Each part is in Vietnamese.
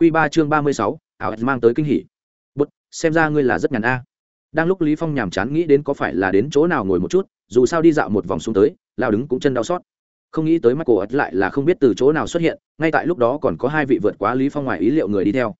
Quy 3 chương 36, ảo mang tới kinh hỉ. Bút, xem ra ngươi là rất nhàn a. Đang lúc Lý Phong nhàm chán nghĩ đến có phải là đến chỗ nào ngồi một chút, dù sao đi dạo một vòng xuống tới, lao đứng cũng chân đau xót. Không nghĩ tới Michael ất lại là không biết từ chỗ nào xuất hiện, ngay tại lúc đó còn có hai vị vượt quá Lý Phong ngoài ý liệu người đi theo.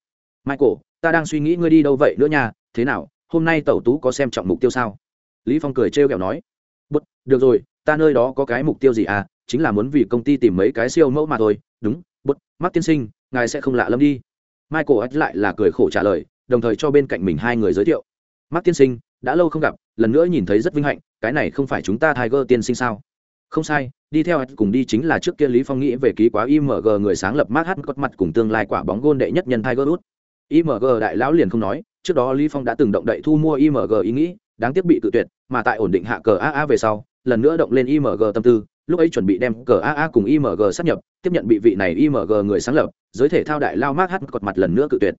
Michael, ta đang suy nghĩ ngươi đi đâu vậy nữa nha, thế nào, hôm nay tẩu tú có xem trọng mục tiêu sao? Lý Phong cười trêu ghẹo nói. Bút, được rồi, ta nơi đó có cái mục tiêu gì à, chính là muốn vì công ty tìm mấy cái siêu mẫu mà thôi, đúng, Bất, mắt tiên sinh, ngài sẽ không lạ lắm đi michael ách lại là cười khổ trả lời, đồng thời cho bên cạnh mình hai người giới thiệu. Mark tiên sinh, đã lâu không gặp, lần nữa nhìn thấy rất vinh hạnh, cái này không phải chúng ta tiger tiên sinh sao? Không sai, đi theo cùng đi chính là trước kia lý phong nghĩ về ký quá img người sáng lập Mark h cốt mặt cùng tương lai quả bóng gôn đệ nhất nhân tiger woods. Img đại lão liền không nói, trước đó lý phong đã từng động đậy thu mua img ý nghĩ, đáng tiếc bị tự tuyệt, mà tại ổn định hạ cờ aa về sau, lần nữa động lên img tâm tư lúc ấy chuẩn bị đem cờ aa cùng img sát nhập tiếp nhận bị vị này img người sáng lập giới thể thao đại lao mát hát cột mặt lần nữa cự tuyệt.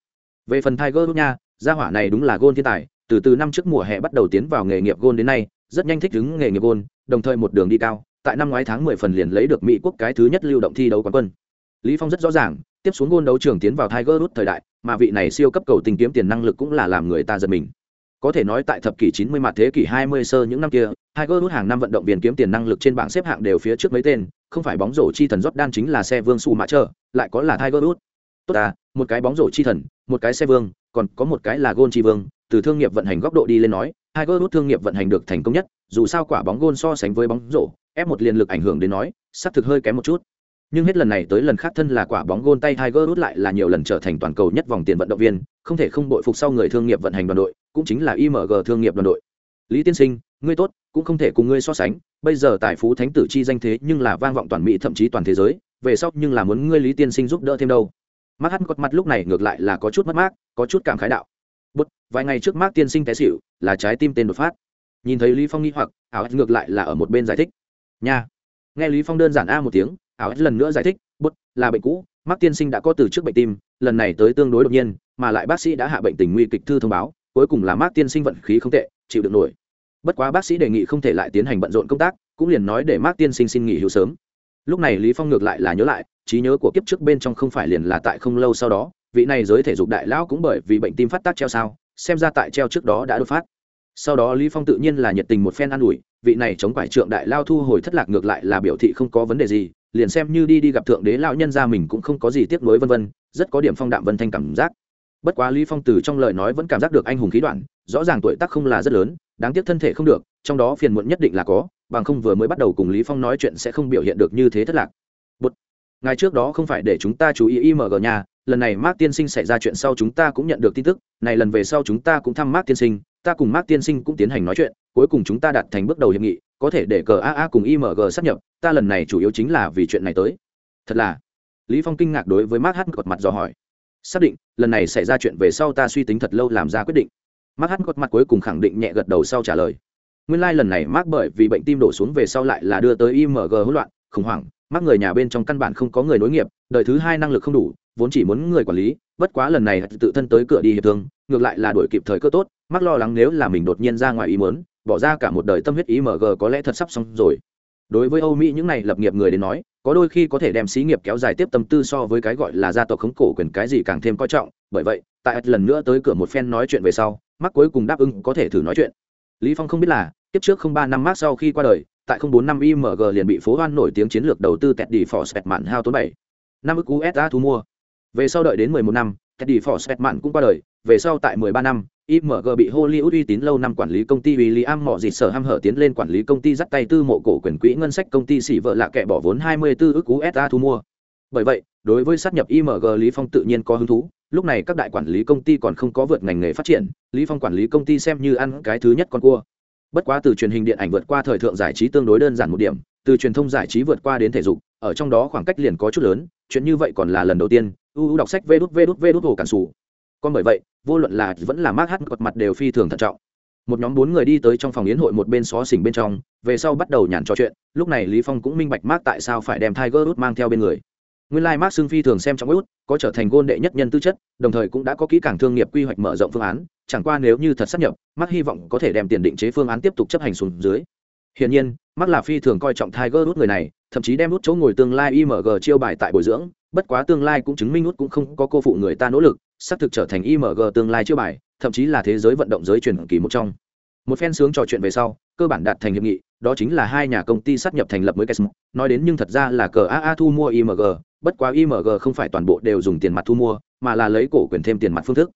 Về phần tiger nha gia hỏa này đúng là gôn thiên tài từ từ năm trước mùa hè bắt đầu tiến vào nghề nghiệp gôn đến nay rất nhanh thích ứng nghề nghiệp gôn đồng thời một đường đi cao tại năm ngoái tháng 10 phần liền lấy được mỹ quốc cái thứ nhất lưu động thi đấu quán quân. Lý phong rất rõ ràng tiếp xuống gôn đấu trường tiến vào tiger Woods thời đại mà vị này siêu cấp cầu tình kiếm tiền năng lực cũng là làm người ta giật mình. Có thể nói tại thập kỷ 90 mặt thế kỷ 20 sơ những năm kia, Tiger Woods hàng năm vận động viên kiếm tiền năng lực trên bảng xếp hạng đều phía trước mấy tên, không phải bóng rổ chi thần Jordan chính là xe vương Sù Mã Chờ, lại có là Tiger Woods. Tốt à, một cái bóng rổ chi thần, một cái xe vương, còn có một cái là gôn chi vương, từ thương nghiệp vận hành góc độ đi lên nói, Tiger Woods thương nghiệp vận hành được thành công nhất, dù sao quả bóng gôn so sánh với bóng rổ, ép một liền lực ảnh hưởng đến nói, sắp thực hơi kém một chút nhưng hết lần này tới lần khác thân là quả bóng gôn tay Tiger Woods lại là nhiều lần trở thành toàn cầu nhất vòng tiền vận động viên, không thể không bội phục sau người thương nghiệp vận hành đoàn đội, cũng chính là IMG thương nghiệp đoàn đội. Lý Tiên Sinh, ngươi tốt, cũng không thể cùng ngươi so sánh, bây giờ tài phú thánh tử chi danh thế nhưng là vang vọng toàn mỹ thậm chí toàn thế giới, về sau nhưng là muốn ngươi Lý Tiên Sinh giúp đỡ thêm đâu. Mắt hắt cột mặt lúc này ngược lại là có chút mất mát, có chút cảm khái đạo. Bút, vài ngày trước Mark Tiên Sinh té xỉu, là trái tim tên đột phát. Nhìn thấy Lý Phong nghi hoặc, ảo ngược lại là ở một bên giải thích. Nha. Nghe Lý Phong đơn giản a một tiếng, áo lần nữa giải thích bút là bệnh cũ mắc tiên sinh đã có từ trước bệnh tim lần này tới tương đối đột nhiên mà lại bác sĩ đã hạ bệnh tình nguy kịch thư thông báo cuối cùng là mắc tiên sinh vận khí không tệ chịu được nổi bất quá bác sĩ đề nghị không thể lại tiến hành bận rộn công tác, cũng liền nói để mắc tiên sinh xin nghỉ hưu sớm. Lúc này lý phong ngược lại là nhớ lại, trí nhớ của kiếp trước bên trong không phải liền là tại không lâu sau đó, vị này giới thể dục đại lão cũng bởi vì bệnh tim phát tác treo sao, xem ra tại treo trước đó đã đột phát. Sau đó lý phong tự nhiên là nhiệt tình một phen an ủi, vị này chống quải trượng đại lao thu hồi thất lạc ngược lại là biểu thị không có vấn đề gì, liền xem như đi đi gặp thượng đế lão nhân ra mình cũng không có gì tiếc nuối vân vân, rất có điểm phong đạm vân thanh cảm giác. Bất quá lý phong từ trong lời nói vẫn cảm giác được anh hùng khí đoạn, rõ ràng tuổi tác không là rất lớn đáng tiếc thân thể không được, trong đó phiền muộn nhất định là có, bằng không vừa mới bắt đầu cùng lý phong nói chuyện sẽ không biểu hiện được như thế thất lạc. Bụt. ngày trước đó không phải để chúng ta chú ý img nhà lần này mát tiên sinh xảy ra chuyện sau chúng ta cũng nhận được tin tức, này lần về sau chúng ta cũng thăm mát tiên sinh, ta cùng mát tiên sinh cũng tiến hành nói chuyện, cuối cùng chúng ta đạt thành bước đầu hiệp nghị, có thể để cờ aa cùng img sắp nhập, ta lần này chủ yếu chính là vì chuyện này tới. Thật là. Lý phong kinh ngạc đối với mát hát cột mặt do hỏi. Xác định, lần này xảy ra chuyện về sau ta suy tính thật lâu làm ra quyết định mark hắt cột mặt cuối cùng khẳng định nhẹ gật đầu sau trả lời. Nguyên lai、like、lần lần này mark bởi vì bệnh tim đổ xuống về sau lại là đưa tới img hỗn loạn, khủng hoảng. Mắc người nhà bên trong căn bản không có người nối nghiệp, đời thứ hai năng lực không đủ, vốn chỉ muốn người quản lý, bất quá lần này tự thân tới cửa đi hiệp thương, ngược lại là đuổi kịp thời cơ tốt. Mắc lo lắng nếu là mình đột nhiên ra ngoài ý muốn, bỏ ra cả một đời tâm huyết img có lẽ thật sắp xong rồi. Đối với âu mỹ những này lập nghiệp người đến nói, có đôi khi có thể đem xí nghiệp kéo dài tiếp tâm tư so với cái gọi là gia tộc khống cổ quyền cái gì càng thêm coi trọng. Bởi vậy, tại lần nữa tới cửa một phen nói chuyện về sau mắc cuối cùng đáp ứng có thể thử nói chuyện. Lý phong không biết là tiếp trước không ba năm mắc sau khi qua đời tại không bốn năm img liền bị phố hoan nổi tiếng chiến lược đầu tư tẹt đi phò spẹt mạn hao tốn bảy. Năm ức usd thu mua. Về sau đợi đến mười một năm tẹt đi phò spẹt mạn cũng qua đời. Về sau tại mười ba năm IMG bị Hollywood uy tín lâu năm quản lý công ty William mỏ dịt sở ham hở tiến lên quản lý công ty dắt tay tư mộ cổ quyền quỹ ngân sách công ty xỉ vợ lạ kẻ bỏ vốn 24 ức USD thu mua. Bởi vậy, đối với sát nhập IMG Lý Phong tự nhiên có hứng thú, lúc này các đại quản lý công ty còn không có vượt ngành nghề phát triển, Lý Phong quản lý công ty xem như ăn cái thứ nhất con cua. Bất quá từ truyền hình điện ảnh vượt qua thời thượng giải trí tương đối đơn giản một điểm, từ truyền thông giải trí vượt qua đến thể dục, ở trong đó khoảng cách liền có chút lớn, chuyện như vậy còn là lần đầu tiên. UU đọc sách vê đút vê đút vê đút hồ cản xù còn bởi vậy vô luận là vẫn là mát hát cột mặt đều phi thường thận trọng một nhóm bốn người đi tới trong phòng yến hội một bên xó xỉnh bên trong về sau bắt đầu nhàn trò chuyện lúc này lý phong cũng minh bạch mát tại sao phải đem tiger Woods mang theo bên người nguyên lai like xương phi thường xem trong út có trở thành gôn đệ nhất nhân tư chất đồng thời cũng đã có kỹ càng thương nghiệp quy hoạch mở rộng phương án chẳng qua nếu như thật sắp nhập Mark hy vọng có thể đem tiền định chế phương án tiếp tục chấp hành xuống dưới. Hiển nhiên, Mark là phi thường coi trọng Tiger Út người này, thậm chí đem Út chỗ ngồi tương lai IMG chiêu bài tại bồi dưỡng, bất quá tương lai cũng chứng minh út cũng không có cô phụ người ta nỗ lực sắp thực trở thành img tương lai chiêu bài thậm chí là thế giới vận động giới truyền kỳ một trong. Một phen sướng trò chuyện về sau cơ bản đạt thành hiệp nghị đó chính là hai nhà công ty sát nhập thành lập mới Kesmo. nói đến nhưng thật ra là cờ aa thu mua img bất quá img không phải toàn bộ đều dùng tiền mặt thu mua, mà là lấy cổ quyền thêm tiền mặt phương thức.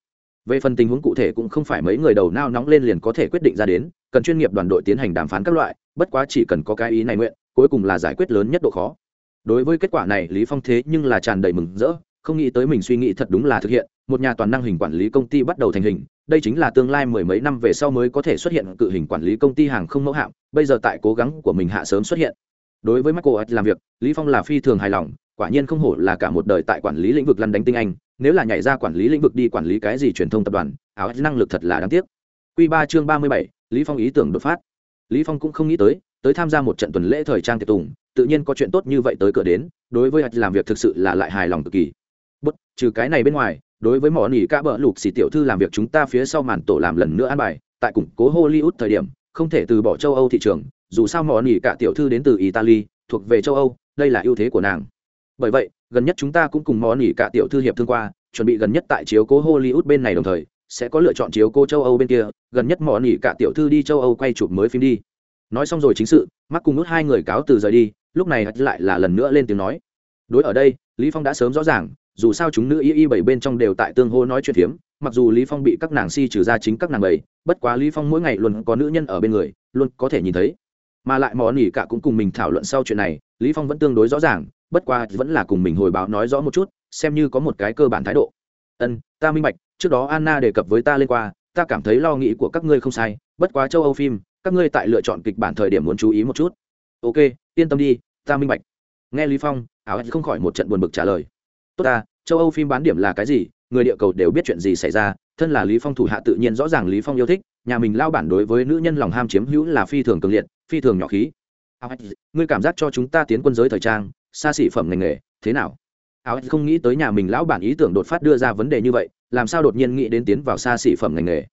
Về phần tình huống cụ thể cũng không phải mấy người đầu nao nóng lên liền có thể quyết định ra đến, cần chuyên nghiệp đoàn đội tiến hành đàm phán các loại, bất quá chỉ cần có cái ý này nguyện, cuối cùng là giải quyết lớn nhất độ khó. Đối với kết quả này, lý phong thế nhưng là tràn đầy mừng rỡ, không nghĩ tới mình suy nghĩ thật đúng là thực hiện, một nhà toàn năng hình quản lý công ty bắt đầu thành hình, đây chính là tương lai mười mấy năm về sau mới có thể xuất hiện cự hình quản lý công ty hàng không mẫu hạm, bây giờ tại cố gắng của mình hạ sớm xuất hiện. Đối với michael làm việc, lý phong là phi thường hài lòng quả nhiên không hổ là cả một đời tại quản lý lĩnh vực lăn đánh tinh anh nếu là nhảy ra quản lý lĩnh vực đi quản lý cái gì truyền thông tập đoàn áo năng lực thật là đáng tiếc Quy ba chương ba mươi bảy, Lý Phong ý tưởng đột phát. Lý Phong cũng không nghĩ tới, tới tham gia một trận tuần lễ thời trang tiệc tùng, tự nhiên có chuyện tốt như vậy tới cửa đến, đối với làm việc thực sự là lại hài lòng cực kỳ. Bất, trừ cái này bên ngoài, đối với mỏ nỉ ca bợ lục xì tiểu thư làm việc chúng ta phía sau màn tổ làm lần nữa an bài, tại củng cố Hollywood thời điểm, không thể từ bỏ châu Âu thị trường, dù sao mỏ nỉ cả tiểu thư đến từ Italy, thuộc về châu Âu, đây là ưu thế của nàng. Bởi vậy, gần nhất chúng ta cũng cùng món nỉ cả tiểu thư hiệp thương qua, chuẩn bị gần nhất tại chiếu cố Hollywood bên này đồng thời, sẽ có lựa chọn chiếu cố châu Âu bên kia, gần nhất món nỉ cả tiểu thư đi châu Âu quay chụp mới phim đi. Nói xong rồi chính sự, mắc cùng nút hai người cáo từ rời đi, lúc này lại là lần nữa lên tiếng nói. Đối ở đây, Lý Phong đã sớm rõ ràng, dù sao chúng nữ y y bảy bên trong đều tại tương hô nói chuyện phiếm, mặc dù Lý Phong bị các nàng si trừ ra chính các nàng bảy, bất quá Lý Phong mỗi ngày luôn có nữ nhân ở bên người, luôn có thể nhìn thấy. Mà lại món nỉ cả cũng cùng mình thảo luận sau chuyện này, Lý Phong vẫn tương đối rõ ràng, bất qua vẫn là cùng mình hồi báo nói rõ một chút, xem như có một cái cơ bản thái độ. Ân ta minh bạch trước đó anna đề cập với ta lên qua ta cảm thấy lo nghĩ của các ngươi không sai bất quá châu âu phim các ngươi tại lựa chọn kịch bản thời điểm muốn chú ý một chút. Ok yên tâm đi ta minh bạch. Nghe lý phong áo không khỏi một trận buồn bực trả lời. Tốt ta châu âu phim bán điểm là cái gì người địa cầu đều biết chuyện gì xảy ra thân là lý phong thủ hạ tự nhiên rõ ràng lý phong yêu thích nhà mình lao bản đối với nữ nhân lòng ham chiếm hữu là phi thường cường liệt phi thường nhỏ khí. Ngươi cảm giác cho chúng ta tiến quân giới thời trang xa xỉ phẩm ngành nghề, thế nào? Áo không nghĩ tới nhà mình lão bản ý tưởng đột phát đưa ra vấn đề như vậy, làm sao đột nhiên nghĩ đến tiến vào xa xỉ phẩm ngành nghề?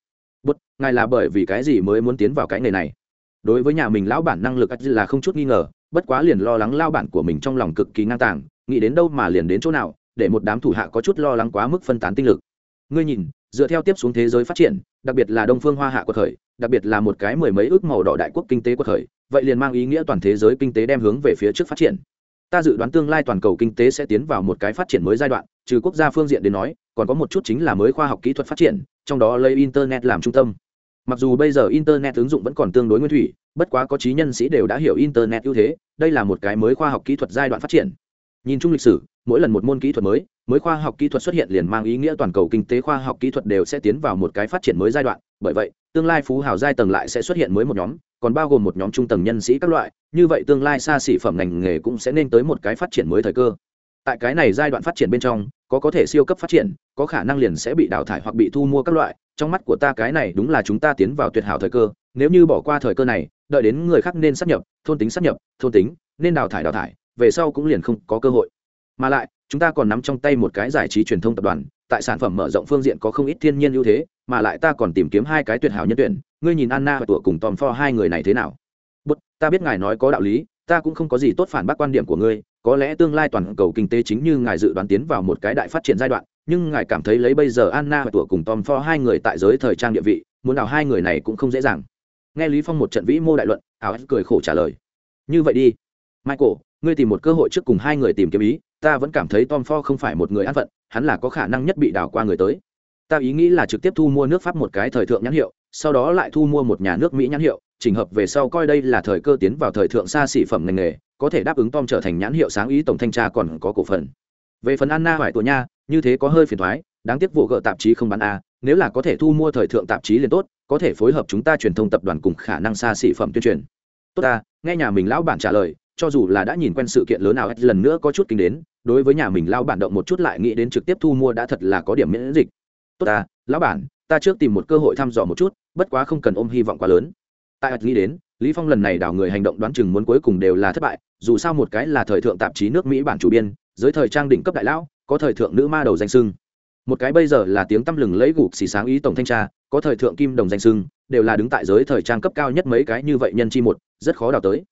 Bút ngài là bởi vì cái gì mới muốn tiến vào cái nghề này? Đối với nhà mình lão bản năng lực là không chút nghi ngờ, bất quá liền lo lắng lao bản của mình trong lòng cực kỳ ngang tàng, nghĩ đến đâu mà liền đến chỗ nào, để một đám thủ hạ có chút lo lắng quá mức phân tán tinh lực. Ngươi nhìn, dựa theo tiếp xuống thế giới phát triển, đặc biệt là đông phương hoa hạ của thời đặc biệt là một cái mười mấy ước màu đỏ đại quốc kinh tế của thời vậy liền mang ý nghĩa toàn thế giới kinh tế đem hướng về phía trước phát triển ta dự đoán tương lai toàn cầu kinh tế sẽ tiến vào một cái phát triển mới giai đoạn, trừ quốc gia phương diện đến nói, còn có một chút chính là mới khoa học kỹ thuật phát triển, trong đó lấy internet làm trung tâm. Mặc dù bây giờ internet ứng dụng vẫn còn tương đối nguyên thủy, bất quá có trí nhân sĩ đều đã hiểu internet ưu thế, đây là một cái mới khoa học kỹ thuật giai đoạn phát triển. Nhìn chung lịch sử, mỗi lần một môn kỹ thuật mới mới khoa học kỹ thuật xuất hiện liền mang ý nghĩa toàn cầu kinh tế khoa học kỹ thuật đều sẽ tiến vào một cái phát triển mới giai đoạn. Bởi vậy, tương lai phú hào giai tầng lại sẽ xuất hiện mới một nhóm, còn bao gồm một nhóm trung tầng nhân sĩ các loại như vậy tương lai xa xỉ phẩm ngành nghề cũng sẽ nên tới một cái phát triển mới thời cơ. Tại cái này giai đoạn phát triển bên trong, có có thể siêu cấp phát triển, có khả năng liền sẽ bị đào thải hoặc bị thu mua các loại, trong mắt của ta cái này đúng là chúng ta tiến vào tuyệt hảo thời cơ, nếu như bỏ qua thời cơ này, đợi đến người khác nên sắp nhập, thôn tính sắp nhập, thôn tính, nên đào thải đào thải, về sau cũng liền không có cơ hội. Mà lại, chúng ta còn nắm trong tay một cái giải trí truyền thông tập đoàn, tại sản phẩm mở rộng phương diện có không ít thiên nhiên ưu thế, mà lại ta còn tìm kiếm hai cái tuyệt hảo nhân tuyển, ngươi nhìn anna và tủa cùng tom Ford hai người này thế nào? Ta biết ngài nói có đạo lý, ta cũng không có gì tốt phản bác quan điểm của ngươi, có lẽ tương lai toàn cầu kinh tế chính như ngài dự đoán tiến vào một cái đại phát triển giai đoạn, nhưng ngài cảm thấy lấy bây giờ anna và tủa cùng tom for hai người tại giới thời trang địa vị, muốn nào hai người này cũng không dễ dàng. Nghe lý phong một trận vĩ mô đại luận áo cười khổ trả lời. Như vậy đi. Michael, ngươi tìm một cơ hội trước cùng hai người tìm kiếm ý, ta vẫn cảm thấy tom for không phải một người ăn phận, hắn là có khả năng nhất bị đào qua người tới. Ta ý nghĩ là trực tiếp thu mua nước pháp một cái thời thượng nhãn hiệu, sau đó lại thu mua một nhà nước mỹ nhãn hiệu chỉnh hợp về sau coi đây là thời cơ tiến vào thời thượng xa xỉ phẩm ngành nghề, có thể đáp ứng tom trở thành nhãn hiệu sáng ý tổng thanh tra còn có cổ phần. Về phần anna hỏi tuổi nha, như thế có hơi phiền thoái đáng tiếc vụ gợ tạp chí không bán a, nếu là có thể thu mua thời thượng tạp chí liền tốt, có thể phối hợp chúng ta truyền thông tập đoàn cùng khả năng xa xỉ phẩm tuyên truyền. Tốt ta, nghe nhà mình lão bản trả lời, cho dù là đã nhìn quen sự kiện lớn nào lần nữa có chút kinh đến, đối với nhà mình lão bản động một chút lại nghĩ đến trực tiếp thu mua đã thật là có điểm miễn dịch. Tốt ta, lão bản, ta trước tìm một cơ hội thăm dò một chút, bất quá không cần ôm hy vọng quá lớn tại nghĩ đến, lý phong lần này đào người hành động đoán chừng muốn cuối cùng đều là thất bại, dù sao một cái là thời thượng tạp chí nước mỹ bản chủ biên dưới thời trang đỉnh cấp đại lão, có thời thượng nữ ma đầu danh sưng. Một cái bây giờ là tiếng tăm lừng lấy gục xì sáng ý tổng thanh tra, có thời thượng kim đồng danh sưng, đều là đứng tại giới thời trang cấp cao nhất mấy cái như vậy nhân chi một, rất khó đào tới.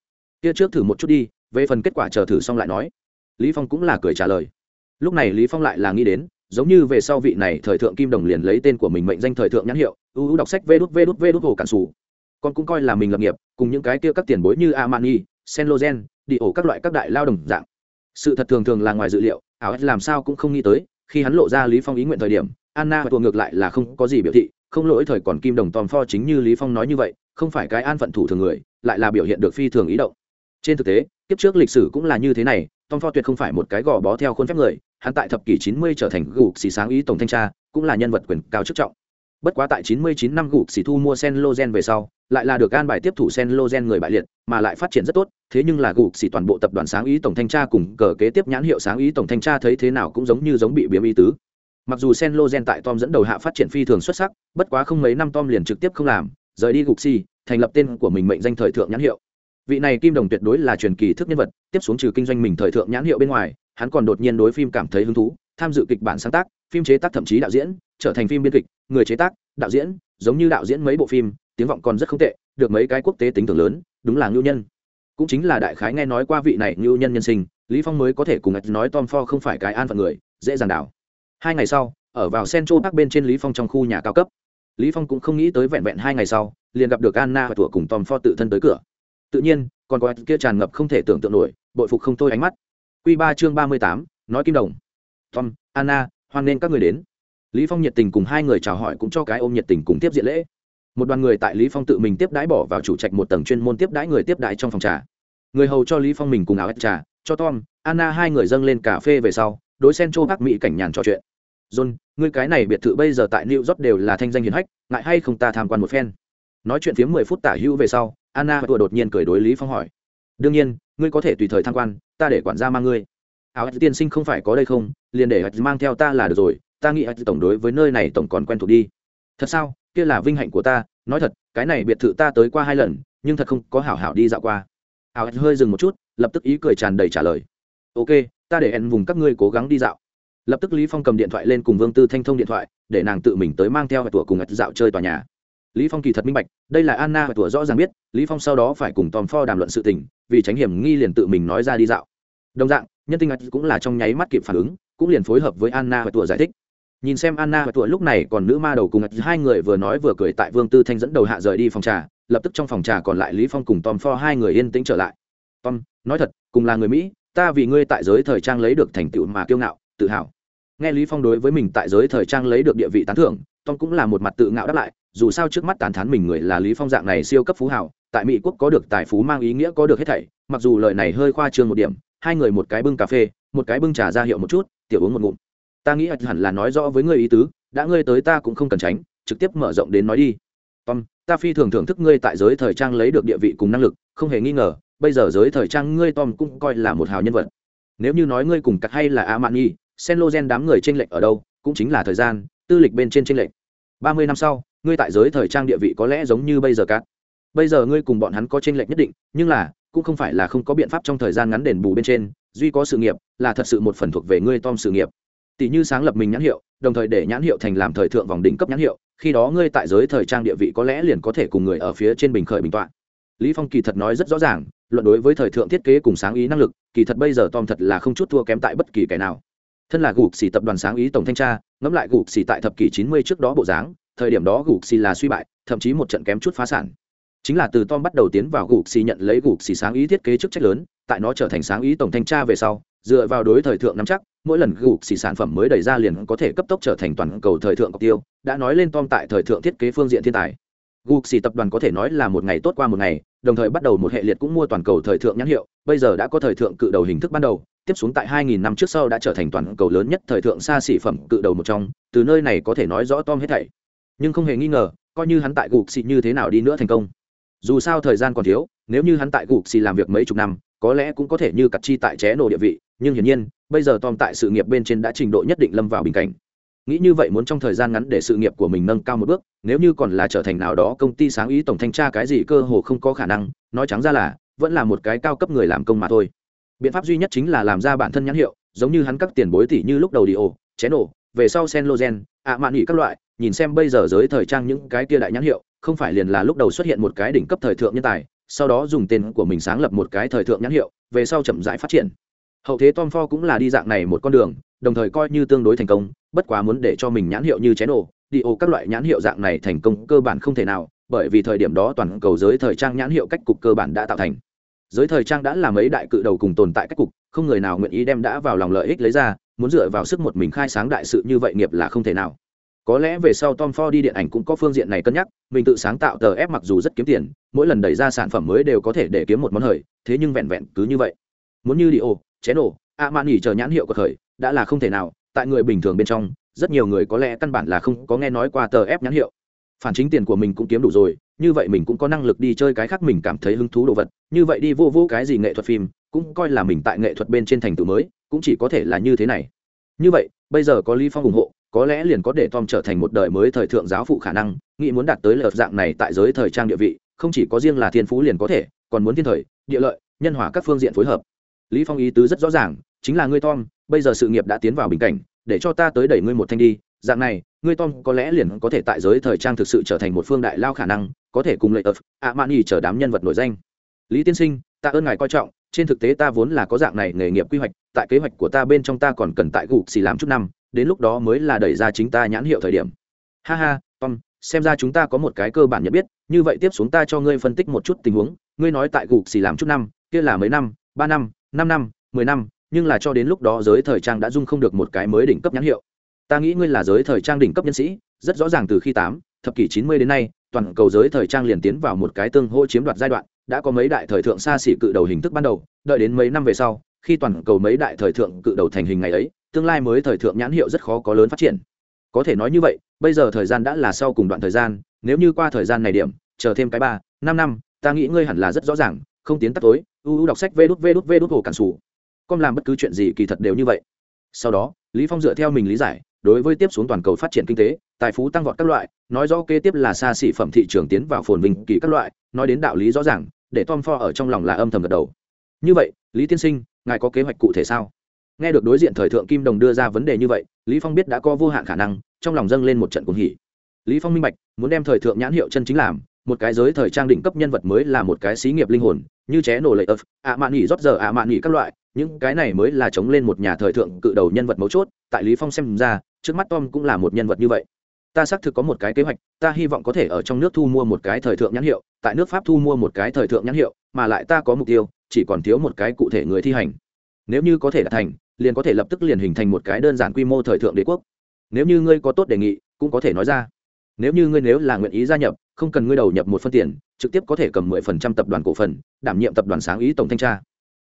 Kia trước thử một chút đi, về phần kết quả chờ thử xong lại nói. Lý phong cũng là cười trả lời. Lúc này lý phong lại là nghĩ đến, giống như về sau vị này thời thượng kim đồng liền lấy tên của mình mệnh danh thời thượng nhãn hiệu ưu đọc sách vê đút vê đút vê đút hồ cản sủ con cũng coi là mình lập nghiệp cùng những cái kia các tiền bối như amani, Saint Laurent, đi ổ các loại các đại lao đồng dạng. Sự thật thường thường là ngoài dự liệu áo làm sao cũng không nghĩ tới khi hắn lộ ra lý phong ý nguyện thời điểm anna và tuồng ngược lại là không có gì biểu thị không lỗi thời còn kim đồng tòm pho chính như lý phong nói như vậy không phải cái an phận thủ thường người lại là biểu hiện được phi thường ý động. Trên thực tế kiếp trước lịch sử cũng là như thế này tom pho tuyệt không phải một cái gò bó theo khuôn phép người hắn tại thập kỷ 90 trở thành gục xì sáng ý tổng thanh tra cũng là nhân vật quyền cao chức trọng bất quá tại 99 năm gục xì thu mua Senlogen về sau, lại là được an bài tiếp thủ Senlogen người bại liệt, mà lại phát triển rất tốt, thế nhưng là gục xì toàn bộ tập đoàn sáng ý tổng thanh tra cùng cờ kế tiếp nhãn hiệu sáng ý tổng thanh tra thấy thế nào cũng giống như giống bị biếm ý tứ. Mặc dù Senlogen tại tom dẫn đầu hạ phát triển phi thường xuất sắc, bất quá không mấy năm tom liền trực tiếp không làm, rời đi gục xì thành lập tên của mình mệnh danh thời thượng nhãn hiệu. Vị này kim đồng tuyệt đối là truyền kỳ thức nhân vật, tiếp xuống trừ kinh doanh mình thời thượng nhãn hiệu bên ngoài, hắn còn đột nhiên đối phim cảm thấy hứng thú, tham dự kịch bản sáng tác phim chế tác thậm chí đạo diễn, trở thành phim biên kịch, người chế tác, đạo diễn, giống như đạo diễn mấy bộ phim, tiếng vọng còn rất không tệ, được mấy cái quốc tế tính thưởng lớn, đúng là ngưu nhân. Cũng chính là đại khái nghe nói qua vị này ngưu nhân nhân sinh, lý phong mới có thể cùng nói tom ford không phải cái an phận người, dễ dàng đảo. Hai ngày sau, ở vào central park bên trên lý phong trong khu nhà cao cấp. Lý phong cũng không nghĩ tới vẹn vẹn hai ngày sau, liền gặp được anna và tuổi cùng tom ford tự thân tới cửa. Tự nhiên, còn có kia tràn ngập không thể tưởng tượng nổi, bội phục không thôi ánh mắt. Quy ba chương ba mươi tám, nói kim đồng. Tom, anna hoan nên các người đến. Lý phong nhiệt tình cùng hai người chào hỏi cũng cho cái ôm nhiệt tình cùng tiếp diện lễ. Một đoàn người tại lý phong tự mình tiếp đãi bỏ vào chủ trạch một tầng chuyên môn tiếp đãi người tiếp đãi trong phòng trà. Người hầu cho lý phong mình cùng áo ép trà, cho tom, anna hai người dâng lên cà phê về sau, đối sen châu bắc mỹ cảnh nhàn trò chuyện. John, ngươi cái này biệt thự bây giờ tại new york đều là thanh danh hiển hách, ngại hay không ta tham quan một phen? Nói chuyện phiếm mười phút tả hữu về sau, anna vừa đột nhiên cười đối lý phong hỏi. Đương nhiên, ngươi có thể tùy thời tham quan, ta để quản gia mang ngươi. Áo tiên sinh không phải có đây không? Liền để mang theo ta là được rồi, ta nghĩ tổng đối với nơi này tổng còn quen thuộc đi. Thật sao? Kia là vinh hạnh của ta. Nói thật, cái này biệt thự ta tới qua hai lần, nhưng thật không có hảo hảo đi dạo qua. Áo hơi dừng một chút, lập tức ý cười tràn đầy trả lời. Ok, ta để hẹn vùng các ngươi cố gắng đi dạo. Lập tức lý phong cầm điện thoại lên cùng vương tư thanh thông điện thoại, để nàng tự mình tới mang theo hạch tủa cùng dạo chơi tòa nhà. Lý phong kỳ thật minh bạch, đây là anna và tủa rõ ràng biết, lý phong sau đó phải cùng tom ford đàm luận sự tình, vì tránh hiểm nghi liền tự mình nói ra đi dạo. Đồng dạng, nhân tinh cũng là trong nháy mắt kịp phản ứng cũng liền phối hợp với anna và tủa giải thích. Nhìn xem anna và tụa lúc này còn nữ ma đầu cùng hai người vừa nói vừa cười tại vương tư thanh dẫn đầu hạ rời đi phòng trà, lập tức trong phòng trà còn lại lý phong cùng tom ford hai người yên tĩnh trở lại. Tom, nói thật, cùng là người mỹ, ta vì ngươi tại giới thời trang lấy được thành tựu mà kiêu ngạo, tự hào. Nghe lý phong đối với mình tại giới thời trang lấy được địa vị tán thưởng, tom cũng là một mặt tự ngạo đáp lại, dù sao trước mắt tán thán mình người là lý phong dạng này siêu cấp phú hào, tại mỹ quốc có được tài phú mang ý nghĩa có được hết thảy, mặc dù lời này hơi khoa trương một điểm, hai người một cái bưng cà phê một cái bưng trà ra hiệu một chút, tiểu uống một ngụm. Ta nghĩ hẳn là nói rõ với ngươi ý tứ, đã ngươi tới ta cũng không cần tránh, trực tiếp mở rộng đến nói đi. Tom, ta phi thường thưởng thức ngươi tại giới thời trang lấy được địa vị cùng năng lực, không hề nghi ngờ, bây giờ giới thời trang ngươi tom cũng coi là một hào nhân vật. Nếu như nói ngươi cùng cắt hay là a mạn nhi sen lô gen đám người tranh lệch ở đâu, cũng chính là thời gian, tư lịch bên trên tranh lệch. Ba mươi năm sau, ngươi tại giới thời trang địa vị có lẽ giống như bây giờ cát bây giờ ngươi cùng bọn hắn có tranh lệch nhất định, nhưng là cũng không phải là không có biện pháp trong thời gian ngắn đền bù bên trên, duy có sự nghiệp là thật sự một phần thuộc về ngươi tom sự nghiệp. Tỷ như sáng lập mình nhãn hiệu, đồng thời để nhãn hiệu thành làm thời thượng vòng đỉnh cấp nhãn hiệu, khi đó ngươi tại giới thời trang địa vị có lẽ liền có thể cùng người ở phía trên bình khởi bình tọa. Lý phong kỳ thật nói rất rõ ràng, luận đối với thời thượng thiết kế cùng sáng ý năng lực, kỳ thật bây giờ tom thật là không chút thua kém tại bất kỳ cái nào. Thân là gục xì tập đoàn sáng ý tổng thanh tra, ngẫm lại gục xì tại thập kỷ chín mươi trước đó bộ dáng, thời điểm đó gục xì là suy bại, thậm chí một trận kém chút phá sản chính là từ tom bắt đầu tiến vào gục xì nhận lấy gục xì sáng ý thiết kế chức trách lớn, tại nó trở thành sáng ý tổng thanh tra về sau, dựa vào đối thời thượng nắm chắc, mỗi lần gục xì sản phẩm mới đẩy ra liền có thể cấp tốc trở thành toàn cầu thời thượng cọc tiêu, đã nói lên tom tại thời thượng thiết kế phương diện thiên tài. Gục xì tập đoàn có thể nói là một ngày tốt qua một ngày, đồng thời bắt đầu một hệ liệt cũng mua toàn cầu thời thượng nhãn hiệu, bây giờ đã có thời thượng cự đầu hình thức ban đầu, tiếp xuống tại 2000 năm trước sau đã trở thành toàn cầu lớn nhất thời thượng xa xỉ phẩm cự đầu một trong, từ nơi này có thể nói rõ tom hết thảy. Nhưng không hề nghi ngờ, coi như hắn tại gục xì như thế nào đi nữa thành công dù sao thời gian còn thiếu, nếu như hắn tại gục xì làm việc mấy chục năm, có lẽ cũng có thể như cặt chi tại ché nổ địa vị, nhưng hiển nhiên, bây giờ tom tại sự nghiệp bên trên đã trình độ nhất định lâm vào bình cảnh. Nghĩ như vậy muốn trong thời gian ngắn để sự nghiệp của mình nâng cao một bước, nếu như còn là trở thành nào đó công ty sáng ý tổng thanh tra cái gì cơ hồ không có khả năng, nói trắng ra là, vẫn là một cái cao cấp người làm công mà thôi. Biện pháp duy nhất chính là làm ra bản thân nhãn hiệu, giống như hắn các tiền bối tỷ như lúc đầu đi ồ chén ổ về sau sen logen ạ mạn nghỉ các loại, nhìn xem bây giờ giới thời trang những cái kia đại nhãn hiệu không phải liền là lúc đầu xuất hiện một cái đỉnh cấp thời thượng nhân tài, sau đó dùng tên của mình sáng lập một cái thời thượng nhãn hiệu, về sau chậm rãi phát triển. Hậu thế tom ford cũng là đi dạng này một con đường, đồng thời coi như tương đối thành công, bất quá muốn để cho mình nhãn hiệu như chén ổ đi ô các loại nhãn hiệu dạng này thành công cơ bản không thể nào, bởi vì thời điểm đó toàn cầu giới thời trang nhãn hiệu cách cục cơ bản đã tạo thành. Giới thời trang đã là mấy đại cự đầu cùng tồn tại cách cục, không người nào nguyện ý đem đã vào lòng lợi ích lấy ra, muốn dựa vào sức một mình khai sáng đại sự như vậy nghiệp là không thể nào có lẽ về sau tom ford đi điện ảnh cũng có phương diện này cân nhắc, mình tự sáng tạo tờ ép mặc dù rất kiếm tiền, mỗi lần đẩy ra sản phẩm mới đều có thể để kiếm một món hời, thế nhưng vẹn vẹn cứ như vậy. Muốn như đi ô chén ổ a man nghỉ chờ nhãn hiệu của khởi đã là không thể nào, tại người bình thường bên trong, rất nhiều người có lẽ căn bản là không có nghe nói qua tờ ép nhãn hiệu. Phản chính tiền của mình cũng kiếm đủ rồi, như vậy mình cũng có năng lực đi chơi cái khác mình cảm thấy hứng thú đồ vật, như vậy đi vô vô cái gì nghệ thuật phim, cũng coi là mình tại nghệ thuật bên trên thành tựu mới, cũng chỉ có thể là như thế này. Như vậy, bây giờ có lý phong ủng hộ có lẽ liền có để tom trở thành một đời mới thời thượng giáo phụ khả năng, nghĩ muốn đạt tới lợt dạng này tại giới thời trang địa vị, không chỉ có riêng là thiên phú liền có thể, còn muốn thiên thời, địa lợi, nhân hòa các phương diện phối hợp. Lý phong ý tứ rất rõ ràng, chính là ngươi tom, bây giờ sự nghiệp đã tiến vào bình cảnh, để cho ta tới đẩy ngươi một thanh đi, dạng này, ngươi tom có lẽ liền có thể tại giới thời trang thực sự trở thành một phương đại lao khả năng, có thể cùng lợi ập ạ mani trở đám nhân vật nổi danh. Lý tiên sinh ta ơn ngài coi trọng, trên thực tế ta vốn là có dạng này nghề nghiệp quy hoạch, tại kế hoạch của ta bên trong ta còn cần tại gục xì làm chút năm đến lúc đó mới là đẩy ra chính ta nhãn hiệu thời điểm. Ha ha, tom, xem ra chúng ta có một cái cơ bản nhận biết, như vậy tiếp xuống ta cho ngươi phân tích một chút tình huống. Ngươi nói tại gục xì làm chút năm, kia là mấy năm, ba năm năm năm, mười năm, nhưng là cho đến lúc đó giới thời trang đã dung không được một cái mới đỉnh cấp nhãn hiệu. Ta nghĩ ngươi là giới thời trang đỉnh cấp nhân sĩ, rất rõ ràng từ khi tám, thập kỷ chín mươi đến nay, toàn cầu giới thời trang liền tiến vào một cái tương hỗ chiếm đoạt giai đoạn, đã có mấy đại thời thượng xa xỉ cự đầu hình thức ban đầu, đợi đến mấy năm về sau khi toàn cầu mấy đại thời thượng cự đầu thành hình ngày ấy, tương lai mới thời thượng nhãn hiệu rất khó có lớn phát triển. Có thể nói như vậy, bây giờ thời gian đã là sau cùng đoạn thời gian, nếu như qua thời gian này điểm, chờ thêm cái ba, năm năm, ta nghĩ ngươi hẳn là rất rõ ràng, không tiến tắt tối, u u đọc sách vê đút vê đút vê đút hồ cản sủ. Con làm bất cứ chuyện gì kỳ thật đều như vậy. Sau đó, lý phong dựa theo mình lý giải, đối với tiếp xuống toàn cầu phát triển kinh tế, tài phú tăng vọt các loại, nói rõ kế tiếp là xa xỉ phẩm thị trường tiến vào phồn vinh kỳ các loại, nói đến đạo lý rõ ràng, để tom for ở trong lòng là âm thầm gật đầu. Như vậy, lý tiên sinh ngài có kế hoạch cụ thể sao? Nghe được đối diện thời thượng kim đồng đưa ra vấn đề như vậy, lý phong biết đã có vô hạn khả năng, trong lòng dâng lên một trận cuồng hỉ. Lý phong minh bạch, muốn đem thời thượng nhãn hiệu chân chính làm, một cái giới thời trang đỉnh cấp nhân vật mới là một cái xí nghiệp linh hồn, như ché nổ lệ ấp ạ mạn nghỉ rót giờ, ạ mạn nghỉ các loại, những cái này mới là chống lên một nhà thời thượng cự đầu nhân vật mấu chốt, tại lý phong xem ra, trước mắt tom cũng là một nhân vật như vậy. Ta xác thực có một cái kế hoạch, ta hy vọng có thể ở trong nước thu mua một cái thời thượng nhãn hiệu, tại nước pháp thu mua một cái thời thượng nhãn hiệu, mà lại ta có mục tiêu chỉ còn thiếu một cái cụ thể người thi hành. Nếu như có thể đạt thành, liền có thể lập tức liền hình thành một cái đơn giản quy mô thời thượng đế quốc. Nếu như ngươi có tốt đề nghị, cũng có thể nói ra. Nếu như ngươi nếu là nguyện ý gia nhập, không cần ngươi đầu nhập một phân tiền, trực tiếp có thể cầm mười phần trăm tập đoàn cổ phần, đảm nhiệm tập đoàn sáng ý tổng thanh tra.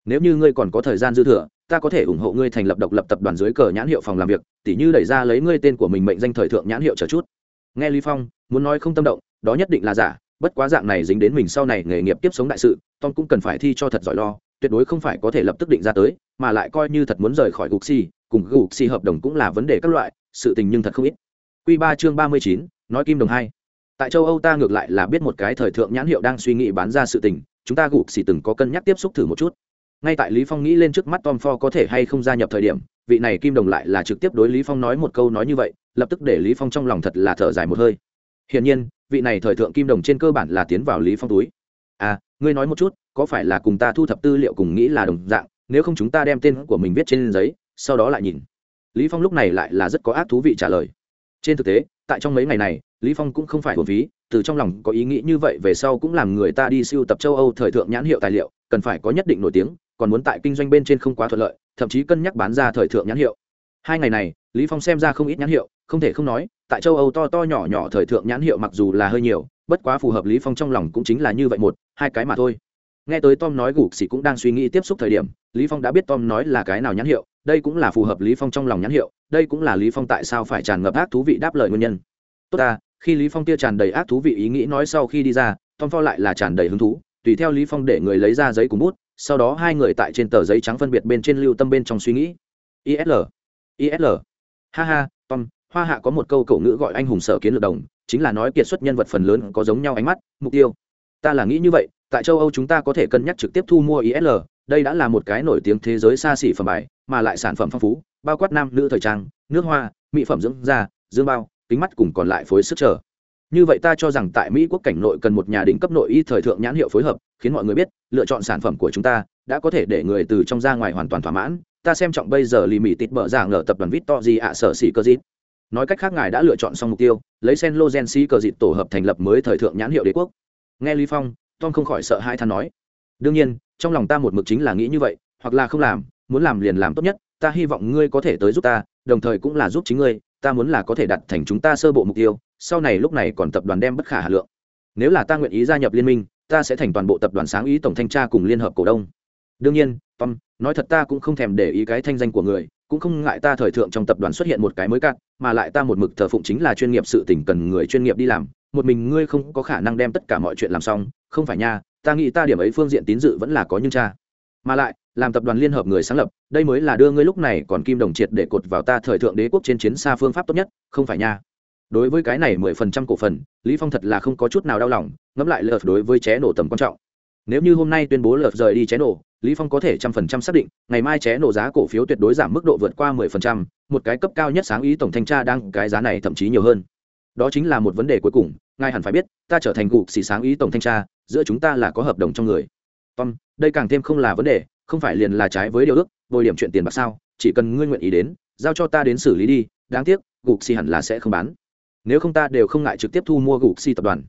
Nếu như ngươi còn có thời gian dư thừa, ta có thể ủng hộ ngươi thành lập độc lập tập đoàn dưới cờ nhãn hiệu phòng làm việc, tỉ như đẩy ra lấy ngươi tên của mình mệnh danh thời thượng nhãn hiệu chờ chút. Nghe lý phong, muốn nói không tâm động, đó nhất định là giả bất quá dạng này dính đến mình sau này nghề nghiệp tiếp sống đại sự, tom cũng cần phải thi cho thật giỏi lo, tuyệt đối không phải có thể lập tức định ra tới, mà lại coi như thật muốn rời khỏi gục xì cùng gục xì hợp đồng cũng là vấn đề các loại, sự tình nhưng thật không ít. Quy ba chương ba mươi chín, nói kim đồng hai. Tại châu âu ta ngược lại là biết một cái thời thượng nhãn hiệu đang suy nghĩ bán ra sự tình, chúng ta gục xì từng có cân nhắc tiếp xúc thử một chút. Ngay tại lý phong nghĩ lên trước mắt tom ford có thể hay không gia nhập thời điểm, vị này kim đồng lại là trực tiếp đối lý phong nói một câu nói như vậy, lập tức để lý phong trong lòng thật là thở dài một hơi. Hiển nhiên vị này thời thượng kim đồng trên cơ bản là tiến vào lý phong túi. À ngươi nói một chút, có phải là cùng ta thu thập tư liệu cùng nghĩ là đồng dạng, nếu không chúng ta đem tên của mình viết trên giấy, sau đó lại nhìn. Lý phong lúc này lại là rất có ác thú vị trả lời. Trên thực tế, tại trong mấy ngày này, lý phong cũng không phải hồn phí, từ trong lòng có ý nghĩ như vậy về sau cũng làm người ta đi siêu tập châu âu thời thượng nhãn hiệu tài liệu, cần phải có nhất định nổi tiếng, còn muốn tại kinh doanh bên trên không quá thuận lợi, thậm chí cân nhắc bán ra thời thượng nhãn hiệu. Hai ngày này, lý phong xem ra không ít nhãn hiệu không thể không nói, tại châu âu to to nhỏ nhỏ thời thượng nhãn hiệu mặc dù là hơi nhiều, bất quá phù hợp lý phong trong lòng cũng chính là như vậy một, hai cái mà thôi. Nghe tới tom nói gục xỉ cũng đang suy nghĩ tiếp xúc thời điểm, lý phong đã biết tom nói là cái nào nhãn hiệu, đây cũng là phù hợp lý phong trong lòng nhãn hiệu, đây cũng là lý phong tại sao phải tràn ngập ác thú vị đáp lời nguyên nhân. Tốt ta, khi lý phong kia tràn đầy ác thú vị ý nghĩ nói sau khi đi ra, tom pho lại là tràn đầy hứng thú, tùy theo lý phong để người lấy ra giấy cùng bút, sau đó hai người tại trên tờ giấy trắng phân biệt bên trên lưu tâm bên trong suy nghĩ. Isl isl ha ha, tom hoa hạ có một câu cổ ngữ gọi anh hùng sở kiến lược đồng, chính là nói kiệt xuất nhân vật phần lớn có giống nhau ánh mắt, mục tiêu. Ta là nghĩ như vậy, tại châu âu chúng ta có thể cân nhắc trực tiếp thu mua isl đây đã là một cái nổi tiếng thế giới xa xỉ phẩm bài, mà lại sản phẩm phong phú, bao quát nam, nữ thời trang, nước hoa, mỹ phẩm dưỡng da, dương bao, kính mắt cùng còn lại phối sức trở như vậy ta cho rằng tại mỹ quốc cảnh nội cần một nhà đỉnh cấp nội y thời thượng nhãn hiệu phối hợp, khiến mọi người biết, lựa chọn sản phẩm của chúng ta đã có thể để người từ trong ra ngoài hoàn toàn thỏa mãn. Ta xem trọng bây giờ lì mì tịt bở giả ngờ tập đoàn vít to gì ạ sở xỉ cơ dít nói cách khác ngài đã lựa chọn xong mục tiêu, lấy sen lô gen si cờ dịt tổ hợp thành lập mới thời thượng nhãn hiệu đế quốc. Nghe lý phong, tom không khỏi sợ hai than nói. Đương nhiên, trong lòng ta một mực chính là nghĩ như vậy, hoặc là không làm, muốn làm liền làm tốt nhất, ta hy vọng ngươi có thể tới giúp ta, đồng thời cũng là giúp chính ngươi, ta muốn là có thể đặt thành chúng ta sơ bộ mục tiêu, sau này lúc này còn tập đoàn đem bất khả hà lượng. Nếu là ta nguyện ý gia nhập liên minh, ta sẽ thành toàn bộ tập đoàn sáng ý tổng thanh tra cùng liên hợp cổ đông. Đương nhiên, tom, nói thật ta cũng không thèm để ý cái thanh danh của người cũng không ngại ta thời thượng trong tập đoàn xuất hiện một cái mới cạn, mà lại ta một mực thờ phụng chính là chuyên nghiệp sự tỉnh cần người chuyên nghiệp đi làm, một mình ngươi không có khả năng đem tất cả mọi chuyện làm xong, không phải nha, ta nghĩ ta điểm ấy phương diện tín dự vẫn là có nhưng cha. Mà lại, làm tập đoàn liên hợp người sáng lập, đây mới là đưa ngươi lúc này còn kim đồng triệt để cột vào ta thời thượng đế quốc trên chiến xa phương pháp tốt nhất, không phải nha. Đối với cái này mười phần trăm cổ phần, lý phong thật là không có chút nào đau lòng, ngẫm lại lợt đối với ché nổ tầm quan trọng. Nếu như hôm nay tuyên bố lợt rời đi ché nổ lý phong có thể trăm phần trăm xác định, ngày mai ché nổ giá cổ phiếu tuyệt đối giảm mức độ vượt qua mười phần trăm, một cái cấp cao nhất sáng ý tổng thanh tra đang cái giá này thậm chí nhiều hơn. Đó chính là một vấn đề cuối cùng, ngài hẳn phải biết, ta trở thành cục xì sáng ý tổng thanh tra, giữa chúng ta là có hợp đồng trong người. Tom, đây càng thêm không là vấn đề, không phải liền là trái với điều ước, bồi điểm chuyện tiền bạc sao, chỉ cần ngươi nguyện ý đến, giao cho ta đến xử lý đi, đáng tiếc, gục xì hẳn là sẽ không bán. Nếu không ta đều không ngại trực tiếp thu mua gục xì tập đoàn.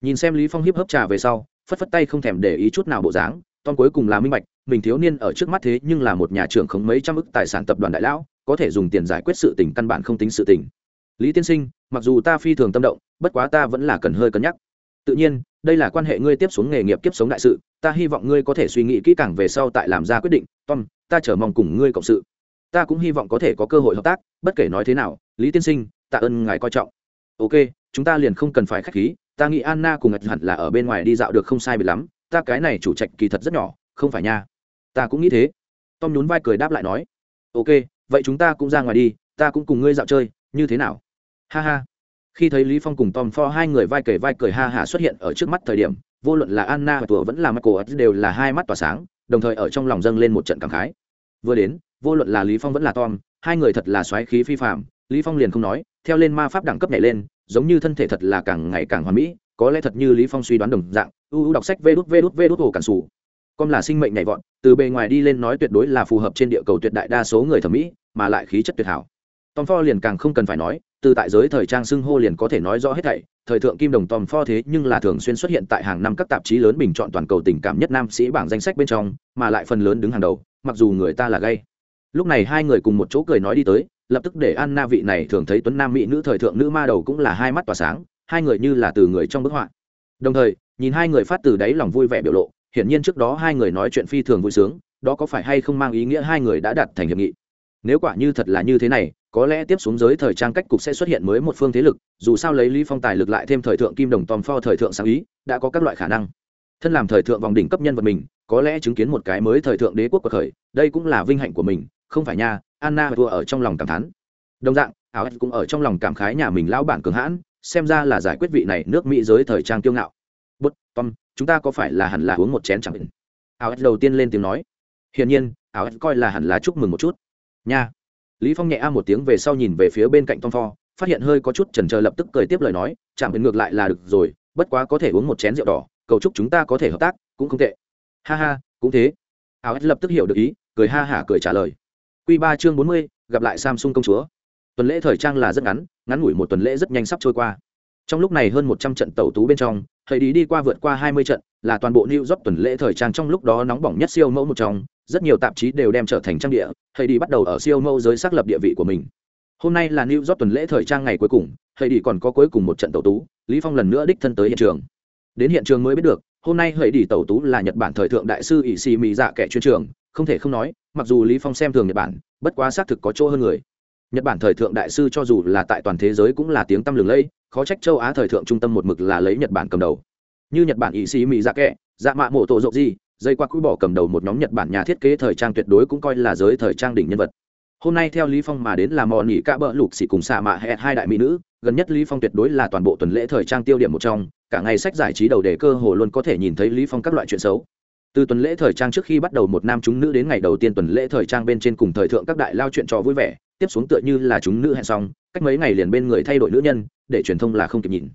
Nhìn xem lý phong hiếp hấp trà về sau, phất phất tay không thèm để ý chút nào bộ dáng tom cuối cùng là minh bạch, mình thiếu niên ở trước mắt thế nhưng là một nhà trưởng khống mấy trăm ức tài sản tập đoàn đại lão, có thể dùng tiền giải quyết sự tình căn bản không tính sự tình. Lý tiên sinh, mặc dù ta phi thường tâm động, bất quá ta vẫn là cần hơi cân nhắc. Tự nhiên, đây là quan hệ ngươi tiếp xuống nghề nghiệp kiếp sống đại sự, ta hy vọng ngươi có thể suy nghĩ kỹ càng về sau tại làm ra quyết định. Tom, ta chờ mong cùng ngươi cộng sự. Ta cũng hy vọng có thể có cơ hội hợp tác, bất kể nói thế nào, lý tiên sinh, tạ ơn ngài coi trọng. Ok, chúng ta liền không cần phải k h á c h khí, ta nghĩ anna cùng ngạch hẳn là ở bên ngoài đi dạo được không sai bị lắm ta cái này chủ trạch kỳ thật rất nhỏ, không phải nha. Ta cũng nghĩ thế. Tom nhún vai cười đáp lại nói, ok, vậy chúng ta cũng ra ngoài đi, ta cũng cùng ngươi dạo chơi, như thế nào? Ha ha. Khi thấy lý phong cùng tom for hai người vai kể vai cười ha hả xuất hiện ở trước mắt thời điểm, vô luận là anna và tùa vẫn là michael đều là hai mắt tỏa sáng, đồng thời ở trong lòng dâng lên một trận cảm khái. Vừa đến, vô luận là lý phong vẫn là tom, hai người thật là xoáy khí phi phạm lý phong liền không nói, theo lên ma pháp đẳng cấp nhảy lên, giống như thân thể thật là càng ngày càng hoàn mỹ, có lẽ thật như lý phong suy đoán đồng dạng u u đọc sách vê đút vê đút vê đút hồ cản sủ. Con là sinh mệnh nhảy vọt, từ bề ngoài đi lên nói tuyệt đối là phù hợp trên địa cầu tuyệt đại đa số người thẩm mỹ, mà lại khí chất tuyệt hảo. Tom ford liền càng không cần phải nói, từ tại giới thời trang xưng hô liền có thể nói rõ hết thảy. Thời thượng kim đồng tom ford thế nhưng là thường xuyên xuất hiện tại hàng năm các tạp chí lớn bình chọn toàn cầu tình cảm nhất nam sĩ bảng danh sách bên trong, mà lại phần lớn đứng hàng đầu, mặc dù người ta là gay. Lúc này hai người cùng một chỗ cười nói đi tới, lập tức để anna vị này thường thấy tuấn nam mỹ nữ thời thượng nữ ma đầu cũng là hai mắt tỏa sáng, hai người như là từ người trong bức họa đồng thời, nhìn hai người phát từ đáy lòng vui vẻ biểu lộ, hiển nhiên trước đó hai người nói chuyện phi thường vui sướng, đó có phải hay không mang ý nghĩa hai người đã đạt thành hiệp nghị? Nếu quả như thật là như thế này, có lẽ tiếp xuống giới thời trang cách cục sẽ xuất hiện mới một phương thế lực, dù sao lấy lý phong tài lực lại thêm thời thượng kim đồng tom pho thời thượng sáng ý, đã có các loại khả năng. Thân làm thời thượng vòng đỉnh cấp nhân vật mình, có lẽ chứng kiến một cái mới thời thượng đế quốc của khởi, đây cũng là vinh hạnh của mình, không phải nha, anna vừa ở trong lòng cảm thán. Đồng dạng, áo cũng ở trong lòng cảm khái nhà mình lão bản cường hãn xem ra là giải quyết vị này nước mỹ giới thời trang kiêu ngạo. Bút, tom, chúng ta có phải là hẳn là uống một chén chẳng định áo đầu tiên lên tiếng nói. Hiển nhiên, áo coi là hẳn là chúc mừng một chút. Nha. Lý phong nhẹ a một tiếng về sau nhìn về phía bên cạnh tom pho phát hiện hơi có chút chần chờ lập tức cười tiếp lời nói, chẳng định ngược lại là được rồi, bất quá có thể uống một chén rượu đỏ, cầu chúc chúng ta có thể hợp tác, cũng không tệ. Ha ha, cũng thế. Áo lập tức hiểu được ý, cười ha hả, cười trả lời. Quy ba chương bốn mươi, gặp lại samsung công chúa tuần lễ thời trang là rất ngắn ngắn ngủi một tuần lễ rất nhanh sắp trôi qua. Trong lúc này hơn một trăm trận tẩu tú bên trong thầy đi đi qua vượt qua hai mươi trận, là toàn bộ new york tuần lễ thời trang trong lúc đó nóng bỏng nhất siêu mẫu một trong. Rất nhiều tạp chí đều đem trở thành trang địa thầy đi bắt đầu ở siêu mẫu giới xác lập địa vị của mình. Hôm nay là new york tuần lễ thời trang ngày cuối cùng thầy đi còn có cuối cùng một trận tẩu tú, lý phong lần nữa đích thân tới hiện trường. Đến hiện trường mới biết được, hôm nay hãy đi tẩu tú là nhật bản thời thượng đại sư ỷ xì mỹ dạ kẻ chuyên trường, không thể không nói, mặc dù lý phong xem thường nhật bản, bất quá xác thực có chỗ hơn người nhật bản thời thượng đại sư cho dù là tại toàn thế giới cũng là tiếng tăm lừng lẫy, khó trách châu á thời thượng trung tâm một mực là lấy nhật bản cầm đầu. Như nhật bản ý sĩ mỹ dạ kệ dạ mạ mộ tổ rộng gì dây qua quý bỏ cầm đầu một nhóm nhật bản nhà thiết kế thời trang tuyệt đối cũng coi là giới thời trang đỉnh nhân vật. Hôm nay theo lý phong mà đến là mò nỉ cả bỡ lục xỉ cùng xạ mạ hẹn hai đại mỹ nữ, gần nhất lý phong tuyệt đối là toàn bộ tuần lễ thời trang tiêu điểm một trong, cả ngày sách giải trí đầu đề cơ hồ luôn có thể nhìn thấy lý phong các loại chuyện xấu. Từ tuần lễ thời trang trước khi bắt đầu một nam chúng nữ đến ngày đầu tiên tuần lễ thời trang bên trên cùng thời thượng các đại lao chuyện trò vui vẻ tiếp xuống tựa như là chúng nữ hẹn xong, cách mấy ngày liền bên người thay đổi nữ nhân, để truyền thông là không kịp nhìn.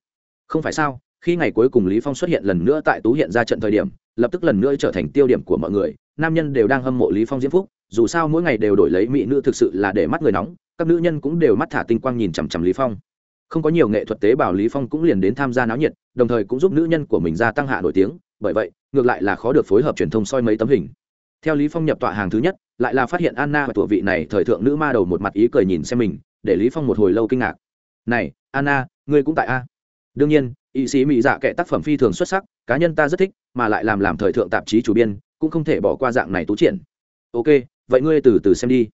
Không phải sao, khi ngày cuối cùng lý phong xuất hiện lần nữa tại tú hiện ra trận thời điểm, lập tức lần nữa trở thành tiêu điểm của mọi người, nam nhân đều đang hâm mộ lý phong diễm phúc, dù sao mỗi ngày đều đổi lấy mỹ nữ thực sự là để mắt người nóng, các nữ nhân cũng đều mắt thả tinh quang nhìn chằm chằm lý phong. Không có nhiều nghệ thuật tế bào lý phong cũng liền đến tham gia náo nhiệt, đồng thời cũng giúp nữ nhân của mình gia tăng hạ nổi tiếng, bởi vậy, ngược lại là khó được phối hợp truyền thông soi mấy tấm hình theo lý phong nhập tọa hàng thứ nhất, lại là phát hiện anna và tuổi vị này thời thượng nữ ma đầu một mặt ý cười nhìn xem mình, để lý phong một hồi lâu kinh ngạc. Này, anna, ngươi cũng tại a? Đương nhiên, y sĩ mỹ dạ kệ tác phẩm phi thường xuất sắc, cá nhân ta rất thích, mà lại làm làm thời thượng tạp chí chủ biên, cũng không thể bỏ qua dạng này tú triển. Ok, vậy ngươi từ từ xem đi.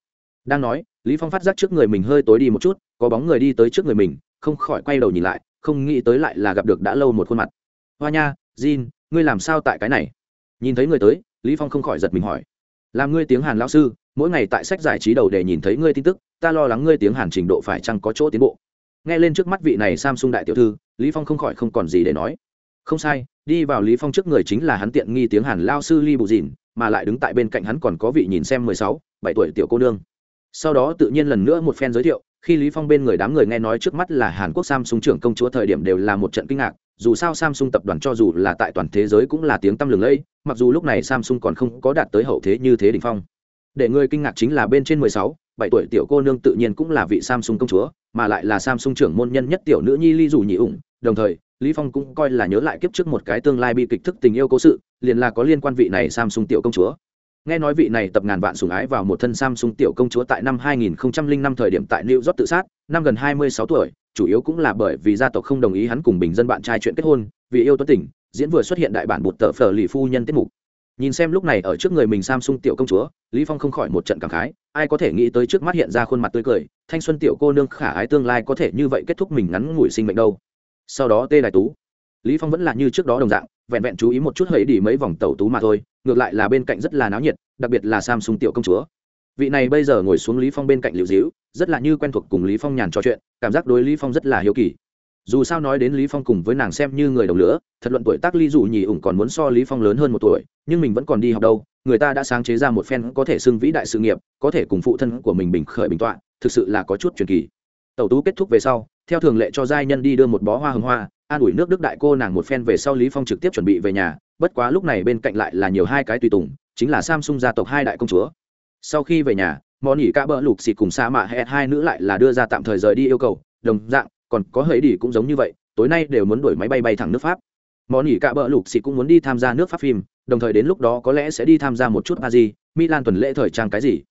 Đang nói, lý phong phát giác trước người mình hơi tối đi một chút, có bóng người đi tới trước người mình, không khỏi quay đầu nhìn lại, không nghĩ tới lại là gặp được đã lâu một khuôn mặt. Hoa nha, jin, ngươi làm sao tại cái này? Nhìn thấy người tới lý phong không khỏi giật mình hỏi làm ngươi tiếng hàn lão sư mỗi ngày tại sách giải trí đầu để nhìn thấy ngươi tin tức ta lo lắng ngươi tiếng hàn trình độ phải chăng có chỗ tiến bộ? Nghe lên trước mắt vị này samsung đại tiểu thư lý phong không khỏi không còn gì để nói. Không sai đi vào lý phong trước người chính là hắn tiện nghi tiếng hàn lao sư ly bù dìn mà lại đứng tại bên cạnh hắn còn có vị nhìn xem mười sáu, bảy tuổi tiểu cô nương. Sau đó tự nhiên lần nữa một phen giới thiệu khi lý phong bên người đám người nghe nói trước mắt là hàn quốc samsung trưởng công chúa thời điểm đều là một trận kinh ngạc dù sao samsung tập đoàn cho dù là tại toàn thế giới cũng là tiếng tăm lừng lẫy mặc dù lúc này samsung còn không có đạt tới hậu thế như thế đỉnh phong. Để người kinh ngạc chính là bên trên mười sáu, bảy tuổi tiểu cô nương tự nhiên cũng là vị samsung công chúa mà lại là samsung trưởng môn nhân nhất tiểu nữ nhi ly dù nhị ủng. Đồng thời lý phong cũng coi là nhớ lại kiếp trước một cái tương lai bi kịch thức tình yêu cố sự liền là có liên quan vị này samsung tiểu công chúa. Nghe nói vị này tập ngàn vạn sủng ái vào một thân samsung tiểu công chúa tại năm 2005 thời điểm tại new york tự sát năm gần 26 tuổi chủ yếu cũng là bởi vì gia tộc không đồng ý hắn cùng bình dân bạn trai chuyện kết hôn, vì yêu tuấn tỉnh diễn vừa xuất hiện đại bản bụt tờ phở lì phu nhân tiết mục. Nhìn xem lúc này ở trước người mình samsung tiểu công chúa, lý phong không khỏi một trận cảm khái, ai có thể nghĩ tới trước mắt hiện ra khuôn mặt tươi cười, thanh xuân tiểu cô nương khả ái tương lai có thể như vậy kết thúc mình ngắn ngủi sinh mệnh đâu. Sau đó tê đại tú, lý phong vẫn là như trước đó đồng dạng, vẹn vẹn chú ý một chút hãy đi mấy vòng tẩu tú mà thôi, ngược lại là bên cạnh rất là náo nhiệt, đặc biệt là samsung tiểu công chúa. Vị này bây giờ ngồi xuống lý phong bên cạnh liễu diễu rất là như quen thuộc cùng lý phong nhàn trò chuyện, cảm giác đối lý phong rất là hiếu kỳ. Dù sao nói đến lý phong cùng với nàng xem như người đồng lửa, thật luận tuổi tác ly dụ nhì ủng còn muốn so lý phong lớn hơn một tuổi, nhưng mình vẫn còn đi học đâu, người ta đã sáng chế ra một phen có thể xưng vĩ đại sự nghiệp, có thể cùng phụ thân của mình bình khởi bình tọa, thực sự là có chút truyền kỳ. Tẩu tú kết thúc về sau, theo thường lệ cho giai nhân đi đưa một bó hoa hồng hoa, an ủi nước đức đại cô nàng một phen về sau lý phong trực tiếp chuẩn bị về nhà, bất quá lúc này bên cạnh lại là nhiều hai cái tùy tùng, chính là samsung gia tộc hai đại công chúa. Sau khi về nhà món nhỉ cả bỡ lục xịt cùng sa mạ hẹ hai nữ lại là đưa ra tạm thời rời đi yêu cầu. Đồng dạng, còn có hấy đi cũng giống như vậy, tối nay đều muốn đuổi máy bay bay thẳng nước pháp. Món nhỉ cả bỡ lục xịt cũng muốn đi tham gia nước pháp phim, đồng thời đến lúc đó có lẽ sẽ đi tham gia một chút a di milan tuần lễ thời trang cái gì.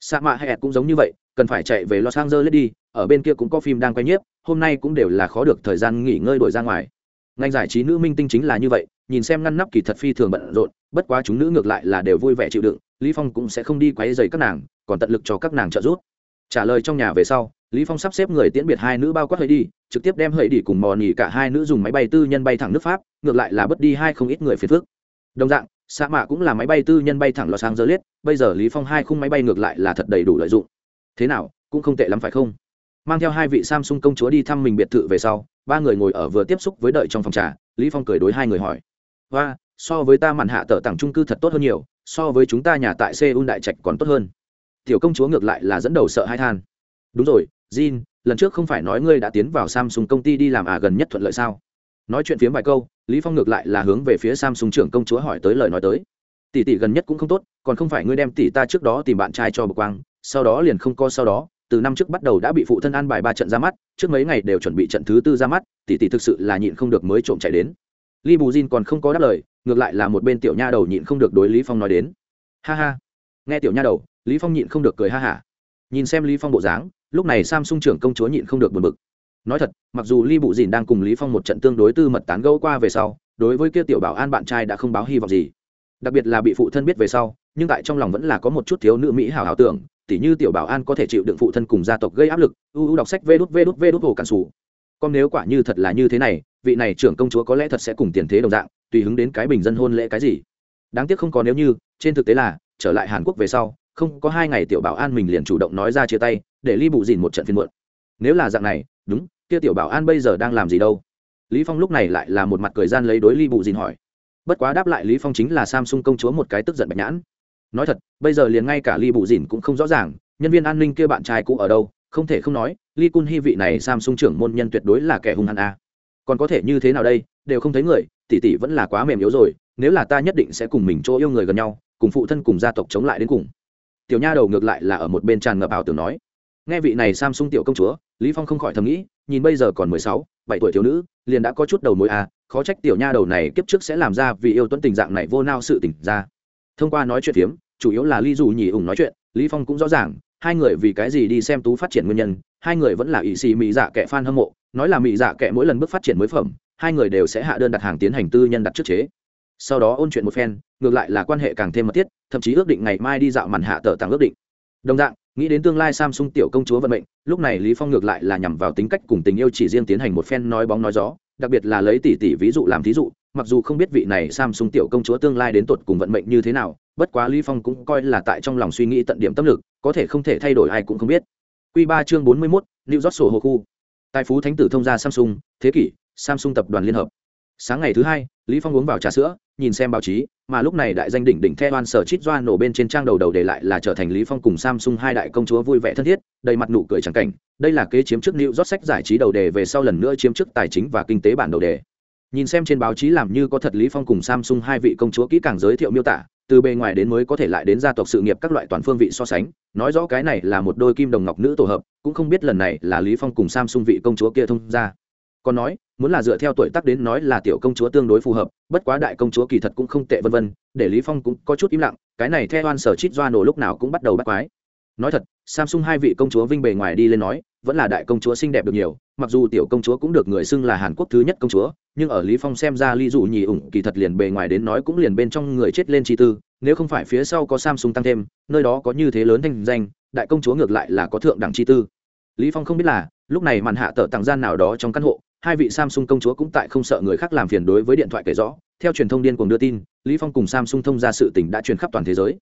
Sa mạ hẹ cũng giống như vậy, cần phải chạy về los angeles đi, ở bên kia cũng có phim đang quay nhiếp, hôm nay cũng đều là khó được thời gian nghỉ ngơi đổi ra ngoài. Ngành giải trí nữ minh tinh chính là như vậy nhìn xem ngăn nắp kỳ thật phi thường bận rộn, bất quá chúng nữ ngược lại là đều vui vẻ chịu đựng, lý phong cũng sẽ không đi quấy rầy các nàng, còn tận lực cho các nàng trợ giúp. Trả lời trong nhà về sau, lý phong sắp xếp người tiễn biệt hai nữ bao quát hơi đi, trực tiếp đem hơi đi cùng mò nỉ cả hai nữ dùng máy bay tư nhân bay thẳng nước pháp, ngược lại là bất đi hai không ít người phiền phức. Đồng dạng, sa mạ cũng là máy bay tư nhân bay thẳng lò sang dơ liết bây giờ lý phong hai khung máy bay ngược lại là thật đầy đủ lợi dụng. Thế nào, cũng không tệ lắm phải không? Mang theo hai vị samsung công chúa đi thăm mình biệt thự về sau, ba người ngồi ở vừa tiếp xúc với đợi trong phòng trà, lý phong cười đối hai người hỏi hoa, so với ta mặn hạ tờ tặng trung cư thật tốt hơn nhiều, so với chúng ta nhà tại seoul đại trạch còn tốt hơn. Tiểu công chúa ngược lại là dẫn đầu sợ hai than. Đúng rồi, jin, lần trước không phải nói ngươi đã tiến vào samsung công ty đi làm à gần nhất thuận lợi sao? Nói chuyện phiếm vài câu, lý phong ngược lại là hướng về phía samsung trưởng công chúa hỏi tới lời nói tới. Tỷ tỷ gần nhất cũng không tốt, còn không phải ngươi đem tỷ ta trước đó tìm bạn trai cho bực quang, sau đó liền không co sau đó, từ năm trước bắt đầu đã bị phụ thân an bài ba trận ra mắt, trước mấy ngày đều chuẩn bị trận thứ tư ra mắt, tỷ tỷ thực sự là nhịn không được mới trộm chạy đến li bù jin còn không có đáp lời, ngược lại là một bên tiểu nha đầu nhịn không được đối lý phong nói đến. Ha ha. Nghe tiểu nha đầu, lý phong nhịn không được cười ha hả. Nhìn xem lý phong bộ dáng, lúc này samsung trưởng công chúa nhịn không được buồn bực. Nói thật, mặc dù li bụ dìn đang cùng lý phong một trận tương đối tư mật tán gẫu qua về sau, đối với kia tiểu bảo an bạn trai đã không báo hy vọng gì. Đặc biệt là bị phụ thân biết về sau, nhưng tại trong lòng vẫn là có một chút thiếu nữ mỹ hảo hảo tưởng, tỉ như tiểu bảo an có thể chịu đựng phụ thân cùng gia tộc gây áp lực, u u đọc sách vê đút vê đút vê đút hồ cản sủ. Còn nếu quả như thật là như thế này vị này trưởng công chúa có lẽ thật sẽ cùng tiền thế đồng dạng, tùy hứng đến cái bình dân hôn lễ cái gì. Đáng tiếc không có nếu như, trên thực tế là, trở lại hàn quốc về sau, không có hai ngày tiểu bảo an mình liền chủ động nói ra chia tay, để ly bụ dìn một trận phiên muộn. Nếu là dạng này, đúng, kia tiểu bảo an bây giờ đang làm gì đâu? Lý phong lúc này lại là một mặt cười gian lấy đối ly bụ dìn hỏi. Bất quá đáp lại lý phong chính là samsung công chúa một cái tức giận bạch nhãn. Nói thật, bây giờ liền ngay cả ly bụ dìn cũng không rõ ràng, nhân viên an ninh kia bạn trai cũ ở đâu, không thể không nói ly cun hy vị này samsung trưởng môn nhân tuyệt đối là kẻ hung hăng a còn có thể như thế nào đây đều không thấy người tỷ tỷ vẫn là quá mềm yếu rồi nếu là ta nhất định sẽ cùng mình chỗ yêu người gần nhau cùng phụ thân cùng gia tộc chống lại đến cùng. Tiểu nha đầu ngược lại là ở một bên tràn ngập ảo tưởng nói. Nghe vị này samsung tiểu công chúa lý phong không khỏi thầm nghĩ nhìn bây giờ còn mười sáu, bảy tuổi thiếu nữ liền đã có chút đầu mối à khó trách tiểu nha đầu này kiếp trước sẽ làm ra vì yêu tuấn tình dạng này vô nao sự tình ra. Thông qua nói chuyện phiếm chủ yếu là lý dù nhì ủng nói chuyện lý phong cũng rõ ràng hai người vì cái gì đi xem tú phát triển nguyên nhân hai người vẫn là ỵ xì mỹ dạ kẻ fan hâm mộ nói là mỹ dạ kệ mỗi lần bước phát triển mới phẩm hai người đều sẽ hạ đơn đặt hàng tiến hành tư nhân đặt trước chế. Sau đó ôn chuyện một phen ngược lại là quan hệ càng thêm mật thiết thậm chí ước định ngày mai đi dạo màn hạ tờ tặng ước định. Đồng dạng nghĩ đến tương lai samsung tiểu công chúa vận mệnh lúc này lý phong ngược lại là nhằm vào tính cách cùng tình yêu chỉ riêng tiến hành một phen nói bóng nói gió đặc biệt là lấy tỷ tỷ ví dụ làm thí dụ mặc dù không biết vị này samsung tiểu công chúa tương lai đến tột cùng vận mệnh như thế nào bất quá lý phong cũng coi là tại trong lòng suy nghĩ tận điểm tâm lực có thể không thể thay đổi ai cũng không biết. Quy 3 chương 41, New York sổ hồ khu tài phú thánh tử thông gia samsung, thế kỷ, samsung tập đoàn liên hợp. Sáng ngày thứ hai, lý phong uống vào trà sữa, nhìn xem báo chí, mà lúc này đại danh đỉnh đỉnh theo oan sở chít doa nổ bên trên trang đầu đầu để lại là trở thành lý phong cùng samsung hai đại công chúa vui vẻ thân thiết, đầy mặt nụ cười chẳng cảnh. Đây là kế chiếm trước liệu rót sách giải trí đầu đề, về sau lần nữa chiếm trước tài chính và kinh tế bản đầu đề. Nhìn xem trên báo chí làm như có thật lý phong cùng samsung hai vị công chúa kỹ càng giới thiệu miêu tả từ bề ngoài đến mới có thể lại đến gia tộc sự nghiệp các loại toàn phương vị so sánh. Nói rõ cái này là một đôi kim đồng ngọc nữ tổ hợp, cũng không biết lần này là lý phong cùng samsung vị công chúa kia thông ra còn nói, muốn là dựa theo tuổi tác đến nói là tiểu công chúa tương đối phù hợp, bất quá đại công chúa kỳ thật cũng không tệ vân vân, để lý phong cũng có chút im lặng, cái này theo oan sở chít doa nổ lúc nào cũng bắt đầu bắt quái. Nói thật samsung hai vị công chúa vinh bề ngoài đi lên nói, vẫn là đại công chúa xinh đẹp được nhiều, mặc dù tiểu công chúa cũng được người xưng là hàn quốc thứ nhất công chúa nhưng ở lý phong xem ra ly dụ nhì ủng kỳ thật liền bề ngoài đến nói cũng liền bên trong người chết lên chi tư, nếu không phải phía sau có samsung tăng thêm, nơi đó có như thế lớn thanh danh, đại công chúa ngược lại là có thượng đẳng chi tư. Lý phong không biết là, lúc này màn hạ tờ tặng gian nào đó trong căn hộ, hai vị samsung công chúa cũng tại không sợ người khác làm phiền đối với điện thoại kể rõ. Theo truyền thông điên cuồng đưa tin, lý phong cùng samsung thông ra sự tình đã truyền khắp toàn thế giới.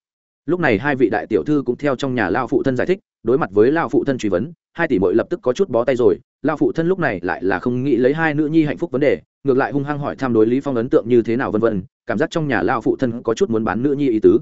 Lúc này hai vị đại tiểu thư cũng theo trong nhà lao phụ thân giải thích, đối mặt với lao phụ thân truy vấn, hai tỷ muội lập tức có chút bó tay rồi lao phụ thân lúc này lại là không nghĩ lấy hai nữ nhi hạnh phúc vấn đề, ngược lại hung hăng hỏi tham đối lý phong ấn tượng như thế nào vân vân, cảm giác trong nhà lao phụ thân có chút muốn bán nữ nhi ý tứ.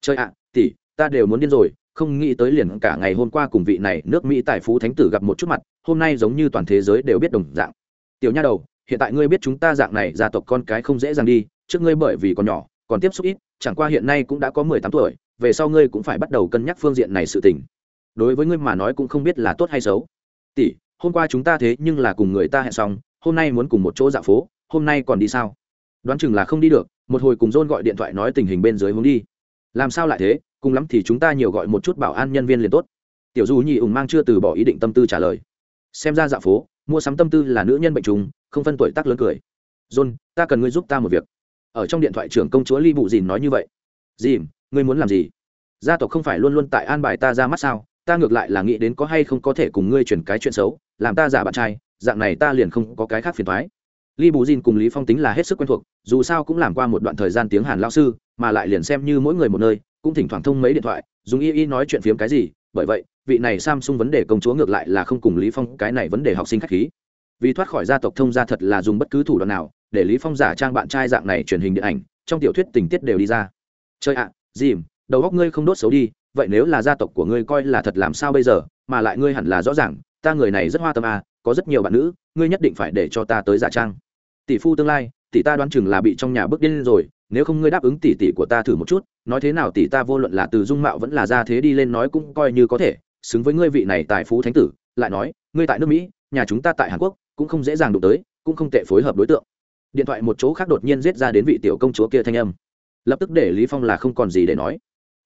Chơi ạ, tỷ, ta đều muốn điên rồi, không nghĩ tới liền cả ngày hôm qua cùng vị này nước mỹ tài phú thánh tử gặp một chút mặt, hôm nay giống như toàn thế giới đều biết đồng dạng. Tiểu nha đầu, hiện tại ngươi biết chúng ta dạng này gia tộc con cái không dễ dàng đi, trước ngươi bởi vì còn nhỏ, còn tiếp xúc ít, chẳng qua hiện nay cũng đã có mười tám tuổi, về sau ngươi cũng phải bắt đầu cân nhắc phương diện này sự tình. Đối với ngươi mà nói cũng không biết là tốt hay xấu. Tỷ hôm qua chúng ta thế nhưng là cùng người ta hẹn xong, hôm nay muốn cùng một chỗ dạo phố, hôm nay còn đi sao? Đoán chừng là không đi được, một hồi cùng john gọi điện thoại nói tình hình bên dưới hướng đi. Làm sao lại thế? Cùng lắm thì chúng ta nhiều gọi một chút bảo an nhân viên liền tốt. Tiểu du nhị ủng mang chưa từ bỏ ý định tâm tư trả lời. Xem ra dạo phố, mua sắm tâm tư là nữ nhân bệnh trùng, không phân tuổi tác lớn cười. John, ta cần ngươi giúp ta một việc. Ở trong điện thoại trưởng công chúa ly bụ dìn nói như vậy. Dìm, ngươi muốn làm gì? Gia tộc không phải luôn luôn tại an bài ta ra mắt sao? Ta ngược lại là nghĩ đến có hay không có thể cùng ngươi chuyển cái chuyện xấu làm ta giả bạn trai dạng này ta liền không có cái khác phiền thoái li bù dìn cùng lý phong tính là hết sức quen thuộc dù sao cũng làm qua một đoạn thời gian tiếng hàn lao sư mà lại liền xem như mỗi người một nơi cũng thỉnh thoảng thông mấy điện thoại dùng y y nói chuyện phiếm cái gì bởi vậy vị này samsung vấn đề công chúa ngược lại là không cùng lý phong cái này vấn đề học sinh khách khí. Vì thoát khỏi gia tộc thông gia thật là dùng bất cứ thủ đoạn nào để lý phong giả trang bạn trai dạng này truyền hình điện ảnh trong tiểu thuyết tình tiết đều đi ra. Chơi ạ à, dìm đầu góc ngươi không đốt xấu đi vậy nếu là gia tộc của ngươi coi là thật làm sao bây giờ mà lại ngươi hẳn là rõ ràng ta người này rất hoa tâm à có rất nhiều bạn nữ, ngươi nhất định phải để cho ta tới giả trang. Tỷ phu tương lai, tỷ ta đoán chừng là bị trong nhà bước điên rồi, nếu không ngươi đáp ứng tỷ tỷ của ta thử một chút, nói thế nào tỷ ta vô luận là từ dung mạo vẫn là ra thế đi lên nói cũng coi như có thể, xứng với ngươi vị này tài phú thánh tử, lại nói, ngươi tại nước mỹ, nhà chúng ta tại hàn quốc, cũng không dễ dàng đụng tới, cũng không tệ phối hợp đối tượng. Điện thoại một chỗ khác đột nhiên giết ra đến vị tiểu công chúa kia thanh âm. Lập tức để lý phong là không còn gì để nói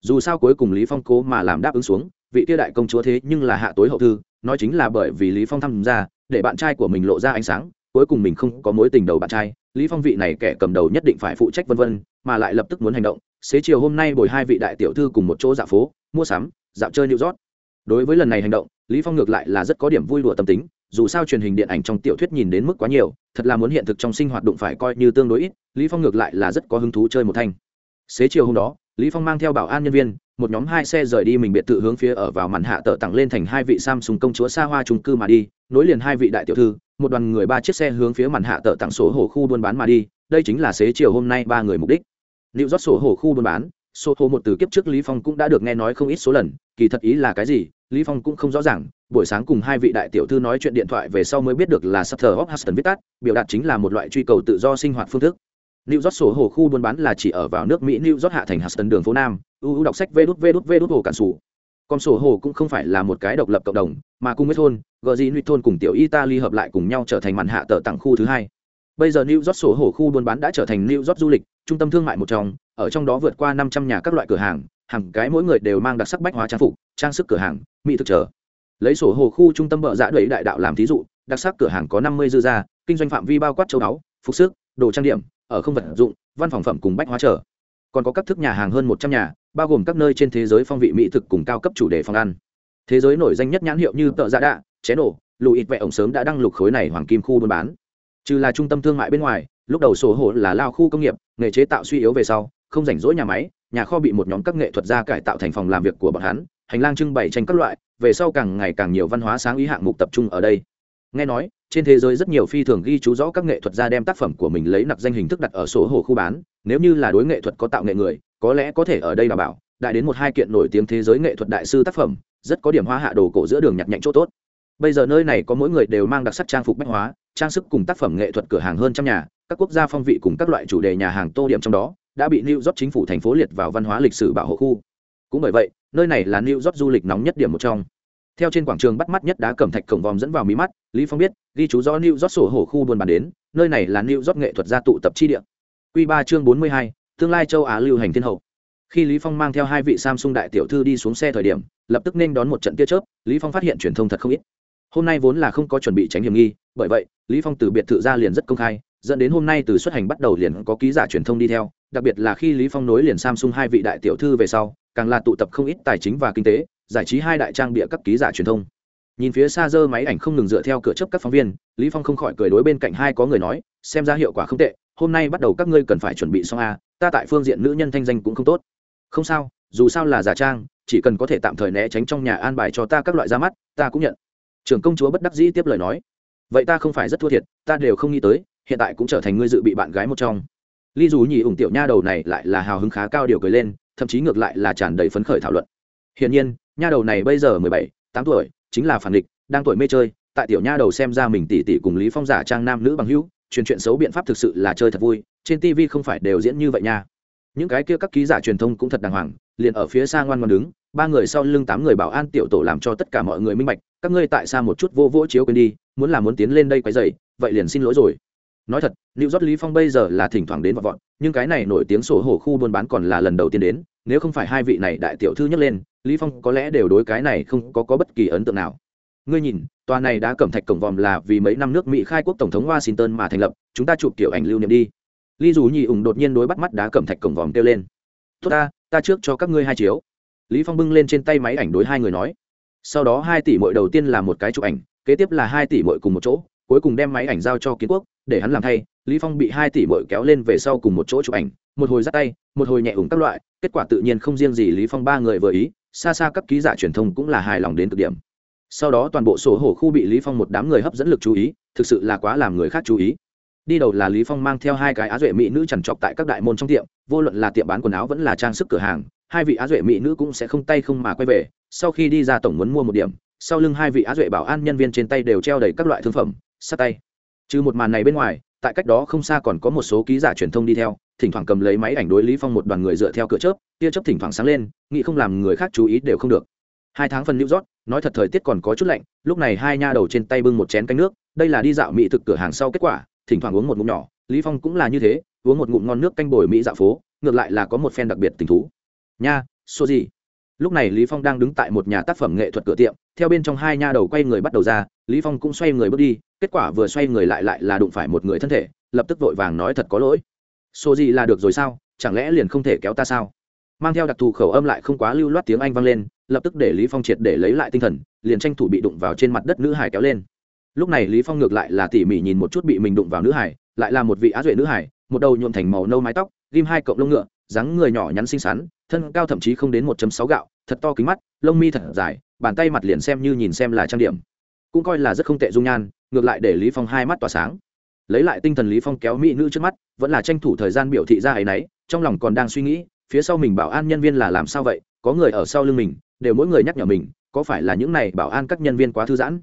dù sao cuối cùng lý phong cố mà làm đáp ứng xuống, vị kia đại công chúa thế nhưng là hạ tối hậu thư, nói chính là bởi vì lý phong tham gia, để bạn trai của mình lộ ra ánh sáng, cuối cùng mình không có mối tình đầu bạn trai, lý phong vị này kẻ cầm đầu nhất định phải phụ trách vân vân, mà lại lập tức muốn hành động, xế chiều hôm nay bồi hai vị đại tiểu thư cùng một chỗ dạo phố, mua sắm, dạo chơi new york. Đối với lần này hành động, lý phong ngược lại là rất có điểm vui đùa tâm tính, dù sao truyền hình điện ảnh trong tiểu thuyết nhìn đến mức quá nhiều, thật là muốn hiện thực trong sinh hoạt đụng phải coi như tương đối ít, lý phong ngược lại là rất có hứng thú chơi một thanh xế chiều hôm đó, lý phong mang theo bảo an nhân viên, một nhóm hai xe rời đi mình biệt thự hướng phía ở vào màn hạ tờ tặng lên thành hai vị samsung công chúa xa hoa trung cư mà đi, nối liền hai vị đại tiểu thư, một đoàn người ba chiếc xe hướng phía màn hạ tờ tặng sổ hồ khu buôn bán mà đi, đây chính là xế chiều hôm nay ba người mục đích. Liệu rót sổ hồ khu buôn bán, sổ hồ một từ kiếp trước lý phong cũng đã được nghe nói không ít số lần, kỳ thật ý là cái gì, lý phong cũng không rõ ràng, buổi sáng cùng hai vị đại tiểu thư nói chuyện điện thoại về sau mới biết được là Sutter of Huston viết tắt, biểu đạt chính là một loại truy cầu tự do sinh hoạt phương thức. New York sổ hồ khu buôn bán là chỉ ở vào nước Mỹ New York hạ thành Hudson đường phố Nam, uu đọc sách vút vút vút hồ cản sủ. Con sổ hồ cũng không phải là một cái độc lập cộng đồng, mà cùng với thôn, gờ gì thôn cùng tiểu Italy hợp lại cùng nhau trở thành màn hạ tờ tặng khu thứ hai. Bây giờ New York sổ hồ khu buôn bán đã trở thành New York du lịch, trung tâm thương mại một trong, ở trong đó vượt qua 500 nhà các loại cửa hàng, hàng cái mỗi người đều mang đặc sắc bách hóa trang phục, trang sức cửa hàng, mỹ thực trở. Lấy sổ hồ khu trung tâm bờ dạ đẩy đại đạo làm thí dụ, đặc sắc cửa hàng có 50 dư ra, kinh doanh phạm vi bao quát châu đáo, phục sức, đồ trang điểm, ở không vật dụng, văn phòng phẩm cùng bách hóa trở. Còn có các thức nhà hàng hơn 100 nhà, bao gồm các nơi trên thế giới phong vị mỹ thực cùng cao cấp chủ đề phòng ăn. Thế giới nổi danh nhất nhãn hiệu như tợ dạ đạ, chén nổ, lùi ít vẹ ổng sớm đã đăng lục khối này hoàng kim khu buôn bán. Trừ là trung tâm thương mại bên ngoài, lúc đầu sổ hộ là lao khu công nghiệp, nghề chế tạo suy yếu về sau, không rảnh rỗi nhà máy, nhà kho bị một nhóm các nghệ thuật gia cải tạo thành phòng làm việc của bọn hắn, hành lang trưng bày tranh các loại, về sau càng ngày càng nhiều văn hóa sáng ý hạng mục tập trung ở đây. Nghe nói, trên thế giới rất nhiều phi thường ghi chú rõ các nghệ thuật gia đem tác phẩm của mình lấy nặc danh hình thức đặt ở sổ hồ khu bán, nếu như là đối nghệ thuật có tạo nghệ người, có lẽ có thể ở đây đảm bảo, đại đến một hai kiện nổi tiếng thế giới nghệ thuật đại sư tác phẩm, rất có điểm hoa hạ đồ cổ giữa đường nhặt nhạnh chỗ tốt. Bây giờ nơi này có mỗi người đều mang đặc sắc trang phục bách hóa, trang sức cùng tác phẩm nghệ thuật cửa hàng hơn trăm nhà, các quốc gia phong vị cùng các loại chủ đề nhà hàng tô điểm trong đó, đã bị New York chính phủ thành phố liệt vào văn hóa lịch sử bảo hộ khu. Cũng bởi vậy, nơi này là New York du lịch nóng nhất điểm một trong. Theo trên quảng trường bắt mắt nhất đá cẩm thạch cổng vòm dẫn vào mí mắt, Lý Phong biết, ghi chú rõ New York sổ hổ khu buôn bán đến, nơi này là New York nghệ thuật gia tụ tập chi địa. Quy 3 chương 42, tương lai châu Á lưu hành thiên hậu. Khi Lý Phong mang theo hai vị Samsung đại tiểu thư đi xuống xe thời điểm, lập tức nên đón một trận tia chớp, Lý Phong phát hiện truyền thông thật không ít. Hôm nay vốn là không có chuẩn bị tránh hiểm nghi, bởi vậy, Lý Phong từ biệt thự ra liền rất công khai, dẫn đến hôm nay từ xuất hành bắt đầu liền có ký giả truyền thông đi theo, đặc biệt là khi Lý Phong nối liền Samsung hai vị đại tiểu thư về sau, càng là tụ tập không ít tài chính và kinh tế, giải trí hai đại trang bịa các ký giả truyền thông. Nhìn phía xa dơ máy ảnh không ngừng dựa theo cửa chấp các phóng viên, Lý Phong không khỏi cười đối bên cạnh hai có người nói, xem ra hiệu quả không tệ, hôm nay bắt đầu các ngươi cần phải chuẩn bị xong a, ta tại phương diện nữ nhân thanh danh cũng không tốt. Không sao, dù sao là giả trang, chỉ cần có thể tạm thời né tránh trong nhà an bài cho ta các loại ra mắt, ta cũng nhận. Trưởng công chúa bất đắc dĩ tiếp lời nói, vậy ta không phải rất thua thiệt, ta đều không nghĩ tới, hiện tại cũng trở thành ngươi dự bị bạn gái một trong ly dù nhì ủng tiểu nha đầu này lại là hào hứng khá cao điều cười lên thậm chí ngược lại là tràn đầy phấn khởi thảo luận hiển nhiên nha đầu này bây giờ mười bảy, tám tuổi, chính là phản địch đang tuổi mê chơi, tại tiểu nha đầu xem ra mình tỷ tỷ cùng lý phong giả trang nam nữ bằng hữu, truyền chuyện xấu biện pháp thực sự là chơi thật vui, trên tv không phải đều diễn như vậy nha. Những cái kia các ký giả truyền thông cũng thật đàng hoàng, liền ở phía xa ngoan ngoan đứng, ba người sau lưng tám người bảo an tiểu tổ làm cho tất cả mọi người minh bạch, các ngươi tại sao một chút vô vỗ chiếu quên đi, muốn là muốn tiến lên đây quấy rầy, vậy liền xin lỗi rồi. Nói thật lưu rót lý phong bây giờ là thỉnh thoảng đến vọt vọt, nhưng cái này nổi tiếng sổ hổ khu buôn bán còn là lần đầu tiên đến, nếu không phải hai vị này đại tiểu thư nhắc lên lý phong có lẽ đều đối cái này không có có bất kỳ ấn tượng nào. Ngươi nhìn, tòa này đã cẩm thạch cổng vòm là vì mấy năm nước mỹ khai quốc tổng thống washington mà thành lập, chúng ta chụp kiểu ảnh lưu niệm đi. Lý dù nhị ủng đột nhiên đối bắt mắt đá cẩm thạch cổng vòm kêu lên. Tốt ta ta trước cho các ngươi hai chiếu. Lý phong bưng lên trên tay máy ảnh đối hai người nói. Sau đó hai tỷ mỗi đầu tiên là một cái chụp ảnh, kế tiếp là hai tỷ mỗi cùng một chỗ, cuối cùng đem máy ảnh giao cho kiến quốc, để hắn làm thay. Lý phong bị hai tỷ bội kéo lên về sau cùng một chỗ chụp ảnh, một hồi giắt tay, một hồi nhẹ ủng các loại, kết quả tự nhiên không riêng gì lý phong ba người vừa ý xa xa các ký giả truyền thông cũng là hài lòng đến cực điểm. Sau đó toàn bộ sổ hổ khu bị lý phong một đám người hấp dẫn lực chú ý, thực sự là quá làm người khác chú ý. Đi đầu là lý phong mang theo hai cái á duệ mỹ nữ chằn trọc tại các đại môn trong tiệm, vô luận là tiệm bán quần áo vẫn là trang sức cửa hàng, hai vị á duệ mỹ nữ cũng sẽ không tay không mà quay về. Sau khi đi ra tổng muốn mua một điểm, sau lưng hai vị á duệ bảo an nhân viên trên tay đều treo đầy các loại thương phẩm sát tay. Trừ một màn này bên ngoài, tại cách đó không xa còn có một số ký giả truyền thông đi theo thỉnh thoảng cầm lấy máy ảnh đối lý phong một đoàn người dựa theo cửa chớp, tia chớp thỉnh thoảng sáng lên, nghĩ không làm người khác chú ý đều không được. Hai tháng phần lưu rót nói thật thời tiết còn có chút lạnh, lúc này hai nha đầu trên tay bưng một chén canh nước, đây là đi dạo mỹ thực cửa hàng sau kết quả, thỉnh thoảng uống một ngụm nhỏ, lý phong cũng là như thế, uống một ngụm ngon nước canh bồi mỹ dạo phố, ngược lại là có một phen đặc biệt tình thú. Nha số gì? Lúc này lý phong đang đứng tại một nhà tác phẩm nghệ thuật cửa tiệm, theo bên trong hai nha đầu quay người bắt đầu ra, lý phong cũng xoay người bước đi, kết quả vừa xoay người lại lại là đụng phải một người thân thể, lập tức vội vàng nói thật có lỗi số gì là được rồi sao? Chẳng lẽ liền không thể kéo ta sao? Mang theo đặc thù khẩu âm lại không quá lưu loát tiếng anh vang lên, lập tức để lý phong triệt để lấy lại tinh thần, liền tranh thủ bị đụng vào trên mặt đất nữ hải kéo lên. Lúc này lý phong ngược lại là tỉ mỉ nhìn một chút bị mình đụng vào nữ hải, lại là một vị á duệ nữ hải, một đầu nhuộm thành màu nâu mái tóc, ghim hai cọng lông ngựa, dáng người nhỏ nhắn xinh xắn, thân cao thậm chí không đến 1.6 gạo, thật to kính mắt, lông mi thật dài, bàn tay mặt liền xem như nhìn xem là trang điểm. Cũng coi là rất không tệ dung nhan, ngược lại để lý phong hai mắt tỏa sáng lấy lại tinh thần lý phong kéo mỹ nữ trước mắt, vẫn là tranh thủ thời gian biểu thị ra ấy nấy, trong lòng còn đang suy nghĩ, phía sau mình bảo an nhân viên là làm sao vậy, có người ở sau lưng mình, đều mỗi người nhắc nhở mình, có phải là những này bảo an các nhân viên quá thư giãn?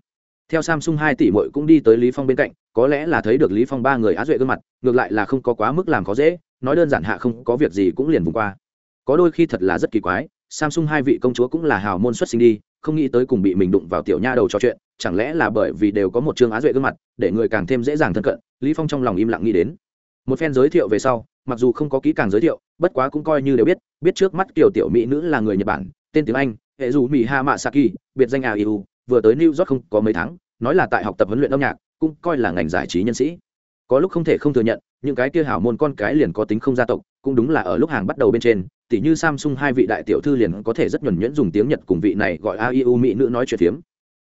Theo samsung hai tỷ muội cũng đi tới lý phong bên cạnh, có lẽ là thấy được lý phong ba người á duệ gương mặt, ngược lại là không có quá mức làm khó dễ, nói đơn giản hạ không có việc gì cũng liền vùng qua. Có đôi khi thật là rất kỳ quái samsung hai vị công chúa cũng là hào môn xuất sinh đi không nghĩ tới cùng bị mình đụng vào tiểu nha đầu trò chuyện chẳng lẽ là bởi vì đều có một chương á duệ gương mặt để người càng thêm dễ dàng thân cận lý phong trong lòng im lặng nghĩ đến. Một phen giới thiệu về sau mặc dù không có kỹ càng giới thiệu bất quá cũng coi như đều biết biết trước mắt kiểu tiểu mỹ nữ là người nhật bản tên tiếng anh hệ dù mỹ ha mạ saki biệt danh Aiu, vừa tới new york không có mấy tháng nói là tại học tập huấn luyện âm nhạc cũng coi là ngành giải trí nhân sĩ. Có lúc không thể không thừa nhận những cái kia hảo môn con cái liền có tính không gia tộc, cũng đúng là ở lúc hàng bắt đầu bên trên, tỉ như samsung hai vị đại tiểu thư liền có thể rất nhuẩn nhuyễn dùng tiếng nhật cùng vị này gọi a iu mỹ nữ nói chuyện phiếm.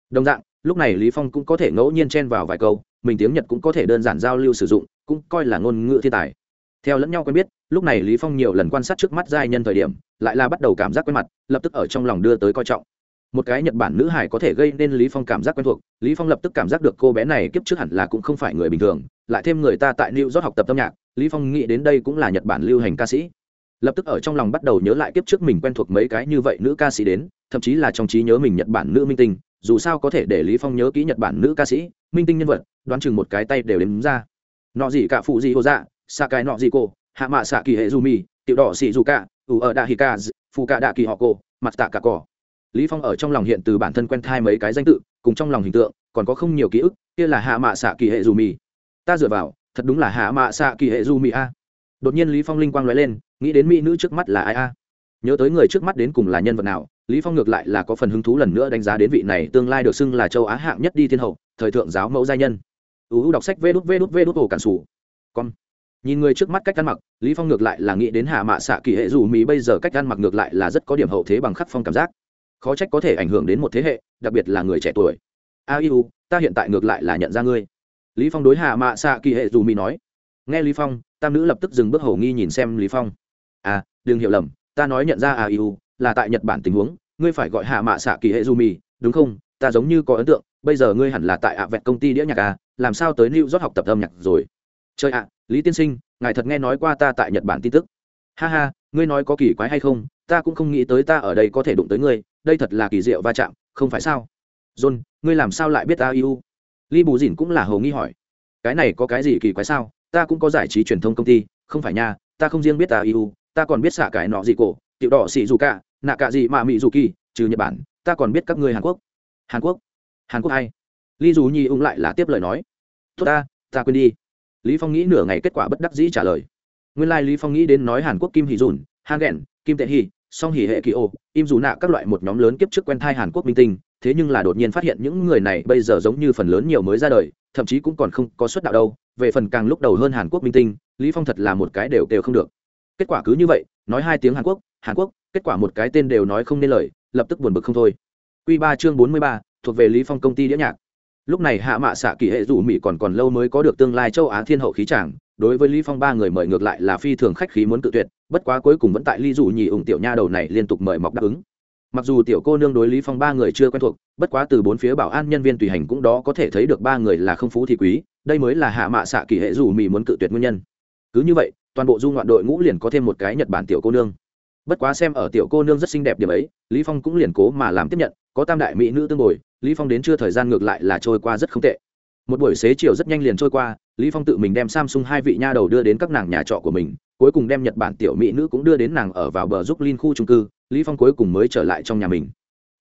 Đồng dạng, lúc này lý phong cũng có thể ngẫu nhiên chen vào vài câu, mình tiếng nhật cũng có thể đơn giản giao lưu sử dụng, cũng coi là ngôn ngữ thiên tài. Theo lẫn nhau quen biết, lúc này lý phong nhiều lần quan sát trước mắt giai nhân thời điểm, lại là bắt đầu cảm giác quen mặt, lập tức ở trong lòng đưa tới coi trọng một cái nhật bản nữ hải có thể gây nên lý phong cảm giác quen thuộc, lý phong lập tức cảm giác được cô bé này kiếp trước hẳn là cũng không phải người bình thường, lại thêm người ta tại new york học tập âm nhạc, lý phong nghĩ đến đây cũng là nhật bản lưu hành ca sĩ. Lập tức ở trong lòng bắt đầu nhớ lại kiếp trước mình quen thuộc mấy cái như vậy nữ ca sĩ đến, thậm chí là trong trí nhớ mình nhật bản nữ minh tinh, dù sao có thể để lý phong nhớ kỹ nhật bản nữ ca sĩ, minh tinh nhân vật, đoán chừng một cái tay đều đếm ra. Nọ gì cả phụ gì hồ dạ xa cái nọ gì cô, hạ mạ xạ kỳ hệ du mi, tiểu đỏ xì dù cả, ủ ở đạ hỉ ca phụ cả đạ kỳ họ cô, mặt tạ cả cỏ lý phong ở trong lòng hiện từ bản thân quen thai mấy cái danh tự, cùng trong lòng hình tượng, còn có không nhiều ký ức, kia là hạ mạ xạ kỳ hệ dù mì. Ta dựa vào, thật đúng là hạ mạ xạ kỳ hệ dù mì a. Đột nhiên lý phong linh quang lóe lên, nghĩ đến mỹ nữ trước mắt là ai a? Nhớ tới người trước mắt đến cùng là nhân vật nào, lý phong ngược lại là có phần hứng thú lần nữa đánh giá đến vị này tương lai được xưng là châu á hạng nhất đi thiên hậu, thời thượng giáo mẫu gia nhân. Uu đọc sách vê đút vê đút vê đút ổ cản sủ. Con nhìn người trước mắt cách ăn mặc, lý phong ngược lại là nghĩ đến hạ mạ xạ kỳ hệ dù mỹ bây giờ cách ăn mặc ngược lại là rất có điểm hậu thế bằng khắc phong cảm giác khó trách có thể ảnh hưởng đến một thế hệ, đặc biệt là người trẻ tuổi. A iu, ta hiện tại ngược lại là nhận ra ngươi. Lý phong đối hạ mạ xạ kỳ hệ dù mỹ nói. Nghe lý phong, tam nữ lập tức dừng bước hầu nghi nhìn xem lý phong. À đừng hiểu lầm, ta nói nhận ra a iu là tại nhật bản tình huống, ngươi phải gọi hạ mạ xạ kỳ hệ dù mỹ đúng không? Ta giống như có ấn tượng, bây giờ ngươi hẳn là tại ạ vẹn công ty đĩa nhạc à làm sao tới new york học tập âm nhạc rồi? Chơi ạ, lý tiên sinh, ngài thật nghe nói qua ta tại nhật bản tin tức. Ha ha, ngươi nói có kỳ quái hay không, ta cũng không nghĩ tới ta ở đây có thể đụng tới ngươi đây thật là kỳ diệu va chạm, không phải sao? John, ngươi làm sao lại biết ta iu li bù dìn cũng là hầu nghi hỏi. Cái này có cái gì kỳ quái sao? Ta cũng có giải trí truyền thông công ty, không phải nha, ta không riêng biết ta iu ta còn biết xả cái nọ gì cổ, tiểu đỏ xị dù cả, nạ cả gì mà mỹ dù kỳ, trừ nhật bản, ta còn biết các ngươi hàn quốc. Hàn quốc? Hàn quốc hay Lý dù nhi ung lại là tiếp lời nói. Tốt ta ta quên đi. Lý phong nghĩ nửa ngày kết quả bất đắc dĩ trả lời. Nguyên lai like lý phong nghĩ đến nói hàn quốc kim hỷ dùn hàn ghẹn kim tệ hỷ song hỉ hệ kỳ ô, im dù nạ các loại một nhóm lớn kiếp trước quen thai hàn quốc minh tinh, thế nhưng là đột nhiên phát hiện những người này bây giờ giống như phần lớn nhiều mới ra đời, thậm chí cũng còn không có xuất đạo đâu, về phần càng lúc đầu hơn hàn quốc minh tinh, lý phong thật là một cái đều đều không được. Kết quả cứ như vậy, nói hai tiếng hàn quốc hàn quốc, kết quả một cái tên đều nói không nên lời, lập tức buồn bực không thôi. Quy ba chương bốn mươi ba, thuộc về lý phong công ty đĩa nhạc. Lúc này hạ mạ xạ kỳ hệ rủ mỹ còn còn lâu mới có được tương lai châu á thiên hậu khí tràng đối với lý phong ba người mời ngược lại là phi thường khách khí muốn tự tuyệt, bất quá cuối cùng vẫn tại ly Dù nhì ủng tiểu nha đầu này liên tục mời mọc đáp ứng. Mặc dù tiểu cô nương đối lý phong ba người chưa quen thuộc, bất quá từ bốn phía bảo an nhân viên tùy hành cũng đó có thể thấy được ba người là không phú thì quý, đây mới là hạ mạ xạ kỳ hệ dù mỹ muốn cự tuyệt nguyên nhân. Cứ như vậy, toàn bộ du ngoạn đội ngũ liền có thêm một cái nhật bản tiểu cô nương. Bất quá xem ở tiểu cô nương rất xinh đẹp điểm ấy, lý phong cũng liền cố mà làm tiếp nhận, có tam đại mỹ nữ tương bồi, lý phong đến chưa thời gian ngược lại là trôi qua rất không tệ. Một buổi xế chiều rất nhanh liền trôi qua lý phong tự mình đem samsung hai vị nha đầu đưa đến các nàng nhà trọ của mình, cuối cùng đem nhật bản tiểu mỹ nữ cũng đưa đến nàng ở vào bờ giúp linh khu trung cư, lý phong cuối cùng mới trở lại trong nhà mình.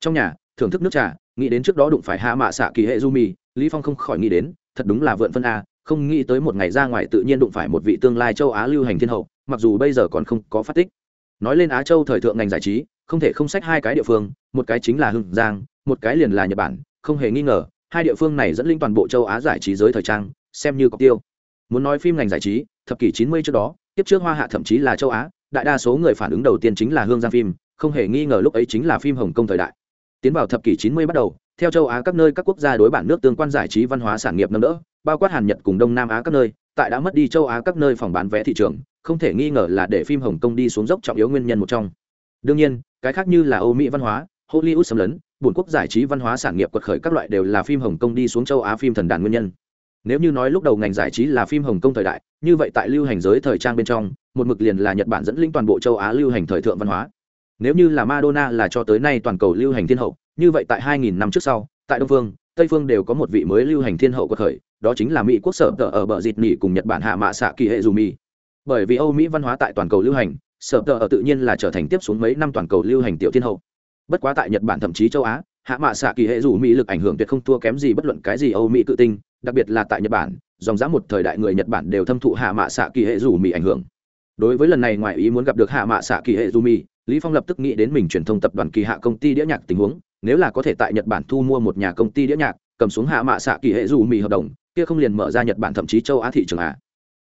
Trong nhà, thưởng thức nước trà, nghĩ đến trước đó đụng phải hạ mạ xạ kỳ hệ du mì lý phong không khỏi nghĩ đến, thật đúng là vượn phân a, không nghĩ tới một ngày ra ngoài tự nhiên đụng phải một vị tương lai châu á lưu hành thiên hậu, mặc dù bây giờ còn không có phát tích. Nói lên á châu thời thượng ngành giải trí, không thể không sách hai cái địa phương, một cái chính là hưng giang, một cái liền là nhật bản, không hề nghi ngờ, hai địa phương này dẫn linh toàn bộ châu á giải trí giới thời trang xem như có tiêu. Muốn nói phim ngành giải trí, thập kỷ chín mươi trước đó, tiếp trước hoa hạ thậm chí là châu á, đại đa số người phản ứng đầu tiên chính là hương giang phim, không hề nghi ngờ lúc ấy chính là phim hồng kông thời đại. Tiến vào thập kỷ chín mươi bắt đầu, theo châu á các nơi các quốc gia đối bản nước tương quan giải trí văn hóa sản nghiệp nâng đỡ, bao quát hàn, nhật cùng đông nam á các nơi, tại đã mất đi châu á các nơi phòng bán vé thị trường, không thể nghi ngờ là để phim hồng kông đi xuống dốc trọng yếu nguyên nhân một trong. Đương nhiên, cái khác như là âu mỹ văn hóa, hollywood xâm lấn, bổn quốc giải trí văn hóa sản nghiệp quật khởi các loại đều là phim hồng kông đi xuống châu á phim thần đàn nguyên nhân nếu như nói lúc đầu ngành giải trí là phim hồng kông thời đại, như vậy tại lưu hành giới thời trang bên trong, một mực liền là nhật bản dẫn lĩnh toàn bộ châu á lưu hành thời thượng văn hóa. Nếu như là madonna là cho tới nay toàn cầu lưu hành thiên hậu, như vậy tại 2.000 năm trước sau, tại đông phương, tây phương đều có một vị mới lưu hành thiên hậu của khởi đó chính là mỹ quốc sở tờ ở bờ dịt nỉ cùng nhật bản hạ mạ xạ kỳ hệ dù mì. Bởi vì âu mỹ văn hóa tại toàn cầu lưu hành, sở tờ ở tự nhiên là trở thành tiếp xuống mấy năm toàn cầu lưu hành tiểu thiên hậu. Bất quá tại nhật bản thậm chí châu á, hạ mạ xạ kỳ hệ dù mỹ lực ảnh hưởng tuyệt không thua kém gì bất luận cái gì âu mỹ cự tinh đặc biệt là tại nhật bản, dòng dã một thời đại người nhật bản đều thâm thụ hạ mạ xạ kỳ hệ dù mì ảnh hưởng. Đối với lần này ngoài ý muốn gặp được hạ mạ xạ kỳ hệ dù mì, lý phong lập tức nghĩ đến mình truyền thông tập đoàn kỳ hạ công ty đĩa nhạc tình huống, nếu là có thể tại nhật bản thu mua một nhà công ty đĩa nhạc, cầm xuống hạ mạ xạ kỳ hệ dù mì hợp đồng, kia không liền mở ra nhật bản thậm chí châu á thị trường à?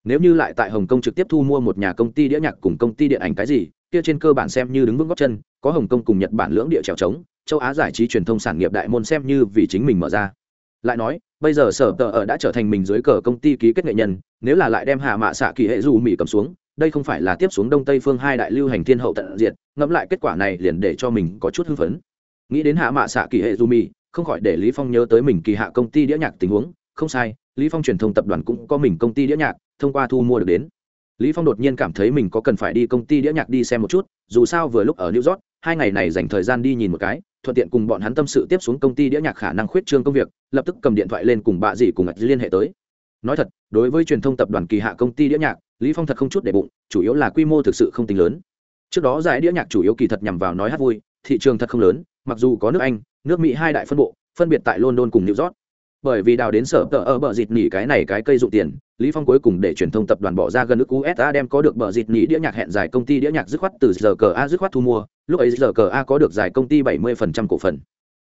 Nếu như lại tại hồng kông trực tiếp thu mua một nhà công ty đĩa nhạc cùng công ty điện ảnh cái gì, kia trên cơ bản xem như đứng vững góc chân, có hồng kông cùng nhật bản lưỡng địa trèo trống, châu á giải trí truyền thông sản nghiệp đại môn xem như vì chính mình mở ra. Lại nói bây giờ sở tờ ở đã trở thành mình dưới cờ công ty ký kết nghệ nhân, nếu là lại đem hạ mạ xạ kỳ hệ dù mỹ cầm xuống, đây không phải là tiếp xuống đông tây phương hai đại lưu hành thiên hậu tận diệt, ngẫm lại kết quả này liền để cho mình có chút hưng phấn. Nghĩ đến hạ mạ xạ kỳ hệ dù mỹ không khỏi để lý phong nhớ tới mình kỳ hạ công ty đĩa nhạc tình huống, không sai, lý phong truyền thông tập đoàn cũng có mình công ty đĩa nhạc, thông qua thu mua được đến. Lý phong đột nhiên cảm thấy mình có cần phải đi công ty đĩa nhạc đi xem một chút, dù sao vừa lúc ở new york hai ngày này dành thời gian đi nhìn một cái, thuận tiện cùng bọn hắn tâm sự tiếp xuống công ty đĩa nhạc khả năng khuyết trương công việc, lập tức cầm điện thoại lên cùng bà dì cùng ạch liên hệ tới. Nói thật, đối với truyền thông tập đoàn kỳ hạ công ty đĩa nhạc, lý phong thật không chút để bụng, chủ yếu là quy mô thực sự không tính lớn. Trước đó giải đĩa nhạc chủ yếu kỳ thật nhằm vào nói hát vui, thị trường thật không lớn, mặc dù có nước anh, nước mỹ hai đại phân bộ, phân biệt tại london cùng new york. Bởi vì đào đến sở tờ ở bờ dịt nỉ cái này cái cây dụng tiền lý phong cuối cùng để truyền thông tập đoàn bỏ ra gần ước usa đem có được bờ dịt nỉ đĩa nhạc hẹn giải công ty đĩa nhạc dứt khoát từ giờ cờ a dứt khoát thu mua. Lúc ấy giờ cờ a có được giải công ty 70% cổ phần.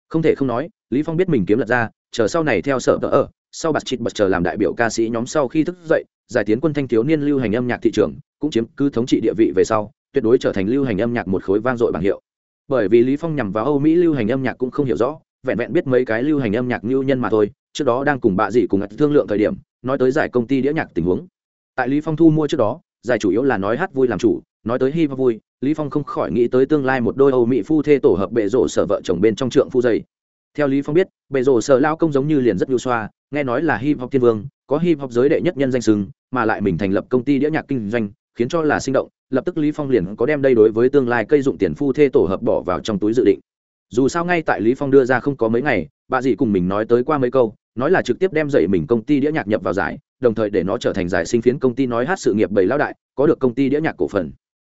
Không thể không nói, lý phong biết mình kiếm lật ra, chờ sau này theo sở tờ ở, sau bạt chịt bật chờ làm đại biểu ca sĩ nhóm sau khi thức dậy, giải tiến quân thanh thiếu niên lưu hành âm nhạc thị trường, cũng chiếm cứ thống trị địa vị về sau, tuyệt đối trở thành lưu hành âm nhạc một khối vang dội bảng hiệu. Bởi vì lý phong nhằm vào âu mỹ lưu hành âm nhạc cũng không hiểu rõ, vẹn vẹn biết mấy cái lưu hành âm nhạc lưu nhân mà thôi trước đó đang cùng bà dì cùng ngặt thương lượng thời điểm, nói tới giải công ty đĩa nhạc tình huống. Tại lý phong thu mua trước đó, giải chủ yếu là nói hát vui làm chủ, nói tới hip hop vui, lý phong không khỏi nghĩ tới tương lai một đôi âu mỹ phu thê tổ hợp bệ rộ sở vợ chồng bên trong trượng phu dày. Theo lý phong biết, bệ rộ sở lao công giống như liền rất nhu xoa, nghe nói là hip hop thiên vương, có hip hop giới đệ nhất nhân danh sừng mà lại mình thành lập công ty đĩa nhạc kinh doanh, khiến cho là sinh động, lập tức lý phong liền có đem đây đối với tương lai cây dụng tiền phu thê tổ hợp bỏ vào trong túi dự định. Dù sao ngay tại lý phong đưa ra không có mấy ngày, bà dì cùng mình nói tới qua mấy câu nói là trực tiếp đem dậy mình công ty đĩa nhạc nhập vào giải, đồng thời để nó trở thành giải sinh phiến công ty nói hát sự nghiệp bảy lão đại, có được công ty đĩa nhạc cổ phần.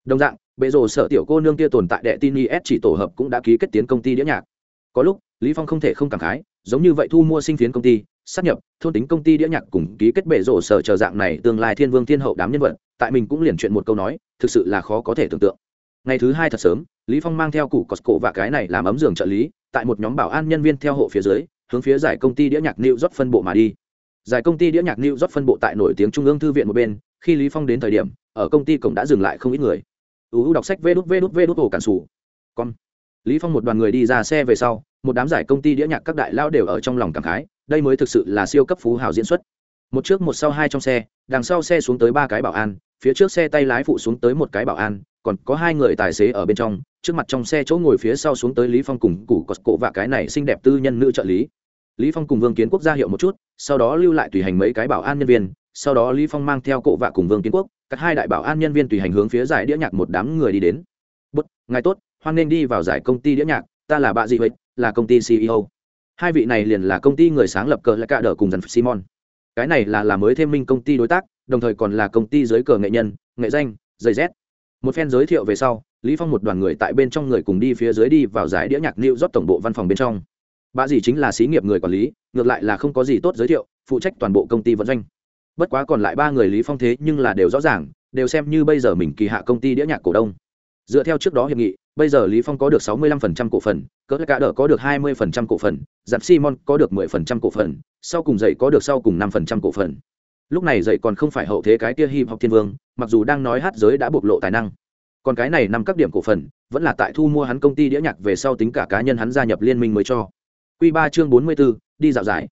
Đồng dạng, bệ rồ sợ tiểu cô nương kia tồn tại đệ tin is chỉ tổ hợp cũng đã ký kết tiến công ty đĩa nhạc. Có lúc, lý phong không thể không cảm khái, giống như vậy thu mua sinh phiến công ty sát nhập, thôn tính công ty đĩa nhạc cùng ký kết bệ rồ sở chờ dạng này tương lai thiên vương thiên hậu đám nhân vật, tại mình cũng liền chuyện một câu nói, thực sự là khó có thể tưởng tượng. Ngày thứ hai thật sớm, lý phong mang theo cụ cổ và cái này làm ấm giường trợ lý, tại một nhóm bảo an nhân viên theo hộ phía dưới hướng phía giải công ty đĩa nhạc New York phân bộ mà đi. Giải công ty đĩa nhạc New York phân bộ tại nổi tiếng trung ương thư viện một bên, khi Lý Phong đến thời điểm, ở công ty cổng đã dừng lại không ít người. U đọc sách vê đút vê đút vê đút ổ cản sủ. Con. Lý Phong một đoàn người đi ra xe về sau, một đám giải công ty đĩa nhạc các đại lao đều ở trong lòng cảm khái, đây mới thực sự là siêu cấp phú hào diễn xuất. Một trước một sau hai trong xe, đằng sau xe xuống tới ba cái bảo an, phía trước xe tay lái phụ xuống tới một cái bảo an, còn có hai người tài xế ở bên trong, trước mặt trong xe chỗ ngồi phía sau xuống tới Lý Phong cùng củ cột cổ và cái này xinh đẹp tư nhân nữ trợ lý. Lý phong cùng vương kiến quốc ra hiệu một chút, sau đó lưu lại tùy hành mấy cái bảo an nhân viên, sau đó lý phong mang theo cổ vạ cùng vương kiến quốc, các hai đại bảo an nhân viên tùy hành hướng phía giải đĩa nhạc một đám người đi đến. Bất ngài tốt, hoan nên đi vào giải công ty đĩa nhạc, ta là bà dị vậy là công ty ceo hai vị này liền là công ty người sáng lập cờ lại cả đỡ cùng dần simon. Cái này là là mới thêm minh công ty đối tác, đồng thời còn là công ty dưới cờ nghệ nhân, nghệ danh, giày z một phen giới thiệu về sau lý phong một đoàn người tại bên trong người cùng đi phía dưới đi vào giải đĩa nhạc new rót tổng bộ văn phòng bên trong. Bà dì chính là xí nghiệp người quản lý, ngược lại là không có gì tốt giới thiệu, phụ trách toàn bộ công ty vận doanh. Bất quá còn lại ba người lý phong thế nhưng là đều rõ ràng, đều xem như bây giờ mình kỳ hạ công ty đĩa nhạc cổ đông. Dựa theo trước đó hiệp nghị, bây giờ lý phong có được 65% cổ phần, cỡ cả đỡ có được 20% cổ phần giảm simon có được 10% cổ phần, sau cùng dậy có được sau cùng 5% cổ phần. Lúc này dậy còn không phải hậu thế cái kia hip học thiên vương, mặc dù đang nói hát giới đã bộc lộ tài năng còn cái này nằm các điểm cổ phần vẫn là tại thu mua hắn công ty đĩa nhạc về sau tính cả cá nhân hắn gia nhập liên minh mới cho Quy ba chương 44, đi dạo giải.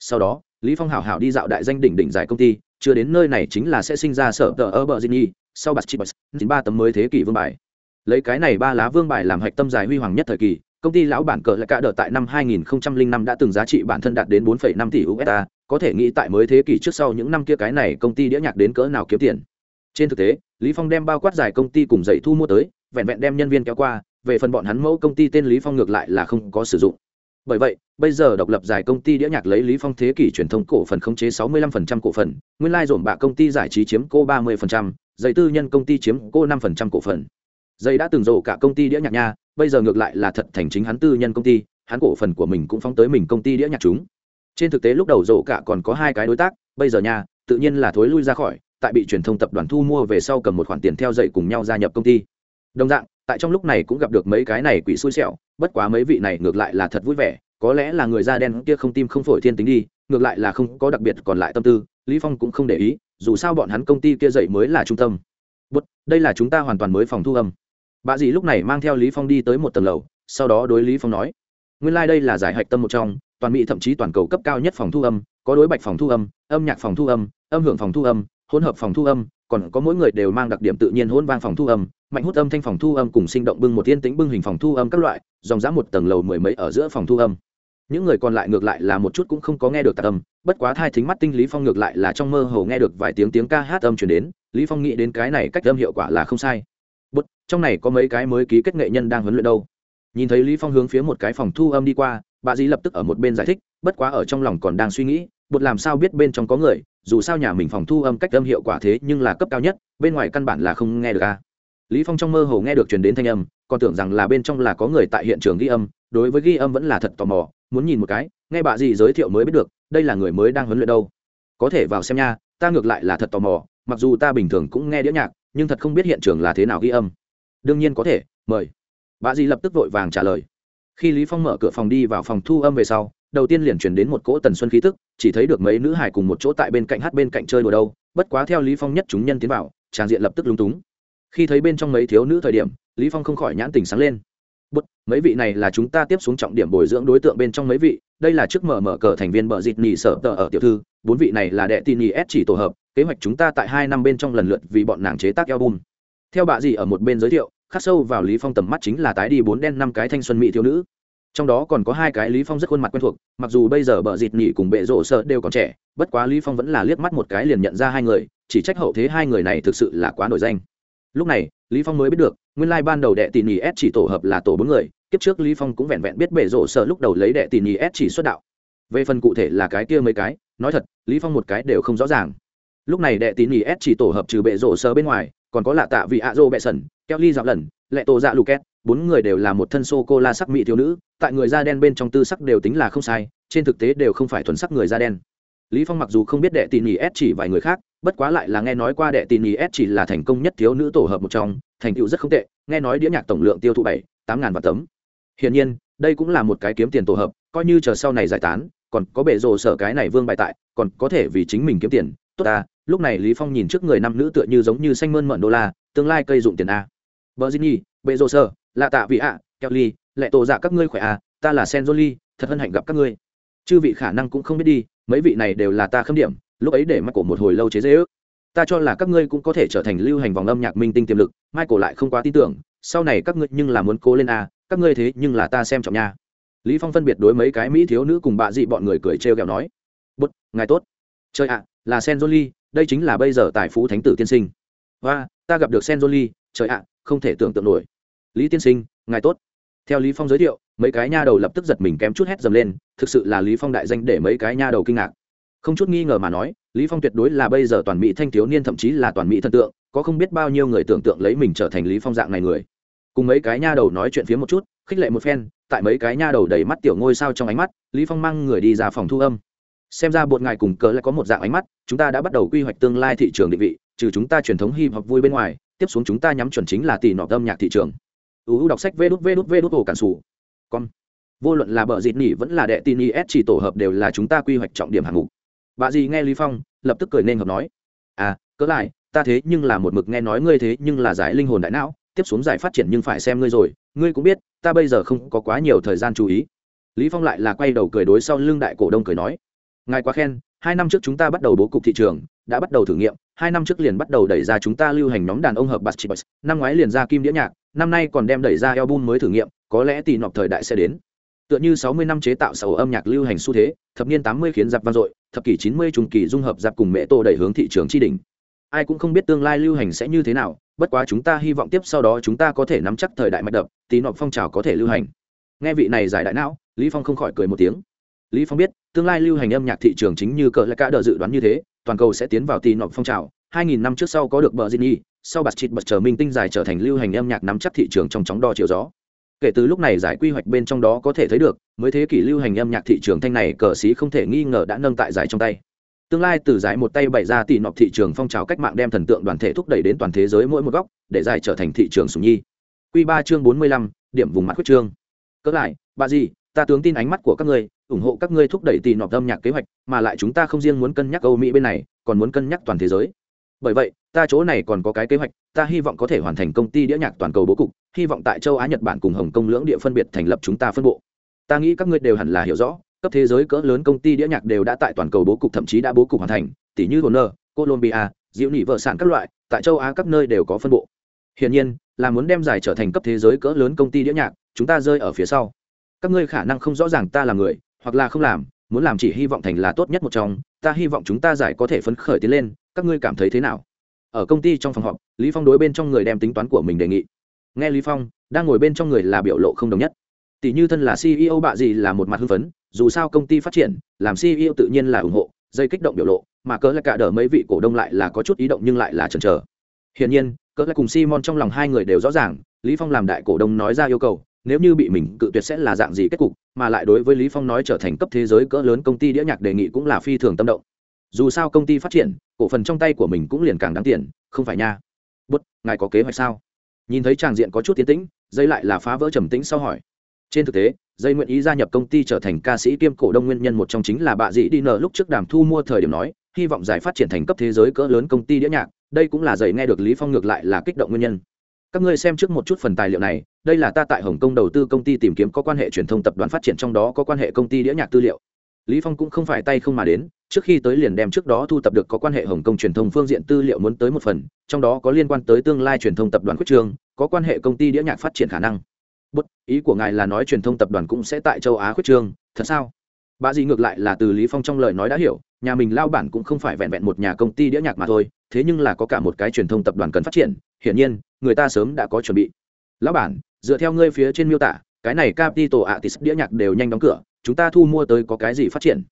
Sau đó, Lý Phong hảo hảo đi dạo đại danh đỉnh đỉnh giải công ty, chưa đến nơi này chính là sẽ sinh ra sở tờ ơ bờ dini sau bạt chibas chín ba tấm mới thế kỷ vương bài. Lấy cái này ba lá vương bài làm hạch tâm giải huy hoàng nhất thời kỳ, công ty lão bản cờ lại cả đợt tại năm 2005 đã từng giá trị bản thân đạt đến 4,5 tỷ USD, có thể nghĩ tại mới thế kỷ trước sau những năm kia cái này công ty đĩa nhạc đến cỡ nào kiếm tiền. Trên thực tế, Lý Phong đem bao quát giải công ty cùng dạy thu mua tới, vẹn vẹn đem nhân viên kéo qua, về phần bọn hắn mẫu công ty tên Lý Phong ngược lại là không có sử dụng. Bởi vậy bây giờ độc lập giải công ty đĩa nhạc lấy lý phong thế kỷ truyền thông cổ phần khống chế 65% cổ phần nguyên lai dồn bạ công ty giải trí chiếm cô 30%, dây tư nhân công ty chiếm cô 5% cổ phần. Dây đã từng rổ cả công ty đĩa nhạc nha bây giờ ngược lại là thật thành chính hắn tư nhân công ty hắn cổ phần của mình cũng phóng tới mình công ty đĩa nhạc chúng. Trên thực tế lúc đầu rổ cả còn có hai cái đối tác bây giờ nha tự nhiên là thối lui ra khỏi tại bị truyền thông tập đoàn thu mua về sau cầm một khoản tiền theo dậy cùng nhau gia nhập công ty. Đồng dạng, tại trong lúc này cũng gặp được mấy cái này quỷ xui xẻo, bất quá mấy vị này ngược lại là thật vui vẻ, có lẽ là người da đen kia không tim không phổi thiên tính đi, ngược lại là không có đặc biệt còn lại tâm tư, lý phong cũng không để ý, dù sao bọn hắn công ty kia dậy mới là trung tâm. Bút đây là chúng ta hoàn toàn mới phòng thu âm. Bà dì lúc này mang theo lý phong đi tới một tầng lầu, sau đó đối lý phong nói, nguyên lai like đây là giải hạch tâm một trong, toàn mỹ thậm chí toàn cầu cấp cao nhất phòng thu âm, có đối bạch phòng thu âm âm nhạc phòng thu âm âm hưởng phòng thu âm hỗn hợp phòng thu âm, còn có mỗi người đều mang đặc điểm tự nhiên hỗn vang phòng thu âm, mạnh hút âm thanh phòng thu âm cùng sinh động bưng một tiên tính bưng hình phòng thu âm các loại, dòng dã một tầng lầu mười mấy ở giữa phòng thu âm. Những người còn lại ngược lại là một chút cũng không có nghe được tạc âm, bất quá thai thính mắt tinh lý phong ngược lại là trong mơ hồ nghe được vài tiếng tiếng ca hát âm chuyển đến, lý phong nghĩ đến cái này cách âm hiệu quả là không sai. Bút trong này có mấy cái mới ký kết nghệ nhân đang huấn luyện đâu. Nhìn thấy lý phong hướng phía một cái phòng thu âm đi qua, bà dĩ lập tức ở một bên giải thích, bất quá ở trong lòng còn đang suy nghĩ bột làm sao biết bên trong có người dù sao nhà mình phòng thu âm cách âm hiệu quả thế nhưng là cấp cao nhất, bên ngoài căn bản là không nghe được a. Lý phong trong mơ hồ nghe được truyền đến thanh âm, còn tưởng rằng là bên trong là có người tại hiện trường ghi âm, đối với ghi âm vẫn là thật tò mò, muốn nhìn một cái, nghe bà gì giới thiệu mới biết được, đây là người mới đang huấn luyện đâu. Có thể vào xem nha, ta ngược lại là thật tò mò, mặc dù ta bình thường cũng nghe đĩa nhạc, nhưng thật không biết hiện trường là thế nào ghi âm. Đương nhiên có thể, mời. Bà dì lập tức vội vàng trả lời. Khi lý phong mở cửa phòng đi vào phòng thu âm về sau đầu tiên liền chuyển đến một cỗ tần xuân khí tức, chỉ thấy được mấy nữ hải cùng một chỗ tại bên cạnh hát bên cạnh chơi đùa đâu, bất quá theo lý phong nhất chúng nhân tiến vào, tràng diện lập tức lúng túng. Khi thấy bên trong mấy thiếu nữ thời điểm, lý phong không khỏi nhãn tình sáng lên. Bút mấy vị này là chúng ta tiếp xuống trọng điểm bồi dưỡng đối tượng bên trong mấy vị, đây là trước mở mở cờ thành viên bờ dịt nhì sở tờ ở tiểu thư, bốn vị này là đệ tin nhì s chỉ tổ hợp, kế hoạch chúng ta tại hai năm bên trong lần lượt vì bọn nàng chế tác album. Theo bà dì ở một bên giới thiệu, khắc sâu vào lý phong tầm mắt chính là tái đi bốn đen năm cái thanh xuân mỹ thiếu nữ trong đó còn có hai cái lý phong rất khuôn mặt quen thuộc, mặc dù bây giờ bờ dịt nhỉ cùng bệ rộ sợ đều còn trẻ, bất quá lý phong vẫn là liếc mắt một cái liền nhận ra hai người, chỉ trách hậu thế hai người này thực sự là quá nổi danh. Lúc này, lý phong mới biết được, nguyên lai ban đầu đệ tỷ nhỉ s chỉ tổ hợp là tổ bốn người, kiếp trước lý phong cũng vẹn vẹn biết bệ rộ sợ lúc đầu lấy đệ tỷ nhỉ s chỉ xuất đạo. Về phần cụ thể là cái kia mấy cái, nói thật, lý phong một cái đều không rõ ràng. Lúc này đệ tỷ nhỉ s chỉ tổ hợp trừ bệ rổ sợ bên ngoài, còn có lạ tạ vị ạ dô bệ sẩn kelly dạo lần, lệ tổ dạ lù két bốn người đều là một thân sô cô la sắc mỹ thiếu nữ tại người da đen bên trong tư sắc đều tính là không sai trên thực tế đều không phải thuần sắc người da đen. Lý phong mặc dù không biết đệ tỉ nhì s chỉ vài người khác bất quá lại là nghe nói qua đệ tỉ nhì s chỉ là thành công nhất thiếu nữ tổ hợp một trong thành tựu rất không tệ nghe nói đĩa nhạc tổng lượng tiêu thụ bảy tám ngàn vạn tấm. Hiển nhiên đây cũng là một cái kiếm tiền tổ hợp coi như chờ sau này giải tán còn có bể rồ sở cái này vương bại tại còn có thể vì chính mình kiếm tiền. Tốt ta lúc này lý phong nhìn trước người năm nữ tựa như giống như xanh mơn mận đô la tương lai cây dụng tiền a. Vợ Jinny, bệ rồ sở lạ tạ vị ạ kelly lệ tổ dạ các ngươi khỏe à ta là sen jolie thật hân hạnh gặp các ngươi. Chư vị khả năng cũng không biết đi, mấy vị này đều là ta khâm điểm, lúc ấy để mắt cổ một hồi lâu chế dễ ước. Ta cho là các ngươi cũng có thể trở thành lưu hành vòng âm nhạc minh tinh tiềm lực michael lại không quá tin tưởng, sau này các ngươi nhưng là muốn cố lên à các ngươi thế nhưng là ta xem trọng nha. Lý phong phân biệt đối mấy cái mỹ thiếu nữ cùng bạ dị bọn người cười trêu ghẹo nói bút ngài tốt. Chơi ạ, là sen jolie đây chính là bây giờ tài phú thánh tử tiên sinh. Và ta gặp được sen jolie trời ạ, không thể tưởng tượng nổi lý tiên sinh, ngài tốt. Theo lý phong giới thiệu, mấy cái nha đầu lập tức giật mình kém chút hét dầm lên, thực sự là lý phong đại danh để mấy cái nha đầu kinh ngạc. Không chút nghi ngờ mà nói, lý phong tuyệt đối là bây giờ toàn mỹ thanh thiếu niên, thậm chí là toàn mỹ thần tượng, có không biết bao nhiêu người tưởng tượng lấy mình trở thành lý phong dạng này người. Cùng mấy cái nha đầu nói chuyện phía một chút, khích lệ một phen, tại mấy cái nha đầu đầy mắt tiểu ngôi sao trong ánh mắt, lý phong mang người đi ra phòng thu âm. Xem ra bột ngài cùng cờ lại có một dạng ánh mắt, chúng ta đã bắt đầu quy hoạch tương lai thị trường định vị, trừ chúng ta truyền thống hip hop vui bên ngoài, tiếp xuống chúng ta nhắm chuẩn chính là tỷ nọ âm nhạc thị trường uu đọc sách vê đút vê đút vê đút ổ cản sủ. Con vô luận là bờ dịt nỉ vẫn là đệ tin is chỉ tổ hợp đều là chúng ta quy hoạch trọng điểm hạng mục. Bà dì nghe lý phong, lập tức cười nên hợp nói. À cỡ lại, ta thế nhưng là một mực nghe nói ngươi thế nhưng là giải linh hồn đại não, tiếp xuống giải phát triển nhưng phải xem ngươi rồi. Ngươi cũng biết, ta bây giờ không có quá nhiều thời gian chú ý. Lý phong lại là quay đầu cười đối sau lưng đại cổ đông cười nói. Ngài quá khen, hai năm trước chúng ta bắt đầu bố cục thị trường, đã bắt đầu thử nghiệm, hai năm trước liền bắt đầu đẩy ra chúng ta lưu hành nhóm đàn ông hợp bass năm ngoái liền ra kim đĩa nhạc năm nay còn đem đẩy ra album mới thử nghiệm có lẽ tỷ nọc thời đại sẽ đến. Tựa như sáu mươi năm chế tạo sầu âm nhạc lưu hành xu thế thập niên tám mươi khiến giặc vang dội thập kỷ chín mươi trùng kỳ dung hợp giặc cùng mẹ tô đẩy hướng thị trường tri đỉnh. Ai cũng không biết tương lai lưu hành sẽ như thế nào bất quá chúng ta hy vọng tiếp sau đó chúng ta có thể nắm chắc thời đại mạch đập tí nọ phong trào có thể lưu hành. Nghe vị này giải đại não lý phong không khỏi cười một tiếng. Lý phong biết tương lai lưu hành âm nhạc thị trường chính như cỡ là cả đợt dự đoán như thế toàn cầu sẽ tiến vào tì nọ phong trào. 2.000 năm trước sau có được bờ Ginny, sau bạt chịt bật chờ minh tinh dài trở thành lưu hành âm nhạc nắm chắc thị trường trong chóng đo chiều gió. Kể từ lúc này giải quy hoạch bên trong đó có thể thấy được, mới thế kỷ lưu hành âm nhạc thị trường thanh này cờ sĩ không thể nghi ngờ đã nâng tại giải trong tay. Tương lai từ giải một tay bày ra tỷ nọp thị trường phong trào cách mạng đem thần tượng đoàn thể thúc đẩy đến toàn thế giới mỗi một góc, để giải trở thành thị trường sùng nhi. Q ba chương bốn mươi lăm, điểm vùng mặt huyết trương. Cỡ lại, bà gì ta tướng tin ánh mắt của các ngươi, ủng hộ các ngươi thúc đẩy tỷ nọp âm nhạc kế hoạch, mà lại chúng ta không riêng muốn cân nhắc âu mỹ bên này, còn muốn cân nhắc toàn thế giới. Bởi vậy ta chỗ này còn có cái kế hoạch ta hy vọng có thể hoàn thành công ty đĩa nhạc toàn cầu bố cục hy vọng tại châu á nhật bản cùng hồng kông lưỡng địa phân biệt thành lập chúng ta phân bộ ta nghĩ các ngươi đều hẳn là hiểu rõ cấp thế giới cỡ lớn công ty đĩa nhạc đều đã tại toàn cầu bố cục thậm chí đã bố cục hoàn thành tỷ như Warner, Colombia, Diệu Nị vợ sản các loại, tại châu Á các nơi đều có phân bộ. Hiển nhiên, là muốn đem giải trở thành cấp thế giới cỡ lớn công ty đĩa nhạc, chúng ta rơi ở phía sau. Các ngươi khả năng không rõ ràng ta là người, hoặc là không làm, muốn làm chỉ hy vọng thành là tốt nhất một trong, ta hy vọng chúng ta giải có thể phấn khởi tiến lên, các ngươi cảm thấy thế nào? Ở công ty trong phòng họp, Lý Phong đối bên trong người đem tính toán của mình đề nghị. Nghe Lý Phong, đang ngồi bên trong người là biểu lộ không đồng nhất. Tỷ như thân là CEO bạ gì là một mặt hưng phấn, dù sao công ty phát triển làm ceo tự nhiên là ủng hộ dây kích động biểu lộ mà cỡ lại cả đỡ mấy vị cổ đông lại là có chút ý động nhưng lại là chần chờ hiển nhiên cỡ lại cùng simon trong lòng hai người đều rõ ràng lý phong làm đại cổ đông nói ra yêu cầu nếu như bị mình cự tuyệt sẽ là dạng gì kết cục mà lại đối với lý phong nói trở thành cấp thế giới cỡ lớn công ty đĩa nhạc đề nghị cũng là phi thường tâm động dù sao công ty phát triển, cổ phần trong tay của mình cũng liền càng đáng tiền, không phải nha. Bút, ngài có kế hoạch sao? Nhìn thấy tràng diện có chút tiến tĩnh dây lại là phá vỡ trầm tĩnh sau hỏi. Trên thực tế dây nguyện ý gia nhập công ty trở thành ca sĩ kiêm cổ đông nguyên nhân một trong chính là bà dĩ đi nợ lúc trước đàm thu mua thời điểm nói, hy vọng giải phát triển thành cấp thế giới cỡ lớn công ty đĩa nhạc, đây cũng là dạy nghe được lý phong ngược lại là kích động nguyên nhân. Các ngươi xem trước một chút phần tài liệu này, đây là ta tại hồng kông đầu tư công ty tìm kiếm có quan hệ truyền thông tập đoàn phát triển trong đó có quan hệ công ty đĩa nhạc tư liệu. Lý phong cũng không phải tay không mà đến trước khi tới liền đem trước đó thu tập được có quan hệ hồng kông truyền thông phương diện tư liệu muốn tới một phần, trong đó có liên quan tới tương lai truyền thông tập đoàn quyết trường, có quan hệ công ty đĩa nhạc phát triển khả năng. Bất ý của ngài là nói truyền thông tập đoàn cũng sẽ tại châu á Quyết trương thật sao? Bà dì ngược lại là từ lý phong trong lời nói đã hiểu, nhà mình lao bản cũng không phải vẹn vẹn một nhà công ty đĩa nhạc mà thôi, thế nhưng là có cả một cái truyền thông tập đoàn cần phát triển, hiển nhiên, người ta sớm đã có chuẩn bị. Lão bản, dựa theo ngươi phía trên miêu tả, cái này capital artist đĩa nhạc đều nhanh đóng cửa, chúng ta thu mua tới có cái gì phát triển?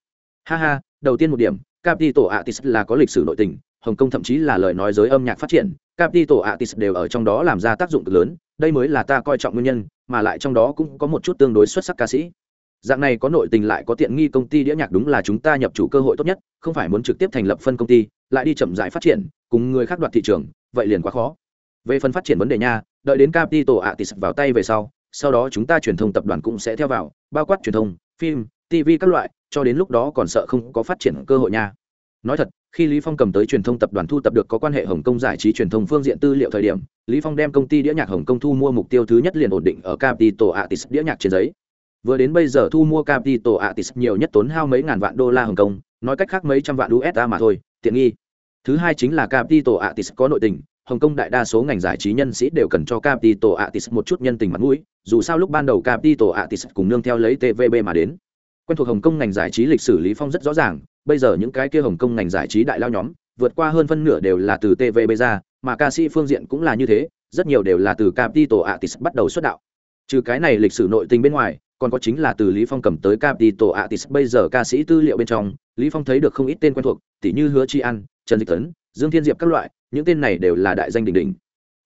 Ha ha đầu tiên một điểm capital artist là có lịch sử nội tình, hồng kông thậm chí là lời nói giới âm nhạc phát triển. Capital artist đều ở trong đó làm ra tác dụng cực lớn, đây mới là ta coi trọng nguyên nhân, mà lại trong đó cũng có một chút tương đối xuất sắc ca sĩ. Dạng này có nội tình lại có tiện nghi công ty đĩa nhạc đúng là chúng ta nhập chủ cơ hội tốt nhất, không phải muốn trực tiếp thành lập phân công ty, lại đi chậm dại phát triển, cùng người khác đoạt thị trường, vậy liền quá khó. Về phần phát triển vấn đề nha, đợi đến capital artist vào tay về sau sau đó chúng ta truyền thông tập đoàn cũng sẽ theo vào, bao quát truyền thông, phim tv các loại, cho đến lúc đó còn sợ không có phát triển cơ hội nha. Nói thật, khi lý phong cầm tới truyền thông tập đoàn thu tập được có quan hệ hồng kông giải trí truyền thông phương diện tư liệu thời điểm, lý phong đem công ty đĩa nhạc hồng kông thu mua mục tiêu thứ nhất liền ổn định ở capital artist đĩa nhạc trên giấy. Vừa đến bây giờ thu mua capital artist nhiều nhất tốn hao mấy ngàn vạn đô la hồng kông, nói cách khác mấy trăm vạn usd mà thôi, tiện nghi. Thứ hai chính là capital artist có nội tình, hồng kông đại đa số ngành giải trí nhân sĩ đều cần cho capital artist một chút nhân tình mặt mũi, dù sao lúc ban đầu capital artist cùng nương theo lấy tvb mà đến quen thuộc hồng kông ngành giải trí lịch sử lý phong rất rõ ràng, bây giờ những cái kia hồng kông ngành giải trí đại lao nhóm, vượt qua hơn phân nửa đều là từ tvb ra, mà ca sĩ phương diện cũng là như thế, rất nhiều đều là từ capital artist bắt đầu xuất đạo. Trừ cái này lịch sử nội tình bên ngoài, còn có chính là từ lý phong cầm tới capital artist bây giờ ca sĩ tư liệu bên trong, lý phong thấy được không ít tên quen thuộc tỷ như hứa chi an, trần dịch tấn, dương thiên diệp các loại, những tên này đều là đại danh đỉnh đỉnh.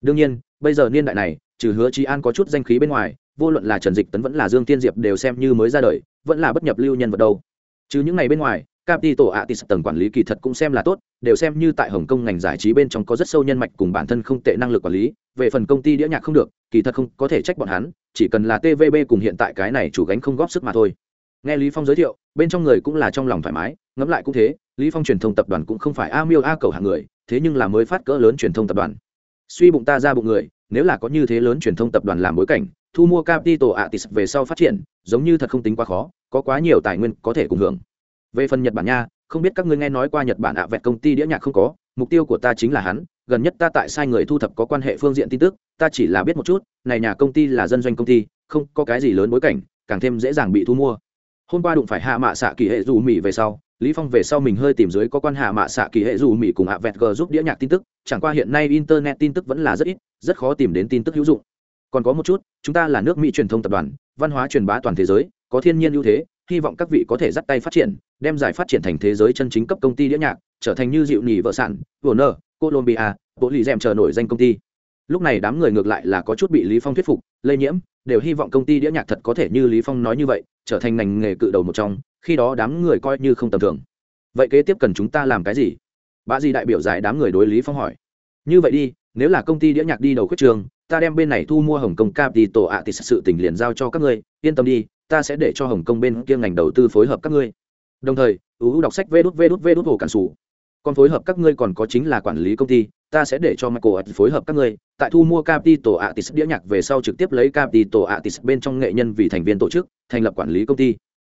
Đương nhiên, bây giờ niên đại này, trừ hứa chi an có chút danh khí bên ngoài, vô luận là trần dịch tấn vẫn là dương thiên diệp đều xem như mới ra đời vẫn là bất nhập lưu nhân vật đâu chứ những ngày bên ngoài Capital Artist tầng quản lý kỳ thật cũng xem là tốt, đều xem như tại Hồng Kông ngành giải trí bên trong có rất sâu nhân mạch cùng bản thân không tệ năng lực quản lý, về phần công ty đĩa nhạc không được, kỳ thật không có thể trách bọn hắn, chỉ cần là TVB cùng hiện tại cái này chủ gánh không góp sức mà thôi. Nghe Lý Phong giới thiệu, bên trong người cũng là trong lòng thoải mái, ngẫm lại cũng thế, Lý Phong truyền thông tập đoàn cũng không phải A Miêu A cầu hạng người, thế nhưng là mới phát cỡ lớn truyền thông tập đoàn. Suy bụng ta ra bụng người, nếu là có như thế lớn truyền thông tập đoàn làm bối cảnh, thu mua Capital atis về sau phát triển, giống như thật không tính quá khó, có quá nhiều tài nguyên có thể cùng hưởng. Về phần nhật bản nha không biết các ngươi nghe nói qua nhật bản ạ vẹt công ty đĩa nhạc không có mục tiêu của ta chính là hắn gần nhất ta tại sai người thu thập có quan hệ phương diện tin tức ta chỉ là biết một chút này nhà công ty là dân doanh công ty không có cái gì lớn bối cảnh càng thêm dễ dàng bị thu mua. Hôm qua đụng phải hạ mạ xạ kỳ hệ dù mỹ về sau lý phong về sau mình hơi tìm dưới có quan hạ mạ xạ kỳ hệ dù mỹ cùng hạ vẹt g giúp đĩa nhạc tin tức chẳng qua hiện nay internet tin tức vẫn là rất ít rất khó tìm đến tin tức hữu dụng còn có một chút, chúng ta là nước mỹ truyền thông tập đoàn, văn hóa truyền bá toàn thế giới, có thiên nhiên ưu thế, hy vọng các vị có thể dắt tay phát triển, đem giải phát triển thành thế giới chân chính cấp công ty đĩa nhạc, trở thành như dịu nhì vợ sản, warner colombia bộ lì dèm chờ nổi danh công ty. Lúc này đám người ngược lại là có chút bị lý phong thuyết phục, lây nhiễm, đều hy vọng công ty đĩa nhạc thật có thể như lý phong nói như vậy, trở thành ngành nghề cự đầu một trong, khi đó đám người coi như không tầm thường. Vậy kế tiếp cần chúng ta làm cái gì? Bà gì đại biểu giải đám người đối lý phong hỏi. Như vậy đi nếu là công ty đĩa nhạc đi đầu khuyết trường, ta đem bên này thu mua hồng kông tổ ạ thì sự tình liền giao cho các ngươi, yên tâm đi, ta sẽ để cho hồng kông bên kia ngành đầu tư phối hợp các ngươi. Đồng thời, ưu đọc sách vê đút vê đút vê đút hồ cản sủ. Còn phối hợp các ngươi còn có chính là quản lý công ty, ta sẽ để cho michael phối hợp các ngươi. Tại thu mua capital artist đĩa nhạc về sau trực tiếp lấy capital thì bên trong nghệ nhân vì thành viên tổ chức, thành lập quản lý công ty.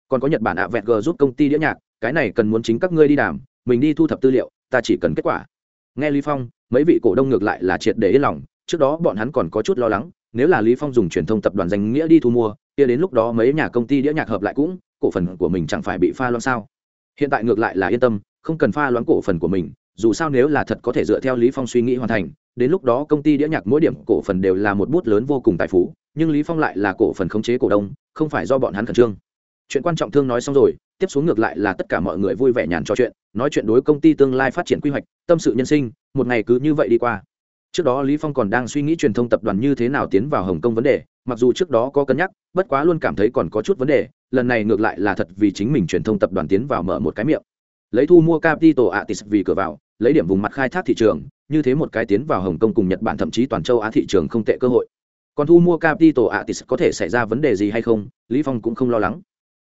Còn có nhật bản ạ vẹt g giúp công ty đĩa nhạc, cái này cần muốn chính các ngươi đi đàm, mình đi thu thập tư liệu, ta chỉ cần kết quả. Nghe lý phong mấy vị cổ đông ngược lại là triệt để yên lòng, trước đó bọn hắn còn có chút lo lắng, nếu là lý phong dùng truyền thông tập đoàn danh nghĩa đi thu mua, kia đến lúc đó mấy nhà công ty đĩa nhạc hợp lại cũng, cổ phần của mình chẳng phải bị pha loãng sao? Hiện tại ngược lại là yên tâm, không cần pha loãng cổ phần của mình, dù sao nếu là thật có thể dựa theo lý phong suy nghĩ hoàn thành, đến lúc đó công ty đĩa nhạc mỗi điểm cổ phần đều là một bút lớn vô cùng tài phú, nhưng lý phong lại là cổ phần khống chế cổ đông, không phải do bọn hắn khẩn trương. Chuyện quan trọng thương nói xong rồi tiếp xuống ngược lại là tất cả mọi người vui vẻ nhàn trò chuyện, nói chuyện đối công ty tương lai phát triển quy hoạch, tâm sự nhân sinh, một ngày cứ như vậy đi qua. Trước đó lý phong còn đang suy nghĩ truyền thông tập đoàn như thế nào tiến vào hồng kông vấn đề, mặc dù trước đó có cân nhắc, bất quá luôn cảm thấy còn có chút vấn đề, lần này ngược lại là thật vì chính mình truyền thông tập đoàn tiến vào mở một cái miệng. Lấy thu mua capital atis vì cửa vào, lấy điểm vùng mặt khai thác thị trường, như thế một cái tiến vào hồng kông cùng nhật bản thậm chí toàn châu á thị trường không tệ cơ hội. Còn thu mua capital atis có thể xảy ra vấn đề gì hay không, lý phong cũng không lo lắng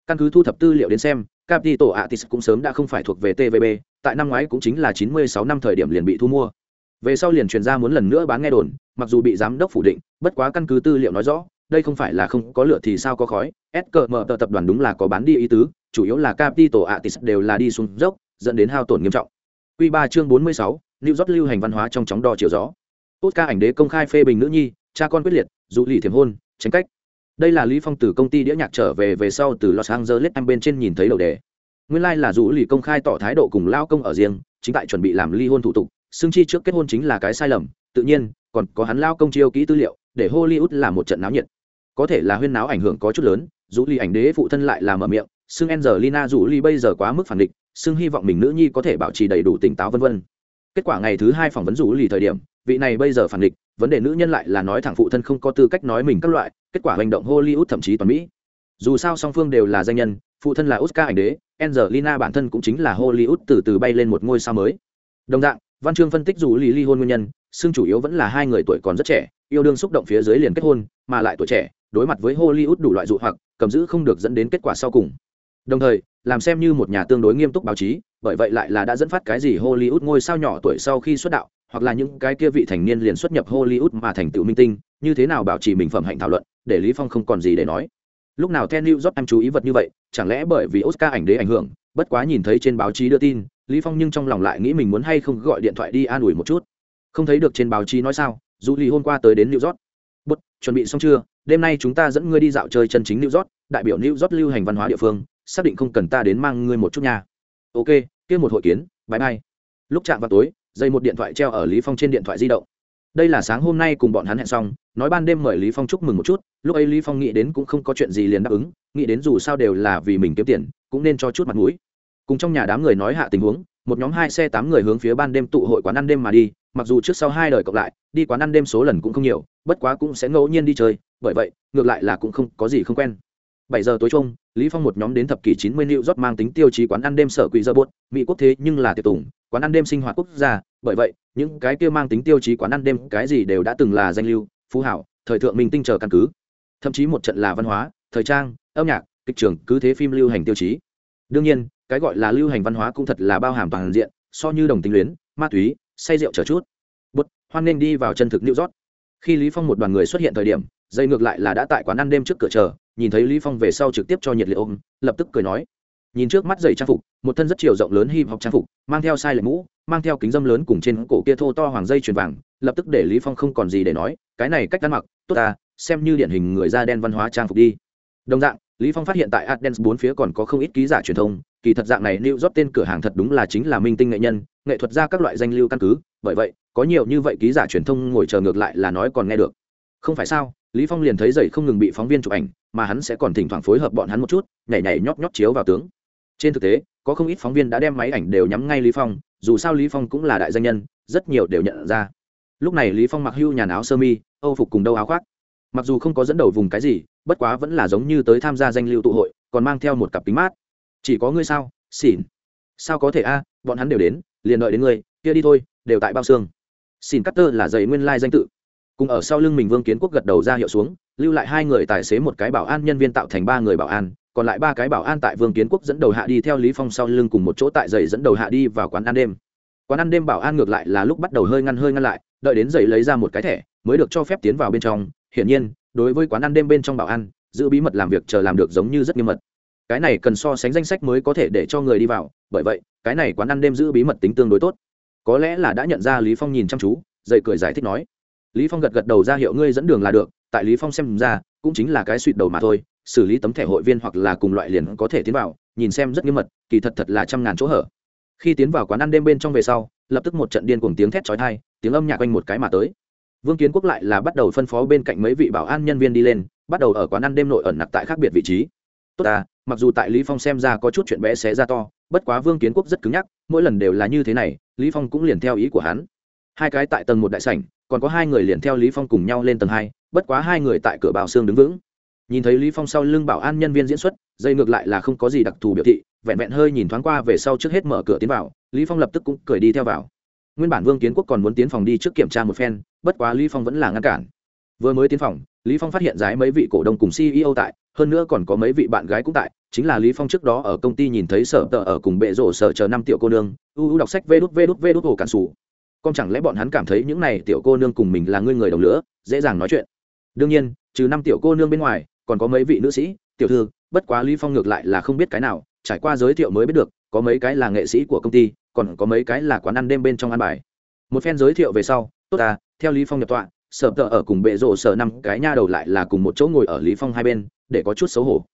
căn cứ thu thập tư liệu đến xem capital atis cũng sớm đã không phải thuộc về tvb tại năm ngoái cũng chính là 96 năm thời điểm liền bị thu mua về sau liền truyền ra muốn lần nữa bán nghe đồn mặc dù bị giám đốc phủ định bất quá căn cứ tư liệu nói rõ đây không phải là không có lửa thì sao có khói skm tập đoàn đúng là có bán đi ý tứ chủ yếu là capital atis đều là đi xuống dốc dẫn đến hao tổn nghiêm trọng Quy 3 chương 46, New York lưu hành văn hóa trong chóng đo chiều gió. Oscar ảnh đế công khai phê bình nữ nhi, cha con quyết liệt, dụ lì thiểm hôn, tránh cách. Đây là Lý Phong từ công ty đĩa nhạc trở về về sau từ Los Angeles em bên trên nhìn thấy đầu đề. Nguyên lai like là dù lì công khai tỏ thái độ cùng lao công ở riêng, chính tại chuẩn bị làm ly hôn thủ tục, xương chi trước kết hôn chính là cái sai lầm, tự nhiên, còn có hắn lao công chiêu kỹ tư liệu, để Hollywood làm một trận náo nhiệt. Có thể là huyên náo ảnh hưởng có chút lớn, dù lì ảnh đế phụ thân lại là mở miệng, xương Angelina dù lì bây giờ quá mức phản địch, xưng hy vọng mình nữ nhi có thể bảo trì đầy đủ tỉnh táo vân vân kết quả ngày thứ hai phỏng vấn rủ lì thời điểm, vị này bây giờ phản địch, vấn đề nữ nhân lại là nói thẳng phụ thân không có tư cách nói mình các loại, kết quả hành động hollywood thậm chí toàn mỹ. Dù sao song phương đều là danh nhân, phụ thân là oscar ảnh đế, angelina bản thân cũng chính là hollywood từ từ bay lên một ngôi sao mới. Đồng dạng, văn chương phân tích dù lì ly hôn nguyên nhân xưng chủ yếu vẫn là hai người tuổi còn rất trẻ, yêu đương xúc động phía dưới liền kết hôn, mà lại tuổi trẻ, đối mặt với hollywood đủ loại dụ hoặc, cầm giữ không được dẫn đến kết quả sau cùng. Đồng thời, làm xem như một nhà tương đối nghiêm túc báo chí bởi vậy lại là đã dẫn phát cái gì hollywood ngôi sao nhỏ tuổi sau khi xuất đạo, hoặc là những cái kia vị thành niên liền xuất nhập hollywood mà thành tựu minh tinh, như thế nào bảo trì mình phẩm hạnh thảo luận, để lý phong không còn gì để nói. Lúc nào theo new york em chú ý vật như vậy, chẳng lẽ bởi vì oscar ảnh đế ảnh hưởng, bất quá nhìn thấy trên báo chí đưa tin, lý phong nhưng trong lòng lại nghĩ mình muốn hay không gọi điện thoại đi an ủi một chút. Không thấy được trên báo chí nói sao, dù lì hôm qua tới đến new york. Bút, chuẩn bị xong chưa? Đêm nay chúng ta dẫn ngươi đi dạo chơi chân chính new york, đại biểu new york lưu hành văn hóa địa phương, xác định không cần ta đến mang ngươi một chút nha. Ok kia một hội kiến, bãi bay lúc chạm vào tối, dây một điện thoại treo ở lý phong trên điện thoại di động. Đây là sáng hôm nay cùng bọn hắn hẹn xong, nói ban đêm mời lý phong chúc mừng một chút, lúc ấy lý phong nghĩ đến cũng không có chuyện gì liền đáp ứng, nghĩ đến dù sao đều là vì mình kiếm tiền, cũng nên cho chút mặt mũi. Cùng trong nhà đám người nói hạ tình huống, một nhóm hai xe tám người hướng phía ban đêm tụ hội quán ăn đêm mà đi, mặc dù trước sau hai đời cộng lại, đi quán ăn đêm số lần cũng không nhiều, bất quá cũng sẽ ngẫu nhiên đi chơi, bởi vậy, ngược lại là cũng không có gì không quen bảy giờ tối chung lý phong một nhóm đến thập kỷ chín mươi New York mang tính tiêu chí quán ăn đêm sở quỷ giờ buốt, mỹ quốc thế nhưng là tiệc tùng quán ăn đêm sinh hoạt quốc gia bởi vậy những cái kia mang tính tiêu chí quán ăn đêm cái gì đều đã từng là danh lưu phú hảo thời thượng minh tinh chờ căn cứ. Thậm chí một trận là văn hóa thời trang âm nhạc kịch trường cứ thế phim lưu hành tiêu chí. Đương nhiên cái gọi là lưu hành văn hóa cũng thật là bao hàm toàn diện so như đồng tính luyến ma túy say rượu chờ chút. Bút hoan nên đi vào chân thực New York. Khi lý phong một đoàn người xuất hiện thời điểm dây ngược lại là đã tại quán ăn đêm trước cửa chờ nhìn thấy lý phong về sau trực tiếp cho nhiệt liệt ôm, lập tức cười nói, nhìn trước mắt giày trang phục, một thân rất chiều rộng lớn hip hop trang phục, mang theo sai lệch mũ, mang theo kính dâm lớn cùng trên cổ kia thô to hoàng dây chuyền vàng, lập tức để lý phong không còn gì để nói, cái này cách ăn mặc, tốt ta, xem như điển hình người da đen văn hóa trang phục đi. Đồng dạng, lý phong phát hiện tại adens bốn phía còn có không ít ký giả truyền thông, kỳ thật dạng này new york tên cửa hàng thật đúng là chính là minh tinh nghệ nhân, nghệ thuật ra các loại danh lưu căn cứ, bởi vậy, có nhiều như vậy ký giả truyền thông ngồi chờ ngược lại là nói còn nghe được. Không phải sao lý phong liền thấy dậy không ngừng bị phóng viên chụp ảnh, mà hắn sẽ còn thỉnh thoảng phối hợp bọn hắn một chút, nhảy nhảy nhóc nhóc chiếu vào tướng. Trên thực tế, có không ít phóng viên đã đem máy ảnh đều nhắm ngay lý phong, dù sao lý phong cũng là đại danh nhân, rất nhiều đều nhận ra. Lúc này lý phong mặc hưu nhàn áo sơ mi, âu phục cùng đâu áo khoác. Mặc dù không có dẫn đầu vùng cái gì, bất quá vẫn là giống như tới tham gia danh lưu tụ hội, còn mang theo một cặp kính mát. Chỉ có ngươi sao xỉn sao có thể a, bọn hắn đều đến, liền đợi đến ngươi, kia đi thôi, đều tại bao xương. Xin cắt tơ là dậy nguyên lai danh tự cùng ở sau lưng mình vương kiến quốc gật đầu ra hiệu xuống, lưu lại hai người tài xế một cái bảo an nhân viên tạo thành ba người bảo an, còn lại ba cái bảo an tại vương kiến quốc dẫn đầu hạ đi theo lý phong sau lưng cùng một chỗ tại giày dẫn đầu hạ đi vào quán ăn đêm. Quán ăn đêm bảo an ngược lại là lúc bắt đầu hơi ngăn hơi ngăn lại, đợi đến giày lấy ra một cái thẻ, mới được cho phép tiến vào bên trong. Hiển nhiên, đối với quán ăn đêm bên trong bảo an, giữ bí mật làm việc chờ làm được giống như rất nghiêm mật. Cái này cần so sánh danh sách mới có thể để cho người đi vào, bởi vậy, cái này quán ăn đêm giữ bí mật tính tương đối tốt. Có lẽ là đã nhận ra lý phong nhìn chăm chú dậy cười giải thích nói lý phong gật gật đầu ra hiệu ngươi dẫn đường là được, tại lý phong xem ra, cũng chính là cái suỵt đầu mà thôi, xử lý tấm thẻ hội viên hoặc là cùng loại liền có thể tiến vào, nhìn xem rất nghiêm mật, kỳ thật thật là trăm ngàn chỗ hở. Khi tiến vào quán ăn đêm bên trong về sau, lập tức một trận điên cuồng tiếng thét chói tai, tiếng âm nhạc quanh một cái mà tới. Vương kiến quốc lại là bắt đầu phân phó bên cạnh mấy vị bảo an nhân viên đi lên, bắt đầu ở quán ăn đêm nội ẩn nặc tại khác biệt vị trí. Tốt ta, mặc dù tại lý phong xem ra có chút chuyện bé xé ra to, bất quá vương kiến quốc rất cứng nhắc, mỗi lần đều là như thế này, lý phong cũng liền theo ý của hắn. Hai cái tại tầng một đại sảnh còn có hai người liền theo lý phong cùng nhau lên tầng hai, bất quá hai người tại cửa bảo xương đứng vững. Nhìn thấy lý phong sau lưng bảo an nhân viên diễn xuất, dây ngược lại là không có gì đặc thù biểu thị, vẹn vẹn hơi nhìn thoáng qua về sau trước hết mở cửa tiến vào, lý phong lập tức cũng cười đi theo vào. Nguyên bản vương kiến quốc còn muốn tiến phòng đi trước kiểm tra một phen, bất quá lý phong vẫn là ngăn cản. Vừa mới tiến phòng, lý phong phát hiện giái mấy vị cổ đông cùng ceo tại, hơn nữa còn có mấy vị bạn gái cũng tại, chính là lý phong trước đó ở công ty nhìn thấy sở tờ ở cùng bệ rổ sở chờ năm tiểu cô nương, u u đọc sách vê đút vê đút vê đút hồ cản sủ con chẳng lẽ bọn hắn cảm thấy những này tiểu cô nương cùng mình là người người đồng lửa, dễ dàng nói chuyện? Đương nhiên, trừ năm tiểu cô nương bên ngoài, còn có mấy vị nữ sĩ, tiểu thư, bất quá lý phong ngược lại là không biết cái nào, trải qua giới thiệu mới biết được, có mấy cái là nghệ sĩ của công ty, còn có mấy cái là quán ăn đêm bên trong ăn bài. Một phen giới thiệu về sau, tốt à theo lý phong nhập tọa, sở tờ ở cùng bệ rộ sở năm cái nha đầu lại là cùng một chỗ ngồi ở lý phong hai bên, để có chút xấu hổ.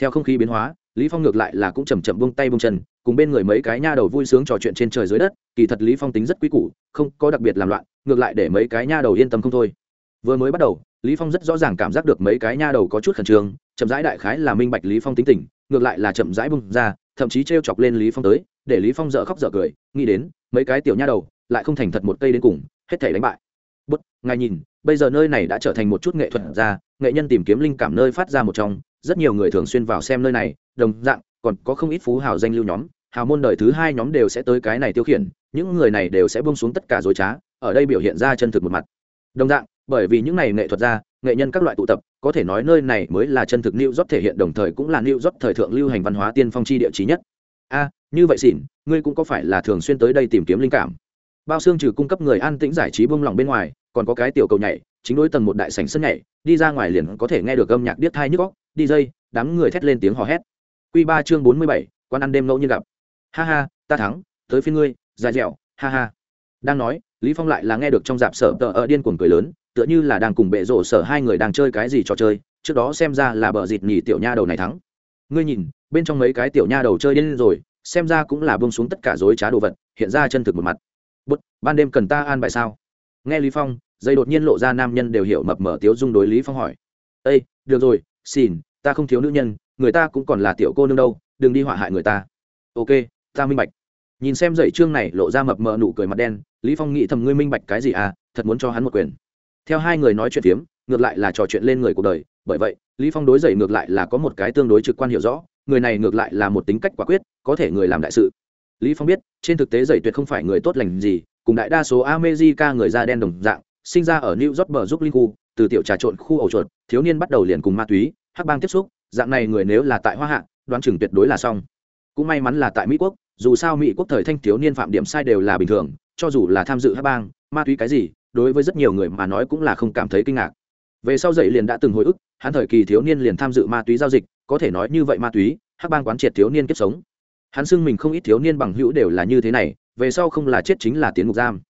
Theo không khí biến hóa lý phong ngược lại là cũng chầm chậm buông tay buông chân, cùng bên người mấy cái nha đầu vui sướng trò chuyện trên trời dưới đất, kỳ thật lý phong tính rất quý củ, không có đặc biệt làm loạn, ngược lại để mấy cái nha đầu yên tâm không thôi. Vừa mới bắt đầu, lý phong rất rõ ràng cảm giác được mấy cái nha đầu có chút khẩn trương, chậm rãi đại khái là minh bạch lý phong tính tình, ngược lại là chậm rãi bung ra, thậm chí treo chọc lên lý phong tới, để lý phong dở khóc dở cười, nghĩ đến, mấy cái tiểu nha đầu lại không thành thật một cây đến cùng, hết thảy đánh bại. Bất, ngài nhìn, bây giờ nơi này đã trở thành một chút nghệ thuật ra nghệ nhân tìm kiếm linh cảm nơi phát ra một trong rất nhiều người thường xuyên vào xem nơi này đồng dạng còn có không ít phú hào danh lưu nhóm hào môn đời thứ hai nhóm đều sẽ tới cái này tiêu khiển những người này đều sẽ bông xuống tất cả dối trá ở đây biểu hiện ra chân thực một mặt. Đồng dạng bởi vì những này nghệ thuật gia, nghệ nhân các loại tụ tập có thể nói nơi này mới là chân thực lưu dót thể hiện đồng thời cũng là lưu dót thời thượng lưu hành văn hóa tiên phong chi địa chí nhất. A như vậy xỉn ngươi cũng có phải là thường xuyên tới đây tìm kiếm linh cảm? Bao xương trừ cung cấp người an tĩnh giải trí bông lòng bên ngoài còn có cái tiểu cầu nhảy chính đối tầng một đại sảnh sân nhảy đi ra ngoài liền có thể nghe được âm nhạc điếc thai nhức góc đi dây, đám người thét lên tiếng hò hét. Q ba chương bốn mươi bảy, quán ăn đêm ngẫu nhiên gặp. Ha ha, ta thắng, tới phiên ngươi, dài dẻo, ha ha. Đang nói, lý phong lại là nghe được trong dạp sở tờ ở điên cuồng cười lớn, tựa như là đang cùng bệ rổ sở hai người đang chơi cái gì trò chơi, trước đó xem ra là bờ dịt nhì tiểu nha đầu này thắng. Ngươi nhìn, bên trong mấy cái tiểu nha đầu chơi điên rồi, xem ra cũng là bông xuống tất cả dối trá đồ vật, hiện ra chân thực một mặt. Bút, ban đêm cần ta an bài sao? Nghe lý phong, dây đột nhiên lộ ra nam nhân đều hiểu mập mở tiếu dung đối lý phong hỏi. Ây được rồi, xin ta không thiếu nữ nhân, người ta cũng còn là tiểu cô nương đâu, đừng đi họa hại người ta. Ok, ta minh bạch. Nhìn xem dậy trương này lộ ra mập mờ nụ cười mặt đen, lý phong nghĩ thầm ngươi minh bạch cái gì à thật muốn cho hắn một quyền. Theo hai người nói chuyện phiếm, ngược lại là trò chuyện lên người cuộc đời, bởi vậy, lý phong đối dậy ngược lại là có một cái tương đối trực quan hiểu rõ, người này ngược lại là một tính cách quả quyết, có thể người làm đại sự. Lý phong biết, trên thực tế dậy tuyệt không phải người tốt lành gì, cùng đại đa số america người da đen đồng dạng, sinh ra ở new york bờ giúp linh khu, từ tiểu trà trộn khu ổ chuột, thiếu niên bắt đầu liền cùng ma túy hắc bang tiếp xúc, dạng này người nếu là tại hoa hạ, đoán chừng tuyệt đối là xong. Cũng may mắn là tại mỹ quốc, dù sao mỹ quốc thời thanh thiếu niên phạm điểm sai đều là bình thường, cho dù là tham dự hắc bang, ma túy cái gì, đối với rất nhiều người mà nói cũng là không cảm thấy kinh ngạc. Về sau dậy liền đã từng hồi ức, hắn thời kỳ thiếu niên liền tham dự ma túy giao dịch, có thể nói như vậy ma túy, hắc bang quán triệt thiếu niên kiếp sống. Hắn xưng mình không ít thiếu niên bằng hữu đều là như thế này, về sau không là chết chính là tiến ngục giam.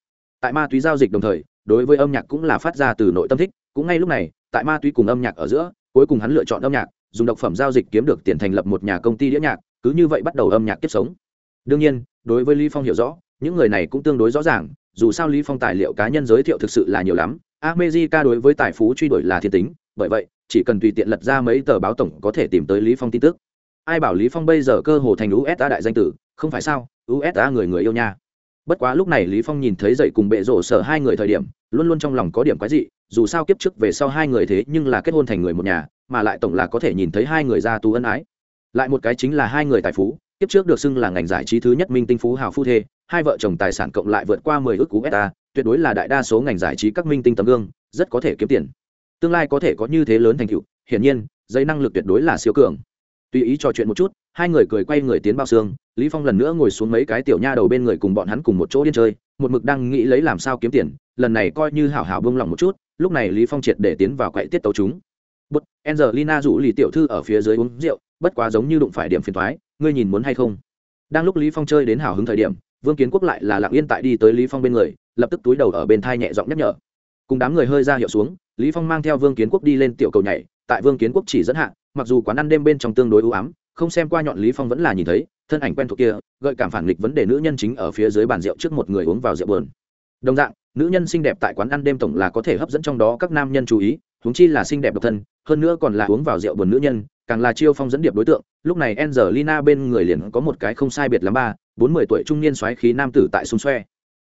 Tại ma túy giao dịch đồng thời, đối với âm nhạc cũng là phát ra từ nội tâm thích, cũng ngay lúc này, tại ma túy cùng âm nhạc ở giữa cuối cùng hắn lựa chọn âm nhạc, dùng độc phẩm giao dịch kiếm được tiền thành lập một nhà công ty đĩa nhạc, cứ như vậy bắt đầu âm nhạc tiếp sống. Đương nhiên, đối với lý phong hiểu rõ, những người này cũng tương đối rõ ràng, dù sao lý phong tài liệu cá nhân giới thiệu thực sự là nhiều lắm. America đối với tài phú truy đuổi là thiên tính, bởi vậy, chỉ cần tùy tiện lật ra mấy tờ báo tổng có thể tìm tới lý phong tin tức. Ai bảo lý phong bây giờ cơ hồ thành usa đại danh tử, không phải sao? Usa người người yêu nha bất quá lúc này lý phong nhìn thấy dậy cùng bệ rổ sở hai người thời điểm, luôn luôn trong lòng có điểm quái dị, dù sao kiếp trước về sau hai người thế nhưng là kết hôn thành người một nhà, mà lại tổng là có thể nhìn thấy hai người ra tù ân ái. Lại một cái chính là hai người tài phú, kiếp trước được xưng là ngành giải trí thứ nhất minh tinh phú hào phu thê, hai vợ chồng tài sản cộng lại vượt qua mười ước cú beta tuyệt đối là đại đa số ngành giải trí các minh tinh tấm gương, rất có thể kiếm tiền. Tương lai có thể có như thế lớn thành tựu, hiển nhiên, dây năng lực tuyệt đối là siêu cường tùy ý trò chuyện một chút, hai người cười quay người tiến bao xương, lý phong lần nữa ngồi xuống mấy cái tiểu nha đầu bên người cùng bọn hắn cùng một chỗ điên chơi, một mực đang nghĩ lấy làm sao kiếm tiền, lần này coi như hảo hảo buông lòng một chút, lúc này lý phong triệt để tiến vào quậy tiết tấu chúng. Bút angelina rủ lì tiểu thư ở phía dưới uống rượu, bất quá giống như đụng phải điểm phiền toái, ngươi nhìn muốn hay không? Đang lúc lý phong chơi đến hào hứng thời điểm, vương kiến quốc lại là lặng yên tại đi tới lý phong bên người, lập tức túi đầu ở bên thai nhẹ giọng nhắc nhở. Cùng đám người hơi ra hiệu xuống, lý phong mang theo vương kiến quốc đi lên tiểu cầu nhảy, tại vương kiến quốc chỉ dẫn hạ mặc dù quán ăn đêm bên trong tương đối ưu ám, không xem qua nhọn lý phong vẫn là nhìn thấy, thân ảnh quen thuộc kia, gợi cảm phản nghịch vấn đề nữ nhân chính ở phía dưới bàn rượu trước một người uống vào rượu buồn. Đồng dạng, nữ nhân xinh đẹp tại quán ăn đêm tổng là có thể hấp dẫn trong đó các nam nhân chú ý, huống chi là xinh đẹp độc thân, hơn nữa còn là uống vào rượu buồn nữ nhân, càng là chiêu phong dẫn điệp đối tượng. Lúc này angelina bên người liền có một cái không sai biệt lắm ba, bốn mươi tuổi trung niên xoáy khí nam tử tại xung xoe.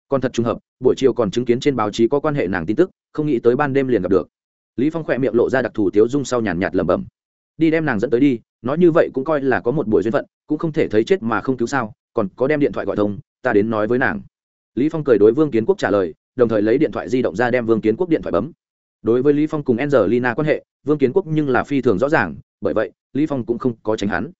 Còn thật trùng hợp, buổi chiều còn chứng kiến trên báo chí có quan hệ nàng tin tức, không nghĩ tới ban đêm liền gặp được. Lý phong khỏe miệng lộ ra đặc thù tiếu dung sau nhàn nhạt lẩm bẩm đi đem nàng dẫn tới đi, nói như vậy cũng coi là có một buổi duyên phận, cũng không thể thấy chết mà không cứu sao, còn có đem điện thoại gọi thông, ta đến nói với nàng. Lý phong cười đối vương kiến quốc trả lời, đồng thời lấy điện thoại di động ra đem vương kiến quốc điện thoại bấm. Đối với lý phong cùng angelina quan hệ, vương kiến quốc nhưng là phi thường rõ ràng, bởi vậy, lý phong cũng không có tránh hắn.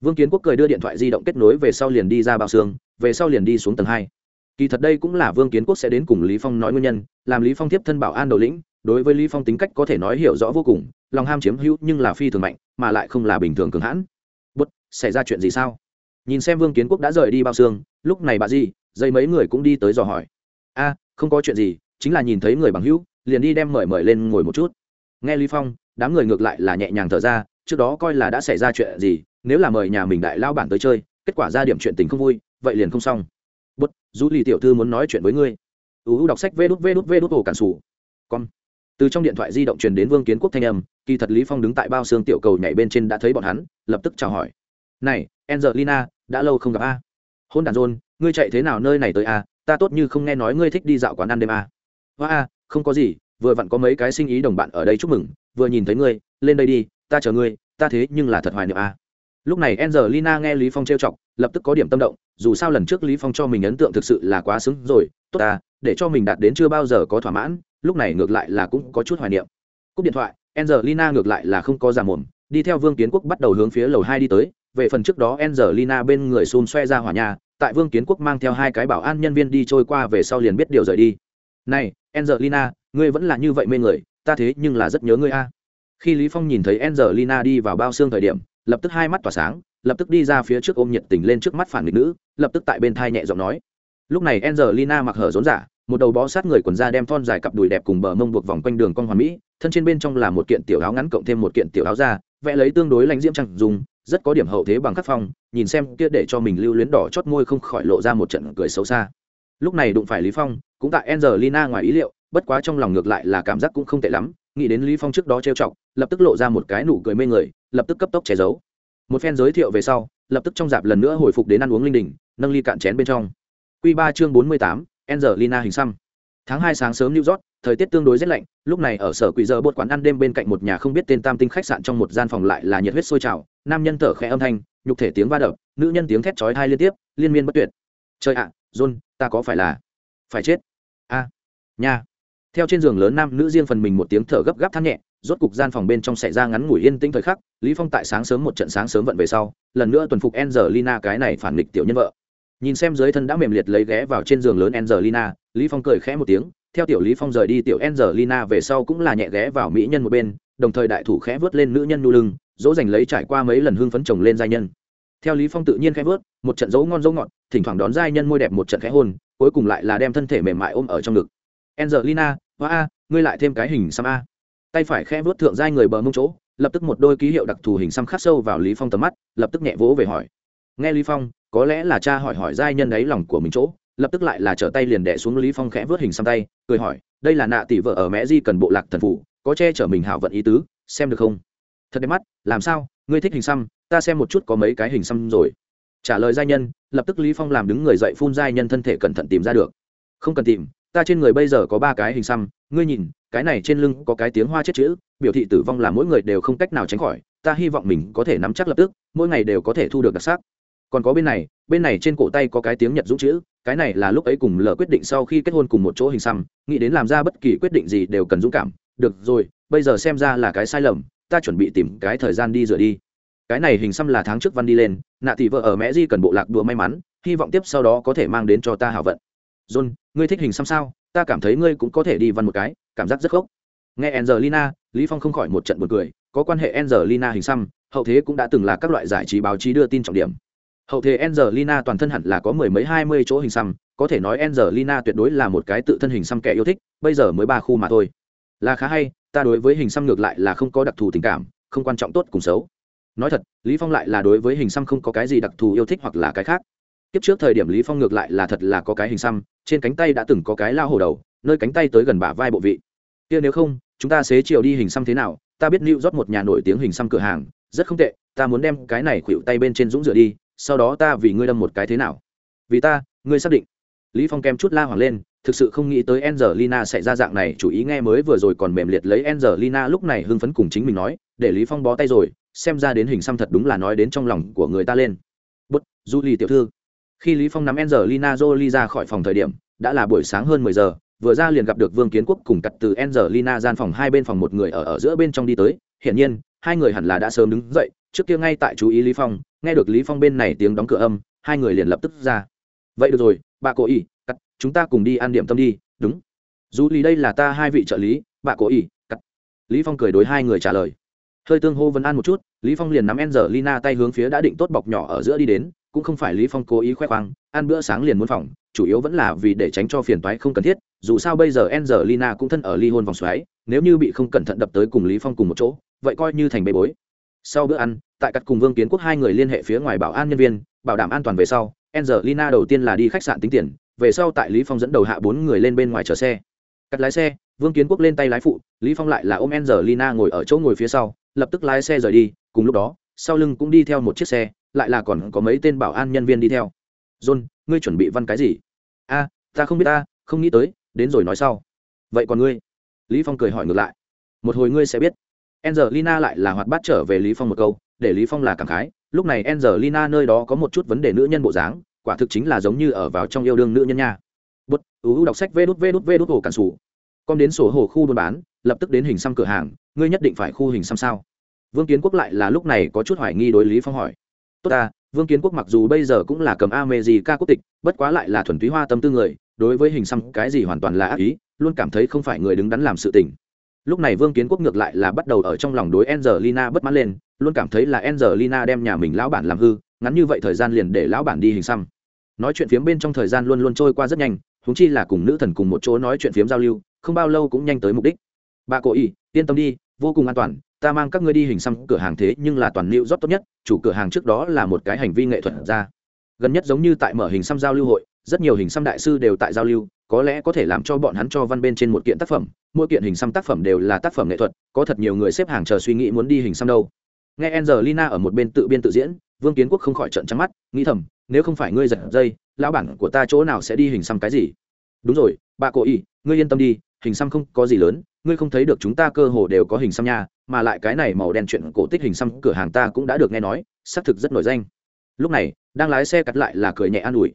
Vương kiến quốc cười đưa điện thoại di động kết nối về sau liền đi ra bao xương, về sau liền đi xuống tầng hai. Kỳ thật đây cũng là vương kiến quốc sẽ đến cùng lý phong nói nguyên nhân, làm lý phong tiếp thân bảo an đầu lĩnh đối với lý phong tính cách có thể nói hiểu rõ vô cùng lòng ham chiếm hữu nhưng là phi thường mạnh mà lại không là bình thường cường hãn. Bất, xảy ra chuyện gì sao? Nhìn xem vương kiến quốc đã rời đi bao xương lúc này bà di dây mấy người cũng đi tới dò hỏi. A không có chuyện gì chính là nhìn thấy người bằng hữu liền đi đem mời mời lên ngồi một chút. Nghe lý phong đám người ngược lại là nhẹ nhàng thở ra trước đó coi là đã xảy ra chuyện gì nếu là mời nhà mình đại lao bản tới chơi kết quả ra điểm chuyện tình không vui vậy liền không xong. Bất, du lì tiểu thư muốn nói chuyện với ngươi. Uu đọc sách vê đút vê đút vê đút ổ cản sủ. Con từ trong điện thoại di động truyền đến vương kiến quốc thanh âm, kỳ thật lý phong đứng tại bao xương tiểu cầu nhảy bên trên đã thấy bọn hắn, lập tức chào hỏi. Này, angelina, đã lâu không gặp a? Hôn đàn rôn, ngươi chạy thế nào nơi này tới a? Ta tốt như không nghe nói ngươi thích đi dạo quán ăn đêm a. Hoa a, không có gì, vừa vặn có mấy cái sinh ý đồng bạn ở đây chúc mừng, vừa nhìn thấy ngươi, lên đây đi, ta chờ ngươi, ta thế nhưng là thật hoài niệm a. Lúc này angelina nghe lý phong trêu chọc, lập tức có điểm tâm động, dù sao lần trước lý phong cho mình ấn tượng thực sự là quá xứng rồi, tốt ta để cho mình đạt đến chưa bao giờ có thỏa mãn, lúc này ngược lại là cũng có chút hoài niệm. Cúp điện thoại, angelina ngược lại là không có giả mồm, đi theo vương kiến quốc bắt đầu hướng phía lầu hai đi tới. Về phần trước đó, angelina bên người xôn xoe ra hỏa nhà, tại vương kiến quốc mang theo hai cái bảo an nhân viên đi trôi qua về sau liền biết điều rời đi. Này, angelina, ngươi vẫn là như vậy mê người, ta thế nhưng là rất nhớ ngươi a. Khi lý phong nhìn thấy angelina đi vào bao xương thời điểm, lập tức hai mắt tỏa sáng, lập tức đi ra phía trước ôm nhiệt tình lên trước mắt phản nghịch nữ, lập tức tại bên thai nhẹ giọng nói lúc này angelina mặc hở rốn giả, một đầu bó sát người quần da đem thon dài cặp đùi đẹp cùng bờ mông buộc vòng quanh đường con hoàn mỹ, thân trên bên trong là một kiện tiểu áo ngắn cộng thêm một kiện tiểu áo da, vẽ lấy tương đối lãnh diễm trăng dùng rất có điểm hậu thế bằng khắc phong, nhìn xem kia để cho mình lưu luyến đỏ chót môi không khỏi lộ ra một trận cười xấu xa. Lúc này đụng phải lý phong, cũng tại angelina ngoài ý liệu, bất quá trong lòng ngược lại là cảm giác cũng không tệ lắm, nghĩ đến lý phong trước đó trêu chọc, lập tức lộ ra một cái nụ cười mê người, lập tức cấp tốc che giấu. Một phen giới thiệu về sau, lập tức trong dạp lần nữa hồi phục đến ăn uống linh đình, nâng ly cạn chén bên trong quy ba chương bốn mươi tám, angelina hình xăm. Tháng hai sáng sớm new york, thời tiết tương đối rét lạnh, lúc này ở sở quỷ giờ bột quán ăn đêm bên cạnh một nhà không biết tên tam tinh khách sạn trong một gian phòng lại là nhiệt huyết sôi trào, nam nhân thở khẽ âm thanh, nhục thể tiếng va đập, nữ nhân tiếng thét chói tai liên tiếp, liên miên bất tuyệt. Trời ạ, john, ta có phải là phải chết? A, nha. Theo trên giường lớn nam nữ riêng phần mình một tiếng thở gấp gáp than nhẹ, rốt cục gian phòng bên trong xảy ra ngắn ngủi yên tĩnh thời khắc, lý phong tại sáng sớm một trận sáng sớm vận về sau, lần nữa tuần phục angelina cái này phản nghịch tiểu nhân vợ nhìn xem dưới thân đã mềm liệt lấy ghé vào trên giường lớn angelina, lý phong cười khẽ một tiếng, theo tiểu lý phong rời đi, tiểu angelina về sau cũng là nhẹ ghé vào mỹ nhân một bên, đồng thời đại thủ khẽ vớt lên nữ nhân nu lưng, dỗ dành lấy trải qua mấy lần hương phấn chồng lên giai nhân. Theo lý phong tự nhiên khẽ vớt, một trận dấu ngon dấu ngọt, thỉnh thoảng đón giai nhân môi đẹp một trận khẽ hôn, cuối cùng lại là đem thân thể mềm mại ôm ở trong ngực. Angelina, hoa a, ngươi lại thêm cái hình xăm a. Tay phải khẽ vớt thượng giai người bờ mông chỗ, lập tức một đôi ký hiệu đặc thù hình xăm khắc sâu vào lý phong tầm mắt, lập tức nhẹ vỗ về hỏi nghe lý phong, có lẽ là cha hỏi hỏi giai nhân ấy lòng của mình chỗ, lập tức lại là trở tay liền đẻ xuống lý phong khẽ vớt hình xăm tay, cười hỏi, đây là nạ tỷ vợ ở mẹ di cần bộ lạc thần phụ có che chở mình hảo vận ý tứ, xem được không? Thật đẹp mắt, làm sao? Ngươi thích hình xăm, ta xem một chút có mấy cái hình xăm rồi. Trả lời giai nhân, lập tức lý phong làm đứng người dậy phun giai nhân thân thể cẩn thận tìm ra được. Không cần tìm, ta trên người bây giờ có ba cái hình xăm, ngươi nhìn, cái này trên lưng có cái tiếng hoa chết chữ, biểu thị tử vong là mỗi người đều không cách nào tránh khỏi, ta hy vọng mình có thể nắm chắc lập tức, mỗi ngày đều có thể thu được đặc sắc còn có bên này bên này trên cổ tay có cái tiếng nhật dũng chữ, cái này là lúc ấy cùng lờ quyết định sau khi kết hôn cùng một chỗ hình xăm, nghĩ đến làm ra bất kỳ quyết định gì đều cần dũng cảm. Được rồi, bây giờ xem ra là cái sai lầm, ta chuẩn bị tìm cái thời gian đi rửa đi. Cái này hình xăm là tháng trước văn đi lên, nạ thị vợ ở mẹ di cần bộ lạc đùa may mắn, hy vọng tiếp sau đó có thể mang đến cho ta hảo vận. John, ngươi thích hình xăm sao? Ta cảm thấy ngươi cũng có thể đi văn một cái, cảm giác rất khốc. Nghe angelina, lý phong không khỏi một trận buồn cười, có quan hệ angelina hình xăm, hậu thế cũng đã từng là các loại giải trí báo chí đưa tin trọng điểm hậu thế angelina toàn thân hẳn là có mười mấy hai mươi chỗ hình xăm, có thể nói angelina tuyệt đối là một cái tự thân hình xăm kẻ yêu thích, bây giờ mới ba khu mà thôi. Là khá hay, ta đối với hình xăm ngược lại là không có đặc thù tình cảm, không quan trọng tốt cùng xấu. Nói thật, lý phong lại là đối với hình xăm không có cái gì đặc thù yêu thích hoặc là cái khác. Kiếp trước thời điểm lý phong ngược lại là thật là có cái hình xăm, trên cánh tay đã từng có cái lao hổ đầu, nơi cánh tay tới gần bả vai bộ vị. Kia nếu không, chúng ta xế chiều đi hình xăm thế nào? Ta biết lưu rót một nhà nổi tiếng hình xăm cửa hàng, rất không tệ, ta muốn đem cái này khuỵu tay bên trên dũng rửa đi sau đó ta vì ngươi đâm một cái thế nào vì ta ngươi xác định lý phong kem chút la hoàng lên thực sự không nghĩ tới Angelina sẽ ra dạng này, chủ ý nghe mới vừa rồi còn mềm liệt lấy Angelina lúc này hưng phấn cùng chính mình nói, để Lý Phong bó tay rồi, xem ra đến hình xăm thật đúng là nói đến trong lòng của người ta lên. Bất, Julie tiểu thư. Khi Lý Phong nắm Angelina Jolie ra khỏi phòng thời điểm, đã là buổi sáng hơn 10 giờ, vừa ra liền gặp được Vương Kiến Quốc cùng cặt từ Angelina gian phòng hai bên phòng một người ở ở giữa bên trong đi tới, hiển nhiên, hai người hẳn là đã sớm đứng dậy, trước kia ngay tại chú ý Lý Phong, nghe được Lý Phong bên này tiếng đóng cửa âm, hai người liền lập tức ra. Vậy được rồi, bà cố ý, cắt, chúng ta cùng đi ăn điểm tâm đi, đúng. Dù lý đây là ta hai vị trợ lý, bà cố ý, cắt. Lý Phong cười đối hai người trả lời. Hơi tương hô vấn an một chút, Lý Phong liền nắm Angelina tay hướng phía đã định tốt bọc nhỏ ở giữa đi đến, cũng không phải Lý Phong cố ý khoe khoang, ăn bữa sáng liền muốn phòng, chủ yếu vẫn là vì để tránh cho phiền toái không cần thiết, dù sao bây giờ Angelina cũng thân ở ly hôn vòng xoáy, nếu như bị không cẩn thận đập tới cùng Lý Phong cùng một chỗ, vậy coi như thành bê bối. Sau bữa ăn, tại cắt cùng Vương Kiến Quốc hai người liên hệ phía ngoài bảo an nhân viên, bảo đảm an toàn về sau, Angelina đầu tiên là đi khách sạn tính tiền, về sau tại Lý Phong dẫn đầu hạ bốn người lên bên ngoài chờ xe. Cắt lái xe, Vương Kiến Quốc lên tay lái phụ, Lý Phong lại là ôm Angelina ngồi ở chỗ ngồi phía sau, lập tức lái xe rời đi, cùng lúc đó, sau lưng cũng đi theo một chiếc xe, lại là còn có mấy tên bảo an nhân viên đi theo. John, ngươi chuẩn bị văn cái gì? A, ta không biết ta, không nghĩ tới, đến rồi nói sau. Vậy còn ngươi? Lý Phong cười hỏi ngược lại. Một hồi ngươi sẽ biết. Angelina lại là hoạt bát trở về Lý Phong một câu, để Lý Phong là cảm khái, lúc này Angelina nơi đó có một chút vấn đề nữ nhân bộ dáng, quả thực chính là giống như ở vào trong yêu đương nữ nhân nha. Bút, ú đọc sách vê đút vê đút vê đút hồ cản sủ. Con đến sổ hồ khu buôn bán, lập tức đến hình xăm cửa hàng, ngươi nhất định phải khu hình xăm sao? Vương Kiến Quốc lại là lúc này có chút hoài nghi đối Lý Phong hỏi. Tốt ta, Vương Kiến Quốc mặc dù bây giờ cũng là cầm America quốc tịch, bất quá lại là thuần túy hoa tâm tư người, đối với hình xăm cái gì hoàn toàn là ác ý, luôn cảm thấy không phải người đứng đắn làm sự tình lúc này vương kiến quốc ngược lại là bắt đầu ở trong lòng đối angelina bất mãn lên, luôn cảm thấy là angelina đem nhà mình lão bản làm hư, ngắn như vậy thời gian liền để lão bản đi hình xăm. Nói chuyện phiếm bên trong thời gian luôn luôn trôi qua rất nhanh húng chi là cùng nữ thần cùng một chỗ nói chuyện phiếm giao lưu, không bao lâu cũng nhanh tới mục đích. Bà cố ý yên tâm đi, vô cùng an toàn, ta mang các ngươi đi hình xăm cửa hàng thế nhưng là toàn lưu rót tốt nhất, chủ cửa hàng trước đó là một cái hành vi nghệ thuật ra. Gần nhất giống như tại mở hình xăm giao lưu hội rất nhiều hình xăm đại sư đều tại giao lưu, có lẽ có thể làm cho bọn hắn cho văn bên trên một kiện tác phẩm, mỗi kiện hình xăm tác phẩm đều là tác phẩm nghệ thuật, có thật nhiều người xếp hàng chờ suy nghĩ muốn đi hình xăm đâu. Nghe angelina ở một bên tự biên tự diễn, vương kiến quốc không khỏi trận trắng mắt, nghĩ thầm, nếu không phải ngươi giật dây, lão bản của ta chỗ nào sẽ đi hình xăm cái gì? Đúng rồi, bà cổ y ngươi yên tâm đi, hình xăm không có gì lớn, ngươi không thấy được chúng ta cơ hồ đều có hình xăm nha, mà lại cái này màu đen chuyện cổ tích hình xăm cửa hàng ta cũng đã được nghe nói, xác thực rất nổi danh. Lúc này, đang lái xe cắt lại là cười nhẹ an ủi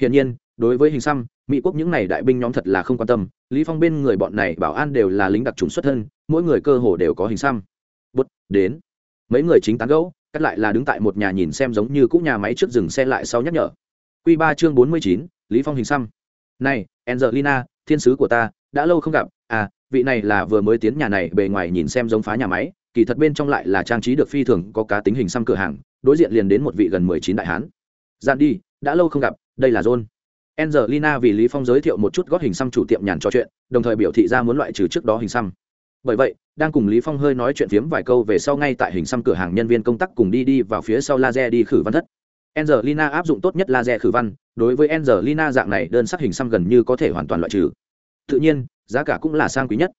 hiển nhiên, đối với hình xăm, mỹ quốc những này đại binh nhóm thật là không quan tâm. Lý phong bên người bọn này bảo an đều là lính đặc trùng xuất thân, mỗi người cơ hồ đều có hình xăm. Bút, đến. Mấy người chính tán gẫu, cắt lại là đứng tại một nhà nhìn xem giống như cũ nhà máy trước dừng xe lại sau nhắc nhở. Quy ba chương bốn mươi chín, lý phong hình xăm. Này, angelina, thiên sứ của ta, đã lâu không gặp. À vị này là vừa mới tiến nhà này, bề ngoài nhìn xem giống phá nhà máy, kỳ thật bên trong lại là trang trí được phi thường, có cá tính hình xăm cửa hàng, đối diện liền đến một vị gần mười chín đại hán. Dạn đi, đã lâu không gặp đây là john Angelina vì Lý Phong giới thiệu một chút gót hình xăm chủ tiệm nhàn trò chuyện, đồng thời biểu thị ra muốn loại trừ trước đó hình xăm. Bởi vậy, đang cùng Lý Phong hơi nói chuyện phiếm vài câu về sau ngay tại hình xăm cửa hàng nhân viên công tác cùng đi đi vào phía sau laser đi khử văn thất. Angelina áp dụng tốt nhất laser khử văn, đối với Angelina dạng này đơn sắc hình xăm gần như có thể hoàn toàn loại trừ. Tự nhiên, giá cả cũng là sang quý nhất.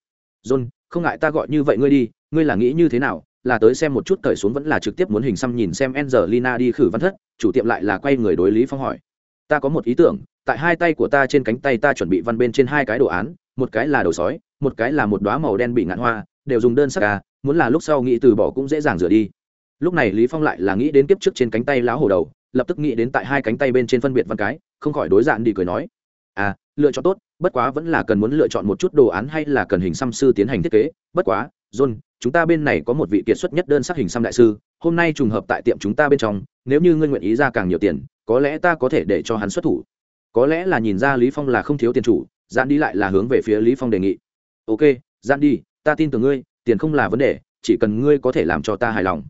john không ngại ta gọi như vậy ngươi đi ngươi là nghĩ như thế nào là tới xem một chút cởi xuống vẫn là trực tiếp muốn hình xăm nhìn xem Angelina đi khử văn thất, chủ tiệm lại là quay người đối Lý Phong hỏi. Ta có một ý tưởng, tại hai tay của ta trên cánh tay ta chuẩn bị văn bên trên hai cái đồ án, một cái là đầu sói, một cái là một đóa màu đen bị ngạn hoa, đều dùng đơn sắc à, muốn là lúc sau nghĩ từ bỏ cũng dễ dàng rửa đi. Lúc này Lý Phong lại là nghĩ đến kiếp trước trên cánh tay láo hổ đầu, lập tức nghĩ đến tại hai cánh tay bên trên phân biệt văn cái, không khỏi đối dạng đi cười nói: "À, lựa chọn tốt, bất quá vẫn là cần muốn lựa chọn một chút đồ án hay là cần hình xăm sư tiến hành thiết kế, bất quá, John, chúng ta bên này có một vị kiệt xuất nhất đơn sắc hình xăm đại sư hôm nay trùng hợp tại tiệm chúng ta bên trong nếu như ngươi nguyện ý ra càng nhiều tiền có lẽ ta có thể để cho hắn xuất thủ. Có lẽ là nhìn ra lý phong là không thiếu tiền chủ gian đi lại là hướng về phía lý phong đề nghị. Ok gian đi, ta tin tưởng ngươi, tiền không là vấn đề, chỉ cần ngươi có thể làm cho ta hài lòng.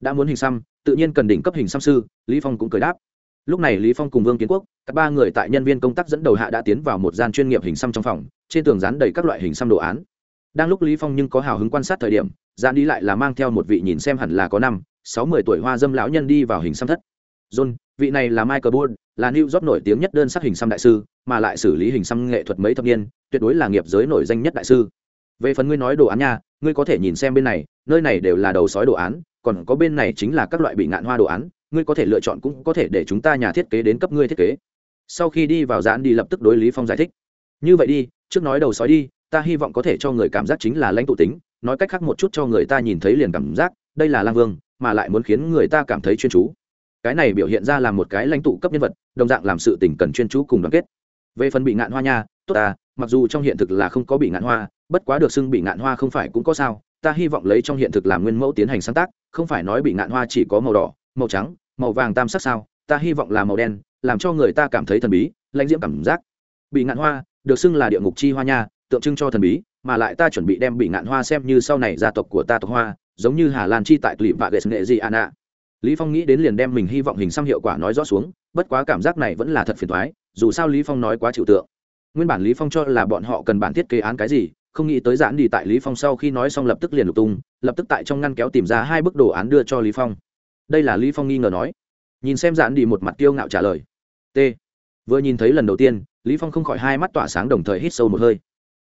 Đã muốn hình xăm, tự nhiên cần đỉnh cấp hình xăm sư, lý phong cũng cười đáp. Lúc này lý phong cùng vương kiến quốc, các ba người tại nhân viên công tác dẫn đầu hạ đã tiến vào một gian chuyên nghiệp hình xăm trong phòng, trên tường dán đầy các loại hình xăm đồ án. Đang lúc lý phong nhưng có hào hứng quan sát thời điểm gian đi lại là mang theo một vị nhìn xem hẳn là có năm, sáu mươi tuổi hoa dâm lão nhân đi vào hình xăm thất. John vị này là michael bull, là new york nổi tiếng nhất đơn sắc hình xăm đại sư, mà lại xử lý hình xăm nghệ thuật mấy thập niên, tuyệt đối là nghiệp giới nổi danh nhất đại sư. Về phần ngươi nói đồ án nha, ngươi có thể nhìn xem bên này, nơi này đều là đầu sói đồ án, còn có bên này chính là các loại bị ngạn hoa đồ án, ngươi có thể lựa chọn cũng có thể để chúng ta nhà thiết kế đến cấp ngươi thiết kế. Sau khi đi vào giãn đi lập tức đối lý phong giải thích. Như vậy đi, trước nói đầu sói đi, ta hy vọng có thể cho người cảm giác chính là lãnh tụ tính, nói cách khác một chút cho người ta nhìn thấy liền cảm giác, đây là lang vương, mà lại muốn khiến người ta cảm thấy chuyên chú cái này biểu hiện ra là một cái lãnh tụ cấp nhân vật, đồng dạng làm sự tình cần chuyên chú cùng đoàn kết. Về phần bị ngạn hoa nha, tốt ta, mặc dù trong hiện thực là không có bị ngạn hoa, bất quá được xưng bị ngạn hoa không phải cũng có sao, ta hy vọng lấy trong hiện thực làm nguyên mẫu tiến hành sáng tác, không phải nói bị ngạn hoa chỉ có màu đỏ, màu trắng, màu vàng tam sắc sao, ta hy vọng là màu đen, làm cho người ta cảm thấy thần bí, lãnh diễm cảm giác. Bị ngạn hoa, được xưng là địa ngục chi hoa nha, tượng trưng cho thần bí, mà lại ta chuẩn bị đem bị ngạn hoa xem như sau này gia tộc của ta tộc hoa, giống như hà lan chi tại clip và ghệ nghệ gì an ạ lý phong nghĩ đến liền đem mình hy vọng hình xăm hiệu quả nói rõ xuống, bất quá cảm giác này vẫn là thật phiền toái, dù sao lý phong nói quá chịu tượng. Nguyên bản lý phong cho là bọn họ cần bản thiết kế án cái gì, không nghĩ tới giãn đi tại lý phong sau khi nói xong lập tức liền lục tung, lập tức tại trong ngăn kéo tìm ra hai bức đồ án đưa cho lý phong. Đây là lý phong nghi ngờ nói. Nhìn xem giãn đi một mặt kiêu ngạo trả lời. T. Vừa nhìn thấy lần đầu tiên, lý phong không khỏi hai mắt tỏa sáng đồng thời hít sâu một hơi.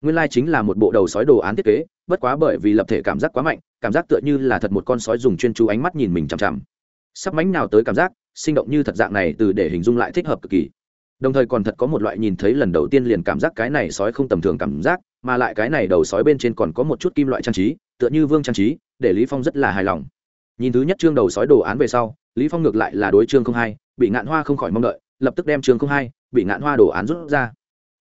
Nguyên lai chính là một bộ đầu sói đồ án thiết kế, bất quá bởi vì lập thể cảm giác quá mạnh, cảm giác tựa như là thật một con sói dùng chuyên chú ánh mắt nhìn mình chằm chằm sắp mánh nào tới cảm giác, sinh động như thật dạng này từ để hình dung lại thích hợp cực kỳ. Đồng thời còn thật có một loại nhìn thấy lần đầu tiên liền cảm giác cái này sói không tầm thường cảm giác, mà lại cái này đầu sói bên trên còn có một chút kim loại trang trí, tựa như vương trang trí, để lý phong rất là hài lòng. Nhìn thứ nhất chương đầu sói đồ án về sau, lý phong ngược lại là đối chương không hai, bị ngạn hoa không khỏi mong đợi, lập tức đem chương không hai, bị ngạn hoa đồ án rút ra.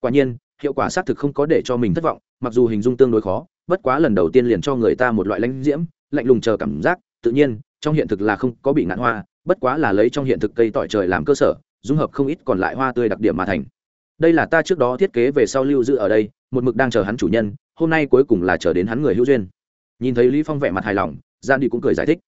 Quả nhiên, hiệu quả xác thực không có để cho mình thất vọng, mặc dù hình dung tương đối khó, bất quá lần đầu tiên liền cho người ta một loại lãnh diễm, lạnh lùng chờ cảm giác tự nhiên, trong hiện thực là không có bị ngạn hoa, bất quá là lấy trong hiện thực cây tỏi trời làm cơ sở, dung hợp không ít còn lại hoa tươi đặc điểm mà thành. Đây là ta trước đó thiết kế về sau lưu giữ ở đây, một mực đang chờ hắn chủ nhân, hôm nay cuối cùng là chờ đến hắn người hữu duyên. Nhìn thấy lý phong vẻ mặt hài lòng gian đi cũng cười giải thích.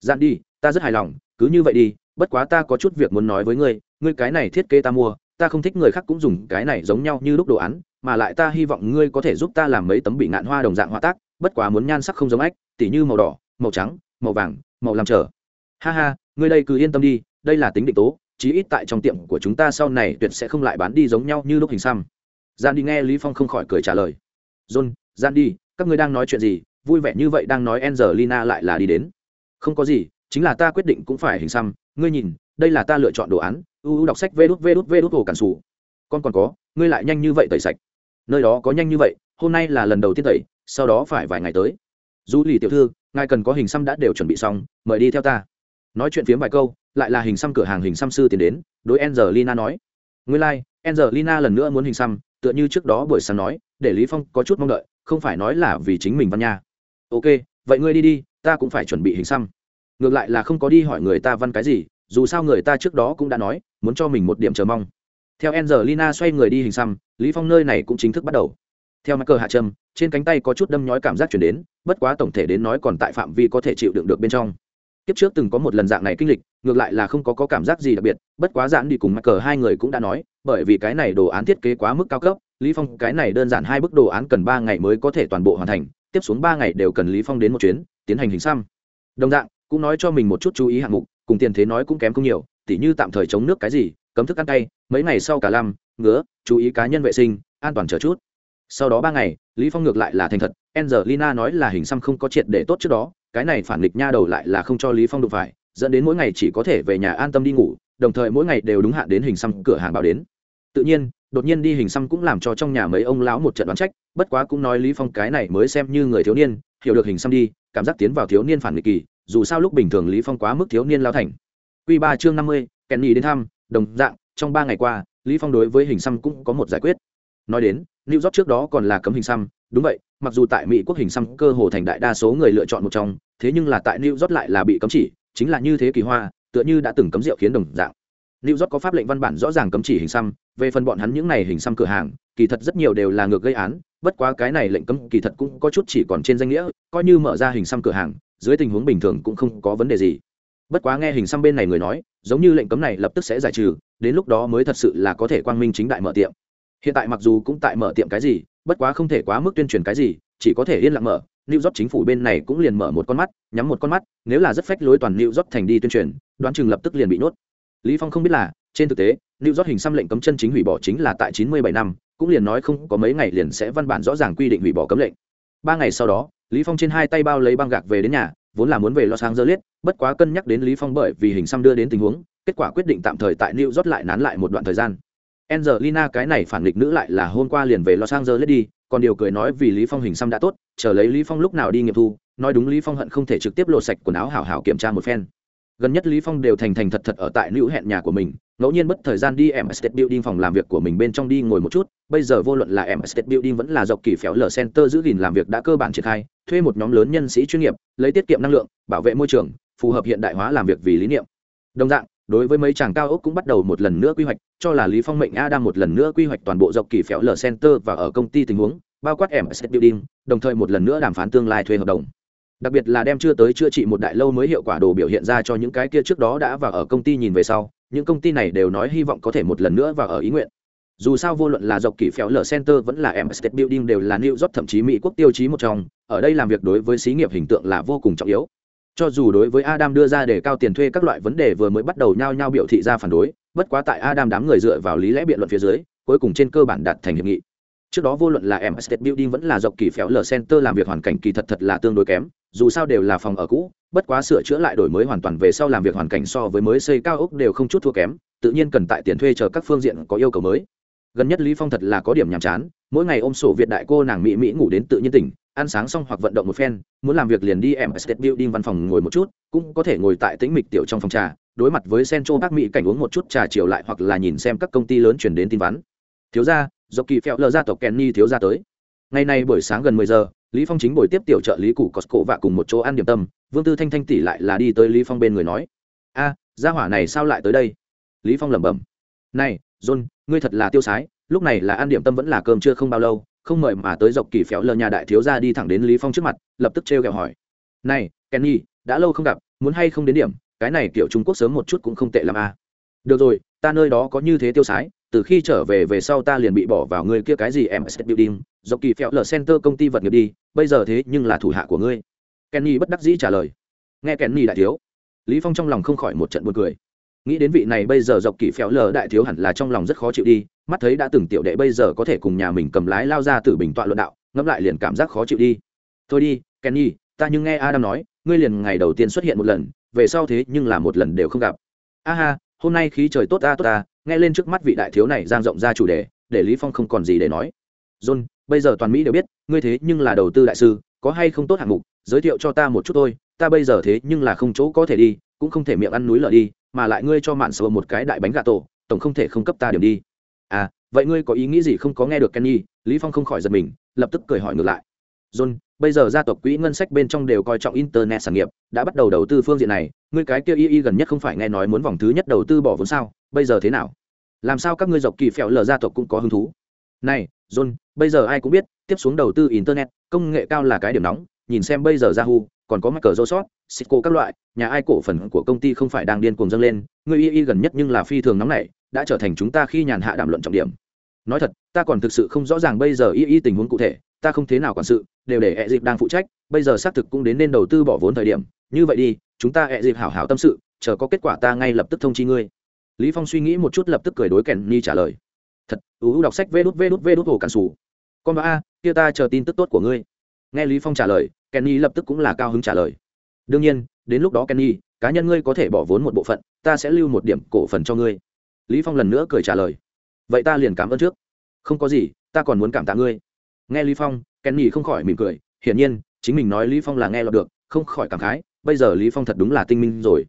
Gian đi, ta rất hài lòng, cứ như vậy đi, bất quá ta có chút việc muốn nói với ngươi ngươi cái này thiết kế ta mua, ta không thích người khác cũng dùng cái này giống nhau như lúc đồ án, mà lại ta hy vọng ngươi có thể giúp ta làm mấy tấm bị ngạn hoa đồng dạng hoa tác, bất quá muốn nhan sắc không giống ách, tỉ như màu đỏ, màu trắng màu vàng, màu làm trở. Ha ha, ngươi đây cứ yên tâm đi, đây là tính định tố, chí ít tại trong tiệm của chúng ta sau này tuyệt sẽ không lại bán đi giống nhau như lúc hình xăm. Gian đi nghe lý phong không khỏi cười trả lời. John gian đi, các ngươi đang nói chuyện gì? Vui vẻ như vậy đang nói angelina lại là đi đến. Không có gì, chính là ta quyết định cũng phải hình xăm. Ngươi nhìn, đây là ta lựa chọn đồ án. U đọc sách vê đút vê đút vê đút hồ cản sủ. Con còn có, ngươi lại nhanh như vậy tẩy sạch. Nơi đó có nhanh như vậy, hôm nay là lần đầu tiên tẩy, sau đó phải vài ngày tới du lì tiểu thư ngài cần có hình xăm đã đều chuẩn bị xong mời đi theo ta. Nói chuyện phiếm vài câu lại là hình xăm cửa hàng hình xăm sư tiến đến đối angelina nói. Nguyên lai、like, angelina lần nữa muốn hình xăm tựa như trước đó buổi sáng nói để lý phong có chút mong đợi không phải nói là vì chính mình văn nha. Ok vậy ngươi đi đi ta cũng phải chuẩn bị hình xăm. Ngược lại là không có đi hỏi người ta văn cái gì dù sao người ta trước đó cũng đã nói muốn cho mình một điểm chờ mong. Theo angelina xoay người đi hình xăm lý phong nơi này cũng chính thức bắt đầu theo mắc cờ hạ trâm trên cánh tay có chút đâm nhói cảm giác chuyển đến bất quá tổng thể đến nói còn tại phạm vi có thể chịu đựng được bên trong. Kiếp trước từng có một lần dạng này kinh lịch ngược lại là không có, có cảm giác gì đặc biệt bất quá giãn đi cùng mắc cờ hai người cũng đã nói bởi vì cái này đồ án thiết kế quá mức cao cấp lý phong cái này đơn giản hai bức đồ án cần ba ngày mới có thể toàn bộ hoàn thành tiếp xuống ba ngày đều cần lý phong đến một chuyến tiến hành hình xăm. Đồng dạng cũng nói cho mình một chút chú ý hạng mục cùng tiền thế nói cũng kém không nhiều tỉ như tạm thời chống nước cái gì cấm thức ăn tay mấy ngày sau cả năm ngứa chú ý cá nhân vệ sinh an toàn chờ chút sau đó ba ngày lý phong ngược lại là thành thật angelina nói là hình xăm không có triệt để tốt trước đó cái này phản nghịch nha đầu lại là không cho lý phong đụng phải dẫn đến mỗi ngày chỉ có thể về nhà an tâm đi ngủ đồng thời mỗi ngày đều đúng hạn đến hình xăm cửa hàng báo đến. Tự nhiên đột nhiên đi hình xăm cũng làm cho trong nhà mấy ông lão một trận đoán trách bất quá cũng nói lý phong cái này mới xem như người thiếu niên hiểu được hình xăm đi cảm giác tiến vào thiếu niên phản nghịch kỳ dù sao lúc bình thường lý phong quá mức thiếu niên lao thành. Quy ba chương năm mươi, nhì đến thăm đồng dạng trong ba ngày qua lý phong đối với hình xăm cũng có một giải quyết. Nói đến new york trước đó còn là cấm hình xăm, đúng vậy, mặc dù tại mỹ quốc hình xăm cơ hồ thành đại đa số người lựa chọn một trong, thế nhưng là tại new york lại là bị cấm chỉ, chính là như thế kỳ hoa, tựa như đã từng cấm rượu khiến đồng dạng. New york có pháp lệnh văn bản rõ ràng cấm chỉ hình xăm, về phần bọn hắn những này hình xăm cửa hàng, kỳ thật rất nhiều đều là ngược gây án, bất quá cái này lệnh cấm kỳ thật cũng có chút chỉ còn trên danh nghĩa, coi như mở ra hình xăm cửa hàng, dưới tình huống bình thường cũng không có vấn đề gì. Bất quá nghe hình xăm bên này người nói, giống như lệnh cấm này lập tức sẽ giải trừ, đến lúc đó mới thật sự là có thể quang minh chính đại mở tiệm hiện tại mặc dù cũng tại mở tiệm cái gì bất quá không thể quá mức tuyên truyền cái gì chỉ có thể yên lặng mở New York chính phủ bên này cũng liền mở một con mắt, nhắm một con mắt, nếu là rất phách lối toàn New York thành đi tuyên truyền, đoán chừng lập tức liền bị nhốt. Lý Phong không biết là, trên thực tế, New York hình xăm lệnh cấm chân chính hủy bỏ chính là tại 97 năm, cũng liền nói không có mấy ngày liền sẽ văn bản rõ ràng quy định hủy bỏ cấm lệnh. Ba ngày sau đó, Lý Phong trên hai tay bao lấy băng gạc về đến nhà, vốn là muốn về Los Angeles, bất quá cân nhắc đến Lý Phong bởi vì hình xăm đưa đến tình huống, kết quả quyết định tạm thời tại New York lại nán lại một đoạn thời gian. Angelina cái này phản nghịch nữ lại là hôm qua liền về Los Angeles đi, còn điều cười nói vì Lý Phong hình xăm đã tốt, chờ lấy Lý Phong lúc nào đi nghiệm thu, nói đúng Lý Phong hận không thể trực tiếp lột sạch quần áo hảo hảo kiểm tra một phen. Gần nhất Lý Phong đều thành thành thật thật ở tại Lưu hẹn nhà của mình, ngẫu nhiên bất thời gian đi em State Building phòng làm việc của mình bên trong đi ngồi một chút, bây giờ vô luận là em State Building vẫn là dọc kỳ phéo lở center giữ gìn làm việc đã cơ bản triển khai, thuê một nhóm lớn nhân sĩ chuyên nghiệp, lấy tiết kiệm năng lượng, bảo vệ môi trường, phù hợp hiện đại hóa làm việc vì lý niệm. Đồng dạng, đối với mấy chàng cao ốc cũng bắt đầu một lần nữa quy hoạch, cho là lý phong mệnh a đang một lần nữa quy hoạch toàn bộ dọc kỳ phéo lở center và ở công ty tình huống, bao quát em state building, đồng thời một lần nữa đàm phán tương lai thuê hợp đồng. Đặc biệt là đem chưa tới chữa trị một đại lâu mới hiệu quả đồ biểu hiện ra cho những cái kia trước đó đã và ở công ty nhìn về sau, những công ty này đều nói hy vọng có thể một lần nữa và ở ý nguyện. Dù sao vô luận là dọc kỳ phéo lở center vẫn là em state building đều là new york thậm chí mỹ quốc tiêu chí một trong, ở đây làm việc đối với xí nghiệp hình tượng là vô cùng trọng yếu cho dù đối với adam đưa ra để cao tiền thuê các loại vấn đề vừa mới bắt đầu nhao nhao biểu thị ra phản đối, bất quá tại adam đám người dựa vào lý lẽ biện luận phía dưới, cuối cùng trên cơ bản đạt thành hiệp nghị. Trước đó vô luận là em state building vẫn là dọc kỳ phéo lờ center làm việc hoàn cảnh kỳ thật thật là tương đối kém, dù sao đều là phòng ở cũ, bất quá sửa chữa lại đổi mới hoàn toàn về sau làm việc hoàn cảnh so với mới xây cao ốc đều không chút thua kém, tự nhiên cần tại tiền thuê chờ các phương diện có yêu cầu mới gần nhất lý phong thật là có điểm nhàm chán, mỗi ngày ôm sổ việt đại cô nàng mỹ mỹ ngủ đến tự nhiên tỉnh, ăn sáng xong hoặc vận động một phen, muốn làm việc liền đi em state building văn phòng ngồi một chút, cũng có thể ngồi tại tĩnh mịch tiểu trong phòng trà, đối mặt với central bắc mỹ cảnh uống một chút trà chiều lại hoặc là nhìn xem các công ty lớn chuyển đến tin vắn. Thiếu gia do kỳ phèo lờ gia tộc kenny thiếu gia tới. Ngày nay buổi sáng gần mười giờ, lý phong chính buổi tiếp tiểu trợ lý cụ costco và cùng một chỗ ăn điểm tâm, vương tư thanh thanh tỷ lại là đi tới lý phong bên người nói, a, gia hỏa này sao lại tới đây? Lý phong lẩm bẩm, này, john ngươi thật là tiêu sái, lúc này là ăn điểm tâm vẫn là cơm chưa không bao lâu, không mời mà tới dọc kỳ phéo lờ nhà đại thiếu gia đi thẳng đến lý phong trước mặt, lập tức trêu ghẹo hỏi. Này, kenny, đã lâu không gặp, muốn hay không đến điểm, cái này kiểu trung quốc sớm một chút cũng không tệ lắm à. được rồi, ta nơi đó có như thế tiêu sái, từ khi trở về về sau ta liền bị bỏ vào người kia cái gì em sẽ building, dọc kỳ phéo lờ center công ty vật nghiệp đi, bây giờ thế nhưng là thủ hạ của ngươi. Kenny bất đắc dĩ trả lời. Nghe kenny đại thiếu, lý phong trong lòng không khỏi một trận buồn cười nghĩ đến vị này bây giờ dọc kỳ phéo lờ đại thiếu hẳn là trong lòng rất khó chịu đi, mắt thấy đã từng tiểu đệ bây giờ có thể cùng nhà mình cầm lái lao ra từ bình tọa luận đạo, ngẫm lại liền cảm giác khó chịu đi. Thôi đi, kenny, ta nhưng nghe adam nói, ngươi liền ngày đầu tiên xuất hiện một lần, về sau thế nhưng là một lần đều không gặp. A ha, hôm nay khí trời tốt ta tốt ta. Nghe lên trước mắt vị đại thiếu này giang rộng ra chủ đề, để lý phong không còn gì để nói. John, bây giờ toàn mỹ đều biết, ngươi thế nhưng là đầu tư đại sư, có hay không tốt hạng mục, giới thiệu cho ta một chút thôi, ta bây giờ thế nhưng là không chỗ có thể đi, cũng không thể miệng ăn núi lở đi mà lại ngươi cho mạn sờ một cái đại bánh gà tổ, tổng không thể không cấp ta điểm đi. À vậy ngươi có ý nghĩ gì không có nghe được kenny, lý phong không khỏi giật mình, lập tức cười hỏi ngược lại. John, bây giờ gia tộc quỹ ngân sách bên trong đều coi trọng internet sản nghiệp, đã bắt đầu đầu tư phương diện này, ngươi cái kia y y gần nhất không phải nghe nói muốn vòng thứ nhất đầu tư bỏ vốn sao, bây giờ thế nào? Làm sao các ngươi dọc kỳ phèo lờ gia tộc cũng có hứng thú? Này, john, bây giờ ai cũng biết, tiếp xuống đầu tư internet, công nghệ cao là cái điểm nóng, nhìn xem bây giờ yahoo còn có microsoft cisco các loại nhà ai cổ phần của công ty không phải đang điên cuồng dâng lên người y y gần nhất nhưng là phi thường nóng nảy, đã trở thành chúng ta khi nhàn hạ đàm luận trọng điểm. Nói thật ta còn thực sự không rõ ràng bây giờ y y tình huống cụ thể ta không thế nào quản sự đều để e dịp đang phụ trách bây giờ xác thực cũng đến nên đầu tư bỏ vốn thời điểm. Như vậy đi chúng ta e dịp hảo hảo tâm sự chờ có kết quả ta ngay lập tức thông chi ngươi. Lý phong suy nghĩ một chút lập tức cười đối kèn ni trả lời. Thật ưu đọc sách vê đút vê đút vê đút hồ cản sủ. Con ba a kia ta chờ tin tức tốt của ngươi. Nghe lý phong trả lời kenny lập tức cũng là cao hứng trả lời. Đương nhiên, đến lúc đó kenny, cá nhân ngươi có thể bỏ vốn một bộ phận, ta sẽ lưu một điểm cổ phần cho ngươi. Lý phong lần nữa cười trả lời. Vậy ta liền cảm ơn trước. Không có gì, ta còn muốn cảm tạ ngươi. Nghe lý phong, kenny không khỏi mỉm cười. Hiển nhiên, chính mình nói lý phong là nghe lọt được, không khỏi cảm khái, bây giờ lý phong thật đúng là tinh minh rồi.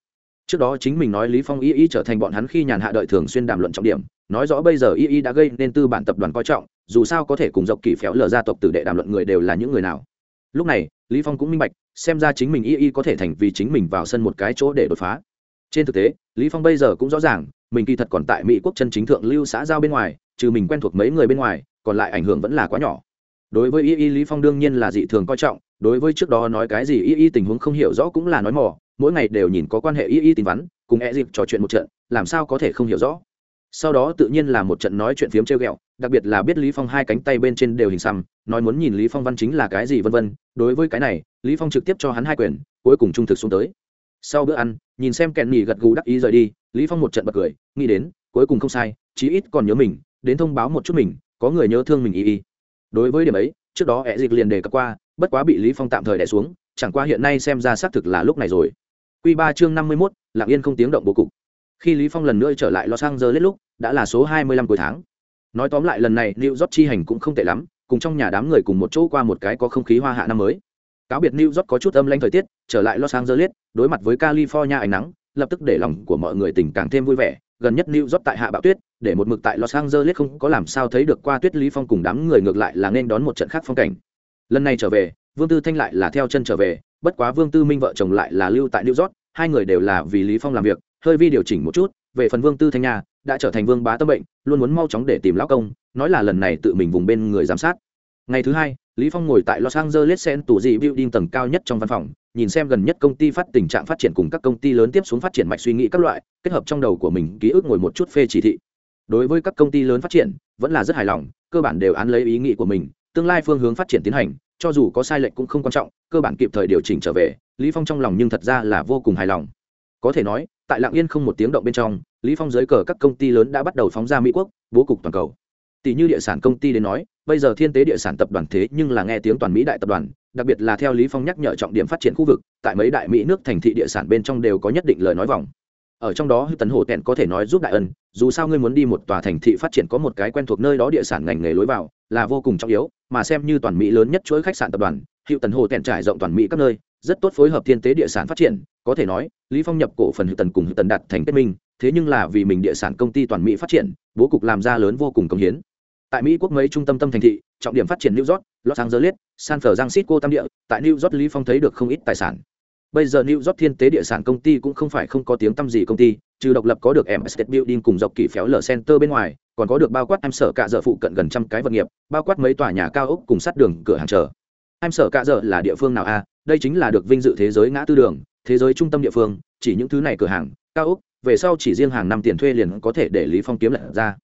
Trước đó chính mình nói lý phong y y trở thành bọn hắn khi nhàn hạ đợi thường xuyên đàm luận trọng điểm, nói rõ bây giờ y y đã gây nên tư bản tập đoàn coi trọng, dù sao có thể cùng dọc kỳ phéo lờ gia tộc tử đệ đàm luận người đều là những người nào lúc này, lý phong cũng minh bạch, xem ra chính mình y y có thể thành vì chính mình vào sân một cái chỗ để đột phá. Trên thực tế, lý phong bây giờ cũng rõ ràng, mình kỳ thật còn tại mỹ quốc chân chính thượng lưu xã giao bên ngoài, trừ mình quen thuộc mấy người bên ngoài, còn lại ảnh hưởng vẫn là quá nhỏ. Đối với y y lý phong đương nhiên là dị thường coi trọng, đối với trước đó nói cái gì y y tình huống không hiểu rõ cũng là nói mò, mỗi ngày đều nhìn có quan hệ y y tình vắn, cùng e dịp trò chuyện một trận, làm sao có thể không hiểu rõ sau đó tự nhiên là một trận nói chuyện phiếm treo ghẹo đặc biệt là biết lý phong hai cánh tay bên trên đều hình xăm nói muốn nhìn lý phong văn chính là cái gì vân vân đối với cái này lý phong trực tiếp cho hắn hai quyền cuối cùng trung thực xuống tới. Sau bữa ăn nhìn xem kẹn nhì gật gù đắc ý rời đi lý phong một trận bật cười nghĩ đến cuối cùng không sai chí ít còn nhớ mình đến thông báo một chút mình có người nhớ thương mình y y đối với điểm ấy trước đó ẹ dịch liền đề cập qua bất quá bị lý phong tạm thời đè xuống chẳng qua hiện nay xem ra xác thực là lúc này rồi. Quy ba chương năm mươi 51, lặng yên không tiếng động bố cục khi lý phong lần nữa trở lại los angeles lúc đã là số hai mươi lăm cuối tháng. Nói tóm lại lần này new york chi hành cũng không tệ lắm cùng trong nhà đám người cùng một chỗ qua một cái có không khí hoa hạ năm mới. Cáo biệt new york có chút âm lãnh thời tiết trở lại los angeles đối mặt với california ánh nắng lập tức để lòng của mọi người tình càng thêm vui vẻ. Gần nhất New York tại hạ bão tuyết, để một mực tại Los Angeles không có làm sao thấy được qua tuyết Lý Phong cùng đám người ngược lại là nên đón một trận khác phong cảnh. Lần này trở về, Vương Tư Thanh lại là theo chân trở về, bất quá Vương Tư Minh vợ chồng lại là lưu tại New York, hai người đều là vì Lý Phong làm việc, hơi vi điều chỉnh một chút, về phần Vương Tư Thanh nhà, đã trở thành Vương bá tâm bệnh, luôn muốn mau chóng để tìm lão công, nói là lần này tự mình vùng bên người giám sát. Ngày thứ hai, Lý Phong ngồi tại Los Angeles Sen tủ dị building tầng cao nhất trong văn phòng, nhìn xem gần nhất công ty phát tình trạng phát triển cùng các công ty lớn tiếp xuống phát triển mạch suy nghĩ các loại kết hợp trong đầu của mình ký ức ngồi một chút phê chỉ thị đối với các công ty lớn phát triển vẫn là rất hài lòng cơ bản đều án lấy ý nghĩ của mình tương lai phương hướng phát triển tiến hành cho dù có sai lệch cũng không quan trọng cơ bản kịp thời điều chỉnh trở về lý phong trong lòng nhưng thật ra là vô cùng hài lòng có thể nói tại lạng yên không một tiếng động bên trong, lý phong dưới cờ các công ty lớn đã bắt đầu phóng ra mỹ quốc, bố cục toàn cầu. Tỷ như địa sản công ty đến nói, bây giờ thiên tế địa sản tập đoàn thế nhưng là nghe tiếng toàn mỹ đại tập đoàn, đặc biệt là theo lý phong nhắc nhở trọng điểm phát triển khu vực, tại mấy đại mỹ nước thành thị địa sản bên trong đều có nhất định lời nói vòng. Ở trong đó tấn hồ tẹn có thể nói giúp đại ân, dù sao ngươi muốn đi một tòa thành thị phát triển có một cái quen thuộc nơi đó địa sản ngành nghề lối vào, là vô cùng trọng yếu, mà xem như toàn mỹ lớn nhất chuỗi khách sạn tập đoàn hiệu tần hồ tẹn trải rộng toàn mỹ các nơi rất tốt phối hợp thiên tế địa sản phát triển, có thể nói, lý phong nhập cổ phần hữu tần cùng hữu tần đạt thành kết minh, thế nhưng là vì mình địa sản công ty toàn mỹ phát triển, bố cục làm ra lớn vô cùng công hiến. Tại mỹ quốc mấy trung tâm tâm thành thị, trọng điểm phát triển new york, los angeles, san francisco tam địa, tại new york lý phong thấy được không ít tài sản. Bây giờ new york thiên tế địa sản công ty cũng không phải không có tiếng tăm gì công ty, trừ độc lập có được em state building cùng dọc kỳ phéo lở center bên ngoài, còn có được bao quát em sở cả giờ phụ cận gần trăm cái vật nghiệp, bao quát mấy tòa nhà cao ốc cùng sát đường cửa hàng chờ. Em sở cả giờ là địa phương nào a? Đây chính là được vinh dự thế giới ngã tư đường thế giới trung tâm địa phương chỉ những thứ này cửa hàng cao úc, về sau chỉ riêng hàng năm tiền thuê liền có thể để lý phong kiếm lại ra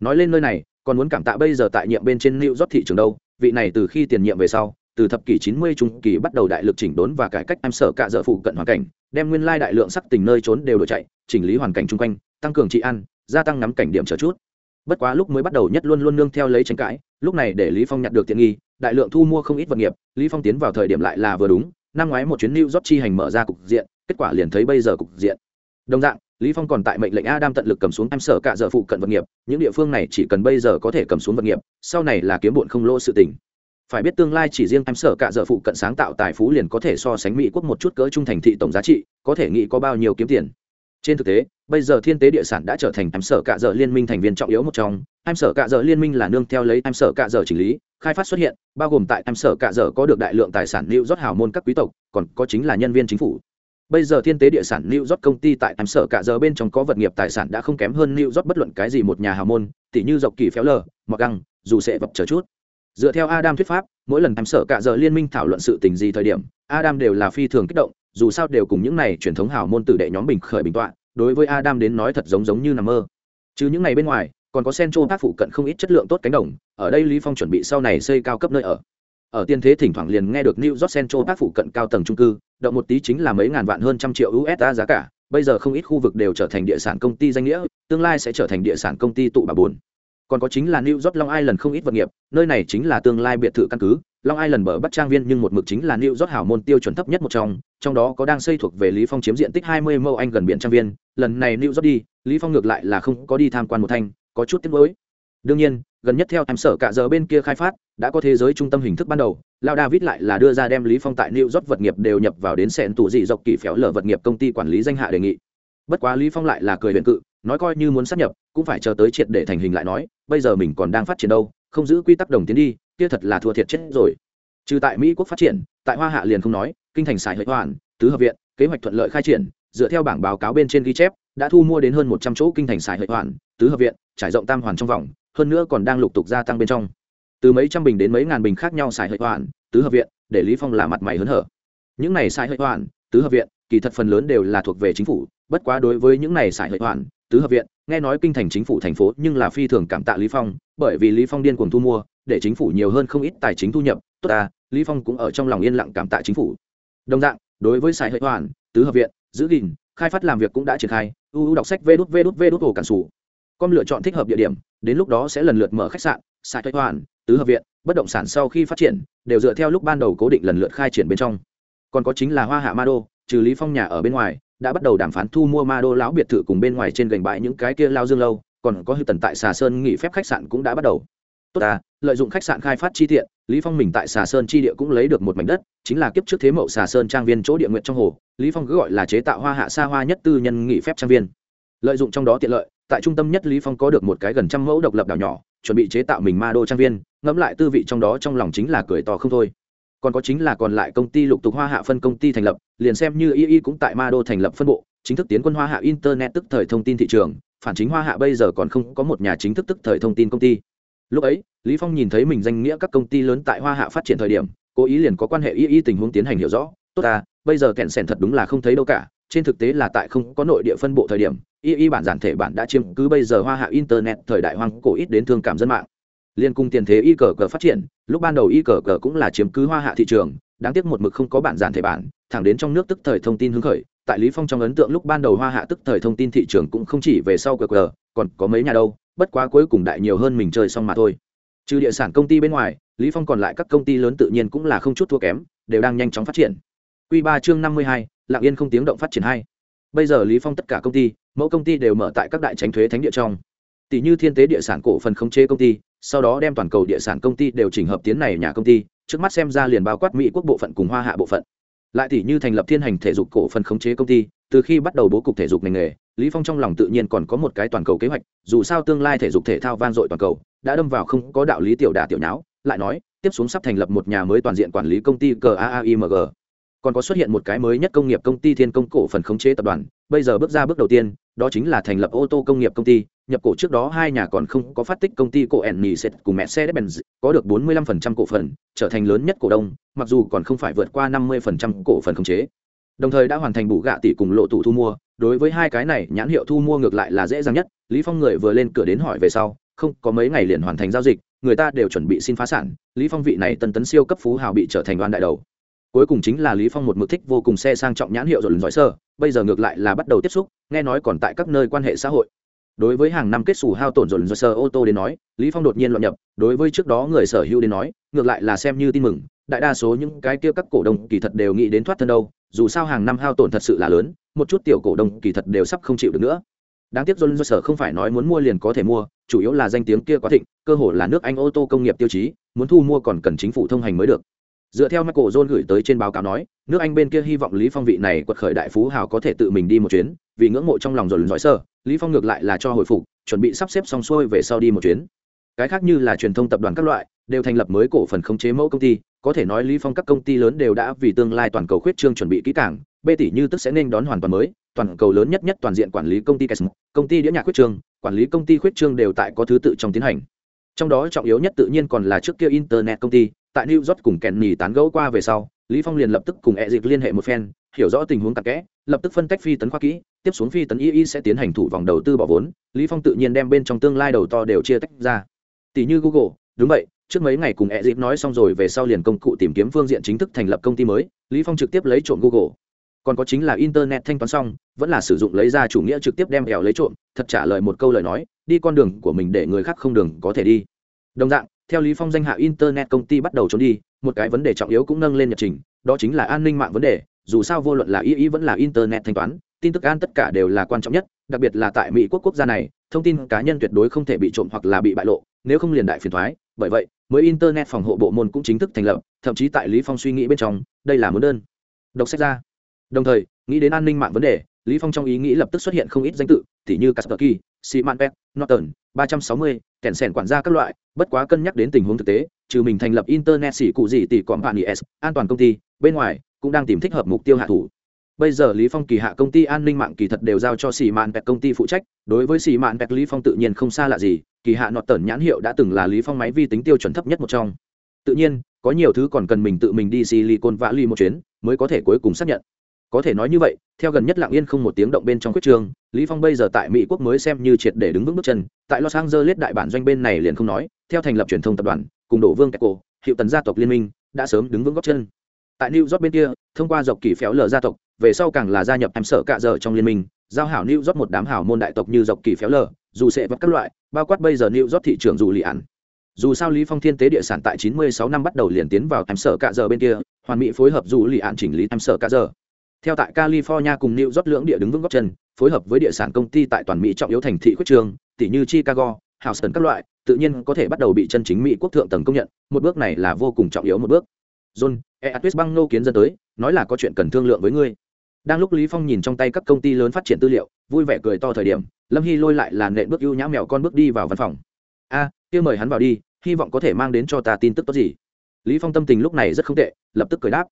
nói lên nơi này còn muốn cảm tạ bây giờ tại nhiệm bên trên lưu rót thị trường đâu, vị này từ khi tiền nhiệm về sau, từ thập kỷ 90 trung kỳ bắt đầu đại lực chỉnh đốn và cải cách em sở cả dở phụ cận hoàn cảnh, đem nguyên lai đại lượng sắc tình nơi trốn đều đổi chạy, chỉnh lý hoàn cảnh chung quanh, tăng cường trị an, gia tăng nắm cảnh điểm chờ chút. Bất quá lúc mới bắt đầu nhất luôn luôn nương theo lấy tranh cãi, lúc này để Lý Phong nhặt được tiện nghi, đại lượng thu mua không ít vật nghiệp, Lý Phong tiến vào thời điểm lại là vừa đúng, năm ngoái một chuyến New York chi hành mở ra cục diện, kết quả liền thấy bây giờ cục diện. Đồng dạng, lý phong còn tại mệnh lệnh adam tận lực cầm xuống em sở cả giờ phụ cận vật nghiệp những địa phương này chỉ cần bây giờ có thể cầm xuống vật nghiệp sau này là kiếm bộn không lỗ sự tình. Phải biết tương lai chỉ riêng em sở cả giờ phụ cận sáng tạo tài phú liền có thể so sánh mỹ quốc một chút cỡ trung thành thị tổng giá trị có thể nghĩ có bao nhiêu kiếm tiền. Trên thực tế bây giờ thiên tế địa sản đã trở thành em sở cả giờ liên minh thành viên trọng yếu một trong. Em sở cả giờ liên minh là nương theo lấy em sở cả giờ chỉnh lý khai phát xuất hiện, bao gồm tại em sở cả giờ có được đại lượng tài sản lưu rót hào môn các quý tộc, còn có chính là nhân viên chính phủ. Bây giờ thiên tế địa sản lưu rót công ty tại em sở cả giờ bên trong có vật nghiệp tài sản đã không kém hơn lưu rót bất luận cái gì một nhà hào môn tỷ như dọc kỳ phéo lờ mặc găng, dù sẽ vập chờ chút. Dựa theo adam thuyết pháp, mỗi lần em sở cả giờ liên minh thảo luận sự tình gì thời điểm, adam đều là phi thường kích động, dù sao đều cùng những này truyền thống hào môn tử đệ nhóm bình khởi bình tọa, đối với adam đến nói thật giống giống như nằm mơ. Chứ những ngày bên ngoài còn có central park phụ cận không ít chất lượng tốt cánh đồng ở đây lý phong chuẩn bị sau này xây cao cấp nơi ở ở tiên thế thỉnh thoảng liền nghe được New York Central Park phụ cận cao tầng trung cư, động một tí chính là mấy ngàn vạn hơn trăm triệu USD giá cả, bây giờ không ít khu vực đều trở thành địa sản công ty danh nghĩa, tương lai sẽ trở thành địa sản công ty tụ bà buồn. Còn có chính là New York Long Island không ít vật nghiệp, nơi này chính là tương lai biệt thự căn cứ, long ai lần bờ bắc trang viên nhưng một mực chính là new york hảo môn tiêu chuẩn thấp nhất một trong trong đó có đang xây thuộc về lý phong chiếm diện tích 20 mẫu anh gần biển trang viên lần này new york đi lý phong ngược lại là không có đi tham quan một thanh có chút tiếc nuối. Đương nhiên, gần nhất theo em sở cả giờ bên kia khai phát, đã có thế giới trung tâm hình thức ban đầu lao david lại là đưa ra đem lý phong tại new york vật nghiệp đều nhập vào đến sẹn tủ dị dọc kỳ phéo lở vật nghiệp công ty quản lý danh hạ đề nghị. Bất quá lý phong lại là cười huyền cự, nói coi như muốn sát nhập, cũng phải chờ tới triệt để thành hình lại nói, bây giờ mình còn đang phát triển đâu, không giữ quy tắc đồng tiến đi, kia thật là thua thiệt chết rồi. Trừ tại mỹ quốc phát triển, tại hoa hạ liền không nói, kinh thành xài hệ hoàn, tứ hợp viện, kế hoạch thuận lợi khai triển, dựa theo bảng báo cáo bên trên ghi chép đã thu mua đến hơn một trăm chỗ kinh thành xài hợi hoàn tứ hợp viện, trải rộng tam hoàn trong vòng, hơn nữa còn đang lục tục gia tăng bên trong. Từ mấy trăm bình đến mấy ngàn bình khác nhau xài hợi hoàn tứ hợp viện, để lý phong là mặt mày hớn hở. Những này xài hợi hoàn tứ hợp viện, kỳ thật phần lớn đều là thuộc về chính phủ, bất quá đối với những này xài hợi hoàn tứ hợp viện, nghe nói kinh thành chính phủ thành phố nhưng là phi thường cảm tạ lý phong, bởi vì lý phong điên cuồng thu mua, để chính phủ nhiều hơn không ít tài chính thu nhập, tốt ta, lý phong cũng ở trong lòng yên lặng cảm tạ chính phủ. Đồng dạng, đối với xài hợi hoàn tứ hợp viện, giữ gìn khai phát làm việc cũng đã triển khai uu đọc sách vê đút vê đút vê đút hồ cản sủ. Com lựa chọn thích hợp địa điểm, đến lúc đó sẽ lần lượt mở khách sạn xài thuế hoàn, tứ hợp viện, bất động sản sau khi phát triển, đều dựa theo lúc ban đầu cố định lần lượt khai triển bên trong. Còn có chính là hoa hạ ma đô, trừ lý phong nhà ở bên ngoài, đã bắt đầu đàm phán thu mua ma đô lão biệt thự cùng bên ngoài trên gành bãi những cái kia lao dương lâu, còn có hư tần tại xà sơn nghỉ phép khách sạn cũng đã bắt đầu tốt ta, lợi dụng khách sạn khai phát chi tiện, lý phong mình tại xà sơn chi địa cũng lấy được một mảnh đất, chính là kiếp trước thế mậu xà sơn trang viên chỗ địa nguyện trong hồ, lý phong cứ gọi là chế tạo hoa hạ xa hoa nhất tư nhân nghỉ phép trang viên. Lợi dụng trong đó tiện lợi, tại trung tâm nhất lý phong có được một cái gần trăm mẫu độc lập đảo nhỏ, chuẩn bị chế tạo mình ma đô trang viên, ngẫm lại tư vị trong đó trong lòng chính là cười to không thôi. Còn có chính là còn lại công ty lục tục hoa hạ phân công ty thành lập, liền xem như y y cũng tại ma đô thành lập phân bộ, chính thức tiến quân hoa hạ internet tức thời thông tin thị trường, phản chính hoa hạ bây giờ còn không có một nhà chính thức tức thời thông tin công ty lúc ấy lý phong nhìn thấy mình danh nghĩa các công ty lớn tại hoa hạ phát triển thời điểm cố ý liền có quan hệ y y tình huống tiến hành hiểu rõ. Tốt à, bây giờ kẹn sẻn thật đúng là không thấy đâu cả trên thực tế là tại không có nội địa phân bộ thời điểm y y bản giản thể bản đã chiếm cứ bây giờ hoa hạ internet thời đại hoang cổ ít đến thương cảm dân mạng. Liên cung tiền thế y cờ cờ phát triển lúc ban đầu y cờ cờ cũng là chiếm cứ hoa hạ thị trường đáng tiếc một mực không có bản giản thể bản thẳng đến trong nước tức thời thông tin hứng khởi tại lý phong trong ấn tượng lúc ban đầu hoa hạ tức thời thông tin thị trường cũng không chỉ về sau cờ cờ còn có mấy nhà đâu bất quá cuối cùng đại nhiều hơn mình chơi xong mà thôi. Trừ địa sản công ty bên ngoài lý phong còn lại các công ty lớn tự nhiên cũng là không chút thua kém đều đang nhanh chóng phát triển. Quy ba chương năm mươi hai, lặng yên không tiếng động phát triển hai. Bây giờ lý phong tất cả công ty mẫu công ty đều mở tại các đại tránh thuế thánh địa trong. Tỷ như thiên tế địa sản cổ phần khống chế công ty sau đó đem toàn cầu địa sản công ty đều chỉnh hợp tiến này nhà công ty trước mắt xem ra liền bao quát mỹ quốc bộ phận cùng hoa hạ bộ phận. Lại tỷ như thành lập thiên hành thể dục cổ phần khống chế công ty từ khi bắt đầu bố cục thể dục ngành nghề lý phong trong lòng tự nhiên còn có một cái toàn cầu kế hoạch dù sao tương lai thể dục thể thao vang dội toàn cầu đã đâm vào không có đạo lý tiểu đả tiểu nháo lại nói tiếp xuống sắp thành lập một nhà mới toàn diện quản lý công ty GAAIMG còn có xuất hiện một cái mới nhất công nghiệp công ty thiên công cổ phần khống chế tập đoàn bây giờ bước ra bước đầu tiên đó chính là thành lập ô tô công nghiệp công ty nhập cổ trước đó hai nhà còn không có phát tích công ty cổ Enniset cùng mẹ xe benz có được 45% cổ phần, trở thành lớn nhất cổ đông, mặc dù còn không phải vượt qua 50% cổ phần khống chế. Đồng thời đã hoàn thành bù gạ tỷ cùng lộ tụ thu mua, đối với hai cái này nhãn hiệu thu mua ngược lại là dễ dàng nhất, Lý Phong người vừa lên cửa đến hỏi về sau, không, có mấy ngày liền hoàn thành giao dịch, người ta đều chuẩn bị xin phá sản, Lý Phong vị này tân tấn siêu cấp phú hào bị trở thành đoàn đại đầu. Cuối cùng chính là lý phong một mực thích vô cùng xe sang trọng nhãn hiệu rồi giỏi sơ bây giờ ngược lại là bắt đầu tiếp xúc nghe nói còn tại các nơi quan hệ xã hội. Đối với hàng năm kết xù hao tổn rồi giỏi sơ ô tô đến nói lý phong đột nhiên loạn nhập. Đối với trước đó người sở hữu đến nói ngược lại là xem như tin mừng. Đại đa số những cái kia các cổ đông kỳ thật đều nghĩ đến thoát thân đâu dù sao hàng năm hao tổn thật sự là lớn một chút tiểu cổ đông kỳ thật đều sắp không chịu được nữa. Đáng tiếc John Sở không phải nói muốn mua liền có thể mua, chủ yếu là danh tiếng kia quá thịnh, cơ hồ là nước Anh ô tô công nghiệp tiêu chí, muốn thu mua còn cần chính phủ thông hành mới được. Dựa theo michael john gửi tới trên báo cáo nói nước anh bên kia hy vọng lý phong vị này quật khởi đại phú hào có thể tự mình đi một chuyến vì ngưỡng mộ trong lòng rồi giỏi sơ lý phong ngược lại là cho hồi phục chuẩn bị sắp xếp xong xuôi về sau đi một chuyến. Cái khác như là truyền thông tập đoàn các loại đều thành lập mới cổ phần khống chế mẫu công ty có thể nói lý phong các công ty lớn đều đã vì tương lai toàn cầu khuyết trương chuẩn bị kỹ càng bê tỷ như tức sẽ nên đón hoàn toàn mới toàn cầu lớn nhất nhất toàn diện quản lý công ty Kesmo, công ty đĩa nhạc khuyết trương quản lý công ty khuyết trương đều tại có thứ tự trong tiến hành. Trong đó trọng yếu nhất tự nhiên còn là trước kia internet công ty tại new york cùng kèn nhì tán gẫu qua về sau lý phong liền lập tức cùng e dịch liên hệ một phen hiểu rõ tình huống tạc kẽ lập tức phân tách phi tấn khoa kỹ tiếp xuống phi tấn y y sẽ tiến hành thủ vòng đầu tư bỏ vốn lý phong tự nhiên đem bên trong tương lai đầu to đều chia tách ra. Tỷ như google đúng vậy trước mấy ngày cùng e dịch nói xong rồi về sau liền công cụ tìm kiếm phương diện chính thức thành lập công ty mới lý phong trực tiếp lấy trộm google còn có chính là internet thanh toán xong, vẫn là sử dụng lấy ra chủ nghĩa trực tiếp đem kẹo lấy trộm, thật trả lời một câu lời nói, đi con đường của mình để người khác không đường có thể đi. Đồng dạng, theo lý phong danh hạ internet công ty bắt đầu trốn đi, một cái vấn đề trọng yếu cũng nâng lên nhật trình, đó chính là an ninh mạng vấn đề, dù sao vô luận là y y vẫn là internet thanh toán, tin tức an tất cả đều là quan trọng nhất, đặc biệt là tại mỹ quốc quốc gia này, thông tin cá nhân tuyệt đối không thể bị trộm hoặc là bị bại lộ, nếu không liền đại phiền thoái bởi vậy, mới internet phòng hộ bộ môn cũng chính thức thành lập, thậm chí tại lý phong suy nghĩ bên trong, đây là muốn đơn. Đọc sách ra đồng thời nghĩ đến an ninh mạng vấn đề lý phong trong ý nghĩ lập tức xuất hiện không ít danh tự tỉ như kaspersky ba trăm norton 360, kèn sèn quản gia các loại bất quá cân nhắc đến tình huống thực tế trừ mình thành lập internet xỉ cụ gì tỷ còn bạn is an toàn công ty bên ngoài cũng đang tìm thích hợp mục tiêu hạ thủ. Bây giờ lý phong kỳ hạ công ty an ninh mạng kỳ thật đều giao cho xì mạn pẹt công ty phụ trách đối với xì mạn pẹt lý phong tự nhiên không xa lạ gì kỳ hạ nọt tẩn nhãn hiệu đã từng là lý phong máy vi tính tiêu chuẩn thấp nhất một trong. Tự nhiên có nhiều thứ còn cần mình tự mình đi silicon valley một chuyến mới có thể cuối cùng xác nhận có thể nói như vậy, theo gần nhất lặng yên không một tiếng động bên trong quyết trường, lý phong bây giờ tại mỹ quốc mới xem như triệt để đứng vững bước chân, tại los angeles đại bản doanh bên này liền không nói, theo thành lập truyền thông tập đoàn, cùng đổ vương cổ hiệu tần gia tộc liên minh, đã sớm đứng vững góc chân. Tại new york bên kia, thông qua dọc kỳ phéo lờ gia tộc, về sau càng là gia nhập em sợ cạ dở trong liên minh, giao hảo new york một đám hảo môn đại tộc như dọc kỳ phéo lờ, dù sẽ vật các loại, bao quát bây giờ new york thị trường dù lì ản dù sao lý phong thiên tế địa sản tại 96 năm bắt đầu liền tiến vào em sợ cạ dở bên kia, hoàn mỹ phối hợp dù lì ản chỉnh lý em sợ cạ dở theo tại california cùng new york lưỡng địa đứng vững góc chân, phối hợp với địa sản công ty tại toàn mỹ trọng yếu thành thị quyết trường tỷ như chicago, houston các loại, tự nhiên có thể bắt đầu bị chân chính mỹ quốc thượng tầng công nhận, một bước này là vô cùng trọng yếu một bước. John eatwis băng nô kiến dân tới, nói là có chuyện cần thương lượng với ngươi. Đang lúc lý phong nhìn trong tay các công ty lớn phát triển tư liệu, vui vẻ cười to thời điểm, lâm hy lôi lại là nện bước ưu nhã mèo con bước đi vào văn phòng. A, kia mời hắn vào đi, hy vọng có thể mang đến cho ta tin tức tốt gì. Lý phong tâm tình lúc này rất không tệ, lập tức cười đáp.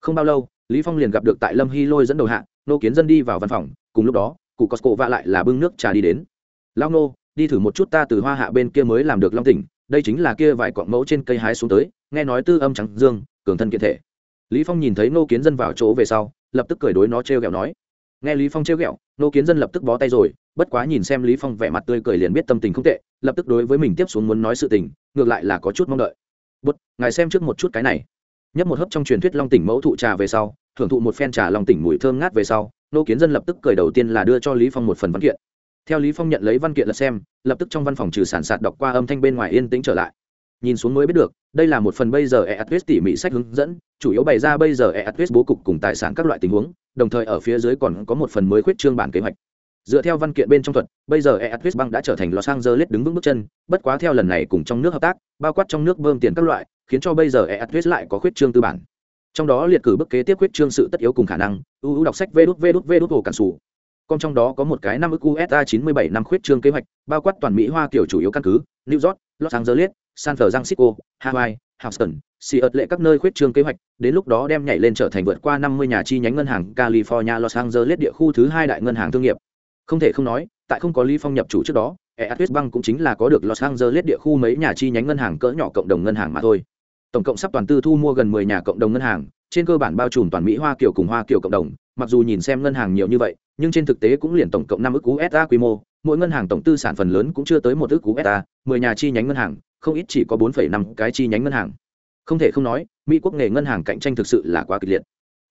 Không bao lâu lý phong liền gặp được tại lâm hy lôi dẫn đầu hạ nô kiến dân đi vào văn phòng cùng lúc đó cụ costco vạ lại là bưng nước trà đi đến. Lao nô đi thử một chút ta từ hoa hạ bên kia mới làm được long tỉnh đây chính là kia vài cọng mẫu trên cây hái xuống tới nghe nói tư âm trắng dương cường thân kiện thể. Lý phong nhìn thấy nô kiến dân vào chỗ về sau lập tức cười đối nó treo gẹo nói. Nghe lý phong treo gẹo, nô kiến dân lập tức bó tay rồi bất quá nhìn xem lý phong vẻ mặt tươi cười liền biết tâm tình không tệ lập tức đối với mình tiếp xuống muốn nói sự tình ngược lại là có chút mong đợi. Bút ngài xem trước một chút cái này nhấp một hớp trong truyền thuyết long tỉnh mẫu thụ trà về sau, thưởng thụ một phen trà long tỉnh mùi thơm ngát về sau, nô kiến dân lập tức cười đầu tiên là đưa cho lý phong một phần văn kiện. Theo lý phong nhận lấy văn kiện là xem, lập tức trong văn phòng trừ sản sạt đọc qua âm thanh bên ngoài yên tĩnh trở lại. Nhìn xuống mới biết được, đây là một phần bây giờ eatwest tỉ mỉ sách hướng dẫn, chủ yếu bày ra bây giờ eatwest bố cục cùng tài sản các loại tình huống, đồng thời ở phía dưới còn có một phần mới khuyết trương bản kế hoạch. Dựa theo văn kiện bên trong thuật, bây giờ eatwest băng đã trở thành los lết đứng vững bước chân, bất quá theo lần này cùng trong nước hợp tác, bao quát trong nước bơm tiền các loại khiến cho bây giờ eatwest lại có khuyết trương tư bản trong đó liệt cử bức kế tiếp khuyết trương sự tất yếu cùng khả năng ưu đọc sách Vút Vút Vút cổ hồ cản sủ còn trong đó có một cái năm ức USA 97 năm khuyết trương kế hoạch, bao quát toàn Mỹ Hoa kiểu chủ yếu căn cứ, New York, Los Angeles, San Francisco, Hawaii, Houston, Seattle các nơi khuyết trương kế hoạch, đến lúc đó đem nhảy lên trở thành vượt qua 50 nhà chi nhánh ngân hàng California Los Angeles địa khu thứ hai đại ngân hàng thương nghiệp. Không thể không nói, tại không có Lý Phong nhập chủ trước đó, Eatwest Bank cũng chính là có được Los Angeles địa khu mấy nhà chi nhánh ngân hàng cỡ nhỏ cộng đồng ngân hàng mà thôi. Tổng cộng sắp toàn tư thu mua gần 10 nhà cộng đồng ngân hàng, trên cơ bản bao trùm toàn Mỹ Hoa kiểu cùng Hoa kiểu cộng đồng, mặc dù nhìn xem ngân hàng nhiều như vậy, nhưng trên thực tế cũng liền tổng cộng năm ức USD quy mô, mỗi ngân hàng tổng tư sản phần lớn cũng chưa tới một ức USD, 10 nhà chi nhánh ngân hàng, không ít chỉ có 4,5 cái chi nhánh ngân hàng. Không thể không nói, Mỹ quốc nghề ngân hàng cạnh tranh thực sự là quá kịch liệt.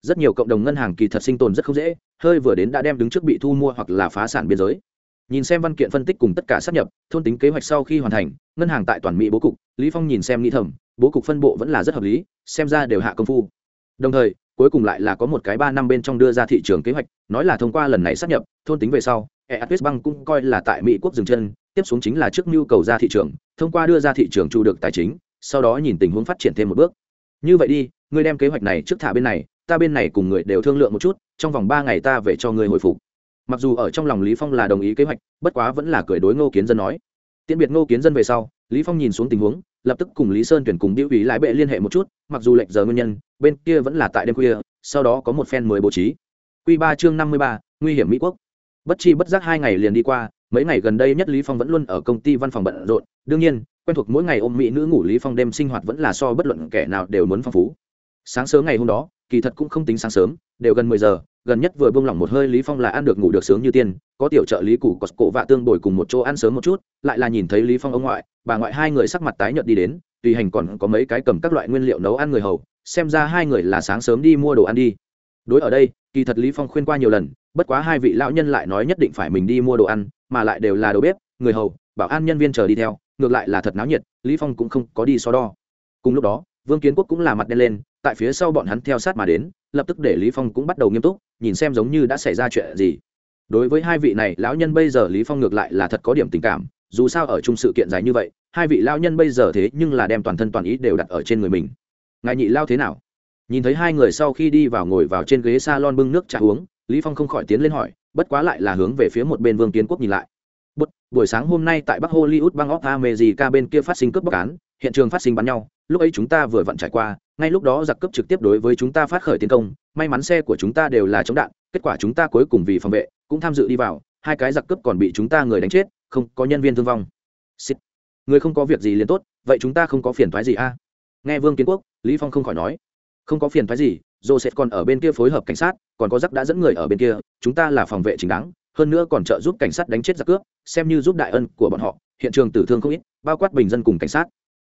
Rất nhiều cộng đồng ngân hàng kỳ thật sinh tồn rất không dễ, hơi vừa đến đã đem đứng trước bị thu mua hoặc là phá sản biên giới. Nhìn xem văn kiện phân tích cùng tất cả sắp nhập, thôn tính kế hoạch sau khi hoàn thành, ngân hàng tại toàn Mỹ bố cục, Lý Phong nhìn xem nghĩ thầm, bố cục phân bộ vẫn là rất hợp lý, xem ra đều hạ công phu. Đồng thời, cuối cùng lại là có một cái ba năm bên trong đưa ra thị trường kế hoạch nói là thông qua lần này sắp nhập thôn tính về sau eatwest bank cũng coi là tại mỹ quốc dừng chân tiếp xuống chính là trước nhu cầu ra thị trường thông qua đưa ra thị trường trụ được tài chính sau đó nhìn tình huống phát triển thêm một bước. Như vậy đi ngươi đem kế hoạch này trước thả bên này ta bên này cùng người đều thương lượng một chút trong vòng ba ngày ta về cho ngươi hồi phục. Mặc dù ở trong lòng lý phong là đồng ý kế hoạch bất quá vẫn là cười đối ngô kiến dân nói. Tiễn biệt ngô kiến dân về sau lý phong nhìn xuống tình huống lập tức cùng lý sơn tuyển cùng điệu ý lại bệ liên hệ một chút, mặc dù lệnh giờ nguyên nhân, bên kia vẫn là tại đêm khuya, sau đó có một phen mới bố trí. Q ba chương năm mươi ba, nguy hiểm mỹ quốc. Bất chi bất giác hai ngày liền đi qua, mấy ngày gần đây nhất lý phong vẫn luôn ở công ty văn phòng bận rộn. Đương nhiên, quen thuộc mỗi ngày ôm mỹ nữ ngủ lý phong đêm sinh hoạt vẫn là so bất luận kẻ nào đều muốn phong phú. Sáng sớm ngày hôm đó, kỳ thật cũng không tính sáng sớm, đều gần mười giờ gần nhất vừa buông lỏng một hơi lý phong là ăn được ngủ được sướng như tiên, có tiểu trợ lý cụ cọt cổ vạ tương bồi cùng một chỗ ăn sớm một chút, lại là nhìn thấy lý phong ông ngoại, bà ngoại hai người sắc mặt tái nhợt đi đến, tùy hành còn có mấy cái cầm các loại nguyên liệu nấu ăn người hầu, xem ra hai người là sáng sớm đi mua đồ ăn đi. Đối ở đây, kỳ thật lý phong khuyên qua nhiều lần, bất quá hai vị lão nhân lại nói nhất định phải mình đi mua đồ ăn, mà lại đều là đồ bếp, người hầu, bảo an nhân viên chờ đi theo, ngược lại là thật náo nhiệt, lý phong cũng không có đi so đo. Cùng lúc đó, vương kiến quốc cũng là mặt đen lên, tại phía sau bọn hắn theo sát mà đến lập tức để lý phong cũng bắt đầu nghiêm túc nhìn xem giống như đã xảy ra chuyện gì. Đối với hai vị này lão nhân bây giờ lý phong ngược lại là thật có điểm tình cảm dù sao ở chung sự kiện dài như vậy hai vị lão nhân bây giờ thế nhưng là đem toàn thân toàn ý đều đặt ở trên người mình. Ngài nhị lao thế nào? Nhìn thấy hai người sau khi đi vào ngồi vào trên ghế salon bưng nước trà uống lý phong không khỏi tiến lên hỏi bất quá lại là hướng về phía một bên vương kiến quốc nhìn lại. Bút, buổi sáng hôm nay tại bắc hollywood bang of america bên kia phát sinh cướp bóc án hiện trường phát sinh bắn nhau lúc ấy chúng ta vừa vặn trải qua ngay lúc đó giặc cướp trực tiếp đối với chúng ta phát khởi tiến công, may mắn xe của chúng ta đều là chống đạn, kết quả chúng ta cuối cùng vì phòng vệ, cũng tham dự đi vào, hai cái giặc cướp còn bị chúng ta người đánh chết, không có nhân viên thương vong. Xịt. người không có việc gì liền tốt, vậy chúng ta không có phiền thoái gì a nghe vương kiến quốc, lý phong không khỏi nói. Không có phiền thoái gì, joseph còn ở bên kia phối hợp cảnh sát, còn có giặc đã dẫn người ở bên kia, chúng ta là phòng vệ chính đáng, hơn nữa còn trợ giúp cảnh sát đánh chết giặc cướp, xem như giúp đại ân của bọn họ, hiện trường tử thương không ít, bao quát bình dân cùng cảnh sát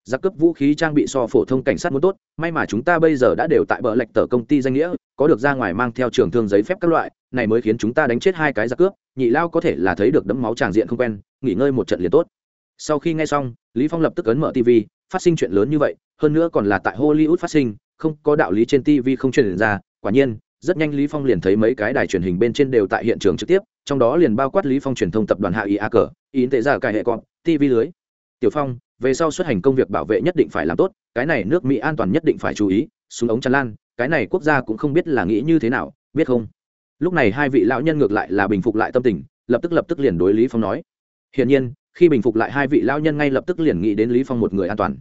giặc cướp vũ khí trang bị so phổ thông cảnh sát muốn tốt, may mà chúng ta bây giờ đã đều tại bờ lệch tờ công ty danh nghĩa, có được ra ngoài mang theo trường thương giấy phép các loại, này mới khiến chúng ta đánh chết hai cái giặc cướp, nhị lao có thể là thấy được đấm máu tràng diện không quen, nghỉ ngơi một trận liền tốt. Sau khi nghe xong, lý phong lập tức ấn mở tv phát sinh chuyện lớn như vậy, hơn nữa còn là tại hollywood phát sinh, không có đạo lý trên tv không truyền ra, quả nhiên, rất nhanh lý phong liền thấy mấy cái đài truyền hình bên trên đều tại hiện trường trực tiếp, trong đó liền bao quát lý phong truyền thông tập đoàn hạ ý a cờ, ý tệ ra cải hệ cọp tv lưới. Tiểu phong về sau xuất hành công việc bảo vệ nhất định phải làm tốt, cái này nước mỹ an toàn nhất định phải chú ý, súng ống tràn lan, cái này quốc gia cũng không biết là nghĩ như thế nào, biết không? Lúc này hai vị lão nhân ngược lại là bình phục lại tâm tình, lập tức lập tức liền đối lý phong nói. Hiển nhiên, khi bình phục lại hai vị lão nhân ngay lập tức liền nghĩ đến lý phong một người an toàn.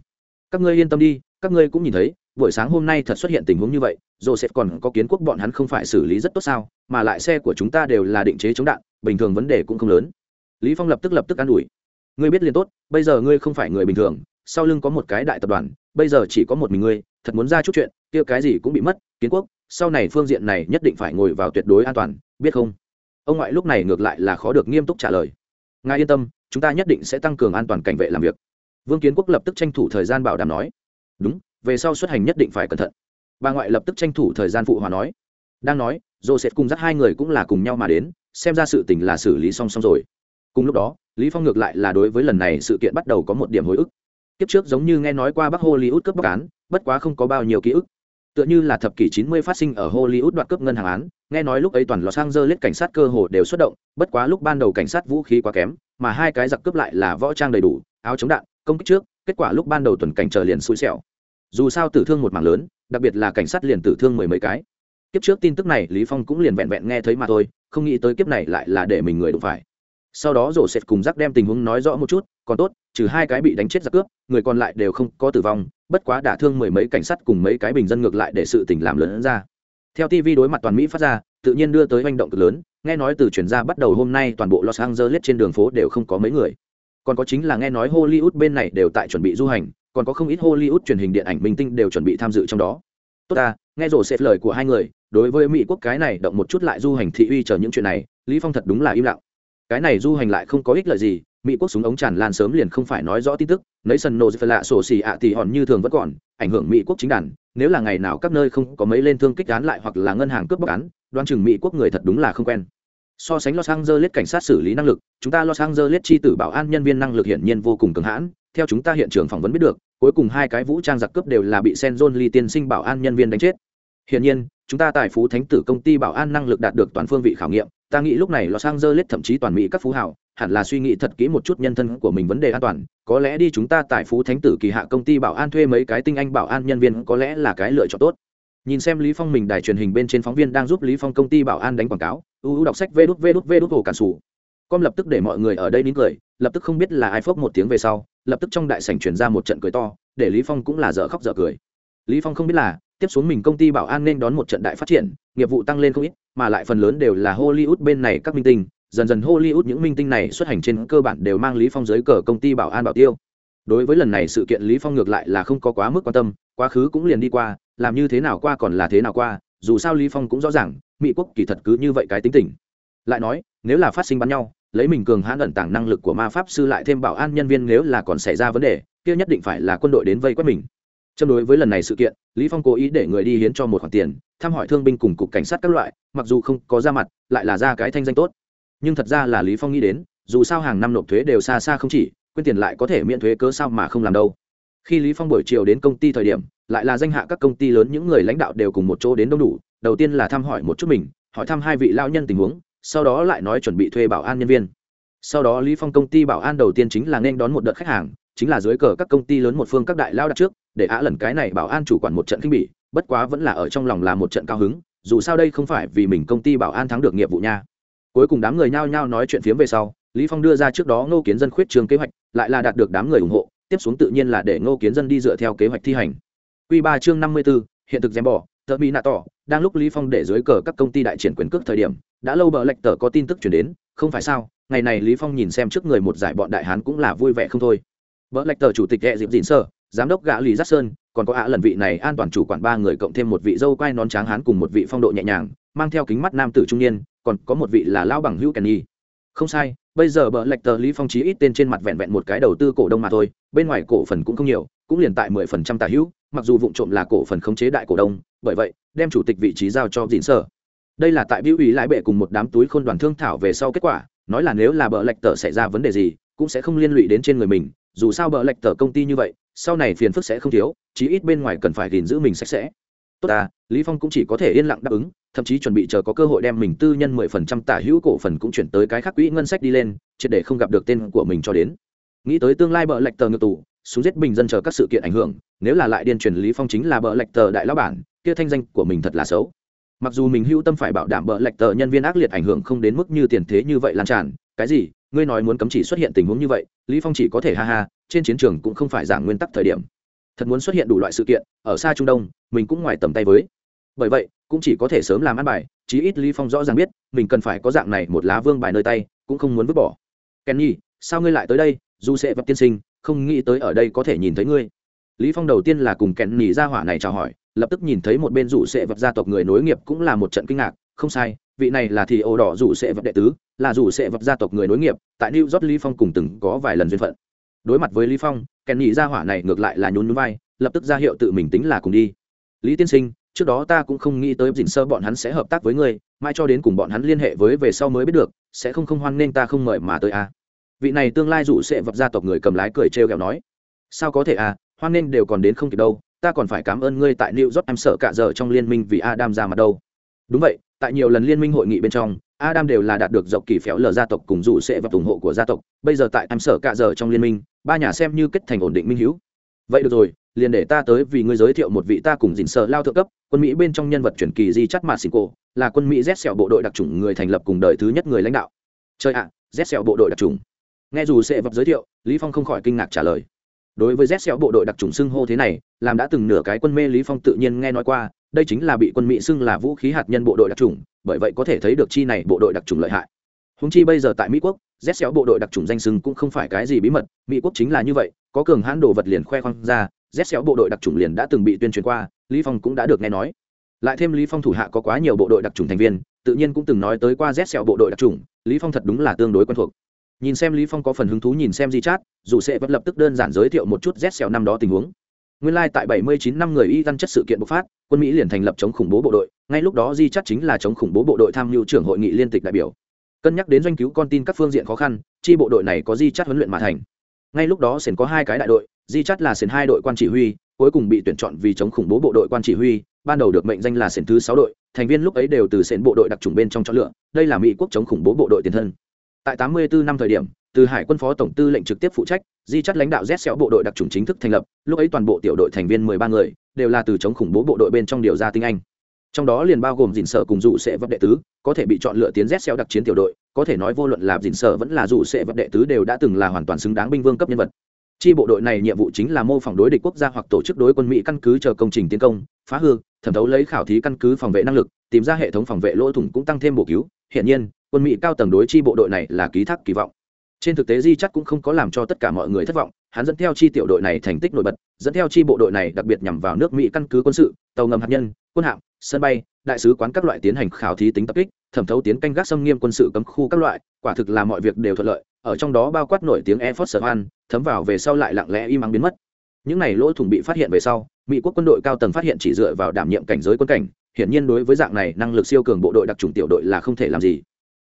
Các ngươi yên tâm đi, các ngươi cũng nhìn thấy, buổi sáng hôm nay thật xuất hiện tình huống như vậy, joseph còn có kiến quốc bọn hắn không phải xử lý rất tốt sao, mà lại xe của chúng ta đều là định chế chống đạn, bình thường vấn đề cũng không lớn. Lý phong lập tức lập tức an ủi ngươi biết liền tốt, bây giờ ngươi không phải người bình thường, sau lưng có một cái đại tập đoàn, bây giờ chỉ có một mình ngươi, thật muốn ra chút chuyện, kia cái gì cũng bị mất, kiến quốc, sau này phương diện này nhất định phải ngồi vào tuyệt đối an toàn, biết không? Ông ngoại lúc này ngược lại là khó được nghiêm túc trả lời. Ngài yên tâm, chúng ta nhất định sẽ tăng cường an toàn cảnh vệ làm việc. Vương kiến quốc lập tức tranh thủ thời gian bảo đảm nói. Đúng, về sau xuất hành nhất định phải cẩn thận. Bà ngoại lập tức tranh thủ thời gian phụ hòa nói. Đang nói, joseph cùng dắt hai người cũng là cùng nhau mà đến, xem ra sự tình là xử lý song song rồi cùng lúc đó, lý phong ngược lại là đối với lần này sự kiện bắt đầu có một điểm hồi ức. Kiếp trước giống như nghe nói qua bắc hollywood cướp bóc án, bất quá không có bao nhiêu ký ức. Tựa như là thập kỷ 90 phát sinh ở hollywood đoạt cướp ngân hàng án, nghe nói lúc ấy toàn los angeles cảnh sát cơ hồ đều xuất động, bất quá lúc ban đầu cảnh sát vũ khí quá kém, mà hai cái giặc cướp lại là võ trang đầy đủ, áo chống đạn, công kích trước, kết quả lúc ban đầu tuần cảnh chờ liền xui xẻo. Dù sao tử thương một mảng lớn, đặc biệt là cảnh sát liền tử thương mười mấy cái. Kiếp trước tin tức này, lý phong cũng liền vẹn vẹn nghe thấy mà thôi, không nghĩ tới kiếp này lại là để mình người đụng phải sau đó rổ sệt cùng rắc đem tình huống nói rõ một chút, còn tốt, trừ hai cái bị đánh chết giặc cướp, người còn lại đều không có tử vong, bất quá đả thương mười mấy cảnh sát cùng mấy cái bình dân ngược lại để sự tình làm lớn ra. Theo tv đối mặt toàn mỹ phát ra, tự nhiên đưa tới manh động cực lớn, nghe nói từ chuyển ra bắt đầu hôm nay toàn bộ los angeles trên đường phố đều không có mấy người. Còn có chính là nghe nói hollywood bên này đều tại chuẩn bị du hành, còn có không ít hollywood truyền hình điện ảnh minh tinh đều chuẩn bị tham dự trong đó. Tốt ta, nghe rổ sệt lời của hai người, đối với mỹ quốc cái này động một chút lại du hành thị uy chờ những chuyện này, lý phong thật đúng là im lặng cái này du hành lại không có ích lợi gì, mỹ quốc súng ống tràn lan sớm liền không phải nói rõ tin tức, nấy sân nô phải lạ sổ xì ạ thì hòn như thường vẫn còn, ảnh hưởng mỹ quốc chính đàn, nếu là ngày nào các nơi không có mấy lên thương kích án lại hoặc là ngân hàng cướp bóc án đoan chừng mỹ quốc người thật đúng là không quen. So sánh los angeles cảnh sát xử lý năng lực, chúng ta los angeles chi tử bảo an nhân viên năng lực hiển nhiên vô cùng cường hãn, theo chúng ta hiện trường phỏng vấn biết được, cuối cùng hai cái vũ trang giặc cướp đều là bị sen john lee tiên sinh bảo an nhân viên đánh chết. Hiển nhiên, chúng ta tài phú thánh tử công ty bảo an năng lực đạt được toàn phương vị khảo nghiệm ta nghĩ lúc này los angeles, thậm chí toàn mỹ các phú hảo hẳn là suy nghĩ thật kỹ một chút nhân thân của mình vấn đề an toàn. Có lẽ đi chúng ta tại phú thánh tử kỳ hạ công ty bảo an thuê mấy cái tinh anh bảo an nhân viên có lẽ là cái lựa chọn tốt. Nhìn xem lý phong mình đài truyền hình bên trên phóng viên đang giúp lý phong công ty bảo an đánh quảng cáo uu đọc sách vút vút vút hồ cản sủ. Com lập tức để mọi người ở đây nín cười, lập tức không biết là ai phốc một tiếng về sau, lập tức trong đại sảnh truyền ra một trận cười to, để lý phong cũng là dở khóc dở cười. Lý phong không biết là tiếp xuống mình công ty bảo an nên đón một trận đại phát triển, nghiệp vụ tăng lên không ít, mà lại phần lớn đều là hollywood bên này các minh tinh. Dần dần hollywood những minh tinh này xuất hành trên cơ bản đều mang lý phong dưới cờ công ty bảo an bảo tiêu. Đối với lần này sự kiện, lý phong ngược lại là không có quá mức quan tâm, quá khứ cũng liền đi qua, làm như thế nào qua còn là thế nào qua, dù sao lý phong cũng rõ ràng, mỹ quốc kỳ thật cứ như vậy cái tính tình. Lại nói, nếu là phát sinh bắn nhau, lấy mình cường hãn ẩn tàng năng lực của ma pháp sư lại thêm bảo an nhân viên nếu là còn xảy ra vấn đề, kia nhất định phải là quân đội đến vây quét mình. Châm đối với lần này sự kiện, Lý Phong cố ý để người đi hiến cho một khoản tiền, thăm hỏi thương binh cùng cục cảnh sát các loại, mặc dù không có ra mặt, lại là ra cái thanh danh tốt. Nhưng thật ra là Lý Phong nghĩ đến, dù sao hàng năm nộp thuế đều xa xa không chỉ, quyên tiền lại có thể miễn thuế cớ sao mà không làm đâu. khi lý phong buổi chiều đến công ty thời điểm lại là danh hạ các công ty lớn những người lãnh đạo đều cùng một chỗ đến đông đủ đầu tiên là thăm hỏi một chút mình hỏi thăm hai vị lao nhân tình huống sau đó lại nói chuẩn bị thuê bảo an nhân viên sau đó lý phong công ty bảo an đầu tiên chính là nên đón một đợt khách hàng chính là dưới cờ các công ty lớn một phương các đại lao đặt trước để á lần cái này bảo an chủ quản một trận kinh bỉ bất quá vẫn là ở trong lòng là một trận cao hứng dù sao đây không phải vì mình công ty bảo an thắng được nghiệp vụ nha. Cuối cùng đám người nhao nhao nói chuyện phiếm về sau lý phong đưa ra trước đó ngô kiến dân khuyết trường kế hoạch lại là đạt được đám người ủng hộ tiếp xuống tự nhiên là để ngô kiến dân đi dựa theo kế hoạch thi hành. Quy ba chương năm mươi 54, hiện thực dèm bỏ thợ bị nạ tỏ đang lúc lý phong để dưới cờ các công ty đại triển quyền cước thời điểm đã lâu bờ lệch tờ có tin tức chuyển đến không phải sao ngày này lý phong nhìn xem trước người một giải bọn đại hán cũng là vui vẻ không thôi bờ lạch tờ chủ tịch đệ dịp dịn sơ, giám đốc gã lì giác sơn, còn có ạ lần vị này an toàn chủ quản ba người cộng thêm một vị dâu quai nón tráng hán cùng một vị phong độ nhẹ nhàng, mang theo kính mắt nam tử trung niên, còn có một vị là lao bằng hữu kenny. Không sai, bây giờ bờ lệch tờ lý phong chí ít tên trên mặt vẹn vẹn một cái đầu tư cổ đông mà thôi, bên ngoài cổ phần cũng không nhiều, cũng liền tại mười phần trăm tả hữu, mặc dù vụ trộm là cổ phần khống chế đại cổ đông, bởi vậy, đem chủ tịch vị trí giao cho dịn sở đây là tại biểu ủy lái bệ cùng một đám túi khôn đoàn thương thảo về sau kết quả, nói là nếu là bờ lệch tờ xảy ra vấn đề gì, cũng sẽ không liên lụy đến trên người mình dù sao bờ lệch tờ công ty như vậy, sau này phiền phức sẽ không thiếu, chí ít bên ngoài cần phải gìn giữ mình sạch sẽ. Tốt ta, lý phong cũng chỉ có thể yên lặng đáp ứng, thậm chí chuẩn bị chờ có cơ hội đem mình tư nhân mười phần trăm tả hữu cổ phần cũng chuyển tới cái khác quỹ ngân sách đi lên, triệt để không gặp được tên của mình cho đến. Nghĩ tới tương lai bờ lệch tờ ngược tù, xuống giết bình dân chờ các sự kiện ảnh hưởng, nếu là lại điên truyền lý phong chính là bờ lệch tờ đại lão bản, kia thanh danh của mình thật là xấu. Mặc dù mình hữu tâm phải bảo đảm bờ lệch tờ nhân viên ác liệt ảnh hưởng không đến mức như tiền thế như vậy lan tràn, cái gì ngươi nói muốn cấm chỉ xuất hiện tình huống như vậy, lý phong chỉ có thể ha ha, trên chiến trường cũng không phải giảng nguyên tắc thời điểm. Thật muốn xuất hiện đủ loại sự kiện, ở xa trung đông, mình cũng ngoài tầm tay với. Bởi vậy, cũng chỉ có thể sớm làm ăn bài, chí ít lý phong rõ ràng biết, mình cần phải có dạng này một lá vương bài nơi tay, cũng không muốn vứt bỏ. Kenny, sao ngươi lại tới đây? Dù sẽ vật tiên sinh, không nghĩ tới ở đây có thể nhìn thấy ngươi. Lý phong đầu tiên là cùng Kenny ra hỏa này chào hỏi, lập tức nhìn thấy một bên rủ sẽ vật gia tộc người nối nghiệp cũng là một trận kinh ngạc không sai vị này là thì ổ đỏ rủ sẽ vật đệ tứ là rủ sẽ vật gia tộc người nối nghiệp tại new york lý phong cùng từng có vài lần duyên phận đối mặt với lý phong kẻ nhị ra hỏa này ngược lại là nhún nhún vai lập tức ra hiệu tự mình tính là cùng đi lý tiên sinh trước đó ta cũng không nghĩ tới dình sơ bọn hắn sẽ hợp tác với ngươi mai cho đến cùng bọn hắn liên hệ với về sau mới biết được sẽ không không hoan nên ta không mời mà tới a à. vị này tương lai rủ sẽ vật gia tộc người cầm lái cười trêu ghẹo nói sao có thể à hoan nên đều còn đến không kịp đâu ta còn phải cảm ơn ngươi tại New York em sợ cả giờ trong liên minh vì Adam ra mặt đâu. Đúng vậy, tại nhiều lần liên minh hội nghị bên trong, Adam đều là đạt được dọc kỳ phéo lờ gia tộc cùng dụ sẽ và ủng hộ của gia tộc, bây giờ tại em sở cạ giờ trong liên minh, ba nhà xem như kết thành ổn định minh hiếu. Vậy được rồi, liền để ta tới vì ngươi giới thiệu một vị ta cùng dình sợ lao thượng cấp, quân Mỹ bên trong nhân vật truyền kỳ di chắt mạt xin cổ, là quân Mỹ rét sẹo bộ đội đặc trùng người thành lập cùng đời thứ nhất người lãnh đạo. Chơi ạ, à, Z sẹo bộ đội đặc trùng. Nghe dù sẽ vật giới thiệu, Lý Phong không khỏi kinh ngạc trả lời đối với rét sẹo bộ đội đặc trùng xưng hô thế này làm đã từng nửa cái quân mê lý phong tự nhiên nghe nói qua đây chính là bị quân mỹ xưng là vũ khí hạt nhân bộ đội đặc trùng bởi vậy có thể thấy được chi này bộ đội đặc trùng lợi hại. Húng chi bây giờ tại mỹ quốc, z xéo bộ đội đặc trùng danh sưng cũng không phải cái gì bí mật, mỹ quốc chính là như vậy, có cường hãn đồ vật liền khoe khoang ra, z xéo bộ đội đặc trùng liền đã từng bị tuyên truyền qua, lý phong cũng đã được nghe nói. Lại thêm lý phong thủ hạ có quá nhiều bộ đội đặc trùng thành viên, tự nhiên cũng từng nói tới qua z xéo bộ đội đặc trùng lý phong thật đúng là tương đối quen thuộc. Nhìn xem lý phong có phần hứng thú nhìn xem di chát dù sẽ vẫn lập tức đơn giản giới thiệu một chút z xéo năm đó tình huống nguyên lai like tại 79 năm người y tăng chất sự kiện bộc phát, quân mỹ liền thành lập chống khủng bố bộ đội, ngay lúc đó di chát chính là chống khủng bố bộ đội tham mưu trưởng hội nghị liên tịch đại biểu. Cân nhắc đến doanh cứu con tin các phương diện khó khăn, chi bộ đội này có di chát huấn luyện mà thành. Ngay lúc đó sển có hai cái đại đội, di chát là sển hai đội quan chỉ huy, cuối cùng bị tuyển chọn vì chống khủng bố bộ đội quan chỉ huy, ban đầu được mệnh danh là sển thứ sáu đội, thành viên lúc ấy đều từ sển bộ đội đặc trùng bên trong chọn lựa, đây là mỹ quốc chống khủng bố bộ đội tiền thân. Tại 84 năm thời điểm từ hải quân phó tổng tư lệnh trực tiếp phụ trách, di chắt lãnh đạo z xéo bộ đội đặc trùng chính thức thành lập, lúc ấy toàn bộ tiểu đội thành viên 13 người, đều là từ chống khủng bố bộ đội bên trong điều ra tinh anh. Trong đó liền bao gồm dình sở cùng dụ sẽ vấp đệ tứ, có thể bị chọn lựa tiến z xéo đặc chiến tiểu đội, có thể nói vô luận là dình sở vẫn là dụ sẽ vấp đệ tứ đều đã từng là hoàn toàn xứng đáng binh vương cấp nhân vật. Chi bộ đội này nhiệm vụ chính là mô phỏng đối địch quốc gia hoặc tổ chức đối quân mỹ căn cứ chờ công trình tiến công, phá hư, thẩm thấu lấy khảo thí căn cứ phòng vệ năng lực, tìm ra hệ thống phòng vệ lỗ thủng cũng tăng thêm bổ cứu. Hiện nhiên, quân mỹ cao tầng đối chi bộ đội này là ký thác kỳ vọng trên thực tế di chắc cũng không có làm cho tất cả mọi người thất vọng, hắn dẫn theo chi tiểu đội này thành tích nổi bật, dẫn theo chi bộ đội này đặc biệt nhằm vào nước mỹ căn cứ quân sự, tàu ngầm hạt nhân, quân hạm, sân bay, đại sứ quán các loại tiến hành khảo thí tính tập kích, thẩm thấu tiến canh gác xâm nghiêm quân sự cấm khu các loại, quả thực là mọi việc đều thuận lợi, ở trong đó bao quát nổi tiếng air force one thấm vào về sau lại lặng lẽ im ắng biến mất. Những này lỗ thủng bị phát hiện về sau, mỹ quốc quân đội cao tầng phát hiện chỉ dựa vào đảm nhiệm cảnh giới quân cảnh, hiển nhiên đối với dạng này năng lực siêu cường bộ đội đặc trùng tiểu đội là không thể làm gì.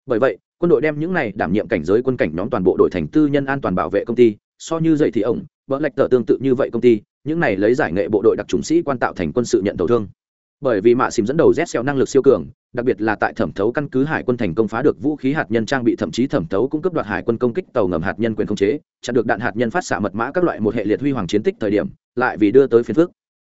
Bởi vậy quân đội đem những này đảm nhiệm cảnh giới quân cảnh nhóm toàn bộ đội thành tư nhân an toàn bảo vệ công ty, so như dậy thì ổng, vợ lệch tờ tương tự như vậy công ty, những này lấy giải nghệ bộ đội đặc trùng sĩ quan tạo thành quân sự nhận tổn thương. Bởi vì mạ xìm dẫn đầu z xeo năng lực siêu cường, đặc biệt là tại thẩm thấu căn cứ hải quân thành công phá được vũ khí hạt nhân trang bị thậm chí thẩm thấu cung cấp đoạt hải quân công kích tàu ngầm hạt nhân quyền khống chế, chặn được đạn hạt nhân phát xạ mật mã các loại một hệ liệt huy hoàng chiến tích thời điểm, lại vì đưa tới phiến phước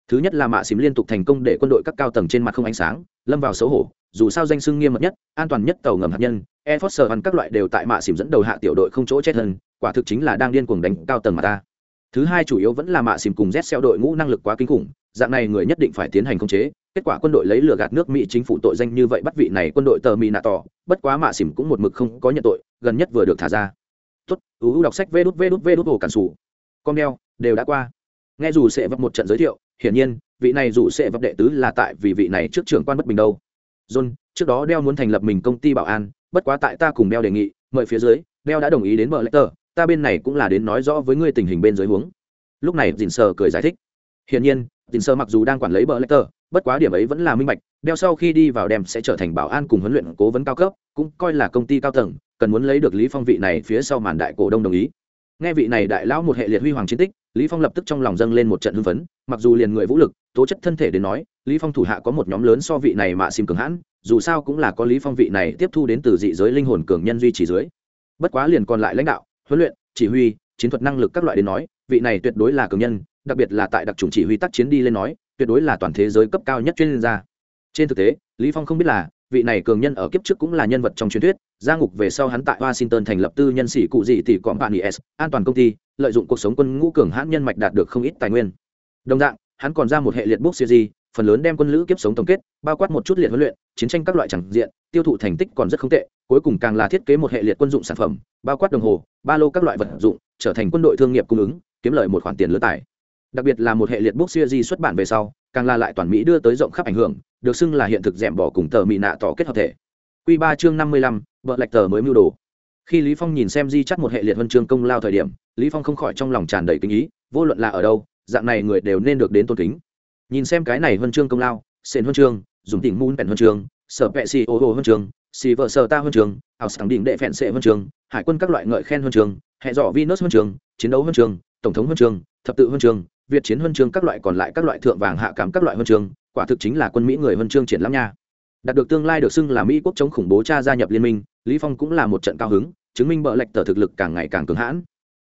thứ nhất là mạ xìm liên tục thành công để quân đội các cao tầng trên mặt không ánh sáng, lâm vào xấu hổ, dù sao danh sưng nghiêm mật nhất, an toàn nhất tàu ngầm hạt nhân e foster ăn các loại đều tại mạ xỉm dẫn đầu hạ tiểu đội không chỗ chết hơn, quả thực chính là đang điên cuồng đánh cao tầng mà ta. Thứ hai chủ yếu vẫn là mạ xỉm cùng z xeo đội ngũ năng lực quá kinh khủng, dạng này người nhất định phải tiến hành khống chế, kết quả quân đội lấy lừa gạt nước mỹ chính phủ tội danh như vậy bắt vị này quân đội tờ mỹ nạ tỏ bất quá mạ xỉm cũng một mực không có nhận tội, gần nhất vừa được thả ra. Tốt, ú đọc sách vê đút vê đút vê đút hồ cản sủ. Con đeo đều đã qua. Nghe dù sẽ vấp một trận giới thiệu, hiển nhiên, vị này dù sẽ vấp đệ tứ là tại vì vị này trước trưởng quan bất bình đâu. John, trước đó đeo muốn thành lập mình công ty bảo an bất quá tại ta cùng đeo đề nghị, mời phía dưới đeo đã đồng ý đến mở lệ tờ, ta bên này cũng là đến nói rõ với ngươi tình hình bên dưới huống. Lúc này dình sờ cười giải thích. Hiển nhiên dình sờ mặc dù đang quản lấy bờ lệ tờ, bất quá điểm ấy vẫn là minh bạch đeo sau khi đi vào đem sẽ trở thành bảo an cùng huấn luyện cố vấn cao cấp, cũng coi là công ty cao tầng, cần muốn lấy được lý phong vị này phía sau màn đại cổ đông đồng ý. Nghe vị này đại lão một hệ liệt huy hoàng chiến tích, lý phong lập tức trong lòng dâng lên một trận hưng phấn, mặc dù liền người vũ lực, tố chất thân thể đến nói, lý phong thủ hạ có một nhóm lớn so vị này mà sim cường hãn dù sao cũng là có lý phong vị này tiếp thu đến từ dị giới linh hồn cường nhân duy trì dưới. Bất quá liền còn lại lãnh đạo, huấn luyện, chỉ huy, chiến thuật năng lực các loại đến nói, vị này tuyệt đối là cường nhân, đặc biệt là tại đặc trùng chỉ huy tác chiến đi lên nói, tuyệt đối là toàn thế giới cấp cao nhất chuyên gia. Trên thực tế, lý phong không biết là, vị này cường nhân ở kiếp trước cũng là nhân vật trong truyền thuyết gia ngục về sau hắn tại washington thành lập tư nhân sĩ cụ gì thì còn bạn is an toàn công ty, lợi dụng cuộc sống quân ngũ cường hãn nhân mạch đạt được không ít tài nguyên. Đồng dạng, hắn còn ra một hệ liệt book series phần lớn đem quân lữ kiếp sống tổng kết, bao quát một chút liệt huấn luyện, chiến tranh các loại chẳng diện, tiêu thụ thành tích còn rất không tệ, cuối cùng càng là thiết kế một hệ liệt quân dụng sản phẩm, bao quát đồng hồ, ba lô các loại vật dụng, trở thành quân đội thương nghiệp cung ứng, kiếm lợi một khoản tiền lớn tài. Đặc biệt là một hệ liệt book series xuất bản về sau, càng là lại toàn mỹ đưa tới rộng khắp ảnh hưởng, được xưng là hiện thực dẻm bỏ cùng tờ mỹ nạ tỏ kết hợp thể. Q ba chương năm mươi lăm vợ lạch tờ mới mưu đồ. Khi lý phong nhìn xem di chắt một hệ liệt huân chương công lao thời điểm, lý phong không khỏi trong lòng tràn đầy kinh ý, vô luận là ở đâu, dạng này người đều nên được đến tôn kính nhìn xem cái này huân chương công lao sền huân chương dùng tỉnh mun bèn huân chương sở vệ xì ô hồ huân chương xì vợ sở ta huân chương ảo sáng đỉnh đệ phẹn sệ huân chương hải quân các loại ngợi khen huân chương hệ dọ venus huân chương chiến đấu huân chương tổng thống huân chương thập tự huân chương việt chiến huân chương các loại còn lại các loại thượng vàng hạ cám các loại huân chương quả thực chính là quân mỹ người huân chương triển lãm nha đạt được tương lai được xưng là mỹ quốc chống khủng bố cha gia nhập liên minh lý phong cũng là một trận cao hứng chứng minh bợ lệch tờ thực lực càng ngày càng cứng hãn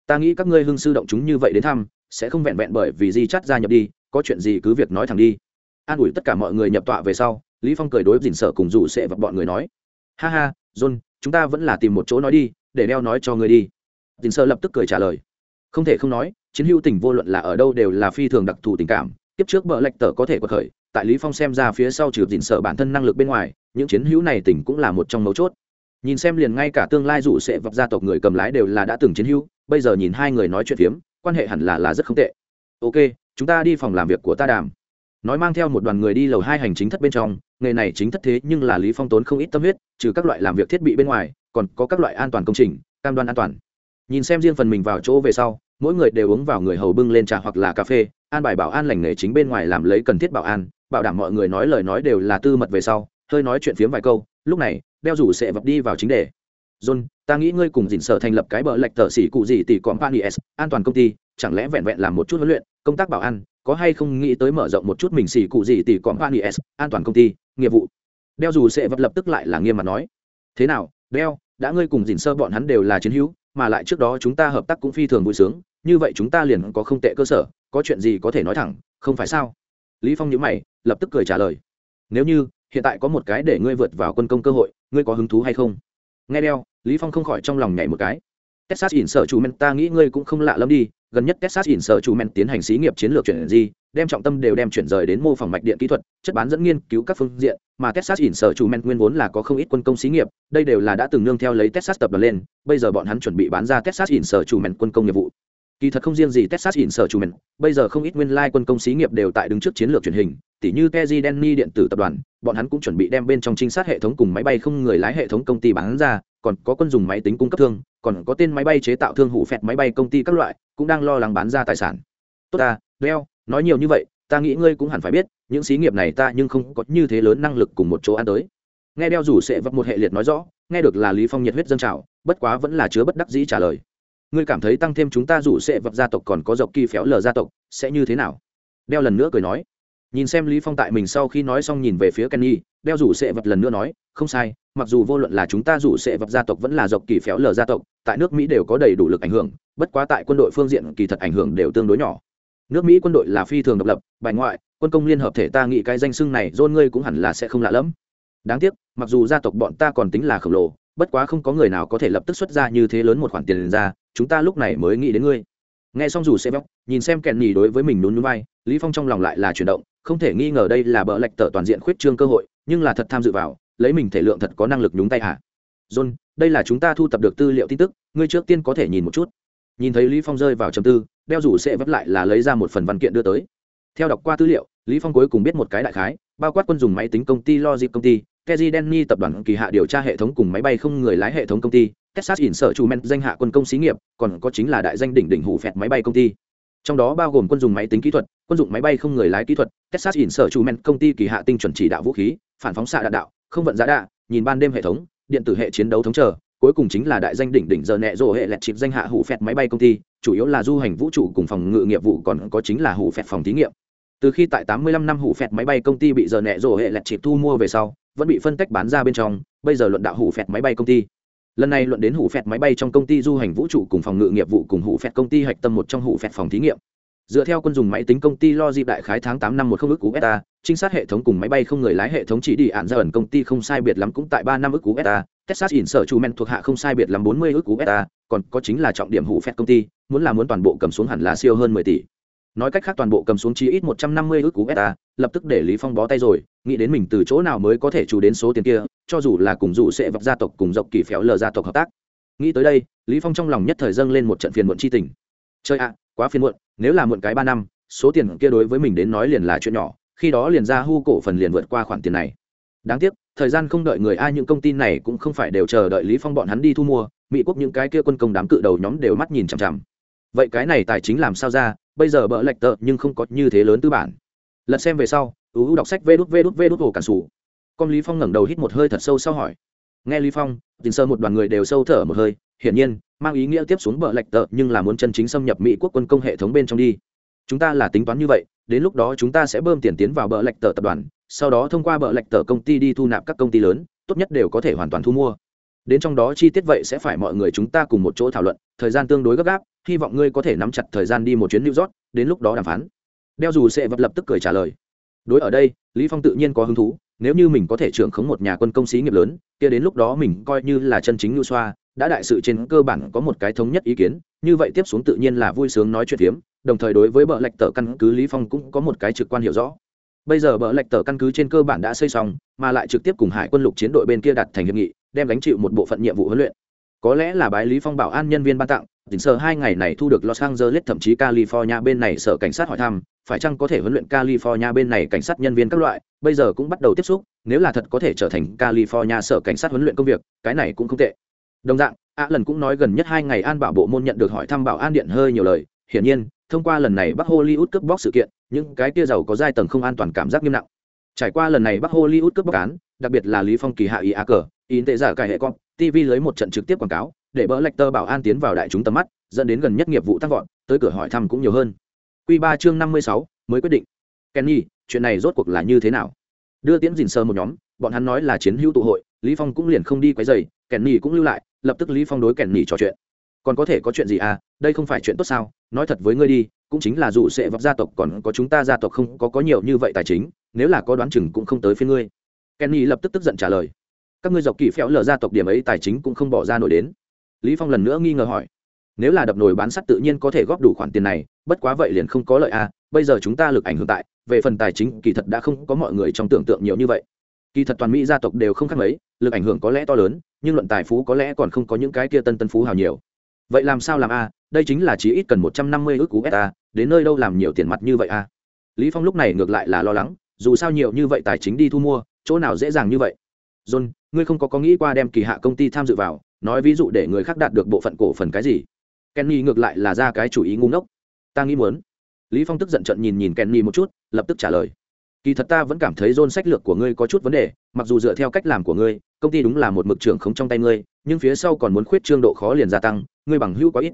ta nghĩ các ngươi hưng sư động chúng như vậy đến thăm sẽ không vẹn vẹn bởi vì di chắt gia nhập đi có chuyện gì cứ việc nói thẳng đi. An ủi tất cả mọi người nhập tọa về sau, lý phong cười đối dình sở cùng rủ sẽ vật bọn người nói. Ha ha, john, chúng ta vẫn là tìm một chỗ nói đi, để đeo nói cho người đi. Dình sở lập tức cười trả lời. Không thể không nói, chiến hữu tình vô luận là ở đâu đều là phi thường đặc thù tình cảm tiếp trước bợ lệch tờ có thể quật khởi, tại lý phong xem ra phía sau trừ dình sở bản thân năng lực bên ngoài, những chiến hữu này tình cũng là một trong mấu chốt. Nhìn xem liền ngay cả tương lai rủ sẽ vọc gia tộc người cầm lái đều là đã từng chiến hữu, bây giờ nhìn hai người nói chuyện phiếm, quan hệ hẳn là là rất không tệ. Ok chúng ta đi phòng làm việc của ta đàm. Nói mang theo một đoàn người đi lầu hai hành chính thất bên trong, nghề này chính thất thế nhưng là lý phong tốn không ít tâm huyết, trừ các loại làm việc thiết bị bên ngoài, còn có các loại an toàn công trình, cam đoan an toàn. Nhìn xem riêng phần mình vào chỗ về sau, mỗi người đều uống vào người hầu bưng lên trà hoặc là cà phê, an bài bảo an lành nghề chính bên ngoài làm lấy cần thiết bảo an, bảo đảm mọi người nói lời nói đều là tư mật về sau, hơi nói chuyện phiếm vài câu, lúc này, đeo rủ sẽ vập đi vào chính đề. John, ta nghĩ ngươi cùng dình sở thành lập cái bờ lệch tờ xỉ cụ gì tỷ còn s an toàn công ty chẳng lẽ vẹn vẹn làm một chút huấn luyện, công tác bảo an, có hay không nghĩ tới mở rộng một chút mình xì cụ gì tỷ company s, an toàn công ty, nghiệp vụ. Đeo dù sẽ vật lập tức lại là nghiêm mặt nói. Thế nào, đeo, đã ngươi cùng dình sơ bọn hắn đều là chiến hữu, mà lại trước đó chúng ta hợp tác cũng phi thường vui sướng, như vậy chúng ta liền có không tệ cơ sở, có chuyện gì có thể nói thẳng, không phải sao? Lý phong nhíu mày, lập tức cười trả lời. Nếu như, hiện tại có một cái để ngươi vượt vào quân công cơ hội, ngươi có hứng thú hay không? Nghe đeo, lý phong không khỏi trong lòng nhảy một cái texas in sở chủ men ta nghĩ ngươi cũng không lạ lắm đi. Gần nhất texas in sở chủ men tiến hành xí nghiệp chiến lược chuyển gì đem trọng tâm đều đem chuyển rời đến mô phỏng mạch điện kỹ thuật chất bán dẫn nghiên cứu các phương diện. Mà texas in sở chủ men nguyên vốn là có không ít quân công xí nghiệp đây đều là đã từng nương theo lấy texas tập đoàn lên. Bây giờ bọn hắn chuẩn bị bán ra texas in sở chủ men quân công nghiệp vụ. Kỳ thật không riêng gì texas in sở chủ men bây giờ không ít nguyên lai like quân công xí nghiệp đều tại đứng trước chiến lược truyền hình. Tỉ như Keji Denny điện tử tập đoàn, bọn hắn cũng chuẩn bị đem bên trong trinh sát hệ thống cùng máy bay không người lái hệ thống công ty bán ra, còn có quân dùng máy tính cung cấp thương, còn có tên máy bay chế tạo thương hủ phẹt máy bay công ty các loại, cũng đang lo lắng bán ra tài sản. Tốt à, Leo, nói nhiều như vậy, ta nghĩ ngươi cũng hẳn phải biết, những xí nghiệp này ta nhưng không có như thế lớn năng lực cùng một chỗ ăn tới. Nghe đeo rủ sẽ vấp một hệ liệt nói rõ, nghe được là Lý Phong nhiệt huyết dân trào, bất quá vẫn là chứa bất đắc dĩ trả lời. ngươi cảm thấy tăng thêm chúng ta rủ sẽ vật gia tộc còn có dọc kỳ phéo lờ gia tộc sẽ như thế nào đeo lần nữa cười nói nhìn xem lý phong tại mình sau khi nói xong nhìn về phía kenny đeo rủ sẽ vật lần nữa nói không sai mặc dù vô luận là chúng ta rủ sẽ vập gia tộc vẫn là dọc kỳ phéo lờ gia tộc, tại nước mỹ đều có đầy đủ lực ảnh hưởng, bất quá tại quân đội phương diện kỳ thật ảnh hưởng đều tương đối nhỏ. Nước mỹ quân đội là phi thường độc lập, bài ngoại, quân công liên hợp thể ta nghĩ cái danh xưng này dôn ngươi cũng hẳn là sẽ không lạ lẫm. Đáng tiếc, mặc dù gia tộc bọn ta còn tính là khổng lồ, bất quá không có người nào có thể lập tức xuất ra như thế lớn một khoản tiền ra, chúng ta lúc này mới nghĩ đến ngươi. Nghe xong dù sẽ vóc nhìn xem kèn nhì đối với mình nún núi bay lý phong trong lòng lại là chuyển động, không thể nghi ngờ đây là bỡ lệch tờ toàn diện khuyết trương cơ hội, nhưng là thật tham dự vào lấy mình thể lượng thật có năng lực nhúng tay hả? John đây là chúng ta thu tập được tư liệu tin tức ngươi trước tiên có thể nhìn một chút. Nhìn thấy lý phong rơi vào trầm tư đeo rủ sẽ vấp lại là lấy ra một phần văn kiện đưa tới. Theo đọc qua tư liệu lý phong cuối cùng biết một cái đại khái bao quát quân dùng máy tính công ty logic công ty Keji Denny tập đoàn kỳ hạ điều tra hệ thống cùng máy bay không người lái hệ thống công ty, Texas Instruments danh hạ quân công xí nghiệp, còn có chính là đại danh đỉnh đỉnh hủ phẹt máy bay công ty. Trong đó bao gồm quân dùng máy tính kỹ thuật, quân dụng máy bay không người lái kỹ thuật, Texas Instruments công ty kỳ hạ tinh chuẩn chỉ đạo vũ khí, phản phóng xạ đạn đạo, không vận giá đạ nhìn ban đêm hệ thống, điện tử hệ chiến đấu thống chờ, cuối cùng chính là đại danh đỉnh đỉnh giờ nẹ rồ hệ lẹt chịp danh hạ hủ phẹt máy bay công ty, chủ yếu là du hành vũ trụ cùng phòng ngự nghiệp vụ còn có chính là hủ phẹt phòng thí nghiệm. Từ khi tại 85 năm hủ phẹt máy bay công ty bị giờ nẹ rồ hệ lẹt chịp thu mua về sau, vẫn bị phân tách bán ra bên trong bây giờ luận đạo hủ phẹt máy bay công ty lần này luận đến hủ phẹt máy bay trong công ty du hành vũ trụ cùng phòng ngự nghiệp vụ cùng hủ phẹt công ty hạch tâm một trong hủ phẹt phòng thí nghiệm dựa theo quân dùng máy tính công ty lo dịp đại khái tháng tám năm một không ước cú beta trinh sát hệ thống cùng máy bay không người lái hệ thống chỉ đi ạn ra ẩn công ty không sai biệt lắm cũng tại ba năm ước cú beta texas in sở Chu men thuộc hạ không sai biệt lắm bốn mươi ước cú beta còn có chính là trọng điểm hủ phép công ty, muốn là muốn toàn bộ cầm xuống hẳn là siêu hơn mười tỷ. Nói cách khác toàn bộ cầm xuống chi ít một trăm năm mươi ước cú beta lập tức để lý phong bó tay rồi, nghĩ đến mình từ chỗ nào mới có thể chủ đến số tiền kia, cho dù là cùng dụ sẽ vọc gia tộc cùng dọc kỳ phéo lờ gia tộc hợp tác. Nghĩ tới đây, lý phong trong lòng nhất thời dâng lên một trận phiền muộn chi tình. Chơi ạ quá phiền muộn, nếu là muộn cái ba năm, số tiền kia đối với mình đến nói liền là chuyện nhỏ, khi đó liền ra hu cổ phần liền vượt qua khoản tiền này. Đáng tiếc, thời gian không đợi người ai những công ty này cũng không phải đều chờ đợi lý phong bọn hắn đi thu mua, mỹ quốc những cái kia quân công đám cự đầu nhóm đều mắt nhìn chằm chằm. Vậy cái này tài chính làm sao ra, bây giờ bỡ lệch tợ nhưng không có như thế lớn tư bản. Lật xem về sau, ú đọc sách vê đút vê đút vê đút hồ cản sủ. Con lý phong ngẩng đầu hít một hơi thật sâu sau hỏi. Nghe lý phong tình sơ một đoàn người đều sâu thở một hơi hiển nhiên, mang ý nghĩa tiếp xuống bờ lệch tợ nhưng là muốn chân chính xâm nhập mỹ quốc quân công hệ thống bên trong đi. Chúng ta là tính toán như vậy, đến lúc đó chúng ta sẽ bơm tiền tiến vào bờ lệch tờ tập đoàn, sau đó thông qua bờ lệch tờ công ty đi thu nạp các công ty lớn, tốt nhất đều có thể hoàn toàn thu mua. Đến trong đó chi tiết vậy sẽ phải mọi người chúng ta cùng một chỗ thảo luận, thời gian tương đối gấp gáp, hy vọng ngươi có thể nắm chặt thời gian đi một chuyến new york, đến lúc đó đàm phán. Đeo dù sẽ vật lập tức cười trả lời. Đối ở đây, lý phong tự nhiên có hứng thú, nếu như mình có thể trưởng khống một nhà quân công xí nghiệp lớn, kia đến lúc đó mình coi như là chân chính lưu xoa đã đại sự trên cơ bản có một cái thống nhất ý kiến, như vậy tiếp xuống tự nhiên là vui sướng nói chuyện phiếm, đồng thời đối với bờ lệch tờ căn cứ lý phong cũng có một cái trực quan hiểu rõ. Bây giờ bờ lệch tờ căn cứ trên cơ bản đã xây xong, mà lại trực tiếp cùng hải quân lục chiến đội bên kia đặt thành hiệp nghị, đem gánh chịu một bộ phận nhiệm vụ huấn luyện. Có lẽ là bái lý phong bảo an nhân viên ban tặng, tỉnh sở hai ngày này thu được los angeles, thậm chí california bên này sở cảnh sát hỏi thăm, phải chăng có thể huấn luyện california bên này cảnh sát nhân viên các loại, bây giờ cũng bắt đầu tiếp xúc, nếu là thật có thể trở thành california sở cảnh sát huấn luyện công việc, cái này cũng không tệ đồng dạng ạ lần cũng nói gần nhất hai ngày an bảo bộ môn nhận được hỏi thăm bảo an điện hơi nhiều lời. Hiển nhiên, thông qua lần này bắc hollywood cướp bóc sự kiện, những cái kia giàu có giai tầng không an toàn cảm giác nghiêm nặng. Trải qua lần này bắc hollywood cướp bóc án, đặc biệt là lý phong kỳ hạ ý á cờ, ý tệ giả cải hệ con tv lấy một trận trực tiếp quảng cáo, để bỡ lệch tơ bảo an tiến vào đại chúng tầm mắt, dẫn đến gần nhất nghiệp vụ tăng vọt, tới cửa hỏi thăm cũng nhiều hơn. Q ba chương năm mươi sáu, mới quyết định. Kenny, chuyện này rốt cuộc là như thế nào? Đưa tiễn dình sơ một nhóm, bọn hắn nói là chiến hữu tụ hội, lý phong cũng liền không đi quấy giày kenny cũng lưu lại lập tức lý phong đối kenny trò chuyện. Còn có thể có chuyện gì à? Đây không phải chuyện tốt sao? Nói thật với ngươi đi, cũng chính là dù sẽ vấp gia tộc còn có chúng ta gia tộc không có có nhiều như vậy tài chính, nếu là có đoán chừng cũng không tới phía ngươi. Kenny lập tức tức giận trả lời. Các ngươi dọc kỳ phéo lờ gia tộc điểm ấy tài chính cũng không bỏ ra nổi đến. Lý phong lần nữa nghi ngờ hỏi. Nếu là đập nồi bán sắt tự nhiên có thể góp đủ khoản tiền này, bất quá vậy liền không có lợi à? Bây giờ chúng ta lực ảnh hưởng tại, về phần tài chính kỳ thật đã không có mọi người trong tưởng tượng nhiều như vậy kỳ thật toàn mỹ gia tộc đều không khác mấy, lực ảnh hưởng có lẽ to lớn, nhưng luận tài phú có lẽ còn không có những cái kia tân tân phú hào nhiều. Vậy làm sao làm a? À? đây chính là chỉ ít cần một trăm năm mươi ước cú beta đến nơi đâu làm nhiều tiền mặt như vậy a? À? lý phong lúc này ngược lại là lo lắng, dù sao nhiều như vậy tài chính đi thu mua, chỗ nào dễ dàng như vậy? John, ngươi không có có nghĩ qua đem kỳ hạ công ty tham dự vào, nói ví dụ để người khác đạt được bộ phận cổ phần cái gì? Kenny ngược lại là ra cái chủ ý ngu ngốc. Ta nghĩ muốn. Lý phong tức giận trận nhìn nhìn kenny một chút, lập tức trả lời kỳ thật ta vẫn cảm thấy dôn sách lược của ngươi có chút vấn đề, mặc dù dựa theo cách làm của ngươi, công ty đúng là một mực trưởng không trong tay ngươi, nhưng phía sau còn muốn khuyết trương độ khó liền gia tăng, ngươi bằng hữu có ít.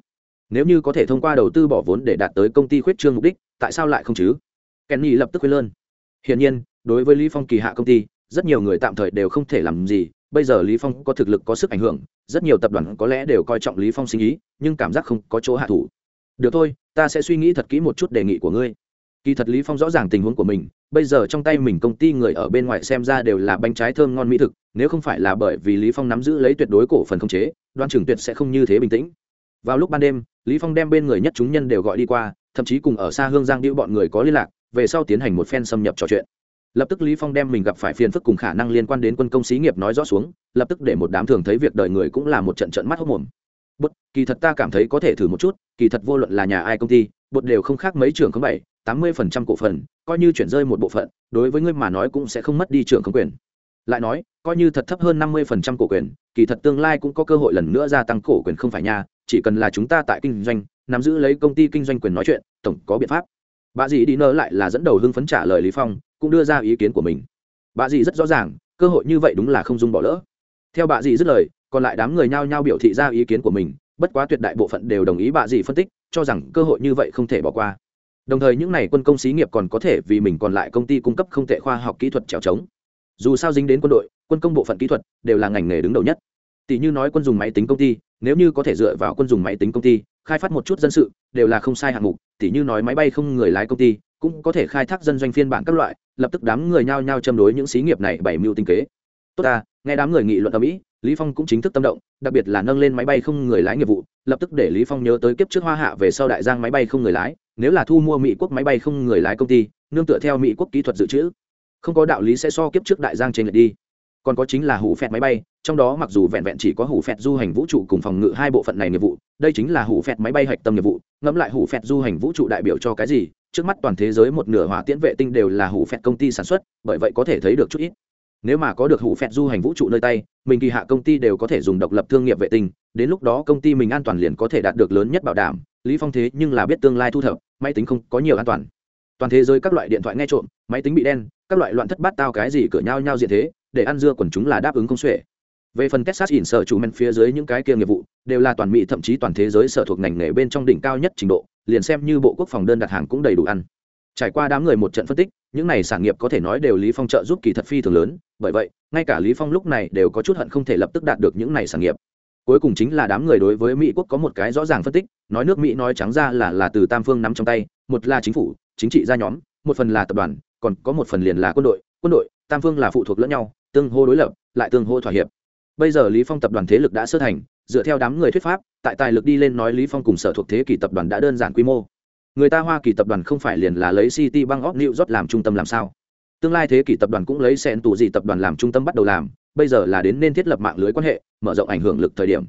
Nếu như có thể thông qua đầu tư bỏ vốn để đạt tới công ty khuyết trương mục đích, tại sao lại không chứ? Kenny lập tức khuyên lơn. Hiển nhiên, đối với lý phong kỳ hạ công ty, rất nhiều người tạm thời đều không thể làm gì, bây giờ lý phong có thực lực, có sức ảnh hưởng, rất nhiều tập đoàn có lẽ đều coi trọng lý phong sinh ý, nhưng cảm giác không có chỗ hạ thủ. Được thôi, ta sẽ suy nghĩ thật kỹ một chút đề nghị của ngươi kỳ thật lý phong rõ ràng tình huống của mình, bây giờ trong tay mình công ty người ở bên ngoài xem ra đều là bánh trái thơm ngon mỹ thực, nếu không phải là bởi vì lý phong nắm giữ lấy tuyệt đối cổ phần không chế, đoan trưởng tuyệt sẽ không như thế bình tĩnh. Vào lúc ban đêm, lý phong đem bên người nhất chúng nhân đều gọi đi qua, thậm chí cùng ở xa hương giang điệu bọn người có liên lạc, về sau tiến hành một phen xâm nhập trò chuyện. Lập tức lý phong đem mình gặp phải phiền phức cùng khả năng liên quan đến quân công xí nghiệp nói rõ xuống, lập tức để một đám thường thấy việc đời người cũng là một trận trận mắt hốc mồm bất kỳ thật ta cảm thấy có thể thử một chút, kỳ thật vô luận là nhà ai công ty bột đều không khác mấy trường không bảy, tám mươi phần trăm cổ phần, coi như chuyển rơi một bộ phận, đối với ngươi mà nói cũng sẽ không mất đi trường không quyền. Lại nói, coi như thật thấp hơn năm mươi phần trăm cổ quyền, kỳ thật tương lai cũng có cơ hội lần nữa gia tăng cổ quyền không phải nhà chỉ cần là chúng ta tại kinh doanh, nắm giữ lấy công ty kinh doanh quyền nói chuyện, tổng có biện pháp. Bà dì đi nơ lại là dẫn đầu hưng phấn trả lời lý phong, cũng đưa ra ý kiến của mình. Bà dì rất rõ ràng, cơ hội như vậy đúng là không dung bỏ lỡ. Theo bà dì dứt lời còn lại đám người nhao nhao biểu thị ra ý kiến của mình, bất quá tuyệt đại bộ phận đều đồng ý bà dì phân tích, cho rằng cơ hội như vậy không thể bỏ qua. Đồng thời những n à y quân công xí nghiệp còn có thể vì mình còn lại công ty cung cấp không tệ khoa học kỹ thuật trèo trống. Dù sao dính đến quân đội, quân công bộ phận kỹ thuật đều là ngành nghề đứng đầu nhất. Tỷ như nói quân dùng máy tính công ty, nếu như có thể dựa vào quân dùng máy tính công ty, khai phát một chút dân sự, đều là không sai hạng mục, tỷ như nói máy bay không người lái công ty, cũng có thể khai thác dân doanh phiên bản các loại, lập tức đám người nhao nhao châm đối những xí nghiệp này bảy mưu tinh kế. Tốt ta, nghe đám người nghị luận ở mỹ lý phong cũng chính thức tâm động, đặc biệt là nâng lên máy bay không người lái nghiệp vụ, lập tức để lý phong nhớ tới kiếp trước hoa hạ về sau đại giang máy bay không người lái, nếu là thu mua mỹ quốc máy bay không người lái công ty, nương tựa theo mỹ quốc kỹ thuật dự trữ. Không có đạo lý sẽ so kiếp trước đại giang trên lệch đi. Còn có chính là hủ phẹt máy bay, trong đó mặc dù vẹn vẹn chỉ có hủ phẹt du hành vũ trụ cùng phòng ngự hai bộ phận này nghiệp vụ, đây chính là hủ phẹt máy bay hạch tâm nghiệp vụ, ngẫm lại hủ phẹt du hành vũ trụ đại biểu cho cái gì, trước mắt toàn thế giới một nửa hỏa tiễn vệ tinh đều là hủ phẹt công ty sản xuất, bởi vậy có thể thấy được chút ít nếu mà có được hủ phẹt du hành vũ trụ nơi tay, mình kỳ hạ công ty đều có thể dùng độc lập thương nghiệp vệ tinh, đến lúc đó công ty mình an toàn liền có thể đạt được lớn nhất bảo đảm. Lý phong thế nhưng là biết tương lai thu thập, máy tính không có nhiều an toàn. Toàn thế giới các loại điện thoại nghe trộm, máy tính bị đen, các loại loạn thất bát tao cái gì cửa nhau nhau diện thế, để ăn dưa quần chúng là đáp ứng không xuể. Về phần Texas ỉn sở chủ men phía dưới những cái kia nghiệp vụ, đều là toàn mỹ thậm chí toàn thế giới sở thuộc ngành nghề bên trong đỉnh cao nhất trình độ, liền xem như bộ quốc phòng đơn đặt hàng cũng đầy đủ ăn trải qua đám người một trận phân tích, những này sản nghiệp có thể nói đều lý phong trợ giúp kỳ thật phi thường lớn, bởi vậy, ngay cả lý phong lúc này đều có chút hận không thể lập tức đạt được những này sản nghiệp. Cuối cùng chính là đám người đối với mỹ quốc có một cái rõ ràng phân tích, nói nước mỹ nói trắng ra là là từ tam phương nắm trong tay, một là chính phủ, chính trị gia nhóm, một phần là tập đoàn, còn có một phần liền là quân đội quân đội, tam phương là phụ thuộc lẫn nhau, tương hô đối lập, lại tương hô thỏa hiệp. Bây giờ lý phong tập đoàn thế lực đã sơ thành, dựa theo đám người thuyết pháp, tại tài lực đi lên nói lý phong cùng sở thuộc thế kỷ tập đoàn đã đơn giản quy mô người ta hoa kỳ tập đoàn không phải liền là lấy city bang of new york làm trung tâm làm sao? Tương lai thế kỷ tập đoàn cũng lấy sen tù gì tập đoàn làm trung tâm bắt đầu làm, bây giờ là đến nên thiết lập mạng lưới quan hệ, mở rộng ảnh hưởng lực thời điểm.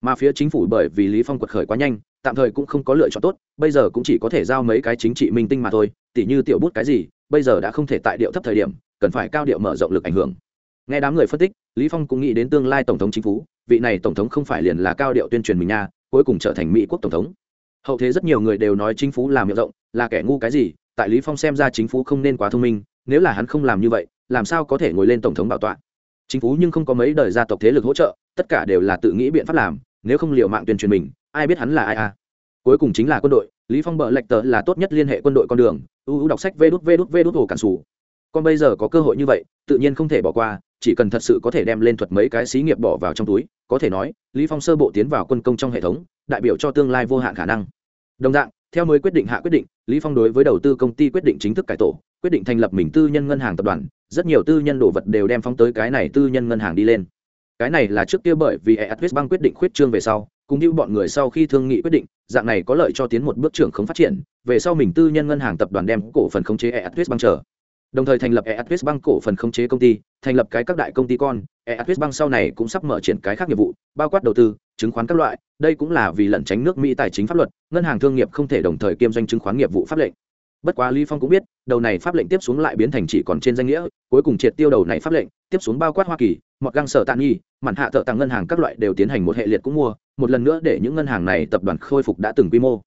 Mà phía chính phủ bởi vì lý phong quật khởi quá nhanh, tạm thời cũng không có lựa chọn tốt, bây giờ cũng chỉ có thể giao mấy cái chính trị minh tinh mà thôi, tỉ như tiểu bút cái gì, bây giờ đã không thể tại điệu thấp thời điểm, cần phải cao điệu mở rộng lực ảnh hưởng. Nghe đám người phân tích, lý phong cũng nghĩ đến tương lai tổng thống chính phủ, vị này tổng thống không phải liền là cao điệu tuyên truyền mình nha, cuối cùng trở thành mỹ quốc tổng thống hậu thế rất nhiều người đều nói chính phủ làm miệng rộng, là kẻ ngu cái gì, tại lý phong xem ra chính phủ không nên quá thông minh, nếu là hắn không làm như vậy, làm sao có thể ngồi lên tổng thống bảo tọa? Chính phủ nhưng không có mấy đời gia tộc thế lực hỗ trợ, tất cả đều là tự nghĩ biện pháp làm, nếu không liều mạng tuyên truyền mình, ai biết hắn là ai à? Cuối cùng chính là quân đội, lý phong bợ lệch tờ là tốt nhất liên hệ quân đội con đường ưu đọc sách vê đút vê đút vê đút hồ cản sủ. Còn bây giờ có cơ hội như vậy, tự nhiên không thể bỏ qua chỉ cần thật sự có thể đem lên thuật mấy cái xí nghiệp bỏ vào trong túi, có thể nói, lý phong sơ bộ tiến vào quân công trong hệ thống, đại biểu cho tương lai vô hạn khả năng. Đồng dạng, theo mới quyết định hạ quyết định, lý phong đối với đầu tư công ty quyết định chính thức cải tổ, quyết định thành lập mình tư nhân ngân hàng tập đoàn, rất nhiều tư nhân đồ vật đều đem phóng tới cái này tư nhân ngân hàng đi lên. Cái này là trước kia bởi vì eatwest bank quyết định khuyết trương về sau, cùng như bọn người sau khi thương nghị quyết định, dạng này có lợi cho tiến một bước trưởng không phát triển, về sau mình tư nhân ngân hàng tập đoàn đem cổ phần khống chế eatwest bank trở đồng thời thành lập eatwest bank cổ phần khống chế công ty thành lập cái các đại công ty con eatwest bank sau này cũng sắp mở triển cái khác nghiệp vụ, bao quát đầu tư, chứng khoán các loại. Đây cũng là vì lẩn tránh nước mỹ tài chính pháp luật, ngân hàng thương nghiệp không thể đồng thời kiêm doanh chứng khoán nghiệp vụ pháp lệnh. Bất quá lý phong cũng biết, đầu này pháp lệnh tiếp xuống lại biến thành chỉ còn trên danh nghĩa, cuối cùng triệt tiêu đầu này pháp lệnh, tiếp xuống bao quát hoa kỳ, mọt găng sở tạm nghi mặn hạ thợ tặng ngân hàng các loại đều tiến hành một hệ liệt cũng mua, một lần nữa để những ngân hàng này tập đoàn khôi phục đã từng quy mô.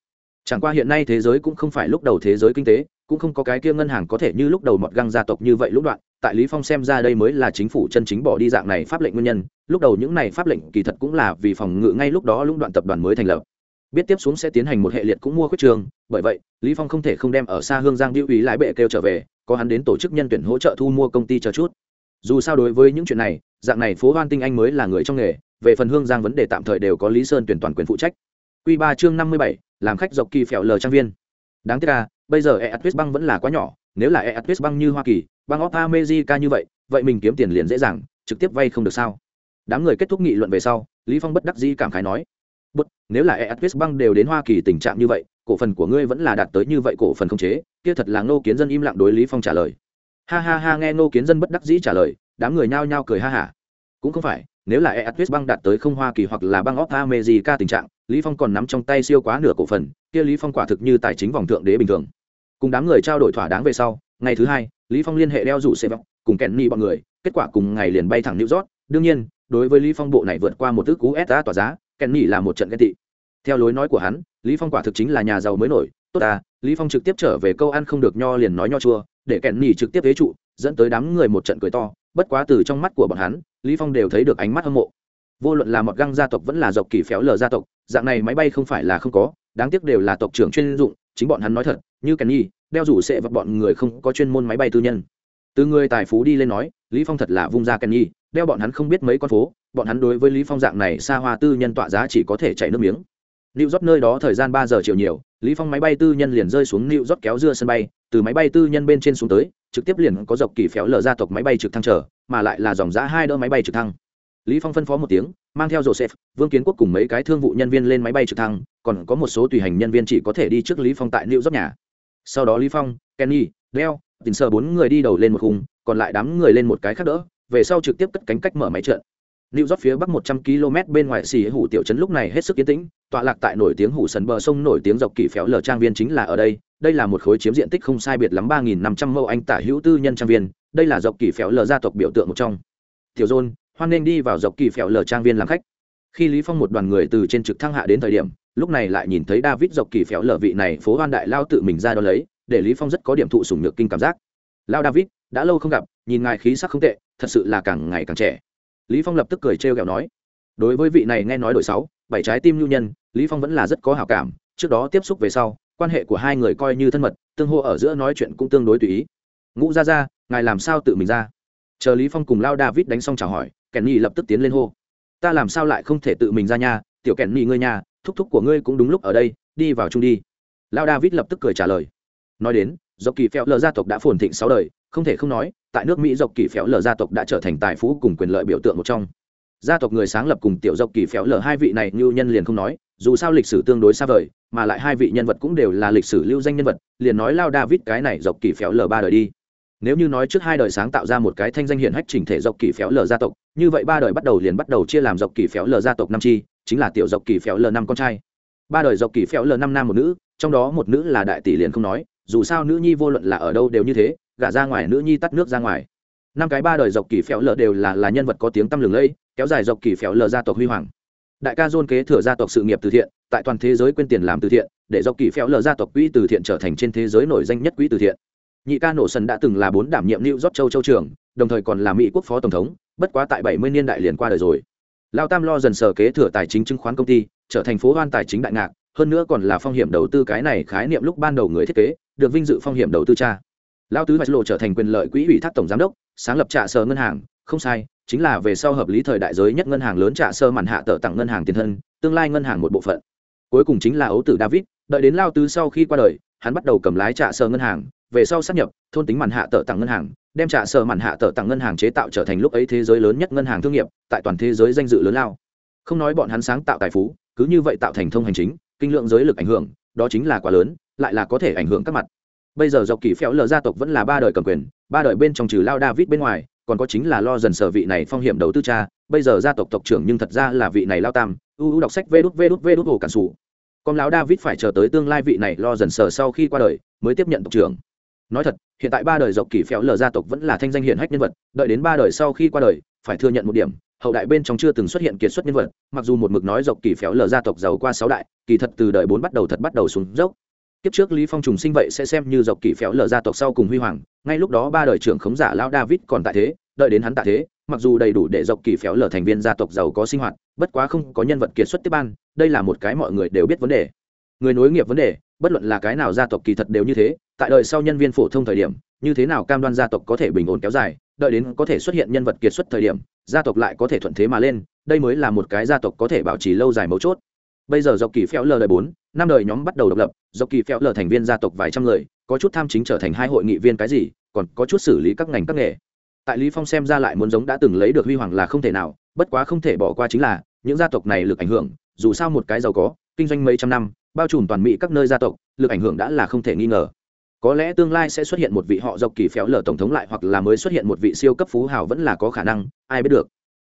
Chẳng qua hiện nay thế giới cũng không phải lúc đầu thế giới kinh tế, cũng không có cái kia ngân hàng có thể như lúc đầu mọt găng gia tộc như vậy lúc đoạn tại lý phong xem ra đây mới là chính phủ chân chính bỏ đi dạng này pháp lệnh nguyên nhân, lúc đầu những này pháp lệnh kỳ thật cũng là vì phòng ngự ngay lúc đó lũng đoạn tập đoàn mới thành lập. Biết tiếp xuống sẽ tiến hành một hệ liệt cũng mua khuyết trường, bởi vậy, lý phong không thể không đem ở xa hương giang điêu ý lái bệ kêu trở về, có hắn đến tổ chức nhân tuyển hỗ trợ thu mua công ty chờ chút. Dù sao đối với những chuyện này, dạng này phố hoan tinh anh mới là người trong nghề, về phần hương giang vấn đề tạm thời đều có lý sơn tuyển toàn quyền phụ trách. Quy ba chương năm mươi bảy, làm khách dọc kỳ phèo lờ trang viên. Đáng tiếc là bây giờ eatwest băng vẫn là quá nhỏ, nếu là eatwest băng như hoa kỳ băng of america như vậy vậy mình kiếm tiền liền dễ dàng, trực tiếp vay không được sao? Đám người kết thúc nghị luận về sau, lý phong bất đắc dĩ cảm khái nói bất nếu là eatwest băng đều đến hoa kỳ tình trạng như vậy, cổ phần của ngươi vẫn là đạt tới như vậy cổ phần không chế, kia thật là ngô kiến dân im lặng đối lý phong trả lời. Ha ha ha, nghe ngô kiến dân bất đắc dĩ trả lời, đám người nhao nhao cười ha hả. Cũng không phải, nếu là eatwest băng đạt tới không hoa kỳ hoặc là băng of america tình trạng, lý phong còn nắm trong tay siêu quá nửa cổ phần, kia lý phong quả thực như tài chính vòng thượng đế bình thường. Cùng đám người trao đổi thỏa đáng về sau, ngày thứ hai lý phong liên hệ đeo dụ xe vọng, cùng kẹn ni bọn người, kết quả cùng ngày liền bay thẳng new york. Đương nhiên, đối với lý phong bộ này vượt qua một ước cú sa tỏa giá kẹn ni là một trận ghen tị. Theo lối nói của hắn, lý phong quả thực chính là nhà giàu mới nổi. Tốt à lý phong trực tiếp trở về câu ăn không được nho liền nói nho chua, để kẹn ni trực tiếp thế trụ, dẫn tới đám người một trận cười to. Bất quá từ trong mắt của bọn hắn, lý phong đều thấy được ánh mắt hâm mộ. Vô luận là một găng gia tộc vẫn là dọc kỳ phéo lờ gia tộc, dạng này máy bay không phải là không có, đáng tiếc đều là tộc trưởng chuyên dụng, chính bọn hắn nói thật, như kenny đeo rủ sẽ vật bọn người không có chuyên môn máy bay tư nhân. Từ người tài phú đi lên nói lý phong thật là vung ra kenny đeo bọn hắn không biết mấy con phố bọn hắn đối với lý phong dạng này xa hoa tư nhân tọa giá chỉ có thể chảy nước miếng. New York nơi đó thời gian ba giờ chiều nhiều, Lý Phong máy bay tư nhân liền rơi xuống New York kéo dưa sân bay, từ máy bay tư nhân bên trên xuống tới, trực tiếp liền có dọc kỳ phéo lở ra tộc máy bay trực thăng chờ, mà lại là dòng giá hai đỡ máy bay trực thăng. Lý phong phân phó một tiếng mang theo joseph vương kiến quốc cùng mấy cái thương vụ nhân viên lên máy bay trực thăng còn có một số tùy hành nhân viên chỉ có thể đi trước lý phong tại new york nhà sau đó lý phong kenny Leo, tình sơ bốn người đi đầu lên một khung còn lại đám người lên một cái khác đỡ về sau trực tiếp cất cánh cách mở máy trận New York phía bắc 100 km bên ngoài xì hủ tiểu trấn lúc này hết sức yên tĩnh, tọa lạc tại nổi tiếng hủ sần bờ sông nổi tiếng dọc kỳ phéo lở trang viên chính là ở đây, đây là một khối chiếm diện tích không sai biệt lắm 3500 mẫu anh tả hữu tư nhân trang viên, đây là dọc kỳ phéo lở gia tộc biểu tượng một trong. Tiểu John, hoan nên đi vào dọc kỳ phèo lở trang viên làm khách khi lý phong một đoàn người từ trên trực thăng hạ đến thời điểm lúc này lại nhìn thấy david dọc kỳ phèo lở vị này phố hoan đại lao tự mình ra đó lấy, để lý phong rất có điểm thụ sủng nhược kinh cảm giác. Lao david, đã lâu không gặp, nhìn ngài khí sắc không tệ, thật sự là càng ngày càng trẻ. Lý phong lập tức cười trêu ghẹo nói. Đối với vị này nghe nói đổi sáu, bảy trái tim nhu nhân, lý phong vẫn là rất có hảo cảm. Trước đó tiếp xúc về sau, quan hệ của hai người coi như thân mật, tương hô ở giữa nói chuyện cũng tương đối tùy ý. Ngũ ra ra ngài làm sao tự mình ra? Chờ lý phong cùng lao david đánh xong chào hỏi kèn nhi lập tức tiến lên hô. Ta làm sao lại không thể tự mình ra nhà tiểu kèn nhi ngươi nhà, thúc thúc của ngươi cũng đúng lúc ở đây, đi vào chung đi. Lao david lập tức cười trả lời. Nói đến, dọc kỳ phèo lờ gia tộc đã phồn thịnh sáu đời, không thể không nói, tại nước mỹ dọc kỳ phèo lờ gia tộc đã trở thành tài phú cùng quyền lợi biểu tượng một trong. Gia tộc người sáng lập cùng tiểu dọc kỳ phèo lờ hai vị này như nhân liền không nói, dù sao lịch sử tương đối xa vời, mà lại hai vị nhân vật cũng đều là lịch sử lưu danh nhân vật, liền nói lao david cái này dọc kỳ phèo lờ ba đời đi. Nếu như nói trước hai đời sáng tạo ra một cái thanh danh hiển hách chỉnh thể dọc kỳ phéo lờ gia tộc, như vậy ba đời bắt đầu liền bắt đầu chia làm dọc kỳ phéo lờ gia tộc năm chi chính là tiểu dọc kỳ phéo l năm con trai. Ba đời dọc kỳ phéo l năm nam một nữ, trong đó một nữ là đại tỷ liền không nói, dù sao nữ nhi vô luận là ở đâu đều như thế, gả ra ngoài nữ nhi tắt nước ra ngoài. Năm cái ba đời dọc kỳ phéo l đều là là nhân vật có tiếng tăm lừng lẫy, kéo dài dọc kỳ phéo l gia tộc huy hoàng. Đại ca dôn kế thừa gia tộc sự nghiệp từ thiện, tại toàn thế giới quên tiền làm từ thiện, để dọc kỳ phéo l gia tộc quỹ từ thiện trở thành trên thế giới nổi danh nhất quỹ từ thiện. Nhị ca nổ sần đã từng là bốn đảm nhiệm new york châu châu trường, đồng thời còn là mỹ quốc phó tổng thống, bất quá tại bảy mươi niên đại liền qua đời rồi lao tam lo dần sở kế thừa tài chính chứng khoán công ty, trở thành phố hoan tài chính đại ngạc, hơn nữa còn là phong hiểm đầu tư cái này khái niệm lúc ban đầu người thiết kế, được vinh dự phong hiểm đầu tư cha. Lao tứ mạch lộ trở thành quyền lợi quỹ ủy thác tổng giám đốc, sáng lập trạ sở ngân hàng, không sai, chính là về sau hợp lý thời đại giới nhất ngân hàng lớn trạ sơ màn hạ tờ tặng ngân hàng tiền thân, tương lai ngân hàng một bộ phận. Cuối cùng chính là ấu tử david, đợi đến lao tứ sau khi qua đời, hắn bắt đầu cầm lái trạ sơ ngân hàng về sau sát nhập, thôn tính màn hạ tờ tặng ngân hàng, đem trả sở màn hạ tờ tặng ngân hàng chế tạo trở thành lúc ấy thế giới lớn nhất ngân hàng thương nghiệp, tại toàn thế giới danh dự lớn lao. Không nói bọn hắn sáng tạo tài phú, cứ như vậy tạo thành thông hành chính, kinh lượng giới lực ảnh hưởng, đó chính là quá lớn, lại là có thể ảnh hưởng các mặt. Bây giờ dọc kỳ phéo lờ gia tộc vẫn là ba đời cầm quyền, ba đời bên trong trừ lao david bên ngoài, còn có chính là lo dần sở vị này phong hiểm đầu tư cha, bây giờ gia tộc tộc trưởng nhưng thật ra là vị này lao tam, u u đọc sách vê đút vê đút vê đút hồ cản sủ. Con lão david phải chờ tới tương lai vị này lo dần sở sau khi qua đời, mới tiếp nhận tộc trưởng nói thật, hiện tại ba đời dọc kỳ phéo lờ gia tộc vẫn là thanh danh hiển hách nhân vật, đợi đến ba đời sau khi qua đời, phải thừa nhận một điểm, hậu đại bên trong chưa từng xuất hiện kiệt xuất nhân vật, mặc dù một mực nói dọc kỳ phéo lờ gia tộc giàu qua sáu đại, kỳ thật từ đời bốn bắt đầu thật bắt đầu xuống dốc. Kiếp trước lý phong trùng sinh vậy sẽ xem như dọc kỳ phéo lờ gia tộc sau cùng huy hoàng, ngay lúc đó ba đời trưởng khống giả lão david còn tại thế, đợi đến hắn tại thế, mặc dù đầy đủ để dọc kỳ phéo lờ thành viên gia tộc giàu có sinh hoạt, bất quá không có nhân vật kiệt xuất tiếp ban, đây là một cái mọi người đều biết vấn đề. Người nối nghiệp vấn đề, bất luận là cái nào gia tộc kỳ thật đều như thế tại đời sau nhân viên phổ thông thời điểm, như thế nào cam đoan gia tộc có thể bình ổn kéo dài, đợi đến có thể xuất hiện nhân vật kiệt xuất thời điểm, gia tộc lại có thể thuận thế mà lên, đây mới là một cái gia tộc có thể bảo trì lâu dài mấu chốt. Bây giờ dọc kỳ phèo lờ đời bốn, năm đời nhóm bắt đầu độc lập, dọc kỳ phèo lờ thành viên gia tộc vài trăm người, có chút tham chính trở thành hai hội nghị viên cái gì, còn có chút xử lý các ngành các nghề. Tại lý phong xem ra lại muốn giống đã từng lấy được huy hoàng là không thể nào, bất quá không thể bỏ qua chính là, những gia tộc này lực ảnh hưởng, dù sao một cái giàu có, kinh doanh mấy trăm năm, bao trùm toàn mỹ các nơi gia tộc, lực ảnh hưởng đã là không thể nghi ngờ có lẽ tương lai sẽ xuất hiện một vị họ dọc kỳ phéo lở tổng thống lại hoặc là mới xuất hiện một vị siêu cấp phú hào vẫn là có khả năng, ai biết được.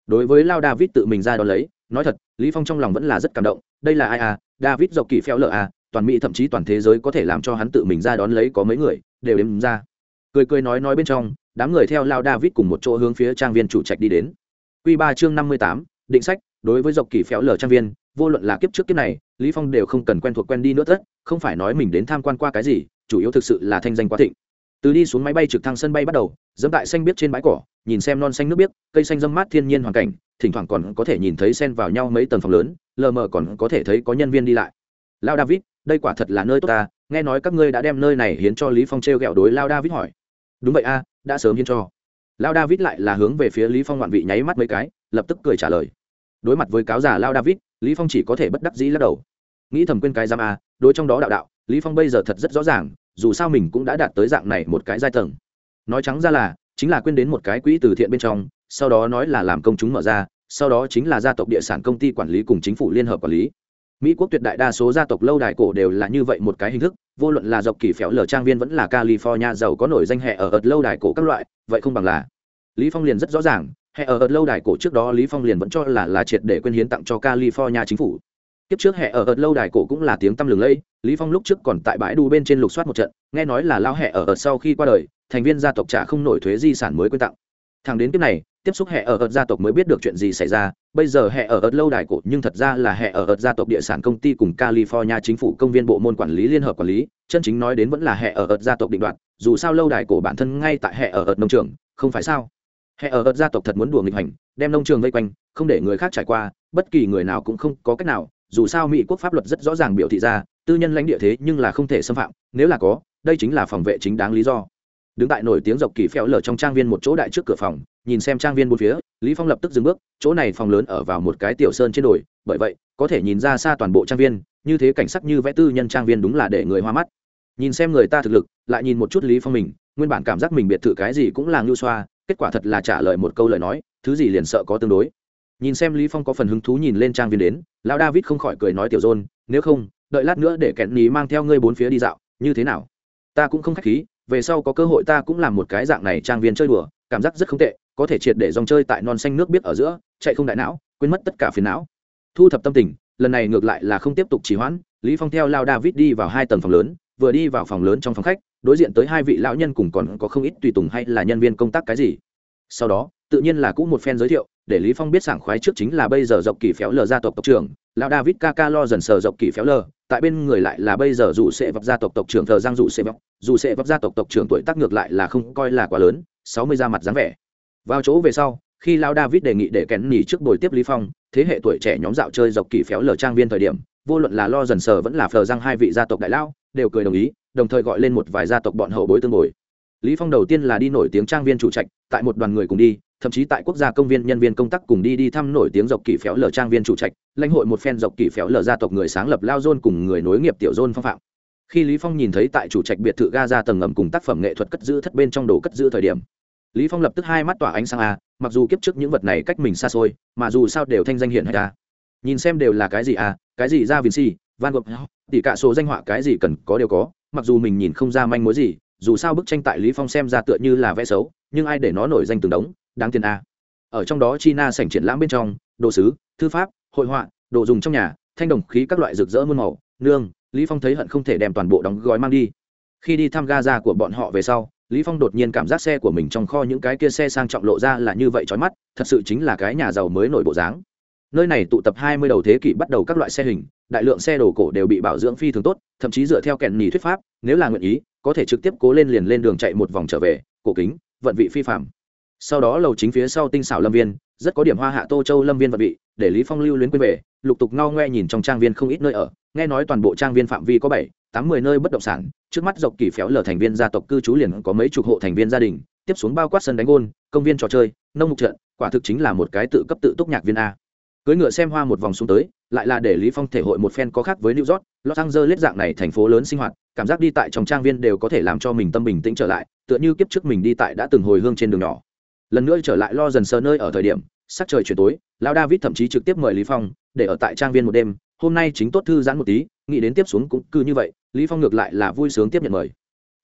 Đối với lao david tự mình ra đón lấy, nói thật, lý phong trong lòng vẫn là rất cảm động, đây là ai à? David dọc kỳ phéo lở à? Toàn mỹ thậm chí toàn thế giới có thể làm cho hắn tự mình ra đón lấy có mấy người, đều đếm ra. Cười cười nói nói bên trong, đám người theo lao david cùng một chỗ hướng phía trang viên chủ trạch đi đến. Quy ba chương năm mươi tám, định sách, đối với dọc kỳ phéo lở trang viên, vô luận là kiếp trước kiếp này, lý phong đều không cần quen thuộc quen đi nữa tất, không phải nói mình đến tham quan qua cái gì chủ yếu thực sự là thanh danh quá thịnh. Từ đi xuống máy bay trực thăng sân bay bắt đầu, dẫm tại xanh biếc trên bãi cỏ, nhìn xem non xanh nước biếc, cây xanh dâm mát thiên nhiên hoàn cảnh, thỉnh thoảng còn có thể nhìn thấy xen vào nhau mấy tầng phòng lớn, lờ mờ còn có thể thấy có nhân viên đi lại. Lao david, đây quả thật là nơi tốt ta, nghe nói các ngươi đã đem nơi này hiến cho lý phong treo gẹo đối lao david hỏi. Đúng vậy a, đã sớm hiến cho. Lao david lại là hướng về phía lý phong ngoạn vị nháy mắt mấy cái, lập tức cười trả lời. Đối mặt với cáo giả lao david, lý phong chỉ có thể bất đắc dĩ lắc đầu nghĩ thầm quên cái giam a, đối trong đó đạo đạo, lý phong bây giờ thật rất rõ ràng, dù sao mình cũng đã đạt tới dạng này một cái giai tầng. Nói trắng ra là, chính là quên đến một cái quỹ từ thiện bên trong, sau đó nói là làm công chúng mở ra, sau đó chính là gia tộc địa sản công ty quản lý cùng chính phủ liên hợp quản lý. Mỹ quốc tuyệt đại đa số gia tộc lâu đài cổ đều là như vậy một cái hình thức, vô luận là dọc kỳ phéo lờ trang viên vẫn là california giàu có nổi danh hệ ở ợt lâu đài cổ các loại, vậy không bằng là. Lý phong liền rất rõ ràng hệ ở ợt lâu đài cổ trước đó lý phong liền vẫn cho là là triệt để quên hiến tặng cho california chính phủ kiếp trước hệ ở ợt lâu đài cổ cũng là tiếng tăm lừng lẫy, lý phong lúc trước còn tại bãi đu bên trên lục soát một trận, nghe nói là lao hệ ở ợt sau khi qua đời, thành viên gia tộc trả không nổi thuế di sản mới quyên tặng. Thằng đến kiếp này, tiếp xúc hệ ở ợt gia tộc mới biết được chuyện gì xảy ra, bây giờ hệ ở ợt lâu đài cổ nhưng thật ra là hệ ở ợt gia tộc địa sản công ty cùng california chính phủ công viên bộ môn quản lý liên hợp quản lý, chân chính nói đến vẫn là hệ ở ợt gia tộc định đoạt, dù sao lâu đài cổ bản thân ngay tại hệ ở ợt nông trường, không phải sao? Hệ ở ợt gia tộc thật muốn đùa nghịch hành, đem nông trường vây quanh, không để người khác trải qua, bất kỳ người nào cũng không có cách nào dù sao mỹ quốc pháp luật rất rõ ràng biểu thị ra, tư nhân lãnh địa thế nhưng là không thể xâm phạm, nếu là có, đây chính là phòng vệ chính đáng lý do. Đứng tại nổi tiếng dọc kỳ phèo lở trong trang viên một chỗ đại trước cửa phòng, nhìn xem trang viên bốn phía, lý phong lập tức dừng bước, chỗ này phòng lớn ở vào một cái tiểu sơn trên đồi, bởi vậy, có thể nhìn ra xa toàn bộ trang viên, như thế cảnh sắc như vẽ tư nhân trang viên đúng là để người hoa mắt. Nhìn xem người ta thực lực, lại nhìn một chút lý phong mình, nguyên bản cảm giác mình biệt thự cái gì cũng là ngưu xoa, kết quả thật là trả lời một câu lời nói, thứ gì liền sợ có tương đối nhìn xem lý phong có phần hứng thú nhìn lên trang viên đến, lão david không khỏi cười nói tiểu dôn nếu không, đợi lát nữa để kẹn ní mang theo ngươi bốn phía đi dạo, như thế nào? Ta cũng không khách khí, về sau có cơ hội ta cũng làm một cái dạng này trang viên chơi đùa, cảm giác rất không tệ, có thể triệt để dòng chơi tại non xanh nước biết ở giữa, chạy không đại não, quên mất tất cả phiền não. Thu thập tâm tình, lần này ngược lại là không tiếp tục trì hoãn, lý phong theo lao david đi vào hai tầng phòng lớn, vừa đi vào phòng lớn trong phòng khách, đối diện tới hai vị lão nhân cùng còn có không ít tùy tùng hay là nhân viên công tác cái gì. Sau đó tự nhiên là cũng một phen giới thiệu, để lý phong biết sảng khoái trước chính là bây giờ dọc kỳ phéo lờ gia tộc tộc trưởng, lão david kaka lo dần sờ dọc kỳ phéo lờ, tại bên người lại là bây giờ dù sẽ vấp gia tộc tộc trưởng thờ giang dù sẽ vấp dù sẽ vấp gia tộc tộc trưởng tuổi tác ngược lại là không coi là quá lớn, sáu mươi ra mặt dáng vẻ. Vào chỗ về sau, khi lão david đề nghị để kén nỉ trước buổi tiếp lý phong, thế hệ tuổi trẻ nhóm dạo chơi dọc kỳ phéo lờ trang viên thời điểm, vô luận là lo dần sờ vẫn là phờ giang hai vị gia tộc đại lao đều cười đồng ý, đồng thời gọi lên một vài gia tộc bọn hậu bối tương bồi. Lý phong đầu tiên là đi nổi tiếng trang viên chủ trạch tại một đoàn người cùng đi, thậm chí tại quốc gia công viên nhân viên công tác cùng đi đi thăm nổi tiếng dọc kỳ phéo lờ trang viên chủ trạch, lãnh hội một phen dọc kỳ phéo lờ gia tộc người sáng lập lao dôn cùng người nối nghiệp tiểu dôn phong phạm. Khi lý phong nhìn thấy tại chủ trạch biệt thự ga ra tầng ngầm cùng tác phẩm nghệ thuật cất giữ thất bên trong đồ cất giữ thời điểm, lý phong lập tức hai mắt tỏa ánh sáng a, mặc dù kiếp trước những vật này cách mình xa xôi, mà dù sao đều thanh danh hiển hay ta nhìn xem đều là cái gì à cái gì ra vinci van gogh tỷ cả số danh họa cái gì cần có đều có, mặc dù mình nhìn không ra manh mối gì, dù sao bức tranh tại lý phong xem ra tựa như là vẽ xấu nhưng ai để nó nổi danh từng đống, đáng tiền a. Ở trong đó china sảnh triển lãm bên trong, đồ sứ, thư pháp, hội họa, đồ dùng trong nhà, thanh đồng khí các loại rực rỡ muôn màu, nương, lý phong thấy hận không thể đem toàn bộ đóng gói mang đi. Khi đi thăm gaza của bọn họ về sau, lý phong đột nhiên cảm giác xe của mình trong kho những cái kia xe sang trọng lộ ra là như vậy chói mắt, thật sự chính là cái nhà giàu mới nổi bộ dáng. Nơi này tụ tập 20 đầu thế kỷ bắt đầu các loại xe hình, đại lượng xe đồ cổ đều bị bảo dưỡng phi thường tốt, thậm chí dựa theo kèn nhì thuyết pháp, nếu là nguyện ý, có thể trực tiếp cố lên liền lên đường chạy một vòng trở về, cổ kính vận vị phi phạm. Sau đó lầu chính phía sau tinh xảo lâm viên, rất có điểm hoa hạ tô châu lâm viên vận vị, để lý phong lưu luyến quên về, lục tục ngao ngoe nhìn trong trang viên không ít nơi ở, nghe nói toàn bộ trang viên phạm vi có bảy, tám mươi nơi bất động sản, trước mắt dọc kỳ phéo lở thành viên gia tộc cư trú liền có mấy chục hộ thành viên gia đình, tiếp xuống bao quát sân đánh gôn, công viên trò chơi, nông mục trận, quả thực chính là một cái tự cấp tự túc nhạc viên a. Cưới ngựa xem hoa một vòng xuống tới, lại là để lý phong thể hội một phen có khác với new york, los angeles dạng này thành phố lớn sinh hoạt, cảm giác đi tại trong trang viên đều có thể làm cho mình tâm bình tĩnh trở lại tựa như kiếp trước mình đi tại đã từng hồi hương trên đường nhỏ. Lần nữa trở lại lo dần sờ nơi ở thời điểm, sắc trời chuyển tối lao david thậm chí trực tiếp mời lý phong để ở tại trang viên một đêm, hôm nay chính tốt thư giãn một tí, nghĩ đến tiếp xuống cũng cứ như vậy, lý phong ngược lại là vui sướng tiếp nhận mời.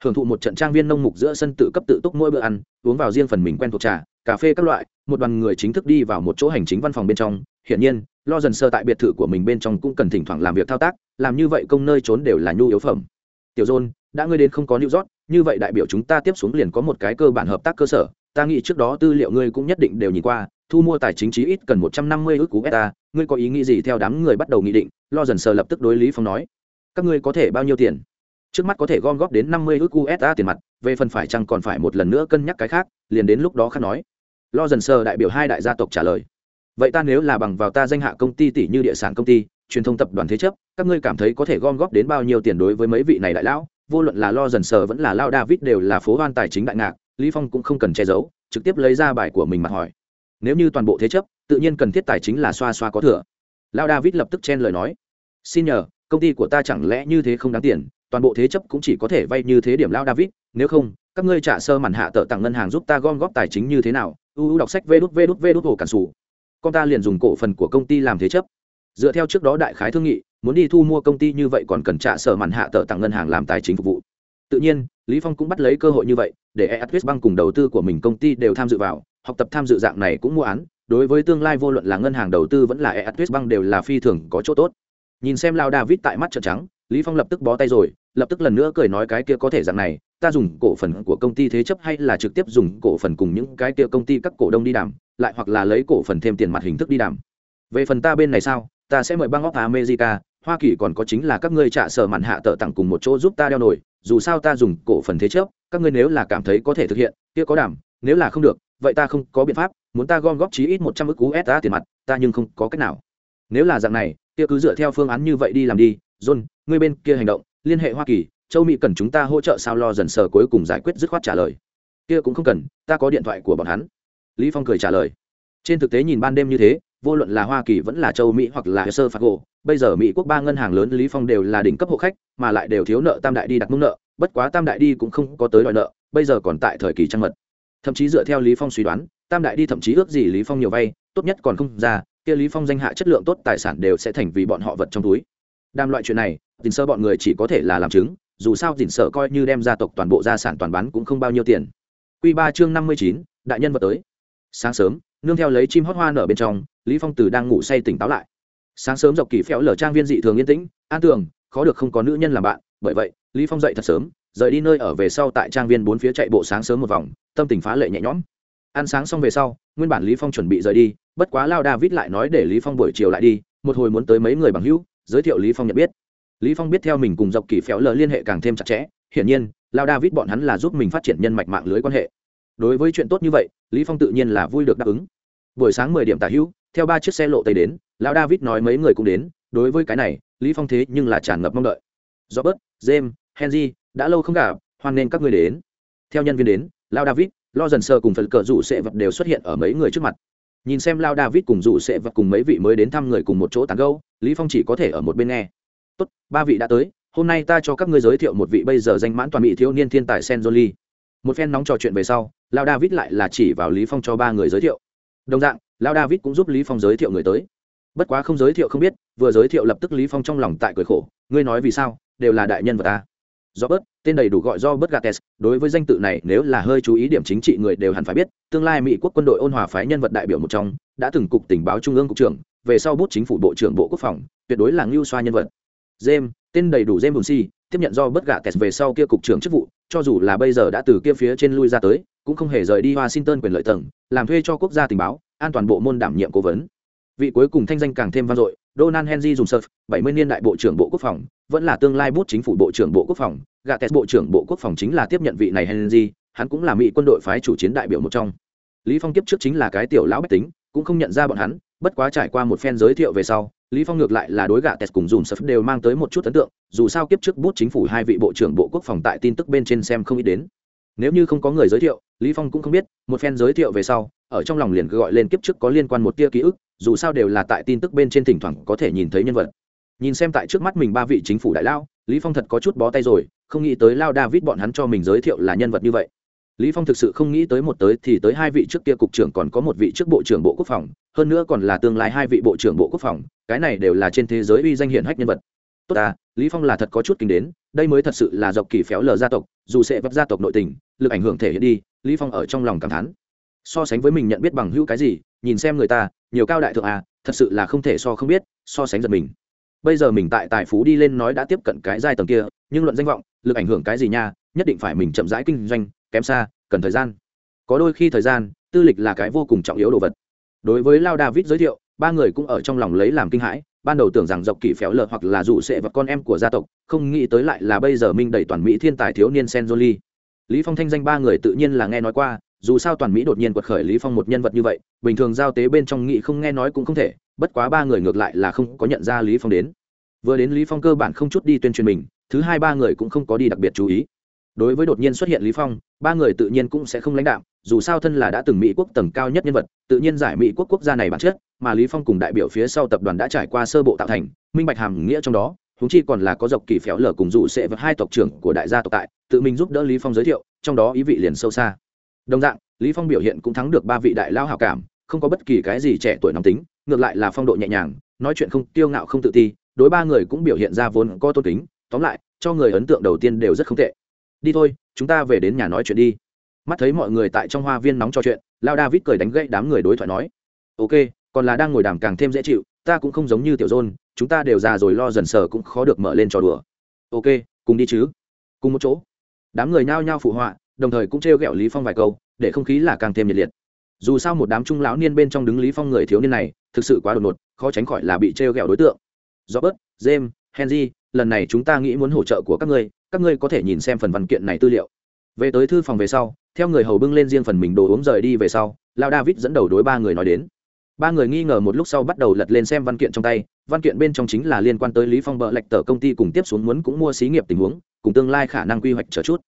Hưởng thụ một trận trang viên nông mục giữa sân tự cấp tự túc mỗi bữa ăn, uống vào riêng phần mình quen thuộc trà, cà phê các loại, một đoàn người chính thức đi vào một chỗ hành chính văn phòng bên trong. Hiển nhiên, lo dần sơ tại biệt thự của mình bên trong cũng cần thỉnh thoảng làm việc thao tác, làm như vậy công nơi trốn đều là nhu yếu phẩm. Tiểu dôn đã ngươi đến không có new rót như vậy đại biểu chúng ta tiếp xuống liền có một cái cơ bản hợp tác cơ sở, ta nghĩ trước đó tư liệu ngươi cũng nhất định đều nhìn qua, thu mua tài chính chí ít cần một trăm năm mươi ước cú beta ngươi có ý nghĩ gì theo đám người bắt đầu nghị định, lo dần sờ lập tức đối lý phong nói. Các ngươi có thể bao nhiêu tiền? Trước mắt có thể gom góp đến năm mươi ước usd tiền mặt, về phần phải chăng còn phải một lần nữa cân nhắc cái khác, liền đến lúc đó khác nói. Lo dần sờ đại biểu hai đại gia tộc trả lời. Vậy ta nếu là bằng vào ta danh hạ công ty tỷ như địa sản công ty, truyền thông tập đoàn thế chấp, các ngươi cảm thấy có thể gom góp đến bao nhiêu tiền đối với mấy vị này đại lão? Vô luận là lo dần sờ vẫn là lao david đều là phố hoan tài chính đại ngạc, lý phong cũng không cần che giấu, trực tiếp lấy ra bài của mình mà hỏi. Nếu như toàn bộ thế chấp, tự nhiên cần thiết tài chính là xoa xoa có thừa. Lao david lập tức chen lời nói. Xin nhờ, công ty của ta chẳng lẽ như thế không đáng tiền, toàn bộ thế chấp cũng chỉ có thể vay như thế điểm lao david, nếu không, các ngươi trả sơ màn hạ tợ tặng ngân hàng giúp ta gom góp tài chính như thế nào? Uu đọc sách vê đút vê đút vê đút hồ cản sủ. Con ta liền dùng cổ phần của công ty làm thế chấp. Dựa theo trước đó đại khái thương nghị muốn đi thu mua công ty như vậy còn cần trả sở màn hạ tờ tặng ngân hàng làm tài chính phục vụ. Tự nhiên, lý phong cũng bắt lấy cơ hội như vậy, để eatwest bank cùng đầu tư của mình công ty đều tham dự vào, học tập tham dự dạng này cũng mua án, đối với tương lai vô luận là ngân hàng đầu tư vẫn là eatwest bank đều là phi thường có chỗ tốt. Nhìn xem lao david tại mắt trợn trắng, lý phong lập tức bó tay rồi, lập tức lần nữa cười nói cái kia có thể dạng này, ta dùng cổ phần của công ty thế chấp hay là trực tiếp dùng cổ phần cùng những cái kia công ty các cổ đông đi đàm, lại hoặc là lấy cổ phần thêm tiền mặt hình thức đi đàm. Về phần ta bên này sao, ta sẽ mời bang óc america hoa kỳ còn có chính là các ngươi trả sở mạn hạ tờ tặng cùng một chỗ giúp ta đeo nổi, dù sao ta dùng cổ phần thế chấp, các ngươi nếu là cảm thấy có thể thực hiện, kia có đảm, nếu là không được, vậy ta không có biện pháp, muốn ta gom góp chí ít một trăm ức usd tiền mặt, ta nhưng không có cách nào. Nếu là dạng này, kia cứ dựa theo phương án như vậy đi làm đi, john, ngươi bên kia hành động, liên hệ hoa kỳ, châu mỹ cần chúng ta hỗ trợ sao lo dần sờ cuối cùng giải quyết dứt khoát trả lời. Kia cũng không cần, ta có điện thoại của bọn hắn. Lý phong cười trả lời. Trên thực tế nhìn ban đêm như thế, vô luận là hoa kỳ vẫn là châu mỹ hoặc là sơ phạt gỗ bây giờ mỹ quốc ba ngân hàng lớn lý phong đều là đỉnh cấp hộ khách, mà lại đều thiếu nợ tam đại đi đặt mức nợ, bất quá tam đại đi cũng không có tới đòi nợ, bây giờ còn tại thời kỳ trăng mật. Thậm chí dựa theo lý phong suy đoán, tam đại đi thậm chí ước gì lý phong nhiều vay, tốt nhất còn không ra, kia lý phong danh hạ chất lượng tốt tài sản đều sẽ thành vì bọn họ vật trong túi. Đam loại chuyện này tình sơ bọn người chỉ có thể là làm chứng, dù sao tình sợ coi như đem gia tộc toàn bộ gia sản toàn bán cũng không bao nhiêu tiền. Quy ba chương năm mươi chín, đại nhân vật tới. Sáng sớm, nương theo lấy chim hót hoa nở bên trong, lý phong từ đang ngủ say tỉnh táo lại sáng sớm dọc kỳ phéo lở trang viên dị thường yên tĩnh, an tường, khó được không có nữ nhân làm bạn. Bởi vậy, lý phong dậy thật sớm, rời đi nơi ở về sau tại trang viên bốn phía chạy bộ sáng sớm một vòng, tâm tình phá lệ nhẹ nhõm. Ăn sáng xong về sau, nguyên bản lý phong chuẩn bị rời đi, bất quá lao david lại nói để lý phong buổi chiều lại đi, một hồi muốn tới mấy người bằng hữu, giới thiệu lý phong nhận biết. Lý phong biết theo mình cùng dọc kỳ phéo lở liên hệ càng thêm chặt chẽ, hiển nhiên, lao david bọn hắn là giúp mình phát triển nhân mạch mạng lưới quan hệ. Đối với chuyện tốt như vậy, lý phong tự nhiên là vui được đáp ứng. Buổi sáng mười điểm tả hữu theo ba chiếc xe lộ tây đến, lão david nói mấy người cũng đến, đối với cái này, lý phong thế nhưng là tràn ngập mong đợi. Robert, james, henry, đã lâu không gặp, hoan nên các người đến. Theo nhân viên đến, lão david, lo dần sơ cùng phần cờ rủ sẽ vật đều xuất hiện ở mấy người trước mặt. Nhìn xem Lão david cùng rủ sẽ vật cùng mấy vị mới đến thăm người cùng một chỗ tán gâu lý phong chỉ có thể ở một bên nghe. Tốt, ba vị đã tới, hôm nay ta cho các ngươi giới thiệu một vị bây giờ danh mãn toàn bị thiếu niên thiên tài Senjoli. một phen nóng trò chuyện về sau, Lão david lại là chỉ vào lý phong cho ba người giới thiệu đồng dạng lao david cũng giúp lý phong giới thiệu người tới. Bất quá không giới thiệu không biết, vừa giới thiệu lập tức lý phong trong lòng tại cười khổ, ngươi nói vì sao? Đều là đại nhân vật ta. Do bớt tên đầy đủ gọi do bớt gates, đối với danh tự này nếu là hơi chú ý điểm chính trị người đều hẳn phải biết, tương lai mỹ quốc quân đội ôn hòa phái nhân vật đại biểu một trong, đã từng cục tình báo trung ương cục trưởng, về sau bút chính phủ bộ trưởng bộ quốc phòng, tuyệt đối là ngưu xoa nhân vật. James, tên đầy đủ james bùn tiếp nhận do bớt gates về sau kia cục trưởng chức vụ, cho dù là bây giờ đã từ kia phía trên lui ra tới cũng không hề rời đi washington quyền lợi tầng, làm thuê cho quốc gia tình báo, an toàn bộ môn đảm nhiệm cố vấn. Vị cuối cùng thanh danh càng thêm vang dội, donald henry dùng surf 70 niên đại bộ trưởng bộ quốc phòng, vẫn là tương lai bút chính phủ bộ trưởng bộ quốc phòng, gạ tes bộ trưởng bộ quốc phòng chính là tiếp nhận vị này henry, hắn cũng là mỹ quân đội phái chủ chiến đại biểu một trong. Lý phong tiếp trước chính là cái tiểu lão bách tính, cũng không nhận ra bọn hắn, bất quá trải qua một phen giới thiệu về sau, lý phong ngược lại là đối gạ tẹt cùng dùm sập đều mang tới một chút ấn tượng, dù sao kiếp trước bút chính phủ hai vị bộ trưởng bộ quốc phòng tại tin tức bên trên xem không ít đến nếu như không có người giới thiệu, lý phong cũng không biết, một phen giới thiệu về sau, ở trong lòng liền gọi lên kiếp trước có liên quan một tia ký ức, dù sao đều là tại tin tức bên trên thỉnh thoảng có thể nhìn thấy nhân vật. Nhìn xem tại trước mắt mình ba vị chính phủ đại lao, lý phong thật có chút bó tay rồi, không nghĩ tới lao david bọn hắn cho mình giới thiệu là nhân vật như vậy. Lý phong thực sự không nghĩ tới một tới thì tới hai vị trước kia cục trưởng còn có một vị trước bộ trưởng bộ quốc phòng, hơn nữa còn là tương lai hai vị bộ trưởng bộ quốc phòng, cái này đều là trên thế giới uy danh hiển hách nhân vật. Tốt à lý phong là thật có chút kinh đến đây mới thật sự là dọc kỳ phéo lờ gia tộc, dù sẽ vấp gia tộc nội tình, lực ảnh hưởng thể hiện đi, lý phong ở trong lòng cảm thán. So sánh với mình nhận biết bằng hữu cái gì, nhìn xem người ta, nhiều cao đại thượng à thật sự là không thể so không biết, so sánh giật mình. Bây giờ mình tại tài phú đi lên nói đã tiếp cận cái giai tầng kia, nhưng luận danh vọng, lực ảnh hưởng cái gì nha, nhất định phải mình chậm rãi kinh doanh, kém xa, cần thời gian. Có đôi khi thời gian, tư lịch là cái vô cùng trọng yếu đồ vật. Đối với lao david giới thiệu, ba người cũng ở trong lòng lấy làm kinh hãi ban đầu tưởng rằng dọc kỳ phéo lợ hoặc là dụ sệ vật con em của gia tộc, không nghĩ tới lại là bây giờ minh đầy toàn mỹ thiên tài thiếu niên senjoli lý phong thanh danh ba người tự nhiên là nghe nói qua, dù sao toàn mỹ đột nhiên quật khởi lý phong một nhân vật như vậy, bình thường giao tế bên trong nghị không nghe nói cũng không thể, bất quá ba người ngược lại là không có nhận ra lý phong đến. Vừa đến lý phong cơ bản không chút đi tuyên truyền mình, thứ hai ba người cũng không có đi đặc biệt chú ý. Đối với đột nhiên xuất hiện lý phong, ba người tự nhiên cũng sẽ không lãnh đạo dù sao thân là đã từng mỹ quốc tầng cao nhất nhân vật, tự nhiên giải mỹ quốc quốc gia này bản chất, mà lý phong cùng đại biểu phía sau tập đoàn đã trải qua sơ bộ tạo thành, minh bạch hàm nghĩa trong đó chúng chi còn là có dọc kỳ phéo lở cùng dụ sẽ với hai tộc trưởng của đại gia tộc tại, tự mình giúp đỡ lý phong giới thiệu, trong đó ý vị liền sâu xa. Đồng dạng, lý phong biểu hiện cũng thắng được ba vị đại lao hảo cảm, không có bất kỳ cái gì trẻ tuổi nóng tính, ngược lại là phong độ nhẹ nhàng, nói chuyện không tiêu ngạo không tự ti, đối ba người cũng biểu hiện ra vốn có tôn kính, tóm lại, cho người ấn tượng đầu tiên đều rất không tệ. Đi thôi, chúng ta về đến nhà nói chuyện đi mắt thấy mọi người tại trong hoa viên nóng trò chuyện, lao david cười đánh gậy đám người đối thoại nói, ok, còn là đang ngồi đàm càng thêm dễ chịu, ta cũng không giống như tiểu dôn, chúng ta đều già rồi lo dần sờ cũng khó được mở lên trò đùa. Ok, cùng đi chứ. Cùng một chỗ. Đám người nhao nhao phụ họa, đồng thời cũng trêu ghẹo lý phong vài câu, để không khí là càng thêm nhiệt liệt. Dù sao một đám trung lão niên bên trong đứng lý phong người thiếu niên này, thực sự quá đột ngột, khó tránh khỏi là bị trêu ghẹo đối tượng. Robert, james, henry, lần này chúng ta nghĩ muốn hỗ trợ của các ngươi các ngươi có thể nhìn xem phần văn kiện này tư liệu về tới thư phòng về sau, theo người hầu bưng lên riêng phần mình đồ uống rời đi về sau lao david dẫn đầu đối ba người nói đến. Ba người nghi ngờ một lúc sau bắt đầu lật lên xem văn kiện trong tay, văn kiện bên trong chính là liên quan tới lý phong bợ lệch tờ công ty cùng tiếp xuống muốn cũng mua xí nghiệp tình huống, cùng tương lai khả năng quy hoạch chờ chút.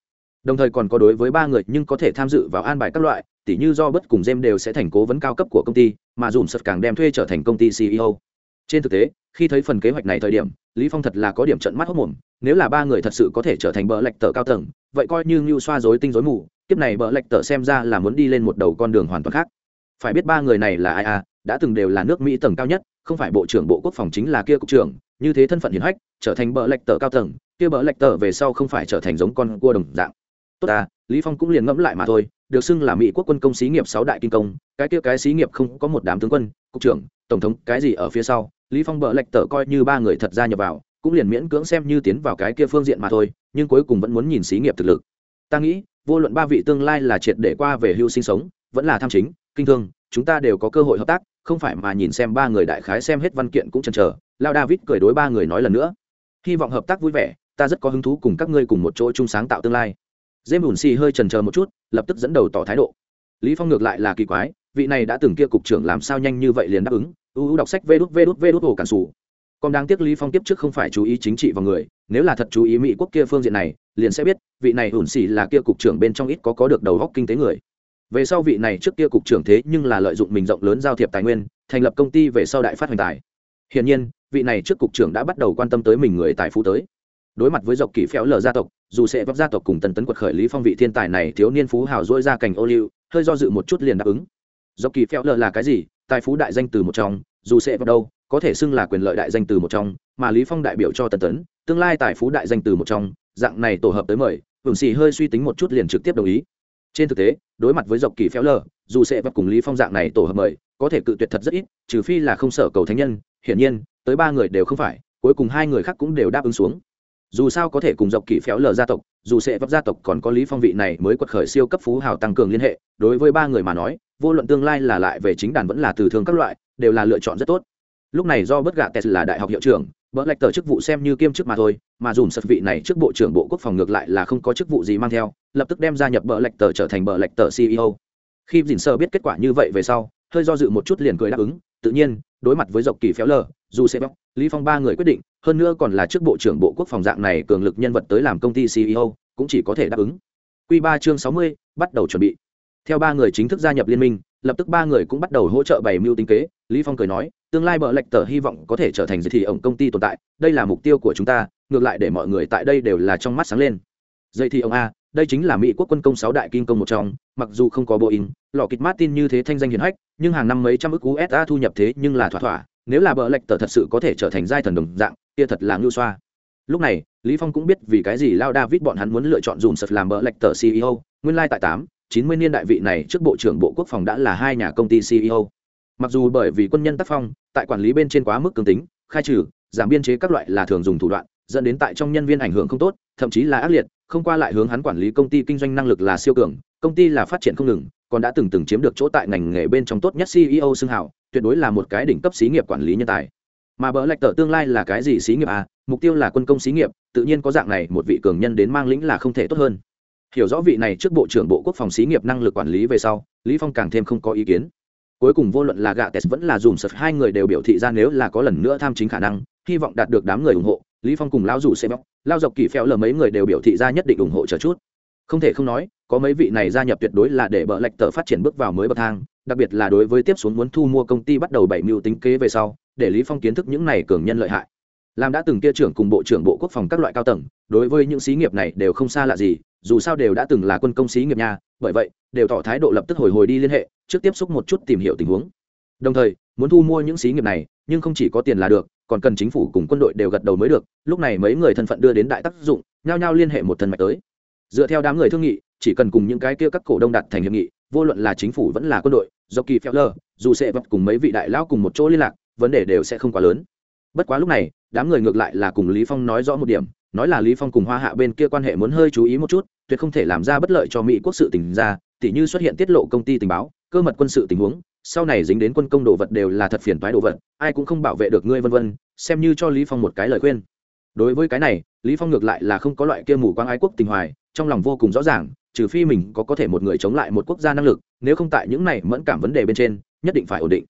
Đồng thời còn có đối với ba người nhưng có thể tham dự vào an bài các loại, tỉ như do bất cùng jem đều sẽ thành cố vấn cao cấp của công ty, mà dùm sật càng đem thuê trở thành công ty ceo trên thực tế, khi thấy phần kế hoạch này thời điểm, lý phong thật là có điểm trận mắt hốc mồm, nếu là ba người thật sự có thể trở thành bợ lệch tờ cao tầng vậy coi như ngưu xoa dối tinh dối mù, kiếp này bợ lệch tờ xem ra là muốn đi lên một đầu con đường hoàn toàn khác. Phải biết ba người này là ai à đã từng đều là nước mỹ tầng cao nhất, không phải bộ trưởng bộ quốc phòng chính là kia cục trưởng, như thế thân phận hiển hách, trở thành bợ lệch tờ cao tầng, kia bợ lệch tờ về sau không phải trở thành giống con cua đồng dạng. Tốt à lý phong cũng liền ngẫm lại mà thôi, được xưng là mỹ quốc quân công xí nghiệp sáu đại kinh công, cái kia cái xí nghiệp không có một đám tướng quân, cục trưởng, tổng thống, cái gì ở phía sau, lý phong bợ lệch tờ coi như ba người thật ra nhập vào cũng liền miễn cưỡng xem như tiến vào cái kia phương diện mà thôi, nhưng cuối cùng vẫn muốn nhìn xí nghiệp thực lực. Ta nghĩ, vô luận ba vị tương lai là triệt để qua về hưu sinh sống, vẫn là tham chính, kinh thương, chúng ta đều có cơ hội hợp tác, không phải mà nhìn xem ba người đại khái xem hết văn kiện cũng chần chờ, lao david cười đối ba người nói lần nữa. Hy vọng hợp tác vui vẻ, ta rất có hứng thú cùng các ngươi cùng một chỗ chung sáng tạo tương lai. Dêm bùn xì hơi trần chờ một chút, lập tức dẫn đầu tỏ thái độ. Lý phong ngược lại là kỳ quái, vị này đã từng kia cục trưởng làm sao nhanh như vậy liền đáp ứng uu đọc sách vê đút vê đút vê đút hồ cản sủ còn đáng tiếc lý phong tiếp trước không phải chú ý chính trị vào người, nếu là thật chú ý mỹ quốc kia phương diện này, liền sẽ biết, vị này ủn xì là kia cục trưởng bên trong ít có có được đầu góc kinh tế người. Về sau vị này trước kia cục trưởng thế nhưng là lợi dụng mình rộng lớn giao thiệp tài nguyên, thành lập công ty về sau đại phát hoành tài. Hiển nhiên, vị này trước cục trưởng đã bắt đầu quan tâm tới mình người tài phú tới. Đối mặt với dọc kỳ phéo lờ gia tộc, dù sẽ vấp gia tộc cùng tần tấn quật khởi lý phong vị thiên tài này thiếu niên phú hào dỗi ra cành ô liu, hơi do dự một chút liền đáp ứng. Dọc kỳ phéo lờ là cái gì? Tài phú đại danh từ một trong, dù sẽ vào đâu có thể xưng là quyền lợi đại danh từ một trong, mà lý phong đại biểu cho tần tấn, tương lai tài phú đại danh từ một trong, dạng này tổ hợp tới mời hưởng xì hơi suy tính một chút liền trực tiếp đồng ý. Trên thực tế, đối mặt với dọc kỳ phéo lờ, dù sẽ vấp cùng lý phong dạng này tổ hợp mời, có thể cự tuyệt thật rất ít, trừ phi là không sở cầu thánh nhân, hiển nhiên, tới ba người đều không phải, cuối cùng hai người khác cũng đều đáp ứng xuống. Dù sao có thể cùng dọc kỳ phéo lờ gia tộc, dù sẽ vấp gia tộc còn có lý phong vị này mới quật khởi siêu cấp phú hào tăng cường liên hệ, đối với ba người mà nói, vô luận tương lai là lại về chính đàn vẫn là từ thương các loại, đều là lựa chọn rất tốt lúc này do bất gạ tes là đại học hiệu trưởng bỡ lạch tờ chức vụ xem như kiêm chức mà thôi, mà dùm sật vị này trước bộ trưởng bộ quốc phòng ngược lại là không có chức vụ gì mang theo, lập tức đem gia nhập bỡ lạch tờ trở thành bỡ lạch tờ ceo khi dình sơ biết kết quả như vậy về sau, hơi do dự một chút liền cười đáp ứng, tự nhiên, đối mặt với dọc kỳ phéo lờ, dù sẽ bóc, lý phong ba người quyết định, hơn nữa còn là trước bộ trưởng bộ quốc phòng dạng này cường lực nhân vật tới làm công ty ceo cũng chỉ có thể đáp ứng. Quy ba chương sáu mươi, bắt đầu chuẩn bị. Theo ba người chính thức gia nhập liên minh lập tức ba người cũng bắt đầu hỗ trợ bày mưu tính kế. Lý phong cười nói, tương lai bờ lệch tờ hy vọng có thể trở thành dây thì ổng công ty tồn tại, đây là mục tiêu của chúng ta, ngược lại để mọi người tại đây đều là trong mắt sáng lên. Dây thì ông a, đây chính là mỹ quốc quân công sáu đại kim công một trong, mặc dù không có boeing lò kịch martin như thế thanh danh hiển hách, nhưng hàng năm mấy trăm ức usa thu nhập thế nhưng là thỏa thỏa, nếu là bờ lệch tờ thật sự có thể trở thành giai thần đồng dạng, kia thật là ngưu xoa. Lúc này, lý phong cũng biết vì cái gì lao david bọn hắn muốn lựa chọn dùm sật làm bờ lệch tờ ceo nguyên lai like tại tám chín mươi niên đại vị này trước bộ trưởng bộ quốc phòng đã là hai nhà công ty ceo mặc dù bởi vì quân nhân tác phong tại quản lý bên trên quá mức cứng tính khai trừ giảm biên chế các loại là thường dùng thủ đoạn dẫn đến tại trong nhân viên ảnh hưởng không tốt thậm chí là ác liệt không qua lại hướng hắn quản lý công ty kinh doanh năng lực là siêu cường công ty là phát triển không ngừng còn đã từng từng chiếm được chỗ tại ngành nghề bên trong tốt nhất ceo xưng hào, tuyệt đối là một cái đỉnh cấp xí nghiệp quản lý nhân tài. Mà bỡ lệch tờ tương lai là cái gì xí nghiệp à? Mục tiêu là quân công xí nghiệp tự nhiên có dạng này một vị cường nhân đến mang lĩnh là không thể tốt hơn hiểu rõ vị này trước bộ trưởng bộ quốc phòng xí nghiệp năng lực quản lý về sau, lý phong càng thêm không có ý kiến. Cuối cùng vô luận là gạ tes vẫn là dùm sật, hai người đều biểu thị ra nếu là có lần nữa tham chính khả năng, hy vọng đạt được đám người ủng hộ, lý phong cùng lao dù xe bóc. Lao dọc kỳ phèo lờ mấy người đều biểu thị ra nhất định ủng hộ chờ chút. Không thể không nói, có mấy vị này gia nhập tuyệt đối là để bợ lệch tờ phát triển bước vào mới bậc thang, đặc biệt là đối với tiếp xuống muốn thu mua công ty bắt đầu bảy mưu tính kế về sau, để lý phong kiến thức những này cường nhân lợi hại. Làm đã từng kia trưởng cùng bộ trưởng bộ quốc phòng các loại cao tầng, đối với những xí nghiệp này đều không xa lạ gì dù sao đều đã từng là quân công xí nghiệp nhà bởi vậy, đều tỏ thái độ lập tức hồi hồi đi liên hệ, trước tiếp xúc một chút tìm hiểu tình huống. Đồng thời, muốn thu mua những xí nghiệp này, nhưng không chỉ có tiền là được, còn cần chính phủ cùng quân đội đều gật đầu mới được, lúc này mấy người thân phận đưa đến đại tác dụng, nhao nhao liên hệ một thân mạch tới. Dựa theo đám người thương nghị, chỉ cần cùng những cái kia các cổ đông đặt thành hiệp nghị, vô luận là chính phủ vẫn là quân đội, do kỳ phèo lơ, dù sẽ vấp cùng mấy vị đại lão cùng một chỗ liên lạc, vấn đề đều sẽ không quá lớn. Bất quá lúc này, đám người ngược lại là cùng lý phong nói rõ một điểm nói là lý phong cùng hoa hạ bên kia quan hệ muốn hơi chú ý một chút, tuyệt không thể làm ra bất lợi cho mỹ quốc sự tình ra, tỉ như xuất hiện tiết lộ công ty tình báo, cơ mật quân sự tình huống, sau này dính đến quân công đồ vật đều là thật phiền toái đồ vật, ai cũng không bảo vệ được ngươi vân vân, xem như cho lý phong một cái lời khuyên. Đối với cái này, lý phong ngược lại là không có loại kia mù quáng ái quốc tình hoài, trong lòng vô cùng rõ ràng, trừ phi mình có có thể một người chống lại một quốc gia năng lực, nếu không tại những này mẫn cảm vấn đề bên trên, nhất định phải ổn định.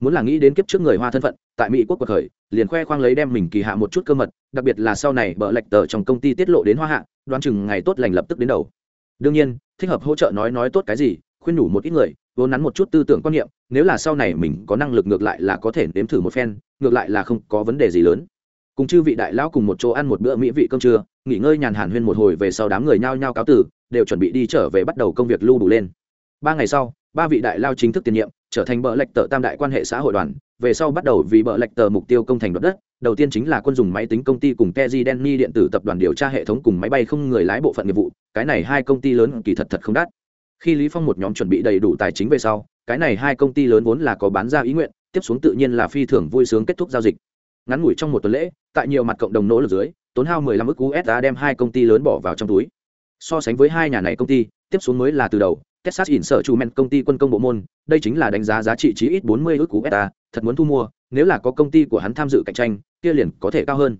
Muốn là nghĩ đến kiếp trước người hoa thân phận tại mỹ quốc cuộc khởi, liền khoe khoang lấy đem mình kỳ hạ một chút cơ mật, đặc biệt là sau này bợ lệch tờ trong công ty tiết lộ đến hoa hạ, đoán chừng ngày tốt lành lập tức đến đầu. Đương nhiên, thích hợp hỗ trợ nói nói tốt cái gì, khuyên nhủ một ít người, vốn nắn một chút tư tưởng quan niệm, nếu là sau này mình có năng lực ngược lại là có thể nếm thử một phen, ngược lại là không có vấn đề gì lớn. Cùng chư vị đại lão cùng một chỗ ăn một bữa mỹ vị cơm trưa, nghỉ ngơi nhàn hàn huyên một hồi về sau đám người nhao nhao cáo tử, đều chuẩn bị đi trở về bắt đầu công việc lưu đủ lên. Ba ngày sau, ba vị đại lao chính thức tiền nhiệm, trở thành bợ lệch tờ tam đại quan hệ xã hội đoàn về sau bắt đầu vì bợ lệch tờ mục tiêu công thành đoạt đất đầu tiên chính là quân dùng máy tính công ty cùng Teji Denny điện tử tập đoàn điều tra hệ thống cùng máy bay không người lái bộ phận nghiệp vụ cái này hai công ty lớn kỳ thật thật không đắt. Khi lý phong một nhóm chuẩn bị đầy đủ tài chính về sau cái này hai công ty lớn vốn là có bán ra ý nguyện tiếp xuống tự nhiên là phi thường vui sướng kết thúc giao dịch. Ngắn ngủi trong một tuần lễ tại nhiều mặt cộng đồng nỗ lực dưới tốn hao 15 ức USD đem hai công ty lớn bỏ vào trong túi. So sánh với hai nhà này công ty tiếp xuống mới là từ đầu Texas Instruments công ty quân công bộ môn, đây chính là đánh giá giá trị chí ít 40 ức USD, thật muốn thu mua, nếu là có công ty của hắn tham dự cạnh tranh, kia liền có thể cao hơn.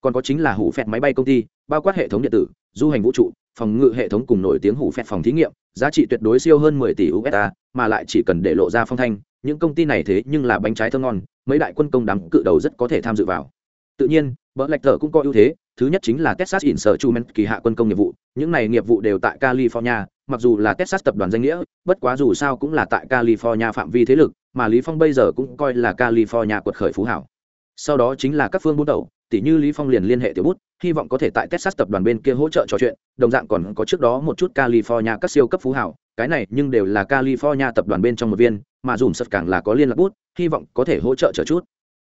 Còn có chính là hủ phẹt máy bay công ty, bao quát hệ thống điện tử, du hành vũ trụ, phòng ngự hệ thống cùng nổi tiếng hủ phẹt phòng thí nghiệm, giá trị tuyệt đối siêu hơn 10 tỷ USD, mà lại chỉ cần để lộ ra phong thanh, những công ty này thế nhưng là bánh trái thơm ngon, mấy đại quân công đám cự đầu rất có thể tham dự vào. Tự nhiên, Bỡ Lạch Tở cũng có ưu thế, thứ nhất chính là Texas Instruments kỳ hạ quân công nghiệp vụ, những này nghiệp vụ đều tại California, mặc dù là Texas tập đoàn danh nghĩa, bất quá dù sao cũng là tại California phạm vi thế lực, mà Lý Phong bây giờ cũng coi là California quật khởi phú hảo. Sau đó chính là các phương bút đầu, tỷ như Lý Phong liền liên hệ tiểu bút, hy vọng có thể tại Texas tập đoàn bên kia hỗ trợ trò chuyện, đồng dạng còn có trước đó một chút California các siêu cấp phú hảo, cái này nhưng đều là California tập đoàn bên trong một viên, mà dùm sật càng là có liên lạc bút, hy vọng có thể hỗ trợ trợ chút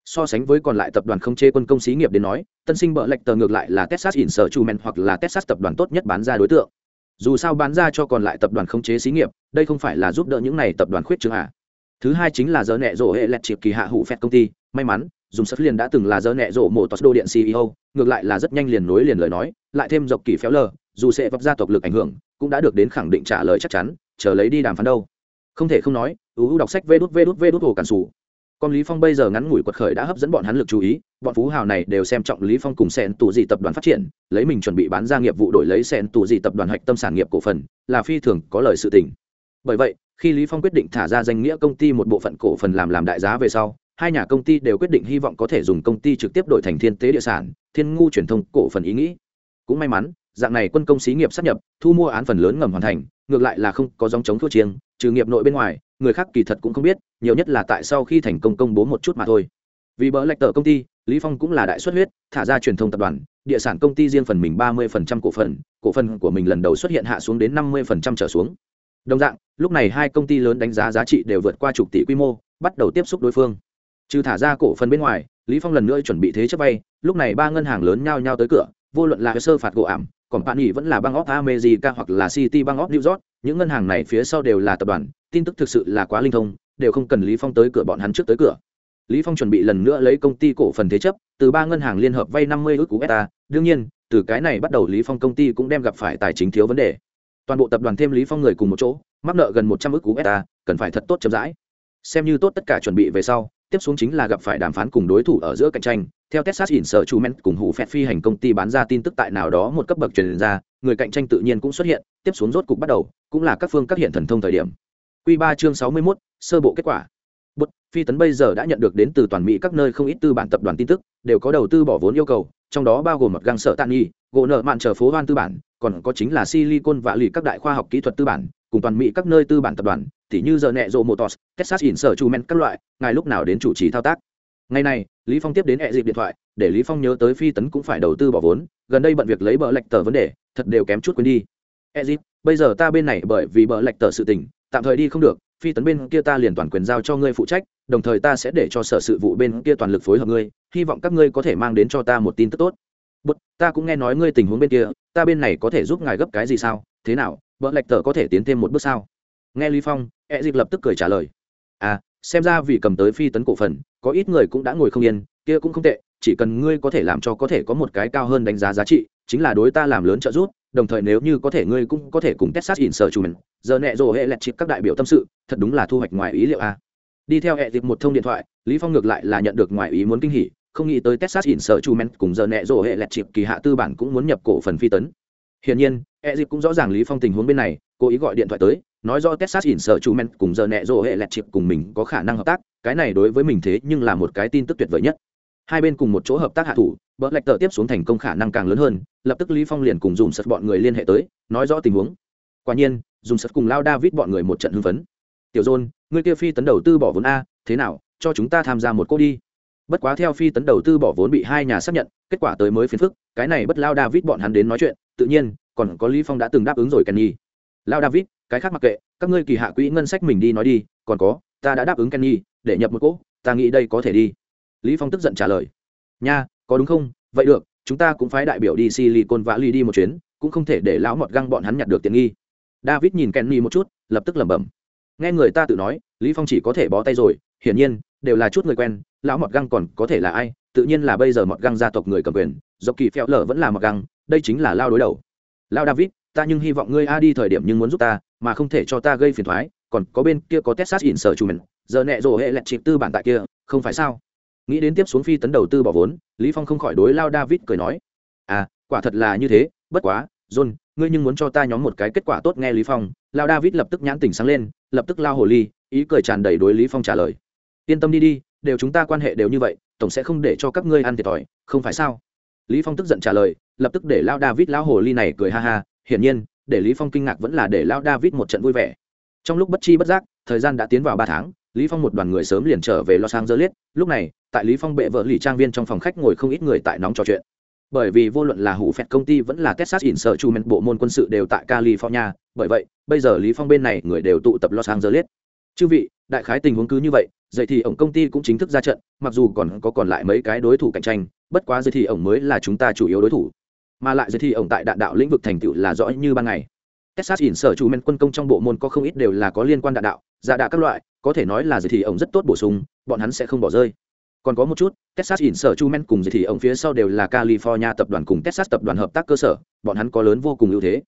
so sánh với còn lại tập đoàn không chê quân công xí nghiệp đến nói tân sinh bợ lệch tờ ngược lại là texas in sở chu men hoặc là texas tập đoàn tốt nhất bán ra đối tượng dù sao bán ra cho còn lại tập đoàn khống chế xí nghiệp, đây không phải là giúp đỡ những này tập đoàn khuyết chứng à. thứ hai chính là dỡ nẹ rổ hệ lẹt triệt kỳ hạ hụ phép công ty, may mắn, dùng sắp liền đã từng là dỡ nẹ rổ mổ tos đô điện ceo ngược lại là rất nhanh liền nối liền lời nói, lại thêm dọc kỳ phéo lờ, dù sẽ vấp ra tộc lực ảnh hưởng, cũng đã được đến khẳng định trả lời chắc chắn, chờ lấy đi đàm phán đâu không thể không nói ưu đọc sách vê đút vê đút vê đút hồ cản sủ con lý phong bây giờ ngắn ngủi quật khởi đã hấp dẫn bọn hắn lực chú ý, bọn phú hào này đều xem trọng lý phong cùng sen tù dị tập đoàn phát triển, lấy mình chuẩn bị bán ra nghiệp vụ đổi lấy sen tù dị tập đoàn hạch tâm sản nghiệp cổ phần, là phi thường có lời sự tình. Bởi vậy, khi lý phong quyết định thả ra danh nghĩa công ty một bộ phận cổ phần làm làm đại giá về sau, hai nhà công ty đều quyết định hy vọng có thể dùng công ty trực tiếp đổi thành thiên tế địa sản, thiên ngu truyền thông cổ phần ý nghĩ. Cũng may mắn, dạng này quân công xí nghiệp sắp nhập, thu mua án phần lớn ngầm hoàn thành, ngược lại là không có dòng chống thua chiêng, trừ nghiệp nội bên ngoài người khác kỳ thật cũng không biết, nhiều nhất là tại sau khi thành công công bố một chút mà thôi. Vì bỡ lạch tờ công ty, lý phong cũng là đại xuất huyết, thả ra truyền thông tập đoàn, địa sản công ty riêng phần mình ba 30% cổ phần cổ phần của mình lần đầu xuất hiện hạ xuống đến năm 50% trở xuống. Đồng dạng, lúc này hai công ty lớn đánh giá giá trị đều vượt qua chục tỷ quy mô, bắt đầu tiếp xúc đối phương. Trừ thả ra cổ phần bên ngoài, lý phong lần nữa chuẩn bị thế chấp vay, lúc này ba ngân hàng lớn nhao nhao tới cửa, vô luận là sơ phạt gỗ ảm còn bạn nghỉ vẫn là băng óc america hoặc là city băng óc new york những ngân hàng này phía sau đều là tập đoàn, tin tức thực sự là quá linh thông, đều không cần lý phong tới cửa bọn hắn trước tới cửa. Lý phong chuẩn bị lần nữa lấy công ty cổ phần thế chấp, từ ba ngân hàng liên hợp vay 50 ước cú beta đương nhiên, từ cái này bắt đầu lý phong công ty cũng đem gặp phải tài chính thiếu vấn đề. Toàn bộ tập đoàn thêm lý phong người cùng một chỗ, mắc nợ gần 100 ước cú beta cần phải thật tốt chậm rãi. Xem như tốt tất cả chuẩn bị về sau, tiếp xuống chính là gặp phải đàm phán cùng đối thủ ở giữa cạnh tranh theo texas in sở chủ men cùng hủ phép phi hành công ty bán ra tin tức tại nào đó một cấp bậc truyền ra người cạnh tranh tự nhiên cũng xuất hiện tiếp xuống rốt cục bắt đầu cũng là các phương các hiện thần thông thời điểm. Q ba chương sáu mươi 61, sơ bộ kết quả. Bút, phi tấn bây giờ đã nhận được đến từ toàn mỹ các nơi không ít tư bản tập đoàn tin tức đều có đầu tư bỏ vốn yêu cầu trong đó bao gồm một găng sở tàn nghi gỗ nợ mạn chờ phố hoan tư bản còn có chính là silicon và lì các đại khoa học kỹ thuật tư bản cùng toàn mỹ các nơi tư bản tập đoàn tỉ như giờ nẹ rộ motors texas in sở chủ men các loại ngài lúc nào đến chủ trì thao tác? Ngày này, lý phong tiếp đến hệ dịp điện thoại, để lý phong nhớ tới phi tấn cũng phải đầu tư bỏ vốn, gần đây bận việc lấy bờ lệch tờ vấn đề, thật đều kém chút quên đi. Hệ dịp, bây giờ ta bên này bởi vì bờ lệch tờ sự tình, tạm thời đi không được, phi tấn bên kia ta liền toàn quyền giao cho ngươi phụ trách, đồng thời ta sẽ để cho sở sự vụ bên kia toàn lực phối hợp ngươi, hy vọng các ngươi có thể mang đến cho ta một tin tức tốt. Bút ta cũng nghe nói ngươi tình huống bên kia, ta bên này có thể giúp ngài gấp cái gì sao? Thế nào bờ lệch tờ có thể tiến thêm một bước sao? Nghe lý phong e dịp lập tức cười trả lời. À xem ra vì cầm tới phi tấn cổ phần có ít người cũng đã ngồi không yên kia cũng không tệ chỉ cần ngươi có thể làm cho có thể có một cái cao hơn đánh giá giá trị chính là đối ta làm lớn trợ giúp đồng thời nếu như có thể ngươi cũng có thể cùng Texas Instruments, giờ nẹ rồ hệ lẹt chip các đại biểu tâm sự, thật đúng là thu hoạch ngoài ý liệu a. À. Đi theo hệ dịp một thông điện thoại, Lý Phong ngược lại là nhận được ngoài ý muốn kinh hỉ, không nghĩ tới Texas Instruments cùng giờ nẹ rồ hệ lẹt chip kỳ hạ tư bản cũng muốn nhập cổ phần phi tấn. Hiển nhiên, hệ dịp cũng rõ ràng Lý Phong tình huống bên này, cố ý gọi điện thoại tới, nói do Texas Instruments cùng giờ nẹ rồ hệ lẹt chip cùng mình có khả năng hợp tác, cái này đối với mình thế nhưng là một cái tin tức tuyệt vời nhất. Hai bên cùng một chỗ hợp tác hạ thủ, bỡ lạch tờ tiếp xuống thành công khả năng càng lớn hơn, lập tức lý phong liền cùng dùng sật bọn người liên hệ tới, nói rõ tình huống. Quả nhiên dùng sật cùng lao david bọn người một trận hưng phấn. Tiểu dôn người kia phi tấn đầu tư bỏ vốn a, thế nào, cho chúng ta tham gia một cô đi. Bất quá theo phi tấn đầu tư bỏ vốn bị hai nhà xác nhận, kết quả tới mới phiền phức, cái này bất lao david bọn hắn đến nói chuyện, tự nhiên, còn có lý phong đã từng đáp ứng rồi kenny. Lao david, cái khác mặc kệ, các ngươi kỳ hạ quỹ ngân sách mình đi nói đi, còn có ta đã đáp ứng kenny, để nhập một cỗ, ta nghĩ đây có thể đi. Lý phong tức giận trả lời. Nha, có đúng không? Vậy được, chúng ta cũng phái đại biểu đi silicon valley đi một chuyến, cũng không thể để lão mọt găng bọn hắn nhặt được tiện nghi. David nhìn kenny một chút, lập tức lẩm bẩm. Nghe người ta tự nói, lý phong chỉ có thể bó tay rồi, hiển nhiên, đều là chút người quen, lão mọt găng còn có thể là ai? Tự nhiên là bây giờ mọt găng gia tộc người cầm quyền dọc kỳ phèo lở vẫn là mọt găng, đây chính là lao đối đầu. Lao david, ta nhưng hy vọng ngươi a đi thời điểm nhưng muốn giúp ta, mà không thể cho ta gây phiền toái còn có bên kia có texas Instruments, mình giờ nẹ rồ hệ lẹt chịp tư bản tại kia không phải sao? Nghĩ đến tiếp xuống phi tấn đầu tư bỏ vốn lý phong không khỏi đối lao david cười nói. À quả thật là như thế bất quá john ngươi nhưng muốn cho ta nhóm một cái kết quả tốt nghe lý phong. Lao david lập tức nhãn tỉnh sáng lên lập tức lao hồ ly ý cười tràn đầy đối lý phong trả lời. Yên tâm đi đi đều chúng ta quan hệ đều như vậy tổng sẽ không để cho các ngươi ăn thiệt thòi không phải sao? Lý phong tức giận trả lời lập tức để lao david lao hồ ly này cười ha ha. Hiển nhiên để lý phong kinh ngạc vẫn là để lao david một trận vui vẻ trong lúc bất chi bất giác, thời gian đã tiến vào ba tháng, lý phong một đoàn người sớm liền trở về los angeles. Lúc này, tại lý phong bệ vợ lì trang viên trong phòng khách ngồi không ít người tại nóng trò chuyện. Bởi vì vô luận là hủ phẹt công ty vẫn là texas instruments bộ môn quân sự đều tại california, bởi vậy, bây giờ lý phong bên này người đều tụ tập los angeles. Chư vị, đại khái tình huống cứ như vậy, dậy thì ổng công ty cũng chính thức ra trận, mặc dù còn có còn lại mấy cái đối thủ cạnh tranh, bất quá dậy thì ổng mới là chúng ta chủ yếu đối thủ. Mà lại dậy thì ổng tại đạn đạo lĩnh vực thành tựu là rõ như ban ngày. Texas ỉn sở chủ men quân công trong bộ môn có không ít đều là có liên quan đạn đạo, giả đạ các loại, có thể nói là gì thì ổng rất tốt bổ sung, bọn hắn sẽ không bỏ rơi. Còn có một chút, Texas ỉn sở chủ men cùng gì thì ổng phía sau đều là California tập đoàn cùng Texas tập đoàn hợp tác cơ sở, bọn hắn có lớn vô cùng ưu thế.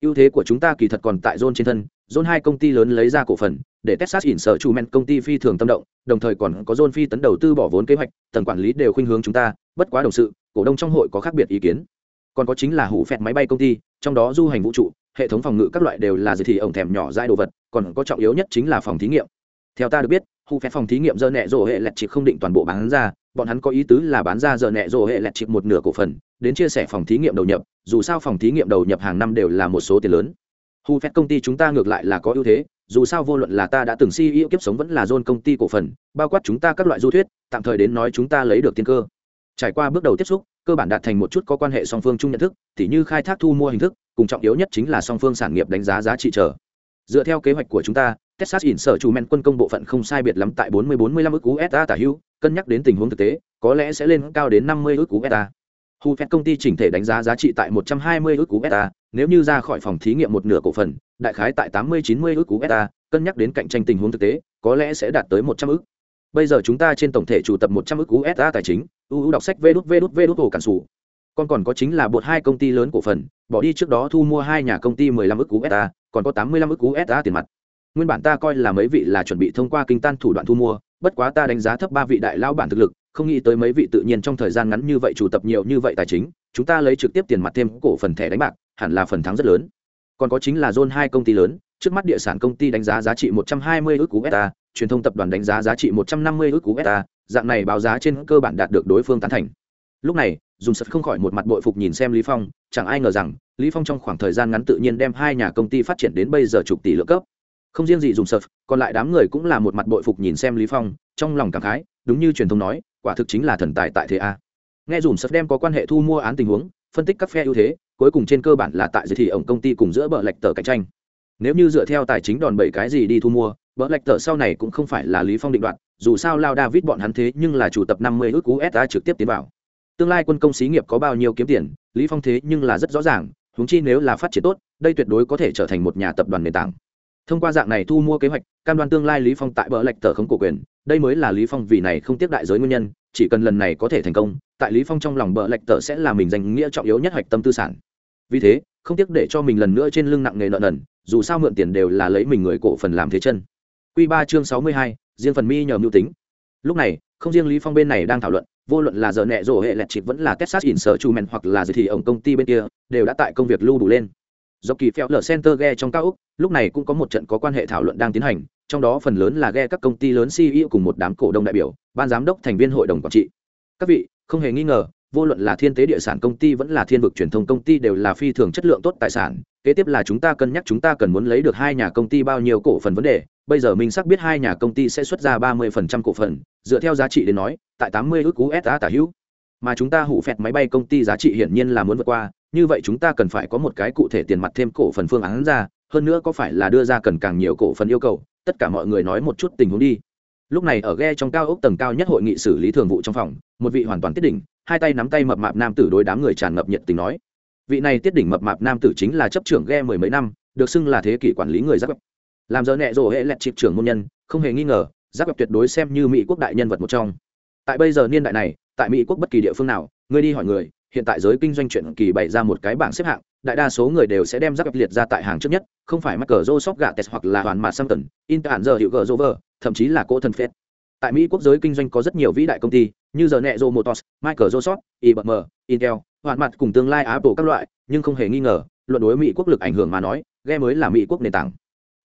ưu thế của chúng ta kỳ thật còn tại zone trên thân, zone hai công ty lớn lấy ra cổ phần, để Texas ỉn sở chủ men công ty phi thường tâm động, đồng thời còn có zone phi tấn đầu tư bỏ vốn kế hoạch, tầng quản lý đều khuynh hướng chúng ta, bất quá đồng sự, cổ đông trong hội có khác biệt ý kiến. Còn có chính là hủ phẹt máy bay công ty, trong đó du hành vũ trụ, hệ thống phòng ngự các loại đều là gì thì ổng thèm nhỏ dai đồ vật còn có trọng yếu nhất chính là phòng thí nghiệm theo ta được biết Hu phép phòng thí nghiệm dơ nẹ rổ hệ lẹt chịp không định toàn bộ bán ra bọn hắn có ý tứ là bán ra dơ nẹ rổ hệ lẹt chịp một nửa cổ phần đến chia sẻ phòng thí nghiệm đầu nhập dù sao phòng thí nghiệm đầu nhập hàng năm đều là một số tiền lớn Hu phép công ty chúng ta ngược lại là có ưu thế dù sao vô luận là ta đã từng CEO kiếp sống vẫn là dôn công ty cổ phần, bao quát chúng ta các loại du thuyết, tạm thời đến nói chúng ta lấy được tiên cơ. Trải qua bước đầu tiếp xúc, cơ bản đạt thành một chút có quan hệ song phương chung nhận thức, tỉ như khai thác thu mua hình thức, cùng trọng yếu nhất chính là song phương sản nghiệp đánh giá giá trị trở. Dựa theo kế hoạch của chúng ta, Texas in sở chủ men quân công bộ phận không sai biệt lắm tại 40-45 ức USD tả hữu, cân nhắc đến tình huống thực tế, có lẽ sẽ lên cao đến 50 ức USD. Hu Phép công ty chỉnh thể đánh giá giá trị tại 120 ức USD, nếu như ra khỏi phòng thí nghiệm một nửa cổ phần, đại khái tại 80-90 ức USD, cân nhắc đến cạnh tranh tình huống thực tế, có lẽ sẽ đạt tới 100 ức. Bây giờ chúng ta trên tổng thể chủ tập 100 ức USD tài chính, uu đọc sách vê đút vê đút vê đút cản sủ. Còn còn có chính là bột hai công ty lớn cổ phần bỏ đi trước đó thu mua hai nhà công ty 15 ức USD, còn có 85 ức USD tiền mặt. Nguyên bản ta coi là mấy vị là chuẩn bị thông qua kinh tan thủ đoạn thu mua bất quá ta đánh giá thấp ba vị đại lao bản thực lực không nghĩ tới mấy vị tự nhiên trong thời gian ngắn như vậy chủ tập nhiều như vậy tài chính chúng ta lấy trực tiếp tiền mặt thêm cổ phần thẻ đánh bạc hẳn là phần thắng rất lớn. Còn có chính là zone hai công ty lớn trước mắt địa sản công ty đánh giá giá trị 120 ức USD, truyền thông tập đoàn đánh giá giá trị 150 ức USD, dạng này báo giá trên cơ bản đạt được đối phương tán thành. Lúc này, dùng sật không khỏi một mặt bội phục nhìn xem lý phong, chẳng ai ngờ rằng, lý phong trong khoảng thời gian ngắn tự nhiên đem hai nhà công ty phát triển đến bây giờ chục tỷ lượng cấp. Không riêng gì dùng sật, còn lại đám người cũng là một mặt bội phục nhìn xem lý phong, trong lòng cảm khái, đúng như truyền thông nói, quả thực chính là thần tài tại thế a. Nghe dùng sật đem có quan hệ thu mua án tình huống, phân tích các phe ưu thế, cuối cùng trên cơ bản là tại giới thì ổng công ty cùng giữa bờ lệch tờ cạnh tranh. Nếu như dựa theo tài chính đòn bẩy cái gì đi thu mua bờ lệch tờ sau này cũng không phải là lý phong định đoạt, dù sao lao david bọn hắn thế nhưng là chủ tập năm mươi ước usa trực tiếp tiến vào. Tương lai quân công xí nghiệp có bao nhiêu kiếm tiền, lý phong thế nhưng là rất rõ ràng, huống chi nếu là phát triển tốt, đây tuyệt đối có thể trở thành một nhà tập đoàn nền tảng. Thông qua dạng này thu mua kế hoạch, cam đoan tương lai lý phong tại bờ lệch tờ không cổ quyền, đây mới là lý phong vì này không tiếp đại giới nguyên nhân, chỉ cần lần này có thể thành công, tại lý phong trong lòng bờ lệch tờ sẽ là mình danh nghĩa trọng yếu nhất hoạch tâm tư sản. Vì thế, không tiếc để cho mình lần nữa trên lưng nặng nề nợ nần, dù sao mượn tiền đều là lấy mình người cổ phần làm thế chân quy ba chương sáu mươi hai, riêng phần mi nhờ mưu tính. Lúc này, không riêng lý phong bên này đang thảo luận, vô luận là giờ nẹ rổ hệ lẹt chịp vẫn là texas Instruments sở hoặc là gì thì ổng công ty bên kia, đều đã tại công việc lưu đủ lên. Do kỳ phèo lở center ghe trong cao úc, lúc này cũng có một trận có quan hệ thảo luận đang tiến hành, trong đó phần lớn là ghe các công ty lớn ceo cùng một đám cổ đông đại biểu, ban giám đốc thành viên hội đồng quản trị. Các vị, không hề nghi ngờ, vô luận là thiên tế địa sản công ty vẫn là thiên vực truyền thông công ty đều là phi thường chất lượng tốt tài sản kế tiếp là chúng ta cân nhắc chúng ta cần muốn lấy được hai nhà công ty bao nhiêu cổ phần vấn đề. Bây giờ mình xác biết hai nhà công ty sẽ xuất ra ba mươi phần trăm cổ phần. Dựa theo giá trị đến nói, tại tám mươi ước usd tả hữu. Mà chúng ta hủ phẹt máy bay công ty giá trị hiển nhiên là muốn vượt qua. Như vậy chúng ta cần phải có một cái cụ thể tiền mặt thêm cổ phần phương án ra. Hơn nữa có phải là đưa ra cần càng nhiều cổ phần yêu cầu? Tất cả mọi người nói một chút tình huống đi. Lúc này ở ghe trong cao ốc tầng cao nhất hội nghị xử lý thường vụ trong phòng, một vị hoàn toàn tiết đỉnh, hai tay nắm tay mập mạp nam tử đối đám người tràn ngập nhiệt tình nói vị này tiết đỉnh mập mạp nam tử chính là chấp trưởng ghe mười mấy năm, được xưng là thế kỷ quản lý người giáp làm giờ nẹ rổ hệ lẹt chịp trưởng môn nhân, không hề nghi ngờ, giáp tuyệt đối xem như mỹ quốc đại nhân vật một trong. Tại bây giờ niên đại này, tại mỹ quốc bất kỳ địa phương nào, ngươi đi hỏi người, hiện tại giới kinh doanh chuyện kỳ bày ra một cái bảng xếp hạng, đại đa số người đều sẽ đem giáp liệt ra tại hàng trước nhất, không phải mắc cờ rô sóc gà tes hoặc là hoàn mạt xăm tần in tản giờ hiệu gờ rô vơ, thậm chí là cỗ thân phết. Tại mỹ quốc giới kinh doanh có rất nhiều vĩ đại công ty, như giờ nẹ rô motors michael joseph, ibm, intel hoàn mặt cùng tương lai apple các loại, nhưng không hề nghi ngờ, luận đối mỹ quốc lực ảnh hưởng mà nói, ghe mới là mỹ quốc nền tảng.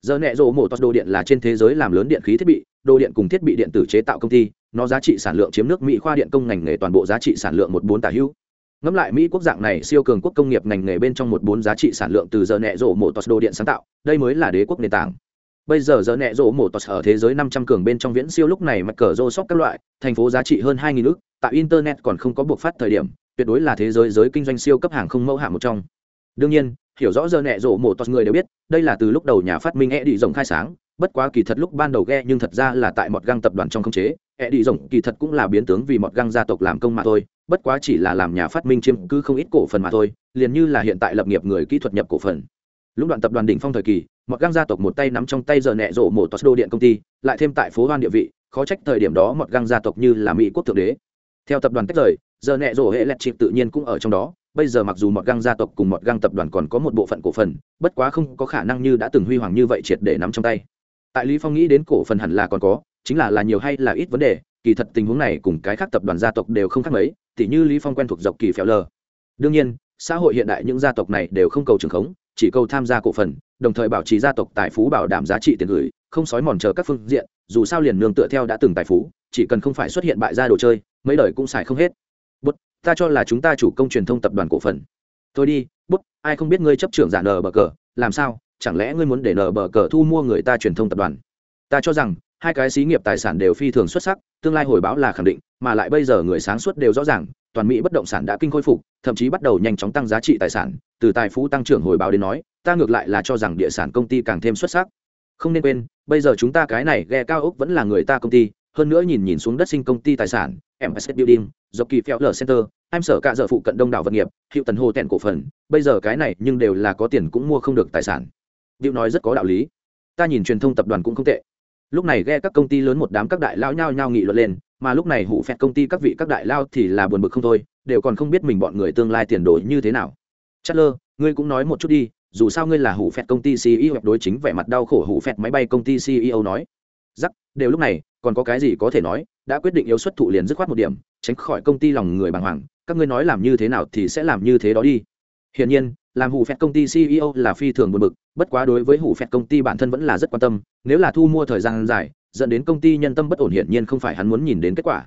Giờ nẹ rộ mổ tos đồ điện là trên thế giới làm lớn điện khí thiết bị, đồ điện cùng thiết bị điện tử chế tạo công ty, nó giá trị sản lượng chiếm nước mỹ khoa điện công ngành nghề toàn bộ giá trị sản lượng một bốn tả hữu. Ngẫm lại mỹ quốc dạng này siêu cường quốc công nghiệp ngành nghề bên trong một bốn giá trị sản lượng từ giờ nẹ rộ mổ tos đồ điện sáng tạo, đây mới là đế quốc nền tảng. Bây giờ giờ nẹ rộ mổ tos ở thế giới năm trăm cường bên trong viễn siêu lúc này mặt cờ rô sóc các loại, thành phố giá trị hơn hai nghìn ước tại internet còn không có buộc phát thời điểm tuyệt đối là thế giới giới kinh doanh siêu cấp hàng không mẫu hạng một trong. Đương nhiên, hiểu rõ giờ nẹ rộ mổ tos người đều biết, đây là từ lúc đầu nhà phát minh e đi rộng khai sáng, bất quá kỳ thật lúc ban đầu ghe nhưng thật ra là tại một găng tập đoàn trong khống chế. E đi rộng kỳ thật cũng là biến tướng vì một găng gia tộc làm công mà thôi, bất quá chỉ là làm nhà phát minh chiếm cứ không ít cổ phần mà thôi, liền như là hiện tại lập nghiệp người kỹ thuật nhập cổ phần. Lúc đoạn tập đoàn đỉnh phong thời kỳ một găng gia tộc một tay nắm trong tay giờ nẹ rộ mổ tos đô điện công ty, lại thêm tại phố hoan địa vị, khó trách thời điểm đó một găng gia tộc như là mỹ quốc thượng đế. Theo tập đoàn tách rời giờ nẹ rổ hệ lẹt chịp tự nhiên cũng ở trong đó. Bây giờ mặc dù mọt găng gia tộc cùng mọt găng tập đoàn còn có một bộ phận cổ phần, bất quá không có khả năng như đã từng huy hoàng như vậy triệt để nắm trong tay. Tại lý phong nghĩ đến cổ phần hẳn là còn có, chính là là nhiều hay là ít vấn đề, kỳ thật tình huống này cùng cái khác tập đoàn gia tộc đều không khác mấy, tỉ như lý phong quen thuộc dọc kỳ phèo lờ. Đương nhiên, xã hội hiện đại những gia tộc này đều không cầu trường khống, chỉ cầu tham gia cổ phần, đồng thời bảo trì gia tộc tài phú bảo đảm giá trị tiền gửi, không sói mòn chờ các phương diện, dù sao liền nương tựa theo đã từng tài phú, chỉ cần không phải xuất hiện bại gia đồ chơi, mấy đời cũng xài không hết ta cho là chúng ta chủ công truyền thông tập đoàn cổ phần. Thôi đi, bút, ai không biết ngươi chấp trưởng giả nờ bờ cờ, làm sao? Chẳng lẽ ngươi muốn để nờ bờ cờ thu mua người ta truyền thông tập đoàn? Ta cho rằng, hai cái xí nghiệp tài sản đều phi thường xuất sắc, tương lai hồi báo là khẳng định, mà lại bây giờ người sáng suốt đều rõ ràng, toàn mỹ bất động sản đã kinh khôi phục, thậm chí bắt đầu nhanh chóng tăng giá trị tài sản. Từ tài phú tăng trưởng hồi báo đến nói, ta ngược lại là cho rằng địa sản công ty càng thêm xuất sắc. Không nên quên, bây giờ chúng ta cái này ghe cao ốc vẫn là người ta công ty, hơn nữa nhìn nhìn xuống đất sinh công ty tài sản Empire building Jockey kỳ center em sở cả giờ phụ cận đông đảo vật nghiệp hiệu tần hồ tẹn cổ phần. Bây giờ cái này nhưng đều là có tiền cũng mua không được tài sản. Diệu nói rất có đạo lý. Ta nhìn truyền thông tập đoàn cũng không tệ. Lúc này ghe các công ty lớn một đám các đại lao nhao nhao nghị luận lên mà lúc này hủ phẹt công ty các vị các đại lao thì là buồn bực không thôi đều còn không biết mình bọn người tương lai tiền đồ như thế nào. Chatler, lơ ngươi cũng nói một chút đi dù sao ngươi là hủ phẹt công ty ceo đối chính vẻ mặt đau khổ hủ phẹt máy bay công ty ceo nói. Rắc, đều lúc này còn có cái gì có thể nói, đã quyết định yếu xuất thụ liền dứt khoát một điểm, tránh khỏi công ty lòng người bàng hoàng, các ngươi nói làm như thế nào thì sẽ làm như thế đó đi. Hiển nhiên, làm hủ phẹt công ty ceo là phi thường buồn bực, bất quá đối với hủ phẹt công ty bản thân vẫn là rất quan tâm, nếu là thu mua thời gian dài, dẫn đến công ty nhân tâm bất ổn hiển nhiên không phải hắn muốn nhìn đến kết quả.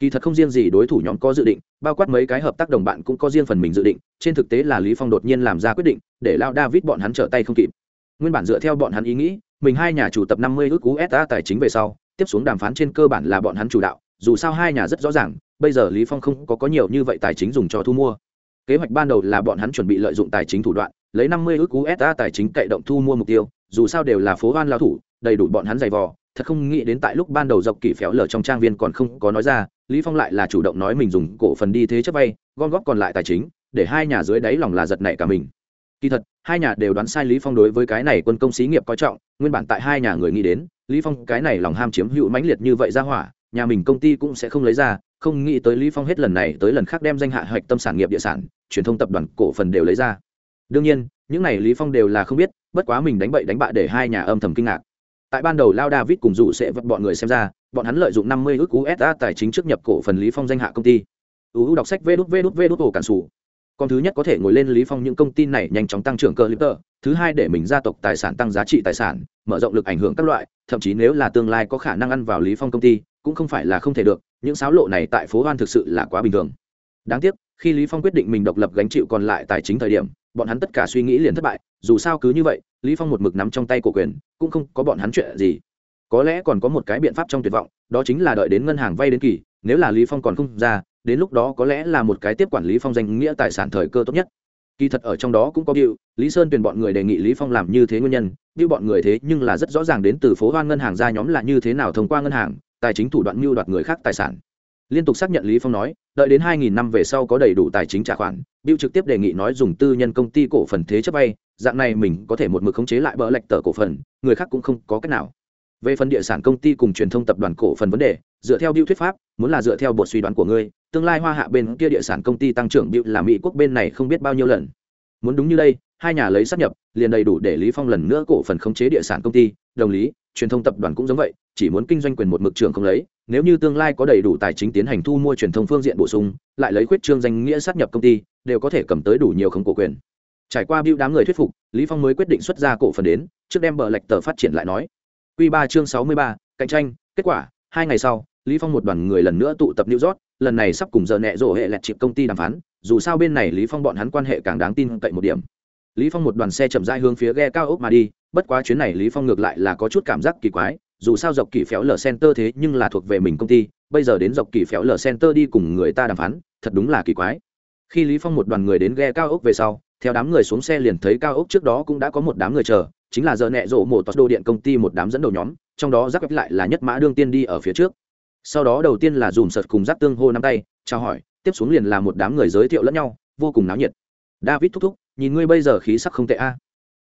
Kỳ thật không riêng gì đối thủ nhóm có dự định, bao quát mấy cái hợp tác đồng bạn cũng có riêng phần mình dự định, trên thực tế là lý phong đột nhiên làm ra quyết định, để lao david bọn hắn trở tay không kịp. Nguyên bản dựa theo bọn hắn ý nghĩ, mình hai nhà chủ tập 50 ước SA tài chính về sau tiếp xuống đàm phán trên cơ bản là bọn hắn chủ đạo, dù sao hai nhà rất rõ ràng, bây giờ lý phong không có có nhiều như vậy tài chính dùng cho thu mua. Kế hoạch ban đầu là bọn hắn chuẩn bị lợi dụng tài chính thủ đoạn, lấy 50 ức USD tài chính cậy động thu mua mục tiêu, dù sao đều là phố hoan lao thủ, đầy đủ bọn hắn dày vò. Thật không nghĩ đến tại lúc ban đầu dọc kỳ phéo lở trong trang viên còn không có nói ra, lý phong lại là chủ động nói mình dùng cổ phần đi thế chấp vay, gom góp còn lại tài chính, để hai nhà dưới đáy lòng là giật nảy cả mình kỳ thật, hai nhà đều đoán sai lý phong đối với cái này quân công xí nghiệp coi trọng, nguyên bản tại hai nhà người nghĩ đến, lý phong cái này lòng ham chiếm hữu mãnh liệt như vậy ra hỏa, nhà mình công ty cũng sẽ không lấy ra, không nghĩ tới lý phong hết lần này tới lần khác đem danh hạ hoạch tâm sản nghiệp địa sản, truyền thông tập đoàn cổ phần đều lấy ra. Đương nhiên, những này lý phong đều là không biết, bất quá mình đánh bậy đánh bạ để hai nhà âm thầm kinh ngạc. Tại ban đầu lao david cùng dụ sẽ vật bọn người xem ra, bọn hắn lợi dụng 50 ước usd tài chính trước nhập cổ phần lý phong danh hạ công ty. Uu đọc sách vê đút vê đút vê đút ổ cản sủ còn thứ nhất có thể ngồi lên lý phong những công ty này nhanh chóng tăng trưởng cơ lipter thứ hai để mình gia tộc tài sản tăng giá trị tài sản, mở rộng lực ảnh hưởng các loại, thậm chí nếu là tương lai có khả năng ăn vào lý phong công ty, cũng không phải là không thể được, những sáo lộ này tại phố hoan thực sự là quá bình thường. Đáng tiếc, khi lý phong quyết định mình độc lập gánh chịu còn lại tài chính thời điểm, bọn hắn tất cả suy nghĩ liền thất bại, dù sao cứ như vậy, lý phong một mực nắm trong tay cổ quyền, cũng không có bọn hắn chuyện gì. Có lẽ còn có một cái biện pháp trong tuyệt vọng, đó chính là đợi đến ngân hàng vay đến kỳ, nếu là lý phong còn không ra đến lúc đó có lẽ là một cái tiếp quản lý phong danh nghĩa tài sản thời cơ tốt nhất. Kỳ thật ở trong đó cũng có biểu lý sơn tuyển bọn người đề nghị lý phong làm như thế nguyên nhân biểu bọn người thế nhưng là rất rõ ràng đến từ phố hoan ngân hàng ra nhóm là như thế nào thông qua ngân hàng, tài chính thủ đoạn mưu đoạt người khác tài sản. Liên tục xác nhận lý phong nói, đợi đến 2000 năm về sau có đầy đủ tài chính trả khoản biểu trực tiếp đề nghị nói dùng tư nhân công ty cổ phần thế chấp vay, dạng này mình có thể một mực khống chế lại bỡ lệch tờ cổ phần, người khác cũng không có cách nào về phần địa sản công ty cùng truyền thông tập đoàn cổ phần vấn đề, dựa theo biểu thuyết pháp, muốn là dựa theo bộ suy đoán của ngươi, tương lai hoa hạ bên kia địa sản công ty tăng trưởng biểu là mỹ quốc bên này không biết bao nhiêu lần. Muốn đúng như đây, hai nhà lấy sắp nhập, liền đầy đủ để lý phong lần nữa cổ phần khống chế địa sản công ty. Đồng lý, truyền thông tập đoàn cũng giống vậy, chỉ muốn kinh doanh quyền một mực trường không lấy, nếu như tương lai có đầy đủ tài chính tiến hành thu mua truyền thông phương diện bổ sung, lại lấy khuyết trương danh nghĩa sát nhập công ty, đều có thể cầm tới đủ nhiều không cổ quyền. Trải qua biểu đám người thuyết phục, lý phong mới quyết định xuất ra cổ phần đến, trước đem bờ lệch tờ phát triển lại nói quy ba chương sáu mươi ba, cạnh tranh kết quả hai ngày sau lý phong một đoàn người lần nữa tụ tập new york lần này sắp cùng giờ nẹ rổ hệ lẹt chịp công ty đàm phán dù sao bên này lý phong bọn hắn quan hệ càng đáng tin cậy một điểm. Lý phong một đoàn xe chậm rãi hướng phía ghe cao ốc mà đi bất quá chuyến này lý phong ngược lại là có chút cảm giác kỳ quái dù sao dọc kỳ phéo lở center thế nhưng là thuộc về mình công ty bây giờ đến dọc kỳ phéo lở center đi cùng người ta đàm phán thật đúng là kỳ quái. Khi lý phong một đoàn người đến ghe cao ốc về sau theo đám người xuống xe liền thấy cao ốc trước đó cũng đã có một đám người chờ chính là giờ nẹ rổ một tos đô điện công ty một đám dẫn đầu nhóm, trong đó giác lại là nhất mã đương tiên đi ở phía trước. Sau đó đầu tiên là dùm sợt cùng giác tương hô năm tay, chào hỏi, tiếp xuống liền là một đám người giới thiệu lẫn nhau, vô cùng náo nhiệt. David thúc thúc, nhìn ngươi bây giờ khí sắc không tệ a.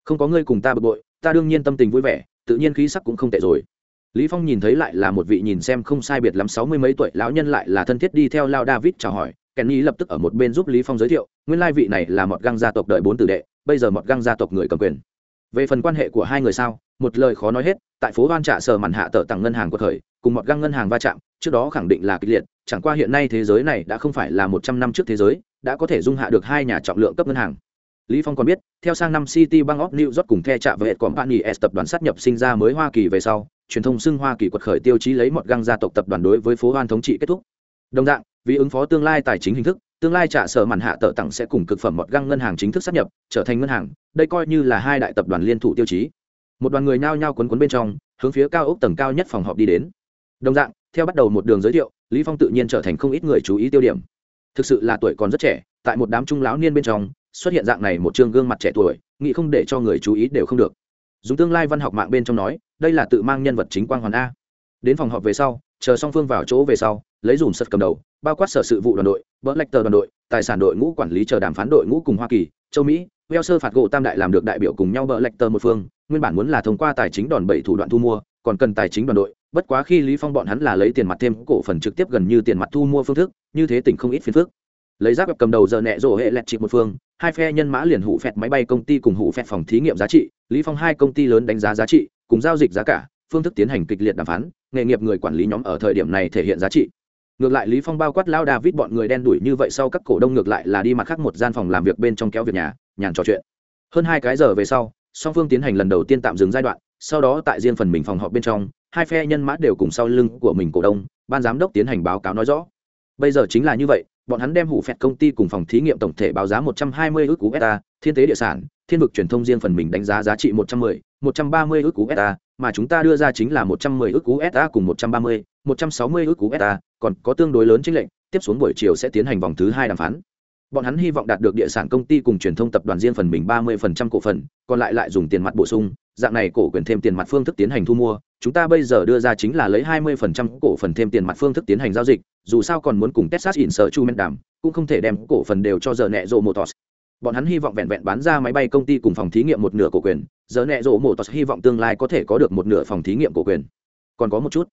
Không có ngươi cùng ta bực bội, ta đương nhiên tâm tình vui vẻ, tự nhiên khí sắc cũng không tệ rồi. Lý phong nhìn thấy lại là một vị nhìn xem không sai biệt lắm sáu mươi mấy tuổi lão nhân lại là thân thiết đi theo lao david chào hỏi, kenny lập tức ở một bên giúp lý phong giới thiệu, nguyên lai vị này là một găng gia tộc đợi bốn tử đệ, bây giờ một găng gia tộc người cầm quyền về phần quan hệ của hai người sao, một lời khó nói hết, tại phố hoan trả sở mặn hạ tờ tặng ngân hàng của thời, cùng một găng ngân hàng va chạm, trước đó khẳng định là kịch liệt, chẳng qua hiện nay thế giới này đã không phải là một trăm năm trước thế giới, đã có thể dung hạ được hai nhà trọng lượng cấp ngân hàng. Lý phong còn biết, theo sang năm city bang of new york cùng the trạm vệ company s tập đoàn sát nhập sinh ra mới hoa kỳ về sau, truyền thông xưng hoa kỳ quật khởi tiêu chí lấy một găng gia tộc tập đoàn đối với phố hoan thống trị kết thúc. Đồng dạng, vì ứng phó tương lai tài chính hình thức tương lai trả sở màn hạ tờ tặng sẽ cùng cực phẩm một găng ngân hàng chính thức sát nhập, trở thành ngân hàng, đây coi như là hai đại tập đoàn liên thủ tiêu chí. Một đoàn người nhao nhao quấn quấn bên trong, hướng phía cao ốc tầng cao nhất phòng họp đi đến. Đồng dạng, theo bắt đầu một đường giới thiệu, lý phong tự nhiên trở thành không ít người chú ý tiêu điểm. Thực sự là tuổi còn rất trẻ, tại một đám trung lão niên bên trong, xuất hiện dạng này một trương gương mặt trẻ tuổi, nghĩ không để cho người chú ý đều không được. Dùng tương lai văn học mạng bên trong nói, đây là tự mang nhân vật chính quang hoàn a. Đến phòng họp về sau chờ song phương vào chỗ về sau, lấy dùm sật cầm đầu, bao quát sở sự vụ đoàn đội, bỡ lạch tờ đoàn đội, tài sản đội ngũ quản lý chờ đàm phán đội ngũ cùng hoa kỳ, châu mỹ weo sơ phạt gỗ tam đại làm được đại biểu cùng nhau bỡ lạch tờ một phương, nguyên bản muốn là thông qua tài chính đòn bẩy thủ đoạn thu mua, còn cần tài chính đoàn đội, bất quá khi lý phong bọn hắn là lấy tiền mặt thêm cổ phần trực tiếp gần như tiền mặt thu mua phương thức, như thế tỉnh không ít phiền phức. Lấy giáp cầm đầu giờ nẹ rổ hệ lẹt trị một phương, hai phe nhân mã liền hủ phẹt máy bay công ty cùng hủ phẹt phòng thí nghiệm giá trị, lý phong hai công ty lớn đánh giá giá trị, cùng giao dịch giá cả, phương thức tiến hành kịch liệt đàm phán nghề nghiệp người quản lý nhóm ở thời điểm này thể hiện giá trị. Ngược lại lý phong bao quát lao david bọn người đen đuổi như vậy sau các cổ đông ngược lại là đi mặt khác một gian phòng làm việc bên trong kéo việc nhà, nhàn trò chuyện. Hơn hai cái giờ về sau, song phương tiến hành lần đầu tiên tạm dừng giai đoạn, sau đó tại riêng phần mình phòng họp bên trong, hai phe nhân mã đều cùng sau lưng của mình cổ đông, ban giám đốc tiến hành báo cáo nói rõ. Bây giờ chính là như vậy, bọn hắn đem hủ phẹt công ty cùng phòng thí nghiệm tổng thể báo giá 120 ước cú beta thiên tế địa sản thiên vực truyền thông riêng phần mình đánh giá giá trị 110, 130 ước cú beta mà chúng ta đưa ra chính là 110 ước cú beta cùng 130, 160 ước cú beta còn có tương đối lớn chênh lệnh tiếp xuống buổi chiều sẽ tiến hành vòng thứ hai đàm phán. Bọn hắn hy vọng đạt được địa sản công ty cùng truyền thông tập đoàn riêng phần mình 30% cổ phần còn lại lại dùng tiền mặt bổ sung dạng này cổ quyền thêm tiền mặt phương thức tiến hành thu mua. Chúng ta bây giờ đưa ra chính là lấy 20% cổ phần thêm tiền mặt phương thức tiến hành giao dịch dù sao còn muốn cùng texas Insurance sở chu men đàm cũng không thể đem cổ phần đều cho giờ nẹ rộ motors bọn hắn hy vọng vẹn vẹn bán ra máy bay công ty cùng phòng thí nghiệm một nửa cổ quyền, giờ nẹ rộ tos hy vọng tương lai có thể có được một nửa phòng thí nghiệm cổ quyền. Còn có một chút,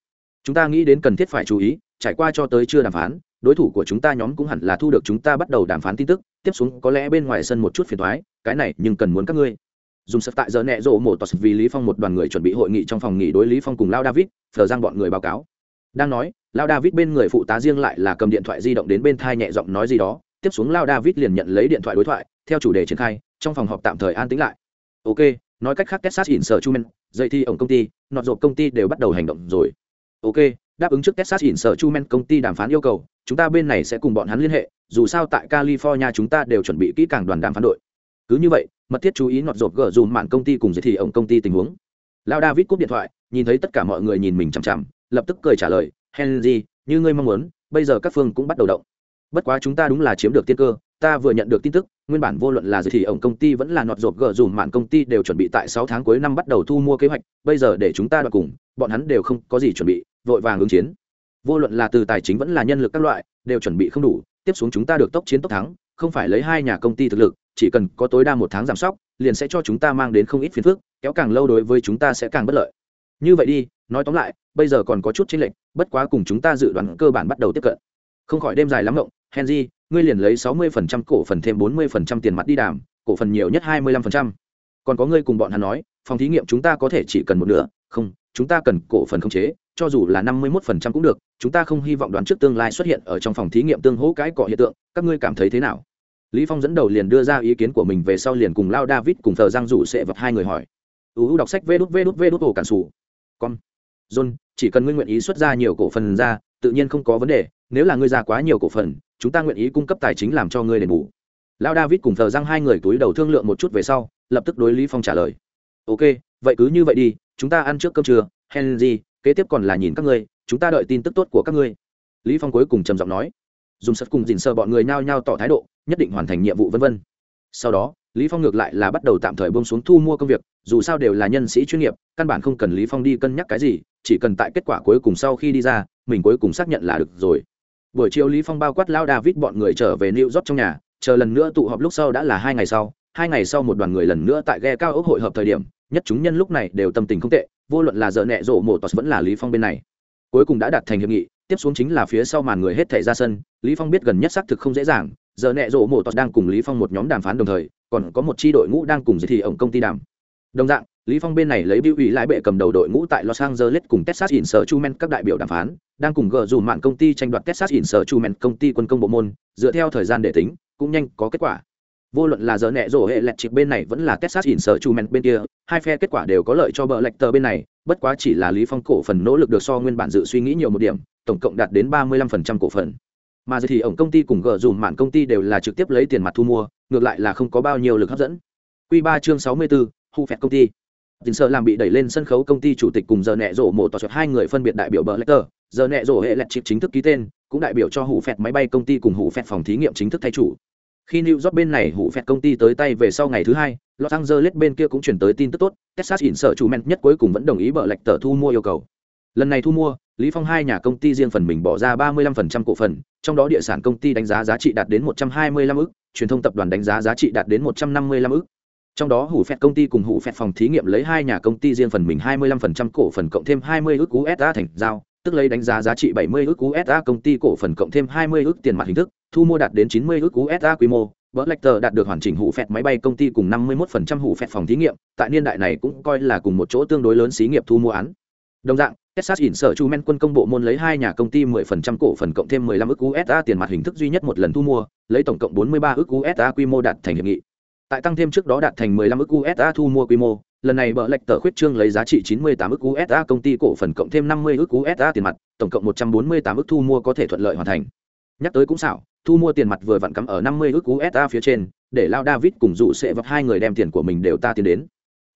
chúng ta nghĩ đến cần thiết phải chú ý, trải qua cho tới chưa đàm phán, đối thủ của chúng ta nhóm cũng hẳn là thu được chúng ta bắt đầu đàm phán tin tức, tiếp xuống có lẽ bên ngoài sân một chút phiền thoái cái này nhưng cần muốn các ngươi. Dùng sập tại giờ nẹ rộ mổ tos vì lý phong một đoàn người chuẩn bị hội nghị trong phòng nghỉ đối lý phong cùng lao david, thờ giang bọn người báo cáo. Đang nói, lao david bên người phụ tá riêng lại là cầm điện thoại di động đến bên thai nhẹ giọng nói gì đó, tiếp xuống lao david liền nhận lấy điện thoại đối thoại theo chủ đề triển khai, trong phòng họp tạm thời an tĩnh lại. Ok, nói cách khác texas in sở chumen dậy thi ổng công ty, nọt rộp công ty đều bắt đầu hành động rồi. Ok, đáp ứng trước texas in sở chumen công ty đàm phán yêu cầu, chúng ta bên này sẽ cùng bọn hắn liên hệ, dù sao tại california chúng ta đều chuẩn bị kỹ càng đoàn đàm phán đội. Cứ như vậy, mật thiết chú ý nọt rộp gỡ dùm mạn công ty cùng giới thi ổng công ty tình huống. Lao david cúp điện thoại, nhìn thấy tất cả mọi người nhìn mình chằm chằm, lập tức cười trả lời, henry, như ngươi mong muốn, bây giờ các phương cũng bắt đầu động. Bất quá chúng ta đúng là chiếm được tiên cơ ta vừa nhận được tin tức, nguyên bản vô luận là gì thì ổng công ty vẫn là nọt rộp gờ dùm mạn công ty đều chuẩn bị tại sáu tháng cuối năm bắt đầu thu mua kế hoạch, bây giờ để chúng ta đoạt cùng, bọn hắn đều không có gì chuẩn bị, vội vàng ứng chiến. Vô luận là từ tài chính vẫn là nhân lực các loại, đều chuẩn bị không đủ, tiếp xuống chúng ta được tốc chiến tốc thắng, không phải lấy hai nhà công ty thực lực, chỉ cần có tối đa một tháng giảm sóc, liền sẽ cho chúng ta mang đến không ít phiền phức, kéo càng lâu đối với chúng ta sẽ càng bất lợi. Như vậy đi, nói tóm lại, bây giờ còn có chút chênh lệch, bất quá cùng chúng ta dự đoán cơ bản bắt đầu tiếp cận. Không khỏi đêm dài lắm rộng henry ngươi liền lấy sáu mươi phần trăm cổ phần thêm bốn mươi phần trăm tiền mặt đi đàm, cổ phần nhiều nhất hai mươi lăm phần trăm. Còn có ngươi cùng bọn hắn nói, phòng thí nghiệm chúng ta có thể chỉ cần một nửa, không, chúng ta cần cổ phần không chế, cho dù là năm mươi một phần trăm cũng được, chúng ta không hy vọng đoán trước tương lai xuất hiện ở trong phòng thí nghiệm tương hỗ cái cọ hiện tượng, các ngươi cảm thấy thế nào? Lý phong dẫn đầu liền đưa ra ý kiến của mình về sau liền cùng lao david cùng thờ giang rủ sẽ vật hai người hỏi. Uu đọc sách vê đút vê đút vê đút ổ cản sủ. Con john, chỉ cần ngươi nguyện ý xuất ra nhiều cổ phần ra, tự nhiên không có vấn đề nếu là ngươi ra quá nhiều cổ phần, chúng ta nguyện ý cung cấp tài chính làm cho ngươi đền bù. Lão david cùng thờ giang hai người túi đầu thương lượng một chút về sau, lập tức đối lý phong trả lời. Ok, vậy cứ như vậy đi, chúng ta ăn trước cơm trưa, henry, kế tiếp còn là nhìn các ngươi, chúng ta đợi tin tức tốt của các ngươi. Lý phong cuối cùng trầm giọng nói. Dùng sật cùng dình sơ bọn người nhao nhao tỏ thái độ, nhất định hoàn thành nhiệm vụ vân vân. Sau đó, lý phong ngược lại là bắt đầu tạm thời buông xuống thu mua công việc, dù sao đều là nhân sĩ chuyên nghiệp, căn bản không cần lý phong đi cân nhắc cái gì, chỉ cần tại kết quả cuối cùng sau khi đi ra, mình cuối cùng xác nhận là được rồi buổi chiều lý phong bao quát lao david bọn người trở về new york trong nhà, chờ lần nữa tụ họp lúc sau đã là hai ngày sau, hai ngày sau một đoàn người lần nữa tại ghe cao ốc hội hợp thời điểm, nhất chúng nhân lúc này đều tâm tình không tệ, vô luận là giờ nẹ rổ mổ tos vẫn là lý phong bên này. Cuối cùng đã đạt thành hiệp nghị, tiếp xuống chính là phía sau màn người hết thảy ra sân, lý phong biết gần nhất xác thực không dễ dàng, giờ nẹ rổ mổ tos đang cùng lý phong một nhóm đàm phán đồng thời, còn có một chi đội ngũ đang cùng giới thì ổng công ty đàm. Đồng dạng lý phong bên này lấy biểu ủy lái bệ cầm đầu đội ngũ tại los angeles cùng texas Instruments các đại biểu đàm phán, đang cùng gỡ dùm mạng công ty tranh đoạt texas Instruments công ty quân công bộ môn, dựa theo thời gian để tính, cũng nhanh có kết quả. Vô luận là giờ nẹ rổ hệ lẹt chịp bên này vẫn là texas Instruments chu men bên kia, hai phe kết quả đều có lợi cho bờ lệch tờ bên này, bất quá chỉ là lý phong cổ phần nỗ lực được so nguyên bản dự suy nghĩ nhiều một điểm, tổng cộng đạt đến ba mươi 35% cổ phần. Mà giờ thì ổng công ty cùng gỡ dùm mạng công ty đều là trực tiếp lấy tiền mặt thu mua, ngược lại là không có bao nhiêu lực hấp dẫn. Quy ba chương sáu mươi bốn hu phẹt công ty. Tình sợ làm bị đẩy lên sân khấu công ty chủ tịch cùng giờ nẹ rổ một tòa chuột hai người phân biệt đại biểu bờ lệch tờ giờ nẹ rổ hệ lẹt chịp chính thức ký tên cũng đại biểu cho hủ phẹt máy bay công ty cùng hủ phẹt phòng thí nghiệm chính thức thay chủ khi New York bên này hủ phẹt công ty tới tay về sau ngày thứ hai, Los Angeles bên kia cũng chuyển tới tin tức tốt, Texas Instruments nhất cuối cùng vẫn đồng ý bờ lệch tờ thu mua yêu cầu. Lần này thu mua, Lý Phong hai nhà công ty riêng phần mình bỏ ra 35% cổ phần, trong đó địa sản công ty đánh giá giá trị đạt đến 125 ức, truyền thông tập đoàn đánh giá giá trị đạt đến 155 ức. Trong đó hủ phẹt công ty cùng hủ phẹt phòng thí nghiệm lấy hai nhà công ty riêng phần mình 25% cổ phần cộng thêm 20 ước USD thành giao, tức lấy đánh giá giá trị 70 ước USD công ty cổ phần cộng thêm 20 ước tiền mặt hình thức, thu mua đạt đến 90 ước USD quy mô, Blackter đạt được hoàn chỉnh hủ phẹt máy bay công ty cùng 51% hủ phẹt phòng thí nghiệm, tại niên đại này cũng coi là cùng một chỗ tương đối lớn xí nghiệp thu mua án. Đồng dạng, Texas Instruments sở Chu Men quân công bộ môn lấy hai nhà công ty 10% cổ phần cộng thêm 15 ức USD tiền mặt hình thức duy nhất một lần thu mua, lấy tổng cộng 43 ức USD quy mô đạt thành hiệp nghị. Tại tăng thêm trước đó đạt thành 15 ức USD thu mua quy mô, lần này bờ lệch tờ khuyết trương lấy giá trị 98 ức USD công ty cổ phần cộng thêm 50 ức USD tiền mặt, tổng cộng 148 ức thu mua có thể thuận lợi hoàn thành. Nhắc tới cũng xảo, thu mua tiền mặt vừa vặn cắm ở 50 ức USD phía trên, để lao David cùng dụ sẽ vấp hai người đem tiền của mình đều ta tiến đến.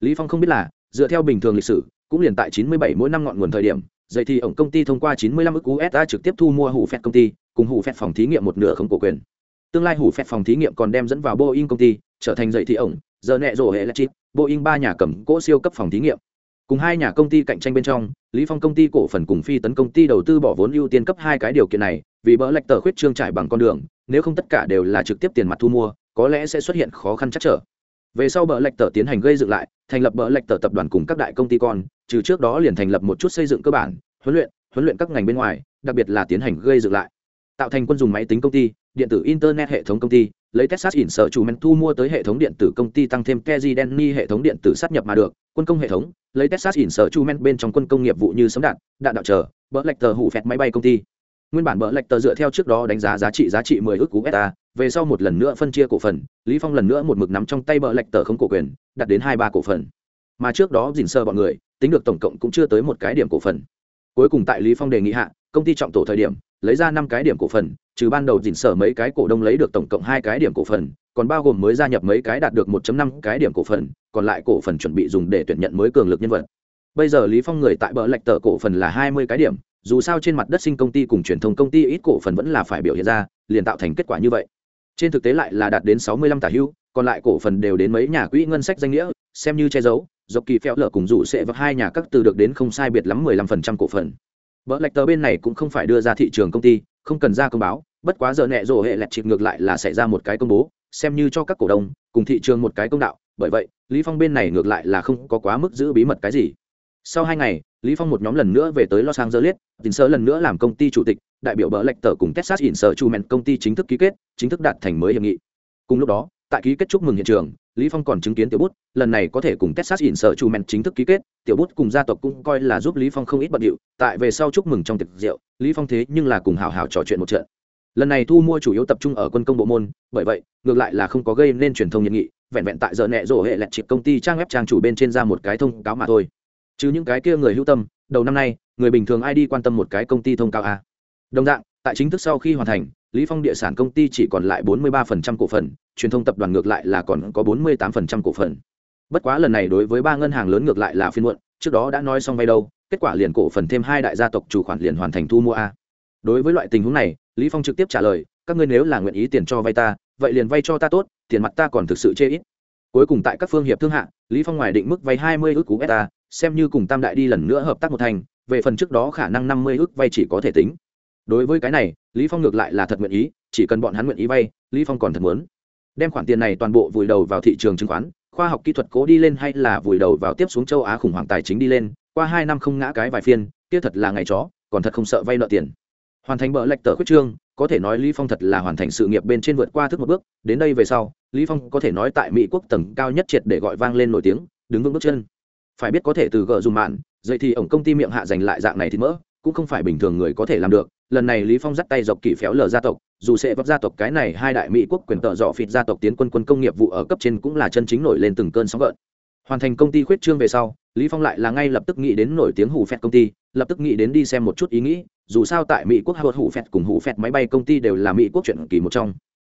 Lý Phong không biết là, dựa theo bình thường lịch sử, cũng liền tại 97 mỗi năm ngọn nguồn thời điểm, dậy thì ổng công ty thông qua 95 ức USD trực tiếp thu mua hủ phẹt công ty, cùng hủ phẹt phòng thí nghiệm một nửa không cổ quyền. Tương lai hủ phẹt phòng thí nghiệm còn đem dẫn vào Boeing công ty, trở thành dậy thị ổng, giờ nẹ rổ hệ là bộ Boeing ba nhà cầm cỗ siêu cấp phòng thí nghiệm. Cùng hai nhà công ty cạnh tranh bên trong, Lý Phong công ty cổ phần cùng Phi tấn công ty đầu tư bỏ vốn ưu tiên cấp hai cái điều kiện này, vì bỡ lệch tờ khuyết trương trải bằng con đường, nếu không tất cả đều là trực tiếp tiền mặt thu mua, có lẽ sẽ xuất hiện khó khăn chắc trở. Về sau bỡ lệch tờ tiến hành gây dựng lại, thành lập bỡ lệch tờ tập đoàn cùng các đại công ty con, trừ trước đó liền thành lập một chút xây dựng cơ bản, huấn luyện, huấn luyện các ngành bên ngoài, đặc biệt là tiến hành gây dựng lại. Tạo thành quân dùng máy tính công ty, điện tử internet hệ thống công ty, lấy Texas in sở chủ men thu mua tới hệ thống điện tử công ty tăng thêm Keji Denny hệ thống điện tử sát nhập mà được, quân công hệ thống, lấy Texas in sở chủ men bên trong quân công nghiệp vụ như sấm đạn, đạn đạo chờ, bỡ lệch tờ hủ phẹt máy bay công ty. Nguyên bản bỡ lệch tờ dựa theo trước đó đánh giá giá trị giá trị 10 ức USD, về sau một lần nữa phân chia cổ phần, Lý Phong lần nữa một mực nắm trong tay bỡ lệch tờ không cổ quyền, đạt đến 23 cổ phần. Mà trước đó gìn sơ bọn người, tính được tổng cộng cũng chưa tới một cái điểm cổ phần. Cuối cùng tại Lý Phong đề nghị hạ, công ty trọng tổ thời điểm, lấy ra năm cái điểm cổ phần, trừ ban đầu dình sở mấy cái cổ đông lấy được tổng cộng hai cái điểm cổ phần còn bao gồm mới gia nhập mấy cái đạt được 1.5 cái điểm cổ phần còn lại cổ phần chuẩn bị dùng để tuyển nhận mới cường lực nhân vật. Bây giờ lý phong người tại bờ lệch tờ cổ phần là 20 cái điểm dù sao trên mặt đất sinh công ty cùng truyền thông công ty ít cổ phần vẫn là phải biểu hiện ra liền tạo thành kết quả như vậy. Trên thực tế lại là đạt đến 65 tả hưu còn lại cổ phần đều đến mấy nhà quỹ ngân sách danh nghĩa xem như che giấu dọc kỳ phèo lở cùng dụ sẽ vào hai nhà các từ được đến không sai biệt lắm 15% cổ phần. Bỡ lệch tờ bên này cũng không phải đưa ra thị trường công ty, không cần ra công báo, bất quá giờ nẹ rồ hệ lẹt chịp ngược lại là xảy ra một cái công bố, xem như cho các cổ đông, cùng thị trường một cái công đạo, bởi vậy, Lý Phong bên này ngược lại là không có quá mức giữ bí mật cái gì. Sau hai ngày, Lý Phong một nhóm lần nữa về tới Los Angeles, tình sơ lần nữa làm công ty chủ tịch, đại biểu bỡ lệch tờ cùng Texas Instruments công ty chính thức ký kết, chính thức đạt thành mới hiệp nghị. Cùng lúc đó, tại ký kết chúc mừng hiện trường, Lý Phong còn chứng kiến tiểu bút, lần này có thể cùng Texas Instruments chính thức ký kết, tiểu bút cùng gia tộc cũng coi là giúp Lý Phong không ít bận điệu, tại về sau chúc mừng trong tiệc rượu, Lý Phong thế nhưng là cùng hào hào trò chuyện một trận. Lần này thu mua chủ yếu tập trung ở quân công bộ môn, bởi vậy, ngược lại là không có gây nên truyền thông nhiệt nghị, vẹn vẹn tại giờ nẹ rổ hệ lẹt triệt công ty trang web trang chủ bên trên ra một cái thông cáo mà thôi. Chứ những cái kia người hữu tâm, đầu năm nay, người bình thường ai đi quan tâm một cái công ty thông cáo a. Đồng dạng, tại chính thức sau khi hoàn thành, Lý Phong địa sản công ty chỉ còn lại 43% cổ phần, truyền thông tập đoàn ngược lại là còn có 48% cổ phần. Bất quá lần này đối với ba ngân hàng lớn ngược lại là phiên muộn, trước đó đã nói xong vay đâu, kết quả liền cổ phần thêm hai đại gia tộc chủ khoản liền hoàn thành thu mua a. Đối với loại tình huống này, Lý Phong trực tiếp trả lời, các ngươi nếu là nguyện ý tiền cho vay ta, vậy liền vay cho ta tốt, tiền mặt ta còn thực sự chê ít. Cuối cùng tại các phương hiệp thương hạ, Lý Phong ngoài định mức vay 20 ức cú beta, xem như cùng Tam đại đi lần nữa hợp tác một thành, về phần trước đó khả năng 50 ức vay chỉ có thể tính. Đối với cái này, Lý Phong ngược lại là thật nguyện ý, chỉ cần bọn hắn nguyện ý vay, Lý Phong còn thật muốn. Đem khoản tiền này toàn bộ vùi đầu vào thị trường chứng khoán khoa học kỹ thuật cố đi lên hay là vùi đầu vào tiếp xuống châu á khủng hoảng tài chính đi lên qua hai năm không ngã cái vài phiên kia thật là ngày chó còn thật không sợ vay nợ tiền. Hoàn thành bờ lệch tờ khuyết trương có thể nói lý phong thật là hoàn thành sự nghiệp bên trên vượt qua thức một bước đến đây về sau lý phong có thể nói tại mỹ quốc tầng cao nhất triệt để gọi vang lên nổi tiếng đứng vững bước chân. Phải biết có thể từ gỡ dùng mạn dậy thì ổng công ty miệng hạ giành lại dạng này thì mỡ cũng không phải bình thường người có thể làm được lần này lý phong dắt tay dọc kỳ phéo lờ gia tộc, dù sẽ vấp gia tộc cái này hai đại mỹ quốc quyền tợ dọ phịt gia tộc tiến quân quân công nghiệp vụ ở cấp trên cũng là chân chính nổi lên từng cơn sóng gợn. Hoàn thành công ty khuyết trương về sau, lý phong lại là ngay lập tức nghĩ đến nổi tiếng hủ phẹt công ty, lập tức nghĩ đến đi xem một chút ý nghĩ, dù sao tại mỹ quốc hụt hủ phẹt cùng hủ phẹt máy bay công ty đều là mỹ quốc chuyện kỳ một trong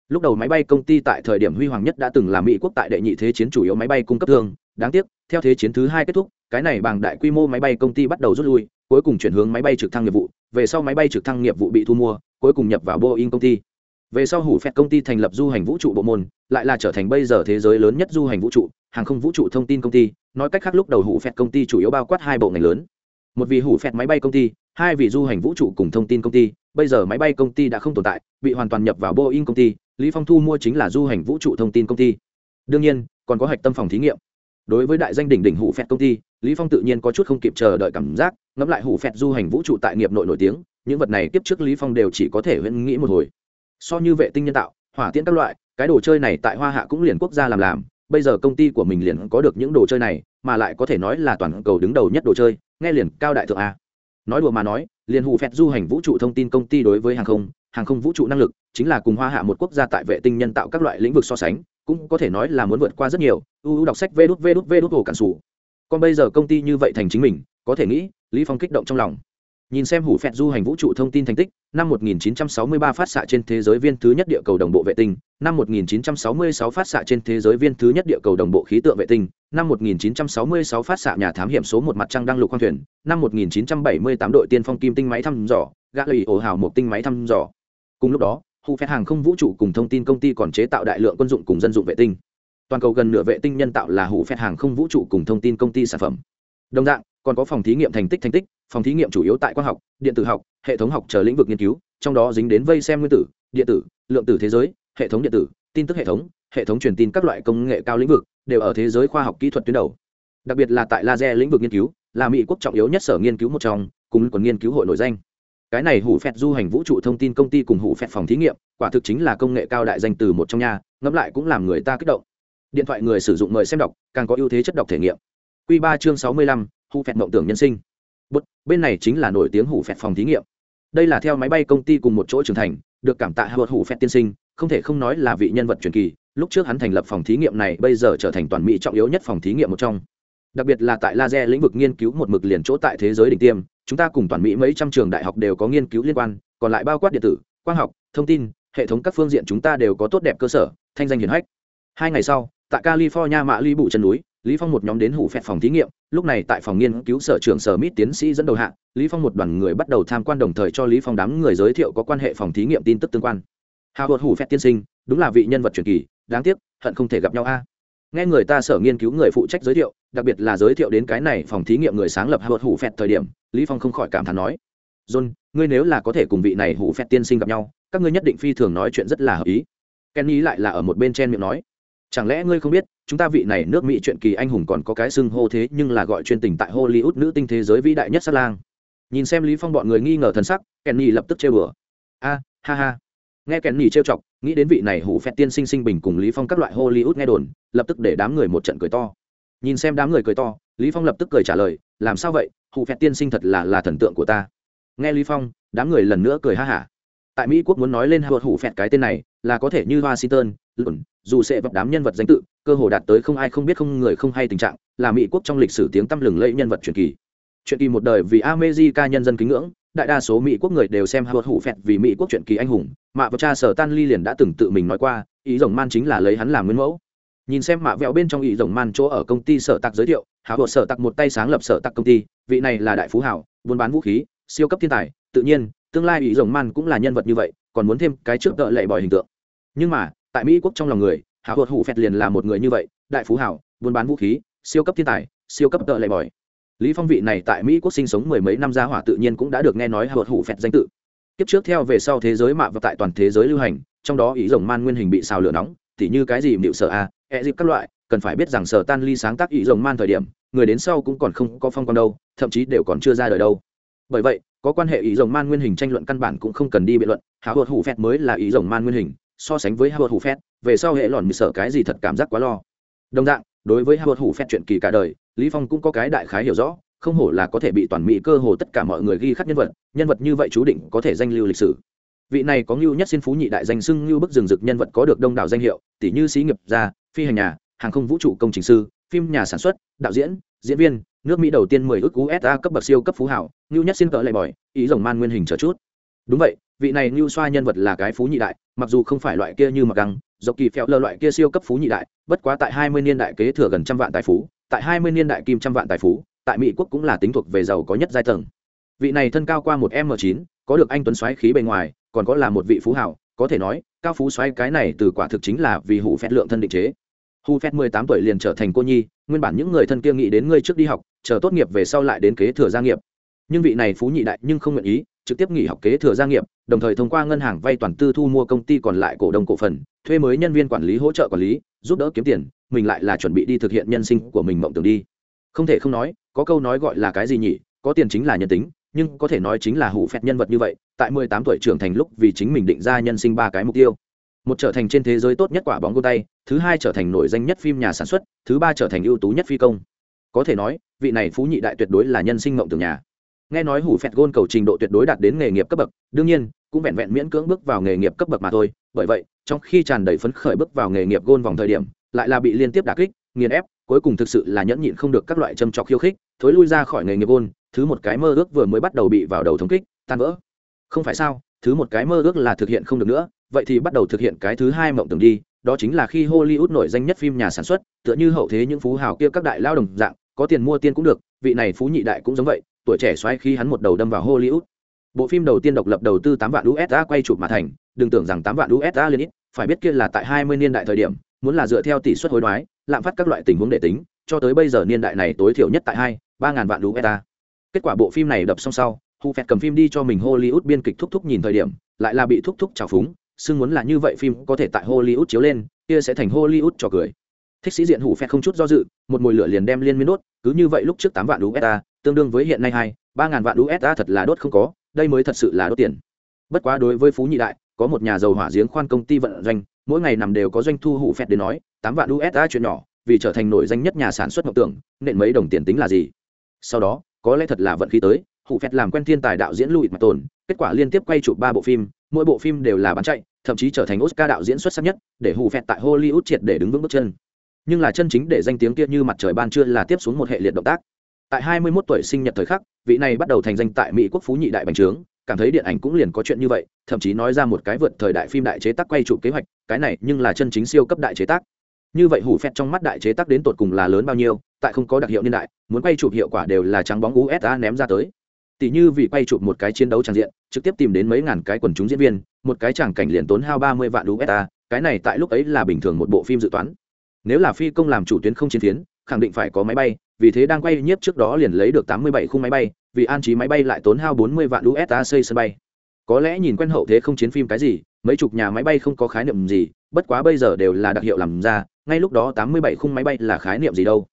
lúc đầu máy bay công ty tại thời điểm huy hoàng nhất đã từng là mỹ quốc tại đệ nhị thế chiến chủ yếu máy bay cung cấp thương. Đáng tiếc, theo thế chiến thứ hai kết thúc, cái này bằng đại quy mô máy bay công ty bắt đầu rút lui, cuối cùng chuyển hướng máy bay trực thăng nghiệp vụ. Về sau máy bay trực thăng nghiệp vụ bị thu mua, cuối cùng nhập vào boeing công ty. Về sau hủ phẹt công ty thành lập du hành vũ trụ bộ môn, lại là trở thành bây giờ thế giới lớn nhất du hành vũ trụ, hàng không vũ trụ thông tin công ty. Nói cách khác lúc đầu hủ phẹt công ty chủ yếu bao quát hai bộ ngành lớn. Một vì hủ phẹt máy bay công ty, hai vì du hành vũ trụ cùng thông tin công ty. Bây giờ máy bay công ty đã không tồn tại, bị hoàn toàn nhập vào boeing công ty lý phong thu mua chính là du hành vũ trụ thông tin công ty. Đương nhiên, còn có hạch tâm phòng thí nghiệm. Đối với đại danh đỉnh đỉnh hủ phẹt công ty, lý phong tự nhiên có chút không kịp chờ đợi cảm giác, ngẫm lại hủ phẹt du hành vũ trụ tại nghiệp nội nổi tiếng, những vật này tiếp trước lý phong đều chỉ có thể huyễn nghĩ một hồi. So như vệ tinh nhân tạo, hỏa tiễn các loại, cái đồ chơi này tại hoa hạ cũng liền quốc gia làm làm, bây giờ công ty của mình liền có được những đồ chơi này, mà lại có thể nói là toàn cầu đứng đầu nhất đồ chơi, nghe liền cao đại thượng a. Nói đùa mà nói, liền hủ phẹt du hành vũ trụ thông tin công ty đối với hàng không hàng không vũ trụ năng lực, chính là cùng hoa hạ một quốc gia tại vệ tinh nhân tạo các loại lĩnh vực so sánh, cũng có thể nói là muốn vượt qua rất nhiều. Uu đọc sách vê đút vê đút vê đút hồ cản sủ. Còn bây giờ công ty như vậy thành chính mình, có thể nghĩ, lý phong kích động trong lòng. Nhìn xem hủ phẹt du hành vũ trụ thông tin thành tích, năm 1963 phát xạ trên thế giới viên thứ nhất địa cầu đồng bộ vệ tinh, năm 1966 phát xạ trên thế giới viên thứ nhất địa cầu đồng bộ khí tượng vệ tinh, năm 1966 phát xạ nhà thám hiểm số một mặt trăng đăng lục khoang thuyền, năm 1978 đội tiên phong kim tinh máy thăm dò gã lì ổ hào một tinh máy thăm dò cùng lúc đó hụ phép hàng không vũ trụ cùng thông tin công ty còn chế tạo đại lượng quân dụng cùng dân dụng vệ tinh. Toàn cầu gần nửa vệ tinh nhân tạo là hụ phép hàng không vũ trụ cùng thông tin công ty sản phẩm. Đồng dạng, còn có phòng thí nghiệm thành tích thành tích, phòng thí nghiệm chủ yếu tại quang học, điện tử học, hệ thống học chờ lĩnh vực nghiên cứu, trong đó dính đến vây xem nguyên tử, điện tử, lượng tử thế giới, hệ thống điện tử, tin tức hệ thống hệ thống truyền tin các loại công nghệ cao lĩnh vực đều ở thế giới khoa học kỹ thuật tuyến đầu. Đặc biệt là tại laser lĩnh vực nghiên cứu, là mỹ quốc trọng yếu nhất sở nghiên cứu một trong, cùng còn nghiên cứu hội nổi danh cái này hủ phẹt du hành vũ trụ thông tin công ty cùng hủ phẹt phòng thí nghiệm quả thực chính là công nghệ cao đại danh từ một trong nhà ngẫm lại cũng làm người ta kích động. Điện thoại người sử dụng mời xem đọc càng có ưu thế chất đọc thể nghiệm. Q ba chương sáu mươi lăm hủ phẹt mộng tưởng nhân sinh. Bút, bên này chính là nổi tiếng hủ phẹt phòng thí nghiệm. Đây là theo máy bay công ty cùng một chỗ trưởng thành được cảm tạ hụt hủ phẹt tiên sinh không thể không nói là vị nhân vật truyền kỳ lúc trước hắn thành lập phòng thí nghiệm này bây giờ trở thành toàn mỹ trọng yếu nhất phòng thí nghiệm một trong đặc biệt là tại laser lĩnh vực nghiên cứu một mực liền chỗ tại thế giới đỉnh tiêm, chúng ta cùng toàn mỹ mấy trăm trường đại học đều có nghiên cứu liên quan, còn lại bao quát điện tử, quang học, thông tin, hệ thống các phương diện chúng ta đều có tốt đẹp cơ sở, thanh danh hiển hách. Hai ngày sau, tại california mạ ly bụ chân núi, lý phong một nhóm đến hủ phẹt phòng thí nghiệm, lúc này tại phòng nghiên cứu sở trưởng sở mít tiến sĩ dẫn đầu hạ, lý phong một đoàn người bắt đầu tham quan đồng thời cho lý phong đám người giới thiệu có quan hệ phòng thí nghiệm tin tức tương quan. Hào hột hủ phẹt tiên sinh, đúng là vị nhân vật truyền kỳ, đáng tiếc, hận không thể gặp nhau a nghe người ta sở nghiên cứu người phụ trách giới thiệu, đặc biệt là giới thiệu đến cái này phòng thí nghiệm người sáng lập hụt hủ phẹt thời điểm, lý phong không khỏi cảm thán nói, john, ngươi nếu là có thể cùng vị này hủ phẹt tiên sinh gặp nhau, các ngươi nhất định phi thường nói chuyện rất là hợp ý. Kenny lại là ở một bên chen miệng nói, chẳng lẽ ngươi không biết, chúng ta vị này nước mỹ chuyện kỳ anh hùng còn có cái xưng hô thế nhưng là gọi chuyên tình tại hollywood nữ tinh thế giới vĩ đại nhất sát lang. Nhìn xem lý phong bọn người nghi ngờ thần sắc, kenny lập tức chê bừa, a, ha ha nghe kenny trêu chọc, nghĩ đến vị này hủ phẹt tiên sinh sinh bình cùng lý phong các loại hollywood nghe đồn, lập tức để đám người một trận cười to. Nhìn xem đám người cười to, lý phong lập tức cười trả lời, làm sao vậy? Hủ phẹt tiên sinh thật là là thần tượng của ta. Nghe lý phong, đám người lần nữa cười ha hả. Tại mỹ quốc muốn nói lên hụt hủ phẹt cái tên này, là có thể như washington lùn dù sẽ vấp đám nhân vật danh tự, cơ hồ đạt tới không ai không biết không người không hay tình trạng, là mỹ quốc trong lịch sử tiếng tăm lừng lẫy nhân vật truyền kỳ. Truyền kỳ một đời vì america nhân dân kính ngưỡng đại đa số mỹ quốc người đều xem hụt hủ phẹt vì mỹ quốc truyện kỳ anh hùng mạ và cha sở tan ly liền đã từng tự mình nói qua, ý rồng man chính là lấy hắn làm nguyên mẫu. Nhìn xem mạ vẹo bên trong ý rồng man chỗ ở công ty sở tạc giới thiệu hảo hột sở tạc một tay sáng lập sở tạc công ty, vị này là đại phú hảo, buôn bán vũ khí, siêu cấp thiên tài, tự nhiên, tương lai ý rồng man cũng là nhân vật như vậy, còn muốn thêm cái trước đợi lệ bòi hình tượng. Nhưng mà, tại mỹ quốc trong lòng người hảo hột hủ phẹt liền là một người như vậy, đại phú hảo, buôn bán vũ khí, siêu cấp thiên tài, siêu cấp đợi lệ bòi lý phong vị này tại mỹ quốc sinh sống mười mấy năm gia hỏa tự nhiên cũng đã được nghe nói hảo hủ phẹt danh tự. Tiếp trước theo về sau thế giới mạ và tại toàn thế giới lưu hành, trong đó ý rồng man nguyên hình bị xào lửa nóng, tỉ như cái gì nịu sợ a e dịp các loại, cần phải biết rằng sở tan ly sáng tác ý rồng man thời điểm, người đến sau cũng còn không có phong quan đâu, thậm chí đều còn chưa ra đời đâu. Bởi vậy, có quan hệ ý rồng man nguyên hình tranh luận căn bản cũng không cần đi biện luận hào hột hủ phét mới là ý rồng man nguyên hình, so sánh với hào hột hủ phét về sau hệ lòn mì sợ cái gì thật cảm giác quá lo. Đồng dạng đối với hào hủ phép chuyện kỳ cả đời, lý phong cũng có cái đại khái hiểu rõ, không hổ là có thể bị toàn mỹ cơ hồ tất cả mọi người ghi khắc nhân vật nhân vật như vậy chú định có thể danh lưu lịch sử. Vị này có ngưu nhất xin phú nhị đại danh xưng ngưu bức rừng rực nhân vật có được đông đảo danh hiệu tỷ như sĩ nghiệp gia, phi hành nhà, hàng không vũ trụ công trình sư, phim nhà sản xuất, đạo diễn diễn viên, nước mỹ đầu tiên mười ước usa cấp bậc siêu cấp phú hảo, ngưu nhất xin cỡ lại bỏi ý rồng man nguyên hình chờ chút. Đúng vậy, vị này ngưu xoa nhân vật là cái phú nhị đại, mặc dù không phải loại kia như mặc găng dọc kỳ phèo lơ loại kia siêu cấp phú nhị đại, bất quá tại hai mươi niên đại kế thừa gần trăm vạn tài phú, tại hai mươi niên đại kim trăm vạn tài phú, tại mỹ quốc cũng là tính thuộc về giàu có nhất giai tầng. Vị này thân cao qua một m chín, có được anh tuấn xoáy khí bề ngoài, còn có là một vị phú hảo có thể nói, cao phú xoáy cái này từ quả thực chính là vì hủ phét lượng thân định chế. Hù phét mười tám tuổi liền trở thành cô nhi, nguyên bản những người thân kia nghĩ đến ngươi trước đi học, chờ tốt nghiệp về sau lại đến kế thừa gia nghiệp. Nhưng vị này phú nhị đại nhưng không nguyện ý trực tiếp nghỉ học kế thừa gia nghiệp, đồng thời thông qua ngân hàng vay toàn tư thu mua công ty còn lại cổ đông cổ phần, thuê mới nhân viên quản lý hỗ trợ quản lý, giúp đỡ kiếm tiền, mình lại là chuẩn bị đi thực hiện nhân sinh của mình mộng tưởng đi. Không thể không nói, có câu nói gọi là cái gì nhỉ? Có tiền chính là nhân tính, nhưng có thể nói chính là hủ phẹt nhân vật như vậy, tại mười tám tuổi trưởng thành lúc vì chính mình định ra nhân sinh ba cái mục tiêu. Một trở thành trên thế giới tốt nhất quả bóng gôn tay, thứ hai trở thành nổi danh nhất phim nhà sản xuất, thứ ba trở thành ưu tú nhất phi công. Có thể nói, vị này phú nhị đại tuyệt đối là nhân sinh mộng tưởng nhà nghe nói hủ phẹt gôn cầu trình độ tuyệt đối đạt đến nghề nghiệp cấp bậc, đương nhiên, cũng vẹn vẹn miễn cưỡng bước vào nghề nghiệp cấp bậc mà thôi. Bởi vậy, trong khi tràn đầy phấn khởi bước vào nghề nghiệp gôn vòng thời điểm, lại là bị liên tiếp đả kích, nghiền ép, cuối cùng thực sự là nhẫn nhịn không được các loại châm trọc khiêu khích, thối lui ra khỏi nghề nghiệp gôn, thứ một cái mơ ước vừa mới bắt đầu bị vào đầu thống kích, tan vỡ. Không phải sao, thứ một cái mơ ước là thực hiện không được nữa, vậy thì bắt đầu thực hiện cái thứ hai mộng tưởng đi, đó chính là khi hollywood nổi danh nhất phim nhà sản xuất, tựa như hậu thế những phú hào kia các đại lao đồng dạng, có tiền mua tiên cũng được, vị này phú nhị đại cũng giống vậy tuổi trẻ xoay khi hắn một đầu đâm vào hollywood. Bộ phim đầu tiên độc lập đầu tư tám vạn usd quay chụp mà thành, đừng tưởng rằng tám vạn usd liên ít, phải biết kia là tại hai mươi niên đại thời điểm, muốn là dựa theo tỷ suất hối đoái, lạm phát các loại tình huống để tính, cho tới bây giờ niên đại này tối thiểu nhất tại hai, ba ngàn vạn usd kết quả bộ phim này đập xong sau hu Fett cầm phim đi cho mình hollywood biên kịch thúc thúc nhìn thời điểm, lại là bị thúc thúc chà phúng, xưng muốn là như vậy phim có thể tại hollywood chiếu lên, kia sẽ thành hollywood trò cười. Thích sĩ diện hủ phẹt không chút do dự, một mùi lửa liền đem liên miên đốt, cứ như vậy lúc trước tám vạn usd tương đương với hiện nay hai, ba ngàn vạn usd thật là đốt không có, đây mới thật sự là đốt tiền. Bất quá đối với phú nhị đại, có một nhà dầu hỏa giếng khoan công ty vận doanh, mỗi ngày nằm đều có doanh thu hủ phẹt đến nói, tám vạn usd chuyện nhỏ, vì trở thành nổi danh nhất nhà sản xuất mộng tưởng nên mấy đồng tiền tính là gì? Sau đó, có lẽ thật là vận khí tới, hủ phẹt làm quen thiên tài đạo diễn lùi mặt tồn kết quả liên tiếp quay chụp ba bộ phim, mỗi bộ phim đều là bán chạy, thậm chí trở thành oscar đạo diễn xuất sắc nhất, để hủ phẹt tại hollywood triệt để đứng vững bước chân. Nhưng là chân chính để danh tiếng kia như mặt trời ban trưa là tiếp xuống một hệ liệt động tác tại 21 tuổi sinh nhật thời khắc, vị này bắt đầu thành danh tại mỹ quốc phú nhị đại bành trướng, cảm thấy điện ảnh cũng liền có chuyện như vậy, thậm chí nói ra một cái vượt thời đại phim đại chế tác quay chụp kế hoạch, cái này nhưng là chân chính siêu cấp đại chế tác. Như vậy hủ phét trong mắt đại chế tác đến tột cùng là lớn bao nhiêu, tại không có đặc hiệu niên đại, muốn quay chụp hiệu quả đều là trắng bóng usa ném ra tới. Tỷ như vì quay chụp một cái chiến đấu tràn diện, trực tiếp tìm đến mấy ngàn cái quần chúng diễn viên, một cái tràng cảnh liền tốn hao ba mươi vạn usa cái này tại lúc ấy là bình thường một bộ phim dự toán. Nếu là phi công làm chủ tuyến không chiến tiến khẳng định phải có máy bay vì thế đang quay nhiếp trước đó liền lấy được tám mươi bảy khung máy bay, vì an trí máy bay lại tốn hao bốn mươi vạn usd xây sân bay. Có lẽ nhìn quen hậu thế không chiến phim cái gì, mấy chục nhà máy bay không có khái niệm gì, bất quá bây giờ đều là đặc hiệu làm ra, ngay lúc đó tám mươi bảy khung máy bay là khái niệm gì đâu.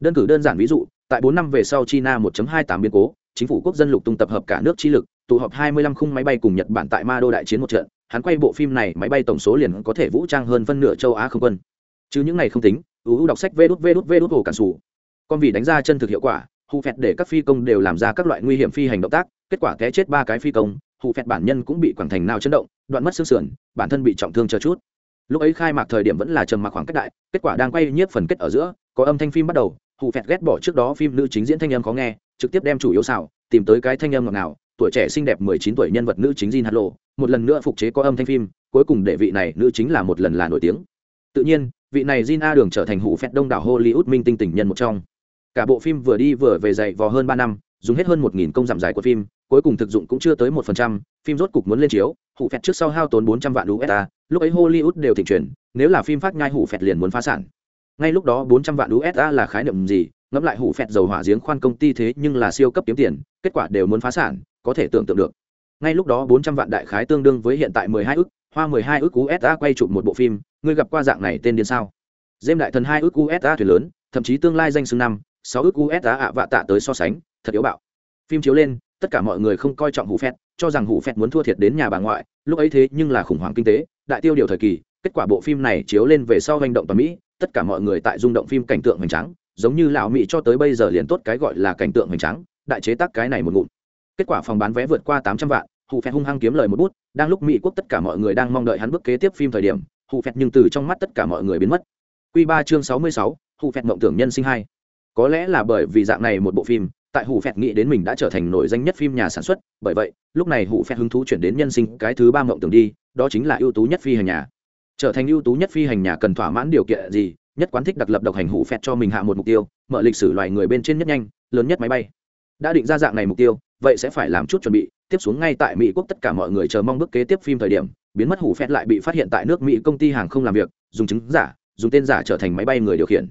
Đơn cử đơn giản ví dụ, tại bốn năm về sau china 1.28 biến cố, chính phủ quốc dân lục tung tập hợp cả nước chi lực, tụ họp 25 khung máy bay cùng nhật bản tại ma đô đại chiến một trận, hắn quay bộ phim này máy bay tổng số liền có thể vũ trang hơn phân nửa châu á không quân. Chứ những này không tính uu đọc sách vê đút vê đút vê đút hồ cản sủ con vì đánh ra chân thực hiệu quả hụ phẹt để các phi công đều làm ra các loại nguy hiểm phi hành động tác kết quả té chết ba cái phi công hụ phẹt bản nhân cũng bị quảng thành nào chấn động đoạn mất xương sườn bản thân bị trọng thương chờ chút lúc ấy khai mạc thời điểm vẫn là trầm mặc khoảng cách đại kết quả đang quay nhiếp phần kết ở giữa có âm thanh phim bắt đầu hụ phẹt ghét bỏ trước đó phim nữ chính diễn thanh âm khó nghe trực tiếp đem chủ yếu xảo tìm tới cái thanh âm ngọt nào tuổi trẻ xinh đẹp mười chín tuổi nhân vật nữ chính Jin Hatlo, một lần nữa phục chế có âm thanh phim, cuối cùng để vị này nữ chính là một lần là nổi tiếng. Tự nhiên, vị này Jin A Đường trở thành hủ phẹt đông đảo Hollywood minh tinh tình nhân một trong. Cả bộ phim vừa đi vừa về dạy vò hơn ba năm, dùng hết hơn một nghìn công giảm dài của phim, cuối cùng thực dụng cũng chưa tới một phần trăm, phim rốt cục muốn lên chiếu, hủ phẹt trước sau hao tốn bốn trăm vạn USD, lúc ấy Hollywood đều thịnh truyền, nếu là phim phát nhai hủ phẹt liền muốn phá sản. Ngay lúc đó bốn trăm vạn USD là khái niệm gì, ngẫm lại hủ phẹt dầu hỏa giếng khoan công ty thế nhưng là siêu cấp kiếm tiền, kết quả đều muốn phá sản, có thể tưởng tượng được. Ngay lúc đó bốn trăm vạn đại khái tương đương với hiện tại mười hai ức, hoa mười hai ức USD quay chụp một bộ phim, ngươi gặp qua dạng này tên điên sao? Dêm đại thần hai ức USD thuyền lớn, thậm chí tương lai danh xưng năm, sáu ước us đã ạ vạ tạ tới so sánh, thật yếu bạo. Phim chiếu lên, tất cả mọi người không coi trọng hủ phẹt, cho rằng hủ phẹt muốn thua thiệt đến nhà bà ngoại, lúc ấy thế nhưng là khủng hoảng kinh tế, đại tiêu điều thời kỳ, kết quả bộ phim này chiếu lên về sau hành động toàn mỹ, tất cả mọi người tại rung động phim cảnh tượng hoành tráng, giống như lão mỹ cho tới bây giờ liền tốt cái gọi là cảnh tượng hoành tráng, đại chế tác cái này một ngụm. Kết quả phòng bán vé vượt qua tám trăm vạn, hụ phẹt hung hăng kiếm lời một bút đang lúc mỹ quốc tất cả mọi người đang mong đợi hắn bước kế tiếp phim thời điểm hụ phẹt nhưng từ trong mắt tất cả mọi người biến mất q ba chương sáu mươi sáu hụ phẹt mộng tưởng nhân sinh hai có lẽ là bởi vì dạng này một bộ phim, tại hủ phẹt nghĩ đến mình đã trở thành nổi danh nhất phim nhà sản xuất, bởi vậy, lúc này hủ phẹt hứng thú chuyển đến nhân sinh cái thứ ba mộng tưởng đi, đó chính là ưu tú nhất phi hành nhà. Trở thành ưu tú nhất phi hành nhà cần thỏa mãn điều kiện gì, nhất quán thích đặc lập độc hành hủ phẹt cho mình hạ một mục tiêu, mở lịch sử loài người bên trên nhất nhanh, lớn nhất máy bay. Đã định ra dạng này mục tiêu, vậy sẽ phải làm chút chuẩn bị, tiếp xuống ngay tại mỹ quốc tất cả mọi người chờ mong bước kế tiếp phim thời điểm, biến mất hủ phẹt lại bị phát hiện tại nước mỹ công ty hàng không làm việc, dùng chứng giả, dùng tên giả trở thành máy bay người điều khiển.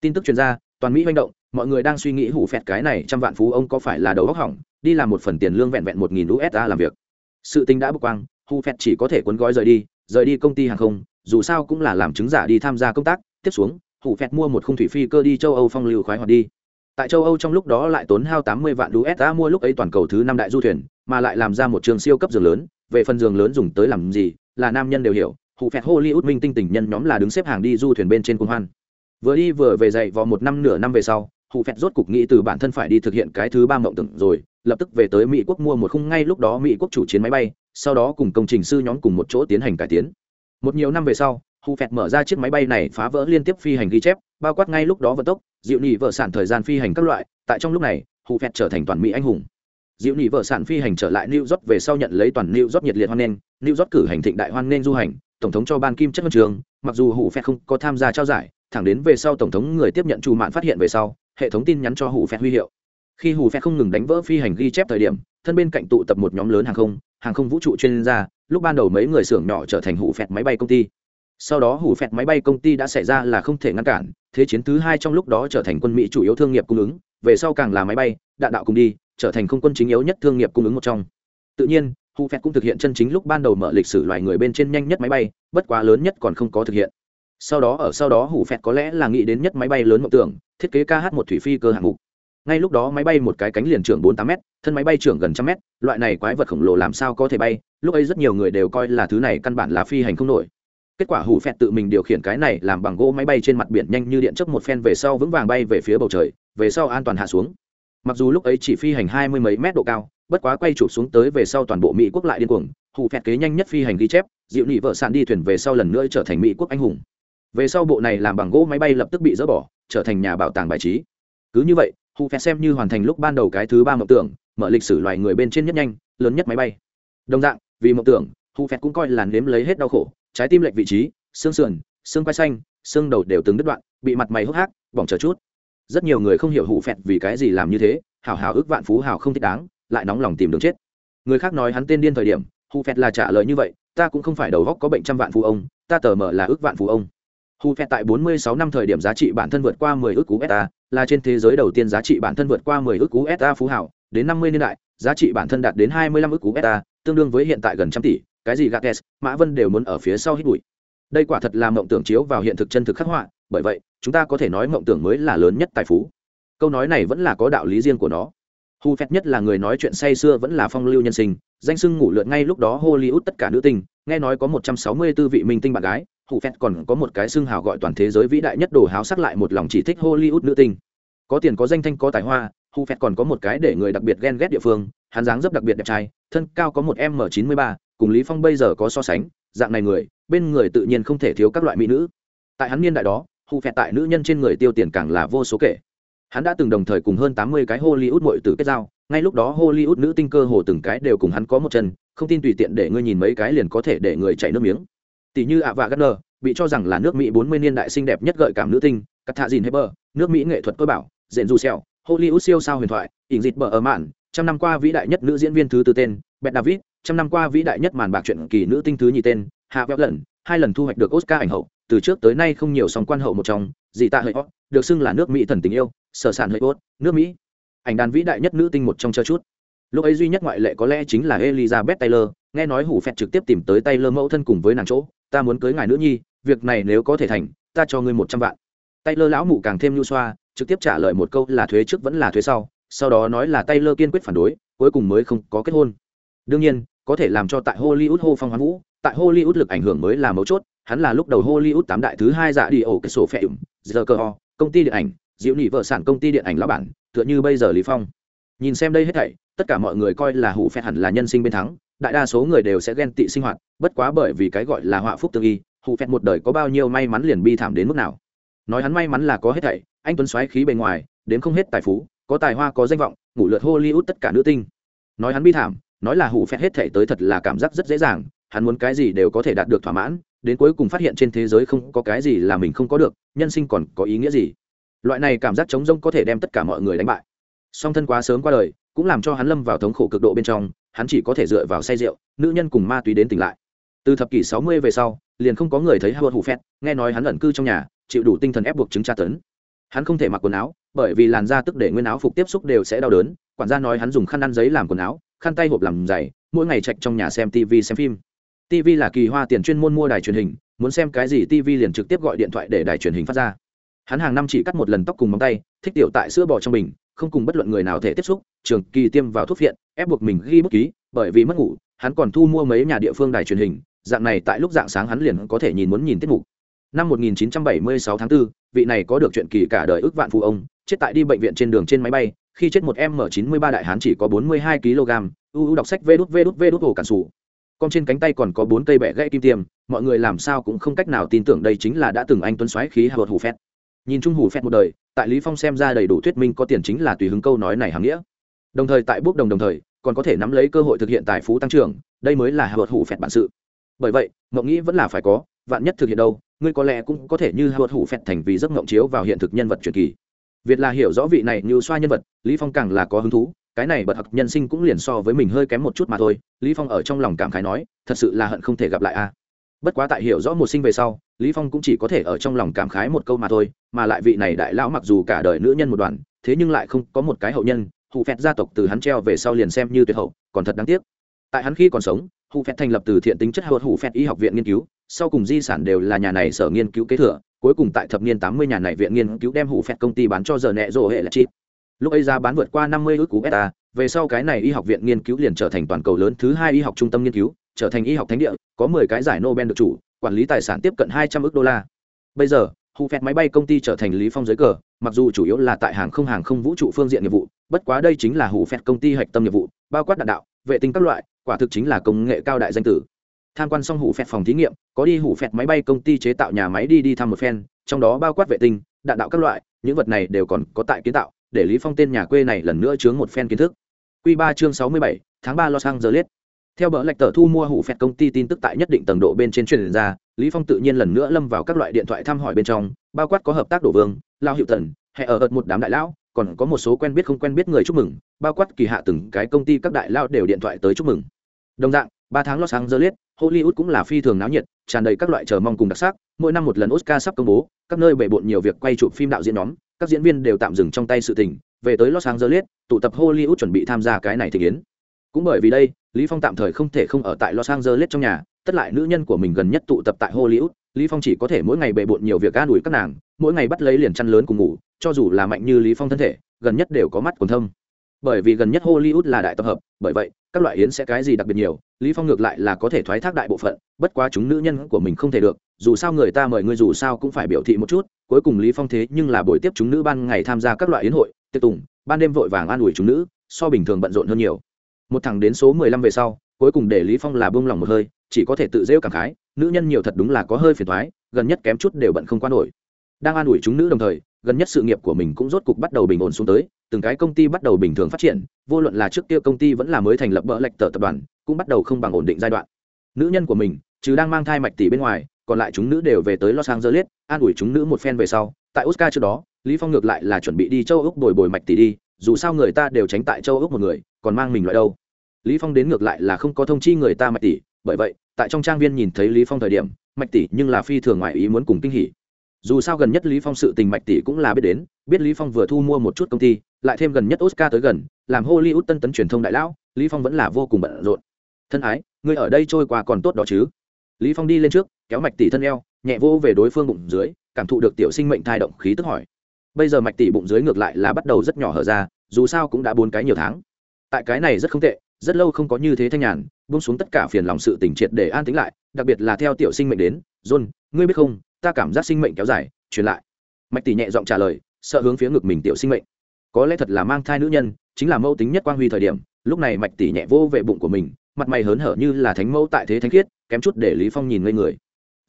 Tin tức chuyên gia toàn mỹ manh động, mọi người đang suy nghĩ hủ phẹt cái này trăm vạn phú ông có phải là đầu góc hỏng, đi làm một phần tiền lương vẹn vẹn một nghìn usd làm việc. Sự tính đã bực quang, hủ phẹt chỉ có thể cuốn gói rời đi rời đi công ty hàng không, dù sao cũng là làm chứng giả đi tham gia công tác. Tiếp xuống, hủ phẹt mua một khung thủy phi cơ đi châu âu phong lưu khoái hoạt đi. Tại châu âu trong lúc đó lại tốn hao tám mươi vạn usd mua lúc ấy toàn cầu thứ năm đại du thuyền, mà lại làm ra một trường siêu cấp giường lớn. Về phần giường lớn dùng tới làm gì, là nam nhân đều hiểu. Hủ phẹt hollywood minh tinh tình nhân nhóm là đứng xếp hàng đi du thuyền bên trên cung hoan vừa đi vừa về dậy vào một năm nửa năm về sau hụ phẹt rốt cục nghĩ từ bản thân phải đi thực hiện cái thứ ba mộng tưởng rồi, lập tức về tới mỹ quốc mua một khung ngay lúc đó mỹ quốc chủ chiến máy bay, sau đó cùng công trình sư nhóm cùng một chỗ tiến hành cải tiến. Một nhiều năm về sau hụ phẹt mở ra chiếc máy bay này phá vỡ liên tiếp phi hành ghi chép, bao quát ngay lúc đó vận tốc, dịu nhị vợ sản thời gian phi hành các loại, tại trong lúc này hụ phẹt trở thành toàn mỹ anh hùng. Dịu nhị vợ sản phi hành trở lại new york về sau nhận lấy toàn new york nhiệt liệt hoan nghênh, new york cử hành thịnh đại hoan nghênh du hành, tổng thống cho ban kim chất huân trường, mặc dù hụ phẹt không có tham gia trao giải thẳng đến về sau tổng thống người tiếp nhận chủ mạn phát hiện về sau, hệ thống tin nhắn cho hủ phẹt huy hiệu. Khi hủ phẹt không ngừng đánh vỡ phi hành ghi chép thời điểm, thân bên cạnh tụ tập một nhóm lớn hàng không hàng không vũ trụ chuyên gia, lúc ban đầu mấy người xưởng nhỏ trở thành hủ phẹt máy bay công ty. Sau đó hủ phẹt máy bay công ty đã xảy ra là không thể ngăn cản, thế chiến thứ hai trong lúc đó trở thành quân mỹ chủ yếu thương nghiệp cung ứng, về sau càng là máy bay, đạn đạo cùng đi, trở thành không quân chính yếu nhất thương nghiệp cung ứng một trong. Tự nhiên hủ phẹt cũng thực hiện chân chính lúc ban đầu mở lịch sử loài người bên trên nhanh nhất máy bay, bất quá lớn nhất còn không có thực hiện sau đó, ở sau đó hủ phẹt có lẽ là nghĩ đến nhất máy bay lớn mộng tưởng, thiết kế kh một thủy phi cơ hạng mục. Ngay lúc đó máy bay một cái cánh liền trưởng bốn tám m thân máy bay trưởng gần trăm m loại này quái vật khổng lồ làm sao có thể bay, lúc ấy rất nhiều người đều coi là thứ này căn bản là phi hành không nổi. Kết quả hủ phẹt tự mình điều khiển cái này làm bằng gỗ máy bay trên mặt biển nhanh như điện chấp một phen về sau vững vàng bay về phía bầu trời, về sau an toàn hạ xuống. Mặc dù lúc ấy chỉ phi hành hai mươi mấy mét độ cao, bất quá quay chụp xuống tới về sau toàn bộ mỹ quốc lại điên cuồng, hủ phẹt kế nhanh nhất phi hành ghi chép, dịu nị vợ sạn đi thuyền về sau lần nữa trở thành mỹ quốc anh hùng về sau bộ này làm bằng gỗ máy bay lập tức bị dỡ bỏ, trở thành nhà bảo tàng bài trí. Cứ như vậy hụ phẹt xem như hoàn thành lúc ban đầu cái thứ ba mộng tưởng, mở lịch sử loài người bên trên nhất nhanh, lớn nhất máy bay. Đồng dạng, vì mộng tưởng hụ phẹt cũng coi là nếm lấy hết đau khổ, trái tim lệch vị trí, xương sườn, xương quai xanh, xương đầu đều từng đứt đoạn, bị mặt mày hốc hác, bỏng chờ chút. Rất nhiều người không hiểu hụ phẹt vì cái gì làm như thế, hào hào ước vạn phú hào không thích đáng, lại nóng lòng tìm đường chết. Người khác nói hắn tên điên thời điểm hụ phẹt là trả lời như vậy, ta cũng không phải đầu góc có bệnh trăm vạn phú ông, ta tờ mở là ước vạn phú ông. Hu Phẹt tại 46 năm thời điểm giá trị bản thân vượt qua 10 ức USD, là trên thế giới đầu tiên giá trị bản thân vượt qua 10 ức USD phú hảo, đến 50 niên đại, giá trị bản thân đạt đến 25 ức USD, tương đương với hiện tại gần trăm tỷ, cái gì Gates, Mã Vân đều muốn ở phía sau hít bụi. Đây quả thật là mộng tưởng chiếu vào hiện thực chân thực khắc họa, bởi vậy, chúng ta có thể nói mộng tưởng mới là lớn nhất tài phú. Câu nói này vẫn là có đạo lý riêng của nó. Hu Phẹt nhất là người nói chuyện say xưa vẫn là phong lưu nhân sinh, danh sưng ngủ lượn ngay lúc đó Hollywood tất cả nữ tinh, nghe nói có 164 vị minh tinh bạn gái, hủ phét còn có một cái xưng hào gọi toàn thế giới vĩ đại nhất đồ háo sắc lại một lòng chỉ thích hollywood nữ tinh. Có tiền, có danh thanh, có tài hoa, hủ phét còn có một cái để người đặc biệt ghen ghét địa phương, hắn dáng dấp đặc biệt đẹp trai, thân cao có một m chín mươi ba, cùng lý phong bây giờ có so sánh, dạng này người, bên người tự nhiên không thể thiếu các loại mỹ nữ. Tại hắn niên đại đó, hủ phét tại nữ nhân trên người tiêu tiền càng là vô số kể. Hắn đã từng đồng thời cùng hơn tám mươi cái hollywood mội tử kết giao, ngay lúc đó hollywood nữ tinh cơ hồ từng cái đều cùng hắn có một chân, không tin tùy tiện để ngươi nhìn mấy cái liền có thể để người chảy nước miếng tỷ như ạ vạ gardner bị cho rằng là nước mỹ 40 niên đại xinh đẹp nhất gợi cảm nữ tinh cắt thạ dìn heber nước mỹ nghệ thuật cơ bảo dện du xèo hollywood siêu sao huyền thoại ỉn dịt bờ ở mạn trăm năm qua vĩ đại nhất nữ diễn viên thứ tư tên beth david trăm năm qua vĩ đại nhất màn bạc truyện kỳ nữ tinh thứ nhì tên hạ véo lần hai lần thu hoạch được oscar ảnh hậu từ trước tới nay không nhiều song quan hậu một trong dị tạ hơi hot được xưng là nước mỹ thần tình yêu sở sản hơi ốt, nước mỹ. Ảnh đàn vĩ đại nhất nữ tinh một trong chờ chút. Lúc ấy duy nhất ngoại lệ có lẽ chính là elizabeth taylor nghe nói hủ phẹt trực tiếp tìm tới Tay Lơ mẫu thân cùng với nàng chỗ, ta muốn cưới ngài nữ nhi, việc này nếu có thể thành, ta cho ngươi một trăm vạn. Tay Lơ lão mụ càng thêm nhu xoa, trực tiếp trả lời một câu là thuế trước vẫn là thuế sau sau đó nói là Tay Lơ kiên quyết phản đối, cuối cùng mới không có kết hôn. Đương nhiên, có thể làm cho tại hollywood hô phong hoán vũ, tại hollywood lực ảnh hưởng mới là mấu chốt, hắn là lúc đầu hollywood tám đại thứ hai dạ đi ổ cái sổ phệ giờ cơ ho, công ty điện ảnh, diệu nhị vợ sản công ty điện ảnh lão bản, tựa như bây giờ lý phong. Nhìn xem đây hết thảy, tất cả mọi người coi là hủ phẹt hẳn là nhân sinh bên thắng đại đa số người đều sẽ ghen tị sinh hoạt, bất quá bởi vì cái gọi là họa phúc tương y hủ phẹt một đời có bao nhiêu may mắn liền bi thảm đến mức nào. Nói hắn may mắn là có hết thảy, anh tuấn xoáy khí bề ngoài đến không hết tài phú, có tài hoa, có danh vọng, ngủ lượt hollywood tất cả nữ tinh. Nói hắn bi thảm, nói là hủ phẹt hết thảy tới thật là cảm giác rất dễ dàng, hắn muốn cái gì đều có thể đạt được thỏa mãn, đến cuối cùng phát hiện trên thế giới không có cái gì là mình không có được, nhân sinh còn có ý nghĩa gì. Loại này cảm giác trống rông có thể đem tất cả mọi người đánh bại. Song thân quá sớm qua đời, cũng làm cho hắn lâm vào thống khổ cực độ bên trong hắn chỉ có thể dựa vào say rượu, nữ nhân cùng ma túy đến tỉnh lại. Từ thập kỷ sáu mươi về sau, liền không có người thấy howard hủ phét nghe nói hắn ẩn cư trong nhà, chịu đủ tinh thần ép buộc chứng tra tấn. Hắn không thể mặc quần áo, bởi vì làn da tức để nguyên áo phục tiếp xúc đều sẽ đau đớn, quản gia nói hắn dùng khăn ăn giấy làm quần áo, khăn tay hộp làm giày, mỗi ngày chạch trong nhà xem tv xem phim. Tv là kỳ hoa tiền chuyên môn mua đài truyền hình, muốn xem cái gì tv liền trực tiếp gọi điện thoại để đài truyền hình phát ra. Hắn hàng năm chỉ cắt một lần tóc cùng móng tay, thích tiểu tại sữa bò trong mình không cùng bất luận người nào thể tiếp xúc trường kỳ tiêm vào thuốc viện ép buộc mình ghi bút ký bởi vì mất ngủ hắn còn thu mua mấy nhà địa phương đài truyền hình dạng này tại lúc dạng sáng hắn liền có thể nhìn muốn nhìn tiết mục. Năm 1976 tháng 4, vị này có được chuyện kỳ cả đời ước vạn phụ ông chết tại đi bệnh viện trên đường trên máy bay khi chết một m 93 đại hán chỉ có 42 kg uu đọc sách vê đút vê đút vê đút hồ cản sủ. Con trên cánh tay còn có bốn cây bẹ gãy kim tiêm mọi người làm sao cũng không cách nào tin tưởng đây chính là đã từng anh tuấn xoáy khí hạ hủ phét nhìn trung hủ phẹt một đời, tại lý phong xem ra đầy đủ thuyết minh có tiền chính là tùy hứng câu nói này hàm nghĩa. Đồng thời tại bước đồng đồng thời, còn có thể nắm lấy cơ hội thực hiện tài phú tăng trưởng, đây mới là hợp hủ phẹt bản sự. Bởi vậy, mộng nghĩ vẫn là phải có, vạn nhất thực hiện đâu, ngươi có lẽ cũng có thể như hợp hủ phẹt thành vì giấc mộng chiếu vào hiện thực nhân vật truyền kỳ. Việt là hiểu rõ vị này như xoa nhân vật, lý phong càng là có hứng thú, cái này bật học nhân sinh cũng liền so với mình hơi kém một chút mà thôi. Lý phong ở trong lòng cảm khái nói, thật sự là hận không thể gặp lại a bất quá tại hiểu rõ một sinh về sau, lý phong cũng chỉ có thể ở trong lòng cảm khái một câu mà thôi, mà lại vị này đại lão mặc dù cả đời nữ nhân một đoàn thế nhưng lại không có một cái hậu nhân, hù phẹt gia tộc từ hắn treo về sau liền xem như tuyệt hậu, còn thật đáng tiếc. Tại hắn khi còn sống, hù phẹt thành lập từ thiện tính chất hậu hù phẹt y học viện nghiên cứu, sau cùng di sản đều là nhà này sở nghiên cứu kế thừa, cuối cùng tại thập niên tám mươi nhà này viện nghiên cứu đem hù phẹt công ty bán cho giờ nẹ rổ hệ là chip lúc ấy giá bán vượt qua năm mươi ước cú beta, về sau cái này y học viện nghiên cứu liền trở thành toàn cầu lớn thứ hai y học trung tâm nghiên cứu trở thành y học thánh địa, có mười cái giải nobel được chủ, quản lý tài sản tiếp cận hai trăm ước đô la. Bây giờ, hù phẹt máy bay công ty trở thành lý phong giới cờ, mặc dù chủ yếu là tại hàng không hàng không vũ trụ phương diện nghiệp vụ, bất quá đây chính là hù phẹt công ty hạch tâm nghiệp vụ, bao quát đạn đạo, vệ tinh các loại, quả thực chính là công nghệ cao đại danh tử. Tham quan xong hủ phẹt phòng thí nghiệm, có đi hủ phẹt máy bay công ty chế tạo nhà máy đi đi thăm một phen, trong đó bao quát vệ tinh, đạn đạo các loại, những vật này đều còn có tại kiến tạo, để lý phong tên nhà quê này lần nữa chướng một phen kiến thức. Quy ba chương sáu mươi bảy, tháng ba los angeles theo bờ lạch tờ thu mua hủ phẹt công ty tin tức tại nhất định tầng độ bên trên truyền ra, lý phong tự nhiên lần nữa lâm vào các loại điện thoại thăm hỏi bên trong, bao quát có hợp tác đổ vương, lao hiệu tần hay ở ợt một đám đại lão, còn có một số quen biết không quen biết người chúc mừng, bao quát kỳ hạ từng cái công ty các đại lao đều điện thoại tới chúc mừng đồng dạng, ba tháng los angeles, hollywood cũng là phi thường náo nhiệt, tràn đầy các loại chờ mong cùng đặc sắc, mỗi năm một lần oscar sắp công bố, các nơi bể bộn nhiều việc quay chụp phim đạo diễn nhóm, các diễn viên đều tạm dừng trong tay sự tình, về tới los angeles, tụ tập hollywood chuẩn bị tham gia cái này thì yến cũng bởi vì đây, lý phong tạm thời không thể không ở tại los angeles trong nhà, tất lại nữ nhân của mình gần nhất tụ tập tại hollywood. Lý phong chỉ có thể mỗi ngày bề bộn nhiều việc an ủi các nàng, mỗi ngày bắt lấy liền chăn lớn cùng ngủ, cho dù là mạnh như lý phong thân thể, gần nhất đều có mắt còn thâm. Bởi vì gần nhất hollywood là đại tập hợp, bởi vậy, các loại yến sẽ cái gì đặc biệt nhiều, lý phong ngược lại là có thể thoái thác đại bộ phận, bất quá chúng nữ nhân của mình không thể được, dù sao người ta mời ngươi dù sao cũng phải biểu thị một chút, cuối cùng lý phong thế nhưng là buổi tiếp chúng nữ ban ngày tham gia các loại yến hội, tiệc tùng, ban đêm vội vàng an ủi chúng nữ, so bình thường bận rộn hơn nhiều một thằng đến số mười lăm về sau, cuối cùng để lý phong là buông lòng một hơi, chỉ có thể tự rêu cảm khái, nữ nhân nhiều thật đúng là có hơi phiền toái, gần nhất kém chút đều bận không qua nổi. Đang an ủi chúng nữ đồng thời, gần nhất sự nghiệp của mình cũng rốt cục bắt đầu bình ổn xuống tới, từng cái công ty bắt đầu bình thường phát triển, vô luận là trước kia công ty vẫn là mới thành lập bỡ lệch tờ tập đoàn, cũng bắt đầu không bằng ổn định giai đoạn. Nữ nhân của mình chứ đang mang thai mạch tỷ bên ngoài, còn lại chúng nữ đều về tới los angeles, an ủi chúng nữ một phen về sau, tại oscar trước đó, lý phong ngược lại là chuẩn bị đi châu úc bồi bồi mạch tỷ đi, dù sao người ta đều tránh tại châu úc một người còn mang mình loại đâu. Lý phong đến ngược lại là không có thông chi người ta mạch tỷ, bởi vậy, tại trong trang viên nhìn thấy lý phong thời điểm, mạch tỷ nhưng là phi thường ngoại ý muốn cùng kinh hỉ. Dù sao gần nhất lý phong sự tình mạch tỷ cũng là biết đến, biết lý phong vừa thu mua một chút công ty, lại thêm gần nhất oscar tới gần, làm hollywood tân tấn truyền thông đại lão, lý phong vẫn là vô cùng bận rộn. Thân ái, ngươi ở đây trôi qua còn tốt đó chứ? Lý phong đi lên trước, kéo mạch tỷ thân eo, nhẹ vô về đối phương bụng dưới, cảm thụ được tiểu sinh mệnh thai động khí tức hỏi. Bây giờ mạch tỷ bụng dưới ngược lại là bắt đầu rất nhỏ hở ra, dù sao cũng đã bốn cái nhiều tháng tại cái này rất không tệ, rất lâu không có như thế thanh nhàn, buông xuống tất cả phiền lòng sự tình triệt để an tĩnh lại, đặc biệt là theo tiểu sinh mệnh đến, john, ngươi biết không, ta cảm giác sinh mệnh kéo dài, truyền lại. Mạch tỷ nhẹ giọng trả lời, sợ hướng phía ngực mình tiểu sinh mệnh. Có lẽ thật là mang thai nữ nhân, chính là mẫu tính nhất quang huy thời điểm, lúc này mạch tỷ nhẹ vô vệ bụng của mình, mặt mày hớn hở như là thánh mẫu tại thế thánh khiết, kém chút để lý phong nhìn ngây người.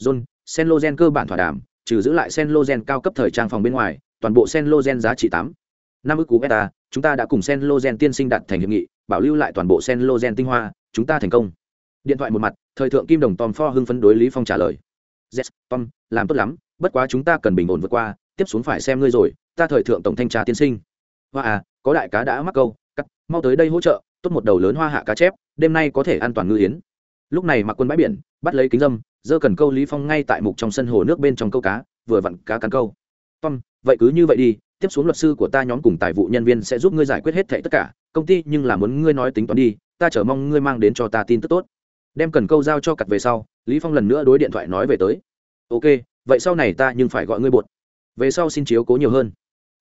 John senlogen cơ bản thỏa đàm, trừ giữ lại senlogen cao cấp thời trang phòng bên ngoài, toàn bộ senlogen giá trị tám, năm ức cú beta chúng ta đã cùng Sen Lozen tiên sinh đặt thành hiệp nghị, bảo lưu lại toàn bộ Sen Lozen tinh hoa, chúng ta thành công. Điện thoại một mặt, thời thượng kim đồng tom pho hưng phấn đối lý phong trả lời. Yes, tom, làm tốt lắm, bất quá chúng ta cần bình ổn vượt qua, tiếp xuống phải xem ngươi rồi, ta thời thượng tổng thanh tra tiên sinh. Hoa à có đại cá đã mắc câu, cắt, mau tới đây hỗ trợ, tốt một đầu lớn hoa hạ cá chép, đêm nay có thể an toàn ngư yến. Lúc này mặc quân bãi biển, bắt lấy kính dâm dơ cần câu lý phong ngay tại mục trong sân hồ nước bên trong câu cá, vừa vặn cá cắn câu. Tom, vậy cứ như vậy đi tiếp xuống luật sư của ta nhóm cùng tài vụ nhân viên sẽ giúp ngươi giải quyết hết thảy tất cả, công ty nhưng là muốn ngươi nói tính toán đi, ta chờ mong ngươi mang đến cho ta tin tức tốt. Đem cần câu giao cho cặt về sau, lý phong lần nữa đối điện thoại nói về tới. Ok, vậy sau này ta nhưng phải gọi ngươi bột về sau xin chiếu cố nhiều hơn.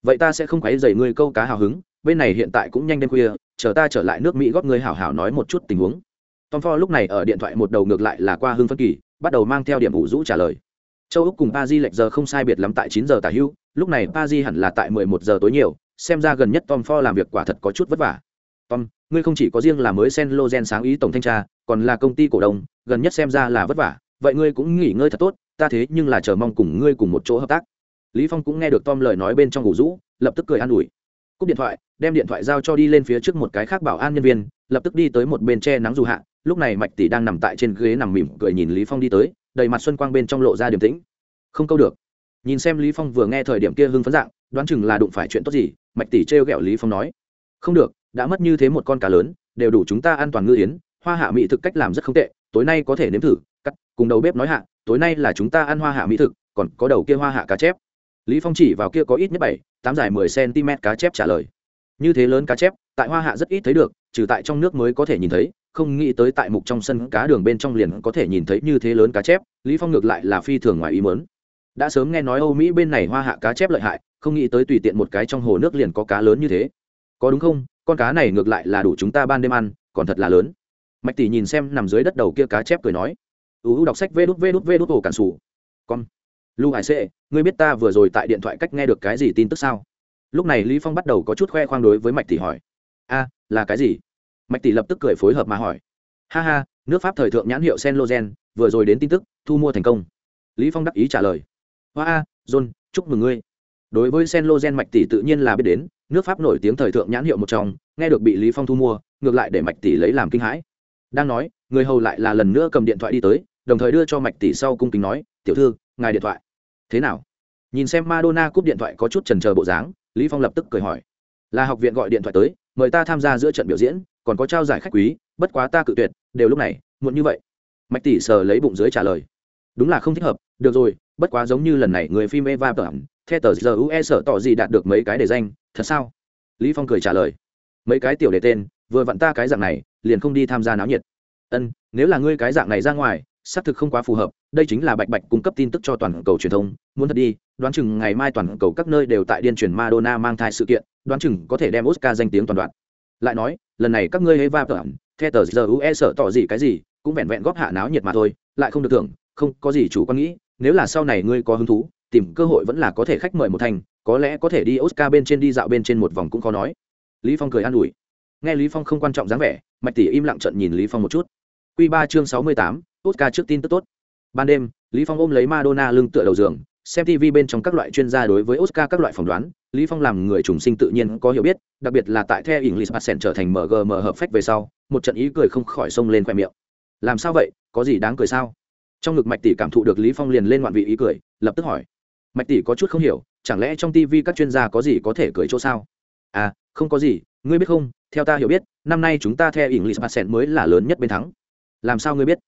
Vậy ta sẽ không quấy dày ngươi câu cá hào hứng, bên này hiện tại cũng nhanh đêm khuya, chờ ta trở lại nước mỹ góp ngươi hảo hảo nói một chút tình huống. Tom ford lúc này ở điện thoại một đầu ngược lại là qua hưng phân kỳ, bắt đầu mang theo điểm ủ rũ trả lời. Châu úc cùng pa di lệch giờ không sai biệt lắm tại chín giờ tả hưu lúc này pa di hẳn là tại mười một giờ tối nhiều, xem ra gần nhất tom ford làm việc quả thật có chút vất vả. Tom, ngươi không chỉ có riêng là mới sen logen sáng ý tổng thanh tra, còn là công ty cổ đông, gần nhất xem ra là vất vả, vậy ngươi cũng nghỉ ngơi thật tốt, ta thế nhưng là chờ mong cùng ngươi cùng một chỗ hợp tác. Lý phong cũng nghe được tom lời nói bên trong ngủ rũ, lập tức cười an ủi. Cúp điện thoại, đem điện thoại giao cho đi lên phía trước một cái khác bảo an nhân viên, lập tức đi tới một bên che nắng dù hạ, lúc này mạch tỷ đang nằm tại trên ghế nằm mỉm cười nhìn lý phong đi tới, đầy mặt xuân quang bên trong lộ ra điềm tĩnh. Không câu được nhìn xem lý phong vừa nghe thời điểm kia hưng phấn dạng, đoán chừng là đụng phải chuyện tốt gì, mạch tỷ trêu ghẹo lý phong nói. Không được, đã mất như thế một con cá lớn, đều đủ chúng ta an toàn ngư yến, hoa hạ mỹ thực cách làm rất không tệ, tối nay có thể nếm thử, cắt, cùng đầu bếp nói hạ, tối nay là chúng ta ăn hoa hạ mỹ thực, còn có đầu kia hoa hạ cá chép. Lý phong chỉ vào kia có ít nhất bảy, tám dài mười cm cá chép trả lời. Như thế lớn cá chép, tại hoa hạ rất ít thấy được, trừ tại trong nước mới có thể nhìn thấy, không nghĩ tới tại mục trong sân cá đường bên trong liền có thể nhìn thấy như thế lớn cá chép, lý phong ngược lại là phi thường ngoài ý muốn đã sớm nghe nói âu mỹ bên này hoa hạ cá chép lợi hại, không nghĩ tới tùy tiện một cái trong hồ nước liền có cá lớn như thế. Có đúng không? Con cá này ngược lại là đủ chúng ta ban đêm ăn, còn thật là lớn. Mạch tỷ nhìn xem nằm dưới đất đầu kia cá chép cười nói. Uu đọc sách vê đút vê đút vê đút, ổ cản sủ. Con. Lu hải sệ ngươi biết ta vừa rồi tại điện thoại cách nghe được cái gì tin tức sao? Lúc này lý phong bắt đầu có chút khoe khoang đối với mạch tỷ hỏi. A, là cái gì? Mạch tỷ lập tức cười phối hợp mà hỏi. Ha ha, nước pháp thời thượng nhãn hiệu senlogen, vừa rồi đến tin tức, thu mua thành công. Lý phong đắc ý trả lời hoa a, john, chúc mừng ngươi. Đối với senlogen mạch tỷ tự nhiên là biết đến, nước pháp nổi tiếng thời thượng nhãn hiệu một trong, nghe được bị lý phong thu mua, ngược lại để mạch tỷ lấy làm kinh hãi. Đang nói, người hầu lại là lần nữa cầm điện thoại đi tới, đồng thời đưa cho mạch tỷ sau cung kính nói, tiểu thư, ngài điện thoại. Thế nào? Nhìn xem madonna cúp điện thoại có chút trần chờ bộ dáng, lý phong lập tức cười hỏi. Là học viện gọi điện thoại tới, mời ta tham gia giữa trận biểu diễn, còn có trao giải khách quý, bất quá ta cự tuyệt, đều lúc này, muộn như vậy. Mạch tỷ sờ lấy bụng dưới trả lời đúng là không thích hợp. Được rồi, bất quá giống như lần này người phim eva tờ theo tờ giờ ue sở tỏ gì đạt được mấy cái đề danh, thật sao? Lý phong cười trả lời. Mấy cái tiểu đề tên, vừa vặn ta cái dạng này, liền không đi tham gia náo nhiệt. Ân, nếu là ngươi cái dạng này ra ngoài, xác thực không quá phù hợp, đây chính là bạch bạch cung cấp tin tức cho toàn cầu truyền thông, muốn thật đi, đoán chừng ngày mai toàn cầu các nơi đều tại điên truyền madonna mang thai sự kiện, đoán chừng có thể đem oscar danh tiếng toàn đoạn. Lại nói, lần này các ngươi eva tởm theo tờ giờ ue sợ tỏ gì cái gì, cũng vẹn vẹn góp hạ náo nhiệt mà thôi, lại không được thưởng không có gì chủ quan nghĩ nếu là sau này ngươi có hứng thú tìm cơ hội vẫn là có thể khách mời một thành có lẽ có thể đi oscar bên trên đi dạo bên trên một vòng cũng khó nói. Lý phong cười an ủi. Nghe lý phong không quan trọng dáng vẻ mạch tỷ im lặng trận nhìn lý phong một chút. Quy ba chương sáu mươi tám, oscar trước tin tức tốt. Ban đêm lý phong ôm lấy madonna lưng tựa đầu giường xem tv bên trong các loại chuyên gia đối với oscar các loại phỏng đoán lý phong làm người trùng sinh tự nhiên có hiểu biết đặc biệt là tại theo english patient trở thành mgm hợp phách về sau một trận ý cười không khỏi sông lên khoe miệng. Làm sao vậy có gì đáng cười sao? Trong ngực mạch tỷ cảm thụ được lý phong liền lên ngoạn vị ý cười, lập tức hỏi. Mạch tỷ có chút không hiểu, chẳng lẽ trong tivi các chuyên gia có gì có thể cười chỗ sao? À không có gì, ngươi biết không? Theo ta hiểu biết, năm nay chúng ta theo english sẹn mới là lớn nhất bên thắng. Làm sao ngươi biết?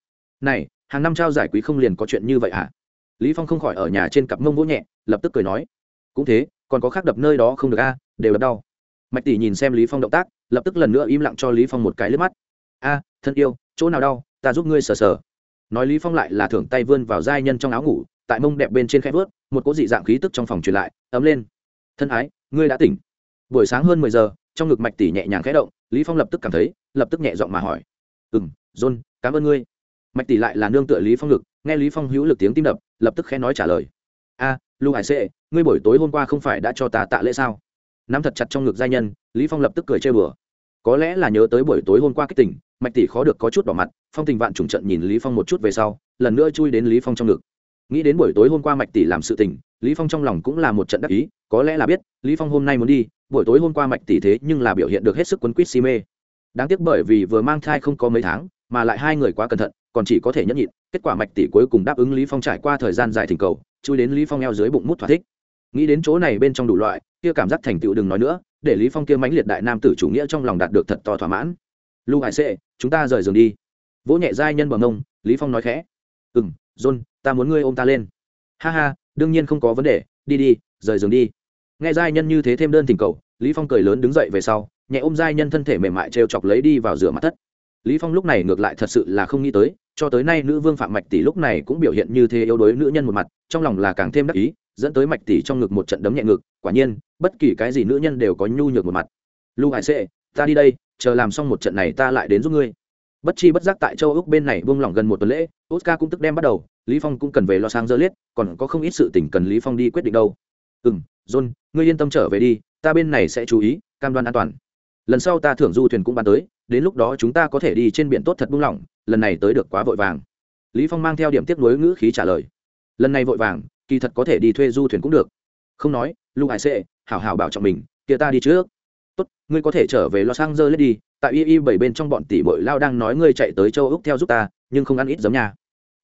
Này, hàng năm trao giải quý không liền có chuyện như vậy hả? Lý phong không khỏi ở nhà trên cặp mông vỗ nhẹ, lập tức cười nói. Cũng thế, còn có khác đập nơi đó không được a, đều đập đau. Mạch tỷ nhìn xem lý phong động tác, lập tức lần nữa im lặng cho lý phong một cái lướt mắt. A, thân yêu, chỗ nào đau, ta giúp ngươi sờ sờ nói lý phong lại là thưởng tay vươn vào giai nhân trong áo ngủ tại mông đẹp bên trên khẽ vớt một cỗ dị dạng khí tức trong phòng truyền lại ấm lên. Thân ái ngươi đã tỉnh. Buổi sáng hơn mười giờ trong ngực mạch tỷ nhẹ nhàng khẽ động lý phong lập tức cảm thấy lập tức nhẹ giọng mà hỏi. Ừm john cảm ơn ngươi. Mạch tỷ lại là nương tựa lý phong lực nghe lý phong hữu lực tiếng tim đập lập tức khẽ nói trả lời. A à, lưu hải sệ ngươi buổi tối hôm qua không phải đã cho ta tạ lễ sao? Nắm thật chặt trong ngực giai nhân lý phong lập tức cười chơi bừa có lẽ là nhớ tới buổi tối hôm qua kích tỉnh mạch tỷ khó được có chút đỏ mặt, phong tình vạn trùng trận nhìn lý phong một chút về sau, lần nữa chui đến lý phong trong ngực. Nghĩ đến buổi tối hôm qua mạch tỷ làm sự tình, lý phong trong lòng cũng là một trận đắc ý, có lẽ là biết, lý phong hôm nay muốn đi, buổi tối hôm qua mạch tỷ thế nhưng là biểu hiện được hết sức quấn quýt si mê. Đáng tiếc bởi vì vừa mang thai không có mấy tháng, mà lại hai người quá cẩn thận, còn chỉ có thể nhẫn nhịn, kết quả mạch tỷ cuối cùng đáp ứng lý phong trải qua thời gian dài thỉnh cầu, chui đến lý phong eo dưới bụng mút thỏa thích. Nghĩ đến chỗ này bên trong đủ loại, kia cảm giác thành tựu đừng nói nữa, để lý phong kia mãnh liệt đại nam tử chủ nghĩa trong lòng đạt được thật to thỏa mãn lưu hải sệ, chúng ta rời giường đi. Vỗ nhẹ giai nhân bằng ông lý phong nói khẽ. Ừm, john, ta muốn ngươi ôm ta lên. Ha ha, đương nhiên không có vấn đề, đi đi, rời giường đi. Nghe giai nhân như thế thêm đơn tình cầu, lý phong cười lớn đứng dậy về sau, nhẹ ôm giai nhân thân thể mềm mại trêu chọc lấy đi vào rửa mặt thất. Lý phong lúc này ngược lại thật sự là không nghĩ tới, cho tới nay nữ vương phạm mạch tỷ lúc này cũng biểu hiện như thế yếu đuối nữ nhân một mặt, trong lòng là càng thêm đắc ý, dẫn tới mạch tỷ trong ngực một trận đấm nhẹ ngực, quả nhiên, bất kỳ cái gì nữ nhân đều có nhu nhược một mặt. Lưu hải sệ ta đi đây, chờ làm xong một trận này ta lại đến giúp ngươi. Bất chi bất giác tại châu úc bên này buông lỏng gần một tuần lễ, oscar cũng tức đem bắt đầu, lý phong cũng cần về lo sang dơ liết còn có không ít sự tình cần lý phong đi quyết định đâu. Ừ john, ngươi yên tâm trở về đi, ta bên này sẽ chú ý, cam đoan an toàn. Lần sau ta thưởng du thuyền cũng ban tới, đến lúc đó chúng ta có thể đi trên biển tốt thật buông lỏng, lần này tới được quá vội vàng. Lý phong mang theo điểm tiếp nối ngữ khí trả lời. Lần này vội vàng, kỳ thật có thể đi thuê du thuyền cũng được. Không nói lưu hải sệ, hảo hảo bảo trọng mình, kia ta đi trước tốt, ngươi có thể trở về los angeles đi, tại y y bảy bên trong bọn tỷ bội lao đang nói ngươi chạy tới châu úc theo giúp ta, nhưng không ăn ít giống nhà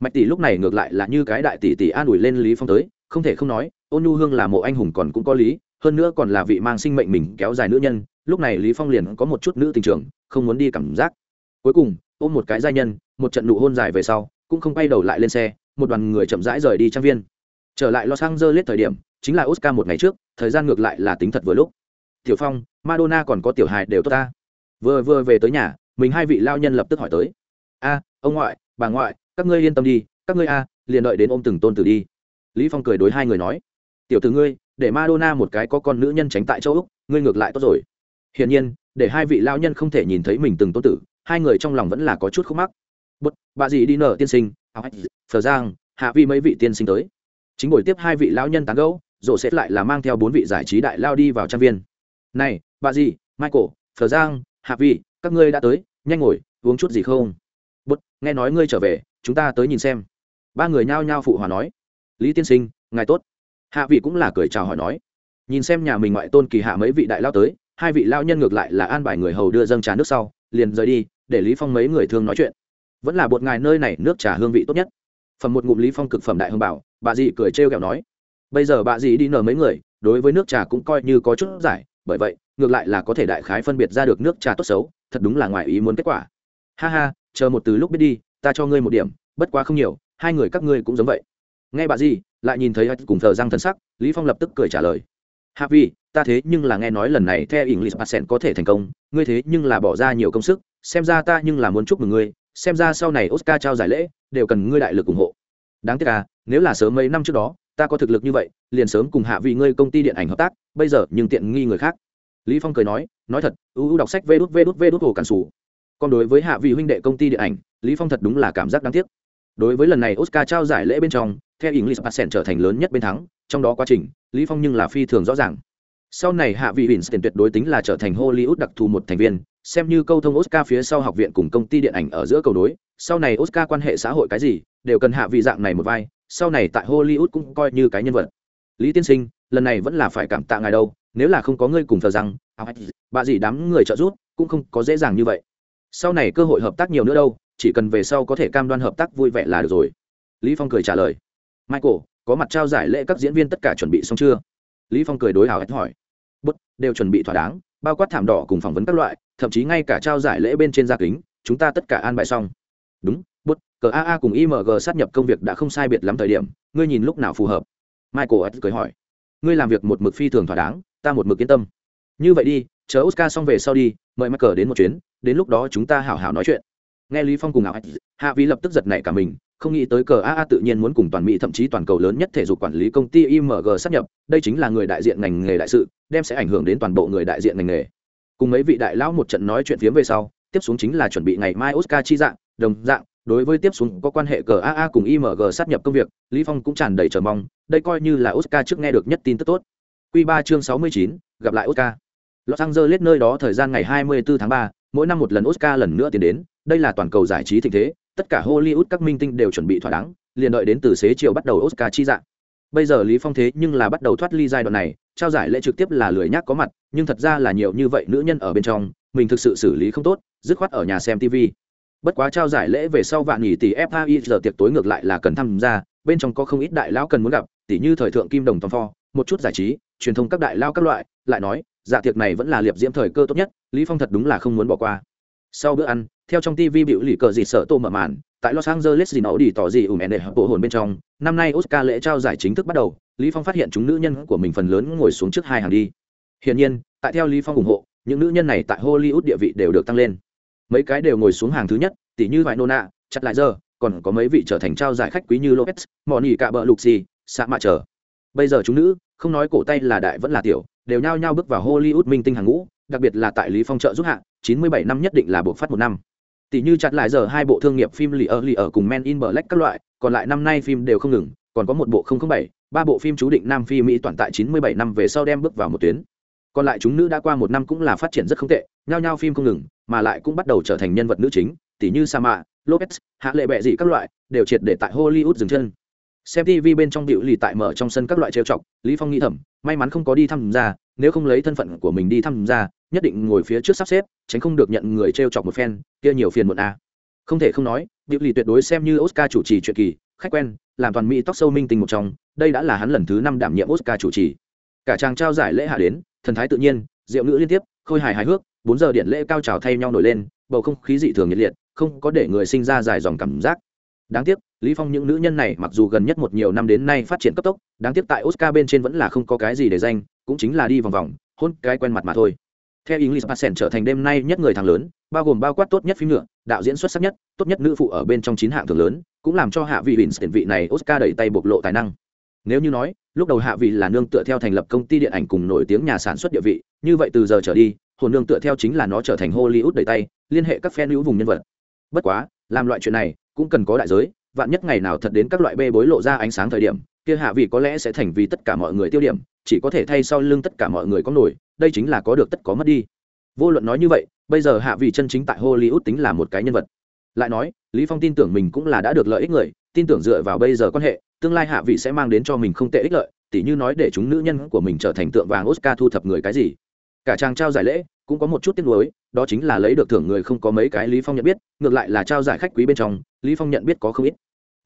mạch tỷ lúc này ngược lại là như cái đại tỷ tỷ an ủi lên lý phong tới, không thể không nói, ôn nhu hương là mộ anh hùng còn cũng có lý, hơn nữa còn là vị mang sinh mệnh mình kéo dài nữ nhân, lúc này lý phong liền có một chút nữ tình trường, không muốn đi cảm giác. Cuối cùng, ôm một cái giai nhân, một trận nụ hôn dài về sau, cũng không quay đầu lại lên xe, một đoàn người chậm rãi rời đi trang viên. Trở lại los angeles thời điểm, chính là oscar một ngày trước, thời gian ngược lại là tính thật vừa lúc tiểu phong, madonna còn có tiểu hài đều tốt ta. Vừa vừa về tới nhà, mình hai vị lao nhân lập tức hỏi tới. A, ông ngoại, bà ngoại, các ngươi yên tâm đi, các ngươi a, liền đợi đến ôm từng tôn tử đi. Lý phong cười đối hai người nói. Tiểu tử ngươi, để madonna một cái có con nữ nhân tránh tại châu úc, ngươi ngược lại tốt rồi. Hiển nhiên, để hai vị lao nhân không thể nhìn thấy mình từng tôn tử, hai người trong lòng vẫn là có chút khúc mắc. Bút bà gì đi nở tiên sinh à, phờ giang, hạ vi mấy vị tiên sinh tới. Chính buổi tiếp hai vị lão nhân tán gẫu rồi sẽ lại là mang theo bốn vị giải trí đại lao đi vào trang viên này, bà gì, michael phờ giang, hạ vi các ngươi đã tới, nhanh ngồi, uống chút gì không? Bút nghe nói ngươi trở về, chúng ta tới nhìn xem. Ba người nhao nhao phụ hòa nói. Lý tiên sinh, ngài tốt. Hạ vị cũng là cười chào hỏi nói. Nhìn xem nhà mình ngoại tôn kỳ hạ mấy vị đại lao tới, hai vị lao nhân ngược lại là an bài người hầu đưa dâng trà nước sau, liền rời đi, để lý phong mấy người thương nói chuyện. Vẫn là bột ngài nơi này nước trà hương vị tốt nhất. Phẩm một ngụm lý phong cực phẩm đại hương bảo, bà dì cười trêu kẹo nói. Bây giờ bà dì đi nở mấy người, đối với nước trà cũng coi như có chút giải bởi vậy, ngược lại là có thể đại khái phân biệt ra được nước trà tốt xấu, thật đúng là ngoài ý muốn kết quả. Ha ha, chờ một từ lúc biết đi, ta cho ngươi một điểm, bất quá không nhiều, hai người các ngươi cũng giống vậy. Nghe bà gì, lại nhìn thấy cùng thờ răng thân sắc, lý phong lập tức cười trả lời. Hạ vi ta thế nhưng là nghe nói lần này theo english patent có thể thành công, ngươi thế nhưng là bỏ ra nhiều công sức, xem ra ta nhưng là muốn chúc mừng ngươi, xem ra sau này oscar trao giải lễ, đều cần ngươi đại lực ủng hộ. Đáng tiếc à nếu là sớm mấy năm trước đó ta có thực lực như vậy liền sớm cùng hạ vị ngươi công ty điện ảnh hợp tác bây giờ nhưng tiện nghi người khác. Lý phong cười nói nói thật ưu đọc sách vê đút vê đút vê đút hồ cản sủ. Còn đối với hạ vị huynh đệ công ty điện ảnh lý phong thật đúng là cảm giác đáng tiếc. Đối với lần này oscar trao giải lễ bên trong theo english patent trở thành lớn nhất bên thắng trong đó quá trình lý phong nhưng là phi thường rõ ràng. Sau này hạ vị Winston tuyệt đối tính là trở thành Hollywood đặc thù một thành viên, xem như câu thông Oscar phía sau học viện cùng công ty điện ảnh ở giữa cầu đối. sau này Oscar quan hệ xã hội cái gì, đều cần hạ vị dạng này một vai, sau này tại Hollywood cũng coi như cái nhân vật. Lý tiên sinh, lần này vẫn là phải cảm tạ ngài đâu, nếu là không có ngươi cùng thờ rằng, à, bà gì đám người trợ giúp, cũng không có dễ dàng như vậy. Sau này cơ hội hợp tác nhiều nữa đâu, chỉ cần về sau có thể cam đoan hợp tác vui vẻ là được rồi. Lý Phong cười trả lời. Michael, có mặt trao giải lễ các diễn viên tất cả chuẩn bị xong chưa? lý phong cười đối hào hét hỏi bút đều chuẩn bị thỏa đáng bao quát thảm đỏ cùng phỏng vấn các loại thậm chí ngay cả trao giải lễ bên trên gia kính chúng ta tất cả an bài xong đúng cờ aa cùng img sát nhập công việc đã không sai biệt lắm thời điểm ngươi nhìn lúc nào phù hợp? Michael ed cười hỏi. Ngươi làm việc một mực phi thường thỏa đáng ta một mực yên tâm. Như vậy đi chờ oscar xong về sau đi mời michael đến một chuyến đến lúc đó chúng ta hảo hảo nói chuyện. Nghe lý phong cùng ảo hạ vi lập tức giật nảy cả mình không nghĩ tới cờ AA tự nhiên muốn cùng toàn Mỹ thậm chí toàn cầu lớn nhất thể dục quản lý công ty IMG sát nhập, đây chính là người đại diện ngành nghề đại sự, đem sẽ ảnh hưởng đến toàn bộ người đại diện ngành nghề. Cùng mấy vị đại lão một trận nói chuyện phiếm về sau, tiếp xuống chính là chuẩn bị ngày mai Oscar chi dạng, đồng dạng, đối với tiếp xuống có quan hệ cờ AA cùng IMG sát nhập công việc, Lý Phong cũng tràn đầy chờ mong, đây coi như là Oscar trước nghe được nhất tin tức tốt. Quy 3 chương 69, gặp lại Oscar. los angeles nơi đó thời gian ngày 24 tháng 3, mỗi năm một lần oscar lần nữa tiến đến đây là toàn cầu giải trí thịnh thế tất cả hollywood các minh tinh đều chuẩn bị thỏa đáng liền đợi đến từ xế chiều bắt đầu oscar chi dạng bây giờ lý phong thế nhưng là bắt đầu thoát ly giai đoạn này trao giải lễ trực tiếp là lười nhác có mặt nhưng thật ra là nhiều như vậy nữ nhân ở bên trong mình thực sự xử lý không tốt dứt khoát ở nhà xem tv bất quá trao giải lễ về sau vạn nghỉ tỷ fai giờ tiệc tối ngược lại là cần tham gia, bên trong có không ít đại lão cần muốn gặp tỷ như thời thượng kim đồng tòng pho một chút giải trí, truyền thông các đại lao các loại, lại nói dạ tiệc này vẫn là liệp diễm thời cơ tốt nhất, lý phong thật đúng là không muốn bỏ qua. Sau bữa ăn, theo trong tv biểu lì cờ gì sợ tô mở màn, tại los angeles gì nấu đi tỏ gì ủng ende bộ hồn bên trong, năm nay oscar lễ trao giải chính thức bắt đầu, lý phong phát hiện chúng nữ nhân của mình phần lớn ngồi xuống trước hai hàng đi. Hiển nhiên, tại theo lý phong ủng hộ, những nữ nhân này tại hollywood địa vị đều được tăng lên mấy cái đều ngồi xuống hàng thứ nhất tỷ như vài nona chặt lại giờ còn có mấy vị trở thành trao giải khách quý như lopez mò nỉ cạ bờ lục xì xạ mạ chờ bây giờ chúng nữ không nói cổ tay là đại vẫn là tiểu đều nhao nhao bước vào hollywood minh tinh hàng ngũ đặc biệt là tại lý phong trợ giúp hạ 97 năm nhất định là buộc phát một năm. Tỷ như chặt lại giờ hai bộ thương nghiệp phim lì ở lì ở cùng men in black các loại còn lại năm nay phim đều không ngừng còn có một bộ 007, ba bộ phim chú định nam phi mỹ toàn tại 97 năm về sau đem bước vào một tuyến. Còn lại chúng nữ đã qua một năm cũng là phát triển rất không tệ nhao nhao phim không ngừng mà lại cũng bắt đầu trở thành nhân vật nữ chính tỷ như Sama, Lopez, hạ lệ bẹ gì các loại đều triệt để tại Hollywood dừng chân xem tv bên trong điệu lì tại mở trong sân các loại trêu chọc lý phong nghĩ thầm may mắn không có đi tham gia nếu không lấy thân phận của mình đi tham gia nhất định ngồi phía trước sắp xếp tránh không được nhận người trêu chọc một phen kia nhiều phiền muộn a à. không thể không nói điệu lì tuyệt đối xem như oscar chủ trì chuyện kỳ khách quen làm toàn mỹ tóc sâu minh tình một trong đây đã là hắn lần thứ năm đảm nhiệm oscar chủ trì cả chàng trao giải lễ hạ đến thần thái tự nhiên diệu ngữ liên tiếp khôi hài hài hước bốn giờ điện lễ cao trào thay nhau nổi lên bầu không khí dị thường nhiệt liệt không có để người sinh ra dài dòng cảm giác đáng tiếc lý phong những nữ nhân này mặc dù gần nhất một nhiều năm đến nay phát triển cấp tốc đáng tiếc tại oscar bên trên vẫn là không có cái gì để danh cũng chính là đi vòng vòng hôn cái quen mặt mà thôi theo English Patient trở thành đêm nay nhất người thằng lớn, bao gồm bao quát tốt nhất phim nhựa, đạo diễn xuất sắc nhất, tốt nhất nữ phụ ở bên trong chín hạng thường lớn, cũng làm cho hạ vị Winston vị này Oscar đẩy tay bộc lộ tài năng. Nếu như nói, lúc đầu hạ vị là nương tựa theo thành lập công ty điện ảnh cùng nổi tiếng nhà sản xuất địa vị, như vậy từ giờ trở đi, hồn nương tựa theo chính là nó trở thành Hollywood đẩy tay, liên hệ các fan hữu vùng nhân vật. Bất quá, làm loại chuyện này cũng cần có đại giới, vạn nhất ngày nào thật đến các loại bê bối lộ ra ánh sáng thời điểm kia hạ vị có lẽ sẽ thành vì tất cả mọi người tiêu điểm chỉ có thể thay sau lưng tất cả mọi người có nổi đây chính là có được tất có mất đi. Vô luận nói như vậy bây giờ hạ vị chân chính tại hollywood tính là một cái nhân vật. Lại nói lý phong tin tưởng mình cũng là đã được lợi ích người tin tưởng dựa vào bây giờ quan hệ tương lai hạ vị sẽ mang đến cho mình không tệ ích lợi tỉ như nói để chúng nữ nhân của mình trở thành tượng vàng oscar thu thập người cái gì cả trang trao giải lễ, cũng có một chút tiếc nuối, đó chính là lấy được thưởng người không có mấy cái lý phong nhận biết, ngược lại là trao giải khách quý bên trong, lý phong nhận biết có không ít.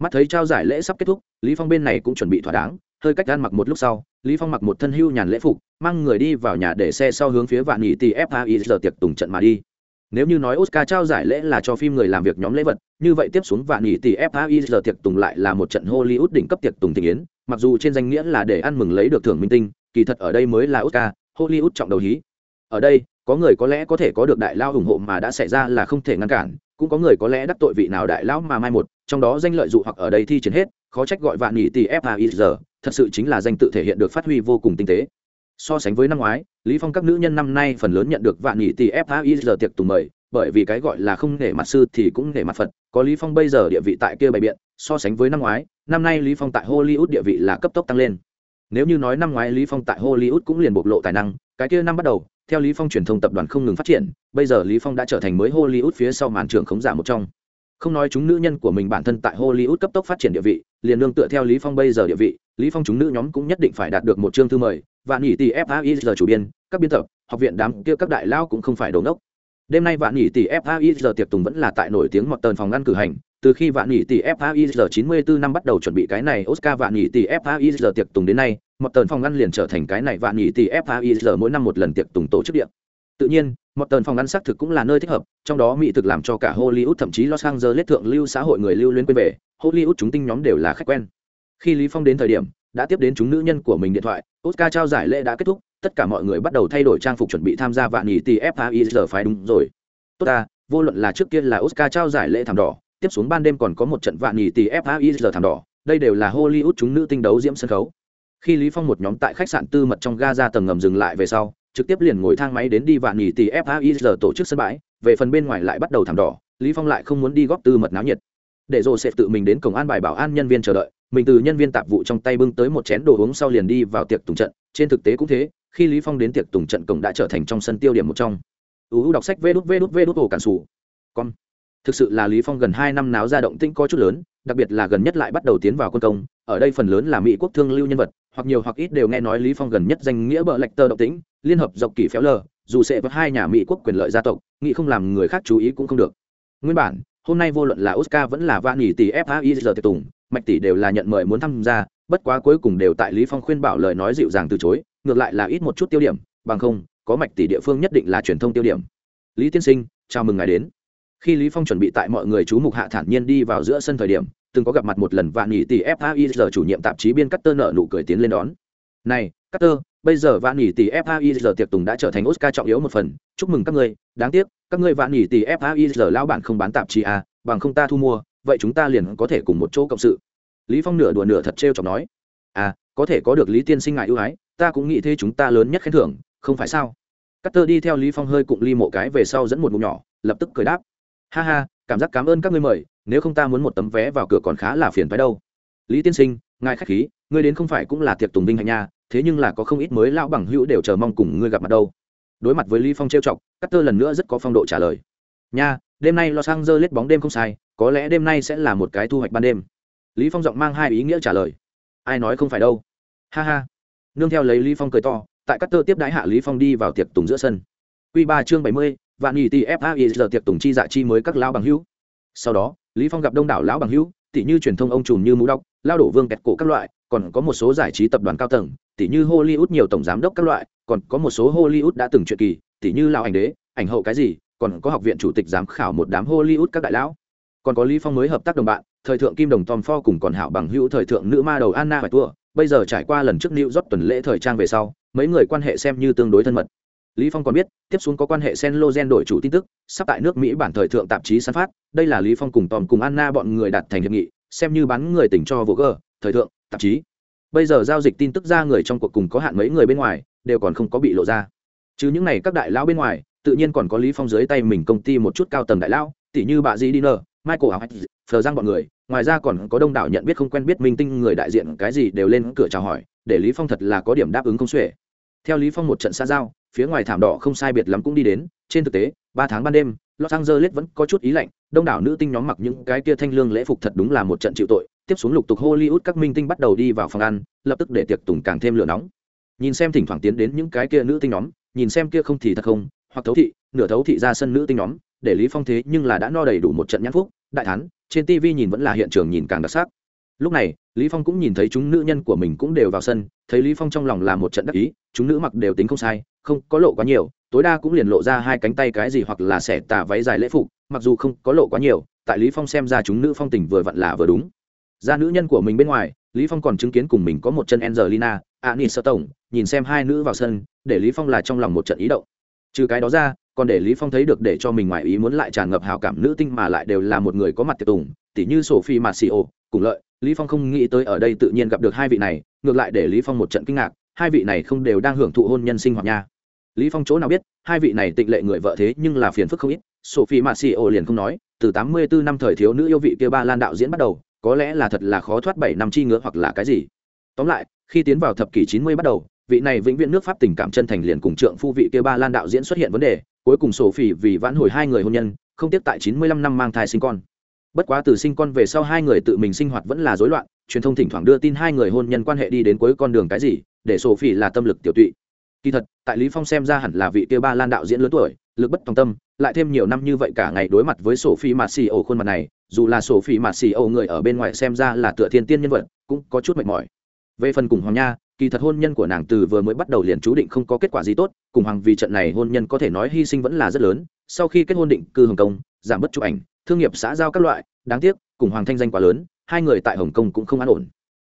Mắt thấy trao giải lễ sắp kết thúc, lý phong bên này cũng chuẩn bị thỏa đáng, hơi cách gan mặc một lúc sau, lý phong mặc một thân hưu nhàn lễ phục, mang người đi vào nhà để xe sau hướng phía vạn nhị tỷ fai giờ tiệc tùng trận mà đi. Nếu như nói oscar trao giải lễ là cho phim người làm việc nhóm lễ vật, như vậy tiếp xuống vạn nhị tỷ fai giờ tiệc tùng lại là một trận hollywood đỉnh cấp tiệc tùng tình yến, mặc dù trên danh nghĩa là để ăn mừng lấy được thưởng minh tinh, kỳ thật ở đây mới là oscar, hollywood trọng đầu hí ở đây, có người có lẽ có thể có được đại lao ủng hộ mà đã xảy ra là không thể ngăn cản, cũng có người có lẽ đắc tội vị nào đại lão mà mai một, trong đó danh lợi dụ hoặc ở đây thi triển hết, khó trách gọi vạn nhị tỷ fai thật sự chính là danh tự thể hiện được phát huy vô cùng tinh tế. So sánh với năm ngoái, lý phong các nữ nhân năm nay phần lớn nhận được vạn nhị tỷ fai tiệc tùng mời, bởi vì cái gọi là không nể mặt sư thì cũng nể mặt phật, có lý phong bây giờ địa vị tại kia bày biện, so sánh với năm ngoái, năm nay lý phong tại hollywood địa vị là cấp tốc tăng lên. Nếu như nói năm ngoái lý phong tại hollywood cũng liền bộc lộ tài năng, cái kia năm bắt đầu theo lý phong truyền thông tập đoàn không ngừng phát triển, bây giờ lý phong đã trở thành mới hollywood phía sau màn trường khống giả một trong. Không nói chúng nữ nhân của mình bản thân tại hollywood cấp tốc phát triển địa vị, liền nương tựa theo lý phong bây giờ địa vị, lý phong chúng nữ nhóm cũng nhất định phải đạt được một chương thư mời, và nghỉ tỷ fai giờ chủ biên, các biên tập, học viện đám kia các đại lao cũng không phải đồ ngốc. Đêm nay vạn nghỉ tỷ fai giờ tiệc tùng vẫn là tại nổi tiếng một tần phòng ngăn cử hành từ khi vạn nghỉ tỷ fai 94 năm bắt đầu chuẩn bị cái này oscar, vạn nghỉ tỷ fai tiệc tùng đến nay một tần phòng ngăn liền trở thành cái này vạn nghỉ tỷ fai mỗi năm một lần tiệc tùng tổ chức điện tự nhiên một tần phòng ngăn xác thực cũng là nơi thích hợp, trong đó mỹ thực làm cho cả hollywood, thậm chí los angeles thượng lưu xã hội người lưu luyến quên về, hollywood chúng tinh nhóm đều là khách quen. Khi lý phong đến thời điểm, đã tiếp đến chúng nữ nhân của mình điện thoại, oscar trao giải lễ đã kết thúc, tất cả mọi người bắt đầu thay đổi trang phục chuẩn bị tham gia vạn nghỉ tỷ fai giờ phải đúng rồi. Tốt ta, vô luận là trước kia là oscar trao giải lễ thảm đỏ tiếp xuống ban đêm còn có một trận vạn nhì tỷ fai giờ thảm đỏ, đây đều là hollywood chúng nữ tinh đấu diễm sân khấu. Khi lý phong một nhóm tại khách sạn tư mật trong Gaza tầng ngầm dừng lại về sau, trực tiếp liền ngồi thang máy đến đi vạn nhì tỷ fai giờ tổ chức sân bãi, về phần bên ngoài lại bắt đầu thảm đỏ, lý phong lại không muốn đi góp tư mật náo nhiệt. Để rồi sẽ tự mình đến cổng an bài bảo an nhân viên chờ đợi, mình từ nhân viên tạp vụ trong tay bưng tới một chén đồ uống sau liền đi vào tiệc tùng trận, trên thực tế cũng thế, khi lý phong đến tiệc tùng trận cổng đã trở thành trong sân tiêu điểm một trong. Uu đọc sách vê đút vê đút vê đút ổ cản sủ. Con thực sự là lý phong gần hai năm náo ra động tĩnh có chút lớn, đặc biệt là gần nhất lại bắt đầu tiến vào quân công, ở đây phần lớn là mỹ quốc thương lưu nhân vật, hoặc nhiều hoặc ít đều nghe nói lý phong gần nhất danh nghĩa bợ lệch tơ động tĩnh, liên hợp dọc kỳ phéo lờ, dù sẽ với hai nhà mỹ quốc quyền lợi gia tộc, nghĩ không làm người khác chú ý cũng không được. Nguyên bản, hôm nay vô luận là oscar vẫn là van nghỉ tỷ fai giờ tiệc tùng, mạch tỷ đều là nhận mời muốn tham gia, bất quá cuối cùng đều tại lý phong khuyên bảo lời nói dịu dàng từ chối, ngược lại là ít một chút tiêu điểm, bằng không, có mạch tỷ địa phương nhất định là truyền thông tiêu điểm. Lý tiên sinh, chào mừng ngài đến khi lý phong chuẩn bị tại mọi người chú mục hạ thản nhiên đi vào giữa sân thời điểm, từng có gặp mặt một lần vạn nghỉ tỷ fai chủ nhiệm tạp chí biên cắt tơ nở nụ cười tiến lên đón. Này cắt tơ bây giờ vạn nhị tỷ fai tiệc tùng đã trở thành oscar trọng yếu một phần. Chúc mừng các ngươi. Đáng tiếc, các ngươi vạn nhị tỷ fai lão lao bản không bán tạp chí à bằng không ta thu mua, vậy chúng ta liền có thể cùng một chỗ cộng sự. Lý phong nửa đùa nửa thật trêu chọc nói. À có thể có được lý tiên sinh ngại ưu ái, ta cũng nghĩ thế chúng ta lớn nhất khen thưởng, không phải sao? Cắt tơ đi theo lý phong hơi cụng ly mộ cái về sau dẫn một ngụm nhỏ, lập tức cười đáp ha ha, cảm giác cảm ơn các ngươi mời, nếu không ta muốn một tấm vé vào cửa còn khá là phiền phái đâu. Lý tiên sinh, ngài khách khí, ngươi đến không phải cũng là tiệc tùng binh hạnh nha, thế nhưng là có không ít mới lão bằng hữu đều chờ mong cùng ngươi gặp mặt đâu. Đối mặt với lý phong trêu chọc cắt tơ lần nữa rất có phong độ trả lời. Nha, đêm nay lo sang dơ lết bóng đêm không sai, có lẽ đêm nay sẽ là một cái thu hoạch ban đêm. Lý phong giọng mang hai ý nghĩa trả lời. Ai nói không phải đâu. Ha ha. Nương theo lấy lý phong cười to, tại cắt tơ tiếp đái hạ lý phong đi vào tiệc tùng giữa sân. Quy ba chương bảy mươi vạn nhị tỷ fai giờ tiệc tùng chi dạ chi mới các lão bằng hữu. Sau đó, lý phong gặp đông đảo lão bằng hữu tỷ như truyền thông ông trùm như mũ đọc, lao đổ vương kẹt cổ các loại, còn có một số giải trí tập đoàn cao tầng tỷ như hollywood nhiều tổng giám đốc các loại, còn có một số hollywood đã từng chuyện kỳ tỷ như lão ảnh đế, ảnh hậu cái gì, còn có học viện chủ tịch giám khảo một đám hollywood các đại lão. Còn có lý phong mới hợp tác đồng bạn, thời thượng kim đồng tom ford cùng còn hảo bằng hữu thời thượng nữ ma đầu anna phải tua bây giờ trải qua lần trước new york tuần lễ thời trang về sau, mấy người quan hệ xem như tương đối thân mật lý phong còn biết, tiếp xuống có quan hệ sen logen đổi chủ tin tức, sắp tại nước mỹ bản thời thượng tạp chí sản phát, đây là lý phong cùng tom cùng anna bọn người đặt thành hiệp nghị, xem như bán người tỉnh cho vô gờ, thời thượng tạp chí. Bây giờ giao dịch tin tức ra người trong cuộc cùng có hạn mấy người bên ngoài, đều còn không có bị lộ ra. Chứ những này các đại lão bên ngoài, tự nhiên còn có lý phong dưới tay mình công ty một chút cao tầng đại lão tỷ như bà di dinner michael howard phờ giang bọn người, ngoài ra còn có đông đảo nhận biết không quen biết minh tinh người đại diện, cái gì đều lên cửa chào hỏi, để lý phong thật là có điểm đáp ứng không xuể. Theo lý phong một trận xa giao phía ngoài thảm đỏ không sai biệt lắm cũng đi đến. Trên thực tế, ba tháng ban đêm, los angeles vẫn có chút ý lạnh. Đông đảo nữ tinh nhóm mặc những cái kia thanh lương lễ phục thật đúng là một trận chịu tội. Tiếp xuống lục tục hollywood các minh tinh bắt đầu đi vào phòng ăn, lập tức để tiệc tùng càng thêm lửa nóng. Nhìn xem thỉnh thoảng tiến đến những cái kia nữ tinh nhóm, nhìn xem kia không thì thật không, hoặc thấu thị, nửa thấu thị ra sân nữ tinh nhóm, để lý phong thế nhưng là đã no đầy đủ một trận nhãn phúc. Đại thán, trên tv nhìn vẫn là hiện trường nhìn càng đặc sắc. Lúc này lý phong cũng nhìn thấy chúng nữ nhân của mình cũng đều vào sân, thấy lý phong trong lòng là một trận đắc ý, chúng nữ mặc đều tính không sai, không có lộ quá nhiều, tối đa cũng liền lộ ra hai cánh tay cái gì hoặc là xẻ tà váy dài lễ phục, mặc dù không có lộ quá nhiều, tại lý phong xem ra chúng nữ phong tình vừa vặn là vừa đúng. Ra nữ nhân của mình bên ngoài, lý phong còn chứng kiến cùng mình có một chân angelina anis tổng nhìn xem hai nữ vào sân, để lý phong là trong lòng một trận ý động. Trừ cái đó ra, còn để lý phong thấy được để cho mình ngoài ý muốn lại tràn ngập hào cảm nữ tinh mà lại đều là một người có mặt tiệc tùng tỷ như sophie marcio, cùng lợi lý phong không nghĩ tới ở đây tự nhiên gặp được hai vị này, ngược lại để lý phong một trận kinh ngạc, hai vị này không đều đang hưởng thụ hôn nhân sinh hoạt nha. Lý phong chỗ nào biết, hai vị này tịnh lệ người vợ thế nhưng là phiền phức không ít, sophie marcio liền không nói, từ 84 năm thời thiếu nữ yêu vị kia ba lan đạo diễn bắt đầu, có lẽ là thật là khó thoát bảy năm chi ngứa hoặc là cái gì. Tóm lại, khi tiến vào thập kỷ 90 bắt đầu, vị này vĩnh viễn nước pháp tình cảm chân thành liền cùng trượng phu vị kia ba lan đạo diễn xuất hiện vấn đề, cuối cùng sophie vì vãn hồi hai người hôn nhân, không tiếp tại 95 năm mang thai sinh con bất quá từ sinh con về sau hai người tự mình sinh hoạt vẫn là rối loạn, truyền thông thỉnh thoảng đưa tin hai người hôn nhân quan hệ đi đến cuối con đường cái gì, để sổ phỉ là tâm lực tiểu tụy. Kỳ thật, tại lý phong xem ra hẳn là vị kia ba lan đạo diễn lớn tuổi, lực bất tòng tâm, lại thêm nhiều năm như vậy cả ngày đối mặt với sổ phỉ mà xì ổ khuôn mặt này, dù là sổ phỉ mà xì ổ người ở bên ngoài xem ra là tựa thiên tiên nhân vật, cũng có chút mệt mỏi. Về phần cùng hoàng nha, kỳ thật hôn nhân của nàng từ vừa mới bắt đầu liền chú định không có kết quả gì tốt, cùng hoàng vì trận này hôn nhân có thể nói hy sinh vẫn là rất lớn, sau khi kết hôn định cư hồng kông, giảm bất chụp ảnh thương nghiệp xã giao các loại, đáng tiếc, cùng hoàng thanh danh quá lớn, hai người tại hồng kông cũng không an ổn.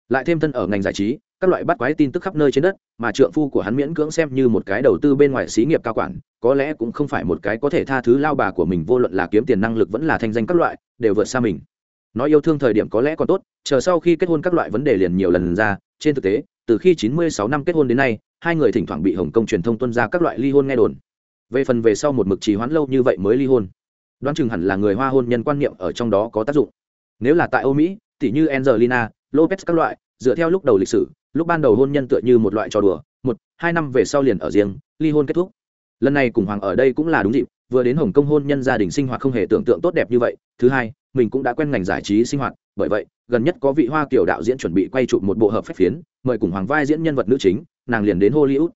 Lại thêm thân ở ngành giải trí, các loại bắt quái tin tức khắp nơi trên đất, mà trượng phu của hắn miễn cưỡng xem như một cái đầu tư bên ngoài xí nghiệp cao quản, có lẽ cũng không phải một cái có thể tha thứ lao bà của mình, vô luận là kiếm tiền năng lực vẫn là thanh danh các loại, đều vượt xa mình. Nói yêu thương thời điểm có lẽ còn tốt, chờ sau khi kết hôn các loại vấn đề liền nhiều lần ra, trên thực tế, từ khi 96 năm kết hôn đến nay, hai người thỉnh thoảng bị hồng kông truyền thông tuân ra các loại ly hôn nghe đồn. Về phần về sau một mực trì hoãn lâu như vậy mới ly hôn đoán chừng hẳn là người hoa hôn nhân quan niệm ở trong đó có tác dụng. Nếu là tại âu mỹ tỷ như angelina, lopez các loại, dựa theo lúc đầu lịch sử, lúc ban đầu hôn nhân tựa như một loại trò đùa, một, hai năm về sau liền ở riêng, ly hôn kết thúc. Lần này cùng hoàng ở đây cũng là đúng dịp, vừa đến hồng kông hôn nhân gia đình sinh hoạt không hề tưởng tượng tốt đẹp như vậy. Thứ hai, mình cũng đã quen ngành giải trí sinh hoạt, bởi vậy, gần nhất có vị hoa kiểu đạo diễn chuẩn bị quay chụp một bộ hợp phép phiến, mời cùng hoàng vai diễn nhân vật nữ chính, nàng liền đến hollywood.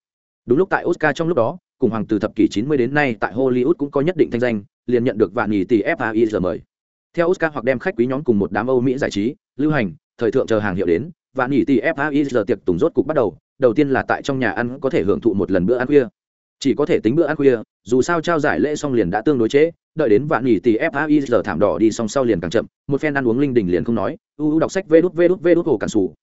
Đúng lúc tại oscar trong lúc đó, cùng hoàng từ thập kỷ 90 đến nay tại hollywood cũng có nhất định thanh danh liền nhận được vạn nhì tỷ fai giờ mời. Theo oscar hoặc đem khách quý nhóm cùng một đám âu mỹ giải trí lưu hành thời thượng chờ hàng hiệu đến vạn nhì tỷ fai giờ tiệc tùng rốt cục bắt đầu đầu tiên là tại trong nhà ăn có thể hưởng thụ một lần bữa ăn khuya. Chỉ có thể tính bữa ăn khuya dù sao trao giải lễ xong liền đã tương đối chế, đợi đến vạn nghỉ tỷ fai giờ thảm đỏ đi xong sau liền càng chậm một phen ăn uống linh đình liền không nói u u đọc sách vê đút vê đút vê đút hồ cản sủ.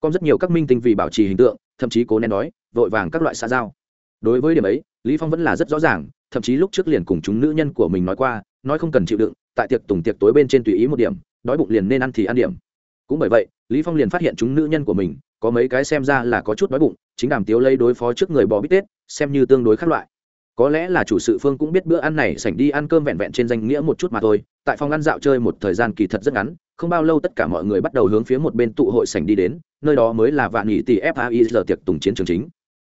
Còn rất nhiều các minh tinh vì bảo trì hình tượng thậm chí cố nén đói vội vàng các loại xã giao. Đối với điểm ấy lý phong vẫn là rất rõ ràng thậm chí lúc trước liền cùng chúng nữ nhân của mình nói qua, nói không cần chịu đựng, tại tiệc tùng tiệc tối bên trên tùy ý một điểm, đói bụng liền nên ăn thì ăn điểm. Cũng bởi vậy, lý phong liền phát hiện chúng nữ nhân của mình, có mấy cái xem ra là có chút đói bụng, chính đàm tiếu lấy đối phó trước người bò bít tết, xem như tương đối khác loại. Có lẽ là chủ sự phương cũng biết bữa ăn này sảnh đi ăn cơm vẹn vẹn trên danh nghĩa một chút mà thôi, tại phòng ăn dạo chơi một thời gian kỳ thật rất ngắn, không bao lâu tất cả mọi người bắt đầu hướng phía một bên tụ hội sảnh đi đến, nơi đó mới là vạn nghỉ tỷ fai giờ tiệc tùng chiến trường chính.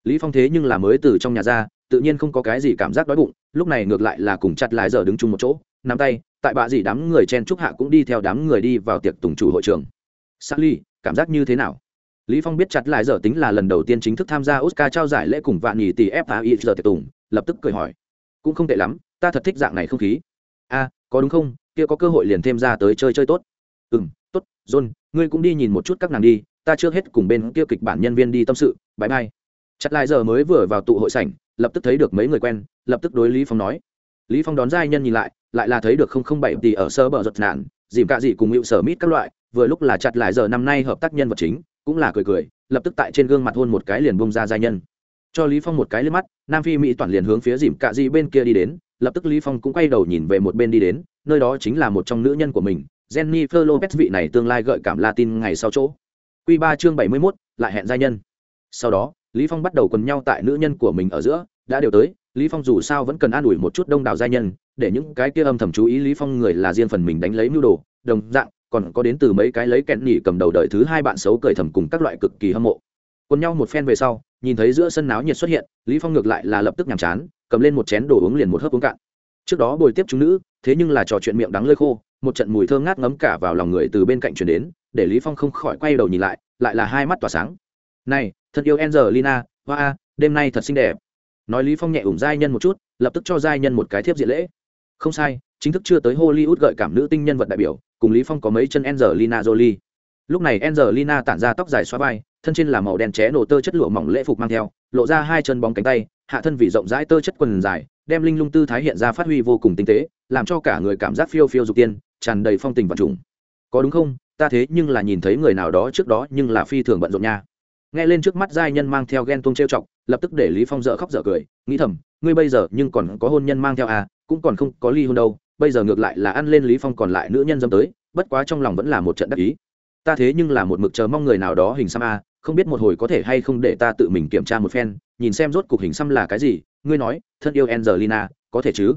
Lý phong thế nhưng là mới từ trong nhà ra tự nhiên không có cái gì cảm giác đói bụng lúc này ngược lại là cùng chặt lại giờ đứng chung một chỗ nắm tay tại bạ gì đám người chen trúc hạ cũng đi theo đám người đi vào tiệc tùng chủ hội trường. Sally, cảm giác như thế nào? Lý phong biết chặt lại giờ tính là lần đầu tiên chính thức tham gia oscar trao giải lễ cùng vạn nhì tỷ fai giờ tiệc tùng lập tức cười hỏi. Cũng không tệ lắm ta thật thích dạng này không khí. A có đúng không? Kia có cơ hội liền thêm ra tới chơi chơi tốt. Ừ tốt john ngươi cũng đi nhìn một chút các nàng đi ta chưa hết cùng bên kia kịch bản nhân viên đi tâm sự bãi mai. chặt lại giờ mới vừa vào tụ hội sảnh lập tức thấy được mấy người quen lập tức đối lý phong nói. Lý phong đón giai nhân nhìn lại lại là thấy được không không bảy tỷ ở sơ bờ giật nạn dìm cả gì cùng hữu sở mít các loại vừa lúc là chặt lại giờ năm nay hợp tác nhân vật chính cũng là cười cười lập tức tại trên gương mặt hôn một cái liền bông ra giai nhân. Cho lý phong một cái lên mắt nam phi mỹ toàn liền hướng phía dìm cạ di bên kia đi đến lập tức lý phong cũng quay đầu nhìn về một bên đi đến nơi đó chính là một trong nữ nhân của mình jennifer lopez vị này tương lai gợi cảm latin ngày sau chỗ. Quy ba chương bảy mươi 71, lại hẹn giai nhân. Sau đó lý phong bắt đầu quần nhau tại nữ nhân của mình ở giữa, đã đều tới, lý phong dù sao vẫn cần an ủi một chút đông đảo gia nhân, để những cái kia âm thầm chú ý lý phong người là riêng phần mình đánh lấy mưu đồ, đồng dạng, còn có đến từ mấy cái lấy kẹn nhỉ cầm đầu đời thứ hai bạn xấu cười thầm cùng các loại cực kỳ hâm mộ. Quần nhau một phen về sau, nhìn thấy giữa sân náo nhiệt xuất hiện, lý phong ngược lại là lập tức nhàm chán, cầm lên một chén đồ uống liền một hớp uống cạn. Trước đó bồi tiếp chúng nữ, thế nhưng là trò chuyện miệng đắng lơi khô, một trận mùi thơm ngát ngấm cả vào lòng người từ bên cạnh truyền đến, để lý phong không khỏi quay đầu nhìn lại lại là hai mắt tỏa sáng. Này thân yêu angelina, hoa a đêm nay thật xinh đẹp. Nói lý phong nhẹ ủng giai nhân một chút, lập tức cho giai nhân một cái thiếp diện lễ. Không sai, chính thức chưa tới hollywood gợi cảm nữ tinh nhân vật đại biểu, cùng lý phong có mấy chân angelina jolie. Lúc này angelina tản ra tóc dài xóa vai, thân trên là màu đen ché nổ tơ chất lụa mỏng lễ phục mang theo, lộ ra hai chân bóng cánh tay, hạ thân vì rộng rãi tơ chất quần dài, đem linh lung tư thái hiện ra phát huy vô cùng tinh tế, làm cho cả người cảm giác phiêu phiêu dục tiên, tràn đầy phong tình và trùng. Có đúng không? Ta thế nhưng là nhìn thấy người nào đó trước đó nhưng là phi thường bận rộn nha nghe lên trước mắt giai nhân mang theo ghen tuông trêu chọc, lập tức để lý phong dở khóc dở cười, nghĩ thầm, ngươi bây giờ nhưng còn có hôn nhân mang theo à cũng còn không có ly hôn đâu, bây giờ ngược lại là ăn lên lý phong còn lại nữ nhân dâm tới, bất quá trong lòng vẫn là một trận đắc ý. Ta thế nhưng là một mực chờ mong người nào đó hình xăm a không biết một hồi có thể hay không để ta tự mình kiểm tra một phen, nhìn xem rốt cục hình xăm là cái gì, ngươi nói, thân yêu angelina, có thể chứ?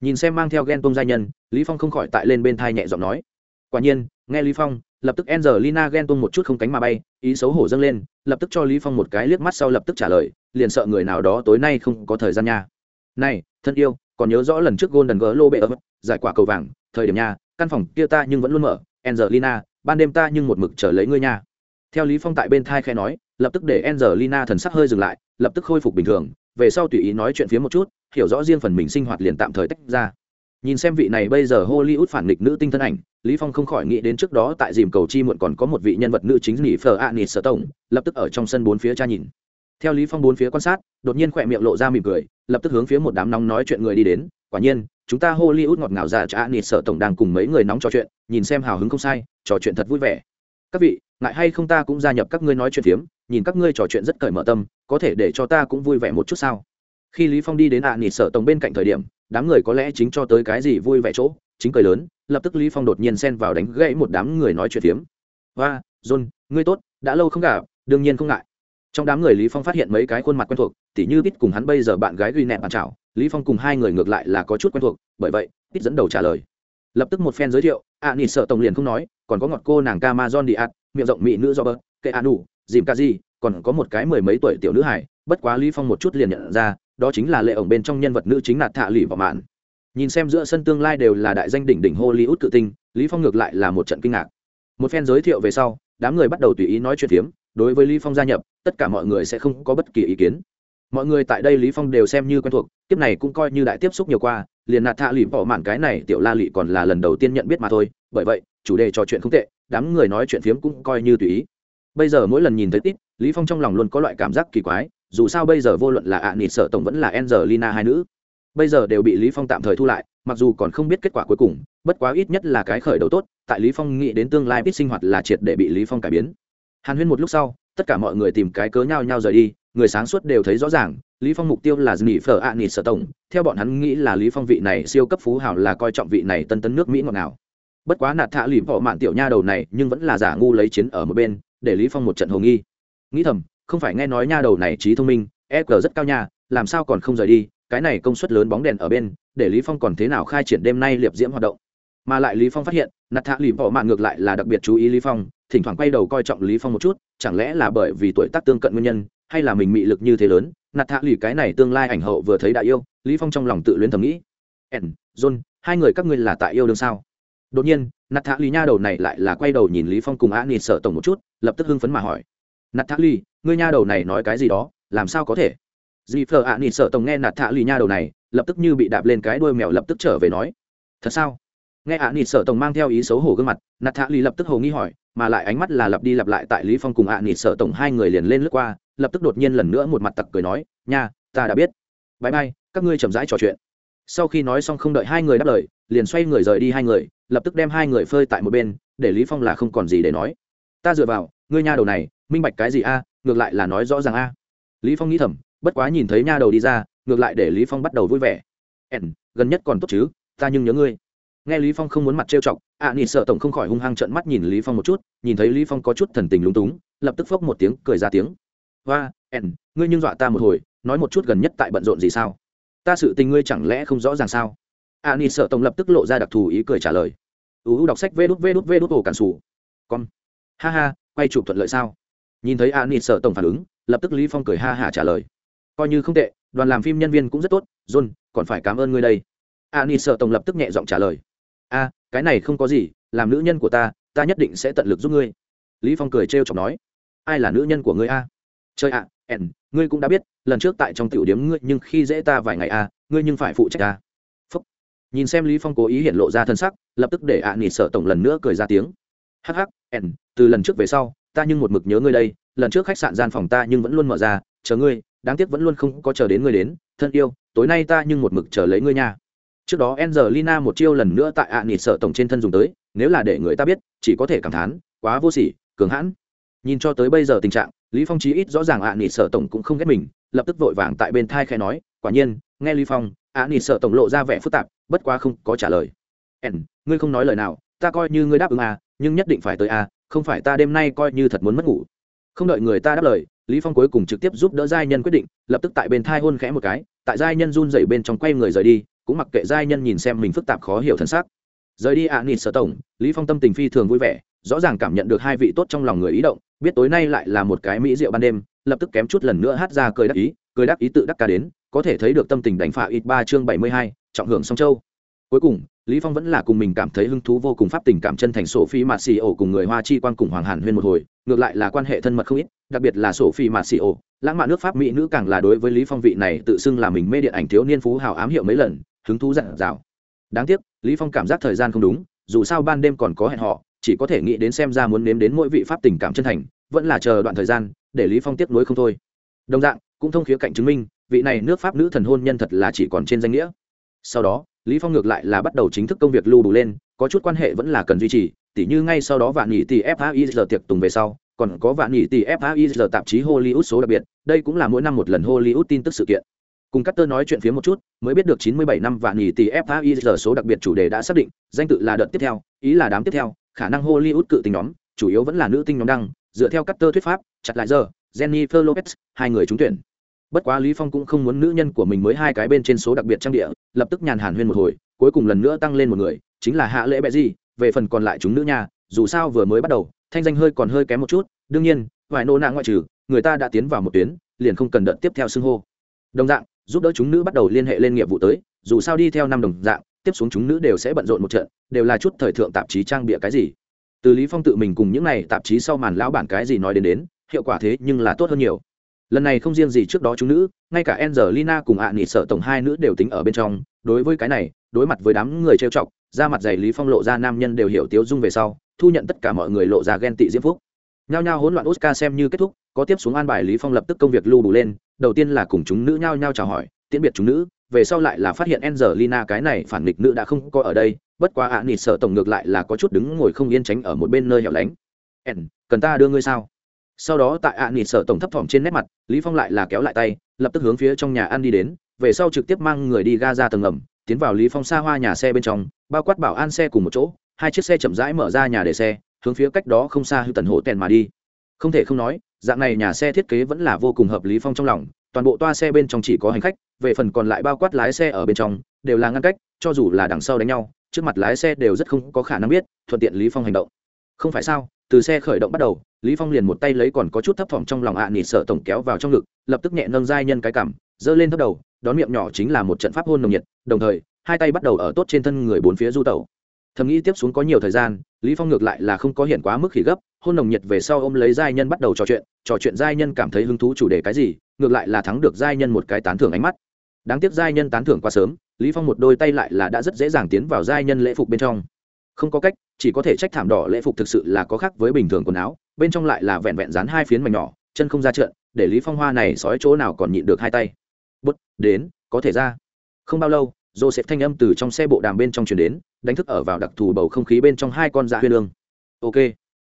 Nhìn xem mang theo ghen tuông giai nhân, lý phong không khỏi tại lên bên thai nhẹ giọng nói quả nhiên, nghe lý phong, lập tức angelina ghen tuông một chút không cánh mà bay, ý xấu hổ dâng lên, lập tức cho lý phong một cái liếc mắt sau lập tức trả lời, liền sợ người nào đó tối nay không có thời gian nha. Này, thân yêu, còn nhớ rõ lần trước golden globe giải quả cầu vàng, thời điểm nha, căn phòng kia ta nhưng vẫn luôn mở, angelina, ban đêm ta nhưng một mực chờ lấy ngươi nha. Theo lý phong tại bên thai khẽ nói, lập tức để angelina thần sắc hơi dừng lại, lập tức khôi phục bình thường, về sau tùy ý nói chuyện phía một chút, hiểu rõ riêng phần mình sinh hoạt liền tạm thời tách ra nhìn xem vị này bây giờ hollywood phản nghịch nữ tinh thân ảnh, lý phong không khỏi nghĩ đến trước đó tại dìm cầu chi muộn còn có một vị nhân vật nữ chính nỉ phở ạ nịt sở tổng, lập tức ở trong sân bốn phía cha nhìn. Theo lý phong bốn phía quan sát, đột nhiên khỏe miệng lộ ra mỉm cười, lập tức hướng phía một đám nóng nói chuyện người đi đến. Quả nhiên, chúng ta hollywood ngọt ngào dạ già cha nịt sở tổng đang cùng mấy người nóng trò chuyện, nhìn xem hào hứng không sai, trò chuyện thật vui vẻ. Các vị, ngại hay không ta cũng gia nhập các ngươi nói chuyện phiếm, nhìn các ngươi trò chuyện rất cởi mở tâm, có thể để cho ta cũng vui vẻ một chút sao? Khi lý phong đi đến ạ à sở tổng bên cạnh thời điểm đám người có lẽ chính cho tới cái gì vui vẻ chỗ chính cười lớn lập tức lý phong đột nhiên xen vào đánh gãy một đám người nói chuyện phiếm. Và john ngươi tốt đã lâu không gặp đương nhiên không ngại. Trong đám người lý phong phát hiện mấy cái khuôn mặt quen thuộc tỉ như biết cùng hắn bây giờ bạn gái ghi nẹt bàn chào lý phong cùng hai người ngược lại là có chút quen thuộc bởi vậy biết dẫn đầu trả lời. Lập tức một phen giới thiệu ạ à, sợ tổng liền không nói còn có ngọt cô nàng Camazon đi ạt miệng rộng mỹ nữ do bơ kệ ạ đủ dìm ca gì còn có một cái mười mấy tuổi tiểu nữ hải bất quá lý phong một chút liền nhận ra đó chính là lệ ổng bên trong nhân vật nữ chính nạt thạ lì vào mạn. Nhìn xem giữa sân tương lai đều là đại danh đỉnh đỉnh hollywood cự tinh, lý phong ngược lại là một trận kinh ngạc. Một phen giới thiệu về sau, đám người bắt đầu tùy ý nói chuyện phiếm, đối với lý phong gia nhập, tất cả mọi người sẽ không có bất kỳ ý kiến. Mọi người tại đây lý phong đều xem như quen thuộc tiếp này cũng coi như đại tiếp xúc nhiều qua, liền nạt thạ lì bỏ mạn cái này tiểu la lị còn là lần đầu tiên nhận biết mà thôi, bởi vậy, chủ đề trò chuyện không tệ, đám người nói chuyện phiếm cũng coi như tùy ý. Bây giờ mỗi lần nhìn thấy tít lý phong trong lòng luôn có loại cảm giác kỳ quái, dù sao bây giờ vô luận là ạ à nịt sợ tổng vẫn là angelina hai nữ, bây giờ đều bị lý phong tạm thời thu lại, mặc dù còn không biết kết quả cuối cùng, bất quá ít nhất là cái khởi đầu tốt, tại lý phong nghĩ đến tương lai biết sinh hoạt là triệt để bị lý phong cải biến. Hàn huyên một lúc sau, tất cả mọi người tìm cái cớ nhau nhau rời đi, người sáng suốt đều thấy rõ ràng, lý phong mục tiêu là nghỉ phở ạ nghỉ sở tổng, theo bọn hắn nghĩ là lý phong vị này siêu cấp phú hảo là coi trọng vị này tân tấn nước mỹ ngọt nào bất quá nạt thạ lìm họ mạn tiểu nha đầu này nhưng vẫn là giả ngu lấy chiến ở một bên, để lý phong một trận hồ nghi nghĩ thầm, không phải nghe nói nha đầu này trí thông minh e g rất cao nha, làm sao còn không rời đi, cái này công suất lớn bóng đèn ở bên, để lý phong còn thế nào khai triển đêm nay liệp diễm hoạt động. Mà lại lý phong phát hiện, nạt thạ lìm bỏ mạn ngược lại là đặc biệt chú ý lý phong, thỉnh thoảng quay đầu coi trọng lý phong một chút, chẳng lẽ là bởi vì tuổi tác tương cận nguyên nhân, hay là mình mị lực như thế lớn, nạt thạ lì cái này tương lai ảnh hậu vừa thấy đại yêu, lý phong trong lòng tự luyến thầm nghĩ. Ẩn john, hai người các ngươi là tại yêu đương sao? Đột nhiên, nạt thạ lì nha đầu này lại là quay đầu nhìn lý phong cùng á nịt sợ tổng một chút, lập tức hưng phấn mà hỏi nạt thạ Ly, ngươi nha đầu này nói cái gì đó làm sao có thể? Dì phờ ạ nịt sợ tổng nghe nạt thạ lì nha đầu này lập tức như bị đạp lên cái đuôi mèo lập tức trở về nói. Thật sao? Nghe ạ nịt sợ tổng mang theo ý xấu hổ gương mặt nạt thạ lì lập tức hồ nghi hỏi mà lại ánh mắt là lặp đi lặp lại tại lý phong cùng ạ nịt sợ tổng hai người liền lên lướt qua lập tức đột nhiên lần nữa một mặt tặc cười nói nha ta đã biết. Bãi bay các ngươi chậm rãi trò chuyện. Sau khi nói xong không đợi hai người đáp lời liền xoay người rời đi hai người lập tức đem hai người phơi tại một bên để lý phong là không còn gì để nói. Ta dựa vào ngươi nha đầu này minh bạch cái gì a ngược lại là nói rõ ràng a. Lý phong nghĩ thầm bất quá nhìn thấy nha đầu đi ra ngược lại để lý phong bắt đầu vui vẻ. Ẻn gần nhất còn tốt chứ ta nhưng nhớ ngươi. Nghe lý phong không muốn mặt trêu chọc ạ à, nị sợ tổng không khỏi hung hăng trợn mắt nhìn lý phong một chút nhìn thấy lý phong có chút thần tình lúng túng lập tức phốc một tiếng cười ra tiếng. Và ẻn ngươi nhưng dọa ta một hồi nói một chút gần nhất tại bận rộn gì sao? Ta sự tình ngươi chẳng lẽ không rõ ràng sao? ạ ni sợ tổng lập tức lộ ra đặc thù ý cười trả lời. Uu đọc sách vê đút vê đút vê đút ổ cản sủ. Con. Ha ha quay chụp thuận lợi sao? Nhìn thấy a nịt sợ tổng phản ứng, lập tức lý phong cười ha hả trả lời. Coi như không tệ, đoàn làm phim nhân viên cũng rất tốt, john, còn phải cảm ơn ngươi đây. A nịt sợ tổng lập tức nhẹ giọng trả lời. A, cái này không có gì, làm nữ nhân của ta ta nhất định sẽ tận lực giúp ngươi. Lý phong cười trêu chọc nói. Ai là nữ nhân của ngươi a? Chơi ạ, ẻn, ngươi cũng đã biết, lần trước tại trong tiểu điếm ngươi, nhưng khi dễ ta vài ngày a, ngươi nhưng phải phụ trách ta Phúc. nhìn xem lý phong cố ý hiện lộ ra thân sắc, lập tức để ạ nịt sợ tổng lần nữa cười ra tiếng. Hắc hắc, ẻn, từ lần trước về sau ta nhưng một mực nhớ ngươi đây, lần trước khách sạn gian phòng ta nhưng vẫn luôn mở ra, chờ ngươi, đáng tiếc vẫn luôn không có chờ đến ngươi đến, thân yêu, tối nay ta nhưng một mực chờ lấy ngươi nha. Trước đó Angelina một chiêu lần nữa tại ạ à nịt sợ tổng trên thân dùng tới, nếu là để người ta biết, chỉ có thể cảm thán, quá vô sỉ, cường hãn. Nhìn cho tới bây giờ tình trạng, lý phong chí ít rõ ràng ạ à nịt sợ tổng cũng không ghét mình, lập tức vội vàng tại bên thai khẽ nói, quả nhiên, nghe lý phong, ạ à nịt sợ tổng lộ ra vẻ phức tạp, bất quá không có trả lời. Ẻn ngươi không nói lời nào, ta coi như ngươi đáp ứng à nhưng nhất định phải tới à không phải ta đêm nay coi như thật muốn mất ngủ. Không đợi người ta đáp lời, lý phong cuối cùng trực tiếp giúp đỡ giai nhân quyết định, lập tức tại bên thai hôn khẽ một cái, tại giai nhân run rẩy bên trong quay người rời đi, cũng mặc kệ giai nhân nhìn xem mình phức tạp khó hiểu thân xác. Rời đi ạ à nịt sở tổng, lý phong tâm tình phi thường vui vẻ, rõ ràng cảm nhận được hai vị tốt trong lòng người ý động, biết tối nay lại là một cái mỹ rượu ban đêm, lập tức kém chút lần nữa hát ra cười đắc ý, cười đắc ý tự đắc ca đến, có thể thấy được tâm tình đánh phạ ít ba chương bảy mươi hai, trọng hưởng song châu cuối cùng, lý phong vẫn là cùng mình cảm thấy hứng thú vô cùng pháp tình cảm chân thành sổ phi mạt xì ổ cùng người hoa chi quan cùng hoàng hàn huyên một hồi, ngược lại là quan hệ thân mật không ít, đặc biệt là sổ phi mạt xì ổ lãng mạn nước pháp mỹ nữ càng là đối với lý phong vị này tự xưng là mình mê điện ảnh thiếu niên phú hào ám hiệu mấy lần, hứng thú dặn dào. Đáng tiếc, lý phong cảm giác thời gian không đúng, dù sao ban đêm còn có hẹn họ chỉ có thể nghĩ đến xem ra muốn nếm đến mỗi vị pháp tình cảm chân thành, vẫn là chờ đoạn thời gian, để lý phong tiếp nối không thôi. Đồng dạng, cũng thông khía cạnh chứng minh, vị này nước pháp nữ thần hôn nhân thật là chỉ còn trên danh nghĩa. Sau đó lý phong ngược lại là bắt đầu chính thức công việc lưu đủ lên, có chút quan hệ vẫn là cần duy trì, tỉ như ngay sau đó vạn nhị tỷ fai tiệc tùng về sau, còn có vạn nhị tỷ fai tạp chí hollywood số đặc biệt, đây cũng là mỗi năm một lần hollywood tin tức sự kiện. Cùng Carter nói chuyện phía một chút, mới biết được 97 năm vạn nhị tỷ fai số đặc biệt chủ đề đã xác định, danh tự là đợt tiếp theo, ý là đám tiếp theo, khả năng hollywood cự tình nhóm, chủ yếu vẫn là nữ tinh nhóm đăng, dựa theo Carter thuyết pháp, chặt lại giờ, jennifer lopez, hai người trúng tuyển bất quá lý phong cũng không muốn nữ nhân của mình mới hai cái bên trên số đặc biệt trang địa, lập tức nhàn hàn huyên một hồi, cuối cùng lần nữa tăng lên một người, chính là hạ lễ bệ gì về phần còn lại chúng nữ nha, dù sao vừa mới bắt đầu, thanh danh hơi còn hơi kém một chút, đương nhiên, vài nô nạ ngoại trừ, người ta đã tiến vào một tuyến, liền không cần đợt tiếp theo xưng hô. Đồng dạng, giúp đỡ chúng nữ bắt đầu liên hệ lên nghiệp vụ tới, dù sao đi theo năm đồng dạng, tiếp xuống chúng nữ đều sẽ bận rộn một trận, đều là chút thời thượng tạp chí trang bịa cái gì. Từ lý phong tự mình cùng những này tạp chí sau màn lão bản cái gì nói đến đến, hiệu quả thế nhưng là tốt hơn nhiều lần này không riêng gì trước đó chúng nữ, ngay cả Angelina cùng ạ à nị sợ tổng hai nữ đều tính ở bên trong. Đối với cái này, đối mặt với đám người trêu chọc ra mặt dày lý phong lộ ra nam nhân đều hiểu tiếu dung về sau, thu nhận tất cả mọi người lộ ra ghen tị diễm phúc. Nhao nhao hỗn loạn oscar xem như kết thúc, có tiếp xuống an bài lý phong lập tức công việc lưu đủ lên, đầu tiên là cùng chúng nữ nhao nhao chào hỏi, tiễn biệt chúng nữ, về sau lại là phát hiện Angelina cái này phản nghịch nữ đã không có ở đây, bất quá ạ à sợ tổng ngược lại là có chút đứng ngồi không yên tránh ở một bên nơi hẻo lánh. Cần ta đưa ngươi sao? Sau đó tại ạ à nịt sợ tổng thấp thỏm trên nét mặt, lý phong lại là kéo lại tay, lập tức hướng phía trong nhà ăn đi đến, về sau trực tiếp mang người đi ga ra tầng ngầm tiến vào lý phong xa hoa nhà xe bên trong, bao quát bảo an xe cùng một chỗ, hai chiếc xe chậm rãi mở ra nhà để xe, hướng phía cách đó không xa hư tần hộ tèn mà đi. Không thể không nói, dạng này nhà xe thiết kế vẫn là vô cùng hợp lý phong trong lòng, toàn bộ toa xe bên trong chỉ có hành khách, về phần còn lại bao quát lái xe ở bên trong, đều là ngăn cách, cho dù là đằng sau đánh nhau, trước mặt lái xe đều rất không có khả năng biết, thuận tiện lý phong hành động. Không phải sao? Từ xe khởi động bắt đầu, lý phong liền một tay lấy còn có chút thấp thỏm trong lòng ạ à sợ tổng kéo vào trong ngực, lập tức nhẹ nâng giai nhân cái cảm dơ lên thấp đầu, đón miệng nhỏ chính là một trận pháp hôn nồng nhiệt, đồng thời, hai tay bắt đầu ở tốt trên thân người bốn phía du tẩu. Thầm nghĩ tiếp xuống có nhiều thời gian, lý phong ngược lại là không có hiện quá mức khỉ gấp, hôn nồng nhiệt về sau ôm lấy giai nhân bắt đầu trò chuyện trò chuyện giai nhân cảm thấy hứng thú chủ đề cái gì, ngược lại là thắng được giai nhân một cái tán thưởng ánh mắt. Đáng tiếc giai nhân tán thưởng quá sớm, lý phong một đôi tay lại là đã rất dễ dàng tiến vào giai nhân lễ phục bên trong không có cách, chỉ có thể trách thảm đỏ lễ phục thực sự là có khác với bình thường quần áo, bên trong lại là vẹn vẹn dán hai phiến mảnh nhỏ, chân không ra trận để lý phong hoa này sói chỗ nào còn nhịn được hai tay. Bút, đến, có thể ra. Không bao lâu, joseph thanh âm từ trong xe bộ đàm bên trong truyền đến, đánh thức ở vào đặc thù bầu không khí bên trong hai con dạ huyên lương. Ok.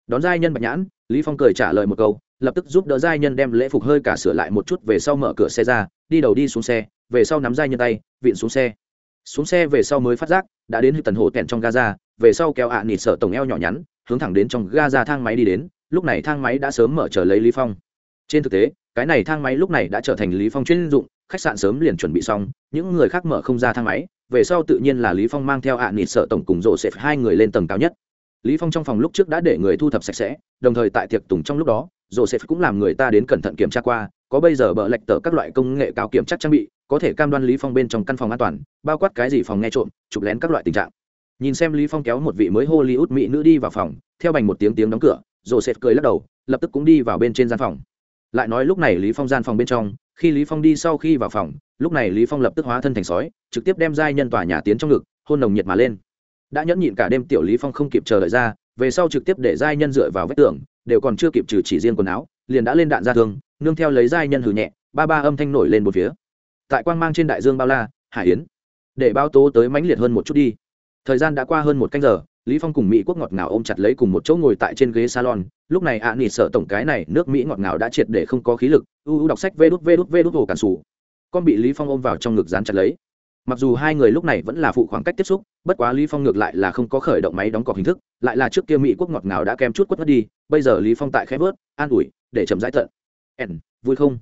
Đón giai nhân bạch nhãn, lý phong cười trả lời một câu, lập tức giúp đỡ giai nhân đem lễ phục hơi cả sửa lại một chút về sau mở cửa xe ra, đi đầu đi xuống xe, về sau nắm giai nhân tay viện xuống xe. Xuống xe về sau mới phát giác, đã đến hư tần hồ tèn trong gaza về sau kéo ạ à nịt sợ tổng eo nhỏ nhắn, hướng thẳng đến trong gaza thang máy đi đến, lúc này thang máy đã sớm mở chờ lấy lý phong. Trên thực tế, cái này thang máy lúc này đã trở thành lý phong chuyên dụng, khách sạn sớm liền chuẩn bị xong, những người khác mở không ra thang máy, về sau tự nhiên là lý phong mang theo ạ à nịt sợ tổng cùng rộ xếp hai người lên tầng cao nhất. Lý phong trong phòng lúc trước đã để người thu thập sạch sẽ, đồng thời tại tiệc tùng trong lúc đó joseph cũng làm người ta đến cẩn thận kiểm tra qua, có bây giờ bờ lệch tờ các loại công nghệ cao kiểm tra trang bị, có thể cam đoan lý phong bên trong căn phòng an toàn, bao quát cái gì phòng nghe trộm, chụp lén các loại tình trạng nhìn xem lý phong kéo một vị mới hollywood mỹ nữ đi vào phòng, theo bành một tiếng tiếng đóng cửa, joseph cười lắc đầu, lập tức cũng đi vào bên trên gian phòng. Lại nói lúc này lý phong gian phòng bên trong, khi lý phong đi sau khi vào phòng, lúc này lý phong lập tức hóa thân thành sói, trực tiếp đem giai nhân tòa nhà tiến trong ngực, hôn nồng nhiệt mà lên. Đã nhẫn nhịn cả đêm tiểu lý phong không kịp chờ đợi ra, về sau trực tiếp để giai nhân dựa vào vách tường, đều còn chưa kịp trừ chỉ riêng quần áo, liền đã lên đạn ra thương, nương theo lấy giai nhân hử nhẹ, ba ba âm thanh nổi lên một phía. Tại quang mang trên đại dương bao la, hải yến, để bao tố tới mãnh liệt hơn một chút đi thời gian đã qua hơn một canh giờ lý phong cùng mỹ quốc ngọt ngào ôm chặt lấy cùng một chỗ ngồi tại trên ghế salon. Lúc này ạ à, nỉ sợ tổng cái này nước mỹ ngọt ngào đã triệt để không có khí lực. U u đọc sách vê đút vê đút vê đút hồ cản sủ. Con bị lý phong ôm vào trong ngực dán chặt lấy. Mặc dù hai người lúc này vẫn là phụ khoảng cách tiếp xúc bất quá lý phong ngược lại là không có khởi động máy đóng cọc hình thức lại là trước kia mỹ quốc ngọt ngào đã kém chút quất mất đi bây giờ lý phong tại khẽ vớt an ủi để chậm rãi tận. Ẻn vui không?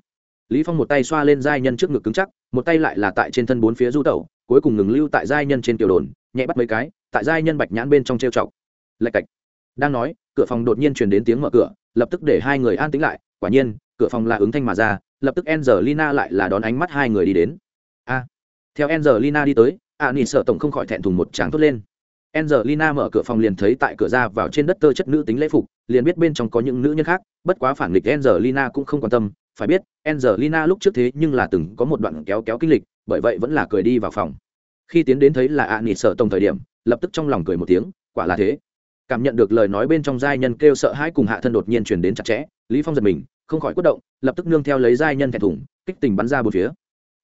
Lý phong một tay xoa lên giai nhân trước ngực cứng chắc một tay lại là tại trên thân bốn phía du tẩu cuối cùng ngừng lưu tại giai nhân trên tiểu đồn nhẹ bắt mấy cái tại giai nhân bạch nhãn bên trong treo chọc. Lạch cạch. Đang nói cửa phòng đột nhiên truyền đến tiếng mở cửa lập tức để hai người an tĩnh lại quả nhiên cửa phòng là ứng thanh mà ra lập tức Angelina lại là đón ánh mắt hai người đi đến. A. Theo Angelina đi tới a nỉ sợ tổng không khỏi thẹn thùng một tráng thốt lên. Angelina mở cửa phòng liền thấy tại cửa ra vào trên đất tơ chất nữ tính lễ phục, liền biết bên trong có những nữ nhân khác, bất quá phản nghịch Angelina cũng không quan tâm, phải biết, Angelina lúc trước thế nhưng là từng có một đoạn kéo kéo kinh lịch, bởi vậy vẫn là cười đi vào phòng. Khi tiến đến thấy là Annie sợ tổng thời điểm, lập tức trong lòng cười một tiếng, quả là thế. Cảm nhận được lời nói bên trong giai nhân kêu sợ hãi cùng hạ thân đột nhiên truyền đến chặt chẽ, Lý Phong giật mình, không khỏi quất động, lập tức nương theo lấy giai nhân thẹn thùng, kích tình bắn ra bốn phía.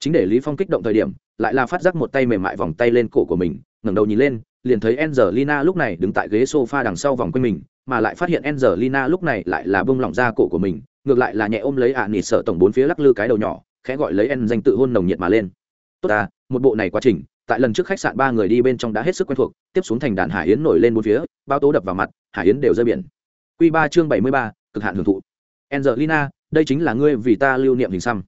Chính để Lý Phong kích động thời điểm, lại là phát giác một tay mềm mại vòng tay lên cổ của mình, ngẩng đầu nhìn lên, liền thấy Angelina lúc này đứng tại ghế sofa đằng sau vòng quanh mình, mà lại phát hiện Angelina lúc này lại là bông lỏng ra cổ của mình, ngược lại là nhẹ ôm lấy ạ à nịt sợ tổng bốn phía lắc lư cái đầu nhỏ, khẽ gọi lấy En danh tự hôn nồng nhiệt mà lên. Tốt à, một bộ này quá trình, tại lần trước khách sạn ba người đi bên trong đã hết sức quen thuộc, tiếp xuống thành đàn hải yến nổi lên bốn phía, bao tố đập vào mặt, hải yến đều rơi biển. Quy ba chương 73, cực hạn hưởng thụ. Angelina, đây chính là ngươi vì ta lưu niệm hình xăm.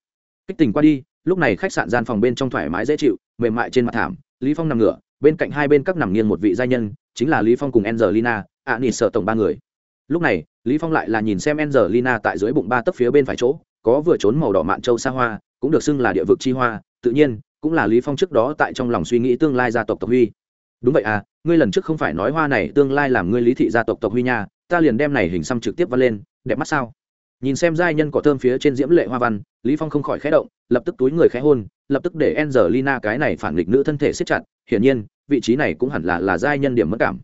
Kích tình qua đi, lúc này khách sạn gian phòng bên trong thoải mái dễ chịu, mềm mại trên mặt thảm, Lý Phong nằm ngửa, bên cạnh hai bên các nằm nghiêng một vị giai nhân chính là lý phong cùng angelina ạ nỉ sợ tổng ba người lúc này lý phong lại là nhìn xem angelina tại dưới bụng ba tấc phía bên phải chỗ có vừa trốn màu đỏ mạn châu xa hoa cũng được xưng là địa vực chi hoa tự nhiên cũng là lý phong trước đó tại trong lòng suy nghĩ tương lai gia tộc tộc huy. Đúng vậy à ngươi lần trước không phải nói hoa này tương lai làm ngươi lý thị gia tộc tộc huy nha ta liền đem này hình xăm trực tiếp văn lên đẹp mắt sao? Nhìn xem giai nhân cỏ thơm phía trên diễm lệ hoa văn lý phong không khỏi khẽ động lập tức túi người khẽ hôn lập tức để angelina cái này phản nghịch nữ thân thể siết chặt hiển nhiên vị trí này cũng hẳn là là giai nhân điểm mất cảm.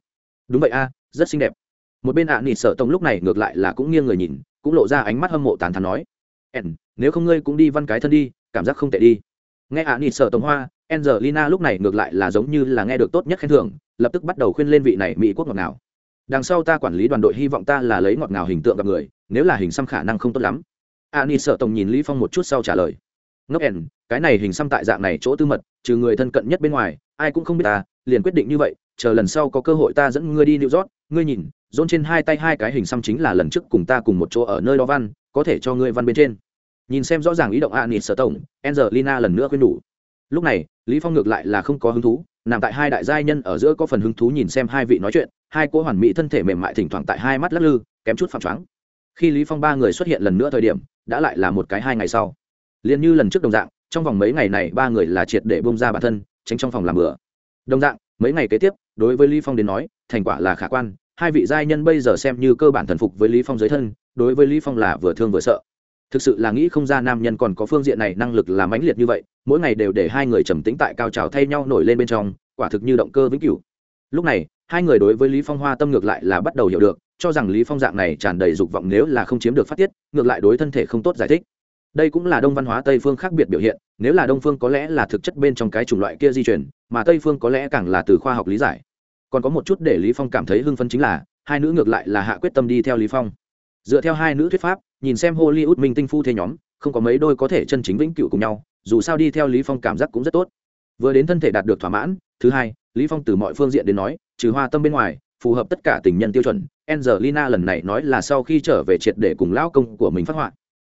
Đúng vậy a rất xinh đẹp. Một bên ạ à, nịt sợ tông lúc này ngược lại là cũng nghiêng người nhìn cũng lộ ra ánh mắt hâm mộ tàn thán nói en nếu không ngươi cũng đi văn cái thân đi cảm giác không tệ đi nghe ạ, nịt sợ tông hoa, angelina lúc này ngược lại là giống như là nghe được tốt nhất khen thưởng, lập tức bắt đầu khuyên lên vị này mỹ quốc ngọt ngào. Đằng sau ta quản lý đoàn đội hy vọng ta là lấy ngọt ngào hình tượng gặp người, nếu là hình xăm khả năng không tốt lắm. A ni sợ tổng nhìn lý phong một chút sau trả lời. Ngốc ẻn, cái này hình xăm tại dạng này chỗ tư mật, trừ người thân cận nhất bên ngoài, ai cũng không biết ta, liền quyết định như vậy, chờ lần sau có cơ hội ta dẫn ngươi đi New York, ngươi nhìn, dôn trên hai tay hai cái hình xăm chính là lần trước cùng ta cùng một chỗ ở nơi đó văn, có thể cho ngươi văn bên trên nhìn xem rõ ràng ý động a nịt sở tổng, angelina lần nữa khuyên đủ. Lúc này, lý phong ngược lại là không có hứng thú, nằm tại hai đại giai nhân ở giữa có phần hứng thú nhìn xem hai vị nói chuyện, hai cô hoàn mỹ thân thể mềm mại thỉnh thoảng tại hai mắt lắc lư, kém chút phạm choáng. Khi lý phong ba người xuất hiện lần nữa thời điểm, đã lại là một cái hai ngày sau. Liền như lần trước đồng dạng, trong vòng mấy ngày này ba người là triệt để bông ra bản thân, tránh trong phòng làm bữa đồng dạng, mấy ngày kế tiếp, đối với lý phong đến nói, thành quả là khả quan, hai vị giai nhân bây giờ xem như cơ bản thần phục với lý phong dưới thân, đối với lý phong là vừa thương vừa sợ thực sự là nghĩ không ra nam nhân còn có phương diện này năng lực làm mãnh liệt như vậy, mỗi ngày đều để hai người trầm tĩnh tại cao trào thay nhau nổi lên bên trong, quả thực như động cơ vĩnh cửu. Lúc này, hai người đối với lý phong hoa tâm ngược lại là bắt đầu hiểu được, cho rằng lý phong dạng này tràn đầy dục vọng nếu là không chiếm được phát tiết, ngược lại đối thân thể không tốt giải thích. Đây cũng là đông văn hóa tây phương khác biệt biểu hiện, nếu là đông phương có lẽ là thực chất bên trong cái chủng loại kia di chuyển mà tây phương có lẽ càng là từ khoa học lý giải. Còn có một chút để lý phong cảm thấy hưng phấn chính là, hai nữ ngược lại là hạ quyết tâm đi theo lý phong. Dựa theo hai nữ thuyết pháp nhìn xem hollywood minh tinh phu thế nhóm, không có mấy đôi có thể chân chính vĩnh cửu cùng nhau, dù sao đi theo lý phong cảm giác cũng rất tốt. Vừa đến thân thể đạt được thỏa mãn, thứ hai, lý phong từ mọi phương diện đến nói, trừ hoa tâm bên ngoài, phù hợp tất cả tình nhân tiêu chuẩn, angelina lần này nói là sau khi trở về triệt để cùng lão công của mình phát họa.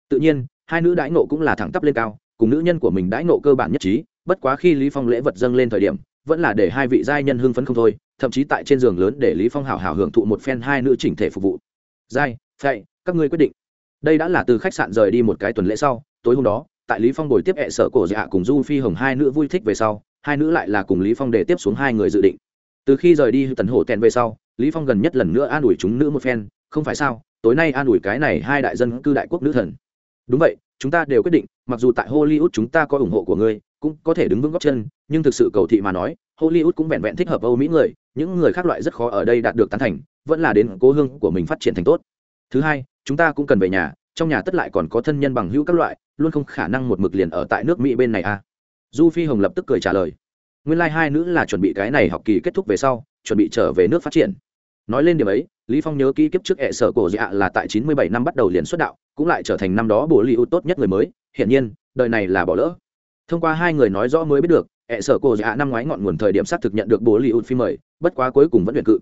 Tự nhiên, hai nữ đãi nộ cũng là thẳng tắp lên cao, cùng nữ nhân của mình đãi nộ cơ bản nhất trí, bất quá khi lý phong lễ vật dâng lên thời điểm, vẫn là để hai vị giai nhân hưng phấn không thôi, thậm chí tại trên giường lớn để lý phong hào hào hưởng thụ một phen hai nữ chỉnh thể phục vụ. Giai, phệ, các ngươi quyết định đây đã là từ khách sạn rời đi một cái tuần lễ sau, tối hôm đó, tại lý phong buổi tiếp hệ sở cổ dạ cùng du phi hồng hai nữ vui thích về sau, hai nữ lại là cùng lý phong để tiếp xuống hai người dự định. Từ khi rời đi tần hổ tèn về sau, lý phong gần nhất lần nữa an ủi chúng nữ một phen, không phải sao, tối nay an ủi cái này hai đại dân cư đại quốc nữ thần. Đúng vậy, chúng ta đều quyết định, mặc dù tại hollywood chúng ta có ủng hộ của ngươi, cũng có thể đứng vững góc chân, nhưng thực sự cầu thị mà nói, hollywood cũng vẹn vẹn thích hợp âu mỹ người, những người khác loại rất khó ở đây đạt được tán thành, vẫn là đến cố hương của mình phát triển thành tốt. Thứ hai chúng ta cũng cần về nhà, trong nhà tất lại còn có thân nhân bằng hữu các loại, luôn không khả năng một mực liền ở tại nước mỹ bên này à? Du phi hồng lập tức cười trả lời. Nguyên lai、like、hai nữ là chuẩn bị cái này học kỳ kết thúc về sau, chuẩn bị trở về nước phát triển. Nói lên điểm ấy, lý phong nhớ kỹ kiếp trước hệ sở cổ dạ là tại chín mươi bảy năm bắt đầu liền xuất đạo, cũng lại trở thành năm đó bồ li tốt nhất người mới, hiển nhiên, đời này là bỏ lỡ. Thông qua hai người nói rõ mới biết được hệ sở cổ dạ năm ngoái ngọn nguồn thời điểm xác thực nhận được bố li phim mời, bất quá cuối cùng vẫn luyện cự.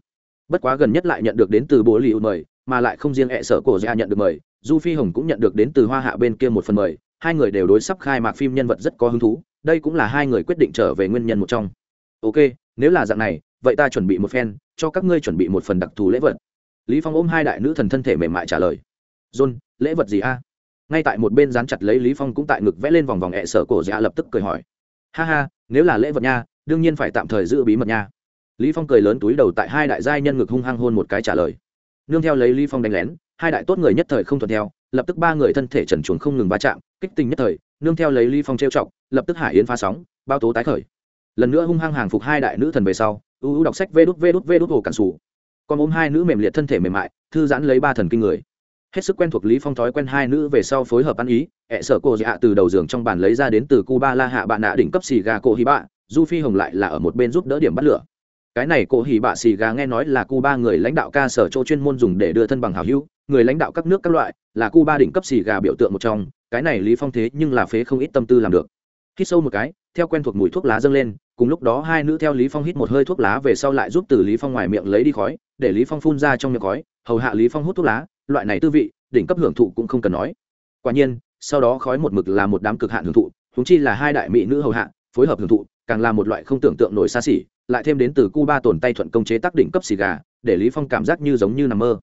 Bất quá gần nhất lại nhận được đến từ bố li mời mà lại không riêng hệ sở cổ dạ nhận được mời, du phi hồng cũng nhận được đến từ hoa hạ bên kia một phần mời. Hai người đều đối sắp khai mạc phim nhân vật rất có hứng thú, đây cũng là hai người quyết định trở về nguyên nhân một trong. Ok, nếu là dạng này, vậy ta chuẩn bị một phen, cho các ngươi chuẩn bị một phần đặc thù lễ vật. Lý phong ôm hai đại nữ thần thân thể mềm mại trả lời. John, lễ vật gì a? Ngay tại một bên dán chặt lấy lý phong cũng tại ngực vẽ lên vòng vòng ẹ sở cổ dạ lập tức cười hỏi. Ha ha, nếu là lễ vật nha, đương nhiên phải tạm thời giữ bí mật nha. Lý phong cười lớn túi đầu tại hai đại giai nhân ngực hung hăng hôn một cái trả lời nương theo lấy lý phong đánh lén, hai đại tốt người nhất thời không thuận theo, lập tức ba người thân thể trần chuồng không ngừng va chạm, kích tình nhất thời, nương theo lấy lý phong trêu chọc, lập tức hải yến phá sóng, bao tố tái khởi. Lần nữa hung hăng hàng phục hai đại nữ thần về sau, u u đọc sách vê đút vê đút vê đút hồ cản sủ. Còn ôm hai nữ mềm liệt thân thể mềm mại, thư giãn lấy ba thần kinh người. Hết sức quen thuộc lý phong thói quen hai nữ về sau phối hợp ăn ý, ẹ sợ cô dạ từ đầu giường trong bàn lấy ra đến từ cuba la hạ bạn nạ đỉnh cấp xì gà cổ hi bạ, du phi hồng lại là ở một bên giúp đỡ điểm bắt lửa cái này cổ hỉ bạ xì gà nghe nói là cuba người lãnh đạo ca sở chỗ chuyên môn dùng để đưa thân bằng hảo hữu, người lãnh đạo các nước các loại, là cuba đỉnh cấp xì gà biểu tượng một trong, cái này lý phong thế nhưng là phế không ít tâm tư làm được. Hít sâu một cái, theo quen thuộc mùi thuốc lá dâng lên, cùng lúc đó hai nữ theo lý phong hít một hơi thuốc lá về sau lại giúp từ lý phong ngoài miệng lấy đi khói, để lý phong phun ra trong miệng khói, hầu hạ lý phong hút thuốc lá, loại này tư vị, đỉnh cấp hưởng thụ cũng không cần nói. Quả nhiên, sau đó khói một mực là một đám cực hạn hưởng thụ chúng chi là hai đại mỹ nữ hầu hạ, phối hợp hưởng thụ càng là một loại không tưởng tượng nổi xa xỉ, lại thêm đến từ cuba tồn tay thuận công chế tác đỉnh cấp xì gà, để lý phong cảm giác như giống như nằm mơ.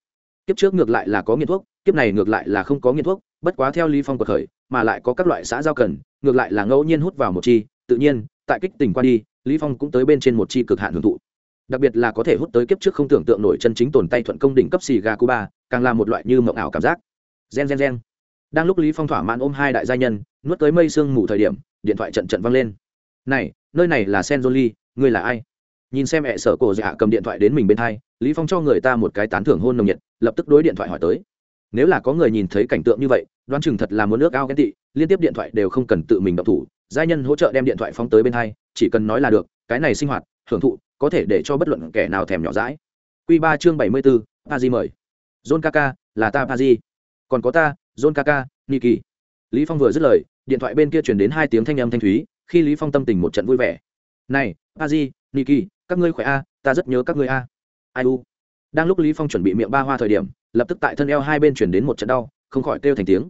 Kiếp trước ngược lại là có nghiện thuốc, kiếp này ngược lại là không có nghiện thuốc, bất quá theo lý phong cuộc khởi, mà lại có các loại xã giao cần, ngược lại là ngẫu nhiên hút vào một chi, tự nhiên, tại kích tỉnh qua đi, lý phong cũng tới bên trên một chi cực hạn hưởng thụ. Đặc biệt là có thể hút tới kiếp trước không tưởng tượng nổi chân chính tồn tay thuận công đỉnh cấp xì gà cuba, càng là một loại như mộng ảo cảm giác. Gen gen gen. Đang lúc lý phong thỏa mãn ôm hai đại gia nhân, nuốt tới mây sương ngủ thời điểm, điện thoại trận trận vang lên. Này nơi này là senjoli ngươi là ai nhìn xem mẹ sở cổ dạ cầm điện thoại đến mình bên hai lý phong cho người ta một cái tán thưởng hôn nồng nhiệt lập tức đối điện thoại hỏi tới nếu là có người nhìn thấy cảnh tượng như vậy đoán chừng thật là muốn nước ao ghen tị liên tiếp điện thoại đều không cần tự mình động thủ gia nhân hỗ trợ đem điện thoại phóng tới bên hai chỉ cần nói là được cái này sinh hoạt hưởng thụ có thể để cho bất luận kẻ nào thèm nhỏ dãi Quy ba chương bảy mươi 74, Pazi mời. John Kaka, là ta Pazi. Còn có ta, John Kaka, Niki. Lý Phong vừa dứt lời, điện thoại bên kia truyền đến hai tiếng thanh âm thanh thúy, khi Lý Phong tâm tình một trận vui vẻ. "Này, Pazi, Niki, các ngươi khỏe a, ta rất nhớ các ngươi a." Ai u. Đang lúc Lý Phong chuẩn bị miệng ba hoa thời điểm, lập tức tại thân eo hai bên truyền đến một trận đau, không khỏi kêu thành tiếng.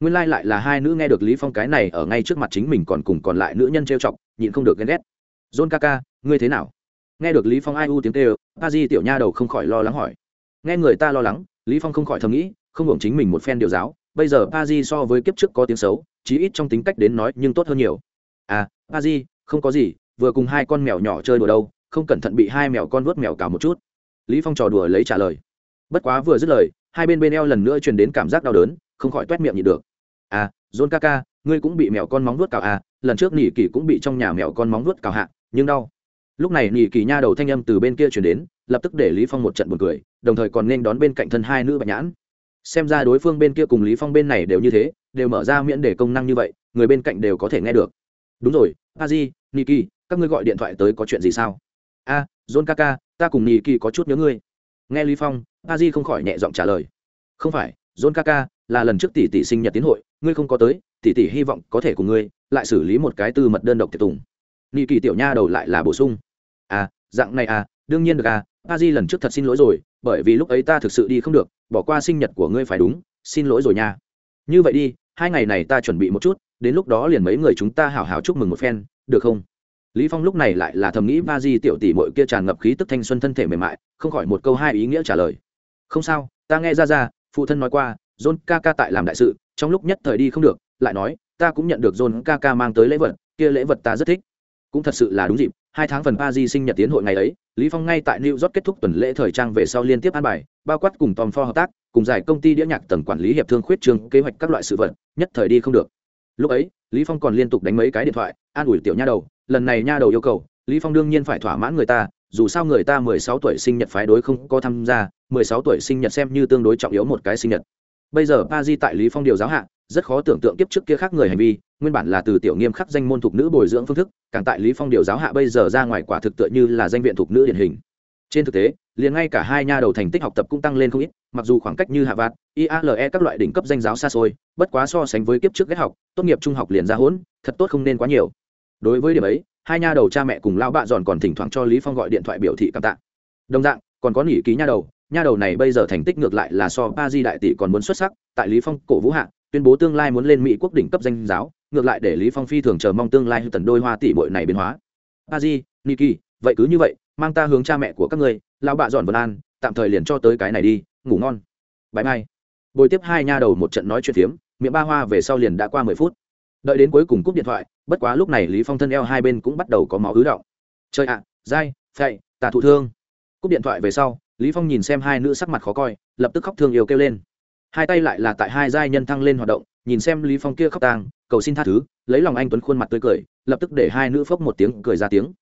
Nguyên lai like lại là hai nữ nghe được Lý Phong cái này ở ngay trước mặt chính mình còn cùng còn lại nữ nhân trêu chọc, nhịn không được ghen ghét. "John Kaka, ngươi thế nào?" nghe được lý phong ai u tiếng kêu a di tiểu nha đầu không khỏi lo lắng hỏi nghe người ta lo lắng lý phong không khỏi thầm nghĩ không hưởng chính mình một phen điều giáo bây giờ pa di so với kiếp trước có tiếng xấu chí ít trong tính cách đến nói nhưng tốt hơn nhiều à a di, không có gì, vừa cùng hai con mèo nhỏ chơi đùa đâu, không cẩn thận bị hai mèo con vuốt mèo cào một chút. Lý phong trò đùa lấy trả lời. Bất quá vừa dứt lời, hai bên bên eo lần nữa truyền đến cảm giác đau đớn, không khỏi toét miệng nhịn được. À john kaka ngươi cũng bị mèo con móng vuốt cào à lần trước nỉ kỳ cũng bị trong nhà mèo con móng vuốt cào hạ, nhưng đau. Lúc này nỉ kỳ nha đầu thanh âm từ bên kia truyền đến, lập tức để lý phong một trận buồn cười, đồng thời còn nên đón bên cạnh thân hai nữ bạch nhãn. Xem ra đối phương bên kia cùng lý phong bên này đều như thế, đều mở ra miễn để công năng như vậy, người bên cạnh đều có thể nghe được đúng rồi a di niki các ngươi gọi điện thoại tới có chuyện gì sao? A à, john kaka ta cùng niki có chút nhớ ngươi. Nghe lý phong a di không khỏi nhẹ giọng trả lời. Không phải john kaka là lần trước tỷ tỷ sinh nhật tiến hội ngươi không có tới tỷ tỷ hy vọng có thể cùng ngươi lại xử lý một cái tư mật đơn độc tiệc tùng. Niki tiểu nha đầu lại là bổ sung. À dạng này à đương nhiên được à a di lần trước thật xin lỗi rồi bởi vì lúc ấy ta thực sự đi không được bỏ qua sinh nhật của ngươi phải đúng xin lỗi rồi nha. Như vậy đi hai ngày này ta chuẩn bị một chút đến lúc đó liền mấy người chúng ta hào hào chúc mừng một phen, được không? Lý phong lúc này lại là thầm nghĩ ba di tiểu tỷ muội kia tràn ngập khí tức thanh xuân thân thể mềm mại, không khỏi một câu hai ý nghĩa trả lời. Không sao, ta nghe ra ra phụ thân nói qua, john ca ca tại làm đại sự, trong lúc nhất thời đi không được, lại nói, ta cũng nhận được john ca ca mang tới lễ vật, kia lễ vật ta rất thích. Cũng thật sự là đúng dịp, hai tháng phần pa di sinh nhật tiến hội ngày ấy, lý phong ngay tại new york kết thúc tuần lễ thời trang về sau liên tiếp an bài, bao quát cùng tom for hợp tác, cùng giải công ty đĩa nhạc tầng quản lý hiệp thương khuyết trường kế hoạch các loại sự vật, nhất thời đi không được lúc ấy, lý phong còn liên tục đánh mấy cái điện thoại, an ủi tiểu nha đầu, lần này nha đầu yêu cầu, lý phong đương nhiên phải thỏa mãn người ta, dù sao người ta 16 tuổi sinh nhật phái đối không có tham gia 16 tuổi sinh nhật xem như tương đối trọng yếu một cái sinh nhật. Bây giờ pa di tại lý phong điều giáo hạ, rất khó tưởng tượng kiếp trước kia khác người hành vi, nguyên bản là từ tiểu nghiêm khắc danh môn thuộc nữ bồi dưỡng phương thức, càng tại lý phong điều giáo hạ bây giờ ra ngoài quả thực tựa như là danh viện thuộc nữ điển hình trên thực tế, liền ngay cả hai nha đầu thành tích học tập cũng tăng lên không ít, mặc dù khoảng cách như hạ vạt iale các loại đỉnh cấp danh giáo xa xôi, bất quá so sánh với kiếp trước ghét học, tốt nghiệp trung học liền ra hỗn thật tốt không nên quá nhiều. Đối với điểm ấy, hai nha đầu cha mẹ cùng lão bạ giòn còn thỉnh thoảng cho lý phong gọi điện thoại biểu thị cảm tạ. Đồng dạng, còn có nghỉ ký nha đầu nha đầu này bây giờ thành tích ngược lại là so ba di đại tỷ còn muốn xuất sắc, tại lý phong, cổ vũ hạ, tuyên bố tương lai muốn lên mỹ quốc đỉnh cấp danh giáo, ngược lại để lý phong phi thường chờ mong tương lai hư tần đôi hoa tỷ bội này biến hóa. Ba di niki, vậy cứ như vậy mang ta hướng cha mẹ của các ngươi lão bạ dọn vân an tạm thời liền cho tới cái này đi ngủ ngon. Bãi mai bồi tiếp hai nha đầu một trận nói chuyện phiếm miệng ba hoa về sau liền đã qua mười phút. Đợi đến cuối cùng cúp điện thoại bất quá lúc này lý phong thân eo hai bên cũng bắt đầu có máu ứ động. Chơi ạ à, dai phệ ta thụ thương. Cúp điện thoại về sau lý phong nhìn xem hai nữ sắc mặt khó coi lập tức khóc thương yêu kêu lên. Hai tay lại là tại hai giai nhân thăng lên hoạt động nhìn xem lý phong kia khóc tang cầu xin tha thứ lấy lòng anh tuấn khuôn mặt tươi cười lập tức để hai nữ phốc một tiếng cười ra tiếng.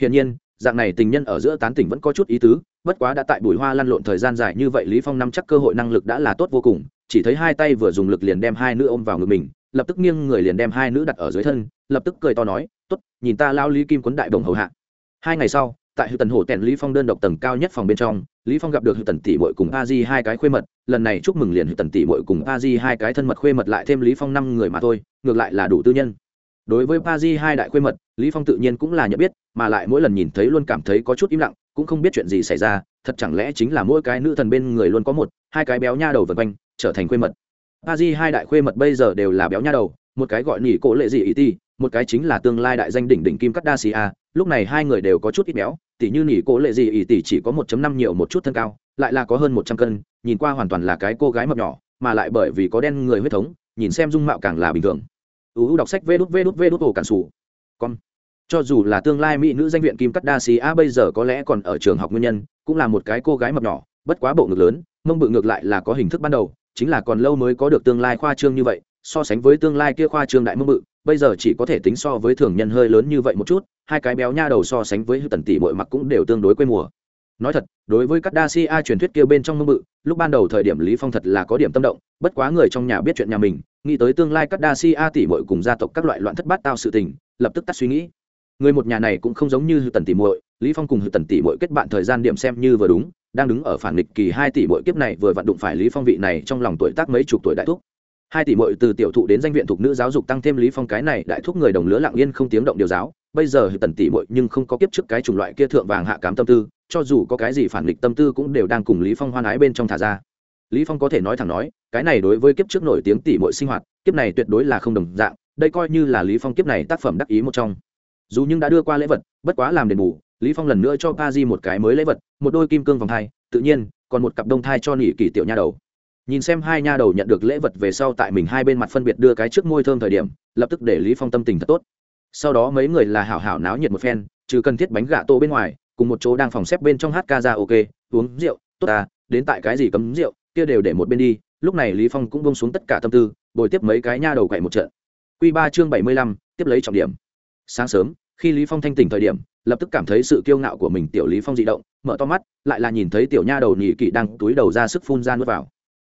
Hiển nhiên dạng này tình nhân ở giữa tán tỉnh vẫn có chút ý tứ, bất quá đã tại bùi hoa lăn lộn thời gian dài như vậy, lý phong nắm chắc cơ hội năng lực đã là tốt vô cùng, chỉ thấy hai tay vừa dùng lực liền đem hai nữ ôm vào ngực mình, lập tức nghiêng người liền đem hai nữ đặt ở dưới thân, lập tức cười to nói, tốt, nhìn ta lao lý kim quấn đại đồng hầu hạ. Hai ngày sau, tại hư tần hồ tèn lý phong đơn độc tầng cao nhất phòng bên trong, lý phong gặp được hư tần tỷ muội cùng a di hai cái khuê mật, lần này chúc mừng liền hư tần tỷ muội cùng a di hai cái thân mật khuê mật lại thêm lý phong năm người mà thôi, ngược lại là đủ tư nhân đối với pa di hai đại khuê mật, lý phong tự nhiên cũng là nhận biết, mà lại mỗi lần nhìn thấy luôn cảm thấy có chút im lặng, cũng không biết chuyện gì xảy ra, thật chẳng lẽ chính là mỗi cái nữ thần bên người luôn có một, hai cái béo nha đầu vần quanh, trở thành khuê mật. Pa di hai đại khuê mật bây giờ đều là béo nha đầu, một cái gọi nỉ cổ lệ gì ý ti, một cái chính là tương lai đại danh đỉnh đỉnh kim cắt đa xì a, lúc này hai người đều có chút ít béo tỷ như nỉ cổ lệ gì ý tỷ chỉ có 1 năm nhiều một chút thân cao, lại là có hơn một trăm cân, nhìn qua hoàn toàn là cái cô gái mập nhỏ, mà lại bởi vì có đen người huyết thống, nhìn xem dung mạo càng là bình thường uu đọc sách vê đút vê đút vê đút ổ cản sủ. Con cho dù là tương lai mỹ nữ danh viện kim cắt đa xì a bây giờ có lẽ còn ở trường học nguyên nhân, cũng là một cái cô gái mập nhỏ, bất quá bộ ngực lớn, mông bự ngược lại là có hình thức ban đầu, chính là còn lâu mới có được tương lai khoa trương như vậy, so sánh với tương lai kia khoa trương đại mông bự, bây giờ chỉ có thể tính so với thường nhân hơi lớn như vậy một chút, hai cái béo nha đầu so sánh với tần tỷ mọi mặc cũng đều tương đối quê mùa. Nói thật, đối với các đa si a truyền thuyết kia bên trong mông bự, lúc ban đầu thời điểm lý phong thật là có điểm tâm động, bất quá người trong nhà biết chuyện nhà mình nghĩ tới tương lai các đa si a tỷ muội cùng gia tộc các loại loạn thất bát tao sự tình, lập tức tắt suy nghĩ. Người một nhà này cũng không giống như hư tần tỷ muội, lý phong cùng hư tần tỷ muội kết bạn thời gian điểm xem như vừa đúng, đang đứng ở phản nghịch kỳ hai tỷ muội kiếp này vừa vặn đụng phải lý phong vị này trong lòng tuổi tác mấy chục tuổi đại thúc. Hai tỷ muội từ tiểu thụ đến danh viện thuộc nữ giáo dục tăng thêm lý phong cái này đại thúc người đồng lứa lặng yên không tiếng động điều giáo, bây giờ hư tần tỷ muội nhưng không có kiếp trước cái chủng loại kia thượng vàng hạ cám tâm tư, cho dù có cái gì phản nghịch tâm tư cũng đều đang cùng lý phong hoan ái bên trong thả ra lý phong có thể nói thẳng nói, cái này đối với kiếp trước nổi tiếng tỷ muội sinh hoạt, kiếp này tuyệt đối là không đồng dạng, đây coi như là lý phong kiếp này tác phẩm đắc ý một trong. Dù nhưng đã đưa qua lễ vật, bất quá làm đền bù, lý phong lần nữa cho pa di một cái mới lễ vật, một đôi kim cương vòng thai, tự nhiên, còn một cặp đông thai cho nỉ kỳ tiểu nha đầu. Nhìn xem hai nha đầu nhận được lễ vật về sau tại mình hai bên mặt phân biệt đưa cái trước môi thơm thời điểm, lập tức để lý phong tâm tình thật tốt. Sau đó mấy người là hảo hảo náo nhiệt một phen, trừ cần thiết bánh gạ tô bên ngoài, cùng một chỗ đang phòng xếp bên trong hát ca ra ok uống rượu, tốt à đến tại cái gì cấm rượu? Kia đều để một bên đi lúc này lý phong cũng bông xuống tất cả tâm tư bồi tiếp mấy cái nha đầu quậy một trận. Quy ba chương bảy mươi lăm, tiếp lấy trọng điểm. Sáng sớm khi lý phong thanh tỉnh thời điểm lập tức cảm thấy sự kiêu ngạo của mình tiểu lý phong dị động mở to mắt lại là nhìn thấy tiểu nha đầu nhị kỵ đang túi đầu ra sức phun ra nuốt vào.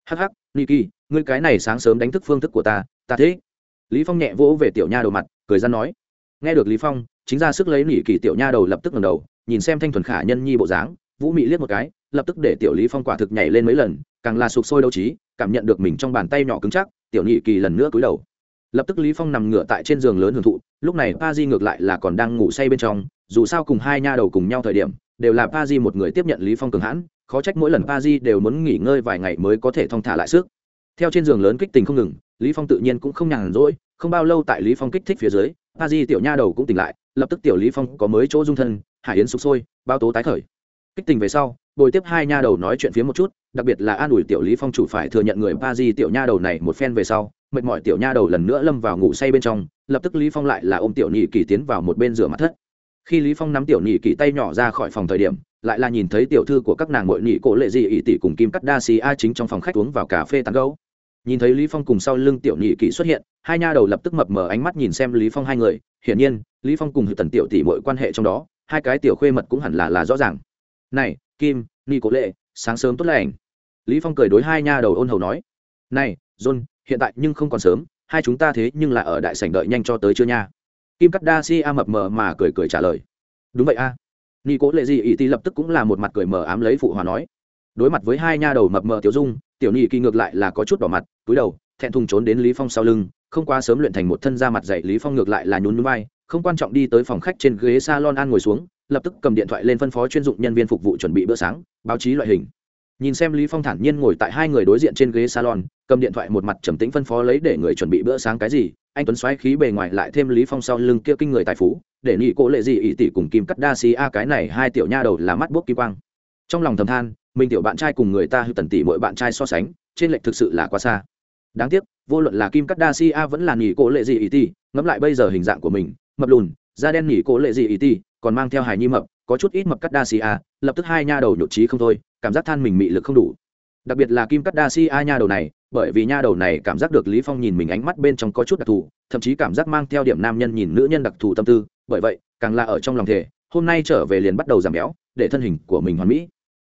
Hắc hắc nhị kỵ ngươi cái này sáng sớm đánh thức phương thức của ta ta thế lý phong nhẹ vỗ về tiểu nha đầu mặt cười ra nói. Nghe được lý phong chính ra sức lấy nhị kỵ tiểu nha đầu lập tức ngẩng đầu nhìn xem thanh thuần khả nhân nhi bộ dáng vũ mị liếc một cái lập tức để tiểu lý phong quả thực nhảy lên mấy lần càng là sụp sôi đấu trí, cảm nhận được mình trong bàn tay nhỏ cứng chắc, tiểu nhị kỳ lần nữa cúi đầu. Lập tức lý phong nằm ngửa tại trên giường lớn hưởng thụ, lúc này pa di ngược lại là còn đang ngủ say bên trong, dù sao cùng hai nha đầu cùng nhau thời điểm, đều là pa di một người tiếp nhận lý phong cường hãn, khó trách mỗi lần pa di đều muốn nghỉ ngơi vài ngày mới có thể thong thả lại sức. Theo trên giường lớn kích tình không ngừng, lý phong tự nhiên cũng không nhàn rỗi, không bao lâu tại lý phong kích thích phía dưới, pa di tiểu nha đầu cũng tỉnh lại, lập tức tiểu lý phong có mới chỗ dung thân, hải yến sụp sôi bao tố tái khởi. Kích tình về sau bồi tiếp hai nha đầu nói chuyện phía một chút, đặc biệt là an ủi tiểu lý phong chủ phải thừa nhận người pa di tiểu nha đầu này một phen về sau, mệt mỏi tiểu nha đầu lần nữa lâm vào ngủ say bên trong, lập tức lý phong lại là ôm tiểu nhị kỳ tiến vào một bên rửa mặt thất. Khi lý phong nắm tiểu nhị kỳ tay nhỏ ra khỏi phòng thời điểm, lại là nhìn thấy tiểu thư của các nàng muội nhị cổ lệ dị ỷ tỷ cùng kim cắt đa xì a chính trong phòng khách uống vào cà phê tán gấu nhìn thấy lý phong cùng sau lưng tiểu nhị kỳ xuất hiện, hai nha đầu lập tức mập mờ ánh mắt nhìn xem lý phong hai người, hiển nhiên, lý phong cùng tần tiểu tỷ mọi quan hệ trong đó, hai cái tiểu khuê mật cũng hẳn là là rõ ràng. Này kim, ni cố lệ, sáng sớm tốt lành. Lý phong cười đối hai nha đầu ôn hầu nói, này, john, hiện tại nhưng không còn sớm, hai chúng ta thế nhưng là ở đại sảnh đợi nhanh cho tới chưa nha. Kim cắt đa si a mập mờ mà cười cười trả lời, đúng vậy a. Ni cố lệ gì ý ti lập tức cũng là một mặt cười mờ ám lấy phụ hòa nói, đối mặt với hai nha đầu mập mờ tiểu dung, tiểu nhị kỳ ngược lại là có chút đỏ mặt, túi đầu, thẹn thùng trốn đến lý phong sau lưng, không quá sớm luyện thành một thân da mặt dậy lý phong ngược lại là nhún nhún vai, không quan trọng đi tới phòng khách trên ghế salon an ngồi xuống lập tức cầm điện thoại lên phân phó chuyên dụng nhân viên phục vụ chuẩn bị bữa sáng, báo chí loại hình. Nhìn xem lý phong thản nhiên ngồi tại hai người đối diện trên ghế salon, cầm điện thoại một mặt trầm tĩnh phân phó lấy để người chuẩn bị bữa sáng cái gì, anh tuấn xoáy khí bề ngoài lại thêm lý phong sau lưng kia kinh người tài phú, để nhị cô lệ gì ỷ tỷ cùng kim cắt đa xì a cái này hai tiểu nha đầu là mắt bốc kim quang. Trong lòng thầm than, mình tiểu bạn trai cùng người ta hư tần tỷ mỗi bạn trai so sánh, trên lệch thực sự là quá xa. Đáng tiếc, vô luận là kim cắt đa si a vẫn là nhị cô lệ gì ỷ tỷ ngẫm lại bây giờ hình dạng của mình, mập lùn, da đen nhị cô lệ gì ỷ tỷ còn mang theo hài nhi mập, có chút ít mập cắt đa si a, lập tức hai nha đầu nhột trí không thôi, cảm giác than mình mị lực không đủ. Đặc biệt là kim cắt đa si a nha đầu này, bởi vì nha đầu này cảm giác được lý phong nhìn mình ánh mắt bên trong có chút đặc thù, thậm chí cảm giác mang theo điểm nam nhân nhìn nữ nhân đặc thù tâm tư, bởi vậy, càng là ở trong lòng thể hôm nay trở về liền bắt đầu giảm béo, để thân hình của mình hoàn mỹ.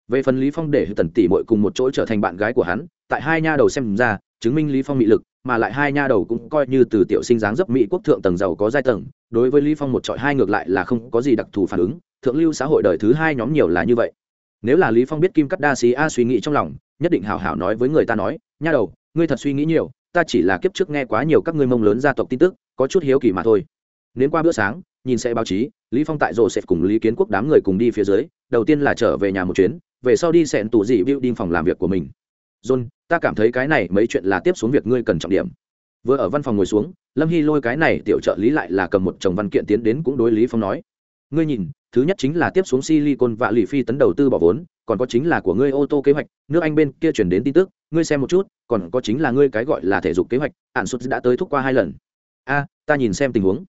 Về phần lý phong để tần tỷ muội cùng một chỗ trở thành bạn gái của hắn, tại hai nha đầu xem ra, chứng minh lý phong mị lực, mà lại hai nha đầu cũng coi như từ tiểu sinh dáng dấp mỹ quốc thượng tầng giàu có giai tầng đối với lý phong một trọi hai ngược lại là không có gì đặc thù phản ứng, thượng lưu xã hội đời thứ hai nhóm nhiều là như vậy. Nếu là lý phong biết kim cắt đa xí a suy nghĩ trong lòng, nhất định hảo hảo nói với người ta nói, nha đầu, ngươi thật suy nghĩ nhiều, ta chỉ là kiếp trước nghe quá nhiều các ngươi mông lớn gia tộc tin tức, có chút hiếu kỳ mà thôi. Đến qua bữa sáng, nhìn xe báo chí, lý phong tại rổ sẽ cùng lý kiến quốc đám người cùng đi phía dưới, đầu tiên là trở về nhà một chuyến, về sau đi xẹn tủ dị building phòng làm việc của mình. John, ta cảm thấy cái này mấy chuyện là tiếp xuống việc ngươi cần trọng điểm vừa ở văn phòng ngồi xuống, lâm hy lôi cái này tiểu trợ lý lại là cầm một chồng văn kiện tiến đến cũng đối lý phong nói, ngươi nhìn, thứ nhất chính là tiếp xuống silicon và lì phi tấn đầu tư bỏ vốn, còn có chính là của ngươi ô tô kế hoạch, nước anh bên kia chuyển đến tin tức, ngươi xem một chút, còn có chính là ngươi cái gọi là thể dục kế hoạch, ạn xuất đã tới thúc qua hai lần. A, ta nhìn xem tình huống.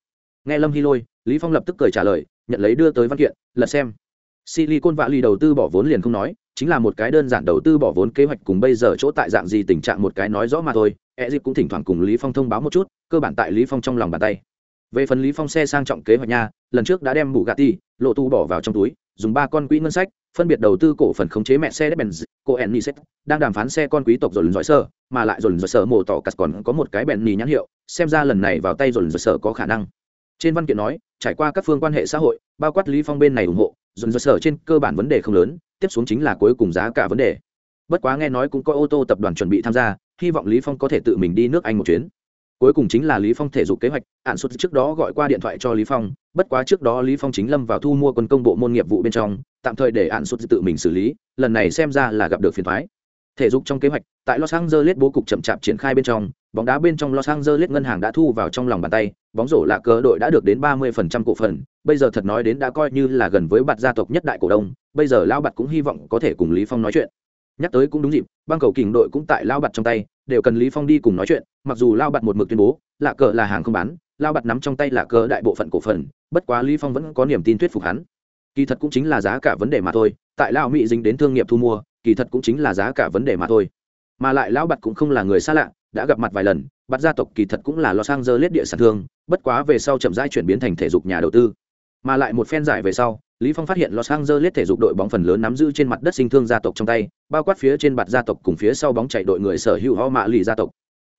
Nghe lâm hy lôi, lý phong lập tức cười trả lời, nhận lấy đưa tới văn kiện, lật xem silicon vạ lì đầu tư bỏ vốn liền không nói chính là một cái đơn giản đầu tư bỏ vốn kế hoạch cùng bây giờ chỗ tại dạng gì tình trạng một cái nói rõ mà thôi e dịp cũng thỉnh thoảng cùng lý phong thông báo một chút cơ bản tại lý phong trong lòng bàn tay về phần lý phong xe sang trọng kế hoạch nha lần trước đã đem bù gà ti lộ tu bỏ vào trong túi dùng ba con quỹ ngân sách phân biệt đầu tư cổ phần khống chế mẹ xe Benz, cô Eniset, đang đàm phán xe con quý tộc rồi giỏi sơ, mà lại rồi giỏi sơ mổ tỏ cắt còn có một cái bèn nhì nhãn hiệu, xem ra lần này vào tay rồi giỏi sơ có khả năng. Trên văn kiện nói, trải qua các phương quan hệ xã hội, bao quát Lý Phong bên này ủng hộ, dồn dơ sở trên cơ bản vấn đề không lớn, tiếp xuống chính là cuối cùng giá cả vấn đề. Bất quá nghe nói cũng có ô tô tập đoàn chuẩn bị tham gia, hy vọng Lý Phong có thể tự mình đi nước Anh một chuyến cuối cùng chính là lý phong thể dục kế hoạch ạn xuất trước đó gọi qua điện thoại cho lý phong bất quá trước đó lý phong chính lâm vào thu mua quân công bộ môn nghiệp vụ bên trong tạm thời để ạn xuất tự mình xử lý lần này xem ra là gặp được phiền toái thể dục trong kế hoạch tại los angeles bố cục chậm chạp triển khai bên trong bóng đá bên trong los angeles ngân hàng đã thu vào trong lòng bàn tay bóng rổ là cờ đội đã được đến 30% cổ phần, bây giờ thật nói đến đã coi như là gần với bạt gia tộc nhất đại cổ đông, bây giờ Lão bạt cũng hy vọng có thể cùng lý phong nói chuyện. Nhắc tới cũng đúng dịp, băng cầu kình đội cũng tại Lão bạt trong tay, đều cần lý phong đi cùng nói chuyện, mặc dù Lão bạt một mực tuyên bố, là cờ là hàng không bán, Lão bạt nắm trong tay là cờ đại bộ phận cổ phần, bất quá lý phong vẫn có niềm tin thuyết phục hắn. Kỳ thật cũng chính là giá cả vấn đề mà thôi, tại Lão mỹ dính đến thương nghiệp thu mua, kỳ thật cũng chính là giá cả vấn đề mà thôi. Mà lại lão bạt cũng không là người xa lạ, đã gặp mặt vài lần bắt gia tộc kỳ thật cũng là lo sang dơ lết địa sản thương bất quá về sau chậm rãi chuyển biến thành thể dục nhà đầu tư mà lại một phen giải về sau Lý Phong phát hiện Los Angeles thể dục đội bóng phần lớn nắm giữ trên mặt đất sinh thương gia tộc trong tay, bao quát phía trên bạt gia tộc cùng phía sau bóng chảy đội người sở hữu họ mạ lì gia tộc.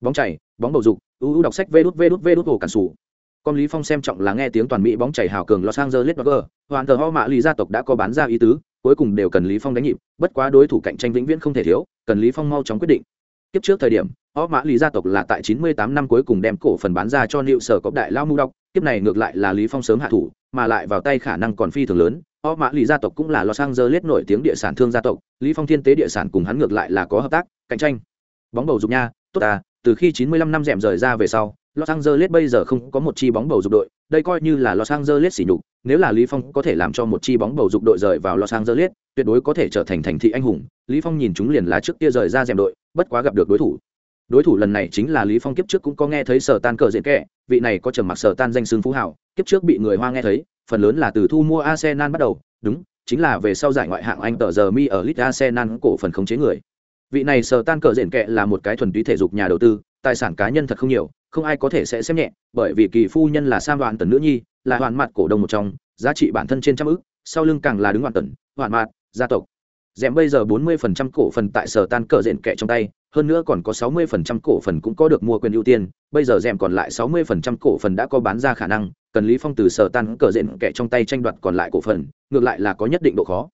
Bóng chảy, bóng bầu dục, uu đọc sách vút vút vút hồ cản sủ. Con Lý Phong xem trọng là nghe tiếng toàn Mỹ bóng chảy hào cường Los Angeles Dodgers, hoàn tờ họ mạ lì gia tộc đã có bán ra ý tứ, cuối cùng đều cần Lý Phong đánh nhịp, bất quá đối thủ cạnh tranh vĩnh viễn không thể thiếu, cần Lý Phong mau chóng quyết định. Tiếp trước thời điểm, họ mã lý gia tộc là tại 98 năm cuối cùng đem cổ phần bán ra cho Liệu Sở Cốc Đại Lao Mu Độc, tiếp này ngược lại là Lý Phong sớm hạ thủ, mà lại vào tay khả năng còn phi thường lớn, họ mã lý gia tộc cũng là los angeles nổi tiếng địa sản thương gia tộc lý phong thiên tế địa sản cùng hắn ngược lại là có hợp tác cạnh tranh. Bóng bầu dục nha tốt à từ khi 95 năm rèm rời ra về sau los angeles bây giờ không có một chi bóng bầu dục đội đây coi như là los angeles sỉ nhục nếu là lý phong có thể làm cho một chi bóng bầu dục đội rời vào los angeles tuyệt đối có thể trở thành thành thị anh hùng. Lý phong nhìn chúng liền là trước kia rời ra rèm đội bất quá gặp được đối thủ. Đối thủ lần này chính là lý phong kiếp trước cũng có nghe thấy sở tan cờ diện kẻ vị này có trầm mặc sở tan danh xưng phú hảo kiếp trước bị người hoa nghe thấy phần lớn là từ thu mua Arsenal bắt đầu, đúng, chính là về sau giải ngoại hạng Anh tờ giờ mi ở Leeds Arsenal cổ phần khống chế người. Vị này sở tan cờ diện kệ là một cái thuần túy thể dục nhà đầu tư, tài sản cá nhân thật không nhiều, không ai có thể sẽ xem nhẹ, bởi vì kỳ phu nhân là Sam đoạn Tần nữ nhi, là hoàn mặt cổ đông một trong, giá trị bản thân trên trăm ức, sau lưng càng là đứng hoàn tần, hoàn mặt, gia tộc. Dẻm bây giờ 40% cổ phần tại sở tan cờ rện kệ trong tay, hơn nữa còn có 60% cổ phần cũng có được mua quyền ưu tiên, bây giờ dẻm còn lại 60% cổ phần đã có bán ra khả năng, cần lý phong từ sở tan cờ rện kệ trong tay tranh đoạt còn lại cổ phần ngược lại là có nhất định độ khó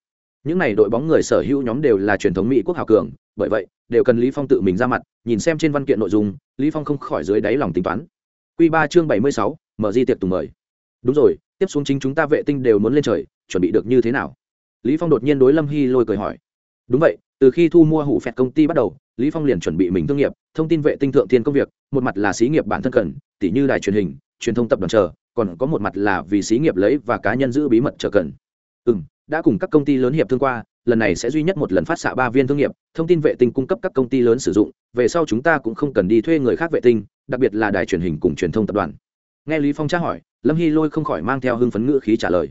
những này đội bóng người sở hữu nhóm đều là truyền thống mỹ quốc hào cường bởi vậy đều cần lý phong tự mình ra mặt nhìn xem trên văn kiện nội dung lý phong không khỏi dưới đáy lòng tính toán. Quy ba chương bảy mươi sáu, mở di tiệc tùng mời. Đúng rồi tiếp xuống chính chúng ta vệ tinh đều muốn lên trời chuẩn bị được như thế nào? Lý phong đột nhiên đối lâm hy lôi cười hỏi. Đúng vậy từ khi thu mua hủ phẹt công ty bắt đầu lý phong liền chuẩn bị mình thương nghiệp thông tin vệ tinh thượng thiên công việc một mặt là xí nghiệp bản thân cần tỷ như đài truyền hình truyền thông tập đoàn chờ còn có một mặt là vì xí nghiệp lấy và cá nhân giữ bí mật chờ cần. Ừ đã cùng các công ty lớn hiệp thương qua, lần này sẽ duy nhất một lần phát xạ ba viên thương nghiệp, thông tin vệ tinh cung cấp các công ty lớn sử dụng, về sau chúng ta cũng không cần đi thuê người khác vệ tinh, đặc biệt là đài truyền hình cùng truyền thông tập đoàn. Nghe lý phong tra hỏi, lâm hy lôi không khỏi mang theo hưng phấn ngữ khí trả lời.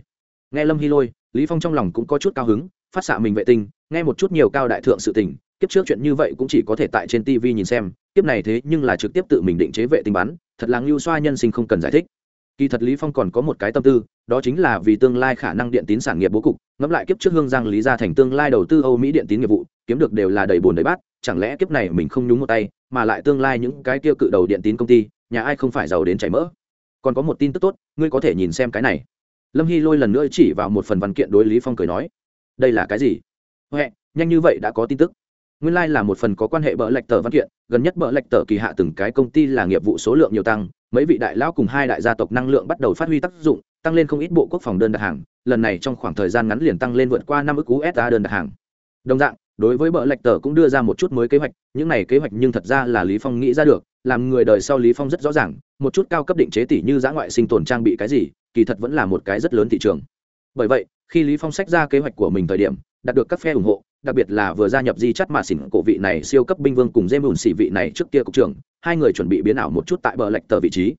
Nghe lâm hy lôi, lý phong trong lòng cũng có chút cao hứng, phát xạ mình vệ tinh, nghe một chút nhiều cao đại thượng sự tình, kiếp trước chuyện như vậy cũng chỉ có thể tại trên tv nhìn xem, kiếp này thế nhưng là trực tiếp tự mình định chế vệ tinh bắn thật là lưu xoa nhân sinh không cần giải thích kỳ thật lý phong còn có một cái tâm tư, đó chính là vì tương lai khả năng điện tín sản nghiệp bố cục, ngẫm lại kiếp trước hương giang lý gia thành tương lai đầu tư âu mỹ điện tín nghiệp vụ, kiếm được đều là đầy bồn đầy bát, chẳng lẽ kiếp này mình không nhúng một tay, mà lại tương lai những cái tiêu cự đầu điện tín công ty, nhà ai không phải giàu đến chảy mỡ? Còn có một tin tức tốt, ngươi có thể nhìn xem cái này. Lâm hy lôi lần nữa chỉ vào một phần văn kiện đối lý phong cười nói, đây là cái gì? Huệ, nhanh như vậy đã có tin tức nguyên lai like là một phần có quan hệ bỡ lệch tờ văn kiện, gần nhất bỡ lệch tờ kỳ hạ từng cái công ty là nghiệp vụ số lượng nhiều tăng, mấy vị đại lão cùng hai đại gia tộc năng lượng bắt đầu phát huy tác dụng, tăng lên không ít bộ quốc phòng đơn đặt hàng, lần này trong khoảng thời gian ngắn liền tăng lên vượt qua năm ước usa đơn đặt hàng. Đồng dạng, đối với bỡ lệch tờ cũng đưa ra một chút mới kế hoạch, những này kế hoạch nhưng thật ra là lý phong nghĩ ra được, làm người đời sau lý phong rất rõ ràng, một chút cao cấp định chế tỷ như giã ngoại sinh tồn trang bị cái gì, kỳ thật vẫn là một cái rất lớn thị trường. Bởi vậy, khi lý phong sách ra kế hoạch của mình thời điểm, đạt được các phe ủng hộ đặc biệt là vừa gia nhập di chắt mà xỉn cổ vị này siêu cấp binh vương cùng dêm ùn xỉ vị này trước kia cục trưởng, hai người chuẩn bị biến ảo một chút tại bờ lệch tờ vị trí.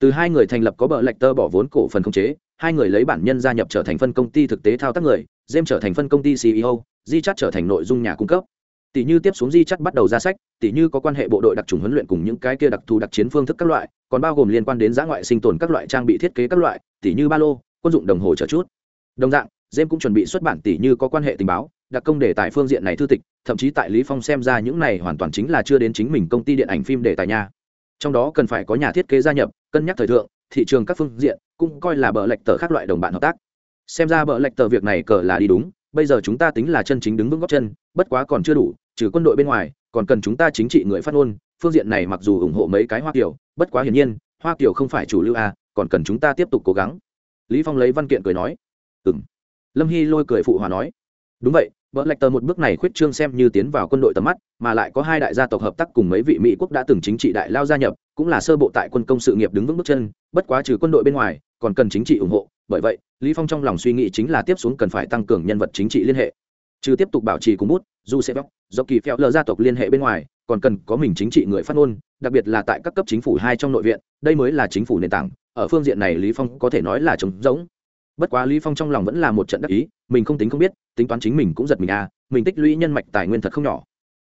Từ hai người thành lập có bờ lệch tờ bỏ vốn cổ phần không chế, hai người lấy bản nhân gia nhập trở thành phân công ty thực tế thao tác người, dêm trở thành phân công ty ceo di chắt trở thành nội dung nhà cung cấp. Tỷ như tiếp xuống di chắt bắt đầu ra sách, tỷ như có quan hệ bộ đội đặc trùng huấn luyện cùng những cái kia đặc thù đặc chiến phương thức các loại, còn bao gồm liên quan đến giã ngoại sinh tồn các loại trang bị thiết kế các loại, tỷ như ba lô, quân dụng đồng hồ chờ chút. Đồng dạng, dêm cũng chuẩn bị xuất bản tỷ như có quan hệ tình báo đặc công đề tài phương diện này thư tịch, thậm chí tại lý phong xem ra những này hoàn toàn chính là chưa đến chính mình công ty điện ảnh phim đề tài nha. Trong đó cần phải có nhà thiết kế gia nhập, cân nhắc thời thượng, thị trường các phương diện, cũng coi là bờ lệch tờ khác loại đồng bạn hợp tác. Xem ra bờ lệch tờ việc này cờ là đi đúng, bây giờ chúng ta tính là chân chính đứng vững góc chân, bất quá còn chưa đủ, trừ quân đội bên ngoài, còn cần chúng ta chính trị người phát ngôn, phương diện này mặc dù ủng hộ mấy cái hoa kiều, bất quá hiển nhiên, hoa kiều không phải chủ lưu a, còn cần chúng ta tiếp tục cố gắng. Lý phong lấy văn kiện cười nói, ừm. Lâm hy lôi cười phụ hòa nói, đúng vậy vợ lạch tờ một bước này khuyết trương xem như tiến vào quân đội tầm mắt, mà lại có hai đại gia tộc hợp tác cùng mấy vị mỹ quốc đã từng chính trị đại lao gia nhập, cũng là sơ bộ tại quân công sự nghiệp đứng vững bước chân, bất quá trừ quân đội bên ngoài, còn cần chính trị ủng hộ. Bởi vậy, lý phong trong lòng suy nghĩ chính là tiếp xuống cần phải tăng cường nhân vật chính trị liên hệ. Trừ tiếp tục bảo trì cùng bút, dù sẽ bóc do kỳ phèo lờ gia tộc liên hệ bên ngoài, còn cần có mình chính trị người phát ngôn, đặc biệt là tại các cấp chính phủ hai trong nội viện, đây mới là chính phủ nền tảng, ở phương diện này lý phong có thể nói là trống rỗng bất quá lý phong trong lòng vẫn là một trận đắc ý, mình không tính không biết, tính toán chính mình cũng giật mình à mình tích lũy nhân mạch tài nguyên thật không nhỏ.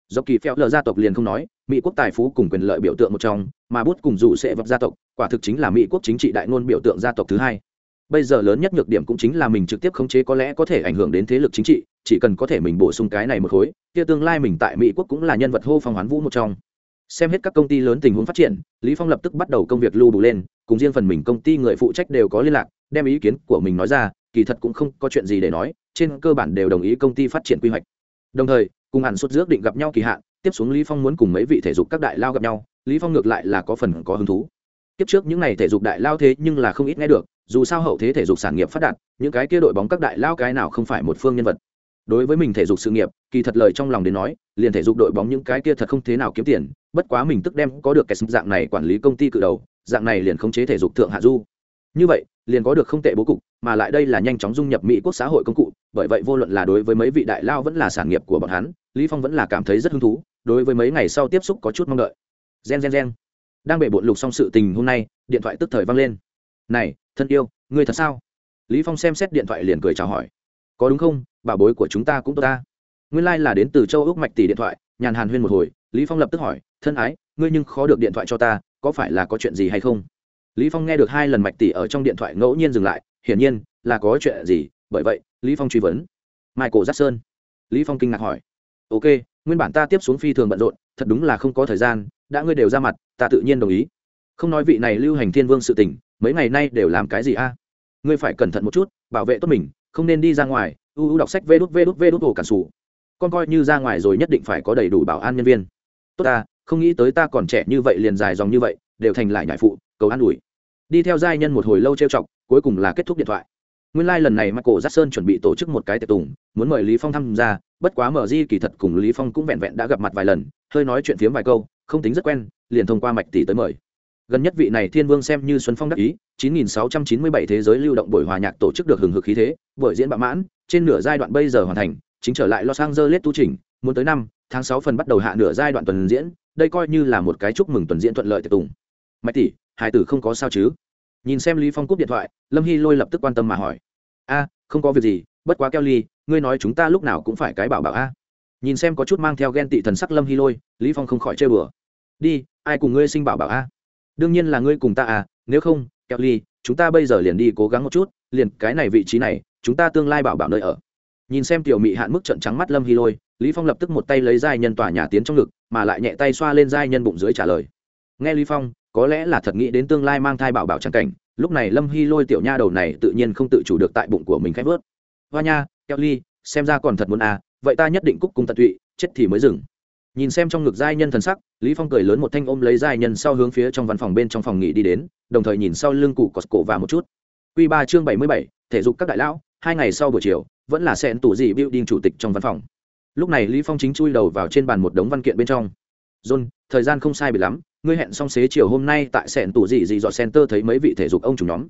Do kỳ phèo lờ gia tộc liền không nói, mỹ quốc tài phú cùng quyền lợi biểu tượng một trong, mà bút cùng dù sẽ vấp gia tộc, quả thực chính là mỹ quốc chính trị đại ngôn biểu tượng gia tộc thứ hai. Bây giờ lớn nhất nhược điểm cũng chính là mình trực tiếp khống chế có lẽ có thể ảnh hưởng đến thế lực chính trị, chỉ cần có thể mình bổ sung cái này một khối, kia tương lai mình tại mỹ quốc cũng là nhân vật hô phong hoán vũ một trong. Xem hết các công ty lớn tình huống phát triển, lý phong lập tức bắt đầu công việc lưu đủ lên, cùng riêng phần mình công ty người phụ trách đều có liên lạc đem ý kiến của mình nói ra, kỳ thật cũng không có chuyện gì để nói, trên cơ bản đều đồng ý công ty phát triển quy hoạch. Đồng thời, cùng hẳn suốt dước định gặp nhau kỳ hạn, tiếp xuống lý phong muốn cùng mấy vị thể dục các đại lao gặp nhau, lý phong ngược lại là có phần có hứng thú. Tiếp trước những ngày thể dục đại lao thế nhưng là không ít nghe được, dù sao hậu thế thể dục sản nghiệp phát đạt, những cái kia đội bóng các đại lao cái nào không phải một phương nhân vật. Đối với mình thể dục sự nghiệp, kỳ thật lời trong lòng đến nói, liền thể dục đội bóng những cái kia thật không thế nào kiếm tiền, bất quá mình tức đem có được cái dạng này quản lý công ty cự đầu, dạng này liền khống chế thể dục thượng hạ du. Như vậy liền có được không tệ bố cục, mà lại đây là nhanh chóng dung nhập mỹ quốc xã hội công cụ, bởi vậy vô luận là đối với mấy vị đại lao vẫn là sản nghiệp của bọn hắn, lý phong vẫn là cảm thấy rất hứng thú, đối với mấy ngày sau tiếp xúc có chút mong đợi. Gen gen gen. Đang bể bộn lục xong sự tình hôm nay, điện thoại tức thời vang lên. Này, thân yêu, ngươi thật sao? Lý phong xem xét điện thoại liền cười chào hỏi. Có đúng không? Bà bối của chúng ta cũng tốt ta. Nguyên lai like là đến từ châu úc mạch tỷ điện thoại, nhàn hàn huyên một hồi, lý phong lập tức hỏi, thân ái, ngươi nhưng khó được điện thoại cho ta, có phải là có chuyện gì hay không? Lý phong nghe được hai lần mạch tỷ ở trong điện thoại ngẫu nhiên dừng lại, hiển nhiên là có chuyện gì, bởi vậy, lý phong truy vấn. Michael jackson. Lý phong kinh ngạc hỏi. Ok, nguyên bản ta tiếp xuống phi thường bận rộn, thật đúng là không có thời gian, đã ngươi đều ra mặt, ta tự nhiên đồng ý. Không nói vị này lưu hành thiên vương sự tình, mấy ngày nay đều làm cái gì a? Ngươi phải cẩn thận một chút, bảo vệ tốt mình, không nên đi ra ngoài, u u đọc sách vê đút vê đút vê đút hồ cản sủ. Con coi như ra ngoài rồi nhất định phải có đầy đủ bảo an nhân viên. Tốt ta, không nghĩ tới ta còn trẻ như vậy liền dài dòng như vậy, đều thành lại nhại phụ cầu an ủi. Đi theo giai nhân một hồi lâu trêu chọc, cuối cùng là kết thúc điện thoại. Nguyên lai、like、lần này michael jackson chuẩn bị tổ chức một cái tiệc tùng, muốn mời lý phong tham gia, bất quá mở di kỳ thật cùng lý phong cũng vẹn vẹn đã gặp mặt vài lần, hơi nói chuyện phiếm vài câu, không tính rất quen, liền thông qua mạch tỷ tới mời. Gần nhất vị này thiên vương xem như xuân phong đắc ý 9697 thế giới lưu động buổi hòa nhạc tổ chức được hừng hực khí thế, buổi diễn bạo mãn, trên nửa giai đoạn bây giờ hoàn thành, chính trở lại los angeles tu trình, muốn tới năm, tháng sáu phần bắt đầu hạ nửa giai đoạn tuần diễn, đây coi như là một cái chúc mừng tuần diễn thuận lợi tiệc tùng. Mạch tỷ hải tử không có sao chứ? Nhìn xem lý phong cúp điện thoại, lâm hy lôi lập tức quan tâm mà hỏi. A, không có việc gì, bất quá keo ly, ngươi nói chúng ta lúc nào cũng phải cái bảo bảo a. Nhìn xem có chút mang theo ghen tị thần sắc lâm hy lôi, lý phong không khỏi chơi bừa. Đi, ai cùng ngươi sinh bảo bảo a? Đương nhiên là ngươi cùng ta à nếu không, keo ly, chúng ta bây giờ liền đi cố gắng một chút, liền cái này vị trí này, chúng ta tương lai bảo bảo nơi ở. Nhìn xem tiểu mị hạn mức trận trắng mắt lâm hy lôi, lý phong lập tức một tay lấy giai nhân tòa nhà tiến trong ngực, mà lại nhẹ tay xoa lên giai nhân bụng dưới trả lời. Nghe lý phong có lẽ là thật nghĩ đến tương lai mang thai bảo bảo trắng cảnh lúc này lâm hy lôi tiểu nha đầu này tự nhiên không tự chủ được tại bụng của mình khép vớt. Hoa nha keo ly xem ra còn thật muốn à vậy ta nhất định cúc cung tận tụy chết thì mới dừng. Nhìn xem trong ngực giai nhân thần sắc lý phong cười lớn một thanh ôm lấy giai nhân sau hướng phía trong văn phòng bên trong phòng nghỉ đi đến đồng thời nhìn sau lưng cụ cọt cổ và một chút. Quy ba chương bảy mươi bảy, thể dục các đại lão hai ngày sau buổi chiều vẫn là sẹn tủ gì building chủ tịch trong văn phòng. Lúc này lý phong chính chui đầu vào trên bàn một đống văn kiện bên trong. John thời gian không sai biệt lắm ngươi hẹn xong xế chiều hôm nay tại sẹn tủ gì gì dọ center thấy mấy vị thể dục ông chủ nhóm.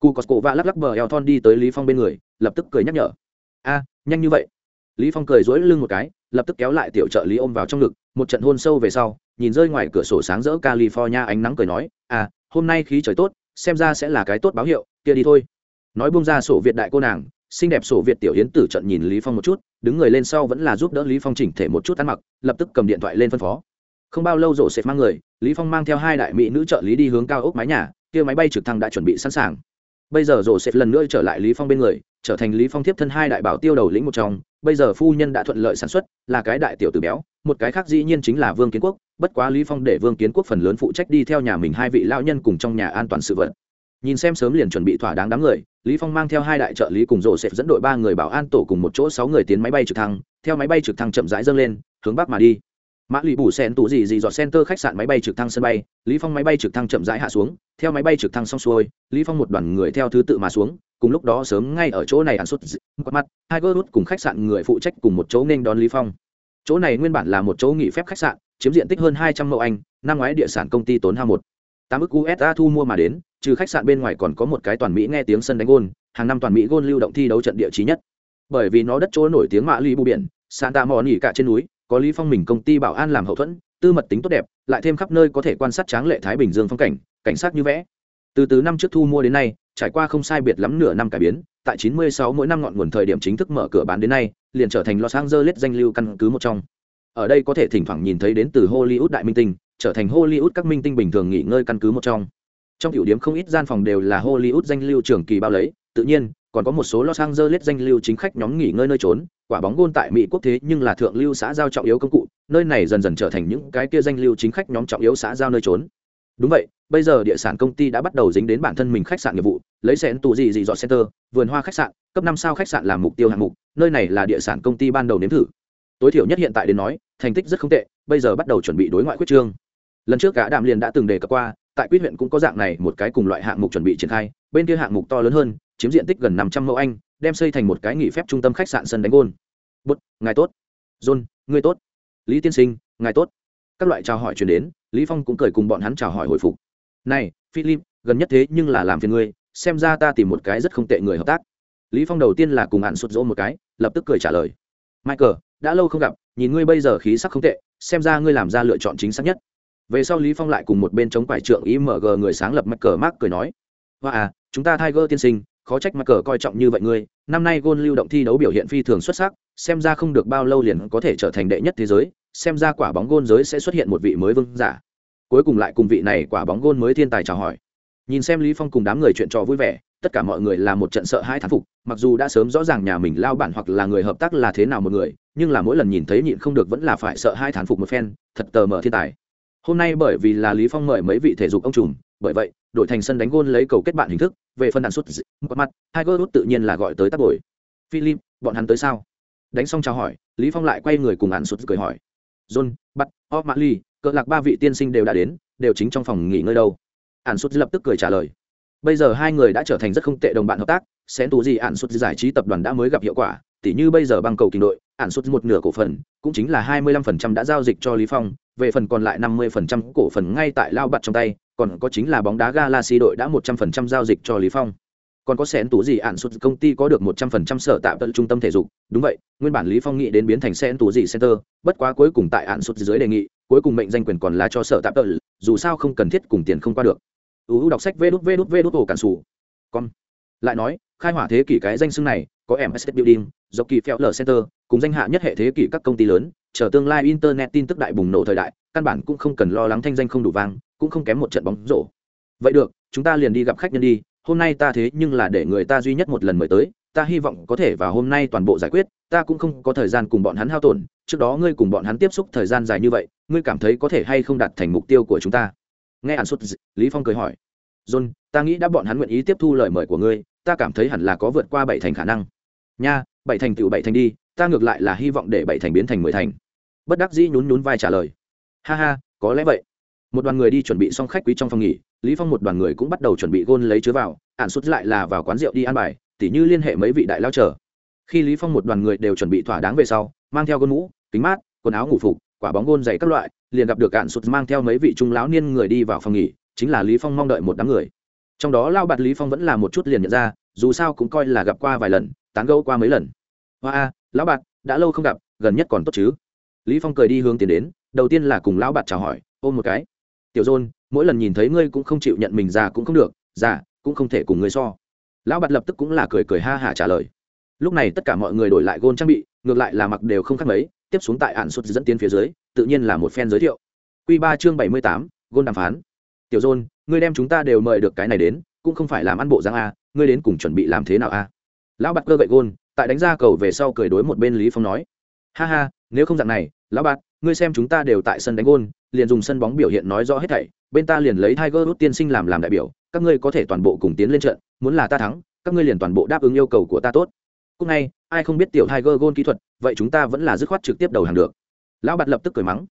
Cu cổ và lắc lắc bờ eo thon đi tới lý phong bên người, lập tức cười nhắc nhở. A, nhanh như vậy. Lý phong cười dỗi lưng một cái, lập tức kéo lại tiểu trợ lý ôm vào trong ngực, một trận hôn sâu về sau, nhìn rơi ngoài cửa sổ sáng rỡ california ánh nắng cười nói à hôm nay khí trời tốt, xem ra sẽ là cái tốt báo hiệu, kia đi thôi. Nói buông ra sổ việt đại cô nàng, xinh đẹp sổ việt tiểu yến tử trận nhìn lý phong một chút, đứng người lên sau vẫn là giúp đỡ lý phong chỉnh thể một chút ăn mặc, lập tức cầm điện thoại lên phân phó. Không bao lâu rổ sẽ mang người lý phong mang theo hai đại mỹ nữ trợ lý đi hướng cao ốc mái nhà, kia máy bay trực thăng đã chuẩn bị sẵn sàng. Bây giờ rộ sẽ lần nữa trở lại lý phong bên người, trở thành lý phong tiếp thân hai đại bảo tiêu đầu lĩnh một trong. Bây giờ phu nhân đã thuận lợi sản xuất, là cái đại tiểu tử béo, một cái khác dĩ nhiên chính là vương kiến quốc, bất quá lý phong để vương kiến quốc phần lớn phụ trách đi theo nhà mình hai vị lao nhân cùng trong nhà an toàn sự vật. Nhìn xem sớm liền chuẩn bị thỏa đáng đám người, lý phong mang theo hai đại trợ lý cùng rộ sẽ dẫn đội ba người bảo an tổ cùng một chỗ sáu người tiến máy bay trực thăng. Theo máy bay trực thăng chậm rãi dâng lên, hướng bắc mà đi mã lì bù sen tủ gì gì dọt center khách sạn máy bay trực thăng sân bay, lý phong máy bay trực thăng chậm rãi hạ xuống, theo máy bay trực thăng xong xuôi, lý phong một đoàn người theo thứ tự mà xuống, cùng lúc đó sớm ngay ở chỗ này ăn suất quát mắt hai gỡ rút cùng khách sạn người phụ trách cùng một chỗ nên đón lý phong. Chỗ này nguyên bản là một chỗ nghỉ phép khách sạn, chiếm diện tích hơn hai trăm mẫu anh, năm ngoái địa sản công ty tốn hao một. Tám ức usd thu mua mà đến, trừ khách sạn bên ngoài còn có một cái toàn mỹ nghe tiếng sân đánh gôn, hàng năm toàn mỹ gôn lưu động thi đấu trận địa trí nhất. Bởi vì nó đất chỗ nổi tiếng mã ly bù biển, santa mò nỉ cả trên núi có lý phong mình công ty bảo an làm hậu thuẫn, tư mật tính tốt đẹp, lại thêm khắp nơi có thể quan sát tráng lệ thái bình dương phong cảnh cảnh sát như vẽ. Từ từ năm trước thu mua đến nay, trải qua không sai biệt lắm nửa năm cải biến, tại 96 mỗi năm ngọn nguồn thời điểm chính thức mở cửa bán đến nay, liền trở thành los angeles danh lưu căn cứ một trong. Ở đây có thể thỉnh thoảng nhìn thấy đến từ hollywood đại minh tinh, trở thành hollywood các minh tinh bình thường nghỉ ngơi căn cứ một trong. Trong tiểu điểm không ít gian phòng đều là hollywood danh lưu trường kỳ bao lấy, tự nhiên còn có một số los angeles danh lưu chính khách nhóm nghỉ ngơi nơi trốn, quả bóng gôn tại mỹ quốc thế nhưng là thượng lưu xã giao trọng yếu công cụ, nơi này dần dần trở thành những cái kia danh lưu chính khách nhóm trọng yếu xã giao nơi trốn. Đúng vậy, bây giờ địa sản công ty đã bắt đầu dính đến bản thân mình khách sạn nghiệp vụ, lấy xén tù gì gì dọn center, vườn hoa khách sạn, cấp năm sao khách sạn làm mục tiêu hạng mục, nơi này là địa sản công ty ban đầu nếm thử. Tối thiểu nhất hiện tại đến nói, thành tích rất không tệ, bây giờ bắt đầu chuẩn bị đối ngoại quyết trương. Lần trước cả đạm liền đã từng đề cập qua, tại quyết huyện cũng có dạng này một cái cùng loại hạng mục chuẩn bị triển khai, bên kia hạng mục to lớn hơn chiếm diện tích gần năm trăm mẫu anh, đem xây thành một cái nghỉ phép trung tâm khách sạn sân đánh gôn. Bút, ngài tốt. John, ngươi tốt. Lý tiên sinh, ngài tốt. Các loại chào hỏi chuyển đến, lý phong cũng cười cùng bọn hắn chào hỏi hồi phục. Này, philip, gần nhất thế nhưng là làm phiền ngươi, xem ra ta tìm một cái rất không tệ người hợp tác. Lý phong đầu tiên là cùng hạn sụt rỗ một cái, lập tức cười trả lời. Michael, đã lâu không gặp, nhìn ngươi bây giờ khí sắc không tệ, xem ra ngươi làm ra lựa chọn chính xác nhất. Về sau lý phong lại cùng một bên chống quải trượng img người sáng lập michael mark cười nói. Hoa à chúng ta tiger tiên sinh khó trách michael coi trọng như vậy ngươi, năm nay gôn lưu động thi đấu biểu hiện phi thường xuất sắc, xem ra không được bao lâu liền có thể trở thành đệ nhất thế giới, xem ra quả bóng gôn giới sẽ xuất hiện một vị mới vương giả. Cuối cùng lại cùng vị này quả bóng gôn mới thiên tài chào hỏi. Nhìn xem lý phong cùng đám người chuyện trò vui vẻ, tất cả mọi người là một trận sợ hai thán phục, mặc dù đã sớm rõ ràng nhà mình lao bản hoặc là người hợp tác là thế nào một người, nhưng là mỗi lần nhìn thấy nhịn không được vẫn là phải sợ hai thán phục một phen, thật tờ mở thiên tài. Hôm nay bởi vì là lý phong mời mấy vị thể dục ông trùm bởi vậy đội thành sân đánh gôn lấy cầu kết bạn hình thức, về phân đạn suất một mặt hai Woods tự nhiên là gọi tới tác buổi Philip, bọn hắn tới sao? Đánh xong chào hỏi, lý phong lại quay người cùng hắn suất cười hỏi. John bắt o mã cỡ lạc ba vị tiên sinh đều đã đến, đều chính trong phòng nghỉ ngơi đâu. Ạn suất lập tức cười trả lời. Bây giờ hai người đã trở thành rất không tệ đồng bạn hợp tác xén tù gì ạn suất giải trí tập đoàn đã mới gặp hiệu quả, tỉ như bây giờ băng cầu kinh đội ạn suất một nửa cổ phần, cũng chính là hai mươi lăm phần trăm đã giao dịch cho lý phong, về phần còn lại năm mươi phần trăm cổ phần ngay tại lao bặt trong tay còn có chính là bóng đá galaxy đội đã một trăm phần trăm giao dịch cho lý phong. Còn có xén tủ gì ạn suất công ty có được một trăm phần trăm sở tạm tận trung tâm thể dục. Đúng vậy, nguyên bản lý phong nghĩ đến biến thành xén tủ gì center, bất quá cuối cùng tại ạn suất dưới đề nghị, cuối cùng mệnh danh quyền còn là cho sở tạm tận, dù sao không cần thiết cùng tiền không qua được. Uu đọc sách vê đút vê đút vê đút ổ cản sủ. Con lại nói, khai hỏa thế kỷ cái danh xưng này, có ms building, do kỳ phèo center, cùng danh hạ nhất hệ thế kỷ các công ty lớn, chờ tương lai internet tin tức đại bùng nổ thời đại căn bản cũng không cần lo lắng thanh danh không đủ vang, cũng không kém một trận bóng rổ. Vậy được, chúng ta liền đi gặp khách nhân đi, hôm nay ta thế nhưng là để người ta duy nhất một lần mời tới, ta hy vọng có thể vào hôm nay toàn bộ giải quyết, ta cũng không có thời gian cùng bọn hắn hao tổn, trước đó ngươi cùng bọn hắn tiếp xúc thời gian dài như vậy, ngươi cảm thấy có thể hay không đạt thành mục tiêu của chúng ta? Nghe ạn suất lý phong cười hỏi. John, ta nghĩ đã bọn hắn nguyện ý tiếp thu lời mời của ngươi, ta cảm thấy hẳn là có vượt qua bảy thành khả năng. Nha, bảy thành tựu bảy thành đi, ta ngược lại là hy vọng để bảy thành biến thành mười thành. Bất đắc dĩ nhún nhún vai trả lời ha ha, có lẽ vậy. Một đoàn người đi chuẩn bị xong khách quý trong phòng nghỉ, lý phong một đoàn người cũng bắt đầu chuẩn bị gôn lấy chứa vào, ản xuất lại là vào quán rượu đi ăn bài, tỉ như liên hệ mấy vị đại lao chờ. Khi lý phong một đoàn người đều chuẩn bị thỏa đáng về sau, mang theo gôn mũ, kính mát, quần áo ngủ phục, quả bóng gôn dày các loại, liền gặp được ản xuất mang theo mấy vị trung lão niên người đi vào phòng nghỉ, chính là lý phong mong đợi một đám người. Trong đó lao bạt lý phong vẫn là một chút liền nhận ra, dù sao cũng coi là gặp qua vài lần, tán gẫu qua mấy lần. Hoa a lão bạt, đã lâu không gặp, gần nhất còn tốt chứ? Lý phong cười đi hướng tiến đến đầu tiên là cùng lão bạt chào hỏi, ôm một cái. Tiểu dôn mỗi lần nhìn thấy ngươi cũng không chịu nhận mình già cũng không được, già cũng không thể cùng ngươi so. Lão bạt lập tức cũng là cười cười ha hả trả lời. Lúc này tất cả mọi người đổi lại gôn trang bị, ngược lại là mặc đều không khác mấy, tiếp xuống tại ạn suất dẫn tiến phía dưới, tự nhiên là một phen giới thiệu. Q ba chương bảy mươi tám, gôn đàm phán. Tiểu dôn ngươi đem chúng ta đều mời được cái này đến, cũng không phải làm ăn bộ giang a, ngươi đến cùng chuẩn bị làm thế nào a? Lão bạt cơ gậy gôn, tại đánh ra cầu về sau cười đối một bên lý phong nói. Ha ha, nếu không dạng này, lão bạt ngươi xem chúng ta đều tại sân đánh gôn, liền dùng sân bóng biểu hiện nói rõ hết thảy, bên ta liền lấy tiger rút tiên sinh làm làm đại biểu, các ngươi có thể toàn bộ cùng tiến lên trận, muốn là ta thắng, các ngươi liền toàn bộ đáp ứng yêu cầu của ta tốt. Cũng ngay ai không biết tiểu tiger gôn kỹ thuật, vậy chúng ta vẫn là dứt khoát trực tiếp đầu hàng được. Lão bạt lập tức cười mắng.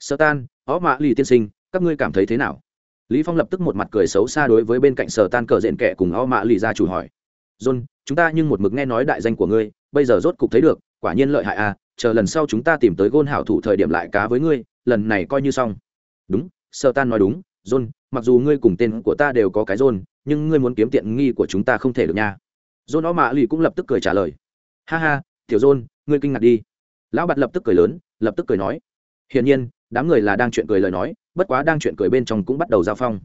Sơ tan ó mạ lì tiên sinh, các ngươi cảm thấy thế nào? Lý phong lập tức một mặt cười xấu xa đối với bên cạnh sở tan cờ rện kẻ cùng ó mạ lì ra chủ hỏi. John, chúng ta nhưng một mực nghe nói đại danh của ngươi, bây giờ rốt cục thấy được, quả nhiên lợi hại à chờ lần sau chúng ta tìm tới gôn hảo thủ thời điểm lại cá với ngươi, lần này coi như xong. Đúng, sơ tan nói đúng, john, mặc dù ngươi cùng tên của ta đều có cái john, nhưng ngươi muốn kiếm tiện nghi của chúng ta không thể được nha. John ó mạ lì cũng lập tức cười trả lời. Ha ha, tiểu john, ngươi kinh ngạc đi. Lão bạt lập tức cười lớn, lập tức cười nói. Hiển nhiên, đám người là đang chuyện cười lời nói, bất quá đang chuyện cười bên trong cũng bắt đầu giao phong.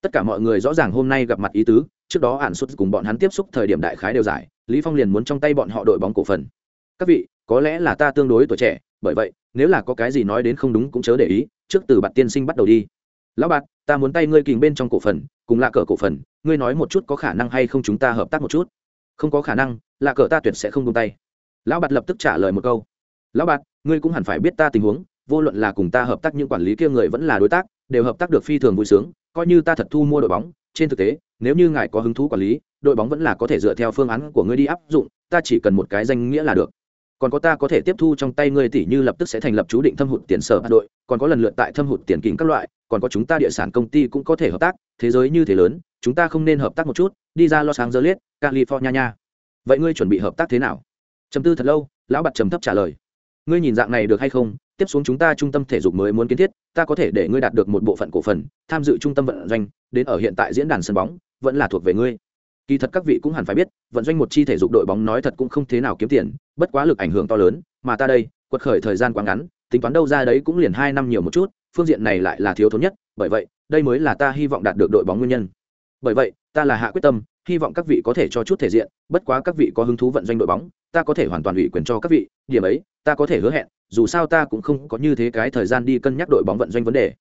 Tất cả mọi người rõ ràng hôm nay gặp mặt ý tứ, trước đó ản xuất cùng bọn hắn tiếp xúc thời điểm đại khái đều giải, lý phong liền muốn trong tay bọn họ đội bóng cổ phần các vị, có lẽ là ta tương đối tuổi trẻ, bởi vậy, nếu là có cái gì nói đến không đúng cũng chớ để ý, trước từ bạn tiên sinh bắt đầu đi. Lão bạn ta muốn tay ngươi kình bên trong cổ phần, cùng lạ cờ cổ phần, ngươi nói một chút có khả năng hay không chúng ta hợp tác một chút? Không có khả năng, lạ cờ ta tuyệt sẽ không buông tay. Lão bạt lập tức trả lời một câu. Lão bạt, ngươi cũng hẳn phải biết ta tình huống, vô luận là cùng ta hợp tác những quản lý kia người vẫn là đối tác, đều hợp tác được phi thường vui sướng, coi như ta thật thu mua đội bóng, trên thực tế, nếu như ngài có hứng thú quản lý, đội bóng vẫn là có thể dựa theo phương án của ngươi đi áp dụng, ta chỉ cần một cái danh nghĩa là được còn có ta có thể tiếp thu trong tay ngươi tỷ như lập tức sẽ thành lập chú định thâm hụt tiền sở đội còn có lần lượt tại thâm hụt tiền kính các loại, còn có chúng ta địa sản công ty cũng có thể hợp tác, thế giới như thế lớn, chúng ta không nên hợp tác một chút, đi ra los angeles california nha. Vậy ngươi chuẩn bị hợp tác thế nào? Trầm tư thật lâu, lão bặt trầm thấp trả lời. Ngươi nhìn dạng này được hay không? Tiếp xuống chúng ta trung tâm thể dục mới muốn kiến thiết, ta có thể để ngươi đạt được một bộ phận cổ phần, tham dự trung tâm vận doanh, đến ở hiện tại diễn đàn sân bóng, vẫn là thuộc về ngươi kỳ thật các vị cũng hẳn phải biết, vận doanh một chi thể dục đội bóng nói thật cũng không thế nào kiếm tiền, bất quá lực ảnh hưởng to lớn, mà ta đây, quật khởi thời gian quá ngắn, tính toán đâu ra đấy cũng liền hai năm nhiều một chút, phương diện này lại là thiếu thốn nhất, bởi vậy, đây mới là ta hy vọng đạt được đội bóng nguyên nhân. Bởi vậy, ta là hạ quyết tâm, hy vọng các vị có thể cho chút thể diện, bất quá các vị có hứng thú vận doanh đội bóng, ta có thể hoàn toàn ủy quyền cho các vị, điểm ấy, ta có thể hứa hẹn, dù sao ta cũng không có như thế cái thời gian đi cân nhắc đội bóng vận doanh vấn đề.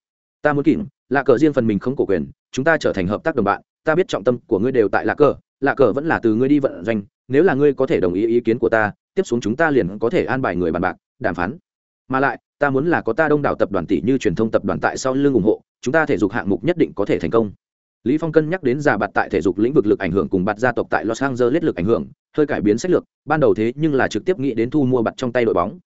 Ta muốn kỉnh, là cờ riêng phần mình không cổ quyền, chúng ta trở thành hợp tác đồng bạn ta biết trọng tâm của ngươi đều tại là cờ là cờ vẫn là từ ngươi đi vận doanh, nếu là ngươi có thể đồng ý ý kiến của ta, tiếp xuống chúng ta liền có thể an bài người bàn bạc, đàm phán. Mà lại, ta muốn là có ta đông đảo tập đoàn tỷ như truyền thông tập đoàn tại sau lưng ủng hộ, chúng ta thể dục hạng mục nhất định có thể thành công. Lý phong cân nhắc đến giả bạt tại thể dục lĩnh vực lực ảnh hưởng cùng bạt gia tộc tại los angeles lực ảnh hưởng, hơi cải biến sách lược, ban đầu thế nhưng là trực tiếp nghĩ đến thu mua bạt trong tay đội bóng.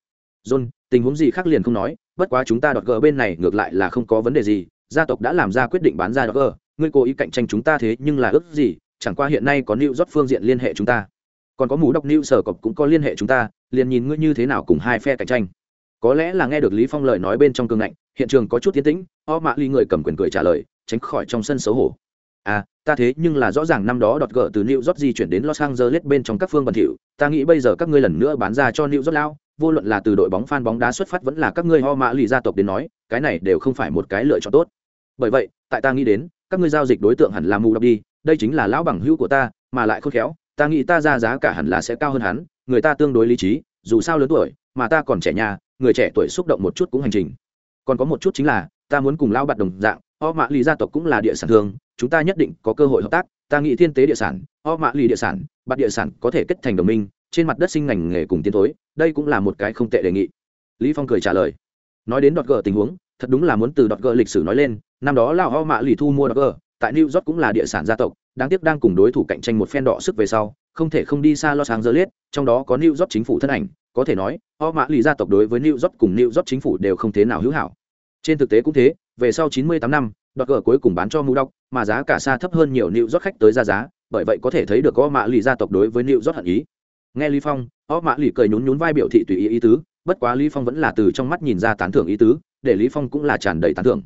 John, tình huống gì khác liền không nói, bất quá chúng ta đọt gờ bên này ngược lại là không có vấn đề gì, gia tộc đã làm ra quyết định bán ra đọt gờ ngươi cố ý cạnh tranh chúng ta thế nhưng là ước gì chẳng qua hiện nay có new rót phương diện liên hệ chúng ta. Còn có mũ đọc new sở cọc cũng có liên hệ chúng ta liền nhìn ngươi như thế nào cùng hai phe cạnh tranh. Có lẽ là nghe được lý phong lời nói bên trong cương ngạnh hiện trường có chút tiến tĩnh o mạ ly người cầm quyền cười trả lời tránh khỏi trong sân xấu hổ. À ta thế nhưng là rõ ràng năm đó đọt gỡ từ New York di chuyển đến Los Angeles bên trong các phương bẩn thỉu, ta nghĩ bây giờ các ngươi lần nữa bán ra cho New York lao, vô luận là từ đội bóng fan bóng đá xuất phát vẫn là các ngươi ho mạ lì gia tộc đến nói, cái này đều không phải một cái lựa chọn tốt. Bởi vậy, tại ta nghĩ đến, các ngươi giao dịch đối tượng hẳn là mù đọc đi, đây chính là lão bằng hữu của ta, mà lại khôn khéo, ta nghĩ ta ra giá cả hẳn là sẽ cao hơn hắn, người ta tương đối lý trí, dù sao lớn tuổi, mà ta còn trẻ nhà, người trẻ tuổi xúc động một chút cũng hành trình. Còn có một chút chính là, ta muốn cùng lão bạt đồng dạng, o mã lì gia tộc cũng là địa sản thương, chúng ta nhất định có cơ hội hợp tác ta nghĩ thiên tế địa sản o mã lì địa sản bạt địa sản có thể kết thành đồng minh trên mặt đất sinh ngành nghề cùng tiến tối đây cũng là một cái không tệ đề nghị lý phong cười trả lời nói đến đọt gờ tình huống thật đúng là muốn từ đọt gờ lịch sử nói lên năm đó là ho mã lì thu mua đọt gờ tại new york cũng là địa sản gia tộc, đáng tiếc đang cùng đối thủ cạnh tranh một phen đỏ sức về sau, không thể không đi xa los angeles, trong đó có new york chính phủ thân ảnh, có thể nói o mã lì gia tộc đối với new york cùng new york chính phủ đều không thế nào hữu hảo. Trên thực tế cũng thế, về sau 98 năm đọt gờ cuối cùng bán cho mù đọc mà giá cả xa thấp hơn nhiều New York khách tới ra giá, bởi vậy có thể thấy được ho mạ lì gia tộc đối với New York hận ý. Nghe lý phong, ho mạ lì cười nhún nhún vai biểu thị tùy ý ý tứ, bất quá lý phong vẫn là từ trong mắt nhìn ra tán thưởng ý tứ, để lý phong cũng là tràn đầy tán thưởng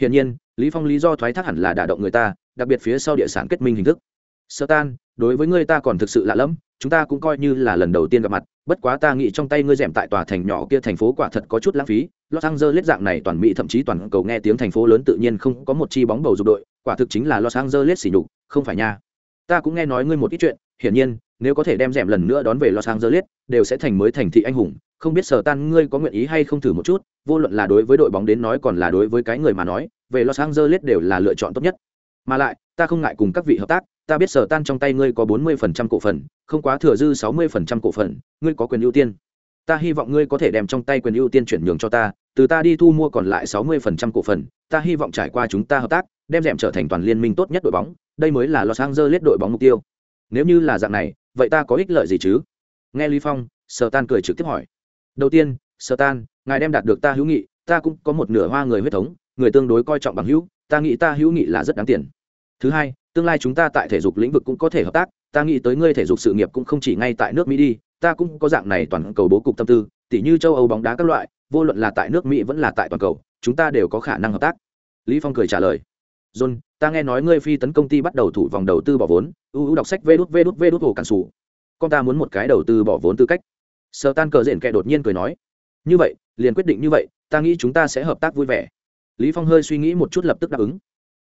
hiển nhiên lý phong lý do thoái thác hẳn là đả động người ta đặc biệt phía sau địa sản kết minh hình thức. Sơ tan đối với ngươi ta còn thực sự lạ lắm, chúng ta cũng coi như là lần đầu tiên gặp mặt bất quá ta nghĩ trong tay ngươi rèm tại tòa thành nhỏ kia thành phố quả thật có chút lãng phí los angeles dạng này toàn mỹ thậm chí toàn cầu nghe tiếng thành phố lớn tự nhiên không có một chi bóng bầu dục đội quả thực chính là los angeles xỉ nhục không phải nha. Ta cũng nghe nói ngươi một ít chuyện hiển nhiên nếu có thể đem rèm lần nữa đón về los angeles đều sẽ thành mới thành thị anh hùng không biết sở tan ngươi có nguyện ý hay không thử một chút, vô luận là đối với đội bóng đến nói còn là đối với cái người mà nói, về los angeles đều là lựa chọn tốt nhất. Mà lại, ta không ngại cùng các vị hợp tác, ta biết sở tan trong tay ngươi có bốn mươi phần trăm cổ phần, không quá thừa dư sáu mươi phần trăm cổ phần, ngươi có quyền ưu tiên. Ta hy vọng ngươi có thể đem trong tay quyền ưu tiên chuyển nhường cho ta, từ ta đi thu mua còn lại sáu mươi phần trăm cổ phần, ta hy vọng trải qua chúng ta hợp tác, đem rèm trở thành toàn liên minh tốt nhất đội bóng, đây mới là los angeles đội bóng mục tiêu. Nếu như là dạng này, vậy ta có ích lợi gì chứ? Nghe lý phong, sở tan cười trực tiếp hỏi đầu tiên sơ tan, ngài đem đạt được ta hữu nghị, ta cũng có một nửa hoa người huyết thống, người tương đối coi trọng bằng hữu, ta nghĩ ta hữu nghị là rất đáng tiền. Thứ hai, tương lai chúng ta tại thể dục lĩnh vực cũng có thể hợp tác, ta nghĩ tới ngươi thể dục sự nghiệp cũng không chỉ ngay tại nước mỹ đi, ta cũng có dạng này toàn cầu bố cục tâm tư, tỉ như châu âu bóng đá các loại, vô luận là tại nước mỹ vẫn là tại toàn cầu, chúng ta đều có khả năng hợp tác. Lý phong cười trả lời. John, ta nghe nói ngươi phi tấn công ty bắt đầu thủ vòng đầu tư bỏ vốn ưu đọc sách vê đút vê đút vê đút hồ cản sủ. Con ta muốn một cái đầu tư bỏ vốn tư cách sơ tan cờ rện kệ đột nhiên cười nói, như vậy, liền quyết định như vậy, ta nghĩ chúng ta sẽ hợp tác vui vẻ. Lý phong hơi suy nghĩ một chút lập tức đáp ứng.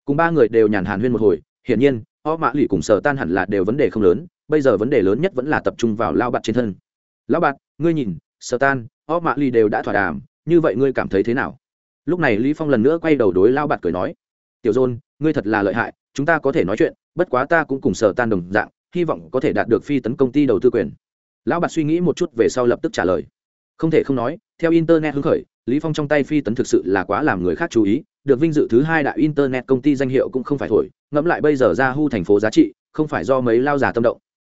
Cùng ba người đều nhàn hàn huyên một hồi, hiển nhiên, o mã lì cùng sở tan hẳn là đều vấn đề không lớn, bây giờ vấn đề lớn nhất vẫn là tập trung vào lao bạt trên thân. Lão bạt, ngươi nhìn, sở tan, o mã lì đều đã thỏa đàm, như vậy ngươi cảm thấy thế nào? Lúc này lý phong lần nữa quay đầu đối lao bạt cười nói, tiểu dôn, ngươi thật là lợi hại, chúng ta có thể nói chuyện, bất quá ta cũng cùng sở tan đồng dạng, hy vọng có thể đạt được phi tấn công ty đầu tư quyền lão bạt suy nghĩ một chút về sau lập tức trả lời. Không thể không nói, theo internet hứng khởi, lý phong trong tay phi tấn thực sự là quá làm người khác chú ý, được vinh dự thứ hai đại internet công ty danh hiệu cũng không phải thổi, ngẫm lại bây giờ ra hu thành phố giá trị, không phải do mấy lao giả tâm động.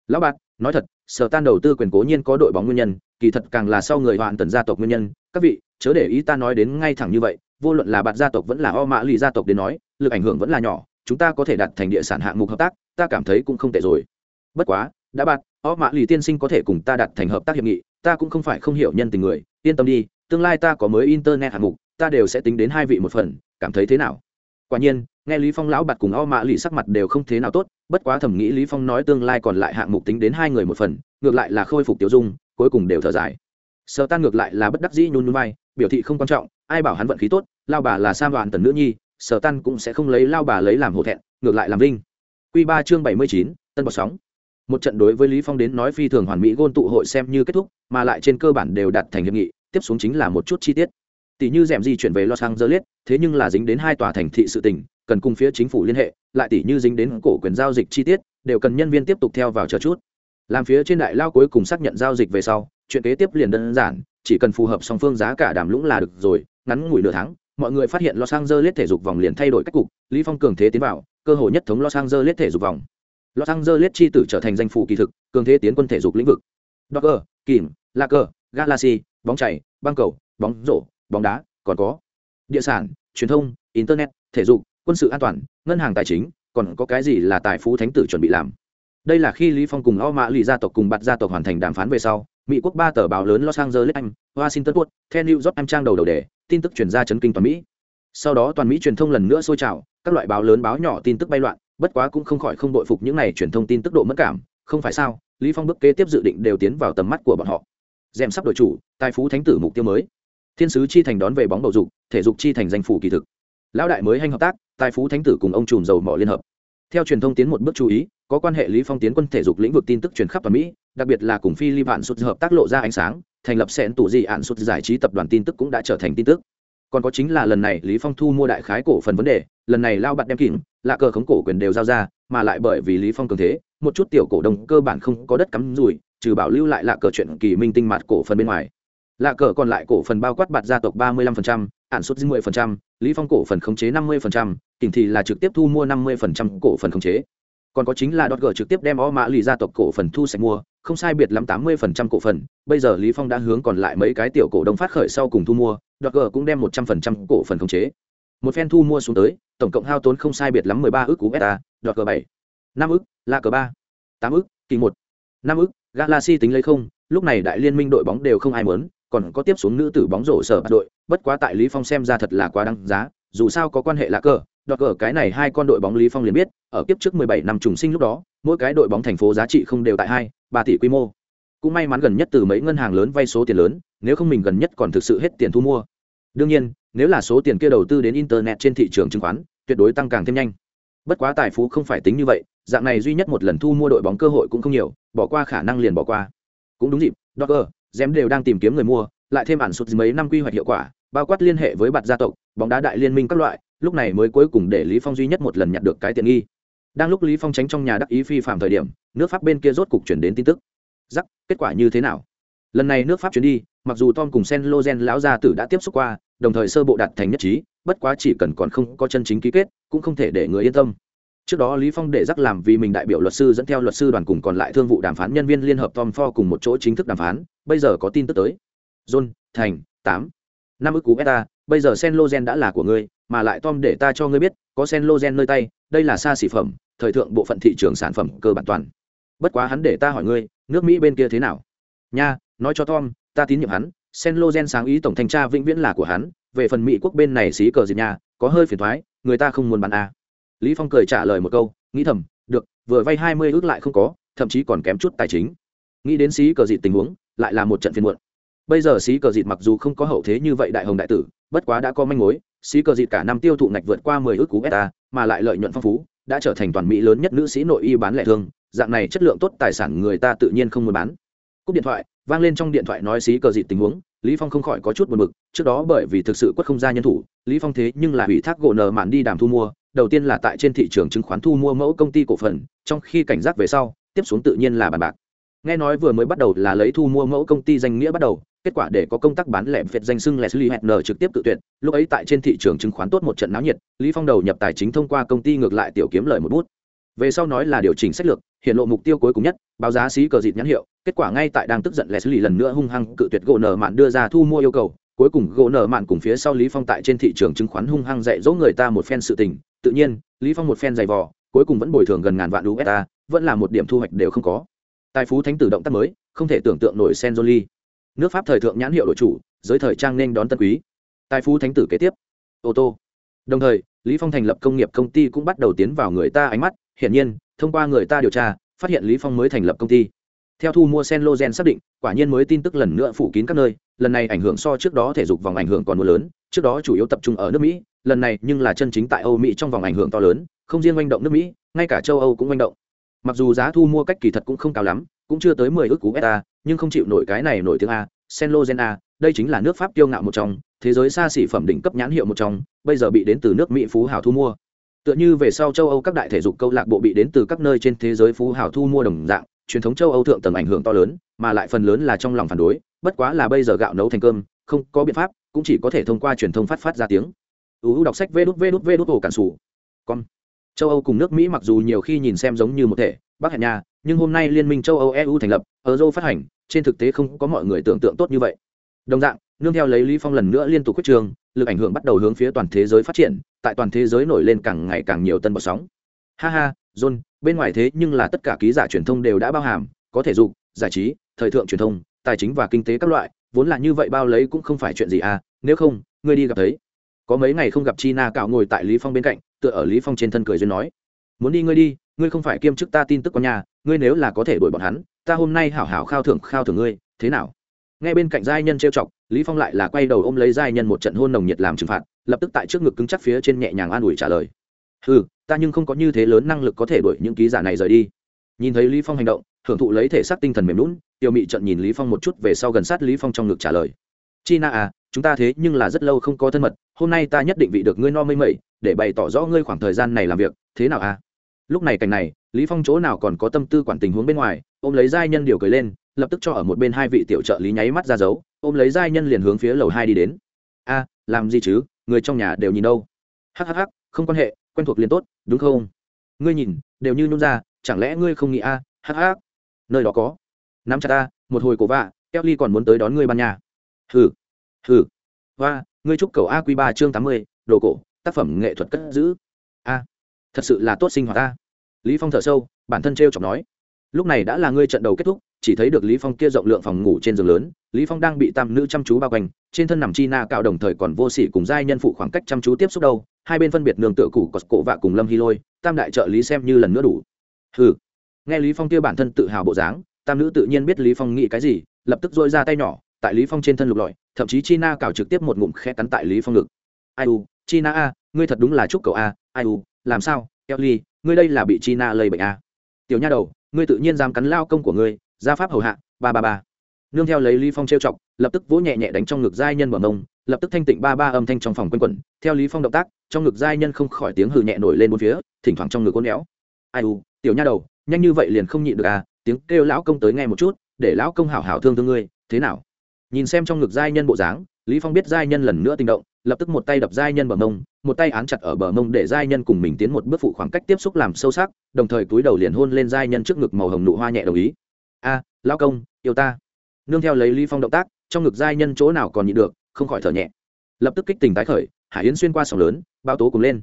Lão bạt, nói thật, sở tan đầu tư quyền cố nhiên có đội bóng nguyên nhân, kỳ thật càng là sau người hoạn tần gia tộc nguyên nhân. Các vị, chớ để ý ta nói đến ngay thẳng như vậy, vô luận là bạn gia tộc vẫn là o mã lì gia tộc đến nói, lực ảnh hưởng vẫn là nhỏ, chúng ta có thể đặt thành địa sản hạng mục hợp tác, ta cảm thấy cũng không tệ rồi. Bất quá đã bạn, ó mã lì tiên sinh có thể cùng ta đặt thành hợp tác hiệp nghị, ta cũng không phải không hiểu nhân tình người, yên tâm đi, tương lai ta có mới internet hạng mục, ta đều sẽ tính đến hai vị một phần, cảm thấy thế nào? Quả nhiên, nghe lý phong lão bạt cùng o mã lì sắc mặt đều không thế nào tốt, bất quá thẩm nghĩ lý phong nói tương lai còn lại hạng mục tính đến hai người một phần, ngược lại là khôi phục tiểu dung, cuối cùng đều thở dài. Sợ tan ngược lại là bất đắc dĩ nhún nhún vai, biểu thị không quan trọng, ai bảo hắn vận khí tốt, lao bà là sam đoàn tần nữ nhi, sở tan cũng sẽ không lấy lao bà lấy làm hổ thẹn, ngược lại làm linh. Quy ba chương bảy mươi chín, tân bọt sóng một trận đối với lý phong đến nói phi thường hoàn mỹ gôn tụ hội xem như kết thúc mà lại trên cơ bản đều đạt thành hiệp nghị tiếp xuống chính là một chút chi tiết tỷ như rèm di chuyển về los angeles thế nhưng là dính đến hai tòa thành thị sự tình cần cùng phía chính phủ liên hệ lại tỷ như dính đến cổ quyền giao dịch chi tiết đều cần nhân viên tiếp tục theo vào chờ chút làm phía trên đại lao cuối cùng xác nhận giao dịch về sau chuyện kế tiếp liền đơn giản chỉ cần phù hợp song phương giá cả đàm lũng là được rồi ngắn ngủi nửa tháng mọi người phát hiện Los Angeles thể dục vòng liền thay đổi cách cục, Lý Phong cường thế tiến vào, cơ hội nhất thống Los Angeles thể dục vòng. Los Angeles chi tử trở thành danh phủ kỳ thực, cường thế tiến quân thể dục lĩnh vực. Dodger, Kìm, Laker, Galaxy, bóng chảy, băng cầu, bóng rổ, bóng đá, còn có địa sản, truyền thông, internet, thể dục, quân sự an toàn, ngân hàng tài chính, còn có cái gì là tài phú thánh tử chuẩn bị làm. Đây là khi Lý Phong cùng O Mã Lì gia tộc cùng Bạt gia tộc hoàn thành đàm phán về sau, Mỹ quốc ba tờ báo lớn Los Angeles Anh, Washington Post, The New York Times trang đầu đầu đề, tin tức truyền ra chấn kinh toàn Mỹ. Sau đó toàn Mỹ truyền thông lần nữa sôi trào, các loại báo lớn báo nhỏ tin tức bay loạn, bất quá cũng không khỏi không đội phục những này truyền thông tin tức độ mất cảm, không phải sao? Lý Phong bước kế tiếp dự định đều tiến vào tầm mắt của bọn họ. Dèm sắp đổi chủ, tài phú thánh tử mục tiêu mới. Thiên sứ chi thành đón về bóng bầu dục, thể dục chi thành danh phủ kỳ thực. Lão đại mới hành hợp tác, tài phú thánh tử cùng ông trùm dầu mỏ liên hợp. Theo truyền thông tiến một bước chú ý, có quan hệ Lý Phong tiến quân thể dục lĩnh vực tin tức truyền khắp toàn Mỹ, đặc biệt là cùng phi li Vạn sụt hợp tác lộ ra ánh sáng, thành lập sẹn tủ gì ạn sụt giải trí tập đoàn tin tức cũng đã trở thành tin tức. Còn có chính là lần này Lý Phong thu mua đại khái cổ phần vấn đề, lần này lao bạt đem kỉnh, lạ cờ khống cổ quyền đều giao ra, mà lại bởi vì Lý Phong cường thế, một chút tiểu cổ đông cơ bản không có đất cắm rủi, trừ bảo lưu lại lạ cờ chuyện kỳ minh tinh mặt cổ phần bên ngoài. Lạ cờ còn lại cổ phần bao quát bạt gia tộc 35%, ản suất 10%, Lý Phong cổ phần khống chế 50%, kỉnh thì là trực tiếp thu mua 50% cổ phần khống chế. Còn có chính là đọt gờ trực tiếp đem o mã lì gia tộc cổ phần thu sạch mua không sai biệt lắm tám mươi phần trăm cổ phần. Bây giờ lý phong đã hướng còn lại mấy cái tiểu cổ đông phát khởi sau cùng thu mua đọt gờ cũng đem một trăm phần trăm cổ phần khống chế một phen thu mua xuống tới, tổng cộng hao tốn không sai biệt lắm mười ba ước cú beta đọt cờ bảy, năm ước la cờ ba, tám ước kỳ một, năm ước galaxy tính lấy không, lúc này đại liên minh đội bóng đều không ai muốn, còn có tiếp xuống nữ tử bóng rổ sở đội, bất quá tại lý phong xem ra thật là quá đáng giá, dù sao có quan hệ là cờ đọt cờ cái này hai con đội bóng lý phong liền biết, ở kiếp trước 17 năm trùng sinh lúc đó, mỗi cái đội bóng thành phố giá trị không đều tại hai, ba tỷ quy mô. Cũng may mắn gần nhất từ mấy ngân hàng lớn vay số tiền lớn, nếu không mình gần nhất còn thực sự hết tiền thu mua. Đương nhiên nếu là số tiền kia đầu tư đến internet trên thị trường chứng khoán tuyệt đối tăng càng thêm nhanh bất quá tài phú không phải tính như vậy dạng này duy nhất một lần thu mua đội bóng cơ hội cũng không nhiều bỏ qua khả năng liền bỏ qua cũng đúng dịp Docker, Gem đều đang tìm kiếm người mua, lại thêm ản sụt mấy năm quy hoạch hiệu quả, bao quát liên hệ với bạt gia tộc, bóng đá đại liên minh các loại, lúc này mới cuối cùng để Lý Phong duy nhất một lần nhận được cái tiện nghi. Đang lúc Lý Phong tránh trong nhà đắc ý phi phạm thời điểm, nước Pháp bên kia rốt cục chuyển đến tin tức. Rắc, kết quả như thế nào? Lần này nước Pháp chuyến đi, mặc dù Tom cùng Sen Lozen lão gia tử đã tiếp xúc qua, đồng thời sơ bộ đạt thành nhất trí, bất quá chỉ cần còn không có chân chính ký kết, cũng không thể để người yên tâm. Trước đó lý phong để rắc làm vì mình đại biểu luật sư dẫn theo luật sư đoàn cùng còn lại thương vụ đàm phán nhân viên liên hợp tom for cùng một chỗ chính thức đàm phán bây giờ có tin tức tới. John thành tám. Năm ức cú beta bây giờ sen Lozen đã là của ngươi mà lại tom để ta cho ngươi biết có sen Lozen nơi tay đây là xa xỉ phẩm thời thượng bộ phận thị trường sản phẩm cơ bản toàn. Bất quá hắn để ta hỏi ngươi nước mỹ bên kia thế nào? Nha nói cho tom ta tín nhiệm hắn sen logen sáng ý tổng thanh tra vĩnh viễn là của hắn, về phần mỹ quốc bên này xí cờ diệt nhà có hơi phiền thoái, người ta không muốn bán a. À lý phong cười trả lời một câu, nghĩ thầm, được, vừa vay hai mươi ước lại không có, thậm chí còn kém chút tài chính. Nghĩ đến xí cờ dịt tình huống, lại là một trận phiền muộn. Bây giờ xí cờ dịt mặc dù không có hậu thế như vậy đại hồng đại tử, bất quá đã có manh mối, xí cờ dịt cả năm tiêu thụ ngạch vượt qua mười ước cú beta mà lại lợi nhuận phong phú, đã trở thành toàn mỹ lớn nhất nữ sĩ nội y bán lẻ thương, dạng này chất lượng tốt tài sản người ta tự nhiên không muốn bán cúp điện thoại vang lên trong điện thoại nói xí cờ dịt tình huống lý phong không khỏi có chút buồn bực trước đó bởi vì thực sự quất không ra nhân thủ lý phong thế nhưng là ủy thác gỗ nợ mạn đi đàm thu mua đầu tiên là tại trên thị trường chứng khoán thu mua mẫu công ty cổ phần trong khi cảnh giác về sau tiếp xuống tự nhiên là bàn bạc nghe nói vừa mới bắt đầu là lấy thu mua mẫu công ty danh nghĩa bắt đầu kết quả để có công tác bán lẻ việt danh xưng Leslie Hedner trực tiếp tự tuyệt, lúc ấy tại trên thị trường chứng khoán tốt một trận náo nhiệt, Lý Phong đầu nhập tài chính thông qua công ty ngược lại tiểu kiếm lời một bút. Về sau nói là điều chỉnh sách lược, hiện lộ mục tiêu cuối cùng nhất, báo giá xí cờ dịt nhãn hiệu, kết quả ngay tại đang tức giận Leslie lần nữa hung hăng cự tuyệt gỗ nở mạn đưa ra thu mua yêu cầu, cuối cùng gỗ nở mạn cùng phía sau Lý Phong tại trên thị trường chứng khoán hung hăng dạy dỗ người ta một phen sự tình, tự nhiên lý phong một phen dày vò cuối cùng vẫn bồi thường gần ngàn vạn usd vẫn là một điểm thu hoạch đều không có. Tài phú thánh tử động tác mới không thể tưởng tượng nổi Senjoli, nước pháp thời thượng nhãn hiệu đội chủ giới thời trang nên đón tân quý. Tài phú thánh tử kế tiếp ô tô. Đồng thời lý phong thành lập công nghiệp công ty cũng bắt đầu tiến vào người ta ánh mắt hiển nhiên thông qua người ta điều tra, phát hiện lý phong mới thành lập công ty. Theo thu mua sen logen xác định, quả nhiên mới tin tức lần nữa phủ kín các nơi, lần này ảnh hưởng so trước đó thể dục vòng ảnh hưởng còn mưa lớn, trước đó chủ yếu tập trung ở nước mỹ, lần này nhưng là chân chính tại âu mỹ trong vòng ảnh hưởng to lớn, không riêng manh động nước mỹ, ngay cả châu âu cũng manh động. Mặc dù giá thu mua cách kỳ thật cũng không cao lắm, cũng chưa tới mười ước cú beta, nhưng không chịu nổi cái này nổi tiếng a senlogen a, đây chính là nước pháp kiêu ngạo một trong, thế giới xa xỉ phẩm đỉnh cấp nhãn hiệu một trong, bây giờ bị đến từ nước mỹ phú hào thu mua tựa như về sau châu âu các đại thể dục câu lạc bộ bị đến từ các nơi trên thế giới phú hào thu mua đồng dạng, truyền thống châu âu thượng tầng ảnh hưởng to lớn, mà lại phần lớn là trong lòng phản đối, bất quá là bây giờ gạo nấu thành cơm, không có biện pháp, cũng chỉ có thể thông qua truyền thông phát phát ra tiếng. Uu đọc sách vê đút vê đút vê đút ổ cản sủ. Con châu âu cùng nước mỹ mặc dù nhiều khi nhìn xem giống như một thể, bắc hẹn nhà nhưng hôm nay liên minh châu âu eu thành lập, euro phát hành, trên thực tế không có mọi người tưởng tượng tốt như vậy. Đồng dạng nương theo lấy lý phong lần nữa liên tục quyết trường, lực ảnh hưởng bắt đầu hướng phía toàn thế giới phát triển, tại toàn thế giới nổi lên càng ngày càng nhiều tân bọt sóng. Ha ha, john, bên ngoài thế nhưng là tất cả ký giả truyền thông đều đã bao hàm, có thể dục, giải trí, thời thượng truyền thông, tài chính và kinh tế các loại, vốn là như vậy bao lấy cũng không phải chuyện gì à nếu không, ngươi đi gặp thấy. Có mấy ngày không gặp chi na cạo ngồi tại lý phong bên cạnh, tựa ở lý phong trên thân cười duyên nói. Muốn đi ngươi đi, ngươi không phải kiêm chức ta tin tức con nhà, ngươi nếu là có thể đuổi bọn hắn, ta hôm nay hảo hảo khao thưởng khao thưởng ngươi, thế nào? Nghe bên cạnh giai nhân trêu chọc, lý phong lại là quay đầu ôm lấy giai nhân một trận hôn nồng nhiệt làm trừng phạt, lập tức tại trước ngực cứng chắc phía trên nhẹ nhàng an ủi trả lời. Ừ ta nhưng không có như thế lớn năng lực có thể đuổi những ký giả này rời đi. Nhìn thấy lý phong hành động, hưởng thụ lấy thể xác tinh thần mềm lún tiêu mị trận nhìn lý phong một chút về sau gần sát lý phong trong ngực trả lời. Chi na à chúng ta thế nhưng là rất lâu không có thân mật, hôm nay ta nhất định vị được ngươi no mây mẩy, để bày tỏ rõ ngươi khoảng thời gian này làm việc, thế nào à? Lúc này cảnh này, lý phong chỗ nào còn có tâm tư quản tình huống bên ngoài, ôm lấy giai nhân điều cười lên lập tức cho ở một bên hai vị tiểu trợ lý nháy mắt ra dấu, ôm lấy giai nhân liền hướng phía lầu hai đi đến. A, làm gì chứ? Người trong nhà đều nhìn đâu? Hhh không quan hệ, quen thuộc liền tốt, đúng không? Ngươi nhìn, đều như nhún ra, chẳng lẽ ngươi không nghĩ a hh nơi đó có? Nắm chặt ta một hồi cổ vạ, kelly còn muốn tới đón ngươi ban nhà hừ hừ, hoa, ngươi chúc cầu a q ba chương tám mươi, đồ cổ, tác phẩm nghệ thuật cất giữ. A, thật sự là tốt sinh hoạt ta lý phong thở sâu, bản thân t r chọc nói. Lúc này đã là ngươi trận đầu kết thúc chỉ thấy được lý phong kia rộng lượng phòng ngủ trên giường lớn, lý phong đang bị tam nữ chăm chú bao quanh, trên thân nằm chi na cạo đồng thời còn vô sỉ cùng giai nhân phụ khoảng cách chăm chú tiếp xúc đâu, hai bên phân biệt nương tựa củ cọt cổ vạ cùng lâm hy lôi, tam đại trợ lý xem như lần nữa đủ. Hừ. Nghe lý phong kia bản thân tự hào bộ dáng, tam nữ tự nhiên biết lý phong nghĩ cái gì, lập tức dội ra tay nhỏ, tại lý phong trên thân lục lọi, thậm chí chi na cào trực tiếp một ngụm khẽ cắn tại lý phong ngực. Ai u china a, ngươi thật đúng là chúc cậu a, ai u, làm sao, kelly, ngươi đây là bị chi na lây bệnh a. Tiểu nha đầu, ngươi tự nhiên dám cắn lao công của ngươi gia pháp hầu hạ, ba ba ba. Nương theo lấy lý phong trêu chọc, lập tức vỗ nhẹ nhẹ đánh trong ngực giai nhân mở mông lập tức thanh tịnh ba ba âm thanh trong phòng quanh quẩn. Theo lý phong động tác, trong ngực giai nhân không khỏi tiếng hừ nhẹ nổi lên bốn phía, thỉnh thoảng trong ngực uốn éo. Ai u, tiểu nha đầu, nhanh như vậy liền không nhịn được à? Tiếng kêu lão công tới nghe một chút, để lão công hảo hảo thương thương ngươi, thế nào? Nhìn xem trong ngực giai nhân bộ dáng, lý phong biết giai nhân lần nữa tình động, lập tức một tay đập giai nhân bờ mông một tay án chặt ở bờ mông để giai nhân cùng mình tiến một bước phụ khoảng cách tiếp xúc làm sâu sắc, đồng thời túi đầu liền hôn lên giai nhân trước ngực màu hồng nụ hoa nhẹ đồng ý a, lão công, yêu ta. Nương theo lấy lý phong động tác, trong ngực giai nhân chỗ nào còn nhịn được, không khỏi thở nhẹ. Lập tức kích tình tái khởi, hải yến xuyên qua sóng lớn bao tố cùng lên.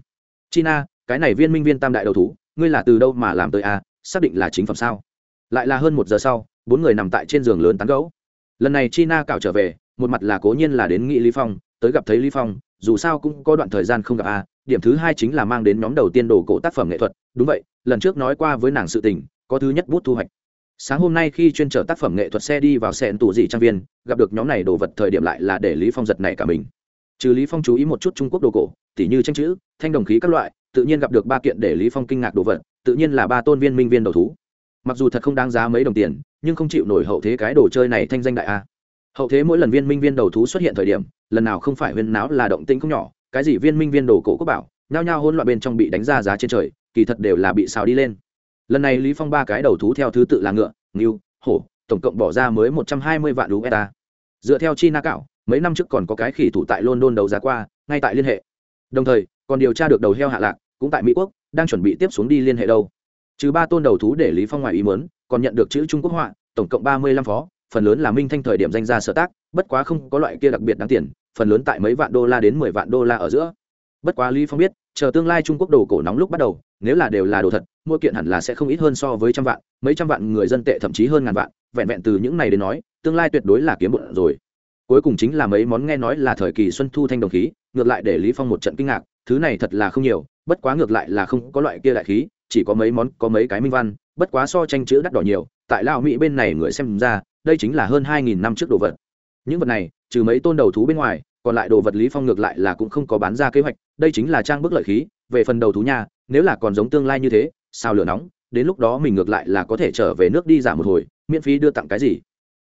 China, cái này viên minh viên tam đại đầu thú, ngươi là từ đâu mà làm tới a, xác định là chính phẩm sao? Lại là hơn một giờ sau, bốn người nằm tại trên giường lớn tán gẫu. Lần này china cạo trở về, một mặt là cố nhiên là đến nghị lý phong, tới gặp thấy lý phong, dù sao cũng có đoạn thời gian không gặp a, điểm thứ hai chính là mang đến nhóm đầu tiên đồ cổ tác phẩm nghệ thuật. Đúng vậy, lần trước nói qua với nàng sự tình, có thứ nhất bút thu hoạch sáng hôm nay khi chuyên trở tác phẩm nghệ thuật xe đi vào xe tủ dị trang viên, gặp được nhóm này đồ vật thời điểm lại là để lý phong giật này cả mình. Trừ lý phong chú ý một chút trung quốc đồ cổ, tỉ như tranh chữ, thanh đồng khí các loại, tự nhiên gặp được ba kiện để lý phong kinh ngạc đồ vật, tự nhiên là ba tôn viên minh viên đầu thú. Mặc dù thật không đáng giá mấy đồng tiền, nhưng không chịu nổi hậu thế cái đồ chơi này thanh danh đại a. Hậu thế mỗi lần viên minh viên đầu thú xuất hiện thời điểm, lần nào không phải huyên náo là động tĩnh không nhỏ, cái gì viên minh viên đồ cổ quốc bảo, nhao nhao hỗn loạn bên trong bị đánh ra giá trên trời, kỳ thật đều là bị xào đi lên lần này lý phong ba cái đầu thú theo thứ tự là ngựa, ngưu, hổ, tổng cộng bỏ ra mới một trăm hai mươi vạn usd dựa theo chi na cạo mấy năm trước còn có cái khỉ thủ tại london đấu giá qua, ngay tại liên hệ. Đồng thời, còn điều tra được đầu heo hạ lạc, cũng tại mỹ quốc, đang chuẩn bị tiếp xuống đi liên hệ đâu. Trừ ba tôn đầu thú để lý phong ngoài ý muốn, còn nhận được chữ trung quốc họa, tổng cộng ba mươi lăm phó, phần lớn là minh thanh thời điểm danh gia sở tác, bất quá không có loại kia đặc biệt đáng tiền, phần lớn tại mấy vạn đô la đến mười vạn đô la ở giữa. Bất quá lý phong biết chờ tương lai trung quốc đồ cổ nóng lúc bắt đầu, nếu là đều là đồ thật mỗi kiện hẳn là sẽ không ít hơn so với trăm vạn, mấy trăm vạn người dân tệ thậm chí hơn ngàn vạn, vẹn vẹn từ những này đến nói, tương lai tuyệt đối là kiếm bụng rồi. Cuối cùng chính là mấy món nghe nói là thời kỳ xuân thu thanh đồng khí, ngược lại để lý phong một trận kinh ngạc, thứ này thật là không nhiều, bất quá ngược lại là không có loại kia đại khí, chỉ có mấy món, có mấy cái minh văn, bất quá so tranh chữ đắt đỏ nhiều, tại lao mỹ bên này người xem ra, đây chính là hơn hai nghìn năm trước đồ vật. Những vật này, trừ mấy tôn đầu thú bên ngoài còn lại đồ vật lý phong ngược lại là cũng không có bán ra kế hoạch, đây chính là trang bức lợi khí, về phần đầu thú nha nếu là còn giống tương lai như thế, sao lửa nóng, đến lúc đó mình ngược lại là có thể trở về nước đi giả một hồi, miễn phí đưa tặng cái gì.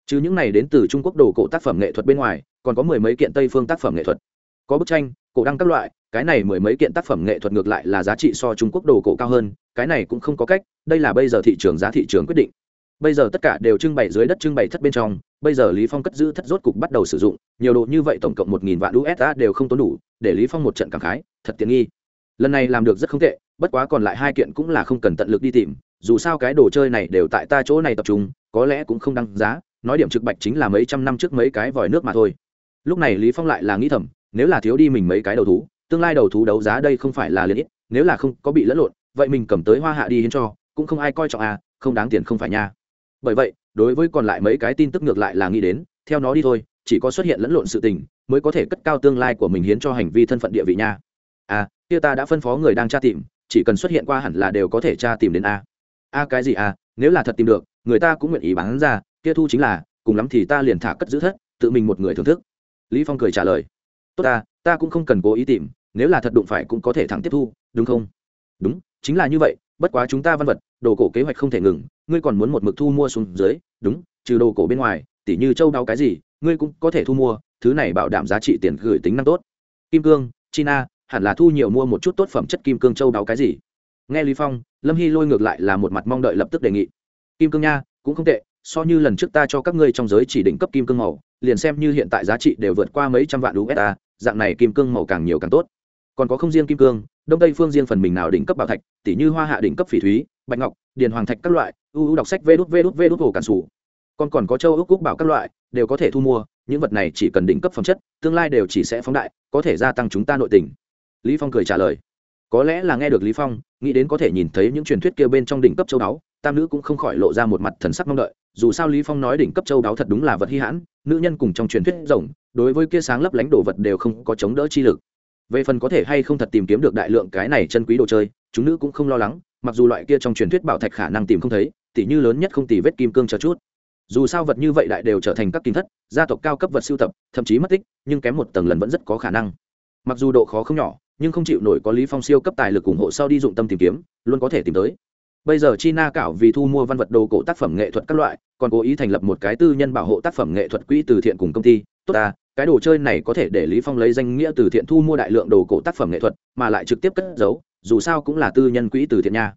Chứ những này đến từ trung quốc đồ cổ tác phẩm nghệ thuật bên ngoài, còn có mười mấy kiện tây phương tác phẩm nghệ thuật. Có bức tranh, cổ đăng các loại, cái này mười mấy kiện tác phẩm nghệ thuật ngược lại là giá trị so trung quốc đồ cổ cao hơn, cái này cũng không có cách, đây là bây giờ thị trường giá thị trường quyết định. Bây giờ tất cả đều trưng bày dưới đất trưng bày thất bên trong bây giờ lý phong cất giữ thất rốt cục bắt đầu sử dụng, nhiều đồ như vậy tổng cộng một nghìn vạn usd đều không tốn đủ, để lý phong một trận cảm khái, thật tiện nghi. Lần này làm được rất không tệ, bất quá còn lại hai kiện cũng là không cần tận lực đi tìm, dù sao cái đồ chơi này đều tại ta chỗ này tập trung, có lẽ cũng không đăng giá, nói điểm trực bạch chính là mấy trăm năm trước mấy cái vòi nước mà thôi. Lúc này lý phong lại là nghĩ thầm, nếu là thiếu đi mình mấy cái đầu thú, tương lai đầu thú đấu giá đây không phải là liền ít, nếu là không có bị lẫn lộn, vậy mình cầm tới hoa hạ đi hiến cho, cũng không ai coi trọng à không đáng tiền không phải nha bởi vậy, đối với còn lại mấy cái tin tức ngược lại là nghĩ đến, theo nó đi thôi, chỉ có xuất hiện lẫn lộn sự tình, mới có thể cất cao tương lai của mình hiến cho hành vi thân phận địa vị nha. À kia ta đã phân phó người đang tra tìm, chỉ cần xuất hiện qua hẳn là đều có thể tra tìm đến a. A cái gì a, nếu là thật tìm được, người ta cũng nguyện ý bán ra, kia thu chính là, cùng lắm thì ta liền thả cất giữ thất, tự mình một người thưởng thức. Lý phong cười trả lời. Tốt ta ta cũng không cần cố ý tìm, nếu là thật đụng phải cũng có thể thẳng tiếp thu, đúng không? Đúng, chính là như vậy, bất quá chúng ta văn vật, đồ cổ kế hoạch không thể ngừng ngươi còn muốn một mực thu mua xuống dưới, đúng, trừ đồ cổ bên ngoài, tỉ như châu đau cái gì, ngươi cũng có thể thu mua, thứ này bảo đảm giá trị tiền gửi tính năng tốt. Kim cương, china, hẳn là thu nhiều mua một chút tốt phẩm chất kim cương châu đáo cái gì? Nghe lý phong, lâm hy lôi ngược lại là một mặt mong đợi lập tức đề nghị. Kim cương nha, cũng không tệ, so như lần trước ta cho các ngươi trong giới chỉ định cấp kim cương màu, liền xem như hiện tại giá trị đều vượt qua mấy trăm vạn usd dạng này kim cương màu càng nhiều càng tốt. Còn có không riêng kim cương, đông tây phương riêng phần mình nào đỉnh cấp bảo thạch tỷ như hoa hạ đỉnh cấp phỉ thúy, bạch ngọc, điền hoàng thạch các loại uu đọc sách vê đút vê đút vê đút hồ cản sủ. Còn còn có châu ước quốc bảo các loại, đều có thể thu mua, những vật này chỉ cần đỉnh cấp phẩm chất, tương lai đều chỉ sẽ phóng đại, có thể gia tăng chúng ta nội tình. Lý phong cười trả lời. Có lẽ là nghe được lý phong, nghĩ đến có thể nhìn thấy những truyền thuyết kia bên trong đỉnh cấp châu đáo tam nữ cũng không khỏi lộ ra một mặt thần sắc mong đợi. Dù sao lý phong nói đỉnh cấp châu đáo thật đúng là vật hi hãn, nữ nhân cùng trong truyền thuyết rồng đối với kia sáng lấp lánh đồ vật đều không có chống đỡ chi lực. Về phần có thể hay không thật tìm kiếm được đại lượng cái này chân quý đồ chơi, chúng nữ cũng không lo lắng, mặc dù loại kia trong truyền thuyết bảo thạch khả năng tìm không thấy tỉ như lớn nhất không tỉ vết kim cương cho chút. Dù sao vật như vậy đại đều trở thành các kim thất, gia tộc cao cấp vật sưu tập, thậm chí mất tích, nhưng kém một tầng lần vẫn rất có khả năng. Mặc dù độ khó không nhỏ, nhưng không chịu nổi có lý phong siêu cấp tài lực ủng hộ sau đi dụng tâm tìm kiếm, luôn có thể tìm tới. Bây giờ china cảo vì thu mua văn vật đồ cổ tác phẩm nghệ thuật các loại, còn cố ý thành lập một cái tư nhân bảo hộ tác phẩm nghệ thuật quỹ từ thiện cùng công ty. Tốt ta, cái đồ chơi này có thể để lý phong lấy danh nghĩa từ thiện thu mua đại lượng đồ cổ tác phẩm nghệ thuật, mà lại trực tiếp cất giấu, dù sao cũng là tư nhân quỹ từ thiện nha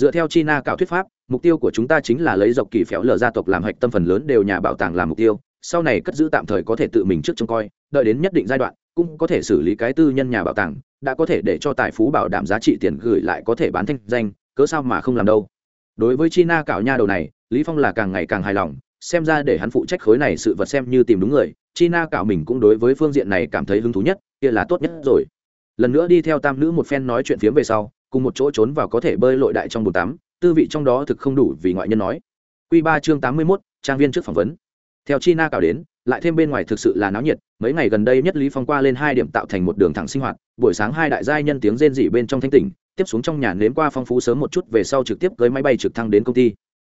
dựa theo china Cạo thuyết pháp, mục tiêu của chúng ta chính là lấy dọc kỳ phéo lờ gia tộc làm hạch tâm phần lớn đều nhà bảo tàng làm mục tiêu, sau này cất giữ tạm thời có thể tự mình trước trông coi, đợi đến nhất định giai đoạn, cũng có thể xử lý cái tư nhân nhà bảo tàng, đã có thể để cho tài phú bảo đảm giá trị tiền gửi lại có thể bán thanh danh, cớ sao mà không làm đâu. Đối với china Cạo nha đầu này, lý phong là càng ngày càng hài lòng, xem ra để hắn phụ trách khối này sự vật xem như tìm đúng người, china Cạo mình cũng đối với phương diện này cảm thấy hứng thú nhất, kia là tốt nhất rồi. Lần nữa đi theo tam nữ một phen nói chuyện phiếm về sau cùng một chỗ trốn vào có thể bơi lội đại trong bồn tắm tư vị trong đó thực không đủ vì ngoại nhân nói. Quy ba chương tám mươi 81, trang viên trước phỏng vấn. Theo china cào đến lại thêm bên ngoài thực sự là náo nhiệt mấy ngày gần đây nhất lý phong qua lên hai điểm tạo thành một đường thẳng sinh hoạt buổi sáng hai đại giai nhân tiếng rên rỉ bên trong thanh tỉnh tiếp xuống trong nhà nếm qua phong phú sớm một chút về sau trực tiếp cưới máy bay trực thăng đến công ty.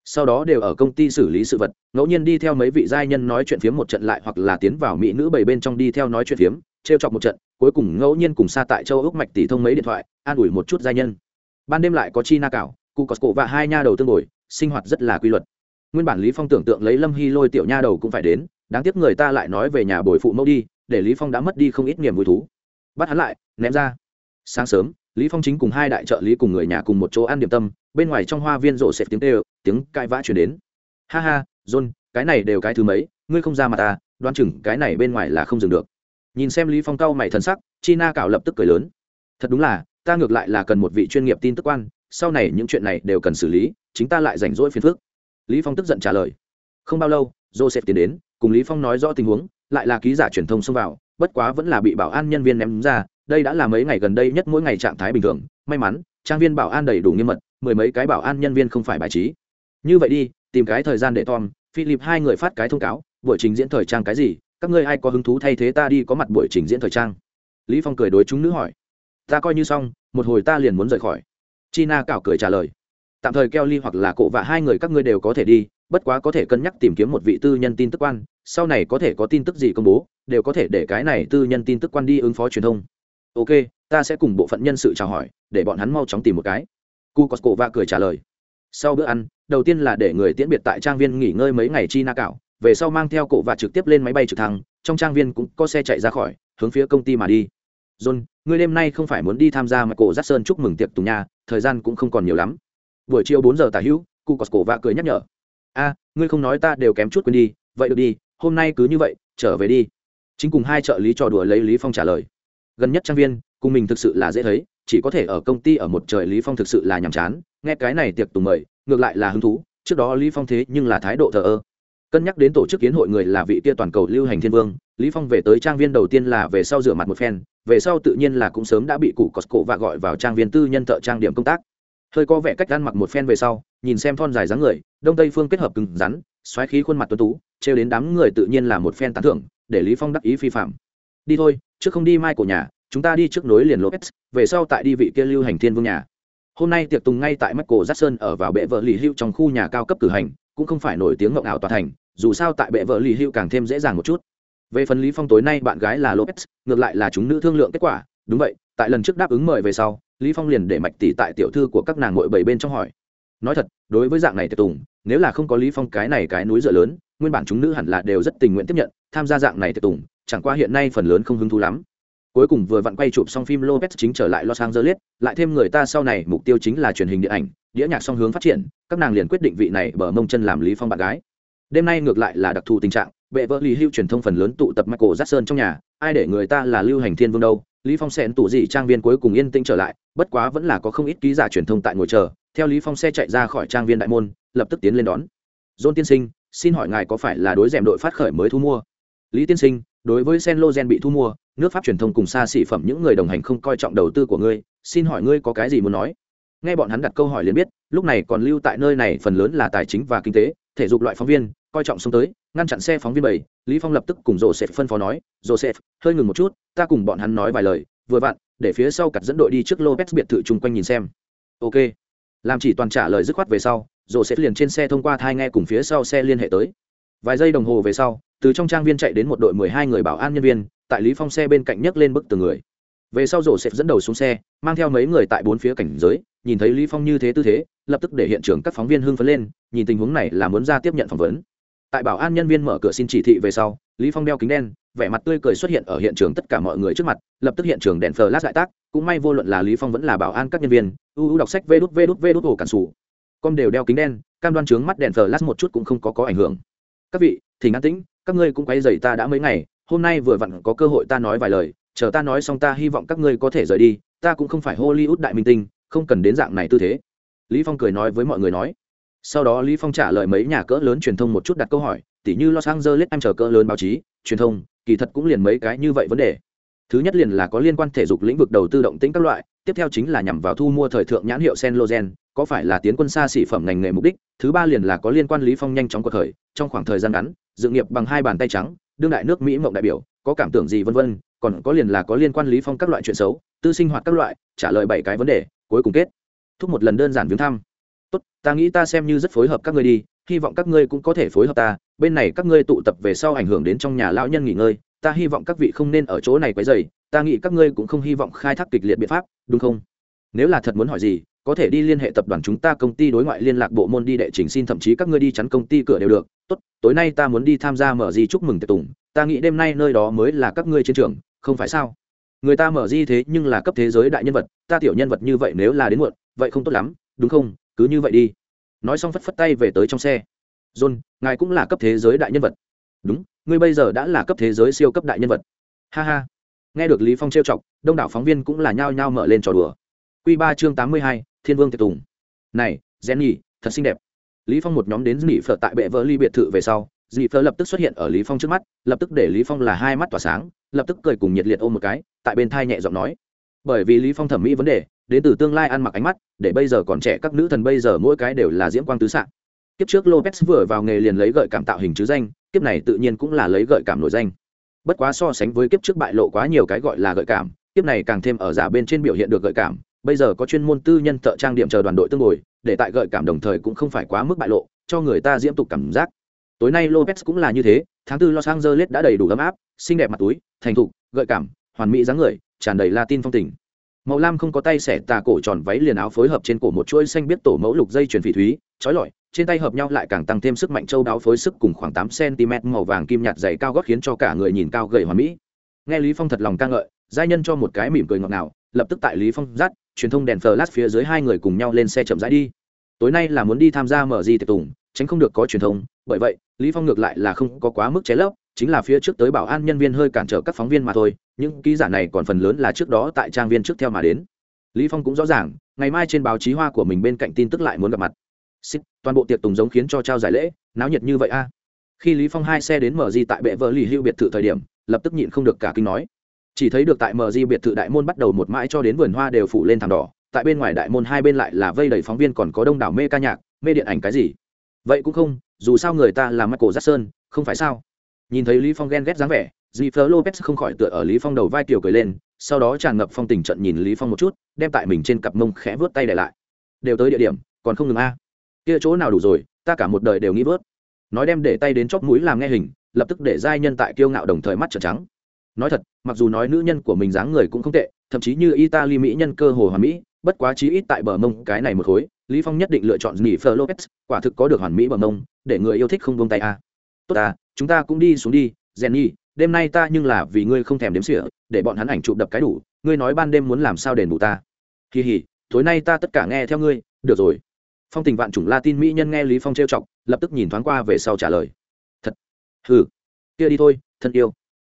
Sau đó đều ở công ty xử lý sự vật ngẫu nhiên đi theo mấy vị giai nhân nói chuyện phiếm một trận lại hoặc là tiến vào mỹ nữ bảy bên trong đi theo nói chuyện phiếm trêu chọc một trận, cuối cùng ngẫu nhiên cùng xa tại châu ước mạch tỷ thông mấy điện thoại, an ủi một chút gia nhân. Ban đêm lại có chi na cảo, cụ cosco và hai nha đầu tương ngồi sinh hoạt rất là quy luật. Nguyên bản lý phong tưởng tượng lấy lâm hy lôi tiểu nha đầu cũng phải đến, đáng tiếc người ta lại nói về nhà bồi phụ mẫu đi, để lý phong đã mất đi không ít niềm vui thú. Bắt hắn lại, ném ra. Sáng sớm, lý phong chính cùng hai đại trợ lý cùng người nhà cùng một chỗ ăn điểm tâm, bên ngoài trong hoa viên rộ xẹp tiếng kêu, tiếng cãi vã truyền đến. Ha ha, john, cái này đều cái thứ mấy, ngươi không ra mà ta, đoán chừng cái này bên ngoài là không dừng được nhìn xem lý phong cau mày thần sắc, china cạo lập tức cười lớn. Thật đúng là, ta ngược lại là cần một vị chuyên nghiệp tin tức quan, sau này những chuyện này đều cần xử lý, chính ta lại rảnh rỗi phiền phức. Lý phong tức giận trả lời. Không bao lâu, joseph tiến đến, cùng lý phong nói rõ tình huống, lại là ký giả truyền thông xông vào, bất quá vẫn là bị bảo an nhân viên ném ra, đây đã là mấy ngày gần đây nhất mỗi ngày trạng thái bình thường, may mắn, trang viên bảo an đầy đủ nghiêm mật, mười mấy cái bảo an nhân viên không phải bài trí. Như vậy đi, tìm cái thời gian để tom, philip hai người phát cái thông cáo, buổi trình diễn thời trang cái gì các ngươi ai có hứng thú thay thế ta đi có mặt buổi trình diễn thời trang? Lý phong cười đối chúng nữ hỏi. Ta coi như xong, một hồi ta liền muốn rời khỏi. China cảo cười trả lời. Tạm thời keo ly hoặc là cộ và hai người các ngươi đều có thể đi, bất quá có thể cân nhắc tìm kiếm một vị tư nhân tin tức quan, sau này có thể có tin tức gì công bố, đều có thể để cái này tư nhân tin tức quan đi ứng phó truyền thông. Ok, ta sẽ cùng bộ phận nhân sự chào hỏi, để bọn hắn mau chóng tìm một cái. Cu cosco và cười trả lời. Sau bữa ăn, đầu tiên là để người tiễn biệt tại trang viên nghỉ ngơi mấy ngày chi na cảo về sau mang theo cổ và trực tiếp lên máy bay trực thăng, trong trang viên cũng có xe chạy ra khỏi, hướng phía công ty mà đi. John, ngươi đêm nay không phải muốn đi tham gia mà cổ giác sơn chúc mừng tiệc tùng nhà, thời gian cũng không còn nhiều lắm. Buổi chiều bốn giờ tả hữu, cụ cổ và cười nhắc nhở. A, ngươi không nói ta đều kém chút quên đi, vậy được đi, hôm nay cứ như vậy, trở về đi. Chính cùng hai trợ lý trò đùa lấy lý phong trả lời. Gần nhất trang viên, cùng mình thực sự là dễ thấy, chỉ có thể ở công ty ở một trời lý phong thực sự là nhàm chán, nghe cái này tiệc tùng mời, ngược lại là hứng thú, trước đó lý phong thế nhưng là thái độ thờ ơ cân nhắc đến tổ chức kiến hội người là vị kia toàn cầu lưu hành thiên vương, lý phong về tới trang viên đầu tiên là về sau rửa mặt một phen, về sau tự nhiên là cũng sớm đã bị cụ costco và gọi vào trang viên tư nhân thợ trang điểm công tác. Hơi có vẻ cách ăn mặc một phen về sau, nhìn xem thon dài dáng người, đông tây phương kết hợp cứng rắn, xoáy khí khuôn mặt tuấn tú, trêu đến đám người tự nhiên là một phen tán thưởng, để lý phong đắc ý phi phạm. Đi thôi, trước không đi mai của nhà, chúng ta đi trước nối liền lopez, về sau tại đi vị kia lưu hành thiên vương nhà. Hôm nay tiệc tùng ngay tại michael jackson ở vào bệ vợ lì hưu trong khu nhà cao cấp cử hành cũng không phải nổi tiếng ngộng ảo tòa thành, dù sao tại bệ vợ lì hưu càng thêm dễ dàng một chút. Về phần lý phong tối nay bạn gái là lopez, ngược lại là chúng nữ thương lượng kết quả. Đúng vậy, tại lần trước đáp ứng mời về sau, lý phong liền để mạch tỷ tại tiểu thư của các nàng ngội bảy bên trong hỏi. Nói thật, đối với dạng này tiệc tùng, nếu là không có lý phong cái này cái núi dựa lớn, nguyên bản chúng nữ hẳn là đều rất tình nguyện tiếp nhận, tham gia dạng này tiệc tùng, chẳng qua hiện nay phần lớn không hứng thú lắm cuối cùng vừa vặn quay chụp xong phim Lopez chính trở lại Los Angeles, lại thêm người ta sau này mục tiêu chính là truyền hình điện ảnh, đĩa nhạc song hướng phát triển, các nàng liền quyết định vị này bờ mông chân làm Lý Phong bạn gái. Đêm nay ngược lại là đặc thù tình trạng, bệ vợ Lý Hưu truyền thông phần lớn tụ tập Michael Jackson trong nhà, ai để người ta là lưu hành thiên vương đâu, Lý Phong xẹn tủ gì trang viên cuối cùng yên tĩnh trở lại, bất quá vẫn là có không ít ký giả truyền thông tại ngồi chờ, theo Lý Phong xe chạy ra khỏi trang viên đại môn, lập tức tiến lên đón. John tiên sinh, xin hỏi ngài có phải là đối rèm đội phát khởi mới thu mua? Lý tiên sinh, đối với Sen Lozen bị thu mua, nước pháp truyền thông cùng xa xỉ phẩm những người đồng hành không coi trọng đầu tư của ngươi, xin hỏi ngươi có cái gì muốn nói? Nghe bọn hắn đặt câu hỏi liền biết, lúc này còn lưu tại nơi này phần lớn là tài chính và kinh tế, thể dục loại phóng viên, coi trọng xông tới, ngăn chặn xe phóng viên bảy lý phong lập tức cùng joseph phân phó nói, joseph, hơi ngừng một chút, ta cùng bọn hắn nói vài lời, vừa vặn, để phía sau cặt dẫn đội đi trước lopez biệt thự chung quanh nhìn xem. Ok. Làm chỉ toàn trả lời dứt khoát về sau, joseph liền trên xe thông qua thai nghe cùng phía sau xe liên hệ tới. Vài giây đồng hồ về sau từ trong trang viên chạy đến một đội mười hai người bảo an nhân viên, tại lý phong xe bên cạnh nhấc lên bức tường người. Về sau rổ sẽ dẫn đầu xuống xe, mang theo mấy người tại bốn phía cảnh giới, nhìn thấy lý phong như thế tư thế, lập tức để hiện trường các phóng viên hưng phấn lên, nhìn tình huống này là muốn ra tiếp nhận phỏng vấn. Tại bảo an nhân viên mở cửa xin chỉ thị về sau, lý phong đeo kính đen, vẻ mặt tươi cười xuất hiện ở hiện trường tất cả mọi người trước mặt, lập tức hiện trường đèn flash đại tác, cũng may vô luận là lý phong vẫn là bảo an các nhân viên, u u đọc sách vê đút vê đút vê đút ổ cản sủ. Con đều đeo kính đen, cam đoan trướng mắt đèn flash một chút cũng không có có ảnh hưởng. Các vị, thỉnh an tĩnh các ngươi cũng quay rầy ta đã mấy ngày hôm nay vừa vặn có cơ hội ta nói vài lời chờ ta nói xong ta hy vọng các ngươi có thể rời đi ta cũng không phải hollywood đại minh tinh không cần đến dạng này tư thế. Lý phong cười nói với mọi người nói. Sau đó lý phong trả lời mấy nhà cỡ lớn truyền thông một chút đặt câu hỏi tỉ như los angeles em chờ cỡ lớn báo chí truyền thông kỳ thật cũng liền mấy cái như vậy vấn đề. Thứ nhất liền là có liên quan thể dục lĩnh vực đầu tư động tĩnh các loại tiếp theo chính là nhằm vào thu mua thời thượng nhãn hiệu Senlogen, có phải là tiến quân xa xỉ phẩm ngành nghề mục đích? Thứ ba liền là có liên quan lý phong nhanh chóng cuộc khởi, trong khoảng thời gian ngắn, dự nghiệp bằng hai bàn tay trắng, đương đại nước mỹ mộng đại biểu, có cảm tưởng gì vân vân, còn có liền là có liên quan lý phong các loại chuyện xấu, tư sinh hoạt các loại, trả lời bảy cái vấn đề, cuối cùng kết. Thúc một lần đơn giản viếng thăm. Tốt, ta nghĩ ta xem như rất phối hợp các ngươi đi, hy vọng các ngươi cũng có thể phối hợp ta, bên này các ngươi tụ tập về sau ảnh hưởng đến trong nhà lão nhân nghỉ ngơi, ta hy vọng các vị không nên ở chỗ này quấy rầy, ta nghĩ các ngươi cũng không hy vọng khai thác kịch liệt biện pháp, đúng không? Nếu là thật muốn hỏi gì có thể đi liên hệ tập đoàn chúng ta công ty đối ngoại liên lạc bộ môn đi đệ trình xin thậm chí các ngươi đi chắn công ty cửa đều được. Tốt tối nay ta muốn đi tham gia mở di chúc mừng tiệc tùng. Ta nghĩ đêm nay nơi đó mới là các ngươi chiến trường không phải sao? Người ta mở di thế nhưng là cấp thế giới đại nhân vật ta tiểu nhân vật như vậy nếu là đến muộn vậy không tốt lắm đúng không? Cứ như vậy đi. Nói xong phất phất tay về tới trong xe. John ngài cũng là cấp thế giới đại nhân vật. Đúng ngươi bây giờ đã là cấp thế giới siêu cấp đại nhân vật. Ha ha. Nghe được lý phong trêu chọc đông đảo phóng viên cũng là nhao nhao mở lên trò đùa. Quy ba chương tám mươi hai, thiên vương tiệc tùng. Này, jenny, thật xinh đẹp. Lý phong một nhóm đến nghỉ phở tại bệ vợ ly biệt thự về sau dì phở lập tức xuất hiện ở lý phong trước mắt, lập tức để lý phong là hai mắt tỏa sáng, lập tức cười cùng nhiệt liệt ôm một cái, tại bên thai nhẹ giọng nói. Bởi vì lý phong thẩm mỹ vấn đề, đến từ tương lai ăn mặc ánh mắt, để bây giờ còn trẻ các nữ thần bây giờ mỗi cái đều là diễm quang tứ sạng. Kiếp trước lopez vừa vào nghề liền lấy gợi cảm tạo hình chứ danh, kiếp này tự nhiên cũng là lấy gợi cảm nổi danh. Bất quá so sánh với kiếp trước bại lộ quá nhiều cái gọi là gợi cảm, kiếp này càng thêm ở giả bên trên biểu hiện được gợi cảm bây giờ có chuyên môn tư nhân thợ trang điểm chờ đoàn đội tương ngồi, để tại gợi cảm đồng thời cũng không phải quá mức bại lộ, cho người ta diễm tục cảm giác. Tối nay lopez cũng là như thế, tháng tư los angeles đã đầy đủ ấm áp, xinh đẹp mặt túi, thành thục, gợi cảm, hoàn mỹ dáng người, tràn đầy latin phong tình. Màu lam không có tay xẻ tà cổ tròn váy liền áo phối hợp trên cổ một chuỗi xanh biết tổ mẫu lục dây chuyền phỉ thúy, trói lọi, trên tay hợp nhau lại càng tăng thêm sức mạnh châu đáo phối sức cùng khoảng tám cm màu vàng kim nhạt dày cao gót khiến cho cả người nhìn cao gầy hoàn mỹ. Nghe lý phong thật lòng ca ngợi, giai nhân cho một cái mỉm cười ngọt ngào, lập tức tại lý phong dắt truyền thông đèn flash phía dưới hai người cùng nhau lên xe chậm rãi đi. Tối nay là muốn đi tham gia mở gì tiệc tùng tránh không được có truyền thông bởi vậy lý phong ngược lại là không có quá mức chế lấp chính là phía trước tới bảo an nhân viên hơi cản trở các phóng viên mà thôi những ký giả này còn phần lớn là trước đó tại trang viên trước theo mà đến. Lý phong cũng rõ ràng ngày mai trên báo chí hoa của mình bên cạnh tin tức lại muốn gặp mặt. Xích, toàn bộ tiệc tùng giống khiến cho trao giải lễ náo nhiệt như vậy a. Khi lý phong hai xe đến mở di tại bệ vợ lì hưu biệt thự thời điểm lập tức nhịn không được cả kinh nói chỉ thấy được tại mờ di biệt thự đại môn bắt đầu một mãi cho đến vườn hoa đều phủ lên thảm đỏ, tại bên ngoài đại môn hai bên lại là vây đầy phóng viên còn có đông đảo mê ca nhạc, mê điện ảnh cái gì. Vậy cũng không, dù sao người ta là michael jackson, không phải sao? Nhìn thấy lý phong ghen ghét dáng vẻ Di phớ lopez không khỏi tựa ở lý phong đầu vai tiểu cười lên, sau đó tràn ngập phong tình trận nhìn lý phong một chút, đem tại mình trên cặp mông khẽ vớt tay để lại. Đều tới địa điểm, còn không ngừng a. Kia chỗ nào đủ rồi, ta cả một đời đều nghĩ vớt. Nói đem để tay đến chóp mũi làm nghe hình, lập tức để giai nhân tại kiêu ngạo đồng thời mắt trợn trắng nói thật, mặc dù nói nữ nhân của mình dáng người cũng không tệ, thậm chí như italy mỹ nhân cơ hồ hoàn mỹ, bất quá chí ít tại bờ mông cái này một khối, lý phong nhất định lựa chọn nghỉ phờ lopez, quả thực có được hoàn mỹ bờ mông, để người yêu thích không buông tay a tốt ta chúng ta cũng đi xuống đi, jenny, đêm nay ta nhưng là vì ngươi không thèm đếm xỉa, để bọn hắn ảnh chụp đập cái đủ, ngươi nói ban đêm muốn làm sao đền bù ta. Kỳ hỉ, tối nay ta tất cả nghe theo ngươi, được rồi. Phong tình vạn chủng latin mỹ nhân nghe lý phong trêu chọc, lập tức nhìn thoáng qua về sau trả lời. Thật. Hừ. Kia đi thôi, thân yêu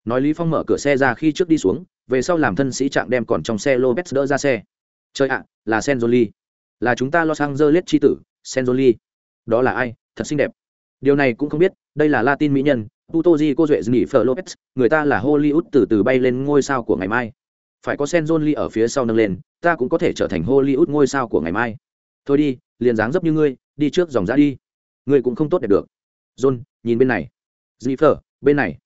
nói lý phong mở cửa xe ra khi trước đi xuống về sau làm thân sĩ trạng đem còn trong xe lopez đỡ ra xe. Chơi ạ là senzoli. Là chúng ta los angeles chi tử senzoli. Đó là ai thật xinh đẹp. Điều này cũng không biết đây là latin mỹ nhân tutoji cô duệ nghỉ phở lopez người ta là hollywood từ từ bay lên ngôi sao của ngày mai. Phải có sen ở phía sau nâng lên ta cũng có thể trở thành hollywood ngôi sao của ngày mai. Thôi đi liền dáng dấp như ngươi đi trước dòng ra đi. Ngươi cũng không tốt đẹp được. John nhìn bên này. Jennifer, bên này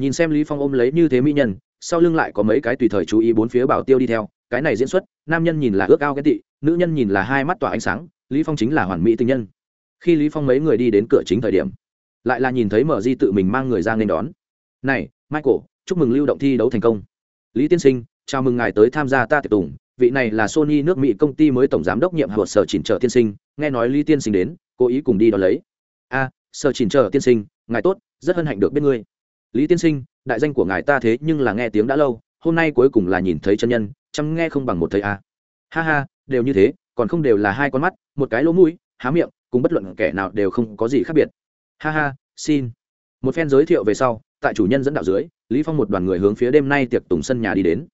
nhìn xem lý phong ôm lấy như thế mỹ nhân, sau lưng lại có mấy cái tùy thời chú ý bốn phía bảo tiêu đi theo, cái này diễn xuất, nam nhân nhìn là ước ao cái tị, nữ nhân nhìn là hai mắt tỏa ánh sáng, lý phong chính là hoàn mỹ tình nhân. Khi lý phong mấy người đi đến cửa chính thời điểm, lại là nhìn thấy mở di tự mình mang người ra nên đón. Này, michael, chúc mừng lưu động thi đấu thành công. Lý tiên sinh, chào mừng ngài tới tham gia ta tiệc tùng, vị này là sony nước mỹ công ty mới tổng giám đốc nhiệm hợp sở chỉnh trợ tiên sinh, nghe nói lý tiên sinh đến, cố ý cùng đi đón lấy. A, sở chỉnh trợ tiên sinh, ngài tốt, rất hân hạnh được biết ngươi lý tiên sinh, đại danh của ngài ta thế nhưng là nghe tiếng đã lâu, hôm nay cuối cùng là nhìn thấy chân nhân, chăm nghe không bằng một thầy a ha ha, đều như thế, còn không đều là hai con mắt, một cái lỗ mũi, há miệng, cùng bất luận kẻ nào đều không có gì khác biệt. Ha ha, xin. Một phen giới thiệu về sau, tại chủ nhân dẫn đạo dưới, lý phong một đoàn người hướng phía đêm nay tiệc tùng sân nhà đi đến.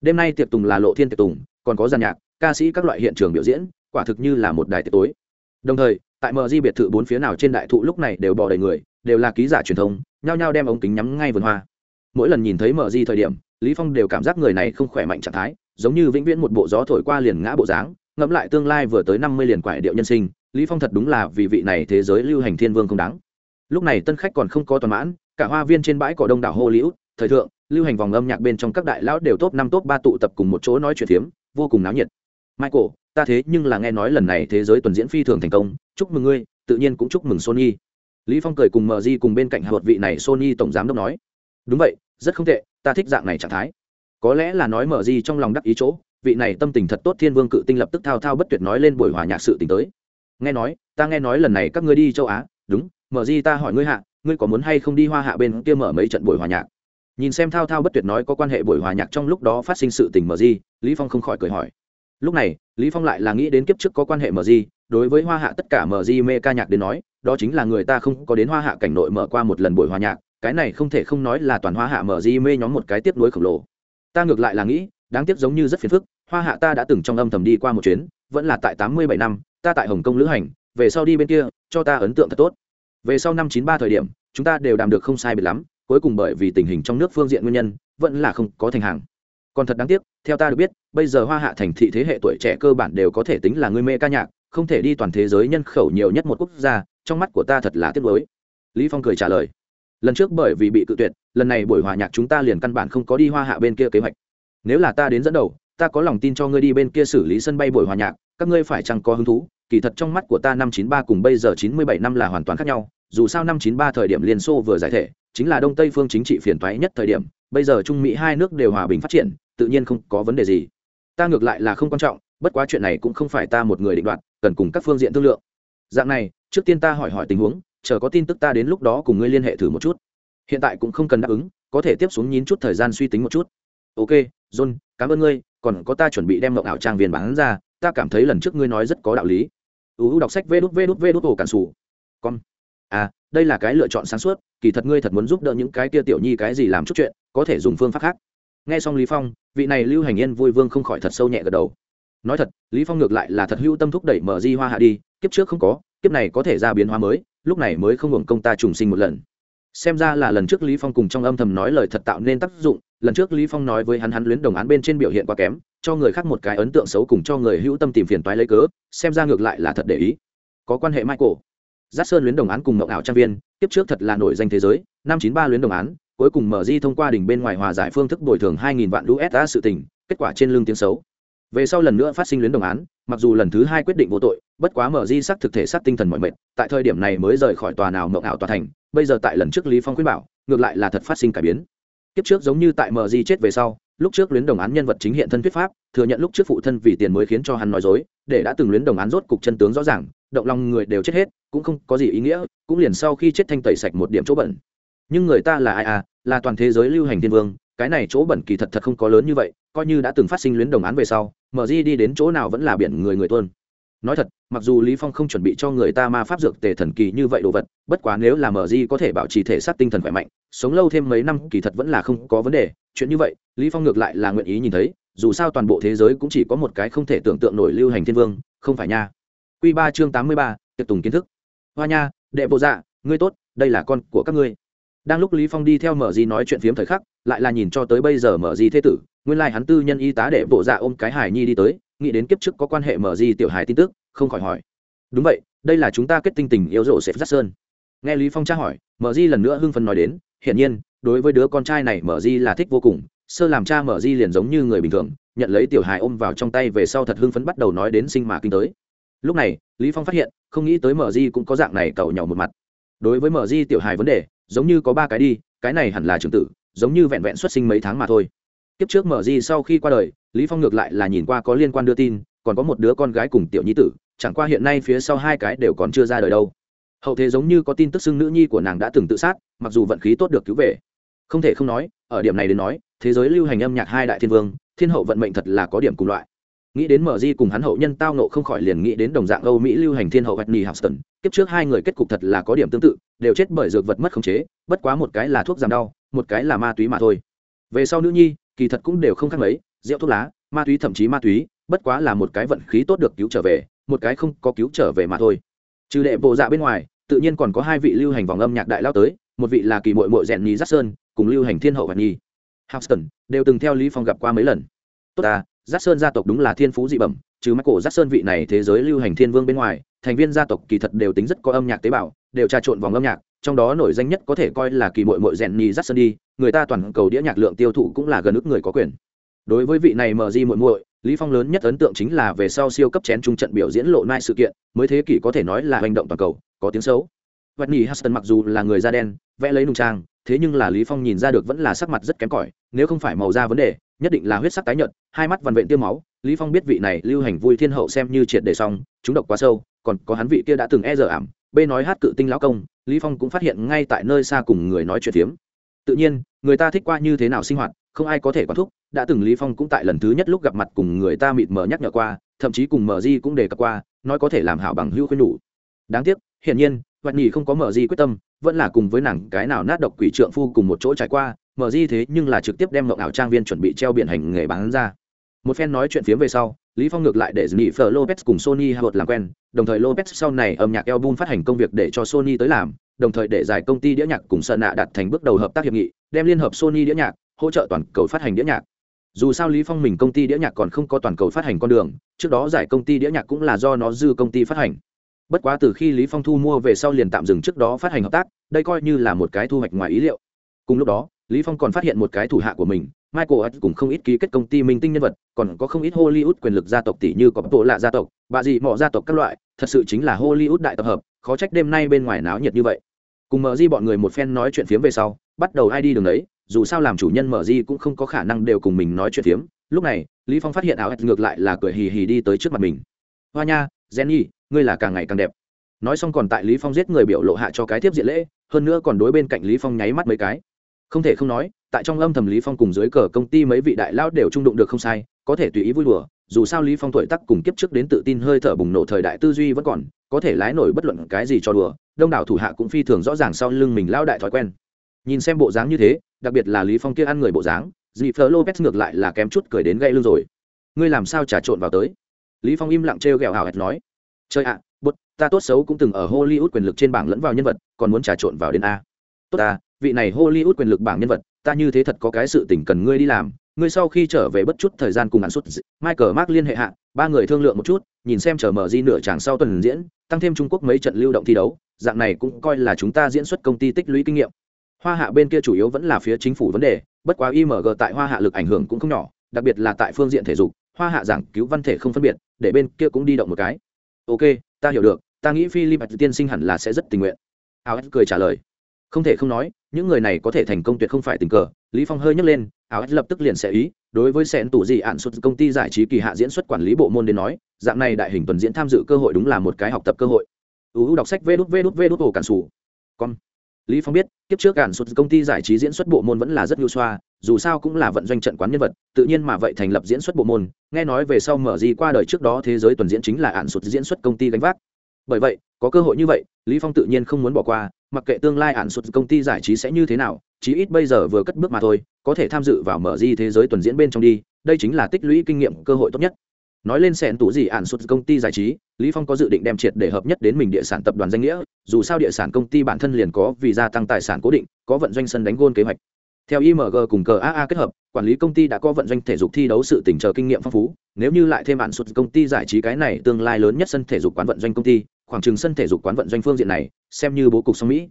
Đêm nay tiệc tùng là lộ thiên tiệc tùng, còn có giàn nhạc, ca sĩ các loại hiện trường biểu diễn, quả thực như là một đài tiệc tối. Đồng thời, tại mờ di biệt thự bốn phía nào trên đại thụ lúc này đều bò đầy người đều là ký giả truyền thông, nhao nhao đem ống kính nhắm ngay vườn hoa. Mỗi lần nhìn thấy mờ di thời điểm, lý phong đều cảm giác người này không khỏe mạnh trạng thái, giống như vĩnh viễn một bộ gió thổi qua liền ngã bộ dáng, ngẫm lại tương lai vừa tới năm mươi liền quải điệu nhân sinh, lý phong thật đúng là vì vị này thế giới lưu hành thiên vương không đáng. Lúc này tân khách còn không có toàn mãn, cả hoa viên trên bãi cỏ đông đảo hô liễu thời thượng, lưu hành vòng âm nhạc bên trong các đại lão đều top năm, top ba tụ tập cùng một chỗ nói chuyện phiếm, vô cùng náo nhiệt. Michael, ta thế nhưng là nghe nói lần này thế giới tuần diễn phi thường thành công, chúc mừng ngươi, tự nhiên cũng chúc mừng sony lý phong cười cùng mờ di cùng bên cạnh hợp vị này sony tổng giám đốc nói, đúng vậy, rất không tệ, ta thích dạng này trạng thái. Có lẽ là nói mờ di trong lòng đắc ý chỗ, vị này tâm tình thật tốt thiên vương cự tinh lập tức thao thao bất tuyệt nói lên buổi hòa nhạc sự tình tới. Nghe nói, ta nghe nói lần này các ngươi đi châu á. Đúng mờ di ta hỏi ngươi hạ, ngươi có muốn hay không đi hoa hạ bên kia mở mấy trận buổi hòa nhạc? Nhìn xem thao thao bất tuyệt nói có quan hệ buổi hòa nhạc trong lúc đó phát sinh sự tình mờ di lý phong không khỏi cười hỏi. Lúc này, lý phong lại là nghĩ đến kiếp trước có quan hệ mờ di đối với hoa hạ tất cả mờ di mê ca nhạc đến nói đó chính là người ta không có đến hoa hạ cảnh nội mở qua một lần buổi hòa nhạc, cái này không thể không nói là toàn hoa hạ mở di mê nhóm một cái tiếp nối khổng lồ. Ta ngược lại là nghĩ, đáng tiếc giống như rất phiền phức, hoa hạ ta đã từng trong âm thầm đi qua một chuyến, vẫn là tại tám mươi bảy năm, ta tại hồng kông lữ hành, về sau đi bên kia, cho ta ấn tượng thật tốt. Về sau năm chín ba thời điểm, chúng ta đều đàm được không sai biệt lắm, cuối cùng bởi vì tình hình trong nước phương diện nguyên nhân, vẫn là không có thành hàng. Còn thật đáng tiếc, theo ta được biết, bây giờ hoa hạ thành thị thế hệ tuổi trẻ cơ bản đều có thể tính là người mê ca nhạc, không thể đi toàn thế giới nhân khẩu nhiều nhất một quốc gia trong mắt của ta thật là tiếc nuối. Lý phong cười trả lời, lần trước bởi vì bị cự tuyệt, lần này buổi hòa nhạc chúng ta liền căn bản không có đi hoa hạ bên kia kế hoạch. Nếu là ta đến dẫn đầu, ta có lòng tin cho ngươi đi bên kia xử lý sân bay buổi hòa nhạc, các ngươi phải chăng có hứng thú? Kỳ thật trong mắt của ta năm chín ba cùng bây giờ chín mươi bảy năm là hoàn toàn khác nhau, dù sao năm chín ba thời điểm liên xô vừa giải thể, chính là đông tây phương chính trị phiền toái nhất thời điểm, bây giờ trung mỹ hai nước đều hòa bình phát triển, tự nhiên không có vấn đề gì. Ta ngược lại là không quan trọng, bất quá chuyện này cũng không phải ta một người định đoạt, cần cùng các phương diện thương lượng dạng này, trước tiên ta hỏi hỏi tình huống, chờ có tin tức ta đến lúc đó cùng ngươi liên hệ thử một chút. Hiện tại cũng không cần đáp ứng, có thể tiếp xuống nhín chút thời gian suy tính một chút. Ok, john, cảm ơn ngươi, còn có ta chuẩn bị đem mộng ảo trang viên bán ra, ta cảm thấy lần trước ngươi nói rất có đạo lý. Uu đọc sách vê đút vê đút vê đút ổ cản sủ. Con. À đây là cái lựa chọn sáng suốt, kỳ thật ngươi thật muốn giúp đỡ những cái kia tiểu nhi cái gì làm chút chuyện, có thể dùng phương pháp khác. Nghe xong lý phong, vị này lưu hành yên vui vương không khỏi thật sâu nhẹ gật đầu. Nói thật, lý phong ngược lại là thật hữu tâm thúc đẩy mở di hoa hạ đi kiếp trước không có, kiếp này có thể ra biến hóa mới, lúc này mới không hưởng công ta trùng sinh một lần. Xem ra là lần trước lý phong cùng trong âm thầm nói lời thật tạo nên tác dụng, lần trước lý phong nói với hắn hắn luyến đồng án bên trên biểu hiện quá kém, cho người khác một cái ấn tượng xấu cùng cho người hữu tâm tìm phiền toái lấy cớ, xem ra ngược lại là thật để ý. Có quan hệ michael. Giác sơn luyến đồng án cùng mộng ảo trang viên tiếp trước thật là nổi danh thế giới, năm chín ba luyến đồng án, cuối cùng mở di thông qua đỉnh bên ngoài hòa giải phương thức bồi thường hai nghìn vạn usd sự tình, kết quả trên lương tiếng xấu. Về sau lần nữa phát sinh luyến đồng án mặc dù lần thứ hai quyết định vô tội, bất quá mở di sắc thực thể sắc tinh thần mọi mệt, tại thời điểm này mới rời khỏi tòa nào mộng ảo tòa thành, bây giờ tại lần trước lý phong khuyên bảo, ngược lại là thật phát sinh cải biến. Kiếp trước giống như tại mở di chết về sau, lúc trước luyến đồng án nhân vật chính hiện thân thuyết pháp, thừa nhận lúc trước phụ thân vì tiền mới khiến cho hắn nói dối, để đã từng luyến đồng án rốt cục chân tướng rõ ràng, động lòng người đều chết hết, cũng không có gì ý nghĩa, cũng liền sau khi chết thanh tẩy sạch một điểm chỗ bẩn. Nhưng người ta là ai à? Là toàn thế giới lưu hành thiên vương, cái này chỗ bẩn kỳ thật thật không có lớn như vậy, coi như đã từng phát sinh luyến đồng án về sau mở di đi đến chỗ nào vẫn là biển người người tuân nói thật mặc dù lý phong không chuẩn bị cho người ta ma pháp dược tề thần kỳ như vậy đồ vật bất quá nếu là mở di có thể bảo trì thể xác tinh thần khỏe mạnh sống lâu thêm mấy năm kỳ thật vẫn là không có vấn đề. Chuyện như vậy lý phong ngược lại là nguyện ý nhìn thấy dù sao toàn bộ thế giới cũng chỉ có một cái không thể tưởng tượng nổi lưu hành thiên vương không phải nha. Quy ba chương tám mươi ba, tiệc tùng kiến thức. Hoa nha đệ bộ dạ ngươi tốt đây là con của các ngươi. Đang lúc lý phong đi theo mở di nói chuyện phiếm thời khắc lại là nhìn cho tới bây giờ mở di thế tử nguyên lai like hắn tư nhân y tá để bộ dạ ôm cái hải nhi đi tới, nghĩ đến kiếp trước có quan hệ mở di tiểu hải tin tức, không khỏi hỏi. Đúng vậy, đây là chúng ta kết tinh tình yêu rộ sẽ phát sơn. Nghe lý phong tra hỏi, mở di lần nữa hưng phấn nói đến, hiển nhiên, đối với đứa con trai này mở di là thích vô cùng, sơ làm cha mở di liền giống như người bình thường, nhận lấy tiểu hài ôm vào trong tay về sau thật hưng phấn bắt đầu nói đến sinh mà kinh tới. Lúc này, lý phong phát hiện, không nghĩ tới mở di cũng có dạng này cầu nhỏ một mặt. Đối với mở di tiểu hài vấn đề, giống như có ba cái đi, cái này hẳn là trưởng tử, giống như vẹn vẹn xuất sinh mấy tháng mà thôi kiếp trước mở di sau khi qua đời, lý phong ngược lại là nhìn qua có liên quan đưa tin, còn có một đứa con gái cùng tiểu nhi tử, chẳng qua hiện nay phía sau hai cái đều còn chưa ra đời đâu. Hậu thế giống như có tin tức xưng nữ nhi của nàng đã từng tự sát, mặc dù vận khí tốt được cứu về. Không thể không nói, ở điểm này đến nói, thế giới lưu hành âm nhạc hai đại thiên vương, thiên hậu vận mệnh thật là có điểm cùng loại. Nghĩ đến mở di cùng hắn hậu nhân tao nộ không khỏi liền nghĩ đến đồng dạng âu mỹ lưu hành thiên hậu Whitney Houston, kiếp trước hai người kết cục thật là có điểm tương tự, đều chết bởi dược vật mất khống chế, bất quá một cái là thuốc giảm đau, một cái là ma túy mà thôi. Về sau nữ nhi kỳ thật cũng đều không khác mấy, rượu thuốc lá, ma túy thậm chí ma túy, bất quá là một cái vận khí tốt được cứu trở về, một cái không có cứu trở về mà thôi. Trừ đệ bộ dạ bên ngoài, tự nhiên còn có hai vị lưu hành vòng âm nhạc đại lao tới, một vị là kỳ mội mội rèn nhì giác sơn, cùng lưu hành thiên hậu và nhi. Houston đều từng theo lý phong gặp qua mấy lần. Tốt ta giác sơn gia tộc đúng là thiên phú dị bẩm, trừ mắt cổ giác sơn vị này thế giới lưu hành thiên vương bên ngoài, thành viên gia tộc kỳ thật đều tính rất có âm nhạc tế bào, đều trà trộn vòng âm nhạc trong đó nổi danh nhất có thể coi là kỳ mội mội rèn nhì dắt sơn đi, người ta toàn cầu đĩa nhạc lượng tiêu thụ cũng là gần ước người có quyền. Đối với vị này mờ di muội muội, lý phong lớn nhất ấn tượng chính là về sau siêu cấp chén trung trận biểu diễn lộ nai sự kiện, mới thế kỷ có thể nói là hành động toàn cầu, có tiếng xấu. Whitney Houston mặc dù là người da đen, vẽ lấy nung trang, thế nhưng là lý phong nhìn ra được vẫn là sắc mặt rất kém cỏi, nếu không phải màu da vấn đề, nhất định là huyết sắc tái nhợt, hai mắt vằn vện tiêm máu. Lý phong biết vị này lưu hành vui thiên hậu xem như triệt để xong, chúng độc quá sâu, còn có hắn vị kia đã từng e giờ ảm b nói hát cự tinh lão công lý phong cũng phát hiện ngay tại nơi xa cùng người nói chuyện phiếm tự nhiên người ta thích qua như thế nào sinh hoạt không ai có thể quán thúc đã từng lý phong cũng tại lần thứ nhất lúc gặp mặt cùng người ta mịt mờ nhắc nhở qua thậm chí cùng mở di cũng đề cập qua nói có thể làm hảo bằng hữu khuyên đủ đáng tiếc hiển nhiên Hoạt nhì không có mở di quyết tâm, vẫn là cùng với nàng cái nào nát độc quỷ trượng phu cùng một chỗ trải qua, mở di thế nhưng là trực tiếp đem ngọc ảo trang viên chuẩn bị treo biển hành nghề bán ra. Một phen nói chuyện phía về sau, Lý Phong ngược lại để Jennifer Lopez cùng Sony hợp làm quen, đồng thời Lopez sau này âm nhạc album phát hành công việc để cho Sony tới làm, đồng thời để giải công ty đĩa nhạc cùng Sơn nạ đặt thành bước đầu hợp tác hiệp nghị, đem liên hợp Sony đĩa nhạc, hỗ trợ toàn cầu phát hành đĩa nhạc. Dù sao Lý Phong mình công ty đĩa nhạc còn không có toàn cầu phát hành con đường, trước đó giải công ty đĩa nhạc cũng là do nó dư công ty phát hành bất quá từ khi lý phong thu mua về sau liền tạm dừng trước đó phát hành hợp tác đây coi như là một cái thu hoạch ngoài ý liệu cùng lúc đó lý phong còn phát hiện một cái thủ hạ của mình michael Hutch cùng không ít ký kết công ty minh tinh nhân vật, còn có không ít hollywood quyền lực gia tộc tỷ như có bộ lạ gia tộc, bà gì mọ gia tộc các loại, thật sự chính là hollywood đại tập hợp, khó trách đêm nay bên ngoài náo nhiệt như vậy. Cùng mở di bọn người một phen nói chuyện phiếm về sau, bắt đầu ai đi đường đấy, dù sao làm chủ nhân mở di cũng không có khả năng đều cùng mình nói chuyện phiếm. Lúc này, lý phong phát hiện áo ngược lại là cười hì hì đi tới trước mặt mình. Hoa nha, jenny, ngươi là càng ngày càng đẹp. Nói xong còn tại lý phong giết người biểu lộ hạ cho cái tiếp diện lễ, hơn nữa còn đối bên cạnh lý phong nháy mắt mấy cái. Không thể không nói tại trong âm thầm lý phong cùng dưới cờ công ty mấy vị đại lão đều trung đụng được không sai có thể tùy ý vui đùa dù sao lý phong tuổi tác cùng kiếp trước đến tự tin hơi thở bùng nổ thời đại tư duy vẫn còn có thể lái nổi bất luận cái gì cho đùa đông đảo thủ hạ cũng phi thường rõ ràng sau lưng mình lão đại thói quen. Nhìn xem bộ dáng như thế đặc biệt là lý phong kia ăn người bộ dáng dì phở lopez ngược lại là kém chút cười đến gây lưng rồi. Ngươi làm sao trà trộn vào tới? Lý phong im lặng trêu ghẹo hào hẹt nói. Chơi ạ à, bút ta tốt xấu cũng từng ở hollywood quyền lực trên bảng lẫn vào nhân vật còn muốn trà trộn vào đến a. Tốt ta vị này hollywood quyền lực bảng nhân vật ta như thế thật có cái sự tình cần ngươi đi làm. Ngươi sau khi trở về bất chút thời gian cùng ngắn suốt michael mark liên hệ hạ, ba người thương lượng một chút, nhìn xem chờ mở di nửa chàng sau tuần diễn, tăng thêm trung quốc mấy trận lưu động thi đấu, dạng này cũng coi là chúng ta diễn xuất công ty tích lũy kinh nghiệm. Hoa hạ bên kia chủ yếu vẫn là phía chính phủ vấn đề, bất quá img tại hoa hạ lực ảnh hưởng cũng không nhỏ, đặc biệt là tại phương diện thể dục, hoa hạ giảng cứu văn thể không phân biệt, để bên kia cũng đi động một cái. Ok, ta hiểu được, ta nghĩ philip tiên sinh hẳn là sẽ rất tình nguyện. Áo cười trả lời không thể không nói, những người này có thể thành công tuyệt không phải tình cờ. Lý phong hơi nhấc lên, áo s lập tức liền sẽ ý, đối với sẹn tủ gì ạn xuất công ty giải trí kỳ hạ diễn xuất quản lý bộ môn đến nói, dạng này đại hình tuần diễn tham dự cơ hội đúng là một cái học tập cơ hội. Uu đọc sách vê đút vê đút vê đút ổ cản sủ. Con lý phong biết, kiếp trước cản xuất công ty giải trí diễn xuất bộ môn vẫn là rất nhu xoa, dù sao cũng là vận doanh trận quán nhân vật, tự nhiên mà vậy thành lập diễn xuất bộ môn. Nghe nói về sau mở gì qua đời trước đó thế giới tuần diễn chính là ạn xuất diễn xuất công ty gánh vác bởi vậy, có cơ hội như vậy, lý phong tự nhiên không muốn bỏ qua, mặc kệ tương lai ản xuất công ty giải trí sẽ như thế nào, chí ít bây giờ vừa cất bước mà thôi, có thể tham dự vào mở di thế giới tuần diễn bên trong đi, đây chính là tích lũy kinh nghiệm cơ hội tốt nhất. Nói lên sẹn tủ gì ản xuất công ty giải trí, lý phong có dự định đem triệt để hợp nhất đến mình địa sản tập đoàn danh nghĩa, dù sao địa sản công ty bản thân liền có vì gia tăng tài sản cố định, có vận doanh sân đánh gôn kế hoạch. Theo img cùng cờ aa kết hợp, quản lý công ty đã có vận doanh thể dục thi đấu sự tỉnh chờ kinh nghiệm phong phú, nếu như lại thêm ản xuất công ty giải trí cái này tương lai lớn nhất sân thể dục quán vận doanh công ty khoảng trừng sân thể dục quán vận doanh phương diện này, xem như bố cục song mỹ.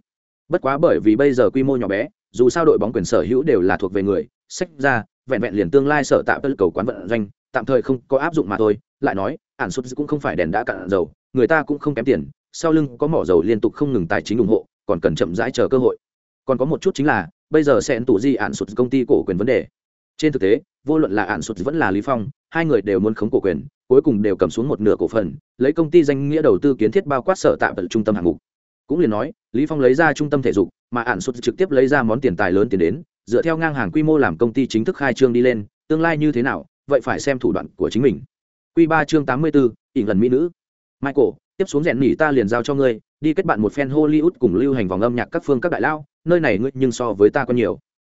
Bất quá bởi vì bây giờ quy mô nhỏ bé, dù sao đội bóng quyền sở hữu đều là thuộc về người, sách ra, vẹn vẹn liền tương lai sở tạo tất cầu quán vận doanh, tạm thời không có áp dụng mà thôi. Lại nói ản xuất cũng không phải đèn đã cạn dầu, người ta cũng không kém tiền, sau lưng có mỏ dầu liên tục không ngừng tài chính ủng hộ, còn cần chậm rãi chờ cơ hội. Còn có một chút chính là, bây giờ sẽ tủ di ản sụt công ty cổ quyền vấn đề trên thực tế vô luận là ạn sụt vẫn là lý phong hai người đều muốn khống cổ quyền cuối cùng đều cầm xuống một nửa cổ phần lấy công ty danh nghĩa đầu tư kiến thiết bao quát sở tạm trung tâm hạng mục. Cũng liền nói lý phong lấy ra trung tâm thể dục mà ạn sụt trực tiếp lấy ra món tiền tài lớn tiền đến dựa theo ngang hàng quy mô làm công ty chính thức khai trương đi lên tương lai như thế nào vậy phải xem thủ đoạn của chính mình. Quy ba chương tám mươi 84, ỉn lần mỹ nữ. Michael tiếp xuống rèn nỉ ta liền giao cho ngươi đi kết bạn một fan hollywood cùng lưu hành vòng âm nhạc các phương các đại lao nơi này ngươi nhưng so với ta có nhiều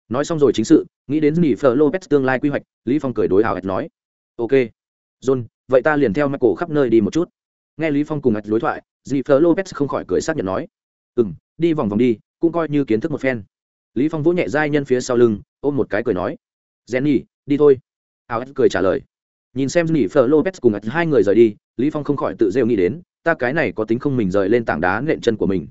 nói xong rồi chính sự, nghĩ đến nghỉ phở lopez tương lai quy hoạch, lý phong cười đối hào hẹt nói. Ok, john, vậy ta liền theo michael khắp nơi đi một chút. Nghe lý phong cùng hẹt đối thoại nghỉ phở lopez không khỏi cười xác nhận nói. Ừm, đi vòng vòng đi, cũng coi như kiến thức một phen. Lý phong vỗ nhẹ giai nhân phía sau lưng, ôm một cái cười nói. Jenny, đi thôi. Hào hẹt cười trả lời. Nhìn xem nghỉ phở lopez cùng hẹt hai người rời đi, lý phong không khỏi tự rêu nghĩ đến, ta cái này có tính không mình rời lên tảng đá nện chân của mình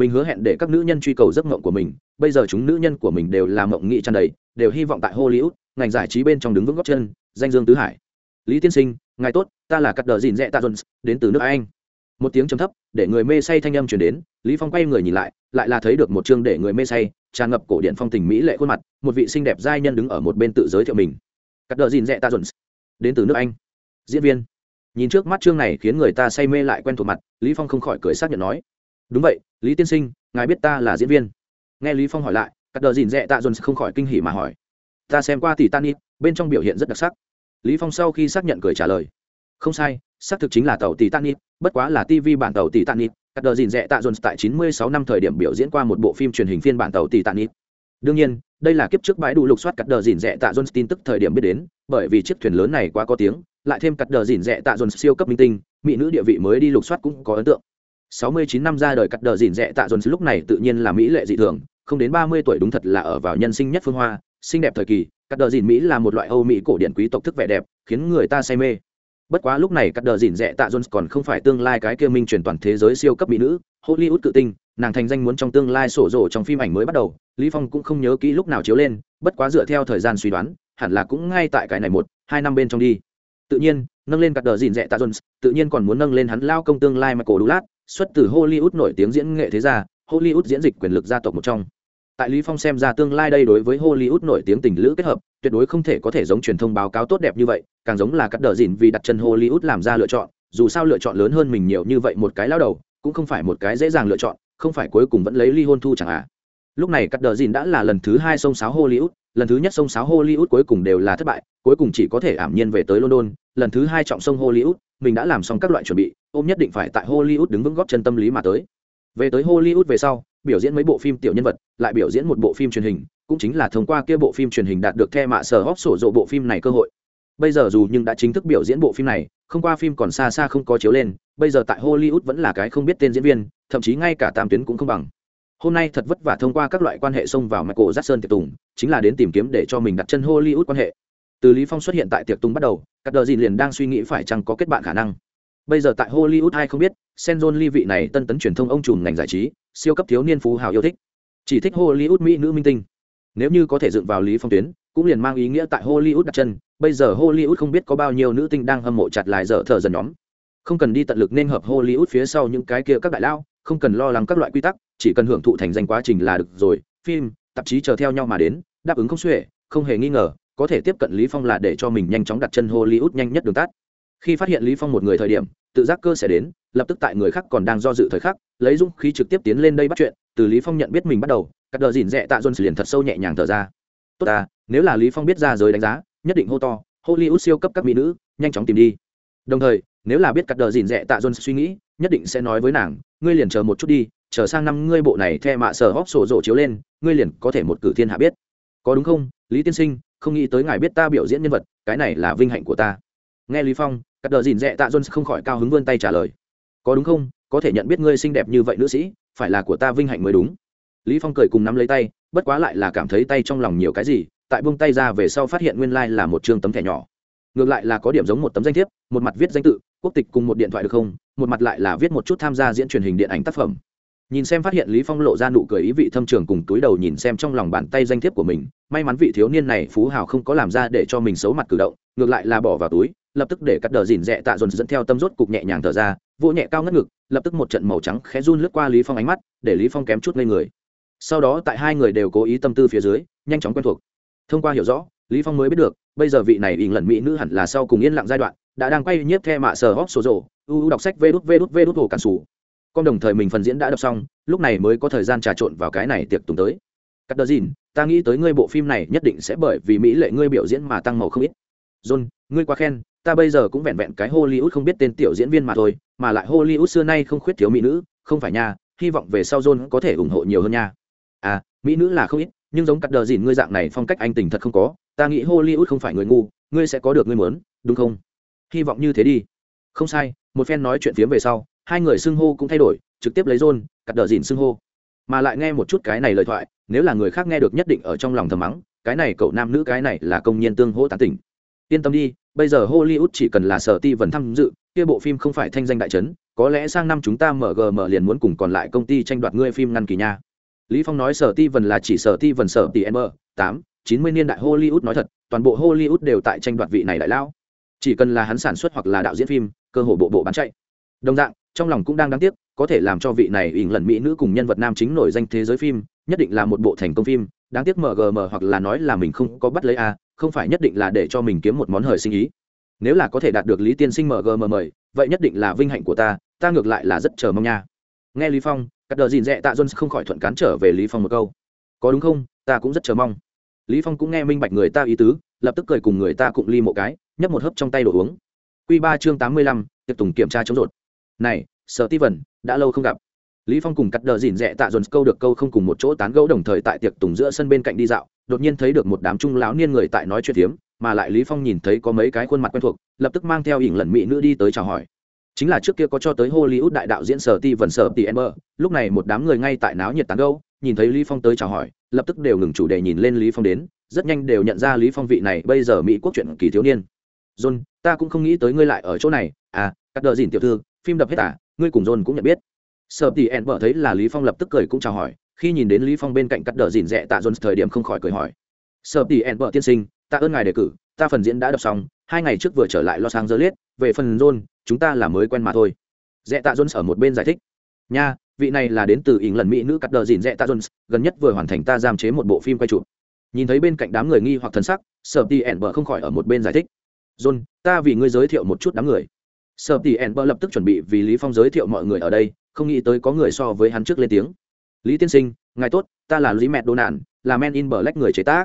mình hứa hẹn để các nữ nhân truy cầu giấc mộng của mình. Bây giờ chúng nữ nhân của mình đều là mộng nghị tràn đầy, đều hy vọng tại hollywood, ngành giải trí bên trong đứng vững góc chân, danh dương tứ hải. Lý tiên sinh, ngài tốt, ta là cắt đờ dìn dẹ tạ jones đến từ nước anh. Một tiếng trầm thấp, để người mê say thanh âm chuyển đến, lý phong quay người nhìn lại lại là thấy được một chương để người mê say, tràn ngập cổ điện phong tình mỹ lệ khuôn mặt, một vị xinh đẹp giai nhân đứng ở một bên tự giới thiệu mình. Cắt đờ dìn dẹ tạ jones đến từ nước anh. Diễn viên. Nhìn trước mắt chương này khiến người ta say mê lại quen thuộc mặt, lý phong không khỏi cười xác nhận nói đúng vậy, lý tiên sinh, ngài biết ta là diễn viên. Nghe lý phong hỏi lại, cắt đờ dìn dẹ tạ dồn không khỏi kinh hỉ mà hỏi. Ta xem qua thì titanic bên trong biểu hiện rất đặc sắc. Lý phong sau khi xác nhận cười trả lời. Không sai, xác thực chính là tàu tỷ titanic bất quá là tv bản tàu tỷ titanic cắt đờ dìn dẹ tạ dồn tại 96 năm thời điểm biểu diễn qua một bộ phim truyền hình phiên bản tàu tỷ titanic đương nhiên, đây là kiếp trước bãi đủ lục soát cắt đờ dìn dẹ tạ jones tin tức thời điểm biết đến, bởi vì chiếc thuyền lớn này quá có tiếng, lại thêm cắt đờ dìn dẹ tạ jones siêu cấp minh tinh, mỹ nữ địa vị mới đi lục soát cũng có ấn tượng. 69 năm ra đời cắt đờ dìn rẻ tạ dồn lúc này tự nhiên là mỹ lệ dị thường, không đến 30 tuổi đúng thật là ở vào nhân sinh nhất phương hoa, xinh đẹp thời kỳ, cắt đờ dìn mỹ là một loại âu mỹ cổ điển quý tộc thức vẻ đẹp, khiến người ta say mê. Bất quá lúc này cắt đờ dìn rẻ tạ jones còn không phải tương lai cái kia minh truyền toàn thế giới siêu cấp mỹ nữ, hollywood tự tinh, nàng thành danh muốn trong tương lai sổ rổ trong phim ảnh mới bắt đầu, lý phong cũng không nhớ kỹ lúc nào chiếu lên, bất quá dựa theo thời gian suy đoán, hẳn là cũng ngay tại cái này một, hai năm bên trong đi. Tự nhiên, nâng lên cắt đờ dìn rẻ tạ jones tự nhiên còn muốn nâng lên hắn lao công tương lai mà cổ đủ lát xuất từ hollywood nổi tiếng diễn nghệ thế gia, hollywood diễn dịch quyền lực gia tộc một trong. Tại lý phong xem ra tương lai đây đối với hollywood nổi tiếng tình lữ kết hợp, tuyệt đối không thể có thể giống truyền thông báo cáo tốt đẹp như vậy, càng giống là cắt đờ dìn vì đặt chân hollywood làm ra lựa chọn, dù sao lựa chọn lớn hơn mình nhiều như vậy một cái lao đầu, cũng không phải một cái dễ dàng lựa chọn, không phải cuối cùng vẫn lấy ly hôn thu chẳng à. Lúc này cắt đờ dìn đã là lần thứ hai sông sáo hollywood, lần thứ nhất sông sáo hollywood cuối cùng đều là thất bại, cuối cùng chỉ có thể ảm nhiên về tới london, lần thứ hai trọng sông hollywood mình đã làm xong các loại chuẩn bị, ôm nhất định phải tại hollywood đứng vững góp chân tâm lý mà tới. Về tới hollywood về sau, biểu diễn mấy bộ phim tiểu nhân vật, lại biểu diễn một bộ phim truyền hình, cũng chính là thông qua kia bộ phim truyền hình đạt được the mạ sở hóc sổ rộ bộ phim này cơ hội. Bây giờ dù nhưng đã chính thức biểu diễn bộ phim này, không qua phim còn xa xa không có chiếu lên, bây giờ tại hollywood vẫn là cái không biết tên diễn viên, thậm chí ngay cả tam tuyến cũng không bằng. Hôm nay thật vất vả thông qua các loại quan hệ xông vào michael jackson tiệc tùng, chính là đến tìm kiếm để cho mình đặt chân hollywood quan hệ. Từ lý phong xuất hiện tại tiệc tùng bắt đầu các đờ dìn liền đang suy nghĩ phải chăng có kết bạn khả năng. Bây giờ tại hollywood ai không biết, Sen John Lee vị này tân tấn truyền thông ông trùm ngành giải trí, siêu cấp thiếu niên phú hào yêu thích. Chỉ thích hollywood mỹ nữ minh tinh. Nếu như có thể dựng vào lý phong tuyến, cũng liền mang ý nghĩa tại hollywood đặt chân. Bây giờ hollywood không biết có bao nhiêu nữ tinh đang hâm mộ chặt lại dở thở dần nhóm. Không cần đi tận lực nên hợp hollywood phía sau những cái kia các đại lao, không cần lo lắng các loại quy tắc, chỉ cần hưởng thụ thành danh quá trình là được rồi. Phim, tạp chí chờ theo nhau mà đến, đáp ứng không xuể, không hề nghi ngờ có thể tiếp cận lý phong là để cho mình nhanh chóng đặt chân hollywood nhanh nhất đường tắt. Khi phát hiện lý phong một người thời điểm, tự giác cơ sẽ đến, lập tức tại người khác còn đang do dự thời khắc, lấy dũng khí trực tiếp tiến lên đây bắt chuyện, từ lý phong nhận biết mình bắt đầu, cắt đờ dìn dẹ tạ dôn liền thật sâu nhẹ nhàng thở ra. Tốt ta, nếu là lý phong biết ra giới đánh giá, nhất định hô to, hollywood siêu cấp các mỹ nữ, nhanh chóng tìm đi. Đồng thời, nếu là biết cắt đờ dìn dẹ tạ dôn suy nghĩ, nhất định sẽ nói với nàng, ngươi liền chờ một chút đi, chờ sang năm ngươi bộ này the mạ sở hóc sổ rổ chiếu lên, ngươi liền có thể một cử thiên hạ biết có đúng không, lý tiên sinh, không nghĩ tới ngài biết ta biểu diễn nhân vật, cái này là vinh hạnh của ta. Nghe lý phong, cắt đờ dìn dẹ tạ john không khỏi cao hứng vươn tay trả lời. Có đúng không, có thể nhận biết ngươi xinh đẹp như vậy nữ sĩ, phải là của ta vinh hạnh mới đúng. Lý phong cười cùng nắm lấy tay, bất quá lại là cảm thấy tay trong lòng nhiều cái gì, tại buông tay ra về sau phát hiện nguyên lai like là một trương tấm thẻ nhỏ. Ngược lại là có điểm giống một tấm danh thiếp, một mặt viết danh tự, quốc tịch cùng một điện thoại được không, một mặt lại là viết một chút tham gia diễn truyền hình điện ảnh tác phẩm nhìn xem phát hiện lý phong lộ ra nụ cười ý vị thâm trường cùng túi đầu nhìn xem trong lòng bàn tay danh thiếp của mình, may mắn vị thiếu niên này phú hào không có làm ra để cho mình xấu mặt cử động, ngược lại là bỏ vào túi, lập tức để cắt đờ dìn dẹ tạ dồn dẫn theo tâm rốt cục nhẹ nhàng thở ra, vỗ nhẹ cao ngất ngực, lập tức một trận màu trắng khẽ run lướt qua lý phong ánh mắt, để lý phong kém chút ngây người. Sau đó tại hai người đều cố ý tâm tư phía dưới, nhanh chóng quen thuộc. Thông qua hiểu rõ, lý phong mới biết được, bây giờ vị này ỉn lần mỹ nữ hẳn là sau cùng yên lặng giai đoạn, đã đang quay nhiếp the mạ sờ hóc sổ rổ u đọc sách vê đút vê đút vê đút hồ cản sủ con đồng thời mình phần diễn đã đọc xong, lúc này mới có thời gian trà trộn vào cái này tiệc tùng tới. Cắt đờ dìn ta nghĩ tới ngươi bộ phim này nhất định sẽ bởi vì mỹ lệ ngươi biểu diễn mà tăng màu không ít. John, ngươi quá khen, ta bây giờ cũng vẹn vẹn cái hollywood không biết tên tiểu diễn viên mà thôi, mà lại hollywood xưa nay không khuyết thiếu mỹ nữ, không phải nha, hy vọng về sau john có thể ủng hộ nhiều hơn nha. À mỹ nữ là không ít, nhưng giống cắt đờ dìn ngươi dạng này phong cách anh tình thật không có, ta nghĩ hollywood không phải người ngu, ngươi sẽ có được ngươi muốn, đúng không? Hy vọng như thế đi. Không sai, một phen nói chuyện phiếm về sau hai người xưng hô cũng thay đổi, trực tiếp lấy rôn cắt đờ dìn xưng hô. Mà lại nghe một chút cái này lời thoại, nếu là người khác nghe được nhất định ở trong lòng thầm mắng, cái này cậu nam nữ cái này là công nhân tương hỗ tán tỉnh. Yên tâm đi, bây giờ hollywood chỉ cần là sở ti vần tham dự, kia bộ phim không phải thanh danh đại chấn có lẽ sang năm chúng ta mở gm liền muốn cùng còn lại công ty tranh đoạt ngươi phim ngăn kỳ nha. Lý phong nói sở ti vần là chỉ sở ti vần sở tỷ m tám, chín mươi niên đại hollywood nói thật, toàn bộ hollywood đều tại tranh đoạt vị này đại lao. Chỉ cần là hắn sản xuất hoặc là đạo diễn phim, cơ hội bộ bộ bán chạy. Đồng dạng trong lòng cũng đang đáng tiếc có thể làm cho vị này ỉn lần mỹ nữ cùng nhân vật nam chính nổi danh thế giới phim nhất định là một bộ thành công phim đáng tiếc mgm hoặc là nói là mình không có bắt lấy a không phải nhất định là để cho mình kiếm một món hời sinh ý. Nếu là có thể đạt được lý tiên sinh mgm mời vậy nhất định là vinh hạnh của ta ta ngược lại là rất chờ mong nha. Nghe lý phong cắt đờ dìn dẹ tạ jones không khỏi thuận cán trở về lý phong một câu. Có đúng không? Ta cũng rất chờ mong. Lý phong cũng nghe minh bạch người ta ý tứ lập tức cười cùng người ta cụng ly một cái nhấp một hớp trong tay đồ uống. Quy ba chương tám mươi lăm, tiếp Tùng kiểm tra chống rột này sở ti vần đã lâu không gặp. Lý phong cùng cắt đờ dìn dẹ tạ dồn câu được câu không cùng một chỗ tán gẫu đồng thời tại tiệc tùng giữa sân bên cạnh đi dạo, đột nhiên thấy được một đám trung lão niên người tại nói chuyện tiếm mà lại lý phong nhìn thấy có mấy cái khuôn mặt quen thuộc, lập tức mang theo ỉn lần mỹ nữ đi tới chào hỏi. Chính là trước kia có cho tới hollywood đại đạo diễn sở ti vần sở ti ember lúc này một đám người ngay tại náo nhiệt tán gẫu, nhìn thấy lý phong tới chào hỏi, lập tức đều ngừng chủ đề nhìn lên lý phong đến, rất nhanh đều nhận ra lý phong vị này bây giờ mỹ quốc chuyện kỳ thiếu niên. John, ta cũng không nghĩ tới ngươi lại ở chỗ này. À cắt đờ dìn tiểu thư phim đập hết à ngươi cùng john cũng nhận biết. Sợ tỷ ẹn vợ thấy là lý phong lập tức cười cũng chào hỏi, khi nhìn đến lý phong bên cạnh cắt đờ dìn rẽ tạ john thời điểm không khỏi cười hỏi. Sợ tỷ ẹn vợ tiên sinh ta ơn ngài đề cử, ta phần diễn đã đọc xong, hai ngày trước vừa trở lại los angeles, về phần john, chúng ta là mới quen mà thôi. Rẽ tạ jones ở một bên giải thích. Nha, vị này là đến từ ỉng lần mỹ nữ cắt đờ dìn rẽ tạ jones gần nhất vừa hoàn thành ta giam chế một bộ phim quay chụp. Nhìn thấy bên cạnh đám người nghi hoặc thần sắc sợ tỉ ẹn vợ không khỏi ở một bên giải thích. John, ta vì ngươi giới thiệu một chút đám người sợ tỷ ẩn bơ lập tức chuẩn bị vì lý phong giới thiệu mọi người ở đây, không nghĩ tới có người so với hắn trước lên tiếng. Lý tiên sinh, ngài tốt, ta là lý mẹ đô nạn là men in black người chế tác.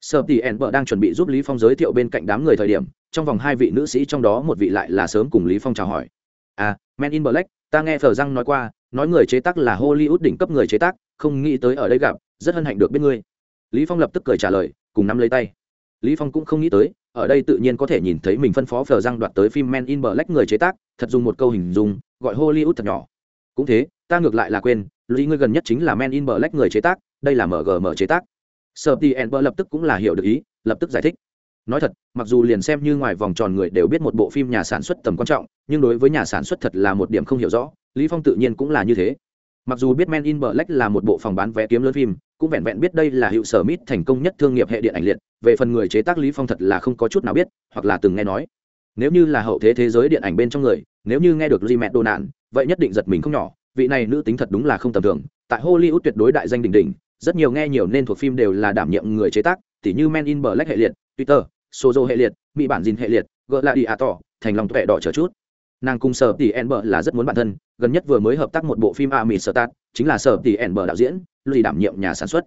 Sợ tỷ ẩn bơ đang chuẩn bị giúp lý phong giới thiệu bên cạnh đám người thời điểm, trong vòng hai vị nữ sĩ trong đó một vị lại là sớm cùng lý phong chào hỏi. À men in black, ta nghe phở răng nói qua, nói người chế tác là hollywood đỉnh cấp người chế tác, không nghĩ tới ở đây gặp, rất hân hạnh được biết ngươi. Lý phong lập tức cười trả lời, cùng nắm lấy tay lý phong cũng không nghĩ tới, ở đây tự nhiên có thể nhìn thấy mình phân phó phở răng đoạt tới phim men in black người chế tác, thật dùng một câu hình dung, gọi hollywood thật nhỏ. Cũng thế, ta ngược lại là quên, lý ngươi gần nhất chính là men in black người chế tác, đây là mgm chế tác. Sợ thì lập tức cũng là hiểu được ý, lập tức giải thích. Nói thật, mặc dù liền xem như ngoài vòng tròn người đều biết một bộ phim nhà sản xuất tầm quan trọng, nhưng đối với nhà sản xuất thật là một điểm không hiểu rõ, lý phong tự nhiên cũng là như thế. Mặc dù biết men in black là một bộ phòng bán vé kiếm lớn phim cũng vẹn vẹn biết đây là hiệu sở mít thành công nhất thương nghiệp hệ điện ảnh liệt, về phần người chế tác lý phong thật là không có chút nào biết, hoặc là từng nghe nói. Nếu như là hậu thế thế giới điện ảnh bên trong người, nếu như nghe được di mẹ đồ nạn, vậy nhất định giật mình không nhỏ, vị này nữ tính thật đúng là không tầm thường. Tại hollywood tuyệt đối đại danh đỉnh đỉnh, rất nhiều nghe nhiều nên thuộc phim đều là đảm nhiệm người chế tác, tỉ như men in black hệ liệt, twitter, sozo hệ liệt, mỹ bản dìn hệ liệt gỡ lại đi à tỏ thành lòng tuệ đỏ chờ chút. Nàng cùng sở tỷ en bờ là rất muốn bản thân, gần nhất vừa mới hợp tác một bộ phim a mỹ sở tạt, chính là sở tỷ en bờ đạo diễn lùi đảm nhiệm nhà sản xuất.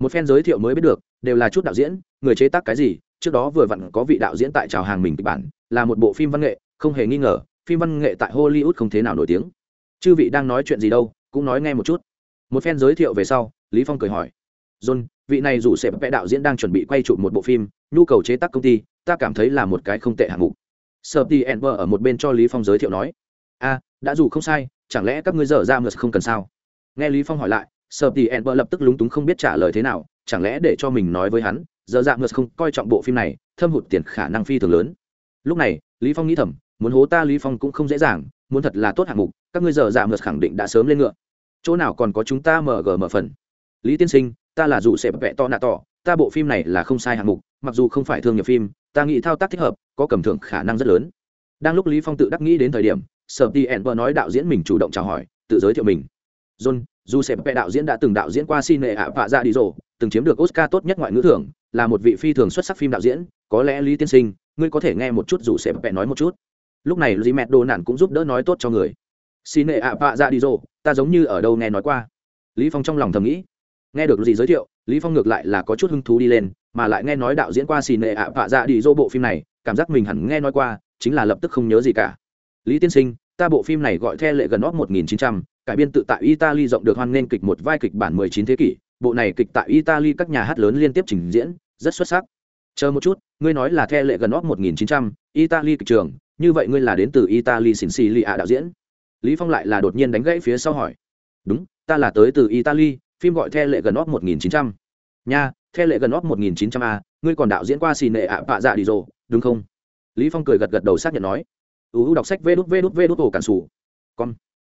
Một phen giới thiệu mới biết được, đều là chút đạo diễn, người chế tác cái gì, trước đó vừa vặn có vị đạo diễn tại chào hàng mình kịch bản, là một bộ phim văn nghệ, không hề nghi ngờ, phim văn nghệ tại hollywood không thế nào nổi tiếng. Chư vị đang nói chuyện gì đâu, cũng nói nghe một chút. Một phen giới thiệu về sau, lý phong cười hỏi. John, vị này dù sẽ vẽ đạo diễn đang chuẩn bị quay chụp một bộ phim, nhu cầu chế tác công ty, ta cảm thấy là một cái không tệ hạng mục. Sợ thì enver ở một bên cho lý phong giới thiệu nói. A đã dù không sai, chẳng lẽ các ngươi dở ra ngược không cần sao? Nghe lý phong hỏi lại sợ thì enver lập tức lúng túng không biết trả lời thế nào, chẳng lẽ để cho mình nói với hắn, giờ dạng ngược không coi trọng bộ phim này, thâm hụt tiền khả năng phi thường lớn. Lúc này, lý phong nghĩ thầm, muốn hố ta lý phong cũng không dễ dàng, muốn thật là tốt hạng mục, các ngươi giờ dạng ngược khẳng định đã sớm lên ngựa. Chỗ nào còn có chúng ta mở gờ mở phần? Lý tiên sinh, ta là dù sẽ vẽ to nạ tỏ ta bộ phim này là không sai hạng mục, mặc dù không phải thương nghiệp phim, ta nghĩ thao tác thích hợp, có cầm thưởng khả năng rất lớn. Đang lúc lý phong tự đắc nghĩ đến thời điểm, sở ti ẩn nói đạo diễn mình chủ động chào hỏi, tự giới thiệu mình. John dù sẹp vẽ đạo diễn đã từng đạo diễn qua cine ạ vạ ra đi rồ từng chiếm được oscar tốt nhất ngoại ngữ thưởng là một vị phi thường xuất sắc phim đạo diễn có lẽ lý tiên sinh ngươi có thể nghe một chút dù sẹp vẽ nói một chút. Lúc này lý mẹ đồ nản cũng giúp đỡ nói tốt cho người. Cine ạ vạ ra đi rồ ta giống như ở đâu nghe nói qua. Lý phong trong lòng thầm nghĩ. Nghe được gì giới thiệu lý phong ngược lại là có chút hứng thú đi lên mà lại nghe nói đạo diễn qua xin nệ ạ vạ dạ đi rồ bộ phim này cảm giác mình hẳn nghe nói qua chính là lập tức không nhớ gì cả. Lý tiên sinh ta bộ phim này gọi theo lệ gần óc 1900, cải biên tự tại italy rộng được hoan nghênh kịch một vai kịch bản 19 thế kỷ. Bộ này kịch tại italy các nhà hát lớn liên tiếp trình diễn rất xuất sắc. Chờ một chút ngươi nói là theo lệ gần óc 1900, italy kịch trường như vậy ngươi là đến từ italy xin xì lì ạ đạo diễn. Lý phong lại là đột nhiên đánh gãy phía sau hỏi. Đúng ta là tới từ italy phim gọi theo lệ gần óc 1900. nha theo lệ gần óc 1900 a ngươi còn đạo diễn qua xì nệ ạ bạ dạ đi rồi đúng không? Lý phong cười gật gật đầu xác nhận nói. Uu đọc sách vê đút vê đút vê đút ổ cản sủ. Con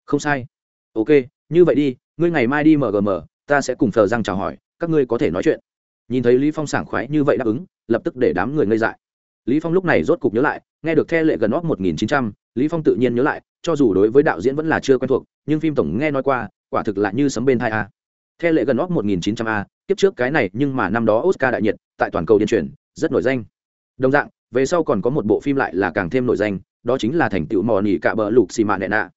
không sai ok như vậy đi ngươi ngày mai đi mgm ta sẽ cùng thờ răng chào hỏi các ngươi có thể nói chuyện. Nhìn thấy lý phong sảng khoái như vậy đáp ứng lập tức để đám người ngây dại. Lý phong lúc này rốt cục nhớ lại nghe được theo lệ gần óc 1900, lý phong tự nhiên nhớ lại cho dù đối với đạo diễn vẫn là chưa quen thuộc nhưng phim tổng nghe nói qua quả thực là như sấm bên thai a. The lệ gần óc 1900 a kiếp trước cái này nhưng mà năm đó oscar đại nhiệt tại toàn cầu điên truyền rất nổi danh. Đồng dạng về sau còn có một bộ phim lại là càng thêm nổi danh đó chính là thành tựu mò nỉ cả bờ lục xì mạ nệ nạ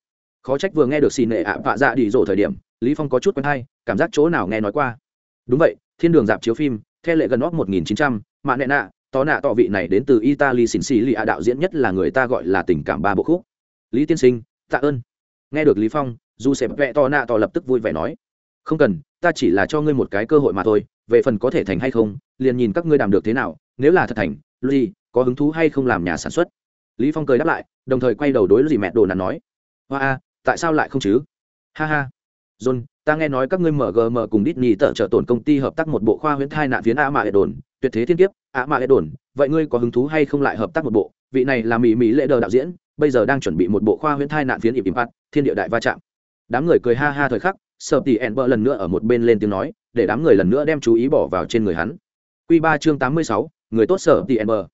khó trách vừa nghe được xì nệ ạ vạ dạ đi rổ thời điểm lý phong có chút quen hay cảm giác chỗ nào nghe nói qua. Đúng vậy thiên đường dạp chiếu phim theo lệ gần óc 1900, mạ nệ nạ tó nạ tọ vị này đến từ italy xỉn xì lì ạ đạo diễn nhất là người ta gọi là tình cảm ba bộ khúc. Lý tiên sinh tạ ơn. Nghe được lý phong dù sẽ vẽ to nạ tọ lập tức vui vẻ nói không cần ta chỉ là cho ngươi một cái cơ hội mà thôi về phần có thể thành hay không liền nhìn các ngươi làm được thế nào nếu là thật thành luy có hứng thú hay không làm nhà sản xuất? Lý phong cười đáp lại đồng thời quay đầu đối dì mẹ đồ nắn nói hoa a tại sao lại không chứ? Ha ha. John, ta nghe nói các ngươi mở cùng Disney tợ trợ tổn công ty hợp tác một bộ khoa huyễn thai nạn phiến a mạ hệ đồn, tuyệt thế thiên kiếp, a mạ hệ đồn, vậy ngươi có hứng thú hay không lại hợp tác một bộ? Vị này là mỹ mỹ lệ đờ đạo diễn, bây giờ đang chuẩn bị một bộ khoa huyễn thai nạn phiến ịp impact, thiên địa đại va chạm. Đám người cười ha ha thời khắc sợ tỉ ẹn bơ lần nữa ở một bên lên tiếng nói, để đám người lần nữa đem chú ý bỏ vào trên người hắn. Q ba chương tám mươi sáu, người tốt sợ tỉ ẹn bơ.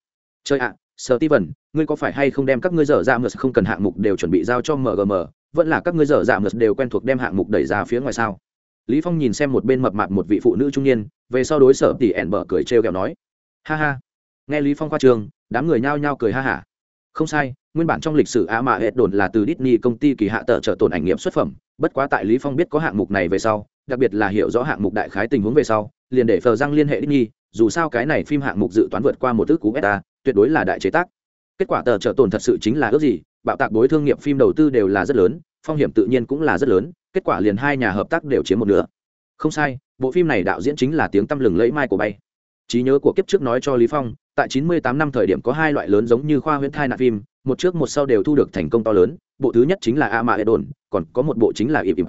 Chơi ạ sợ ti vần ngươi có phải hay không đem các ngươi dở ra mờ không cần hạng mục đều chuẩn bị giao cho mgm vẫn là các ngươi dở dạ mật đều quen thuộc đem hạng mục đẩy ra phía ngoài sao? Lý phong nhìn xem một bên mập mạp một vị phụ nữ trung niên, về sau đối sở tỷ ẻn bở cười trêu ghẹo nói, ha ha. Nghe lý phong khoa trường, đám người nhao nhao cười ha hả. Không sai, nguyên bản trong lịch sử á mạ hết đồn là từ Disney công ty kỳ hạ tờ trợ tồn ảnh nghiệm xuất phẩm, bất quá tại lý phong biết có hạng mục này về sau, đặc biệt là hiểu rõ hạng mục đại khái tình huống về sau, liền để phờ răng liên hệ Disney, dù sao cái này phim hạng mục dự toán vượt qua một ước cú beta, tuyệt đối là đại chế tác. Kết quả tờ trợ tồn thật sự chính là ước gì bạo tạc đối thương nghiệp phim đầu tư đều là rất lớn, phong hiểm tự nhiên cũng là rất lớn, kết quả liền hai nhà hợp tác đều chiếm một nửa. Không sai, bộ phim này đạo diễn chính là tiếng tăm lừng lẫy mai của bay. Trí nhớ của kiếp trước nói cho lý phong, tại 98 năm thời điểm có hai loại lớn giống như khoa huyễn thai nạn phim, một trước một sau đều thu được thành công to lớn, bộ thứ nhất chính là a mạ đồn, còn có một bộ chính là ịp ịp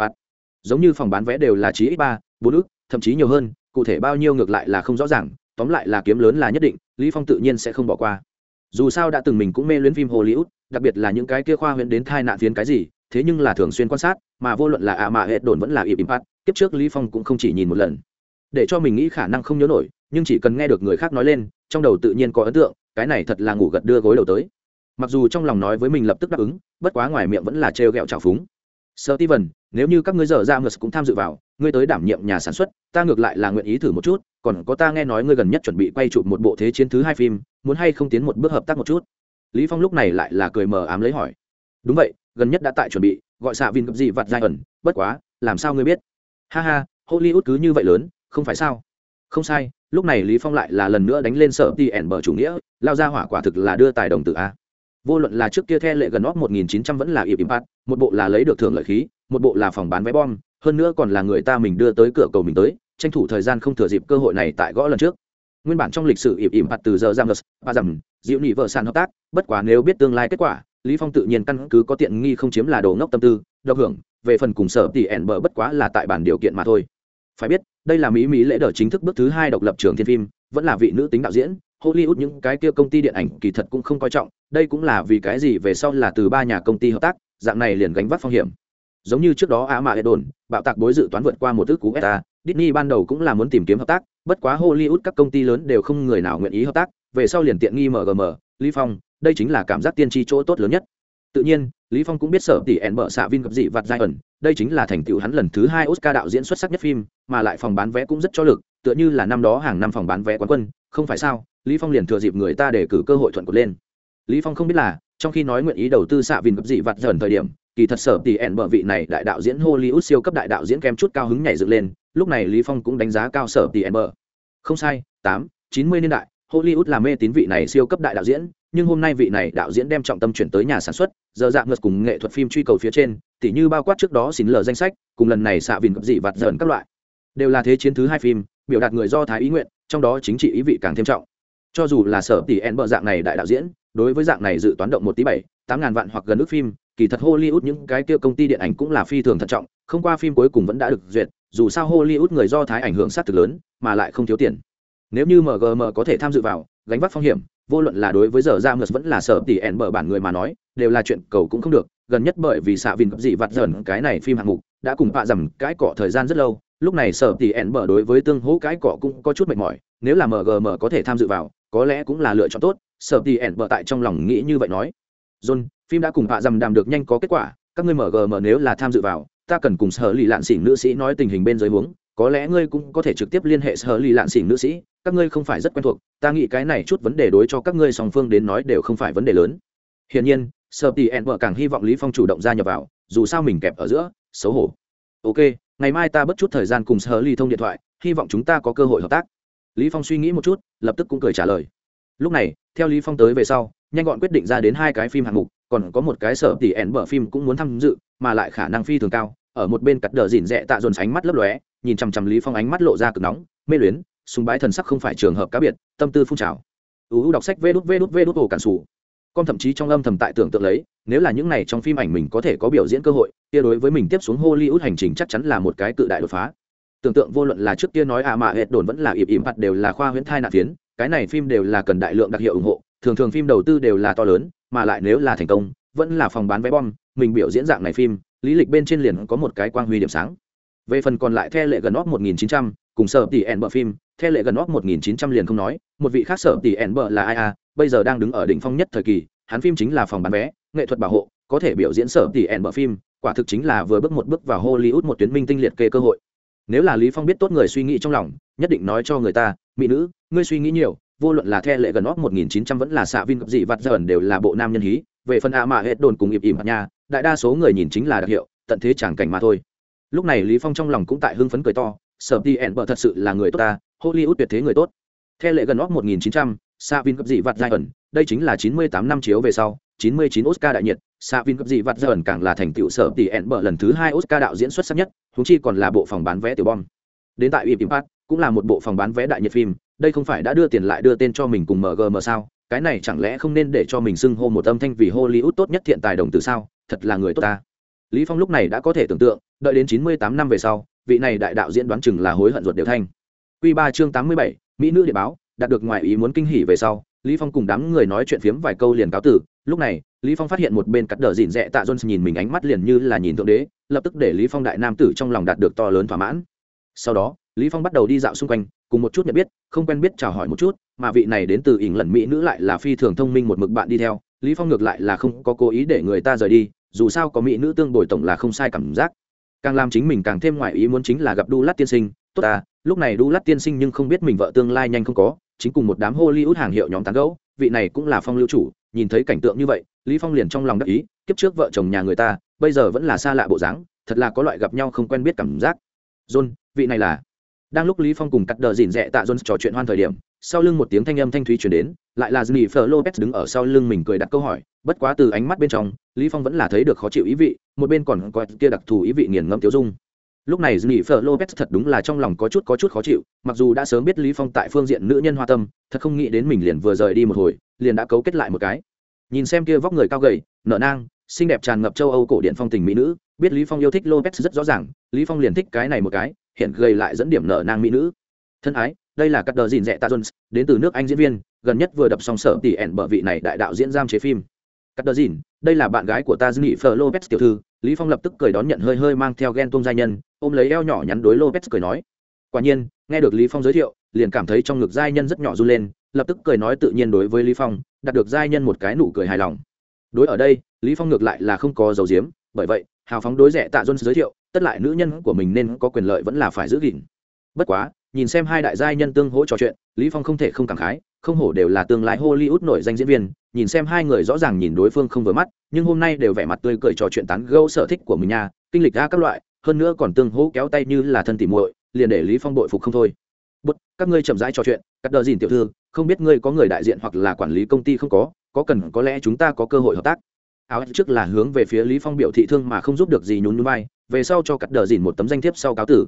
giống như phòng bán vé đều là chí ít ba, bốn ức thậm chí nhiều hơn, cụ thể bao nhiêu ngược lại là không rõ ràng, tóm lại là kiếm lớn là nhất định, lý phong tự nhiên sẽ không bỏ qua. Dù sao đã từng mình cũng mê luyến phim hollywood đặc biệt là những cái kia khoa huyễn đến thai nạn phiến cái gì, thế nhưng là thường xuyên quan sát, mà vô luận là a mạ hệ đồn vẫn là ịp impact tiếp trước lý phong cũng không chỉ nhìn một lần. Để cho mình nghĩ khả năng không nhớ nổi, nhưng chỉ cần nghe được người khác nói lên, trong đầu tự nhiên có ấn tượng, cái này thật là ngủ gật đưa gối đầu tới. Mặc dù trong lòng nói với mình lập tức đáp ứng, bất quá ngoài miệng vẫn là trêu ghẹo trào phúng. Sơ ti vần nếu như các ngươi dở ra ngược cũng tham dự vào, ngươi tới đảm nhiệm nhà sản xuất, ta ngược lại là nguyện ý thử một chút, còn có ta nghe nói ngươi gần nhất chuẩn bị quay chụp một bộ thế chiến thứ hai phim, muốn hay không tiến một bước hợp tác một chút? Lý phong lúc này lại là cười mờ ám lấy hỏi. Đúng vậy, gần nhất đã tại chuẩn bị, gọi xạ vin cấp gì vặt giai ẩn, bất quá, làm sao ngươi biết? Ha ha, hollywood cứ như vậy lớn, không phải sao? Không sai, lúc này lý phong lại là lần nữa đánh lên sở ti ẻn bờ chủ nghĩa, lao ra hỏa quả thực là đưa tài đồng tử a. Vô luận là trước kia the lệ gần óc 1900 vẫn là ịp impact một bộ là lấy được thưởng lợi khí, một bộ là phòng bán vé bom, hơn nữa còn là người ta mình đưa tới cửa cầu mình tới, tranh thủ thời gian không thừa dịp cơ hội này tại gõ lần trước nguyên bản trong lịch sử ịp impact từ giờ giang và rằng diệu nhị vợ sàn hợp tác, bất quá nếu biết tương lai kết quả, lý phong tự nhiên căn cứ có tiện nghi không chiếm là đồ ngốc tâm tư, độc hưởng, về phần cùng sở tỷ ẻn bờ bất quá là tại bản điều kiện mà thôi. Phải biết, đây là mỹ mỹ lễ đỡ chính thức bước thứ hai độc lập trường thiên phim, vẫn là vị nữ tính đạo diễn, hollywood những cái kia công ty điện ảnh kỳ thật cũng không coi trọng, đây cũng là vì cái gì về sau là từ ba nhà công ty hợp tác, dạng này liền gánh vác phong hiểm. Giống như trước đó á mạ đồn, bạo tạc bối dự toán vượt qua một ước cú beta Disney ban đầu cũng là muốn tìm kiếm hợp tác, bất quá hollywood các công ty lớn đều không người nào nguyện ý hợp tác, về sau liền tiện nghi mgm lý phong, đây chính là cảm giác tiên tri chỗ tốt lớn nhất. Tự nhiên, lý phong cũng biết sở tỷ ẻn bợ xạ vin gặp dị vặt giai ẩn, đây chính là thành tựu hắn lần thứ hai oscar đạo diễn xuất sắc nhất phim, mà lại phòng bán vé cũng rất cho lực, tựa như là năm đó hàng năm phòng bán vé quán quân, không phải sao, lý phong liền thừa dịp người ta để cử cơ hội thuận cột lên. Lý phong không biết là, trong khi nói nguyện ý đầu tư xạ vin gặp dị vặt dần thời điểm kỳ thật sở tỷ ẹn bợ vị này đại đạo diễn hollywood siêu cấp đại đạo diễn kém chút cao hứng nhảy dựng lên, lúc này lý phong cũng đánh giá cao sở tỷ ẹn bợ không sai, tám, chín mươi niên đại, hollywood là mê tín vị này siêu cấp đại đạo diễn, nhưng hôm nay vị này đạo diễn đem trọng tâm chuyển tới nhà sản xuất, giờ dạng ngược cùng nghệ thuật phim truy cầu phía trên, tỉ như bao quát trước đó xin lờ danh sách, cùng lần này xạ vìn cập dị vặt dởn các loại. Đều là thế chiến thứ hai phim, biểu đạt người do thái ý nguyện, trong đó chính trị ý vị càng thêm trọng. Cho dù là sở tỷ en bợ dạng này đại đạo diễn, đối với dạng này dự toán động một tỷ bảy, tám ngàn vạn hoặc gần ước phim kỳ thật hollywood những cái kia công ty điện ảnh cũng là phi thường thận trọng, không qua phim cuối cùng vẫn đã được duyệt, dù sao hollywood người do thái ảnh hưởng sát thực lớn, mà lại không thiếu tiền. Nếu như mgm có thể tham dự vào, gánh vác phong hiểm, vô luận là đối với giờ ra mượt vẫn là sở tỷ ẻn bở bản người mà nói, đều là chuyện cầu cũng không được, gần nhất bởi vì xạ vin dị vặt dần cái này phim hạng mục, đã cùng bạ dầm cái cọ thời gian rất lâu, lúc này sở tỷ ẻn bở đối với tương hỗ cái cọ cũng có chút mệt mỏi, nếu là mgm có thể tham dự vào, có lẽ cũng là lựa chọn tốt, sở tỷ ẻn bở tại trong lòng nghĩ như vậy nói. John phim đã cùng hạ dầm đàm được nhanh có kết quả, các ngươi mgm nếu là tham dự vào, ta cần cùng sở lì lạn xỉn nữ sĩ nói tình hình bên dưới huống, có lẽ ngươi cũng có thể trực tiếp liên hệ sở lì lạn xỉn nữ sĩ, các ngươi không phải rất quen thuộc, ta nghĩ cái này chút vấn đề đối cho các ngươi song phương đến nói đều không phải vấn đề lớn. Hiển nhiên, sở tỷ ẹn vợ càng hy vọng lý phong chủ động gia nhập vào, dù sao mình kẹp ở giữa, xấu hổ. Ok, ngày mai ta bất chút thời gian cùng sở lì thông điện thoại, hy vọng chúng ta có cơ hội hợp tác. Lý phong suy nghĩ một chút, lập tức cũng cười trả lời. Lúc này, theo lý phong tới về sau, nhanh gọn quyết định ra đến hai cái phim hạng mục còn có một cái sở tỷ ẻn bở phim cũng muốn tham dự, mà lại khả năng phi thường cao, ở một bên cắt đờ dìn rẽ tạ dồn ánh mắt lấp lóe, nhìn chằm chằm lý phong ánh mắt lộ ra cực nóng, mê luyến súng bái thần sắc không phải trường hợp cá biệt, tâm tư phun trào. Ưu đọc sách vê đút vê đút vê đút ổ cản sủ. Con thậm chí trong âm thầm tại tưởng tượng lấy, nếu là những này trong phim ảnh mình có thể có biểu diễn cơ hội, kia đối với mình tiếp xuống hollywood hành trình chắc chắn là một cái cự đại đột phá. Tưởng tượng vô luận là trước kia nói à mà hệt đồn vẫn là ịp ỉm mặt đều là khoa huyễn thai nạn phiến, cái này phim đều là cần đại lượng đặc hiệu ủng hộ, thường thường phim đầu tư đều là to lớn mà lại nếu là thành công vẫn là phòng bán vé bom mình biểu diễn dạng này phim lý lịch bên trên liền có một cái quang huy điểm sáng. Về phần còn lại theo lệ gần óc 1900, cùng sở tỷ ẻn bờ phim theo lệ gần óc 1900 liền không nói một vị khác sở tỷ ẻn bờ là ai à bây giờ đang đứng ở đỉnh phong nhất thời kỳ hắn phim chính là phòng bán vé nghệ thuật bảo hộ có thể biểu diễn sở tỷ ẻn bờ phim quả thực chính là vừa bước một bước vào hollywood một tuyến minh tinh liệt kê cơ hội. Nếu là lý phong biết tốt người suy nghĩ trong lòng nhất định nói cho người ta mỹ nữ ngươi suy nghĩ nhiều vô luận là The lệ gần óc 1900 vẫn là xạ vin gì vặt dởn đều là bộ nam nhân hí về phần a mà hết đồn cùng ịp ỉm nha đại đa số người nhìn chính là đặc hiệu tận thế chẳng cảnh mà thôi. Lúc này lý phong trong lòng cũng tại hưng phấn cười to sở đi ẻn thật sự là người tốt ta hollywood tuyệt thế người tốt. The lệ gần óc 1900, xạ vin gặp dị vặt dởn, đây chính là 98 năm chiếu về sau 99 oscar đại nhiệt sa vin cấp dị vặt dởn càng là thành tựu sở tỷ ẻn lần thứ hai oscar đạo diễn xuất sắc nhất chúng chi còn là bộ phòng bán vé tiểu bom. Đến tại ip impact cũng là một bộ phòng bán vé đại nhiệt phim đây không phải đã đưa tiền lại đưa tên cho mình cùng mgm sao? Cái này chẳng lẽ không nên để cho mình xưng hô một âm thanh vì hollywood tốt nhất thiện tài đồng từ sao? Thật là người tốt ta. Lý phong lúc này đã có thể tưởng tượng đợi đến 98 năm về sau vị này đại đạo diễn đoán chừng là hối hận ruột đều thanh. Quy ba chương 87, mỹ nữ địa báo đạt được ngoại ý muốn kinh hỉ về sau lý phong cùng đám người nói chuyện phiếm vài câu liền cáo tử. Lúc này lý phong phát hiện một bên cắt đờ dỉn rẽ tạ jones nhìn mình ánh mắt liền như là nhìn thượng đế lập tức để lý phong đại nam tử trong lòng đạt được to lớn thỏa mãn. Sau đó lý phong bắt đầu đi dạo xung quanh cùng một chút nhận biết, không quen biết chào hỏi một chút, mà vị này đến từ ỉng lần mỹ nữ lại là phi thường thông minh một mực bạn đi theo, lý phong ngược lại là không có cố ý để người ta rời đi, dù sao có mỹ nữ tương bồi tổng là không sai cảm giác. Càng làm chính mình càng thêm ngoại ý muốn chính là gặp đu lát tiên sinh, tốt ta, lúc này đu lát tiên sinh nhưng không biết mình vợ tương lai nhanh không có, chính cùng một đám hollywood hàng hiệu nhóm tán gẫu, vị này cũng là phong lưu chủ, nhìn thấy cảnh tượng như vậy, lý phong liền trong lòng đắc ý, kiếp trước vợ chồng nhà người ta, bây giờ vẫn là xa lạ bộ dáng, thật là có loại gặp nhau không quen biết cảm giác. John, vị này là? Đang lúc lý phong cùng cắt đờ dìn dẹ tạ john trò chuyện hoan thời điểm, sau lưng một tiếng thanh âm thanh thúy truyền đến, lại là Jennifer Lopez đứng ở sau lưng mình cười đặt câu hỏi, bất quá từ ánh mắt bên trong, lý phong vẫn là thấy được khó chịu ý vị, một bên còn có kia đặc thù ý vị nghiền ngẫm tiêu dung. Lúc này Jennifer Lopez thật đúng là trong lòng có chút có chút khó chịu, mặc dù đã sớm biết lý phong tại phương diện nữ nhân hoa tâm, thật không nghĩ đến mình liền vừa rời đi một hồi, liền đã cấu kết lại một cái. Nhìn xem kia vóc người cao gầy, nở nang, xinh đẹp tràn ngập châu âu cổ điển phong tình mỹ nữ, biết lý phong yêu thích lopez rất rõ ràng, lý phong liền thích cái này một cái hiện gây lại dẫn điểm nở nang mỹ nữ. Thân ái, đây là cắt đờ dìn dẹ ta jones, đến từ nước anh diễn viên, gần nhất vừa đập xong sở tỷ ẻn bở vị này đại đạo diễn giam chế phim. Cắt đờ dìn đây là bạn gái của ta dư phờ lopez tiểu thư, lý phong lập tức cười đón nhận hơi hơi mang theo ghen tuông giai nhân, ôm lấy eo nhỏ nhắn đối lopez cười nói. Quả nhiên, nghe được lý phong giới thiệu, liền cảm thấy trong ngực giai nhân rất nhỏ run lên, lập tức cười nói tự nhiên đối với lý phong, đạt được giai nhân một cái nụ cười hài lòng. Đối ở đây, lý phong ngược lại là không có dấu diếm bởi vậy, hào phóng đối rẻ tạ jones giới thiệu tất lại nữ nhân của mình nên có quyền lợi vẫn là phải giữ gìn. Bất quá, nhìn xem hai đại giai nhân tương hỗ trò chuyện, lý phong không thể không cảm khái, không hổ đều là tương lai hollywood nổi danh diễn viên, nhìn xem hai người rõ ràng nhìn đối phương không vừa mắt, nhưng hôm nay đều vẻ mặt tươi cười trò chuyện tán gẫu sở thích của mình nha, kinh lịch ra các loại, hơn nữa còn tương hỗ kéo tay như là thân tỉ muội, liền để lý phong bội phục không thôi. Bút, các ngươi chậm rãi trò chuyện, cắt đờ dìn tiểu thư, không biết ngươi có người đại diện hoặc là quản lý công ty không có có cần có lẽ chúng ta có cơ hội hợp tác áo trước là hướng về phía lý phong biểu thị thương mà không giúp được gì nhún nhún vai, về sau cho cắt đờ dìn một tấm danh thiếp sau cáo tử.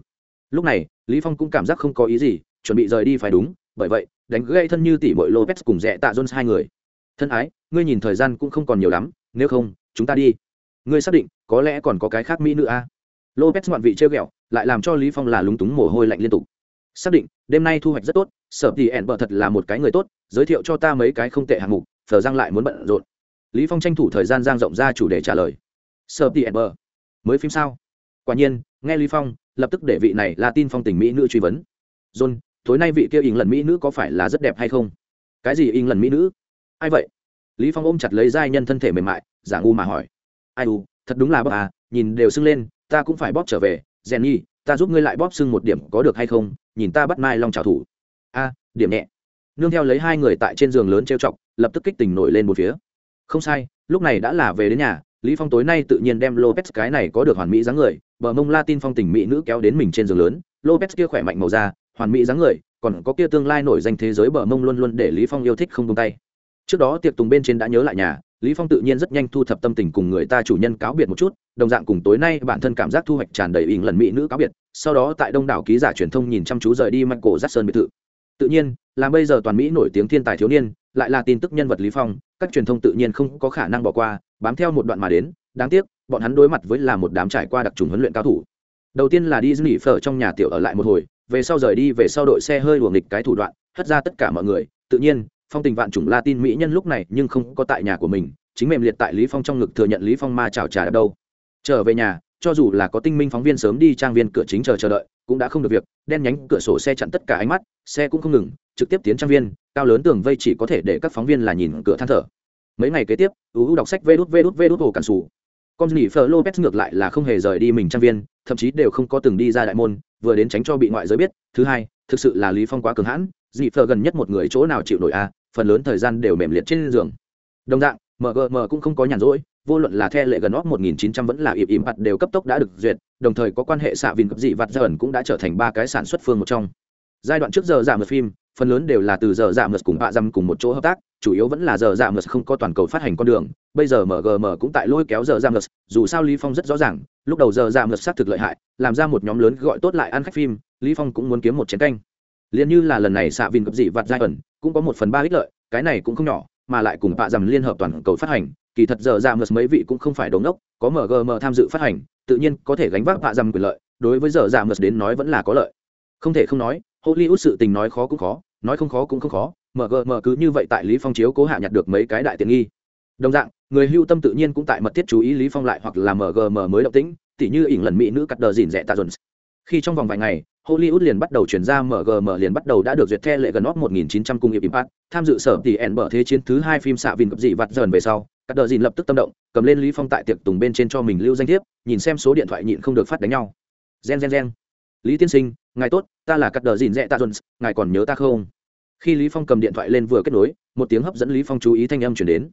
Lúc này, lý phong cũng cảm giác không có ý gì, chuẩn bị rời đi phải đúng, bởi vậy, đánh gây thân như tỷ muội lopez cùng rẽ tạ jones hai người. Thân ái, ngươi nhìn thời gian cũng không còn nhiều lắm, nếu không, chúng ta đi. Ngươi xác định, có lẽ còn có cái khác mỹ nữa a à? lopez ngoạn vị trêu ghẹo, lại làm cho lý phong là lúng túng mồ hôi lạnh liên tục. Xác định, đêm nay thu hoạch rất tốt, sở thì ẹn bợ thật là một cái người tốt, giới thiệu cho ta mấy cái không tệ hạng mục, thờ giang lại muốn bận rộn lý phong tranh thủ thời gian giang rộng ra chủ đề trả lời. Sở thì Bờ mới phim sao? Quả nhiên, nghe lý phong, lập tức để vị này là tin phong tình mỹ nữ truy vấn. John, tối nay vị kia ỉng lần mỹ nữ có phải là rất đẹp hay không? Cái gì ỉng lần mỹ nữ? Ai vậy? Lý phong ôm chặt lấy giai nhân thân thể mềm mại, giả ngu mà hỏi. Ai u, thật đúng là bóp à nhìn đều sưng lên, ta cũng phải bóp trở về. Rèn nhi ta giúp ngươi lại bóp sưng một điểm có được hay không? Nhìn ta bắt mai long trào thủ a, điểm nhẹ. Nương theo lấy hai người tại trên giường lớn trêu chọc, lập tức kích tình nổi lên một phía không sai, lúc này đã là về đến nhà, lý phong tối nay tự nhiên đem lopez cái này có được hoàn mỹ dáng người, bờ mông latin phong tình mỹ nữ kéo đến mình trên giường lớn. Lopez kia khỏe mạnh màu da, hoàn mỹ dáng người, còn có kia tương lai nổi danh thế giới bờ mông luôn luôn để lý phong yêu thích không tung tay. Trước đó tiệc tùng bên trên đã nhớ lại nhà, lý phong tự nhiên rất nhanh thu thập tâm tình cùng người ta chủ nhân cáo biệt một chút, đồng dạng cùng tối nay bản thân cảm giác thu hoạch tràn đầy ỉn lần mỹ nữ cáo biệt, sau đó tại đông đảo ký giả truyền thông nhìn chăm chú rời đi michael jackson biệt thự. Tự nhiên, là bây giờ toàn mỹ nổi tiếng thiên tài thiếu niên, lại là tin tức nhân vật lý phong các truyền thông tự nhiên không có khả năng bỏ qua, bám theo một đoạn mà đến, đáng tiếc, bọn hắn đối mặt với là một đám trải qua đặc trùng huấn luyện cao thủ. Đầu tiên là đi nghỉ phở trong nhà tiểu ở lại một hồi, về sau rời đi về sau đội xe hơi đuổi nghịch cái thủ đoạn, hất ra tất cả mọi người. Tự nhiên, phong tình vạn chủng latin mỹ nhân lúc này nhưng không có tại nhà của mình, chính mềm liệt tại lý phong trong ngực thừa nhận lý phong ma chào trà đâu. Trở về nhà, cho dù là có tinh minh phóng viên sớm đi trang viên cửa chính chờ chờ đợi, cũng đã không được việc, đen nhánh cửa sổ xe chặn tất cả ánh mắt, xe cũng không ngừng trực tiếp tiến trang viên, cao lớn tường vây chỉ có thể để các phóng viên là nhìn cửa than thở. Mấy ngày kế tiếp uu đọc sách vê đút vê đút vê đút hồ cản xù con nghỉ phở lopez ngược lại là không hề rời đi mình trang viên, thậm chí đều không có từng đi ra đại môn, vừa đến tránh cho bị ngoại giới biết. Thứ hai, thực sự là lý phong quá cường hãn dị phở gần nhất một người chỗ nào chịu nổi a, phần lớn thời gian đều mềm liệt trên giường. Đồng dạng, mgm cũng không có nhàn rỗi, vô luận là the lệ gần óc 1900 vẫn là ịp ịp mặt đều cấp tốc đã được duyệt, đồng thời có quan hệ xạ vin cấp dị vặt dần cũng đã trở thành ba cái sản xuất phương một trong. Giai đoạn trước giờ giảm một phim phần lớn đều là từ giờ dạ giảm mượt cùng bạ dăm cùng một chỗ hợp tác, chủ yếu vẫn là giờ dạ giảm mượt không có toàn cầu phát hành con đường. Bây giờ mgm cũng tại lôi kéo giờ dạ giảm mượt dù sao lý phong rất rõ ràng, lúc đầu giờ giảm mượt xác thực lợi hại, làm ra một nhóm lớn gọi tốt lại ăn khách phim, lý phong cũng muốn kiếm một chiến canh. Liền như là lần này xạ vin cấp dị vặt giai ẩn, cũng có một phần ba ích lợi, cái này cũng không nhỏ, mà lại cùng bạ dằm liên hợp toàn cầu phát hành, kỳ thật giờ giảm mượt mấy vị cũng không phải đống đốc có mgm tham dự phát hành, tự nhiên có thể gánh vác bạ dằm quyền lợi, đối với giờ giảm mượt đến nói vẫn là có lợi. Không thể không nói, hollywood sự tình nói khó cũng khó nói không khó cũng không khó mgm cứ như vậy tại lý phong chiếu cố hạ nhặt được mấy cái đại tiện nghi. Đồng dạng, người hưu tâm tự nhiên cũng tại mật thiết chú ý lý phong lại hoặc là mgm mới động tĩnh, tỉ như ỉn lần mỹ nữ cắt đờ dìn rẻ tạ dồn khi trong vòng vài ngày, hollywood liền bắt đầu chuyển ra mgm liền bắt đầu đã được duyệt the lệ gần óc 1900 cùng hiệp impact tham dự sở tỷ ẻn bở thế chiến thứ hai phim xạ vìn cập dị vặt dần về sau, cắt đờ dìn lập tức tâm động, cầm lên lý phong tại tiệc tùng bên trên cho mình lưu danh thiếp, nhìn xem số điện thoại nhịn không được phát đánh nhau. Gen gen gen. Lý tiên sinh ngài tốt, ta là cắt đờ dìn rẽ tạ jones ngài còn nhớ ta không? Khi lý phong cầm điện thoại lên vừa kết nối, một tiếng hấp dẫn lý phong chú ý thanh âm chuyển đến.